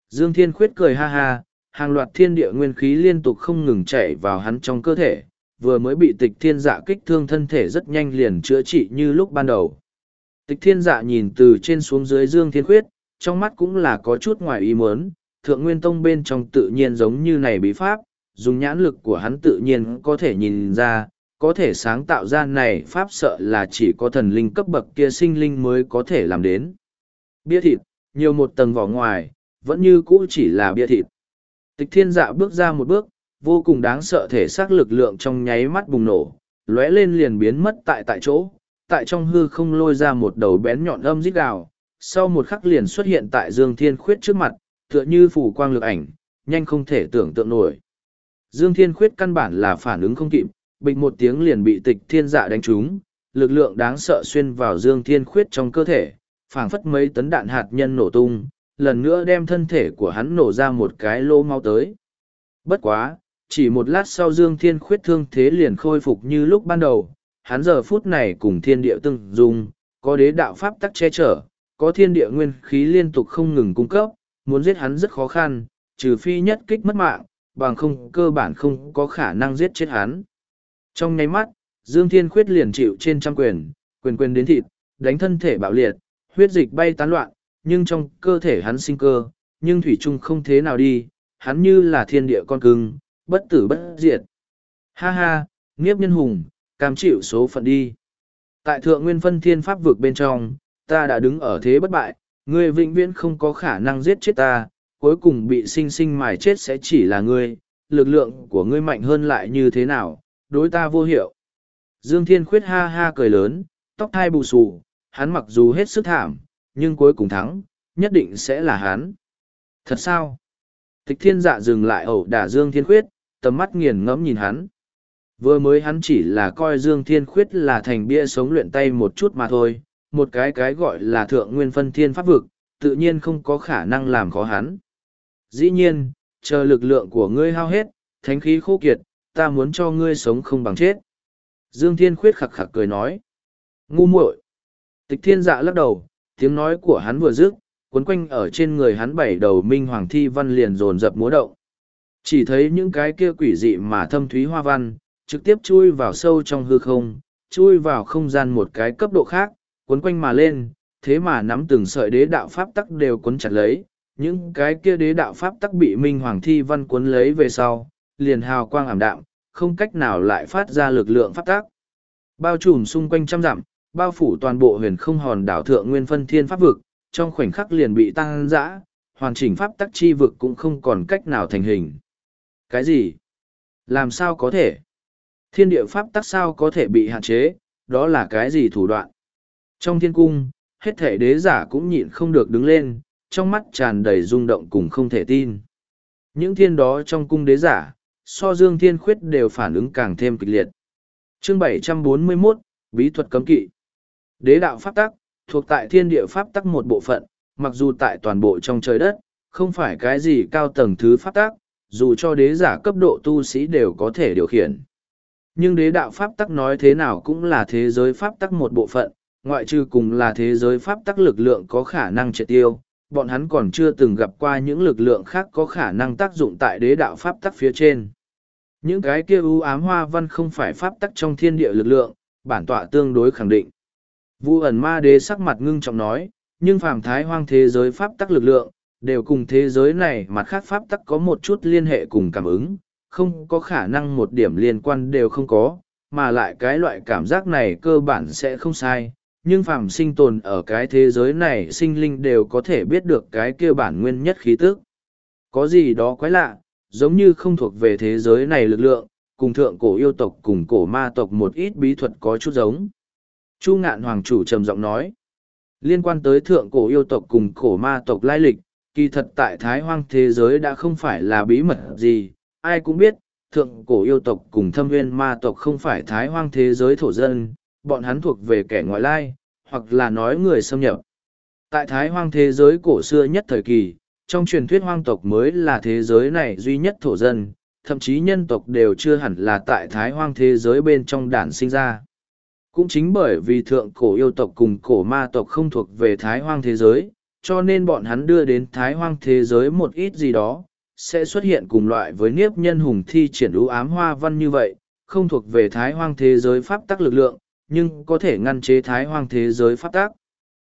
Dương Thiên Khuyết cười ha ha, hàng loạt thiên địa nguyên khí liên tục không ngừng chảy vào hắn trong cơ thể, vừa mới bị tịch thiên dạ kích thương thân thể rất nhanh liền chữa trị như lúc ban đầu. Tịch thiên dạ nhìn từ trên xuống dưới Dương Thiên Khuyết, trong mắt cũng là có chút ngoài ý muốn, thượng nguyên tông bên trong tự nhiên giống như này bí pháp, dùng nhãn lực của hắn tự nhiên có thể nhìn ra, có thể sáng tạo ra này pháp sợ là chỉ có thần linh cấp bậc kia sinh linh mới có thể làm đến. Bia thịt, nhiều một tầng vỏ ngoài, vẫn như cũ chỉ là bia thịt. Tịch thiên dạ bước ra một bước, vô cùng đáng sợ thể xác lực lượng trong nháy mắt bùng nổ, lóe lên liền biến mất tại tại chỗ, tại trong hư không lôi ra một đầu bén nhọn âm rít gào, sau một khắc liền xuất hiện tại Dương Thiên Khuyết trước mặt, tựa như phủ quang lực ảnh, nhanh không thể tưởng tượng nổi. Dương Thiên Khuyết căn bản là phản ứng không kịp, bịch một tiếng liền bị tịch thiên dạ đánh trúng, lực lượng đáng sợ xuyên vào Dương Thiên Khuyết trong cơ thể, phảng phất mấy tấn đạn hạt nhân nổ tung, lần nữa đem thân thể của hắn nổ ra một cái lô mau tới. Bất quá, chỉ một lát sau Dương Thiên Khuyết thương thế liền khôi phục như lúc ban đầu, hắn giờ phút này cùng thiên địa tương dung, có đế đạo pháp tắc che chở, có thiên địa nguyên khí liên tục không ngừng cung cấp, muốn giết hắn rất khó khăn, trừ phi nhất kích mất mạng, bằng không cơ bản không có khả năng giết chết hắn. Trong nháy mắt, Dương Thiên Khuyết liền chịu trên trăm quyền, quyền quyền đến thịt, đánh thân thể bạo liệt, huyết dịch bay tán loạn, nhưng trong cơ thể hắn sinh cơ, nhưng thủy chung không thế nào đi, hắn như là thiên địa con cưng, bất tử bất diệt. Ha ha, nghiếp nhân hùng, cam chịu số phận đi. Tại thượng nguyên phân thiên pháp vực bên trong, ta đã đứng ở thế bất bại, ngươi vĩnh viễn không có khả năng giết chết ta, cuối cùng bị sinh sinh mài chết sẽ chỉ là ngươi, lực lượng của ngươi mạnh hơn lại như thế nào, đối ta vô hiệu. Dương Thiên Khuyết ha ha cười lớn, tóc hai bù xù, hắn mặc dù hết sức thảm, nhưng cuối cùng thắng, nhất định sẽ là hắn. Thật sao? Tịch thiên dạ dừng lại ẩu đả Dương Thiên Khuyết, tầm mắt nghiền ngẫm nhìn hắn. Vừa mới hắn chỉ là coi Dương Thiên Khuyết là thành bia sống luyện tay một chút mà thôi, một cái cái gọi là thượng nguyên phân thiên pháp vực, tự nhiên không có khả năng làm khó hắn. Dĩ nhiên, chờ lực lượng của ngươi hao hết, thánh khí khô kiệt, ta muốn cho ngươi sống không bằng chết. Dương Thiên Khuyết khặc khặc cười nói. Ngu muội. Tịch thiên dạ lắc đầu, tiếng nói của hắn vừa dứt, cuốn quanh ở trên người hắn bảy đầu minh hoàng thi văn liền dồn dập múa động. Chỉ thấy những cái kia quỷ dị mà thâm thúy hoa văn, trực tiếp chui vào sâu trong hư không, chui vào không gian một cái cấp độ khác, Quấn quanh mà lên, thế mà nắm từng sợi đế đạo pháp tắc đều cuốn chặt lấy, những cái kia đế đạo pháp tắc bị minh hoàng thi văn cuốn lấy về sau, liền hào quang ảm đạm, không cách nào lại phát ra lực lượng pháp tắc. Bao trùm xung quanh trăm dặm, bao phủ toàn bộ huyền không hòn đảo thượng nguyên phân thiên pháp vực, trong khoảnh khắc liền bị tăng dã, hoàn chỉnh pháp tắc chi vực cũng không còn cách nào thành hình. Cái gì? Làm sao có thể? Thiên địa pháp tắc sao có thể bị hạn chế, đó là cái gì thủ đoạn? Trong thiên cung, hết thể đế giả cũng nhịn không được đứng lên, trong mắt tràn đầy rung động cùng không thể tin. Những thiên đó trong cung đế giả, so dương thiên khuyết đều phản ứng càng thêm kịch liệt. Chương 741, Bí thuật cấm kỵ Đế đạo pháp tắc, thuộc tại thiên địa pháp tắc một bộ phận, mặc dù tại toàn bộ trong trời đất, không phải cái gì cao tầng thứ pháp tắc, dù cho đế giả cấp độ tu sĩ đều có thể điều khiển. Nhưng đế đạo pháp tắc nói thế nào cũng là thế giới pháp tắc một bộ phận, ngoại trừ cùng là thế giới pháp tắc lực lượng có khả năng triệt tiêu, bọn hắn còn chưa từng gặp qua những lực lượng khác có khả năng tác dụng tại đế đạo pháp tắc phía trên. Những cái kia ưu ám hoa văn không phải pháp tắc trong thiên địa lực lượng, bản tọa tương đối khẳng định. Vu ẩn ma đế sắc mặt ngưng trọng nói, nhưng phàm thái hoang thế giới pháp tắc lực lượng, đều cùng thế giới này mặt khác pháp tắc có một chút liên hệ cùng cảm ứng, không có khả năng một điểm liên quan đều không có, mà lại cái loại cảm giác này cơ bản sẽ không sai. Nhưng phàm sinh tồn ở cái thế giới này sinh linh đều có thể biết được cái kia bản nguyên nhất khí tức. Có gì đó quái lạ, giống như không thuộc về thế giới này lực lượng, cùng thượng cổ yêu tộc cùng cổ ma tộc một ít bí thuật có chút giống. Chu ngạn hoàng chủ trầm giọng nói, liên quan tới thượng cổ yêu tộc cùng cổ ma tộc lai lịch, kỳ thật tại thái hoang thế giới đã không phải là bí mật gì, ai cũng biết, thượng cổ yêu tộc cùng thâm viên ma tộc không phải thái hoang thế giới thổ dân, bọn hắn thuộc về kẻ ngoại lai, hoặc là nói người xâm nhập. Tại thái hoang thế giới cổ xưa nhất thời kỳ, trong truyền thuyết hoang tộc mới là thế giới này duy nhất thổ dân, thậm chí nhân tộc đều chưa hẳn là tại thái hoang thế giới bên trong đản sinh ra. Cũng chính bởi vì thượng cổ yêu tộc cùng cổ ma tộc không thuộc về thái hoang thế giới, cho nên bọn hắn đưa đến thái hoang thế giới một ít gì đó, sẽ xuất hiện cùng loại với niếp nhân hùng thi triển ưu ám hoa văn như vậy, không thuộc về thái hoang thế giới pháp tắc lực lượng, nhưng có thể ngăn chế thái hoang thế giới pháp tác.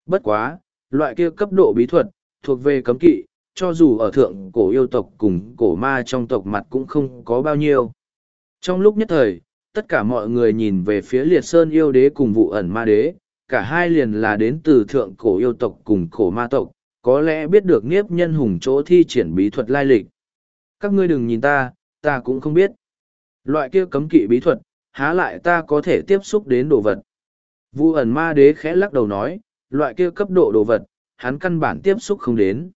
Bất quá, loại kia cấp độ bí thuật, thuộc về cấm kỵ, cho dù ở thượng cổ yêu tộc cùng cổ ma trong tộc mặt cũng không có bao nhiêu. Trong lúc nhất thời, tất cả mọi người nhìn về phía liệt sơn yêu đế cùng vụ ẩn ma đế, cả hai liền là đến từ thượng cổ yêu tộc cùng cổ ma tộc, có lẽ biết được nghiếp nhân hùng chỗ thi triển bí thuật lai lịch. Các ngươi đừng nhìn ta, ta cũng không biết. Loại kia cấm kỵ bí thuật, há lại ta có thể tiếp xúc đến đồ vật. Vu ẩn ma đế khẽ lắc đầu nói, loại kia cấp độ đồ vật, hắn căn bản tiếp xúc không đến.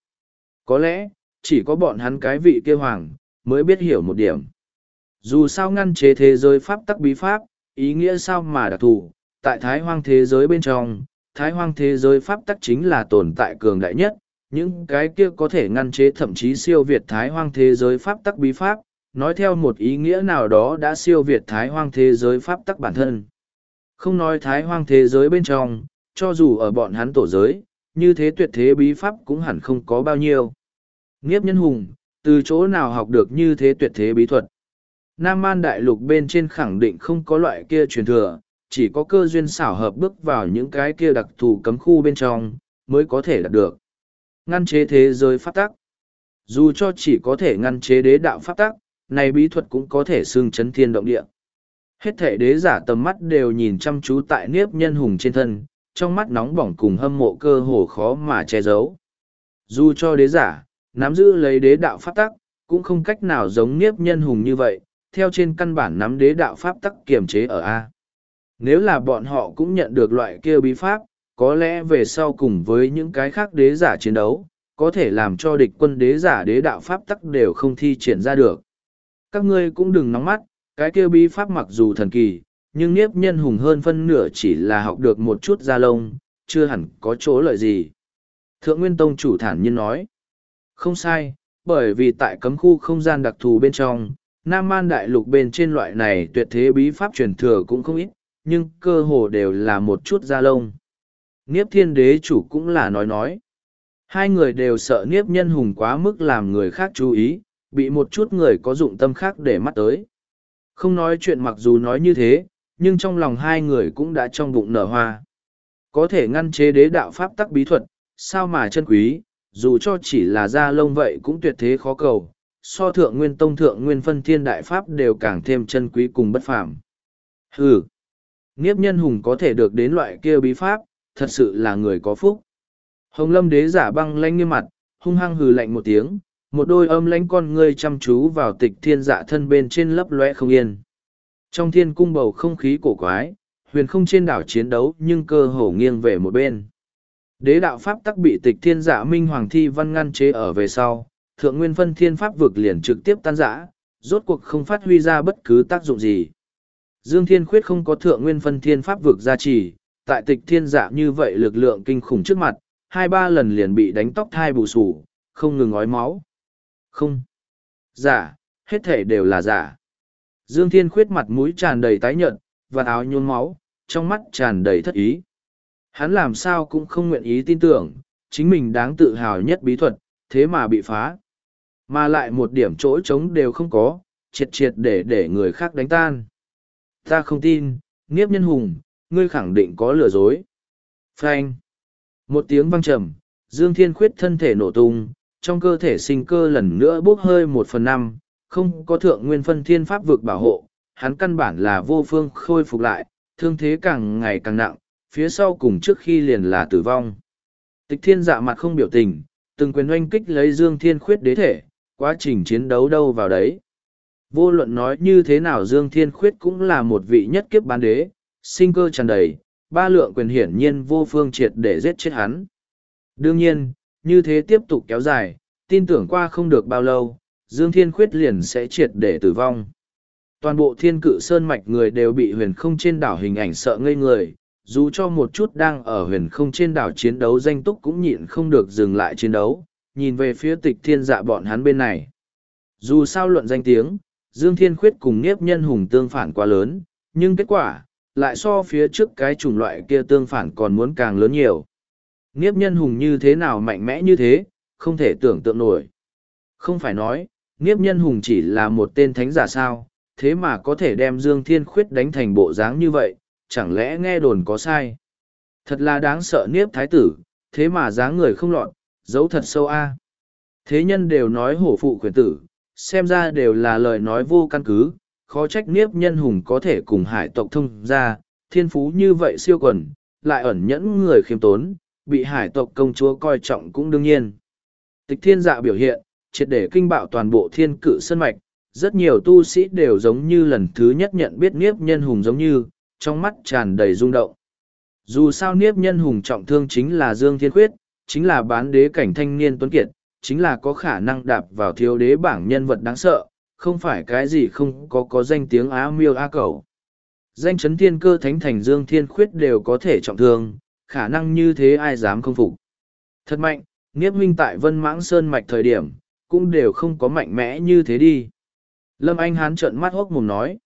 Có lẽ, chỉ có bọn hắn cái vị kia hoàng, mới biết hiểu một điểm. Dù sao ngăn chế thế giới pháp tắc bí pháp, ý nghĩa sao mà đặc thù, tại thái hoang thế giới bên trong, thái hoang thế giới pháp tắc chính là tồn tại cường đại nhất, những cái kia có thể ngăn chế thậm chí siêu việt thái hoang thế giới pháp tắc bí pháp, nói theo một ý nghĩa nào đó đã siêu việt thái hoang thế giới pháp tắc bản thân. Không nói thái hoang thế giới bên trong, cho dù ở bọn hắn tổ giới, như thế tuyệt thế bí pháp cũng hẳn không có bao nhiêu. Nghiếp nhân hùng, từ chỗ nào học được như thế tuyệt thế bí thuật? Nam Man Đại Lục bên trên khẳng định không có loại kia truyền thừa, chỉ có cơ duyên xảo hợp bước vào những cái kia đặc thù cấm khu bên trong, mới có thể đạt được. Ngăn chế thế giới pháp tắc. Dù cho chỉ có thể ngăn chế đế đạo pháp tắc, này bí thuật cũng có thể xương chấn thiên động địa. Hết thể đế giả tầm mắt đều nhìn chăm chú tại niếp nhân hùng trên thân, trong mắt nóng bỏng cùng hâm mộ cơ hồ khó mà che giấu. Dù cho đế giả, nắm giữ lấy đế đạo pháp tắc, cũng không cách nào giống niếp nhân hùng như vậy, theo trên căn bản nắm đế đạo pháp tắc kiềm chế ở A. Nếu là bọn họ cũng nhận được loại kia bí pháp, có lẽ về sau cùng với những cái khác đế giả chiến đấu, có thể làm cho địch quân đế giả đế đạo pháp tắc đều không thi triển ra được. Các ngươi cũng đừng nóng mắt, cái kia bí pháp mặc dù thần kỳ, nhưng niếp nhân hùng hơn phân nửa chỉ là học được một chút da lông, chưa hẳn có chỗ lợi gì. Thượng Nguyên Tông chủ thản nhiên nói, không sai, bởi vì tại cấm khu không gian đặc thù bên trong, Nam Man Đại Lục bên trên loại này tuyệt thế bí pháp truyền thừa cũng không ít, nhưng cơ hồ đều là một chút da lông. Niếp thiên đế chủ cũng là nói nói. Hai người đều sợ niếp nhân hùng quá mức làm người khác chú ý, bị một chút người có dụng tâm khác để mắt tới. Không nói chuyện mặc dù nói như thế, nhưng trong lòng hai người cũng đã trong bụng nở hoa. Có thể ngăn chế đế đạo pháp tắc bí thuật, sao mà chân quý, dù cho chỉ là da lông vậy cũng tuyệt thế khó cầu, so thượng nguyên tông thượng nguyên phân thiên đại pháp đều càng thêm chân quý cùng bất phàm. Hừ, nghiếp nhân hùng có thể được đến loại kia bí pháp, thật sự là người có phúc. Hồng lâm đế giả băng lanh nghiêm mặt, hung hăng hừ lạnh một tiếng, một đôi âm lánh con ngươi chăm chú vào tịch thiên dạ thân bên trên lấp lóe không yên. Trong thiên cung bầu không khí cổ quái, huyền không trên đảo chiến đấu nhưng cơ hồ nghiêng về một bên. Đế đạo pháp tắc bị tịch thiên dạ minh hoàng thi văn ngăn chế ở về sau, thượng nguyên phân thiên pháp vực liền trực tiếp tan rã, rốt cuộc không phát huy ra bất cứ tác dụng gì. Dương Thiên Khuyết không có thượng nguyên phân thiên pháp vực gia trì, tại tịch thiên dạ như vậy lực lượng kinh khủng trước mặt, hai ba lần liền bị đánh tóc thai bù sủ, không ngừng ói máu. Không. Giả, hết thể đều là giả. Dương Thiên Khuyết mặt mũi tràn đầy tái nhợt, và áo nhuôn máu, trong mắt tràn đầy thất ý. Hắn làm sao cũng không nguyện ý tin tưởng, chính mình đáng tự hào nhất bí thuật, thế mà bị phá. Mà lại một điểm chỗ trống đều không có, triệt triệt để để người khác đánh tan. Ta không tin, nghiếp nhân hùng, ngươi khẳng định có lừa dối. Phanh. Một tiếng vang trầm, Dương Thiên Khuyết thân thể nổ tung, trong cơ thể sinh cơ lần nữa bốc hơi một phần năm, không có thượng nguyên phân thiên pháp vực bảo hộ, hắn căn bản là vô phương khôi phục lại, thương thế càng ngày càng nặng, phía sau cùng trước khi liền là tử vong. Tịch thiên dạ mặt không biểu tình, từng quyền oanh kích lấy Dương Thiên Khuyết đế thể, quá trình chiến đấu đâu vào đấy. Vô luận nói như thế nào Dương Thiên Khuyết cũng là một vị nhất kiếp bán đế, sinh cơ tràn đầy, ba lượng quyền hiển nhiên vô phương triệt để giết chết hắn. Đương nhiên, như thế tiếp tục kéo dài, tin tưởng qua không được bao lâu, Dương Thiên Khuyết liền sẽ triệt để tử vong. Toàn bộ thiên cự sơn mạch người đều bị huyền không trên đảo hình ảnh sợ ngây người, dù cho một chút đang ở huyền không trên đảo chiến đấu danh túc cũng nhịn không được dừng lại chiến đấu, nhìn về phía tịch thiên dạ bọn hắn bên này. Dù sao luận danh tiếng, Dương Thiên Khuyết cùng Niếp Nhân Hùng tương phản quá lớn, nhưng kết quả, lại so phía trước cái chủng loại kia tương phản còn muốn càng lớn nhiều. Niếp Nhân Hùng như thế nào mạnh mẽ như thế, không thể tưởng tượng nổi. Không phải nói, Niếp Nhân Hùng chỉ là một tên thánh giả sao, thế mà có thể đem Dương Thiên Khuyết đánh thành bộ dáng như vậy, chẳng lẽ nghe đồn có sai. Thật là đáng sợ Niếp Thái Tử, thế mà dáng người không lọt, giấu thật sâu a. Thế nhân đều nói hổ phụ Quyền tử, xem ra đều là lời nói vô căn cứ, khó trách Niếp Nhân Hùng có thể cùng hải tộc thông ra, thiên phú như vậy siêu quần, lại ẩn nhẫn người khiêm tốn, bị hải tộc công chúa coi trọng cũng đương nhiên. Tịch thiên dạ biểu hiện, triệt để kinh bạo toàn bộ thiên cự sân mạch, rất nhiều tu sĩ đều giống như lần thứ nhất nhận biết Niếp Nhân Hùng giống như, trong mắt tràn đầy rung động. Dù sao Niếp Nhân Hùng trọng thương chính là Dương Thiên Khuyết, chính là bán đế cảnh thanh niên tuấn kiệt, chính là có khả năng đạp vào thiếu đế bảng nhân vật đáng sợ, không phải cái gì không có có danh tiếng á miêu á cầu. Danh chấn thiên cơ thánh thành Dương Thiên Khuyết đều có thể trọng thương, khả năng như thế ai dám không phục. Thật mạnh, Niếp huynh tại Vân Mãng Sơn mạch thời điểm, cũng đều không có mạnh mẽ như thế đi. Lâm Anh Hán trợn mắt hốc mồm nói.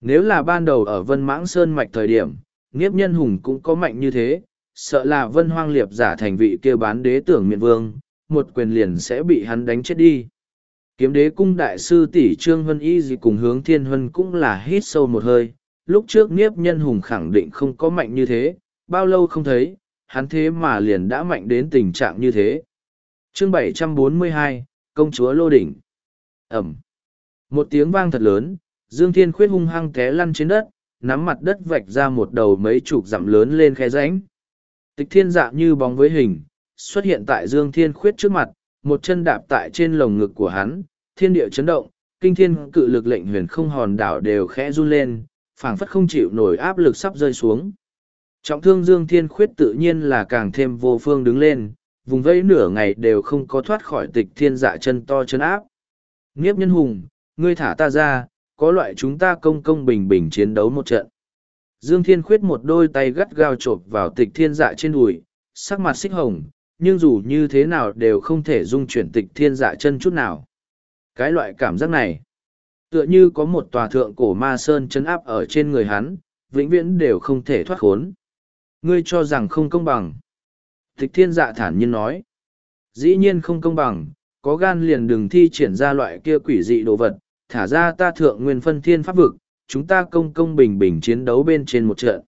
Nếu là ban đầu ở Vân Mãng Sơn mạch thời điểm, Niếp Nhân Hùng cũng có mạnh như thế, sợ là Vân Hoang Liệp giả thành vị kia bán đế tưởng miện vương, một quyền liền sẽ bị hắn đánh chết đi. Kiếm đế cung đại sư tỷ Trương Vân Y gì cùng hướng thiên huân cũng là hít sâu một hơi, lúc trước Niếp Nhân Hùng khẳng định không có mạnh như thế, bao lâu không thấy, hắn thế mà liền đã mạnh đến tình trạng như thế. Chương 742, Công chúa Lô Đỉnh Ẩm Một tiếng vang thật lớn, Dương Thiên Khuyết hung hăng té lăn trên đất, nắm mặt đất vạch ra một đầu mấy chục dặm lớn lên khe rãnh. Tịch thiên dạ như bóng với hình, xuất hiện tại Dương Thiên Khuyết trước mặt, một chân đạp tại trên lồng ngực của hắn, thiên địa chấn động, kinh thiên cự lực lệnh huyền không hòn đảo đều khẽ run lên, phảng phất không chịu nổi áp lực sắp rơi xuống. Trọng thương Dương Thiên Khuyết tự nhiên là càng thêm vô phương đứng lên, vùng vẫy nửa ngày đều không có thoát khỏi tịch thiên dạ chân to chân áp. Nghiếp nhân hùng, ngươi thả ta ra, có loại chúng ta công công bình bình chiến đấu một trận. Dương Thiên Khuyết một đôi tay gắt gao chộp vào tịch thiên dạ trên đùi, sắc mặt xích hồng, nhưng dù như thế nào đều không thể dung chuyển tịch thiên dạ chân chút nào. Cái loại cảm giác này, tựa như có một tòa thượng cổ ma sơn chấn áp ở trên người hắn, vĩnh viễn đều không thể thoát khốn. Ngươi cho rằng không công bằng. Tịch thiên dạ thản nhiên nói. Dĩ nhiên không công bằng, có gan liền đừng thi triển ra loại kia quỷ dị đồ vật, thả ra ta thượng nguyên phân thiên pháp vực, chúng ta công công bình bình chiến đấu bên trên một trận.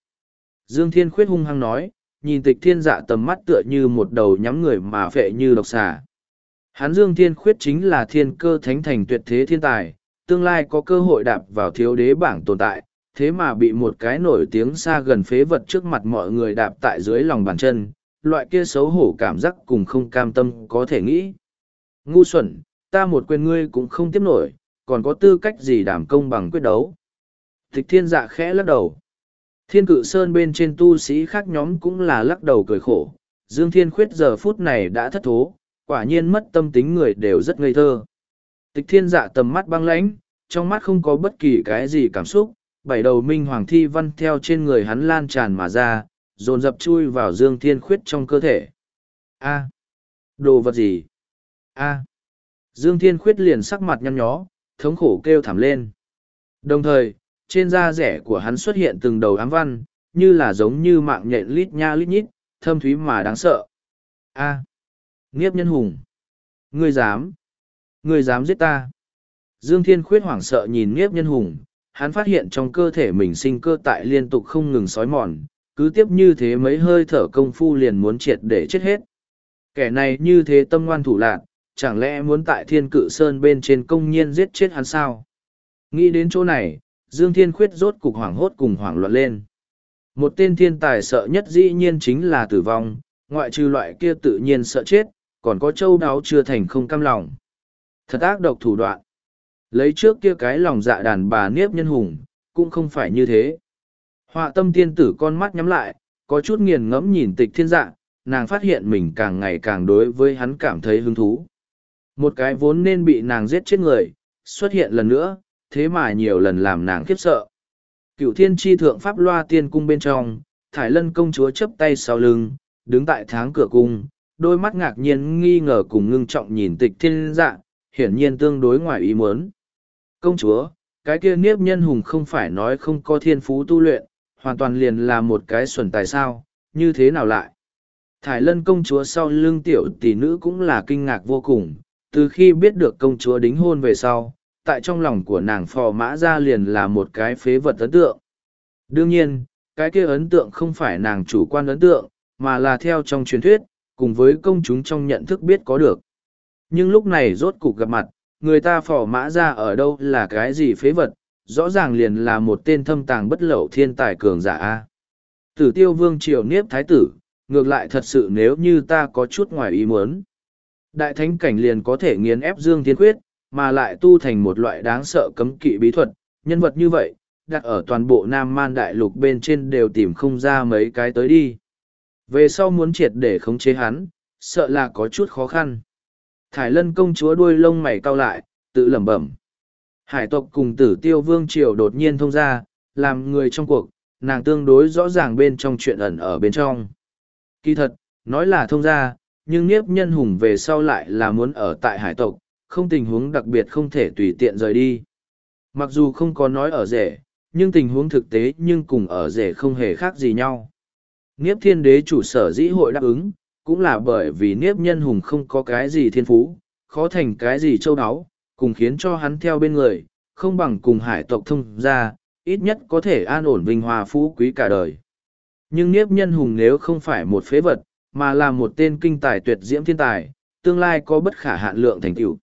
Dương Thiên Khuyết hung hăng nói, nhìn tịch thiên dạ tầm mắt tựa như một đầu nhắm người mà phệ như độc xà. Hắn Dương Thiên Khuyết chính là thiên cơ thánh thành tuyệt thế thiên tài, tương lai có cơ hội đạp vào thiếu đế bảng tồn tại, thế mà bị một cái nổi tiếng xa gần phế vật trước mặt mọi người đạp tại dưới lòng bàn chân, loại kia xấu hổ cảm giác cùng không cam tâm có thể nghĩ. Ngu xuẩn, ta một quyền ngươi cũng không tiếp nổi, còn có tư cách gì đảm công bằng quyết đấu. Tịch thiên dạ khẽ lắc đầu. Thiên cự sơn bên trên tu sĩ khác nhóm cũng là lắc đầu cười khổ. Dương Thiên Khuyết giờ phút này đã thất thố, quả nhiên mất tâm tính người đều rất ngây thơ. Tịch thiên dạ tầm mắt băng lãnh, trong mắt không có bất kỳ cái gì cảm xúc, bảy đầu minh hoàng thi văn theo trên người hắn lan tràn mà ra, dồn dập chui vào Dương Thiên Khuyết trong cơ thể. A. Đồ vật gì? A. Dương Thiên Khuyết liền sắc mặt nhăn nhó, thống khổ kêu thảm lên. Đồng thời, trên da rẻ của hắn xuất hiện từng đầu ám văn, như là giống như mạng nhện lít nha lít nhít, thâm thúy mà đáng sợ. A. À. Nghiếp nhân hùng. Ngươi dám. Ngươi dám giết ta. Dương Thiên Khuyết hoảng sợ nhìn Nghiếp nhân hùng, hắn phát hiện trong cơ thể mình sinh cơ tại liên tục không ngừng sói mòn, cứ tiếp như thế mấy hơi thở công phu liền muốn triệt để chết hết. Kẻ này như thế tâm ngoan thủ lạc, chẳng lẽ muốn tại thiên cự sơn bên trên công nhiên giết chết hắn sao? Nghĩ đến chỗ này, Dương Thiên Khuyết rốt cục hoảng hốt cùng hoảng loạn lên. Một tên thiên tài sợ nhất dĩ nhiên chính là tử vong, ngoại trừ loại kia tự nhiên sợ chết, còn có châu đáo chưa thành không cam lòng. Thật ác độc thủ đoạn. Lấy trước kia cái lòng dạ đàn bà niếp nhân hùng, cũng không phải như thế. Họa tâm tiên tử con mắt nhắm lại, có chút nghiền ngẫm nhìn tịch thiên dạ, nàng phát hiện mình càng ngày càng đối với hắn cảm thấy hứng thú. Một cái vốn nên bị nàng giết chết người, xuất hiện lần nữa, thế mà nhiều lần làm nàng khiếp sợ. Cựu thiên tri thượng pháp loa tiên cung bên trong, thải lân công chúa chấp tay sau lưng, đứng tại tháng cửa cung, đôi mắt ngạc nhiên nghi ngờ cùng ngưng trọng nhìn tịch thiên dạ, hiển nhiên tương đối ngoài ý muốn. Công chúa, cái kia niếp nhân hùng không phải nói không có thiên phú tu luyện, hoàn toàn liền là một cái xuẩn tài sao, như thế nào lại? Thải lân công chúa sau lưng tiểu tỷ nữ cũng là kinh ngạc vô cùng, từ khi biết được công chúa đính hôn về sau, tại trong lòng của nàng phò mã ra liền là một cái phế vật ấn tượng. Đương nhiên, cái kia ấn tượng không phải nàng chủ quan ấn tượng, mà là theo trong truyền thuyết, cùng với công chúng trong nhận thức biết có được. Nhưng lúc này rốt cục gặp mặt, người ta phò mã ra ở đâu là cái gì phế vật, rõ ràng liền là một tên thâm tàng bất lậu thiên tài cường giả A. Tử tiêu vương triều niếp thái tử, ngược lại thật sự nếu như ta có chút ngoài ý muốn. Đại thánh cảnh liền có thể nghiền ép dương thiên quyết, mà lại tu thành một loại đáng sợ cấm kỵ bí thuật, nhân vật như vậy, đặt ở toàn bộ Nam Man Đại Lục bên trên đều tìm không ra mấy cái tới đi. Về sau muốn triệt để khống chế hắn, sợ là có chút khó khăn. Thải lân công chúa đuôi lông mày cau lại, tự lẩm bẩm. Hải tộc cùng tử tiêu vương triều đột nhiên thông ra, làm người trong cuộc, nàng tương đối rõ ràng bên trong chuyện ẩn ở bên trong. Kỳ thật, nói là thông ra, nhưng Niếp Nhân Hùng về sau lại là muốn ở tại hải tộc, không tình huống đặc biệt không thể tùy tiện rời đi. Mặc dù không có nói ở rể, nhưng tình huống thực tế nhưng cùng ở rể không hề khác gì nhau. Niếp thiên đế chủ sở dĩ hội đáp ứng, cũng là bởi vì Niếp Nhân Hùng không có cái gì thiên phú, khó thành cái gì châu áo, cùng khiến cho hắn theo bên người, không bằng cùng hải tộc thông ra, ít nhất có thể an ổn vinh hoa phú quý cả đời. Nhưng Niếp Nhân Hùng nếu không phải một phế vật, mà là một tên kinh tài tuyệt diễm thiên tài, tương lai có bất khả hạn lượng thành tựu.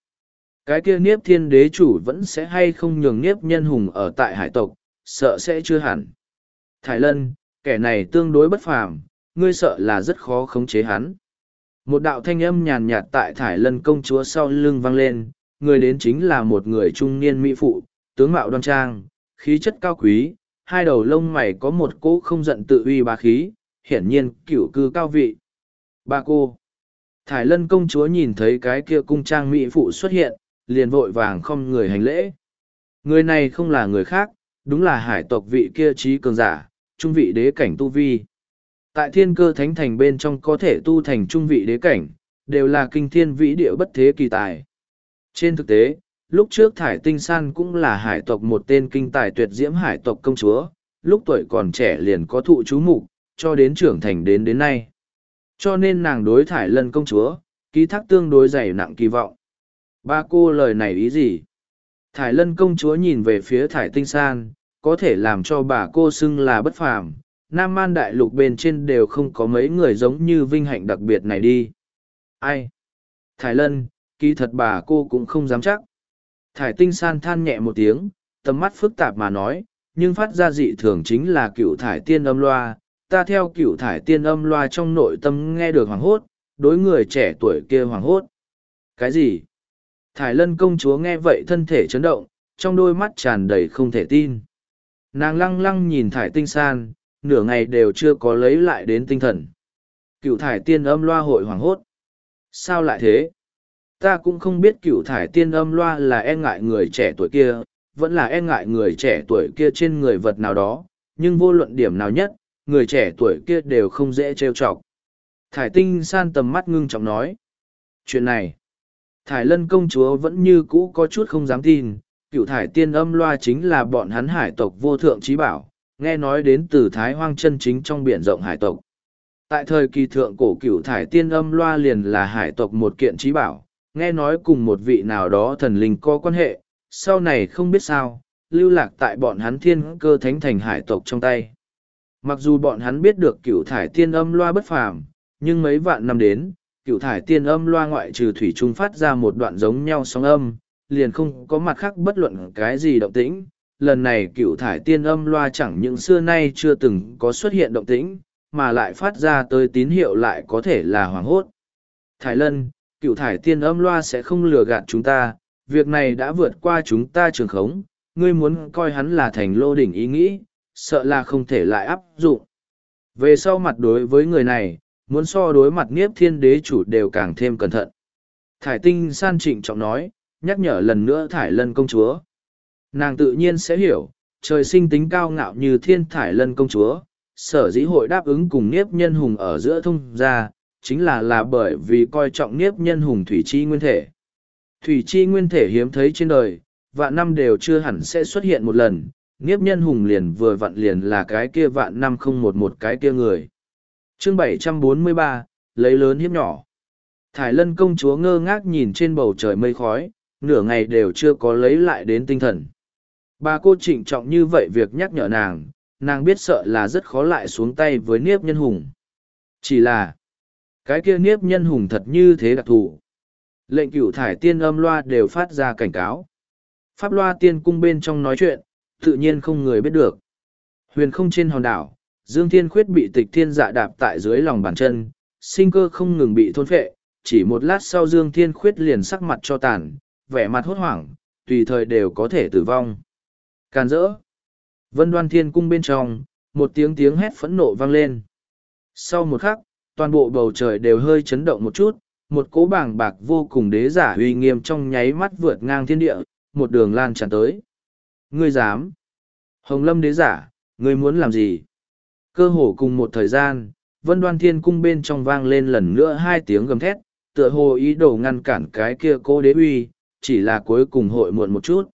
Cái kia Niếp Thiên Đế chủ vẫn sẽ hay không nhường Niếp Nhân Hùng ở tại hải tộc, sợ sẽ chưa hẳn. Thái Lân, kẻ này tương đối bất phàm, ngươi sợ là rất khó khống chế hắn. Một đạo thanh âm nhàn nhạt tại Thải Lân công chúa sau lưng vang lên, người đến chính là một người trung niên mỹ phụ, tướng mạo đoan trang, khí chất cao quý, hai đầu lông mày có một cỗ không giận tự uy bá khí, hiển nhiên cửu cư cao vị. Ba cô. Thải lân công chúa nhìn thấy cái kia cung trang mỹ phụ xuất hiện, liền vội vàng không người hành lễ. Người này không là người khác, đúng là hải tộc vị kia trí cường giả, trung vị đế cảnh tu vi. Tại thiên cơ thánh thành bên trong có thể tu thành trung vị đế cảnh, đều là kinh thiên vĩ địa bất thế kỳ tài. Trên thực tế, lúc trước thải tinh san cũng là hải tộc một tên kinh tài tuyệt diễm hải tộc công chúa, lúc tuổi còn trẻ liền có thụ chú mục cho đến trưởng thành đến đến nay. Cho nên nàng đối thải lân công chúa, ký thác tương đối dày nặng kỳ vọng. Ba cô lời này ý gì? Thải lân công chúa nhìn về phía thải tinh san, có thể làm cho bà cô xưng là bất phàm. Nam man đại lục bên trên đều không có mấy người giống như vinh hạnh đặc biệt này đi. Ai? Thải lân, kỳ thật bà cô cũng không dám chắc. Thải tinh san than nhẹ một tiếng, tầm mắt phức tạp mà nói, nhưng phát ra dị thường chính là cựu thải tiên âm loa, ta theo cựu thải tiên âm loa trong nội tâm nghe được hoàng hốt, đối người trẻ tuổi kia hoàng hốt. Cái gì? Thải lân công chúa nghe vậy thân thể chấn động, trong đôi mắt tràn đầy không thể tin. Nàng lăng lăng nhìn thải tinh san, nửa ngày đều chưa có lấy lại đến tinh thần. Cựu thải tiên âm loa hội hoàng hốt. Sao lại thế? Ta cũng không biết cựu thải tiên âm loa là e ngại người trẻ tuổi kia, vẫn là e ngại người trẻ tuổi kia trên người vật nào đó, nhưng vô luận điểm nào nhất, người trẻ tuổi kia đều không dễ trêu chọc. Thải tinh san tầm mắt ngưng trọng nói. Chuyện này, thải lân công chúa vẫn như cũ có chút không dám tin, cựu thải tiên âm loa chính là bọn hắn hải tộc vô thượng trí bảo, nghe nói đến từ thái hoang chân chính trong biển rộng hải tộc. Tại thời kỳ thượng cổ cựu thải tiên âm loa liền là hải tộc một kiện trí bảo, nghe nói cùng một vị nào đó thần linh có quan hệ, sau này không biết sao, lưu lạc tại bọn hắn thiên cơ thánh thành hải tộc trong tay. Mặc dù bọn hắn biết được cựu thải tiên âm loa bất phàm, nhưng mấy vạn năm đến, cựu thải tiên âm loa ngoại trừ thủy trung phát ra một đoạn giống nhau sóng âm, liền không có mặt khác bất luận cái gì động tĩnh. Lần này cựu thải tiên âm loa chẳng những xưa nay chưa từng có xuất hiện động tĩnh, mà lại phát ra tới tín hiệu lại có thể là hoảng hốt. thải Lân, cựu thải tiên âm loa sẽ không lừa gạt chúng ta, việc này đã vượt qua chúng ta trường khống, ngươi muốn coi hắn là thành lô đỉnh ý nghĩ, sợ là không thể lại áp dụng. Về sau mặt đối với người này, muốn so đối mặt nghiếp thiên đế chủ đều càng thêm cẩn thận. Thải tinh san trịnh trọng nói, nhắc nhở lần nữa thải lân công chúa nàng tự nhiên sẽ hiểu, trời sinh tính cao ngạo như thiên thải lân công chúa, sở dĩ hội đáp ứng cùng Niếp Nhân Hùng ở giữa thông gia, chính là là bởi vì coi trọng Niếp Nhân Hùng thủy chi nguyên thể. Thủy chi nguyên thể hiếm thấy trên đời, vạn năm đều chưa hẳn sẽ xuất hiện một lần, Niếp Nhân Hùng liền vừa vặn liền là cái kia vạn năm không một một cái kia người. Chương 743, lấy lớn hiếp nhỏ. Thải lân công chúa ngơ ngác nhìn trên bầu trời mây khói, nửa ngày đều chưa có lấy lại đến tinh thần. Bà cô trịnh trọng như vậy việc nhắc nhở nàng, nàng biết sợ là rất khó lại xuống tay với niếp nhân hùng. Chỉ là, cái kia niếp nhân hùng thật như thế đặc thù. Lệnh cửu thải tiên âm loa đều phát ra cảnh cáo. Pháp loa tiên cung bên trong nói chuyện, tự nhiên không người biết được. Huyền không trên hòn đảo, Dương Thiên Khuyết bị tịch thiên dạ đạp tại dưới lòng bàn chân, sinh cơ không ngừng bị thôn phệ, chỉ một lát sau Dương Thiên Khuyết liền sắc mặt cho tàn, vẻ mặt hốt hoảng, tùy thời đều có thể tử vong. Càn rỡ. Vân đoan thiên cung bên trong, một tiếng tiếng hét phẫn nộ vang lên. Sau một khắc, toàn bộ bầu trời đều hơi chấn động một chút, một cỗ bảng bạc vô cùng đế giả uy nghiêm trong nháy mắt vượt ngang thiên địa, một đường lan tràn tới. Ngươi dám? Hồng lâm đế giả, ngươi muốn làm gì? Cơ hồ cùng một thời gian, vân đoan thiên cung bên trong vang lên lần nữa hai tiếng gầm thét, tựa hồ ý đồ ngăn cản cái kia cô đế uy, chỉ là cuối cùng hội muộn một chút.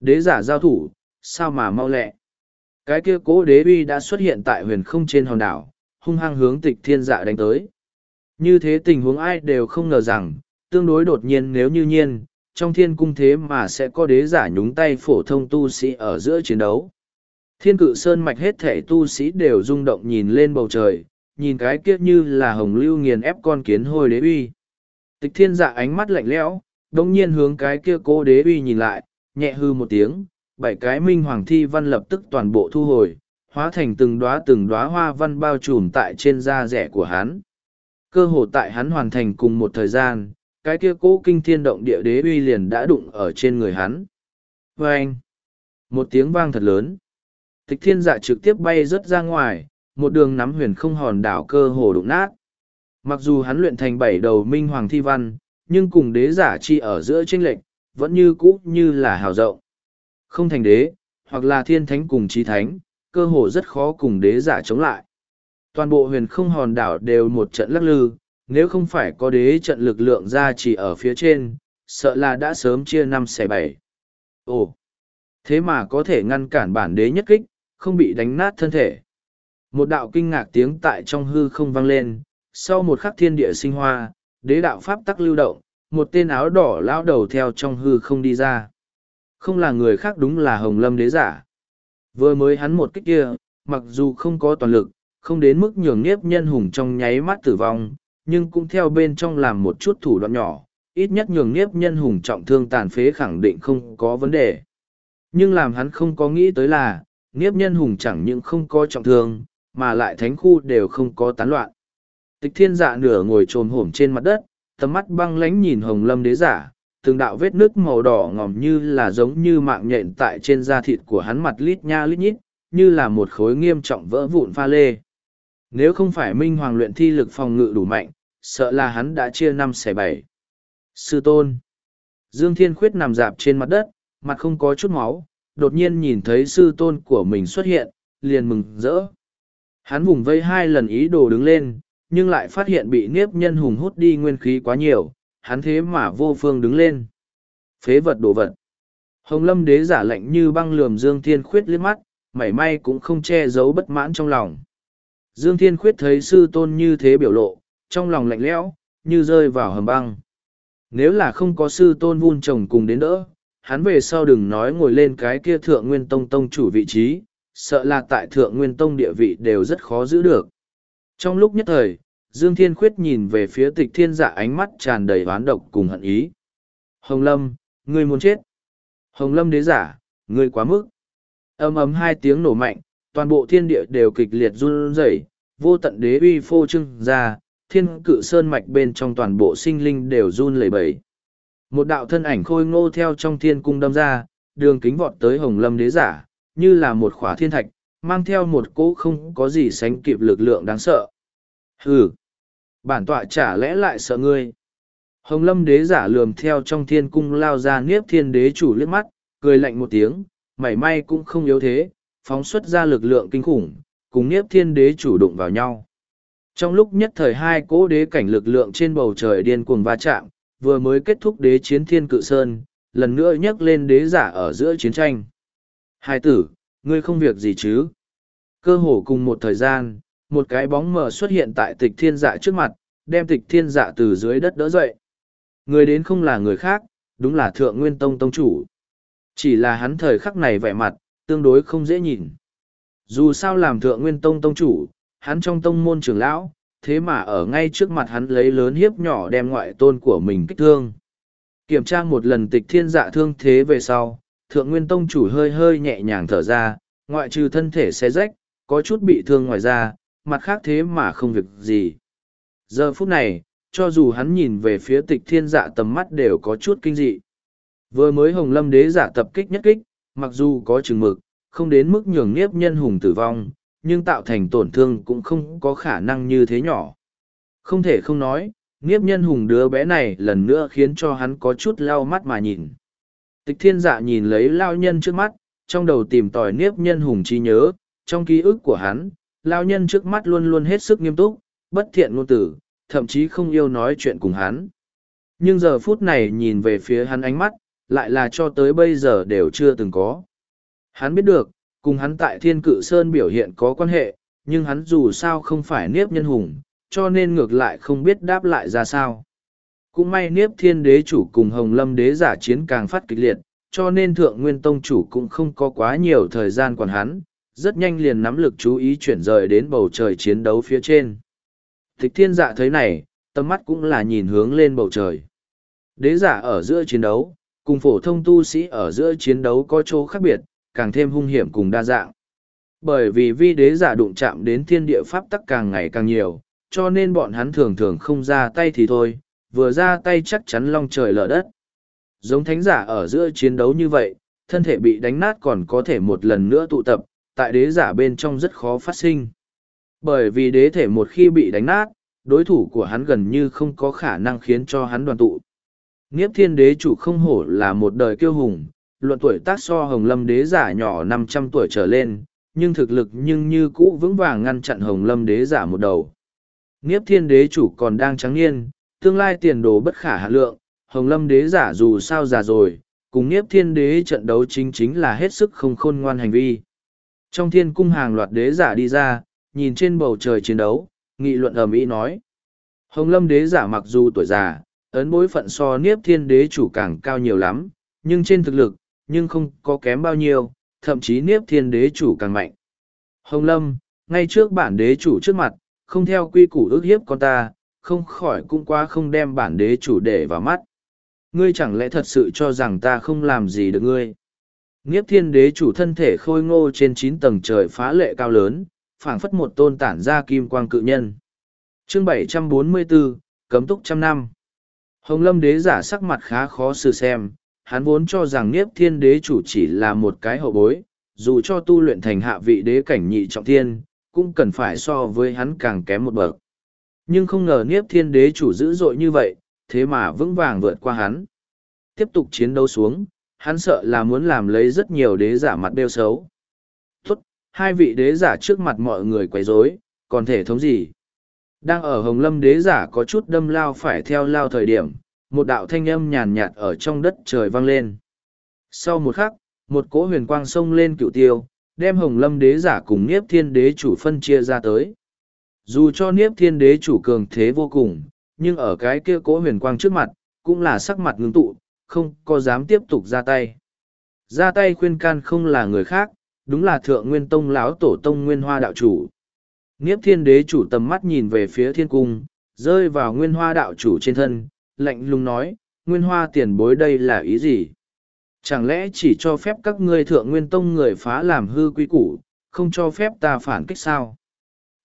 Đế giả giao thủ, sao mà mau lẹ. Cái kia cố đế uy đã xuất hiện tại huyền không trên hòn đảo, hung hăng hướng tịch thiên dạ đánh tới. Như thế tình huống ai đều không ngờ rằng, tương đối đột nhiên nếu như nhiên, trong thiên cung thế mà sẽ có đế giả nhúng tay phổ thông tu sĩ ở giữa chiến đấu. Thiên cự sơn mạch hết thể tu sĩ đều rung động nhìn lên bầu trời, nhìn cái kia như là hồng lưu nghiền ép con kiến hôi đế uy. Tịch thiên dạ ánh mắt lạnh lẽo, đồng nhiên hướng cái kia cố đế uy nhìn lại, nhẹ hư một tiếng, bảy cái minh hoàng thi văn lập tức toàn bộ thu hồi, hóa thành từng đóa từng đóa hoa văn bao trùm tại trên da rẻ của hắn. Cơ hồ tại hắn hoàn thành cùng một thời gian, cái kia cố kinh thiên động địa đế uy liền đã đụng ở trên người hắn. Và anh, một tiếng vang thật lớn. Tịch thiên dạ trực tiếp bay rớt ra ngoài, một đường nắm huyền không hòn đảo cơ hồ đụng nát. Mặc dù hắn luyện thành bảy đầu minh hoàng thi văn, nhưng cùng đế giả chi ở giữa tranh lệch, vẫn như cũ như là hào rộng. Không thành đế, hoặc là thiên thánh cùng trí thánh, cơ hồ rất khó cùng đế giả chống lại. Toàn bộ huyền không hòn đảo đều một trận lắc lư, nếu không phải có đế trận lực lượng ra chỉ ở phía trên, sợ là đã sớm chia năm xẻ bảy. Ồ, thế mà có thể ngăn cản bản đế nhất kích, không bị đánh nát thân thể. Một đạo kinh ngạc tiếng tại trong hư không vang lên, sau một khắc thiên địa sinh hoa, đế đạo pháp tắc lưu động, một tên áo đỏ lao đầu theo trong hư không đi ra. Không là người khác đúng là Hồng Lâm đế giả. Vừa mới hắn một kích kia, mặc dù không có toàn lực, không đến mức nhường nhiếp nhân hùng trong nháy mắt tử vong, nhưng cũng theo bên trong làm một chút thủ đoạn nhỏ, ít nhất nhường nhiếp nhân hùng trọng thương tàn phế khẳng định không có vấn đề. Nhưng làm hắn không có nghĩ tới là, nhiếp nhân hùng chẳng những không có trọng thương, mà lại thánh khu đều không có tán loạn. Tịch thiên dạ nửa ngồi trồm hổm trên mặt đất, tầm mắt băng lánh nhìn hồng lâm đế giả, từng đạo vết nước màu đỏ ngòm như là giống như mạng nhện tại trên da thịt của hắn mặt lít nha lít nhít, như là một khối nghiêm trọng vỡ vụn pha lê. Nếu không phải Minh Hoàng luyện thi lực phòng ngự đủ mạnh, sợ là hắn đã chia năm xẻ bảy. Sư tôn. Dương Thiên Khuyết nằm dạp trên mặt đất, mặt không có chút máu, đột nhiên nhìn thấy sư tôn của mình xuất hiện, liền mừng rỡ. Hắn vùng vây hai lần ý đồ đứng lên, nhưng lại phát hiện bị niếp nhân hùng hút đi nguyên khí quá nhiều, hắn thế mà vô phương đứng lên. Phế vật đồ vật. Hồng lâm đế giả lạnh như băng lườm Dương Thiên Khuyết liếc mắt, mảy may cũng không che giấu bất mãn trong lòng. Dương Thiên Khuyết thấy sư tôn như thế biểu lộ, trong lòng lạnh lẽo, như rơi vào hầm băng. Nếu là không có sư tôn vun chồng cùng đến đỡ, hắn về sau đừng nói ngồi lên cái kia thượng nguyên tông tông chủ vị trí, sợ là tại thượng nguyên tông địa vị đều rất khó giữ được. Trong lúc nhất thời, Dương Thiên Khuyết nhìn về phía tịch thiên dạ ánh mắt tràn đầy oán độc cùng hận ý. Hồng Lâm, ngươi muốn chết. Hồng Lâm đế giả, ngươi quá mức. Âm ấm hai tiếng nổ mạnh, toàn bộ thiên địa đều kịch liệt run rẩy, vô tận đế uy phô trưng ra, thiên cự sơn mạch bên trong toàn bộ sinh linh đều run lẩy bẩy. Một đạo thân ảnh khôi ngô theo trong thiên cung đâm ra, đường kính vọt tới Hồng Lâm đế giả, như là một khóa thiên thạch, mang theo một cỗ không có gì sánh kịp lực lượng đáng sợ. Hừ! Bản tọa chả lẽ lại sợ ngươi? Hồng lâm đế giả lườm theo trong thiên cung lao ra niếp thiên đế chủ liếc mắt, cười lạnh một tiếng, mảy may cũng không yếu thế, phóng xuất ra lực lượng kinh khủng, cùng Niếp Thiên Đế chủ đụng vào nhau. Trong lúc nhất thời hai cỗ đế cảnh lực lượng trên bầu trời điên cuồng va chạm, vừa mới kết thúc đế chiến thiên cự sơn, lần nữa nhấc lên đế giả ở giữa chiến tranh. Hai tử, ngươi không việc gì chứ? Cơ hồ cùng một thời gian, một cái bóng mờ xuất hiện tại tịch thiên dạ trước mặt, đem tịch thiên dạ từ dưới đất đỡ dậy. Người đến không là người khác, đúng là thượng nguyên tông tông chủ. Chỉ là hắn thời khắc này vẻ mặt, tương đối không dễ nhìn. Dù sao làm thượng nguyên tông tông chủ, hắn trong tông môn trưởng lão, thế mà ở ngay trước mặt hắn lấy lớn hiếp nhỏ đem ngoại tôn của mình kích thương. Kiểm tra một lần tịch thiên dạ thương thế về sau, thượng nguyên tông chủ hơi hơi nhẹ nhàng thở ra, ngoại trừ thân thể xé rách, có chút bị thương ngoài ra, mặt khác thế mà không việc gì. Giờ phút này, cho dù hắn nhìn về phía tịch thiên dạ tầm mắt đều có chút kinh dị. Vừa mới hồng lâm đế giả tập kích nhất kích, mặc dù có chừng mực, không đến mức nhường nghiếp nhân hùng tử vong, nhưng tạo thành tổn thương cũng không có khả năng như thế nhỏ. Không thể không nói, nghiếp nhân hùng đứa bé này lần nữa khiến cho hắn có chút lau mắt mà nhìn. Tịch thiên dạ nhìn lấy lao nhân trước mắt, trong đầu tìm tòi niếp nhân hùng trí nhớ, trong ký ức của hắn, lao nhân trước mắt luôn luôn hết sức nghiêm túc, bất thiện ngôn tử, thậm chí không yêu nói chuyện cùng hắn. Nhưng giờ phút này nhìn về phía hắn ánh mắt, lại là cho tới bây giờ đều chưa từng có. Hắn biết được, cùng hắn tại thiên cự sơn biểu hiện có quan hệ, nhưng hắn dù sao không phải niếp nhân hùng, cho nên ngược lại không biết đáp lại ra sao. Cũng may niếp thiên đế chủ cùng hồng lâm đế giả chiến càng phát kịch liệt, cho nên thượng nguyên tông chủ cũng không có quá nhiều thời gian quản hắn, rất nhanh liền nắm lực chú ý chuyển rời đến bầu trời chiến đấu phía trên. Tịch thiên dạ thấy này, tầm mắt cũng là nhìn hướng lên bầu trời. Đế giả ở giữa chiến đấu, cùng phổ thông tu sĩ ở giữa chiến đấu có chỗ khác biệt, càng thêm hung hiểm cùng đa dạng. Bởi vì vi đế giả đụng chạm đến thiên địa pháp tắc càng ngày càng nhiều, cho nên bọn hắn thường thường không ra tay thì thôi, vừa ra tay chắc chắn long trời lở đất. Giống thánh giả ở giữa chiến đấu như vậy, thân thể bị đánh nát còn có thể một lần nữa tụ tập, tại đế giả bên trong rất khó phát sinh. Bởi vì đế thể một khi bị đánh nát, đối thủ của hắn gần như không có khả năng khiến cho hắn đoàn tụ. Nghiếp thiên đế chủ không hổ là một đời kiêu hùng, luận tuổi tác so hồng lâm đế giả nhỏ năm trăm tuổi trở lên, nhưng thực lực nhưng như cũ vững vàng ngăn chặn hồng lâm đế giả một đầu. Nghiếp thiên đế chủ còn đang trắng niên, tương lai tiền đồ bất khả hạ lượng, hồng lâm đế giả dù sao già rồi, cùng Nghiếp thiên đế trận đấu chính chính là hết sức không khôn ngoan hành vi. Trong thiên cung hàng loạt đế giả đi ra, nhìn trên bầu trời chiến đấu, nghị luận ầm ĩ nói. Hồng lâm đế giả mặc dù tuổi già, ấn bối phận so niếp thiên đế chủ càng cao nhiều lắm, nhưng trên thực lực, nhưng không có kém bao nhiêu, thậm chí niếp thiên đế chủ càng mạnh. Hồng lâm, ngay trước bản đế chủ trước mặt, không theo quy củ ước hiếp con ta, không khỏi cũng qua không đem bản đế chủ để vào mắt. Ngươi chẳng lẽ thật sự cho rằng ta không làm gì được ngươi? Nghiếp thiên đế chủ thân thể khôi ngô trên chín tầng trời phá lệ cao lớn, phảng phất một tôn tản ra kim quang cự nhân. chương 744, cấm túc trăm năm. Hồng lâm đế giả sắc mặt khá khó xử xem, hắn vốn cho rằng Niếp thiên đế chủ chỉ là một cái hậu bối, dù cho tu luyện thành hạ vị đế cảnh nhị trọng thiên, cũng cần phải so với hắn càng kém một bậc. Nhưng không ngờ Niếp thiên đế chủ dữ dội như vậy, thế mà vững vàng vượt qua hắn. Tiếp tục chiến đấu xuống, hắn sợ là muốn làm lấy rất nhiều đế giả mặt đeo xấu. Tốt, hai vị đế giả trước mặt mọi người quấy rối, còn thể thống gì? Đang ở Hồng Lâm đế giả có chút đâm lao phải theo lao thời điểm, một đạo thanh âm nhàn nhạt ở trong đất trời vang lên. Sau một khắc, một cỗ huyền quang sông lên cựu tiêu, đem Hồng Lâm đế giả cùng Niếp Thiên đế chủ phân chia ra tới. Dù cho Niếp Thiên đế chủ cường thế vô cùng, nhưng ở cái kia cỗ huyền quang trước mặt, cũng là sắc mặt ngưng tụ, không có dám tiếp tục ra tay. Ra tay khuyên can không là người khác, đúng là thượng nguyên tông lão tổ tông nguyên hoa đạo chủ. Niếp thiên đế chủ tầm mắt nhìn về phía thiên cung, rơi vào nguyên hoa đạo chủ trên thân, lạnh lùng nói, nguyên hoa tiền bối đây là ý gì? Chẳng lẽ chỉ cho phép các ngươi thượng nguyên tông người phá làm hư quy củ, không cho phép ta phản kích sao?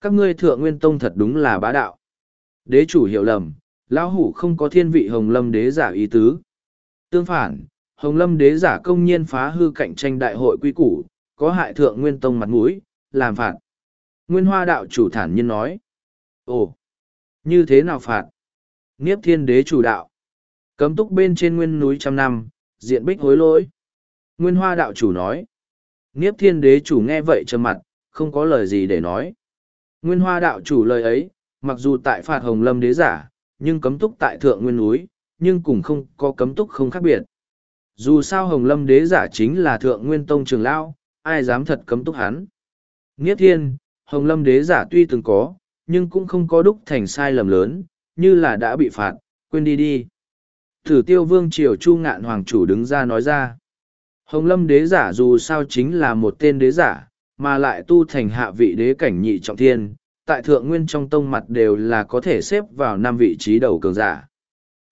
Các ngươi thượng nguyên tông thật đúng là bá đạo. Đế chủ hiểu lầm, lão hủ không có thiên vị hồng lâm đế giả ý tứ. Tương phản, hồng lâm đế giả công nhiên phá hư cạnh tranh đại hội quy củ, có hại thượng nguyên tông mặt mũi, làm phạt. Nguyên hoa đạo chủ thản nhiên nói. Ồ, như thế nào phạt? Niếp thiên đế chủ đạo. Cấm túc bên trên nguyên núi trăm năm, diện bích hối lỗi. Nguyên hoa đạo chủ nói. Niếp thiên đế chủ nghe vậy trầm mặt, không có lời gì để nói. Nguyên hoa đạo chủ lời ấy, mặc dù tại phạt hồng lâm đế giả, nhưng cấm túc tại thượng nguyên núi, nhưng cũng không có cấm túc không khác biệt. Dù sao hồng lâm đế giả chính là thượng nguyên tông trường lão, ai dám thật cấm túc hắn. Nghiết thiên, hồng lâm đế giả tuy từng có, nhưng cũng không có đúc thành sai lầm lớn, như là đã bị phạt, quên đi đi. Thử tiêu vương triều chu ngạn hoàng chủ đứng ra nói ra. Hồng lâm đế giả dù sao chính là một tên đế giả, mà lại tu thành hạ vị đế cảnh nhị trọng thiên, tại thượng nguyên trong tông mặt đều là có thể xếp vào năm vị trí đầu cường giả.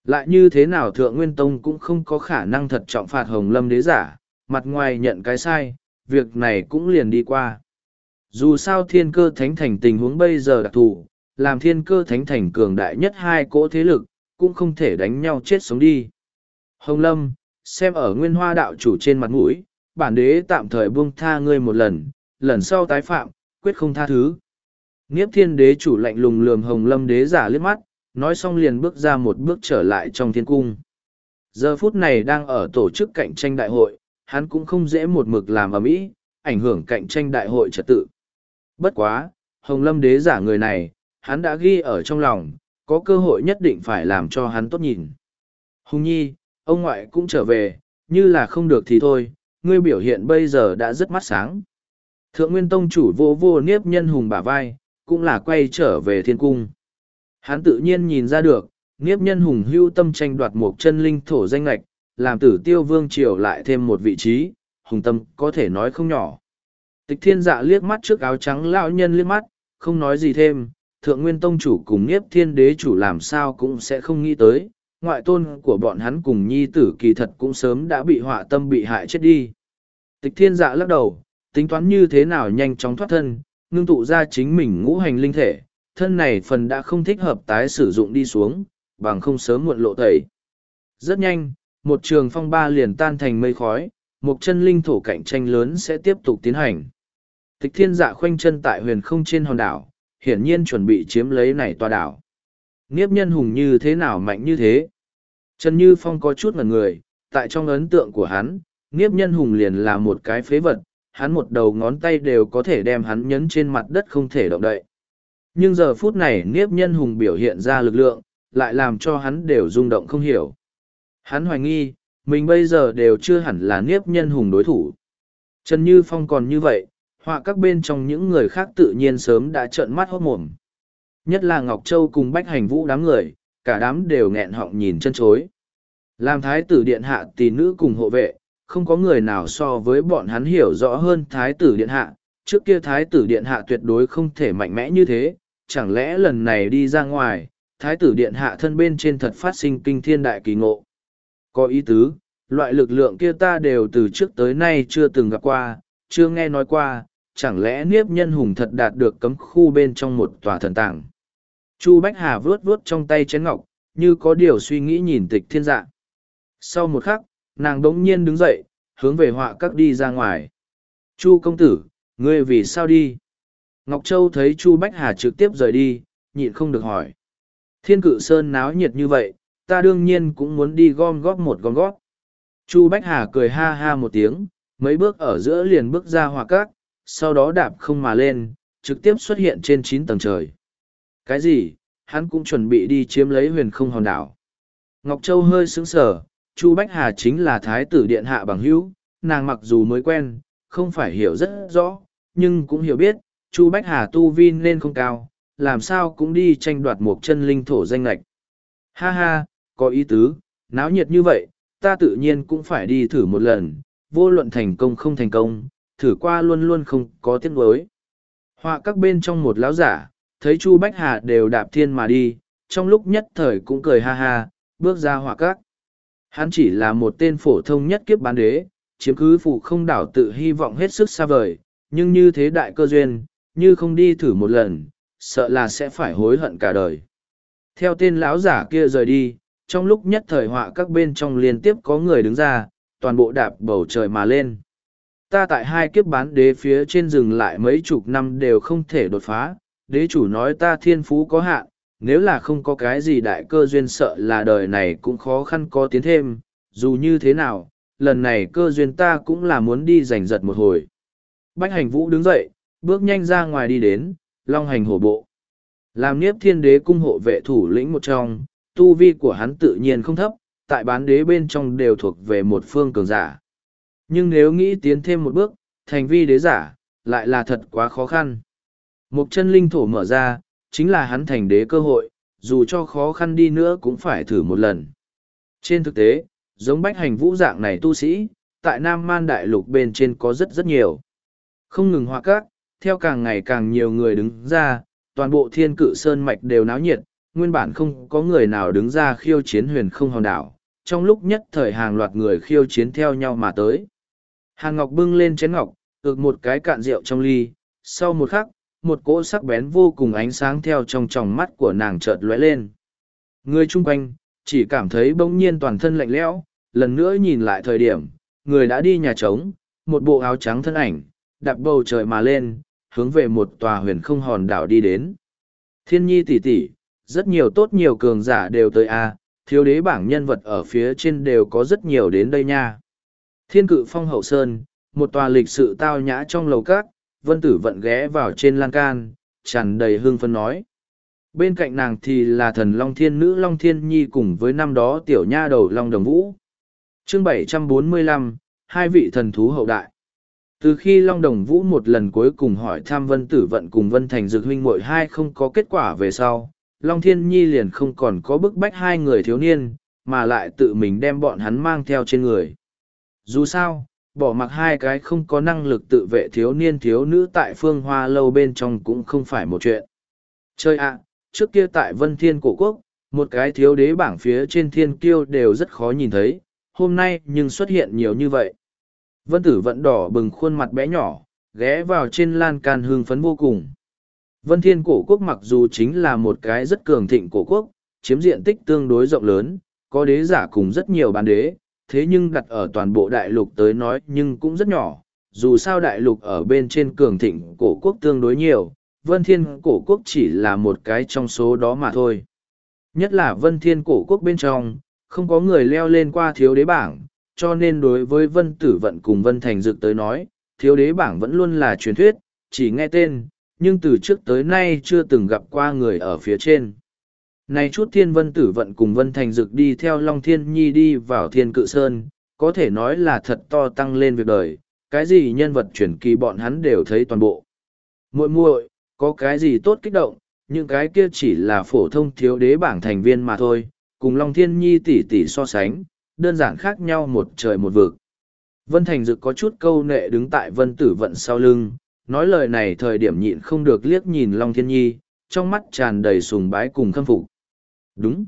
Lại như thế nào thượng nguyên tông cũng không có khả năng thật trọng phạt hồng lâm đế giả, mặt ngoài nhận cái sai, việc này cũng liền đi qua. Dù sao thiên cơ thánh thành tình huống bây giờ đặc thù, làm thiên cơ thánh thành cường đại nhất hai cỗ thế lực, cũng không thể đánh nhau chết sống đi. Hồng Lâm, xem ở nguyên hoa đạo chủ trên mặt mũi, bản đế tạm thời buông tha ngươi một lần, lần sau tái phạm, quyết không tha thứ. Nghiếp thiên đế chủ lạnh lùng lườm Hồng Lâm đế giả liếc mắt, nói xong liền bước ra một bước trở lại trong thiên cung. Giờ phút này đang ở tổ chức cạnh tranh đại hội, hắn cũng không dễ một mực làm ở mỹ, ảnh hưởng cạnh tranh đại hội trật tự. Bất quá, Hồng Lâm đế giả người này, hắn đã ghi ở trong lòng, có cơ hội nhất định phải làm cho hắn tốt nhìn. Hùng nhi, ông ngoại cũng trở về, như là không được thì thôi, ngươi biểu hiện bây giờ đã rất mắt sáng. Thượng Nguyên Tông chủ vô vô niếp nhân hùng bả vai, cũng là quay trở về thiên cung. Hắn tự nhiên nhìn ra được, niếp nhân hùng hưu tâm tranh đoạt một chân linh thổ danh lệch, làm tử tiêu vương triều lại thêm một vị trí, hùng tâm có thể nói không nhỏ. Tịch thiên dạ liếc mắt trước áo trắng lão nhân liếc mắt, không nói gì thêm, thượng nguyên tông chủ cùng nghiếp thiên đế chủ làm sao cũng sẽ không nghĩ tới, ngoại tôn của bọn hắn cùng nhi tử kỳ thật cũng sớm đã bị họa tâm bị hại chết đi. Tịch thiên dạ lắc đầu, tính toán như thế nào nhanh chóng thoát thân, ngưng tụ ra chính mình ngũ hành linh thể, thân này phần đã không thích hợp tái sử dụng đi xuống, bằng không sớm muộn lộ tẩy. Rất nhanh, một trường phong ba liền tan thành mây khói, một chân linh thổ cạnh tranh lớn sẽ tiếp tục tiến hành. Tịch thiên dạ khoanh chân tại huyền không trên hòn đảo, hiển nhiên chuẩn bị chiếm lấy này tòa đảo. niếp nhân hùng như thế nào mạnh như thế? Trần Như Phong có chút ngần người, tại trong ấn tượng của hắn, niếp nhân hùng liền là một cái phế vật, hắn một đầu ngón tay đều có thể đem hắn nhấn trên mặt đất không thể động đậy. Nhưng giờ phút này Niếp nhân hùng biểu hiện ra lực lượng, lại làm cho hắn đều rung động không hiểu. Hắn hoài nghi, mình bây giờ đều chưa hẳn là Niếp nhân hùng đối thủ. Trần Như Phong còn như vậy, họa các bên trong những người khác tự nhiên sớm đã trợn mắt hốt mồm. Nhất là Ngọc Châu cùng Bách Hành Vũ đám người, cả đám đều nghẹn họng nhìn chân chối. Làm thái tử điện hạ tỷ nữ cùng hộ vệ, không có người nào so với bọn hắn hiểu rõ hơn thái tử điện hạ. Trước kia thái tử điện hạ tuyệt đối không thể mạnh mẽ như thế, chẳng lẽ lần này đi ra ngoài, thái tử điện hạ thân bên trên thật phát sinh kinh thiên đại kỳ ngộ. Có ý tứ, loại lực lượng kia ta đều từ trước tới nay chưa từng gặp qua, chưa nghe nói qua, chẳng lẽ niếp nhân hùng thật đạt được cấm khu bên trong một tòa thần tàng. Chu Bách Hà vướt vướt trong tay chén ngọc, như có điều suy nghĩ nhìn tịch thiên dạ. Sau một khắc, nàng đống nhiên đứng dậy, hướng về họa các đi ra ngoài. Chu công tử, ngươi vì sao đi? Ngọc Châu thấy Chu Bách Hà trực tiếp rời đi, nhịn không được hỏi. Thiên cự sơn náo nhiệt như vậy, ta đương nhiên cũng muốn đi gom góp một gom góp. Chu Bách Hà cười ha ha một tiếng, mấy bước ở giữa liền bước ra hòa cát, sau đó đạp không mà lên, trực tiếp xuất hiện trên chín tầng trời. Cái gì? Hắn cũng chuẩn bị đi chiếm lấy huyền không hòn đảo. Ngọc Châu hơi sững sờ, Chu Bách Hà chính là thái tử điện hạ bằng hữu, nàng mặc dù mới quen, không phải hiểu rất rõ, nhưng cũng hiểu biết, Chu Bách Hà tu vi nên không cao, làm sao cũng đi tranh đoạt một chân linh thổ danh lệch. Ha ha, có ý tứ, náo nhiệt như vậy, ta tự nhiên cũng phải đi thử một lần, vô luận thành công không thành công, thử qua luôn luôn không có tiếc nuối. Họa các bên trong một lão giả, thấy Chu Bách Hà đều đạp thiên mà đi, trong lúc nhất thời cũng cười ha ha, bước ra họa các. Hắn chỉ là một tên phổ thông nhất kiếp bán đế, chiếm cứ phụ không đảo tự hy vọng hết sức xa vời, nhưng như thế đại cơ duyên, như không đi thử một lần, sợ là sẽ phải hối hận cả đời. Theo tên lão giả kia rời đi, trong lúc nhất thời họa các bên trong liên tiếp có người đứng ra, toàn bộ đạp bầu trời mà lên. Ta tại hai kiếp bán đế phía trên rừng lại mấy chục năm đều không thể đột phá, đế chủ nói ta thiên phú có hạn, nếu là không có cái gì đại cơ duyên sợ là đời này cũng khó khăn có tiến thêm, dù như thế nào, lần này cơ duyên ta cũng là muốn đi giành giật một hồi. Bách hành vũ đứng dậy, bước nhanh ra ngoài đi đến, long hành hổ bộ. Làm niếp thiên đế cung hộ vệ thủ lĩnh một trong, tu vi của hắn tự nhiên không thấp, tại bán đế bên trong đều thuộc về một phương cường giả. Nhưng nếu nghĩ tiến thêm một bước, thành vi đế giả, lại là thật quá khó khăn. Một chân linh thổ mở ra, chính là hắn thành đế cơ hội, dù cho khó khăn đi nữa cũng phải thử một lần. Trên thực tế, giống bách hành vũ dạng này tu sĩ, tại Nam Man Đại Lục bên trên có rất rất nhiều. Không ngừng hoa các, theo càng ngày càng nhiều người đứng ra, toàn bộ thiên cự sơn mạch đều náo nhiệt, nguyên bản không có người nào đứng ra khiêu chiến huyền không hòn đảo. Trong lúc nhất thời hàng loạt người khiêu chiến theo nhau mà tới. Hàn Ngọc bưng lên chén ngọc, ực một cái cạn rượu trong ly, sau một khắc, một cỗ sắc bén vô cùng ánh sáng theo trong tròng mắt của nàng chợt lóe lên. Người chung quanh, chỉ cảm thấy bỗng nhiên toàn thân lạnh lẽo, lần nữa nhìn lại thời điểm, người đã đi nhà trống, một bộ áo trắng thân ảnh, đạp bầu trời mà lên, hướng về một tòa huyền không hòn đảo đi đến. Thiên nhi tỷ tỷ, rất nhiều tốt nhiều cường giả đều tới a, thiếu đế bảng nhân vật ở phía trên đều có rất nhiều đến đây nha. Thiên cự phong hậu sơn, một tòa lịch sự tao nhã trong lầu cát, vân tử vận ghé vào trên lan can, tràn đầy hương phân nói. Bên cạnh nàng thì là thần Long Thiên Nữ Long Thiên Nhi cùng với năm đó tiểu nha đầu Long Đồng Vũ. chương 745, hai vị thần thú hậu đại. Từ khi Long Đồng Vũ một lần cuối cùng hỏi Tham Vân Tử Vận cùng Vân Thành Dược huynh muội hai không có kết quả về sau, Long Thiên Nhi liền không còn có bức bách hai người thiếu niên, mà lại tự mình đem bọn hắn mang theo trên người. Dù sao, bỏ mặc hai cái không có năng lực tự vệ thiếu niên thiếu nữ tại phương hoa lâu bên trong cũng không phải một chuyện. Chơi ạ, trước kia tại Vân Thiên Cổ Quốc, một cái thiếu đế bảng phía trên thiên kiêu đều rất khó nhìn thấy, hôm nay nhưng xuất hiện nhiều như vậy. Vân tử vận đỏ bừng khuôn mặt bé nhỏ, ghé vào trên lan can hương phấn vô cùng. Vân Thiên Cổ Quốc mặc dù chính là một cái rất cường thịnh cổ quốc, chiếm diện tích tương đối rộng lớn, có đế giả cùng rất nhiều bán đế, thế nhưng đặt ở toàn bộ đại lục tới nói nhưng cũng rất nhỏ. Dù sao đại lục ở bên trên cường thịnh cổ quốc tương đối nhiều, Vân Thiên cổ quốc chỉ là một cái trong số đó mà thôi. Nhất là Vân Thiên cổ quốc bên trong, không có người leo lên qua thiếu đế bảng, cho nên đối với Vân Tử Vận cùng Vân Thành Dực tới nói, thiếu đế bảng vẫn luôn là truyền thuyết, chỉ nghe tên, nhưng từ trước tới nay chưa từng gặp qua người ở phía trên. Này chút thiên vân tử vận cùng vân thành dực đi theo Long Thiên Nhi đi vào thiên cự sơn, có thể nói là thật to tăng lên việc đời, cái gì nhân vật chuyển kỳ bọn hắn đều thấy toàn bộ. muội muội có cái gì tốt kích động, những cái kia chỉ là phổ thông thiếu đế bảng thành viên mà thôi, cùng Long Thiên Nhi tỷ tỷ so sánh, đơn giản khác nhau một trời một vực. Vân Thành Dực có chút câu nệ đứng tại Vân Tử Vận sau lưng, nói lời này thời điểm nhịn không được liếc nhìn Long Thiên Nhi, trong mắt tràn đầy sùng bái cùng khâm phục. Đúng.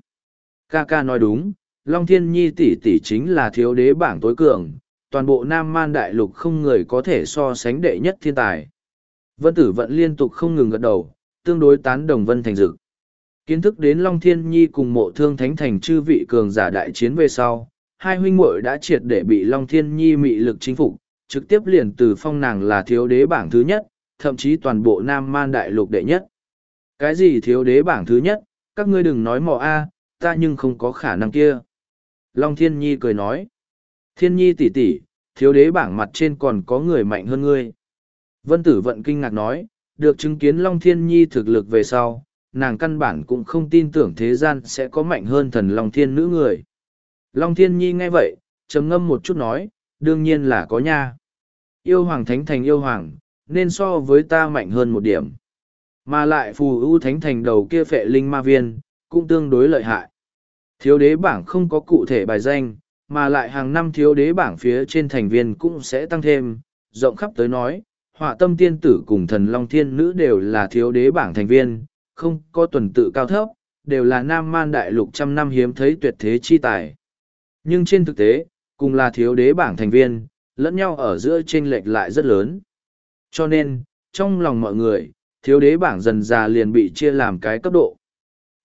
Ca ca nói đúng, Long Thiên Nhi tỷ tỷ chính là thiếu đế bảng tối cường, toàn bộ Nam Man Đại Lục không người có thể so sánh đệ nhất thiên tài. Vân Tử Vận liên tục không ngừng gật đầu, tương đối tán đồng Vân Thành Dực. Kiến thức đến Long Thiên Nhi cùng mộ thương thánh thành chư vị cường giả đại chiến về sau, hai huynh muội đã triệt để bị Long Thiên Nhi mị lực chính phục, trực tiếp liền từ phong nàng là thiếu đế bảng thứ nhất, thậm chí toàn bộ Nam Man Đại Lục đệ nhất. Cái gì thiếu đế bảng thứ nhất, các ngươi đừng nói mò a ta nhưng không có khả năng kia. Long thiên nhi cười nói. Thiên nhi tỷ tỷ, thiếu đế bảng mặt trên còn có người mạnh hơn ngươi. Vân tử vận kinh ngạc nói được chứng kiến long thiên nhi thực lực về sau nàng căn bản cũng không tin tưởng thế gian sẽ có mạnh hơn thần long thiên nữ người long thiên nhi nghe vậy trầm ngâm một chút nói đương nhiên là có nha yêu hoàng thánh thành yêu hoàng nên so với ta mạnh hơn một điểm mà lại phù ưu thánh thành đầu kia phệ linh ma viên, cũng tương đối lợi hại. Thiếu đế bảng không có cụ thể bài danh, mà lại hàng năm thiếu đế bảng phía trên thành viên cũng sẽ tăng thêm, rộng khắp tới nói, họa tâm tiên tử cùng thần long thiên nữ đều là thiếu đế bảng thành viên, không có tuần tự cao thấp, đều là nam man đại lục trăm năm hiếm thấy tuyệt thế chi tài. Nhưng trên thực tế, cùng là thiếu đế bảng thành viên, lẫn nhau ở giữa chênh lệch lại rất lớn. Cho nên, trong lòng mọi người, thiếu đế bảng dần già liền bị chia làm cái cấp độ.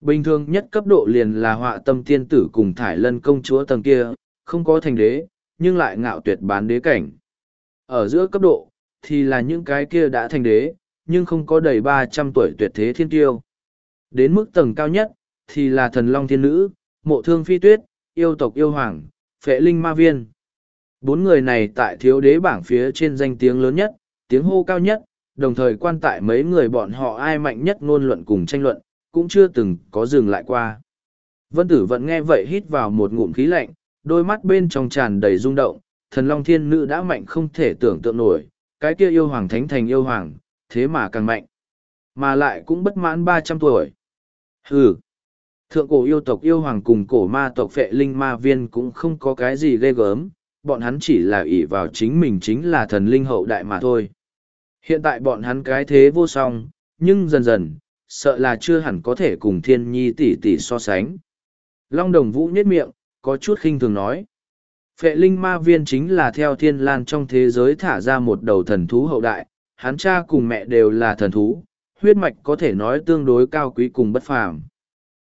Bình thường nhất cấp độ liền là họa tâm tiên tử cùng thải lân công chúa tầng kia, không có thành đế, nhưng lại ngạo tuyệt bán đế cảnh. Ở giữa cấp độ, thì là những cái kia đã thành đế, nhưng không có đầy ba trăm tuổi tuyệt thế thiên tiêu. Đến mức tầng cao nhất, thì là thần long thiên nữ, mộ thương phi tuyết, yêu tộc yêu hoàng, phệ linh ma viên. Bốn người này tại thiếu đế bảng phía trên danh tiếng lớn nhất, tiếng hô cao nhất, đồng thời quan tại mấy người bọn họ ai mạnh nhất ngôn luận cùng tranh luận, cũng chưa từng có dừng lại qua. Vân tử vẫn nghe vậy hít vào một ngụm khí lạnh, đôi mắt bên trong tràn đầy rung động, thần long thiên nữ đã mạnh không thể tưởng tượng nổi, cái kia yêu hoàng thánh thành yêu hoàng, thế mà càng mạnh. Mà lại cũng bất mãn ba trăm tuổi. Hừ. Thượng cổ yêu tộc yêu hoàng cùng cổ ma tộc phệ linh ma viên cũng không có cái gì ghê gớm, bọn hắn chỉ là ỷ vào chính mình chính là thần linh hậu đại mà thôi. Hiện tại bọn hắn cái thế vô song, nhưng dần dần, sợ là chưa hẳn có thể cùng thiên nhi tỷ tỷ so sánh. Long đồng vũ nhếch miệng, có chút khinh thường nói. Phệ linh ma viên chính là theo thiên lan trong thế giới thả ra một đầu thần thú hậu đại, hắn cha cùng mẹ đều là thần thú, huyết mạch có thể nói tương đối cao quý cùng bất phàm.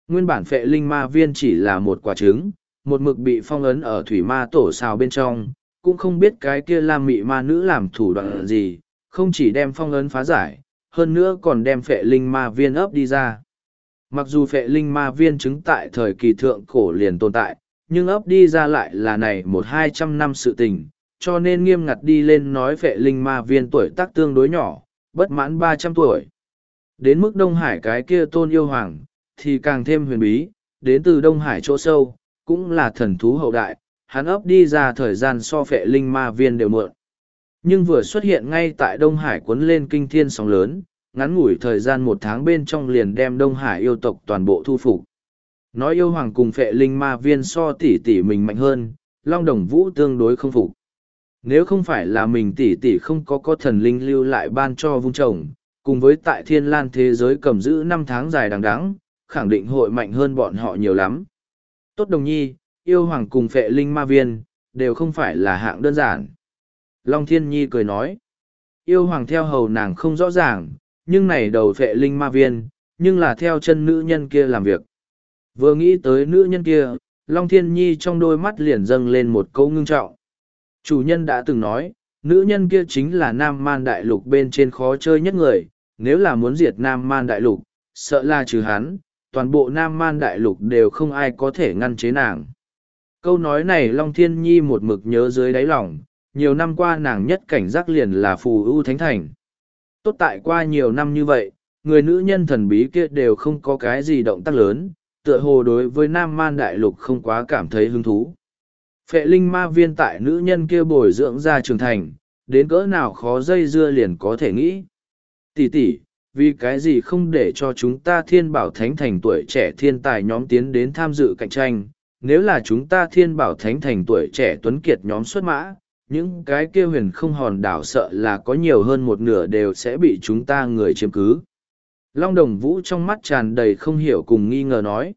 Nguyên bản phệ linh ma viên chỉ là một quả trứng, một mực bị phong ấn ở thủy ma tổ xào bên trong, cũng không biết cái kia lam mị ma nữ làm thủ đoạn gì, không chỉ đem phong ấn phá giải, hơn nữa còn đem phệ linh ma viên ấp đi ra. Mặc dù phệ linh ma viên chứng tại thời kỳ thượng cổ liền tồn tại, nhưng ấp đi ra lại là này một hai trăm năm sự tình, cho nên nghiêm ngặt đi lên nói phệ linh ma viên tuổi tác tương đối nhỏ, bất mãn ba trăm tuổi. Đến mức Đông Hải cái kia tôn yêu hoàng, thì càng thêm huyền bí, đến từ Đông Hải chỗ sâu, cũng là thần thú hậu đại, hắn ấp đi ra thời gian so phệ linh ma viên đều mượn. Nhưng vừa xuất hiện ngay tại Đông Hải cuốn lên kinh thiên sóng lớn, ngắn ngủi thời gian một tháng bên trong liền đem Đông Hải yêu tộc toàn bộ thu phục. Nói yêu hoàng cùng phệ linh ma viên so tỷ tỷ mình mạnh hơn, Long Đồng Vũ tương đối không phục. Nếu không phải là mình tỷ tỷ không có có thần linh lưu lại ban cho vung trồng, cùng với tại thiên lan thế giới cầm giữ năm tháng dài đằng đẵng, khẳng định hội mạnh hơn bọn họ nhiều lắm. Tốt đồng nhi, yêu hoàng cùng phệ linh ma viên, đều không phải là hạng đơn giản. Long Thiên Nhi cười nói, yêu hoàng theo hầu nàng không rõ ràng, nhưng này đầu phệ linh ma viên, nhưng là theo chân nữ nhân kia làm việc. Vừa nghĩ tới nữ nhân kia, Long Thiên Nhi trong đôi mắt liền dâng lên một câu ngưng trọng. Chủ nhân đã từng nói, nữ nhân kia chính là Nam Man Đại Lục bên trên khó chơi nhất người, nếu là muốn diệt Nam Man Đại Lục, sợ là trừ hắn, toàn bộ Nam Man Đại Lục đều không ai có thể ngăn chế nàng. Câu nói này Long Thiên Nhi một mực nhớ dưới đáy lòng, nhiều năm qua nàng nhất cảnh giác liền là phù ưu thánh thành. Tốt tại qua nhiều năm như vậy, người nữ nhân thần bí kia đều không có cái gì động tác lớn, tựa hồ đối với Nam Man Đại Lục không quá cảm thấy hứng thú. Phệ linh ma viên tại nữ nhân kia bồi dưỡng ra trưởng thành, đến cỡ nào khó dây dưa liền có thể nghĩ. Tỷ tỷ, vì cái gì không để cho chúng ta thiên bảo thánh thành tuổi trẻ thiên tài nhóm tiến đến tham dự cạnh tranh, nếu là chúng ta thiên bảo thánh thành tuổi trẻ tuấn kiệt nhóm xuất mã, những cái kia huyền không hòn đảo sợ là có nhiều hơn một nửa đều sẽ bị chúng ta người chiếm cứ. Long đồng vũ trong mắt tràn đầy không hiểu cùng nghi ngờ nói.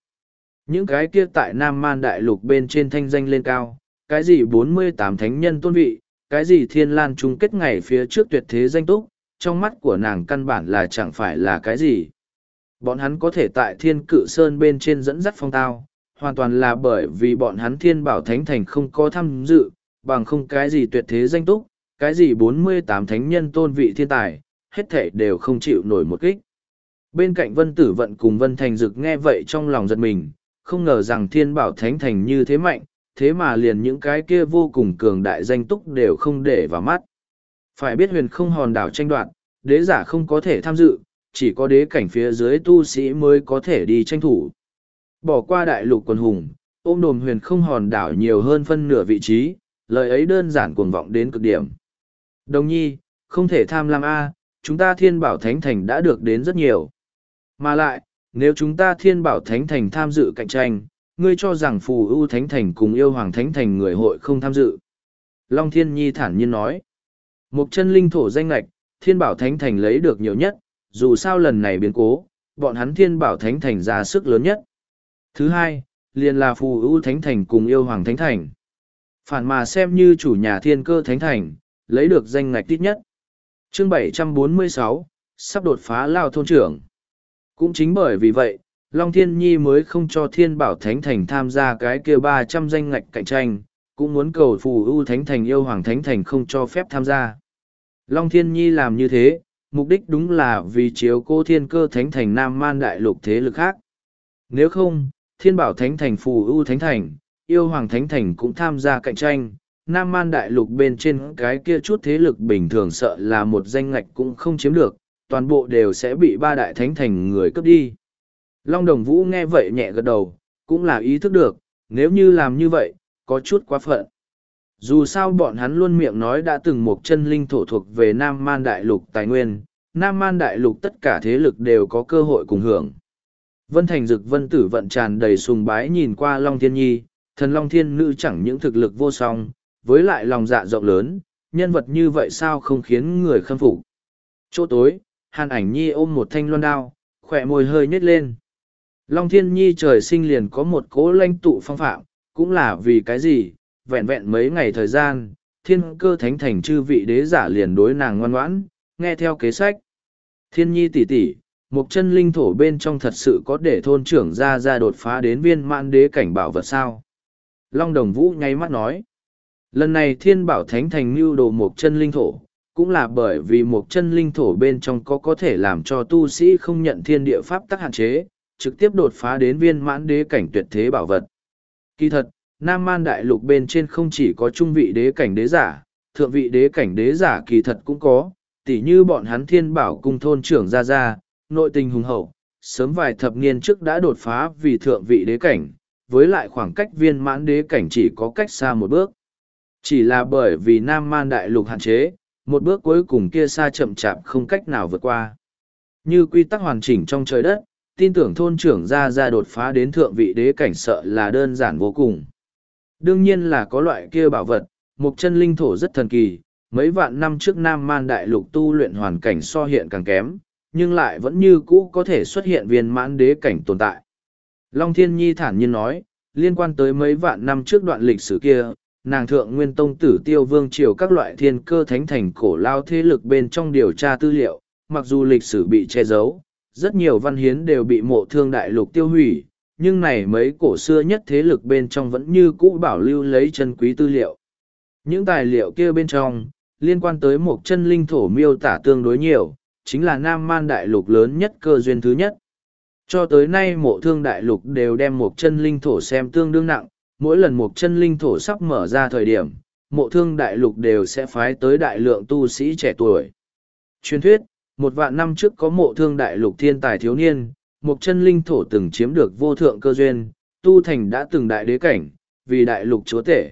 Những cái kia tại Nam Man Đại Lục bên trên thanh danh lên cao, cái gì bốn mươi tám thánh nhân tôn vị, cái gì thiên lan chung kết ngày phía trước tuyệt thế danh túc, trong mắt của nàng căn bản là chẳng phải là cái gì. Bọn hắn có thể tại thiên cự sơn bên trên dẫn dắt phong tao, hoàn toàn là bởi vì bọn hắn thiên bảo thánh thành không có tham dự, bằng không cái gì tuyệt thế danh túc, cái gì bốn mươi tám thánh nhân tôn vị thiên tài, hết thể đều không chịu nổi một kích. Bên cạnh Vân Tử Vận cùng Vân Thành Dực nghe vậy trong lòng giật mình, không ngờ rằng thiên bảo thánh thành như thế mạnh, thế mà liền những cái kia vô cùng cường đại danh túc đều không để vào mắt. Phải biết huyền không hòn đảo tranh đoạt, đế giả không có thể tham dự, chỉ có đế cảnh phía dưới tu sĩ mới có thể đi tranh thủ. Bỏ qua đại lục quần hùng, ôm đồm huyền không hòn đảo nhiều hơn phân nửa vị trí, lời ấy đơn giản cuồng vọng đến cực điểm. Đồng nhi, không thể tham lam A, chúng ta thiên bảo thánh thành đã được đến rất nhiều. Mà lại, nếu chúng ta thiên bảo thánh thành tham dự cạnh tranh, ngươi cho rằng phù ưu thánh thành cùng yêu hoàng thánh thành người hội không tham dự. Long Thiên Nhi thản nhiên nói. Một chân linh thổ danh lạch, thiên bảo thánh thành lấy được nhiều nhất, dù sao lần này biến cố, bọn hắn thiên bảo thánh thành ra sức lớn nhất. Thứ hai, liền là phù ưu thánh thành cùng yêu hoàng thánh thành. Phản mà xem như chủ nhà thiên cơ thánh thành, lấy được danh ngạch ít nhất. Chương 746, sắp đột phá lao thôn trưởng. Cũng chính bởi vì vậy, Long Thiên Nhi mới không cho Thiên Bảo Thánh Thành tham gia cái kia ba trăm danh ngạch cạnh tranh, cũng muốn cầu phù ưu Thánh Thành yêu Hoàng Thánh Thành không cho phép tham gia. Long Thiên Nhi làm như thế, mục đích đúng là vì chiếu cô thiên cơ Thánh Thành Nam Man Đại Lục thế lực khác. Nếu không, Thiên Bảo Thánh Thành phù ưu Thánh Thành, yêu Hoàng Thánh Thành cũng tham gia cạnh tranh, Nam Man Đại Lục bên trên cái kia chút thế lực bình thường sợ là một danh ngạch cũng không chiếm được, toàn bộ đều sẽ bị ba đại thánh thành người cướp đi. Long Đồng Vũ nghe vậy nhẹ gật đầu, cũng là ý thức được, nếu như làm như vậy, có chút quá phận. Dù sao bọn hắn luôn miệng nói đã từng một chân linh thổ thuộc về Nam Man Đại Lục tài nguyên, Nam Man Đại Lục tất cả thế lực đều có cơ hội cùng hưởng. Vân Thành Dực Vân Tử vận tràn đầy sùng bái nhìn qua Long Thiên Nhi, thần Long Thiên Nữ chẳng những thực lực vô song, với lại lòng dạ rộng lớn, nhân vật như vậy sao không khiến người khâm phục. Chỗ tối, Hàn Ảnh Nhi ôm một thanh loan đao, khỏe môi hơi nhét lên. Long Thiên Nhi trời sinh liền có một cố lãnh tụ phong phạm, cũng là vì cái gì, vẹn vẹn mấy ngày thời gian, thiên cơ thánh thành chư vị đế giả liền đối nàng ngoan ngoãn, nghe theo kế sách. Thiên Nhi tỷ tỷ, một chân linh thổ bên trong thật sự có để thôn trưởng ra ra đột phá đến viên mãn đế cảnh bảo vật sao. Long Đồng Vũ nháy mắt nói. Lần này thiên bảo thánh thành mưu đồ một chân linh thổ, cũng là bởi vì một chân linh thổ bên trong có có thể làm cho tu sĩ không nhận thiên địa pháp tắc hạn chế, trực tiếp đột phá đến viên mãn đế cảnh tuyệt thế bảo vật. Kỳ thật, Nam Man Đại Lục bên trên không chỉ có trung vị đế cảnh đế giả, thượng vị đế cảnh đế giả kỳ thật cũng có, tỉ như bọn hắn thiên bảo cung thôn trưởng gia gia nội tình hùng hậu, sớm vài thập niên trước đã đột phá vì thượng vị đế cảnh, với lại khoảng cách viên mãn đế cảnh chỉ có cách xa một bước. Chỉ là bởi vì Nam Man Đại Lục hạn chế, một bước cuối cùng kia xa chậm chạp không cách nào vượt qua. Như quy tắc hoàn chỉnh trong trời đất, tin tưởng thôn trưởng ra ra đột phá đến thượng vị đế cảnh sợ là đơn giản vô cùng. Đương nhiên là có loại kia bảo vật, một chân linh thổ rất thần kỳ, mấy vạn năm trước Nam Man Đại Lục tu luyện hoàn cảnh so hiện càng kém, nhưng lại vẫn như cũ có thể xuất hiện viên mãn đế cảnh tồn tại. Long Thiên Nhi thản nhiên nói, liên quan tới mấy vạn năm trước đoạn lịch sử kia, nàng thượng nguyên tông tử tiêu vương triều các loại thiên cơ thánh thành cổ lao thế lực bên trong điều tra tư liệu, mặc dù lịch sử bị che giấu, rất nhiều văn hiến đều bị mộ thương đại lục tiêu hủy, nhưng này mấy cổ xưa nhất thế lực bên trong vẫn như cũ bảo lưu lấy chân quý tư liệu. Những tài liệu kia bên trong, liên quan tới một chân linh thổ miêu tả tương đối nhiều, chính là Nam Man đại lục lớn nhất cơ duyên thứ nhất. Cho tới nay mộ thương đại lục đều đem một chân linh thổ xem tương đương nặng, mỗi lần một chân linh thổ sắp mở ra thời điểm, mộ thương đại lục đều sẽ phái tới đại lượng tu sĩ trẻ tuổi. Truyền thuyết, một vạn năm trước có mộ thương đại lục thiên tài thiếu niên, một chân linh thổ từng chiếm được vô thượng cơ duyên, tu thành đã từng đại đế cảnh, vì đại lục chúa tể.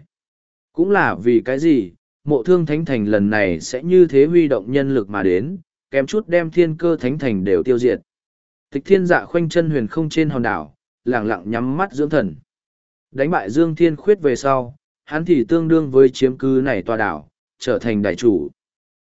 Cũng là vì cái gì, mộ thương thánh thành lần này sẽ như thế huy động nhân lực mà đến, kém chút đem thiên cơ thánh thành đều tiêu diệt. Tịch thiên dạ khoanh chân huyền không trên hòn đảo, lẳng lặng nhắm mắt dưỡng thần. Đánh bại Dương Thiên Khuyết về sau, hắn thì tương đương với chiếm cứ này tòa đảo, trở thành đại chủ.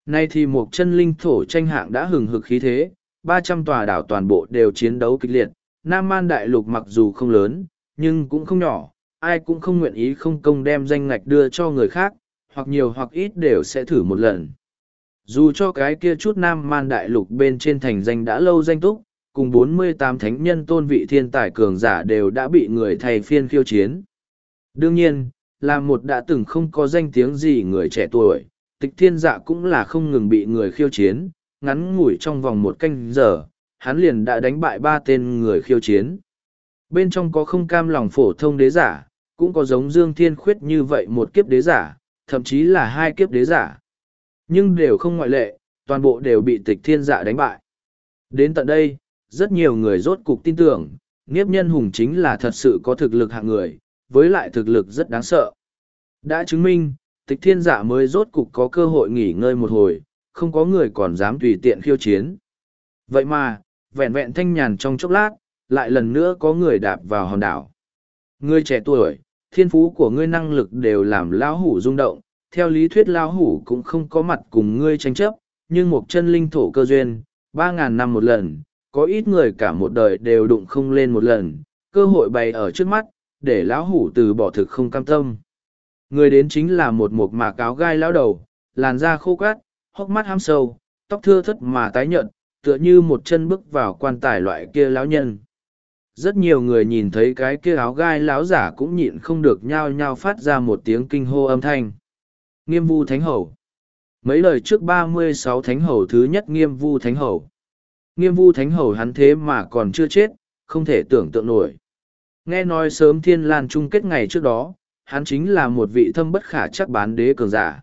Nay thì một chân linh thổ tranh hạng đã hừng hực khí thế, ba trăm tòa đảo toàn bộ đều chiến đấu kịch liệt. Nam Man Đại Lục mặc dù không lớn, nhưng cũng không nhỏ, ai cũng không nguyện ý không công đem danh ngạch đưa cho người khác, hoặc nhiều hoặc ít đều sẽ thử một lần. Dù cho cái kia chút Nam Man Đại Lục bên trên thành danh đã lâu danh túc, cùng 48 thánh nhân tôn vị thiên tài cường giả đều đã bị người thay phiên khiêu chiến. Đương nhiên, là một đã từng không có danh tiếng gì người trẻ tuổi, tịch thiên dạ cũng là không ngừng bị người khiêu chiến, ngắn ngủi trong vòng một canh giờ, hắn liền đã đánh bại ba tên người khiêu chiến. Bên trong có không cam lòng phổ thông đế giả, cũng có giống Dương Thiên Khuyết như vậy một kiếp đế giả, thậm chí là hai kiếp đế giả. Nhưng đều không ngoại lệ, toàn bộ đều bị tịch thiên dạ đánh bại. Đến tận đây, rất nhiều người rốt cục tin tưởng, Niếp Nhân Hùng chính là thật sự có thực lực hạng người, với lại thực lực rất đáng sợ. Đã chứng minh, tịch thiên dạ mới rốt cục có cơ hội nghỉ ngơi một hồi, không có người còn dám tùy tiện khiêu chiến. Vậy mà, vẹn vẹn thanh nhàn trong chốc lát, lại lần nữa có người đạp vào hòn đảo. Ngươi trẻ tuổi, thiên phú của ngươi năng lực đều làm lão hủ rung động, theo lý thuyết lão hủ cũng không có mặt cùng ngươi tranh chấp, nhưng một chân linh thổ cơ duyên, ba ngàn năm một lần, có ít người cả một đời đều đụng không lên một lần, cơ hội bày ở trước mắt, để lão hủ từ bỏ thực không cam tâm. Người đến chính là một mộc mạc áo gai lão đầu, làn da khô cát, hốc mắt ham sâu, tóc thưa thất mà tái nhợt, tựa như một chân bước vào quan tài loại kia lão nhân. Rất nhiều người nhìn thấy cái kia áo gai lão giả cũng nhịn không được nhao nhao phát ra một tiếng kinh hô âm thanh. Nghiêm vu thánh hầu. Mấy lời trước ba mươi sáu thánh hầu thứ nhất nghiêm vu thánh hầu. Nghiêm vu thánh hầu hắn thế mà còn chưa chết, không thể tưởng tượng nổi. Nghe nói sớm thiên lan chung kết ngày trước đó, hắn chính là một vị thâm bất khả chắc bán đế cường giả.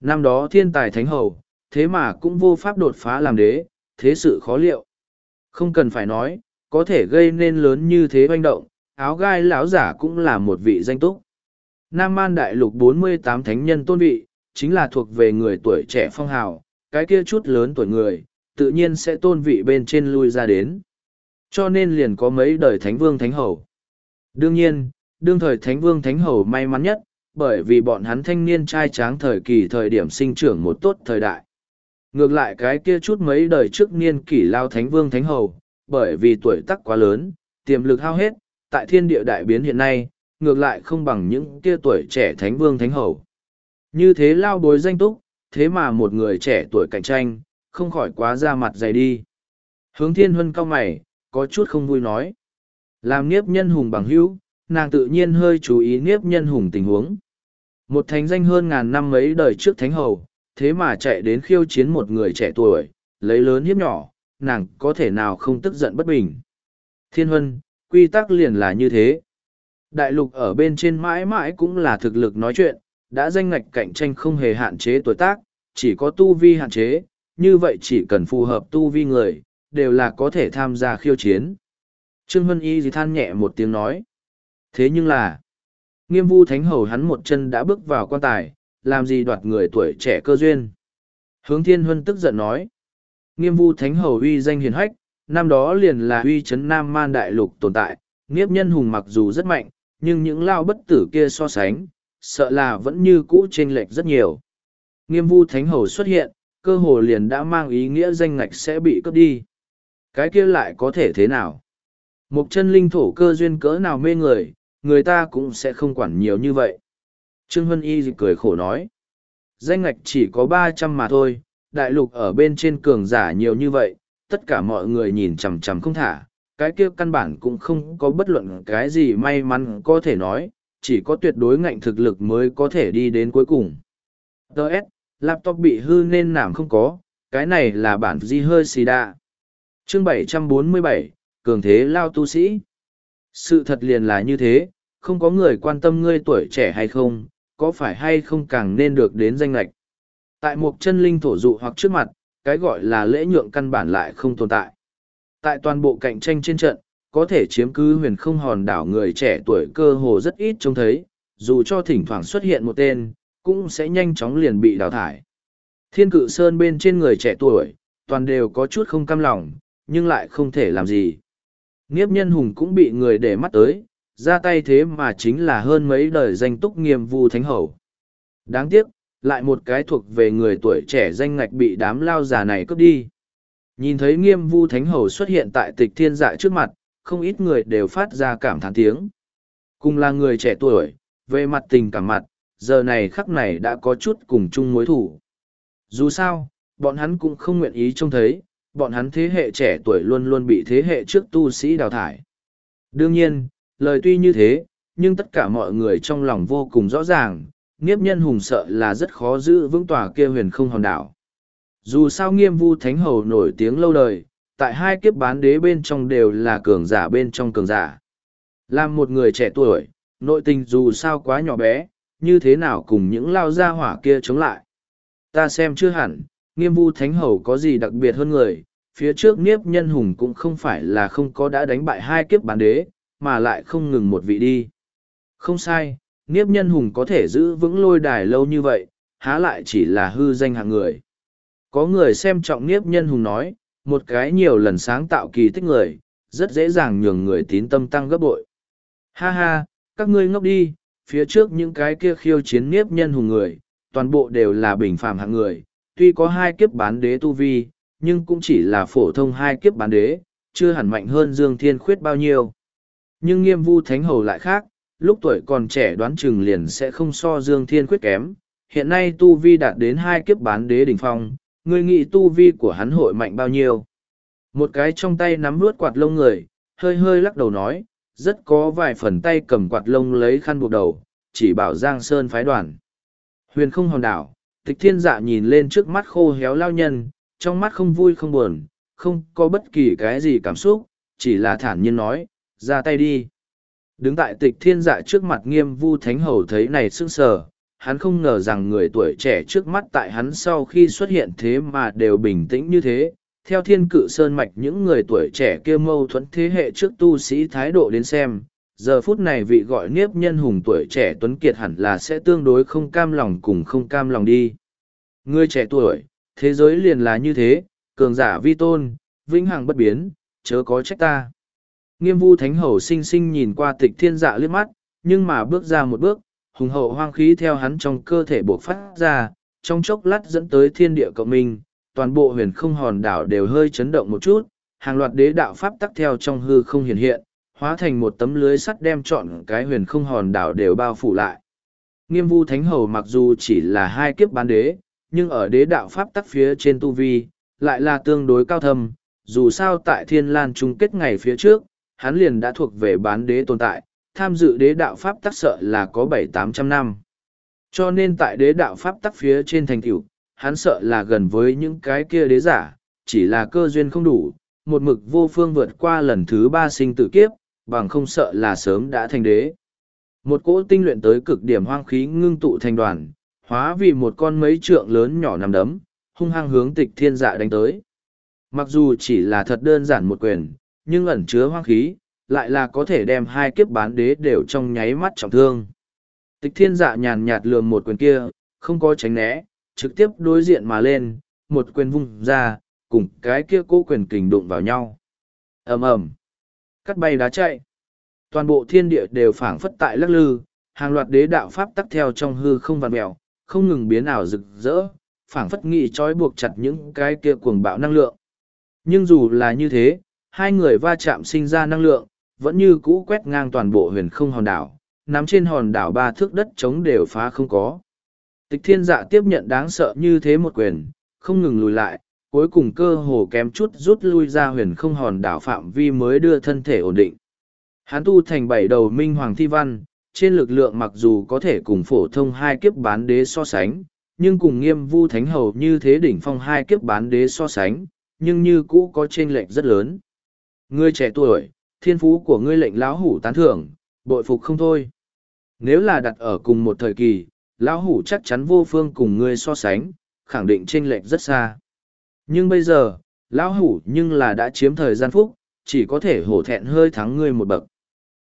Năm đó thiên tài thánh hầu, thế mà cũng vô pháp đột phá làm đế, thế sự khó liệu. Không cần phải nói, có thể gây nên lớn như thế oanh động, áo gai lão giả cũng là một vị danh túc. Nam Man Đại Lục bốn mươi tám thánh nhân tôn vị, chính là thuộc về người tuổi trẻ phong hào, cái kia chút lớn tuổi người, tự nhiên sẽ tôn vị bên trên lui ra đến. Cho nên liền có mấy đời thánh vương thánh hầu. Đương nhiên, đương thời thánh vương thánh hầu may mắn nhất, bởi vì bọn hắn thanh niên trai tráng thời kỳ thời điểm sinh trưởng một tốt thời đại. Ngược lại cái kia chút mấy đời trước niên kỷ lao thánh vương thánh hầu, bởi vì tuổi tác quá lớn, tiềm lực hao hết, tại thiên địa đại biến hiện nay, ngược lại không bằng những kia tuổi trẻ thánh vương thánh hầu. Như thế lao bối danh túc, thế mà một người trẻ tuổi cạnh tranh, không khỏi quá ra mặt dày đi. Hướng thiên huân cao mày, có chút không vui nói. Làm nghiếp nhân hùng bằng hữu, nàng tự nhiên hơi chú ý niếp nhân hùng tình huống. Một thánh danh hơn ngàn năm mấy đời trước thánh hầu, thế mà chạy đến khiêu chiến một người trẻ tuổi, lấy lớn hiếp nhỏ, nàng có thể nào không tức giận bất bình. Thiên huân, quy tắc liền là như thế. Đại lục ở bên trên mãi mãi cũng là thực lực nói chuyện, đã danh ngạch cạnh tranh không hề hạn chế tuổi tác, chỉ có tu vi hạn chế, như vậy chỉ cần phù hợp tu vi người, đều là có thể tham gia khiêu chiến. Trương Hân Y thì than nhẹ một tiếng nói. Thế nhưng là, nghiêm vu thánh hầu hắn một chân đã bước vào quan tài, làm gì đoạt người tuổi trẻ cơ duyên. Hướng thiên huân tức giận nói. Nghiêm vu thánh hầu uy danh hiền hách, năm đó liền là uy chấn nam man đại lục tồn tại, nghiếp nhân hùng mặc dù rất mạnh, nhưng những lao bất tử kia so sánh, sợ là vẫn như cũ chênh lệch rất nhiều. Nghiêm vu thánh hầu xuất hiện, cơ hồ liền đã mang ý nghĩa danh ngạch sẽ bị cướp đi. Cái kia lại có thể thế nào? Một chân linh thổ cơ duyên cỡ nào mê người, người ta cũng sẽ không quản nhiều như vậy. Trương Hân Y cười khổ nói. Danh ngạch chỉ có ba trăm mà thôi, đại lục ở bên trên cường giả nhiều như vậy, tất cả mọi người nhìn chằm chằm không thả, cái kia căn bản cũng không có bất luận cái gì may mắn có thể nói, chỉ có tuyệt đối ngạnh thực lực mới có thể đi đến cuối cùng. Đợt, laptop bị hư nên nảm không có, cái này là bản di hơi xì đa. Chương 747, Cường Thế Lao Tu Sĩ sự thật liền là như thế, không có người quan tâm ngươi tuổi trẻ hay không, có phải hay không càng nên được đến danh lạch. Tại một chân linh thổ dụ hoặc trước mặt, cái gọi là lễ nhượng căn bản lại không tồn tại. Tại toàn bộ cạnh tranh trên trận, có thể chiếm cứ huyền không hòn đảo người trẻ tuổi cơ hồ rất ít trông thấy, dù cho thỉnh thoảng xuất hiện một tên, cũng sẽ nhanh chóng liền bị đào thải. Thiên cự sơn bên trên người trẻ tuổi, toàn đều có chút không cam lòng, nhưng lại không thể làm gì. Nghiếp nhân hùng cũng bị người để mắt tới, ra tay thế mà chính là hơn mấy đời danh túc nghiêm vu thánh hầu. Đáng tiếc, lại một cái thuộc về người tuổi trẻ danh ngạch bị đám lao già này cướp đi. Nhìn thấy nghiêm vu thánh hầu xuất hiện tại tịch thiên dạ trước mặt, không ít người đều phát ra cảm thán tiếng. Cùng là người trẻ tuổi, về mặt tình cảm mặt, giờ này khắc này đã có chút cùng chung mối thủ. Dù sao, bọn hắn cũng không nguyện ý trông thấy, bọn hắn thế hệ trẻ tuổi luôn luôn bị thế hệ trước tu sĩ đào thải. Đương nhiên, lời tuy như thế, nhưng tất cả mọi người trong lòng vô cùng rõ ràng, nghiếp nhân hùng sợ là rất khó giữ vững tòa kia huyền không hòn đảo. Dù sao nghiêm vu thánh hầu nổi tiếng lâu đời, tại hai kiếp bán đế bên trong đều là cường giả bên trong cường giả. Làm một người trẻ tuổi, nội tình dù sao quá nhỏ bé, như thế nào cùng những lao gia hỏa kia chống lại. Ta xem chưa hẳn, nghiêm vu thánh hầu có gì đặc biệt hơn người, phía trước niếp nhân hùng cũng không phải là không có đã đánh bại hai kiếp bán đế, mà lại không ngừng một vị đi. Không sai, niếp nhân hùng có thể giữ vững lôi đài lâu như vậy, há lại chỉ là hư danh hạng người. Có người xem trọng niếp nhân hùng nói, một cái nhiều lần sáng tạo kỳ tích người, rất dễ dàng nhường người tín tâm tăng gấp bội. Ha ha, các ngươi ngốc đi, phía trước những cái kia khiêu chiến niếp nhân hùng người, toàn bộ đều là bình phàm hạng người, tuy có hai kiếp bán đế tu vi, nhưng cũng chỉ là phổ thông hai kiếp bán đế, chưa hẳn mạnh hơn Dương Thiên Khuyết bao nhiêu. Nhưng nghiêm vu thánh hầu lại khác, lúc tuổi còn trẻ đoán chừng liền sẽ không so Dương Thiên Khuyết kém, hiện nay tu vi đạt đến hai kiếp bán đế đỉnh phong, người nghĩ tu vi của hắn hội mạnh bao nhiêu. Một cái trong tay nắm vuốt quạt lông người, hơi hơi lắc đầu nói, rất có vài phần tay cầm quạt lông lấy khăn buộc đầu, chỉ bảo Giang Sơn phái đoàn. Huyền không hòn đảo, tịch thiên dạ nhìn lên trước mắt khô héo lao nhân, trong mắt không vui không buồn, không có bất kỳ cái gì cảm xúc, chỉ là thản nhiên nói, ra tay đi. Đứng tại tịch thiên dạ trước mặt nghiêm vu thánh hầu thấy này sững sờ, hắn không ngờ rằng người tuổi trẻ trước mắt tại hắn sau khi xuất hiện thế mà đều bình tĩnh như thế. Theo thiên cự sơn mạch những người tuổi trẻ kia mâu thuẫn thế hệ trước tu sĩ thái độ đến xem, giờ phút này vị gọi niếp nhân hùng tuổi trẻ tuấn kiệt hẳn là sẽ tương đối không cam lòng cùng không cam lòng đi. Người trẻ tuổi, thế giới liền là như thế, cường giả vi tôn, vĩnh hằng bất biến, chớ có trách ta. Nghiêm vu thánh hầu sinh sinh nhìn qua tịch thiên dạ liếc mắt, nhưng mà bước ra một bước, hùng hậu hoang khí theo hắn trong cơ thể buộc phát ra, trong chốc lát dẫn tới thiên địa cộng minh, toàn bộ huyền không hòn đảo đều hơi chấn động một chút, hàng loạt đế đạo pháp tắc theo trong hư không hiện hiện, hóa thành một tấm lưới sắt đem trọn cái huyền không hòn đảo đều bao phủ lại. Nghiêm vu thánh hầu mặc dù chỉ là hai kiếp bán đế, nhưng ở đế đạo pháp tắc phía trên tu vi, lại là tương đối cao thâm, dù sao tại thiên lan chung kết ngày phía trước, hắn liền đã thuộc về bán đế tồn tại, tham dự đế đạo pháp tắc sợ là có bảy tám trăm năm. Cho nên tại đế đạo pháp tắc phía trên thành tựu, hắn sợ là gần với những cái kia đế giả, chỉ là cơ duyên không đủ, một mực vô phương vượt qua lần thứ ba sinh tử kiếp, bằng không sợ là sớm đã thành đế. Một cỗ tinh luyện tới cực điểm hoang khí ngưng tụ thành đoàn, hóa vì một con mấy trượng lớn nhỏ nằm đấm, hung hăng hướng tịch thiên dạ đánh tới. Mặc dù chỉ là thật đơn giản một quyền, nhưng ẩn chứa hoang khí, lại là có thể đem hai kiếp bán đế đều trong nháy mắt trọng thương. Tịch thiên dạ nhàn nhạt lườm một quyền kia, không có tránh né, trực tiếp đối diện mà lên, một quyền vung ra, cùng cái kia cố quyền kình đụng vào nhau. ầm ầm cắt bay đá chạy. Toàn bộ thiên địa đều phảng phất tại lắc lư, hàng loạt đế đạo pháp tắc theo trong hư không vằn mèo, không ngừng biến ảo rực rỡ, phảng phất nghị trói buộc chặt những cái kia cuồng bạo năng lượng. Nhưng dù là như thế, hai người va chạm sinh ra năng lượng, vẫn như cũ quét ngang toàn bộ huyền không hòn đảo, nắm trên hòn đảo ba thước đất chống đều phá không có. Tịch thiên dạ tiếp nhận đáng sợ như thế một quyền, không ngừng lùi lại, cuối cùng cơ hồ kém chút rút lui ra huyền không hòn đảo phạm vi mới đưa thân thể ổn định. Hán tu thành bảy đầu minh hoàng thi văn, trên lực lượng mặc dù có thể cùng phổ thông hai kiếp bán đế so sánh, nhưng cùng nghiêm vu thánh hầu như thế đỉnh phong hai kiếp bán đế so sánh, nhưng như cũ có chênh lệch rất lớn. Ngươi trẻ tuổi, thiên phú của ngươi lệnh lão hủ tán thưởng, bội phục không thôi. Nếu là đặt ở cùng một thời kỳ, lão hủ chắc chắn vô phương cùng ngươi so sánh, khẳng định chênh lệch rất xa. Nhưng bây giờ, lão hủ nhưng là đã chiếm thời gian phúc, chỉ có thể hổ thẹn hơi thắng ngươi một bậc.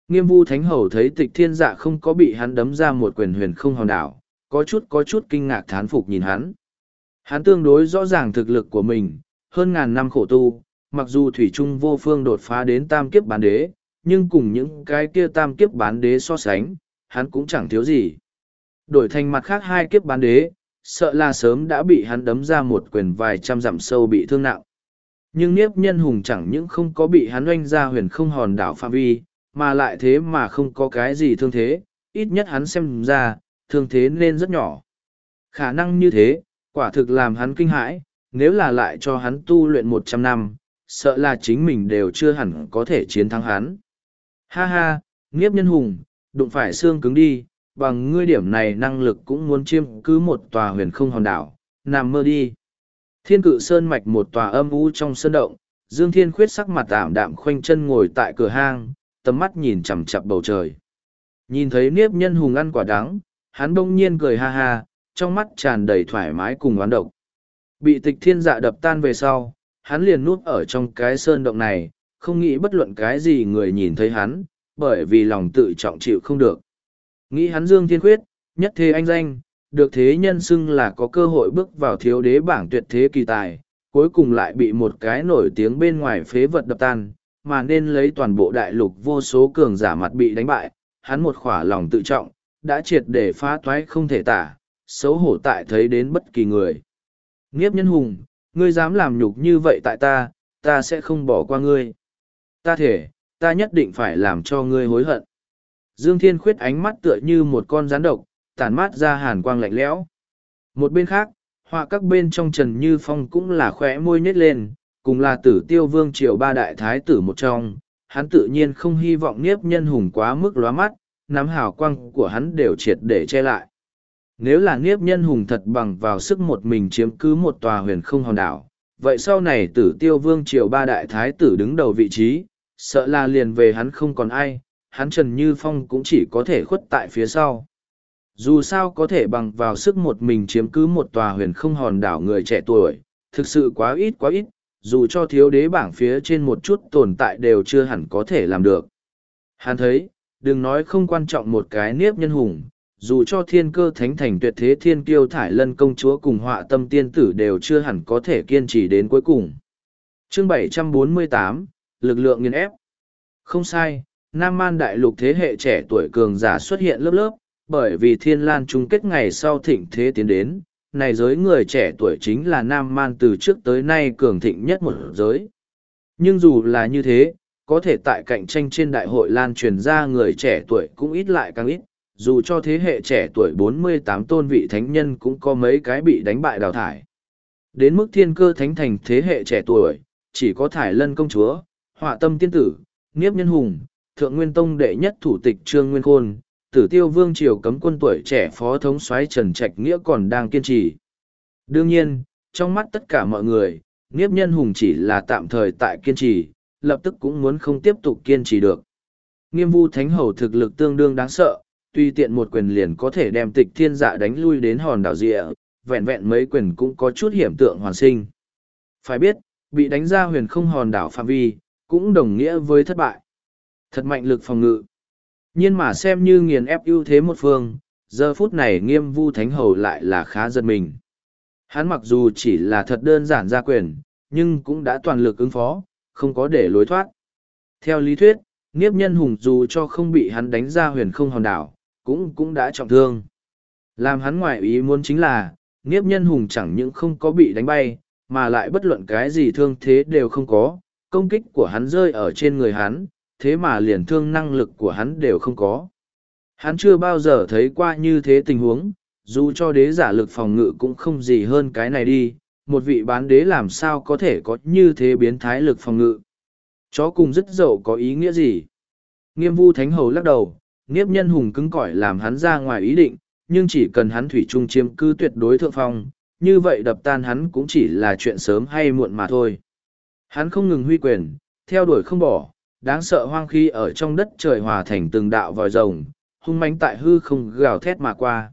Nghiêm vu thánh hầu thấy tịch thiên dạ không có bị hắn đấm ra một quyền huyền không hòn đảo, có chút có chút kinh ngạc thán phục nhìn hắn. Hắn tương đối rõ ràng thực lực của mình, hơn ngàn năm khổ tu, mặc dù Thủy Trung vô phương đột phá đến tam kiếp bán đế, nhưng cùng những cái kia tam kiếp bán đế so sánh, hắn cũng chẳng thiếu gì. Đổi thành mặt khác hai kiếp bán đế, sợ là sớm đã bị hắn đấm ra một quyền vài trăm dặm sâu bị thương nặng. Nhưng Niếp Nhân Hùng chẳng những không có bị hắn oanh ra huyền không hòn đảo phạm vi, mà lại thế mà không có cái gì thương thế, ít nhất hắn xem ra, thương thế nên rất nhỏ. Khả năng như thế, quả thực làm hắn kinh hãi, nếu là lại cho hắn tu luyện một trăm năm, sợ là chính mình đều chưa hẳn có thể chiến thắng hắn. Ha ha, Niếp nhân hùng, đụng phải xương cứng đi, bằng ngươi điểm này năng lực cũng muốn chiêm cứ một tòa huyền không hòn đảo, nằm mơ đi. Thiên cự sơn mạch một tòa âm u trong sơn động, Dương Thiên khuyết sắc mặt ảm đạm khoanh chân ngồi tại cửa hang, tầm mắt nhìn chằm chặp bầu trời. Nhìn thấy niếp nhân hùng ăn quả đắng, hắn bỗng nhiên cười ha ha, trong mắt tràn đầy thoải mái cùng oán độc. Bị tịch thiên dạ đập tan về sau, hắn liền nuốt ở trong cái sơn động này, không nghĩ bất luận cái gì người nhìn thấy hắn, bởi vì lòng tự trọng chịu không được. Nghĩ hắn dương thiên khuyết, nhất thế anh danh, được thế nhân xưng là có cơ hội bước vào thiếu đế bảng tuyệt thế kỳ tài, cuối cùng lại bị một cái nổi tiếng bên ngoài phế vật đập tan, mà nên lấy toàn bộ đại lục vô số cường giả mặt bị đánh bại, hắn một khỏa lòng tự trọng, đã triệt để phá toái không thể tả, xấu hổ tại thấy đến bất kỳ người. Nghiếp nhân hùng, ngươi dám làm nhục như vậy tại ta, ta sẽ không bỏ qua ngươi. Ta thể, ta nhất định phải làm cho ngươi hối hận. Dương Thiên Khuyết ánh mắt tựa như một con rắn độc, tản mát ra hàn quang lạnh lẽo. Một bên khác, họa các bên trong Trần Như Phong cũng là khỏe môi nhếch lên, cùng là tử tiêu vương triều ba đại thái tử một trong, hắn tự nhiên không hy vọng Niếp nhân hùng quá mức lóa mắt, nắm hào quang của hắn đều triệt để che lại. Nếu là Niếp nhân hùng thật bằng vào sức một mình chiếm cứ một tòa huyền không hòn đảo, vậy sau này tử tiêu vương triều ba đại thái tử đứng đầu vị trí, sợ là liền về hắn không còn ai, hắn Trần Như Phong cũng chỉ có thể khuất tại phía sau. Dù sao có thể bằng vào sức một mình chiếm cứ một tòa huyền không hòn đảo người trẻ tuổi, thực sự quá ít quá ít, dù cho thiếu đế bảng phía trên một chút tồn tại đều chưa hẳn có thể làm được. Hắn thấy, đừng nói không quan trọng một cái niếp nhân hùng, dù cho thiên cơ thánh thành tuyệt thế thiên kiêu thải lân công chúa cùng họa tâm tiên tử đều chưa hẳn có thể kiên trì đến cuối cùng. Chương 748, Lực lượng nghiên ép. Không sai, Nam Man Đại Lục thế hệ trẻ tuổi cường giả xuất hiện lớp lớp, bởi vì thiên lan chung kết ngày sau thịnh thế tiến đến, này giới người trẻ tuổi chính là Nam Man từ trước tới nay cường thịnh nhất một giới. Nhưng dù là như thế, có thể tại cạnh tranh trên đại hội lan truyền ra người trẻ tuổi cũng ít lại càng ít, dù cho thế hệ trẻ tuổi 48 tôn vị thánh nhân cũng có mấy cái bị đánh bại đào thải. Đến mức thiên cơ thánh thành thế hệ trẻ tuổi, chỉ có thải lân công chúa, họa tâm tiên tử, nghiếp nhân hùng, thượng nguyên tông đệ nhất thủ tịch trương nguyên khôn, tử tiêu vương triều cấm quân tuổi trẻ phó thống soái trần trạch nghĩa còn đang kiên trì. Đương nhiên, trong mắt tất cả mọi người, nghiếp nhân hùng chỉ là tạm thời tại kiên trì, lập tức cũng muốn không tiếp tục kiên trì được. Nghiêm vu thánh hầu thực lực tương đương đáng sợ, tuy tiện một quyền liền có thể đem tịch thiên dạ đánh lui đến hòn đảo rịa, vẹn vẹn mấy quyền cũng có chút hiểm tượng hoàn sinh. Phải biết, bị đánh ra huyền không hòn đảo phạm vi, cũng đồng nghĩa với thất bại. Thật mạnh lực phòng ngự. nhiên mà xem như nghiền ép ưu thế một phương, giờ phút này nghiêm vu thánh hầu lại là khá giật mình. Hắn mặc dù chỉ là thật đơn giản ra quyền, nhưng cũng đã toàn lực ứng phó, không có để lối thoát. Theo lý thuyết, nghiếp nhân hùng dù cho không bị hắn đánh ra huyền không hòn đảo, cũng cũng đã trọng thương. Làm hắn ngoại ý muốn chính là, nghiếp nhân hùng chẳng những không có bị đánh bay, mà lại bất luận cái gì thương thế đều không có, công kích của hắn rơi ở trên người hắn, thế mà liền thương năng lực của hắn đều không có. Hắn chưa bao giờ thấy qua như thế tình huống, dù cho đế giả lực phòng ngự cũng không gì hơn cái này đi, một vị bán đế làm sao có thể có như thế biến thái lực phòng ngự. Chó cùng rất dậu có ý nghĩa gì? Nghiêm vu thánh hầu lắc đầu, nghiếp nhân hùng cứng cỏi làm hắn ra ngoài ý định, nhưng chỉ cần hắn thủy trung chiếm cư tuyệt đối thượng phong, như vậy đập tan hắn cũng chỉ là chuyện sớm hay muộn mà thôi. Hắn không ngừng huy quyền, theo đuổi không bỏ, đáng sợ hoang khi ở trong đất trời hòa thành từng đạo vòi rồng, hung mãnh tại hư không gào thét mà qua.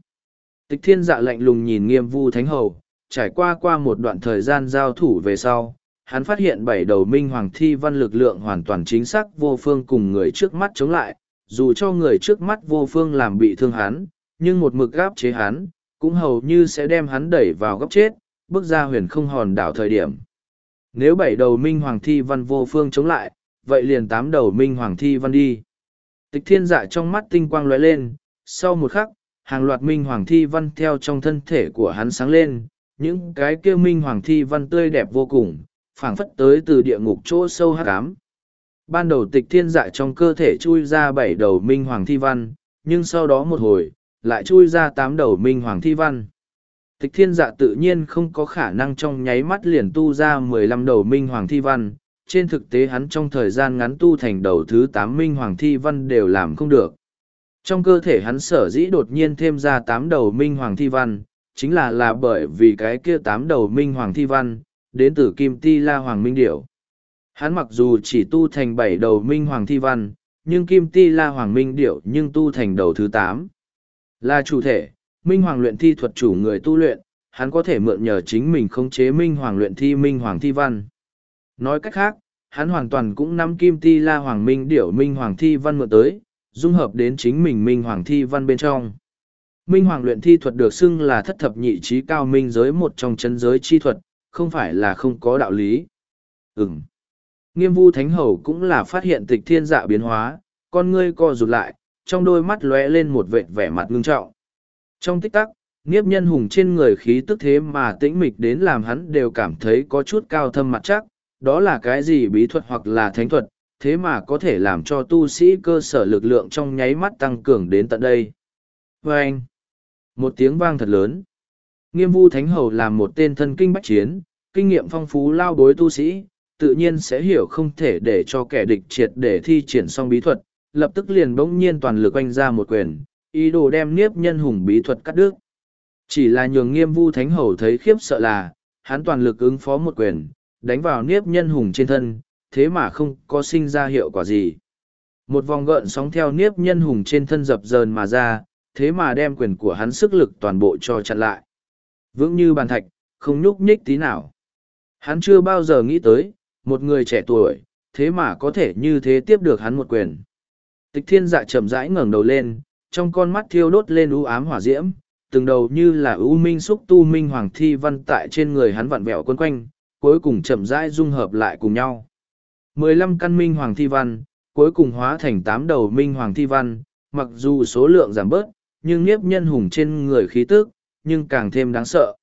Tịch thiên dạ lạnh lùng nhìn nghiêm vu thánh hầu, trải qua qua một đoạn thời gian giao thủ về sau, hắn phát hiện bảy đầu minh hoàng thi văn lực lượng hoàn toàn chính xác vô phương cùng người trước mắt chống lại, dù cho người trước mắt vô phương làm bị thương hắn, nhưng một mực gáp chế hắn, cũng hầu như sẽ đem hắn đẩy vào góc chết, bước ra huyền không hòn đảo thời điểm. Nếu bảy đầu minh hoàng thi văn vô phương chống lại, vậy liền tám đầu minh hoàng thi văn đi. Tịch thiên dạ trong mắt tinh quang lóe lên, sau một khắc, hàng loạt minh hoàng thi văn theo trong thân thể của hắn sáng lên, những cái kia minh hoàng thi văn tươi đẹp vô cùng, phảng phất tới từ địa ngục chỗ sâu hắc ám. Ban đầu tịch thiên dạ trong cơ thể chui ra bảy đầu minh hoàng thi văn, nhưng sau đó một hồi, lại chui ra tám đầu minh hoàng thi văn. Tịch thiên dạ tự nhiên không có khả năng trong nháy mắt liền tu ra mười lăm đầu minh hoàng thi văn, trên thực tế hắn trong thời gian ngắn tu thành đầu thứ tám minh hoàng thi văn đều làm không được. Trong cơ thể hắn sở dĩ đột nhiên thêm ra tám đầu minh hoàng thi văn, chính là là bởi vì cái kia tám đầu minh hoàng thi văn, đến từ Kim Ti La Hoàng Minh Điểu. Hắn mặc dù chỉ tu thành bảy đầu Minh Hoàng Thi Văn, nhưng Kim Ti La Hoàng Minh Điểu nhưng tu thành đầu thứ tám Là chủ thể, Minh Hoàng luyện thi thuật chủ người tu luyện, hắn có thể mượn nhờ chính mình khống chế Minh Hoàng luyện thi Minh Hoàng Thi Văn. Nói cách khác, hắn hoàn toàn cũng nắm Kim Ti La Hoàng Minh Điểu Minh Hoàng Thi Văn mượn tới, dung hợp đến chính mình Minh Hoàng Thi Văn bên trong. Minh Hoàng luyện thi thuật được xưng là thất thập nhị trí cao minh giới một trong chân giới chi thuật, không phải là không có đạo lý. Ừm. Nghiêm vu thánh hầu cũng là phát hiện tịch thiên dạ biến hóa, con ngươi co rụt lại, trong đôi mắt lóe lên một vệt vẻ mặt ngưng trọng. Trong tích tắc, nghiếp nhân hùng trên người khí tức thế mà tĩnh mịch đến làm hắn đều cảm thấy có chút cao thâm mặt chắc, đó là cái gì bí thuật hoặc là thánh thuật, thế mà có thể làm cho tu sĩ cơ sở lực lượng trong nháy mắt tăng cường đến tận đây. Và anh, một tiếng vang thật lớn. Nghiêm vu thánh hầu là một tên thân kinh bách chiến, kinh nghiệm phong phú lao bối tu sĩ, tự nhiên sẽ hiểu không thể để cho kẻ địch triệt để thi triển xong bí thuật, lập tức liền bỗng nhiên toàn lực oanh ra một quyền, ý đồ đem niếp nhân hùng bí thuật cắt đứt. Chỉ là nhường nghiêm vu thánh hầu thấy khiếp sợ là, hắn toàn lực ứng phó một quyền, đánh vào niếp nhân hùng trên thân, thế mà không có sinh ra hiệu quả gì. Một vòng gợn sóng theo niếp nhân hùng trên thân dập dờn mà ra, thế mà đem quyền của hắn sức lực toàn bộ cho chặn lại. Vững như bàn thạch, không nhúc nhích tí nào. Hắn chưa bao giờ nghĩ tới, một người trẻ tuổi, thế mà có thể như thế tiếp được hắn một quyền. Tịch thiên dạ chậm rãi ngẩng đầu lên, trong con mắt thiêu đốt lên u ám hỏa diễm, từng đầu như là ưu minh xúc tu minh hoàng thi văn tại trên người hắn vặn vẹo quấn quanh, cuối cùng chậm rãi dung hợp lại cùng nhau. mười lăm căn minh hoàng thi văn, cuối cùng hóa thành tám đầu minh hoàng thi văn, mặc dù số lượng giảm bớt, nhưng nghiếp nhân hùng trên người khí tức, nhưng càng thêm đáng sợ.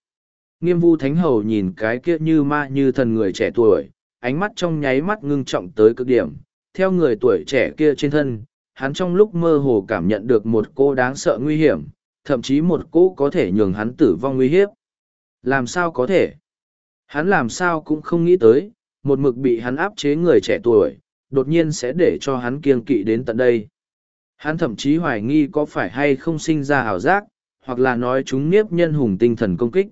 Nghiêm vu thánh hầu nhìn cái kia như ma như thần người trẻ tuổi, ánh mắt trong nháy mắt ngưng trọng tới cực điểm, theo người tuổi trẻ kia trên thân, hắn trong lúc mơ hồ cảm nhận được một cô đáng sợ nguy hiểm, thậm chí một cô có thể nhường hắn tử vong nguy hiếp. Làm sao có thể? Hắn làm sao cũng không nghĩ tới, một mực bị hắn áp chế người trẻ tuổi, đột nhiên sẽ để cho hắn kiêng kỵ đến tận đây. Hắn thậm chí hoài nghi có phải hay không sinh ra ảo giác, hoặc là nói chúng niếp nhân hùng tinh thần công kích.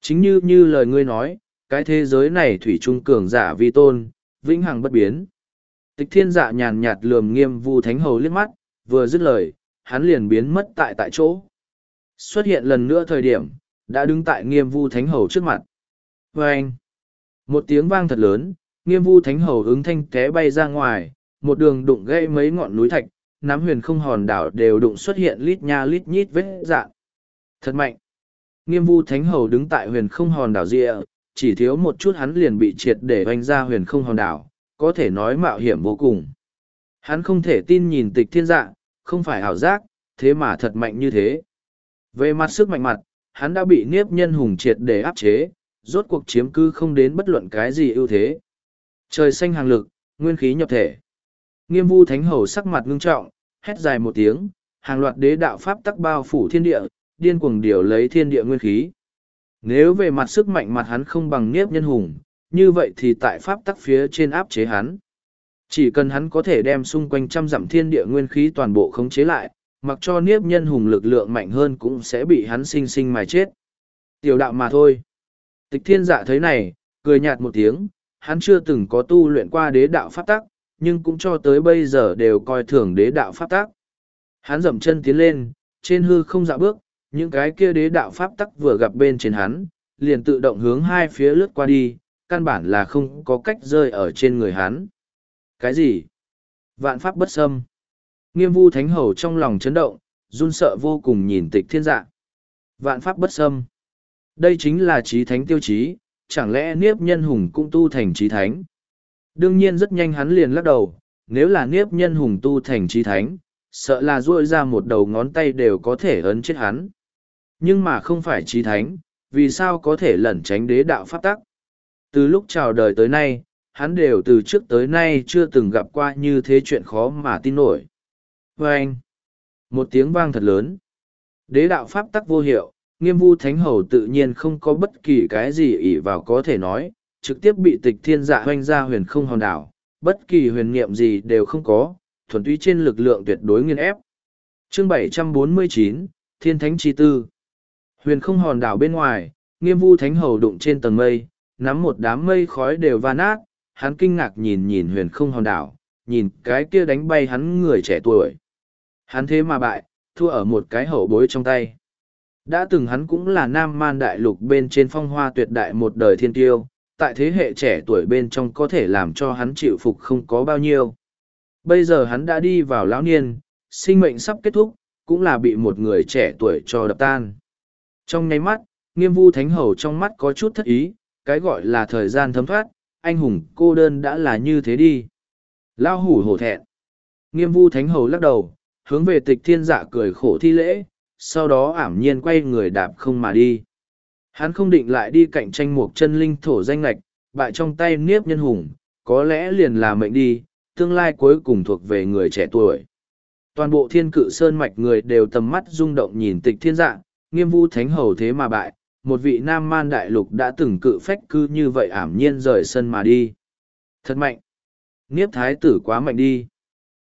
Chính như như lời ngươi nói, cái thế giới này thủy trung cường giả vi tôn, vĩnh hằng bất biến. Tịch thiên dạ nhàn nhạt lườm nghiêm vu thánh hầu liếc mắt, vừa dứt lời, hắn liền biến mất tại tại chỗ. Xuất hiện lần nữa thời điểm, đã đứng tại nghiêm vu thánh hầu trước mặt. Và anh, một tiếng vang thật lớn, nghiêm vu thánh hầu ứng thanh té bay ra ngoài, một đường đụng gãy mấy ngọn núi thạch, nắm huyền không hòn đảo đều đụng xuất hiện lít nha lít nhít vết dạng. Thật mạnh. Nghiêm vu thánh hầu đứng tại huyền không hòn đảo rịa, chỉ thiếu một chút hắn liền bị triệt để oanh ra huyền không hòn đảo, có thể nói mạo hiểm vô cùng. Hắn không thể tin nhìn tịch thiên dạ, không phải ảo giác, thế mà thật mạnh như thế. Về mặt sức mạnh mặt, hắn đã bị niếp nhân hùng triệt để áp chế, rốt cuộc chiếm cư không đến bất luận cái gì ưu thế. Trời xanh hàng lực, nguyên khí nhập thể. Nghiêm vu thánh hầu sắc mặt ngưng trọng, hét dài một tiếng, hàng loạt đế đạo pháp tắc bao phủ thiên địa, điên cuồng điều lấy thiên địa nguyên khí. Nếu về mặt sức mạnh mặt hắn không bằng niếp nhân hùng, như vậy thì tại pháp tắc phía trên áp chế hắn. Chỉ cần hắn có thể đem xung quanh trăm dặm thiên địa nguyên khí toàn bộ khống chế lại, mặc cho niếp nhân hùng lực lượng mạnh hơn cũng sẽ bị hắn sinh sinh mài chết. Tiểu đạo mà thôi. Tịch thiên dạ thấy này, cười nhạt một tiếng, hắn chưa từng có tu luyện qua đế đạo pháp tắc, nhưng cũng cho tới bây giờ đều coi thường đế đạo pháp tắc. Hắn dậm chân tiến lên, trên hư không dạ bước, những cái kia đế đạo pháp tắc vừa gặp bên trên hắn, liền tự động hướng hai phía lướt qua đi, căn bản là không có cách rơi ở trên người hắn. Cái gì? Vạn pháp bất xâm. Nghiêm vu thánh hầu trong lòng chấn động, run sợ vô cùng nhìn tịch thiên dạ. Vạn pháp bất xâm. Đây chính là trí thánh tiêu chí, chẳng lẽ niếp nhân hùng cũng tu thành trí thánh? Đương nhiên rất nhanh hắn liền lắc đầu, nếu là niếp nhân hùng tu thành trí thánh, sợ là ruôi ra một đầu ngón tay đều có thể ấn chết hắn. Nhưng mà không phải trí thánh, vì sao có thể lẩn tránh đế đạo pháp tắc? Từ lúc chào đời tới nay, hắn đều từ trước tới nay chưa từng gặp qua như thế chuyện khó mà tin nổi. Và anh, một tiếng vang thật lớn. Đế đạo pháp tắc vô hiệu, nghiêm vu thánh hầu tự nhiên không có bất kỳ cái gì ỷ vào có thể nói, trực tiếp bị tịch thiên dạ hoanh ra huyền không hòn đảo, bất kỳ huyền niệm gì đều không có, thuần túy trên lực lượng tuyệt đối nghiên ép. Chương 749, Thiên Thánh Chi Tư Huyền không hòn đảo bên ngoài, nghiêm vu thánh hầu đụng trên tầng mây, nắm một đám mây khói đều va nát, hắn kinh ngạc nhìn nhìn huyền không hòn đảo, nhìn cái kia đánh bay hắn người trẻ tuổi. Hắn thế mà bại, thua ở một cái hậu bối trong tay. Đã từng hắn cũng là nam man đại lục bên trên phong hoa tuyệt đại một đời thiên tiêu, tại thế hệ trẻ tuổi bên trong có thể làm cho hắn chịu phục không có bao nhiêu. Bây giờ hắn đã đi vào lão niên, sinh mệnh sắp kết thúc, cũng là bị một người trẻ tuổi cho đập tan. Trong nháy mắt, nghiêm vu thánh hầu trong mắt có chút thất ý, cái gọi là thời gian thấm thoát, anh hùng cô đơn đã là như thế đi. Lao hủ hổ thẹn. Nghiêm vu thánh hầu lắc đầu, hướng về tịch thiên dạ cười khổ thi lễ, sau đó ảm nhiên quay người đạp không mà đi. Hắn không định lại đi cạnh tranh một chân linh thổ danh lạch, bại trong tay niếp nhân hùng, có lẽ liền là mệnh đi, tương lai cuối cùng thuộc về người trẻ tuổi. Toàn bộ thiên cự sơn mạch người đều tầm mắt rung động nhìn tịch thiên dạng nghiêm vu thánh hầu thế mà bại, một vị nam man đại lục đã từng cự phách cư như vậy ảm nhiên rời sân mà đi. Thật mạnh! Niếp thái tử quá mạnh đi.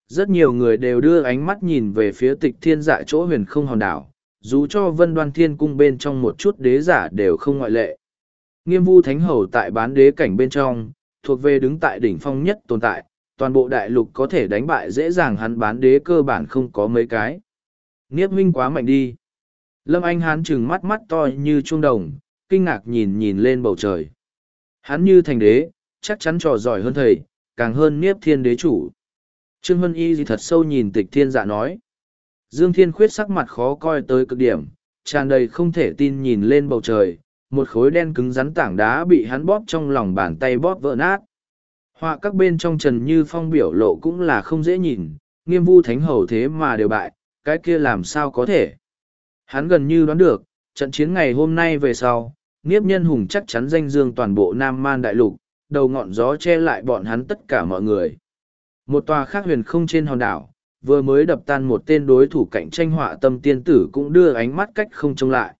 Rất nhiều người đều đưa ánh mắt nhìn về phía tịch thiên dạ chỗ huyền không hòn đảo, dù cho vân đoan thiên cung bên trong một chút đế giả đều không ngoại lệ. Nghiêm vu thánh hầu tại bán đế cảnh bên trong, thuộc về đứng tại đỉnh phong nhất tồn tại, toàn bộ đại lục có thể đánh bại dễ dàng hắn bán đế cơ bản không có mấy cái. Niếp huynh quá mạnh đi. Lâm Anh Hán chừng mắt mắt to như chuông đồng, kinh ngạc nhìn nhìn lên bầu trời. Hắn như thành đế, chắc chắn trò giỏi hơn thầy, càng hơn Niếp thiên đế chủ. Trương Hân Y gì thật sâu nhìn tịch thiên dạ nói. Dương Thiên Khuyết sắc mặt khó coi tới cực điểm, tràn đầy không thể tin nhìn lên bầu trời, một khối đen cứng rắn tảng đá bị hắn bóp trong lòng bàn tay bóp vỡ nát. Họa các bên trong Trần Như Phong biểu lộ cũng là không dễ nhìn, nghiêm vu thánh hầu thế mà đều bại, cái kia làm sao có thể. Hắn gần như đoán được, trận chiến ngày hôm nay về sau, Niếp Nhân Hùng chắc chắn danh dương toàn bộ Nam Man Đại Lục, đầu ngọn gió che lại bọn hắn tất cả mọi người. Một tòa khác huyền không trên hòn đảo, vừa mới đập tan một tên đối thủ cạnh tranh họa tâm tiên tử cũng đưa ánh mắt cách không trông lại.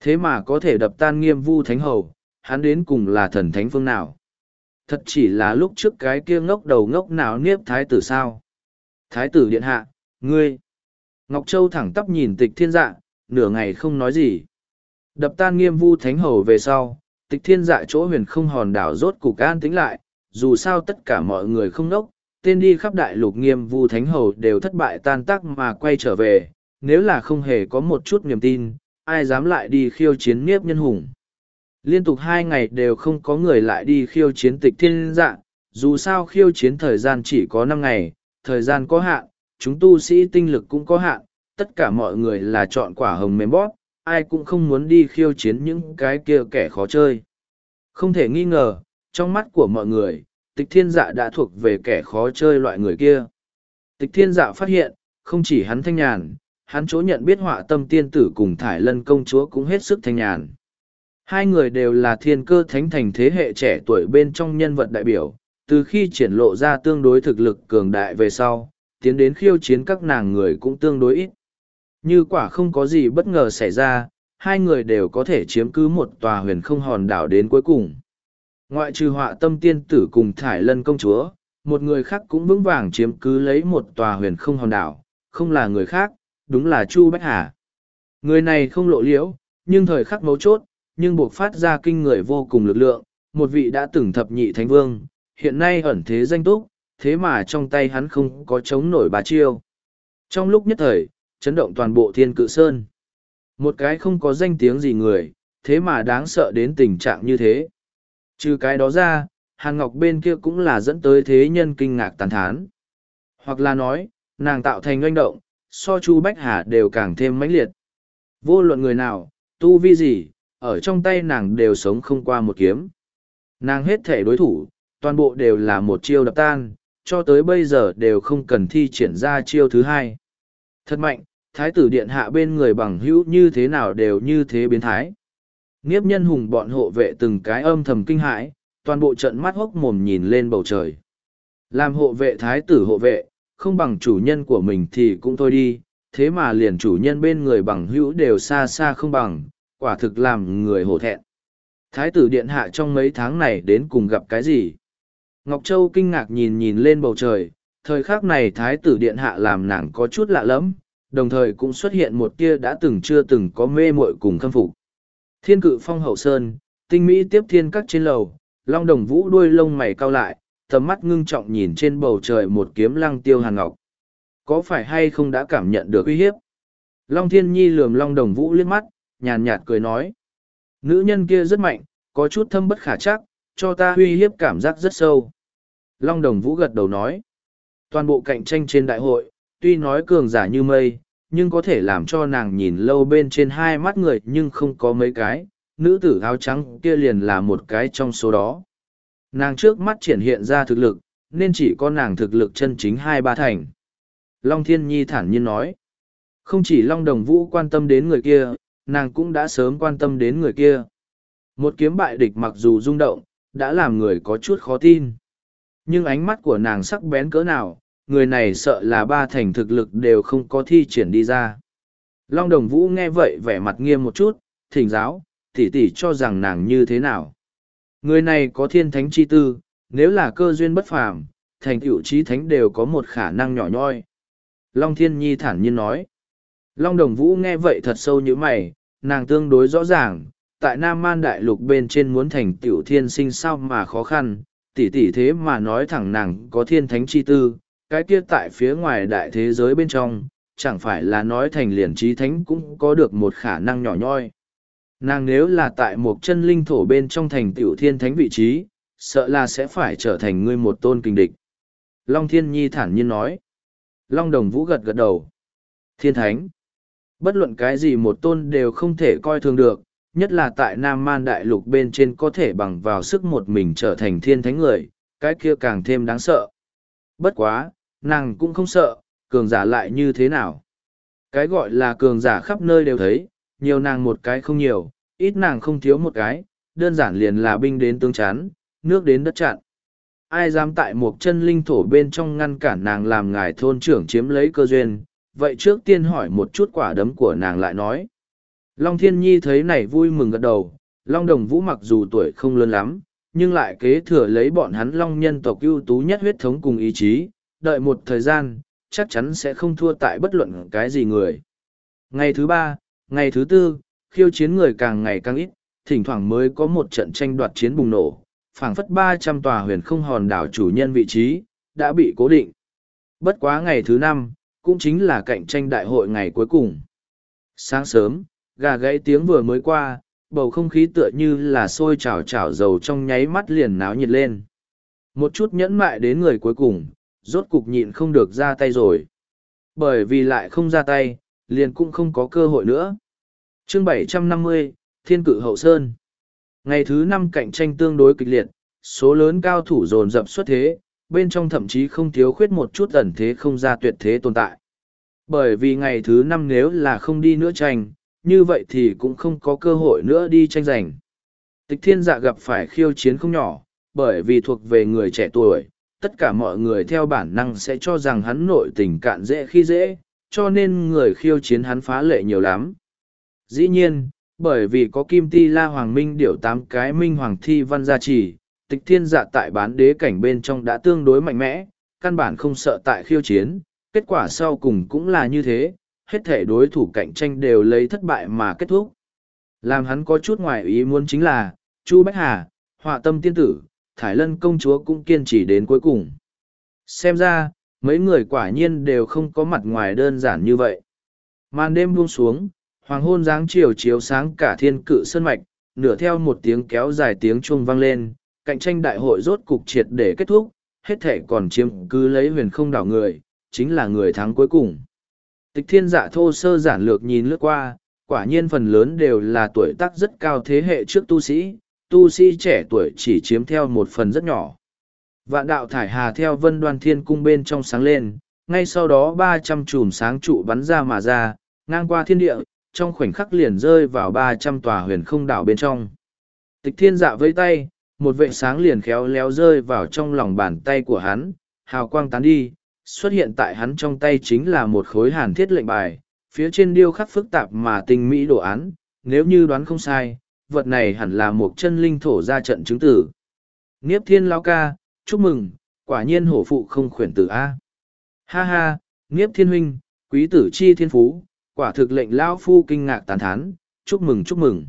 Thế mà có thể đập tan nghiêm vu thánh hầu, hắn đến cùng là thần thánh phương nào? Thật chỉ là lúc trước cái kia ngốc đầu ngốc nào niếp thái tử sao? Thái tử điện hạ, ngươi! Ngọc Châu thẳng tắp nhìn tịch thiên dạ, nửa ngày không nói gì. Đập tan nghiêm vu thánh hầu về sau, tịch thiên dạ chỗ huyền không hòn đảo rốt cục an tính lại, dù sao tất cả mọi người không nốc, tên đi khắp đại lục nghiêm vu thánh hầu đều thất bại tan tác mà quay trở về, nếu là không hề có một chút niềm tin, ai dám lại đi khiêu chiến nghiếp nhân hùng. Liên tục hai ngày đều không có người lại đi khiêu chiến tịch thiên dạ, dù sao khiêu chiến thời gian chỉ có năm ngày, thời gian có hạn, chúng tu sĩ tinh lực cũng có hạn, tất cả mọi người là chọn quả hồng mềm bóp, ai cũng không muốn đi khiêu chiến những cái kia kẻ khó chơi. Không thể nghi ngờ, trong mắt của mọi người, tịch thiên dạ đã thuộc về kẻ khó chơi loại người kia. Tịch thiên dạ phát hiện, không chỉ hắn thanh nhàn, hắn chỗ nhận biết họa tâm tiên tử cùng thải lân công chúa cũng hết sức thanh nhàn. Hai người đều là thiên cơ thánh thành thế hệ trẻ tuổi bên trong nhân vật đại biểu, từ khi triển lộ ra tương đối thực lực cường đại về sau, tiến đến khiêu chiến các nàng người cũng tương đối ít. Như quả không có gì bất ngờ xảy ra, hai người đều có thể chiếm cứ một tòa huyền không hòn đảo đến cuối cùng. Ngoại trừ họa tâm tiên tử cùng thải lân công chúa, một người khác cũng vững vàng chiếm cứ lấy một tòa huyền không hòn đảo, không là người khác, đúng là Chu Bách Hà. Người này không lộ liễu, nhưng thời khắc mấu chốt, nhưng buộc phát ra kinh người vô cùng lực lượng, một vị đã từng thập nhị thánh vương, hiện nay ẩn thế danh túc, thế mà trong tay hắn không có chống nổi bà chiêu. Trong lúc nhất thời, chấn động toàn bộ thiên cự sơn. Một cái không có danh tiếng gì người, thế mà đáng sợ đến tình trạng như thế. Trừ cái đó ra, Hàn Ngọc bên kia cũng là dẫn tới thế nhân kinh ngạc tàn thán. Hoặc là nói, nàng tạo thành oanh động, so Chu Bách Hà đều càng thêm mãnh liệt. Vô luận người nào, tu vi gì, ở trong tay nàng đều sống không qua một kiếm. Nàng hết thể đối thủ, toàn bộ đều là một chiêu đập tan, cho tới bây giờ đều không cần thi triển ra chiêu thứ hai. Thật mạnh, thái tử điện hạ bên người bằng hữu như thế nào đều như thế biến thái. Nghiếp nhân hùng bọn hộ vệ từng cái âm thầm kinh hãi, toàn bộ trận mắt hốc mồm nhìn lên bầu trời. Làm hộ vệ thái tử hộ vệ, không bằng chủ nhân của mình thì cũng thôi đi, thế mà liền chủ nhân bên người bằng hữu đều xa xa không bằng, quả thực làm người hổ thẹn. Thái tử điện hạ trong mấy tháng này đến cùng gặp cái gì? Ngọc Châu kinh ngạc nhìn nhìn lên bầu trời, thời khắc này thái tử điện hạ làm nàng có chút lạ lẫm, đồng thời cũng xuất hiện một tia đã từng chưa từng có mê muội cùng khâm phục. Thiên cự phong hậu sơn, tinh mỹ tiếp thiên các trên lầu, long đồng vũ đuôi lông mày cao lại, tầm mắt ngưng trọng nhìn trên bầu trời một kiếm lăng tiêu hàn ngọc. Có phải hay không đã cảm nhận được uy hiếp? Long thiên nhi lườm long đồng vũ liếc mắt, nhàn nhạt cười nói. Nữ nhân kia rất mạnh, có chút thâm bất khả chắc, cho ta uy hiếp cảm giác rất sâu. Long đồng vũ gật đầu nói. Toàn bộ cạnh tranh trên đại hội, tuy nói cường giả như mây, nhưng có thể làm cho nàng nhìn lâu bên trên hai mắt người nhưng không có mấy cái, nữ tử áo trắng kia liền là một cái trong số đó. Nàng trước mắt triển hiện ra thực lực, nên chỉ có nàng thực lực chân chính hai ba thành. Long Thiên Nhi thản nhiên nói, không chỉ Long Đồng Vũ quan tâm đến người kia, nàng cũng đã sớm quan tâm đến người kia. Một kiếm bại địch mặc dù rung động, đã làm người có chút khó tin. Nhưng ánh mắt của nàng sắc bén cỡ nào, người này sợ là ba thành thực lực đều không có thi triển đi ra. Long Đồng Vũ nghe vậy vẻ mặt nghiêm một chút, thỉnh giáo, tỉ tỉ cho rằng nàng như thế nào. Người này có thiên thánh chi tư, nếu là cơ duyên bất phàm, thành tựu trí thánh đều có một khả năng nhỏ nhoi. Long Thiên Nhi thản nhiên nói. Long Đồng Vũ nghe vậy thật sâu như mày, nàng tương đối rõ ràng, tại Nam Man Đại Lục bên trên muốn thành tiểu thiên sinh sao mà khó khăn, tỷ tỷ thế mà nói thẳng nàng có thiên thánh chi tư, cái kia tại phía ngoài đại thế giới bên trong, chẳng phải là nói thành liền trí thánh cũng có được một khả năng nhỏ nhoi. Nàng nếu là tại một chân linh thổ bên trong thành tiểu thiên thánh vị trí, sợ là sẽ phải trở thành ngươi một tôn kinh địch. Long Thiên Nhi thản nhiên nói. Long Đồng Vũ gật gật đầu. Thiên thánh. Bất luận cái gì một tôn đều không thể coi thường được, nhất là tại Nam Man Đại Lục bên trên có thể bằng vào sức một mình trở thành thiên thánh người, cái kia càng thêm đáng sợ. Bất quá, nàng cũng không sợ, cường giả lại như thế nào. Cái gọi là cường giả khắp nơi đều thấy, nhiều nàng một cái không nhiều, ít nàng không thiếu một cái, đơn giản liền là binh đến tướng chán, nước đến đất chặn. Ai dám tại một chân linh thổ bên trong ngăn cản nàng làm ngài thôn trưởng chiếm lấy cơ duyên, vậy trước tiên hỏi một chút quả đấm của nàng lại nói. Long Thiên Nhi thấy này vui mừng gật đầu, Long Đồng Vũ mặc dù tuổi không lớn lắm, nhưng lại kế thừa lấy bọn hắn Long nhân tộc ưu tú nhất huyết thống cùng ý chí, đợi một thời gian, chắc chắn sẽ không thua tại bất luận cái gì người. Ngày thứ ba, ngày thứ tư, khiêu chiến người càng ngày càng ít, thỉnh thoảng mới có một trận tranh đoạt chiến bùng nổ, phảng phất ba trăm tòa huyền không hòn đảo chủ nhân vị trí, đã bị cố định. Bất quá ngày thứ năm, cũng chính là cạnh tranh đại hội ngày cuối cùng. Sáng sớm, gà gãy tiếng vừa mới qua, bầu không khí tựa như là sôi trào trào dầu trong nháy mắt liền náo nhiệt lên. Một chút nhẫn mại đến người cuối cùng, rốt cục nhịn không được ra tay rồi. Bởi vì lại không ra tay, liền cũng không có cơ hội nữa. chương 750, Thiên cự hậu sơn. Ngày thứ năm cạnh tranh tương đối kịch liệt, số lớn cao thủ dồn dập xuất thế, bên trong thậm chí không thiếu khuyết một chút ẩn thế không ra tuyệt thế tồn tại. Bởi vì ngày thứ năm nếu là không đi nữa tranh, như vậy thì cũng không có cơ hội nữa đi tranh giành. Tịch thiên dạ gặp phải khiêu chiến không nhỏ, bởi vì thuộc về người trẻ tuổi, tất cả mọi người theo bản năng sẽ cho rằng hắn nội tình cạn dễ khi dễ, cho nên người khiêu chiến hắn phá lệ nhiều lắm. Dĩ nhiên, bởi vì có kim ti la hoàng minh điểu tám cái minh hoàng thi văn gia trì, tịch thiên dạ tại bán đế cảnh bên trong đã tương đối mạnh mẽ, căn bản không sợ tại khiêu chiến, kết quả sau cùng cũng là như thế, hết thể đối thủ cạnh tranh đều lấy thất bại mà kết thúc. Làm hắn có chút ngoài ý muốn chính là, Chu Bách Hà, họa tâm tiên tử, Thải Lân công chúa cũng kiên trì đến cuối cùng. Xem ra, mấy người quả nhiên đều không có mặt ngoài đơn giản như vậy. Màn đêm buông xuống, hoàng hôn dáng chiều chiếu sáng cả thiên cự sơn mạch, nửa theo một tiếng kéo dài tiếng chuông vang lên, cạnh tranh đại hội rốt cục triệt để kết thúc, hết thể còn chiếm cứ lấy huyền không đảo người, chính là người thắng cuối cùng. Tịch thiên dạ thô sơ giản lược nhìn lướt qua, quả nhiên phần lớn đều là tuổi tác rất cao thế hệ trước tu sĩ, tu sĩ trẻ tuổi chỉ chiếm theo một phần rất nhỏ. Vạn đạo thải hà theo vân đoan thiên cung bên trong sáng lên, ngay sau đó ba trăm chùm sáng trụ bắn ra mà ra, ngang qua thiên địa, trong khoảnh khắc liền rơi vào ba trăm tòa huyền không đảo bên trong. Tịch thiên dạ với tay, một vệ sáng liền khéo léo rơi vào trong lòng bàn tay của hắn, hào quang tán đi, xuất hiện tại hắn trong tay chính là một khối hàn thiết lệnh bài, phía trên điêu khắc phức tạp mà tinh mỹ đồ án, nếu như đoán không sai, vật này hẳn là một chân linh thổ ra trận chứng tử. Niếp thiên lão ca, chúc mừng, quả nhiên hổ phụ không khuyển tử A. Ha ha, Niếp thiên huynh, quý tử chi thiên phú, quả thực lệnh lão phu kinh ngạc tán thán, chúc mừng chúc mừng.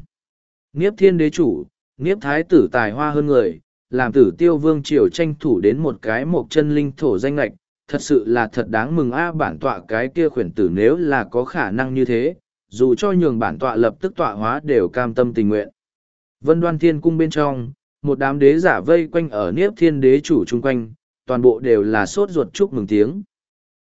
Niếp thiên đế chủ, Niếp thái tử tài hoa hơn người, làm tử tiêu vương triều tranh thủ đến một cái một chân linh thổ danh lạch, thật sự là thật đáng mừng a bản tọa cái kia khuyển tử nếu là có khả năng như thế, dù cho nhường bản tọa lập tức tọa hóa đều cam tâm tình nguyện. Vân đoan thiên cung bên trong, một đám đế giả vây quanh ở niếp thiên đế chủ chung quanh, toàn bộ đều là sốt ruột chúc mừng tiếng.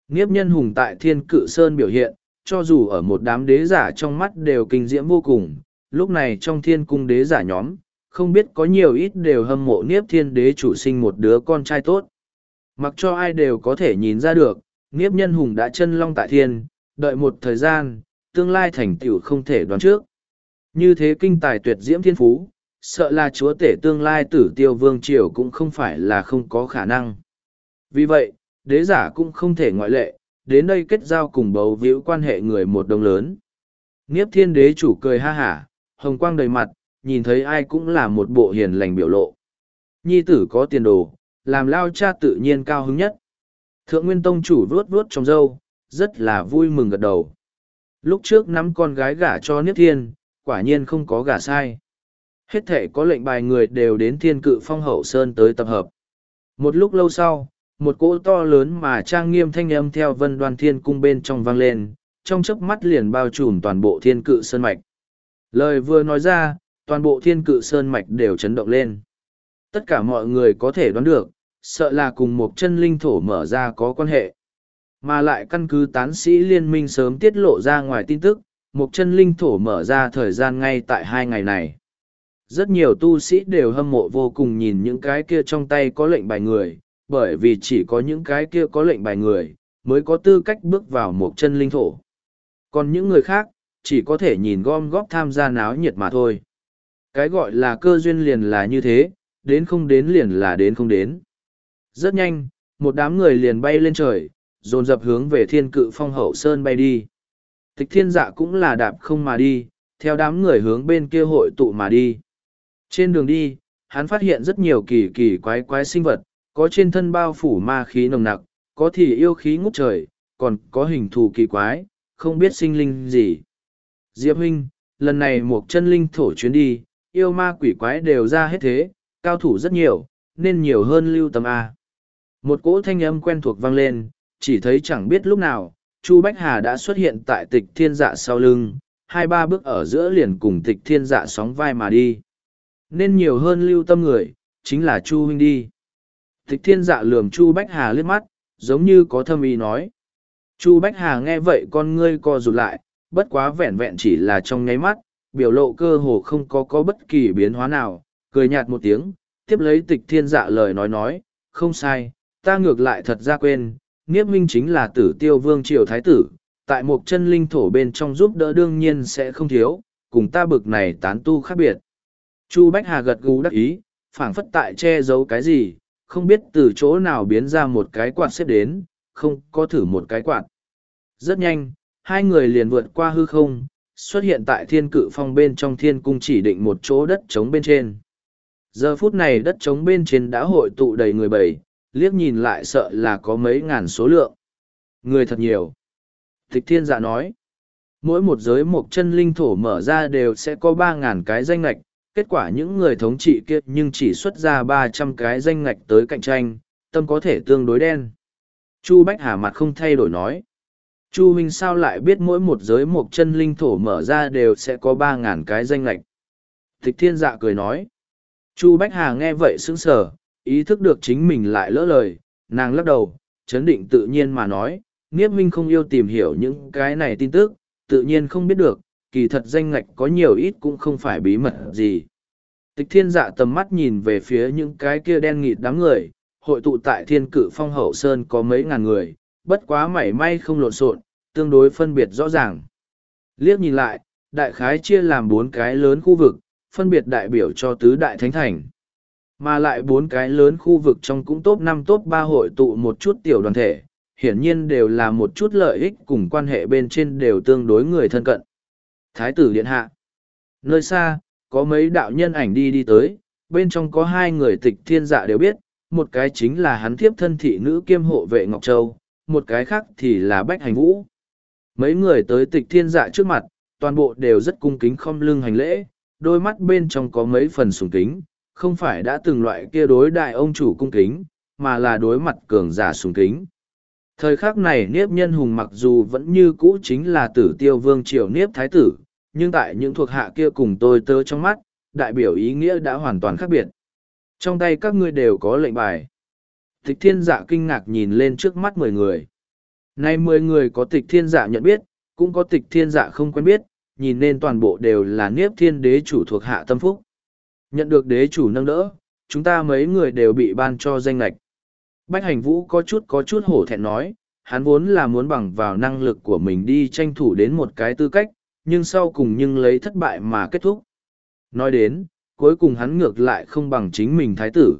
Niếp nhân hùng tại thiên cự sơn biểu hiện, cho dù ở một đám đế giả trong mắt đều kinh diễm vô cùng, lúc này trong thiên cung đế giả nhóm, không biết có nhiều ít đều hâm mộ niếp thiên đế chủ sinh một đứa con trai tốt. Mặc cho ai đều có thể nhìn ra được, niếp nhân hùng đã chân long tại thiên, đợi một thời gian, tương lai thành tựu không thể đoán trước. Như thế kinh tài tuyệt diễm thiên phú, sợ là chúa tể tương lai tử tiêu vương triều cũng không phải là không có khả năng. Vì vậy, đế giả cũng không thể ngoại lệ, đến đây kết giao cùng bầu víu quan hệ người một đồng lớn. Niếp thiên đế chủ cười ha hả, hồng quang đầy mặt, nhìn thấy ai cũng là một bộ hiền lành biểu lộ. Nhi tử có tiền đồ, làm lao cha tự nhiên cao hứng nhất. Thượng Nguyên Tông chủ vuốt vuốt trong dâu, rất là vui mừng gật đầu. Lúc trước nắm con gái gả cho Niếp Thiên, quả nhiên không có gả sai. Hết thể có lệnh bài người đều đến thiên cự phong hậu sơn tới tập hợp. Một lúc lâu sau, một cỗ to lớn mà trang nghiêm thanh âm theo vân đoan thiên cung bên trong vang lên, trong chớp mắt liền bao trùm toàn bộ thiên cự sơn mạch. Lời vừa nói ra, toàn bộ thiên cự sơn mạch đều chấn động lên. Tất cả mọi người có thể đoán được, sợ là cùng một chân linh thổ mở ra có quan hệ. Mà lại căn cứ tán sĩ liên minh sớm tiết lộ ra ngoài tin tức, một chân linh thổ mở ra thời gian ngay tại hai ngày này. Rất nhiều tu sĩ đều hâm mộ vô cùng nhìn những cái kia trong tay có lệnh bài người, bởi vì chỉ có những cái kia có lệnh bài người, mới có tư cách bước vào một chân linh thổ. Còn những người khác, chỉ có thể nhìn gom góp tham gia náo nhiệt mà thôi. Cái gọi là cơ duyên liền là như thế, đến không đến liền là đến không đến. Rất nhanh, một đám người liền bay lên trời, dồn dập hướng về thiên cự phong hậu sơn bay đi. Tịch thiên dạ cũng là đạp không mà đi, theo đám người hướng bên kia hội tụ mà đi. Trên đường đi, hắn phát hiện rất nhiều kỳ kỳ quái quái sinh vật, có trên thân bao phủ ma khí nồng nặc, có thì yêu khí ngút trời, còn có hình thù kỳ quái, không biết sinh linh gì. Diệp huynh, lần này một chân linh thổ chuyến đi, yêu ma quỷ quái đều ra hết thế, cao thủ rất nhiều, nên nhiều hơn lưu tâm A. Một cỗ thanh âm quen thuộc vang lên, chỉ thấy chẳng biết lúc nào, Chu Bách Hà đã xuất hiện tại tịch thiên dạ sau lưng, hai ba bước ở giữa liền cùng tịch thiên dạ sóng vai mà đi. Nên nhiều hơn lưu tâm người, chính là Chu huynh đi. Tịch thiên dạ lườm Chu Bách Hà liếc mắt, giống như có thâm ý nói. Chu Bách Hà nghe vậy con ngươi co rụt lại, bất quá vẹn vẹn chỉ là trong nháy mắt, biểu lộ cơ hồ không có có bất kỳ biến hóa nào, cười nhạt một tiếng, tiếp lấy tịch thiên dạ lời nói nói, không sai, ta ngược lại thật ra quên, Niếp Minh chính là tử tiêu vương triều thái tử, tại một chân linh thổ bên trong giúp đỡ đương nhiên sẽ không thiếu, cùng ta bực này tán tu khác biệt. Chu Bách Hà gật gù đắc ý, phảng phất tại che giấu cái gì, không biết từ chỗ nào biến ra một cái quạt xếp đến, không có thử một cái quạt. Rất nhanh, hai người liền vượt qua hư không, xuất hiện tại thiên cự phong bên trong thiên cung chỉ định một chỗ đất trống bên trên. Giờ phút này đất trống bên trên đã hội tụ đầy người bảy, liếc nhìn lại sợ là có mấy ngàn số lượng. Người thật nhiều. Thích thiên dạ nói, mỗi một giới một chân linh thổ mở ra đều sẽ có ba ngàn cái danh lạch, kết quả những người thống trị kia nhưng chỉ xuất ra ba trăm cái danh ngạch tới cạnh tranh, tâm có thể tương đối đen. Chu Bách Hà mặt không thay đổi nói. Chu Minh sao lại biết mỗi một giới một chân linh thổ mở ra đều sẽ có ba ngàn cái danh lạch. Thích thiên dạ cười nói. Chu Bách Hà nghe vậy sững sờ, ý thức được chính mình lại lỡ lời, nàng lắc đầu, chấn định tự nhiên mà nói, Niếp Minh không yêu tìm hiểu những cái này tin tức, tự nhiên không biết được, kỳ thật danh ngạch có nhiều ít cũng không phải bí mật gì. Tịch thiên dạ tầm mắt nhìn về phía những cái kia đen nghịt đám người, hội tụ tại thiên cự phong hậu sơn có mấy ngàn người, bất quá mảy may không lộn xộn, tương đối phân biệt rõ ràng. Liếc nhìn lại, đại khái chia làm bốn cái lớn khu vực, phân biệt đại biểu cho tứ đại thánh thành. Mà lại bốn cái lớn khu vực trong cũng top năm top ba hội tụ một chút tiểu đoàn thể, hiển nhiên đều là một chút lợi ích cùng quan hệ bên trên đều tương đối người thân cận. Thái tử Điện Hạ Nơi xa, có mấy đạo nhân ảnh đi đi tới, bên trong có hai người tịch thiên dạ đều biết, một cái chính là hắn thiếp thân thị nữ kiêm hộ vệ Ngọc Châu, một cái khác thì là Bách Hành Vũ. Mấy người tới tịch thiên dạ trước mặt, toàn bộ đều rất cung kính khom lưng hành lễ, đôi mắt bên trong có mấy phần sùng kính, không phải đã từng loại kia đối đại ông chủ cung kính, mà là đối mặt cường giả sùng kính. Thời khắc này Niếp Nhân Hùng mặc dù vẫn như cũ chính là tử tiêu vương triều Niếp Thái Tử, nhưng tại những thuộc hạ kia cùng tôi tớ trong mắt, đại biểu ý nghĩa đã hoàn toàn khác biệt. Trong tay các ngươi đều có lệnh bài. Tịch thiên dạ kinh ngạc nhìn lên trước mắt mười người. Nay mười người có tịch thiên dạ nhận biết, cũng có tịch thiên dạ không quen biết, nhìn nên toàn bộ đều là Niếp Thiên Đế chủ thuộc hạ tâm phúc. Nhận được đế chủ nâng đỡ, chúng ta mấy người đều bị ban cho danh lệch. Bách hành vũ có chút có chút hổ thẹn nói, hắn vốn là muốn bằng vào năng lực của mình đi tranh thủ đến một cái tư cách, nhưng sau cùng nhưng lấy thất bại mà kết thúc. Nói đến, cuối cùng hắn ngược lại không bằng chính mình thái tử.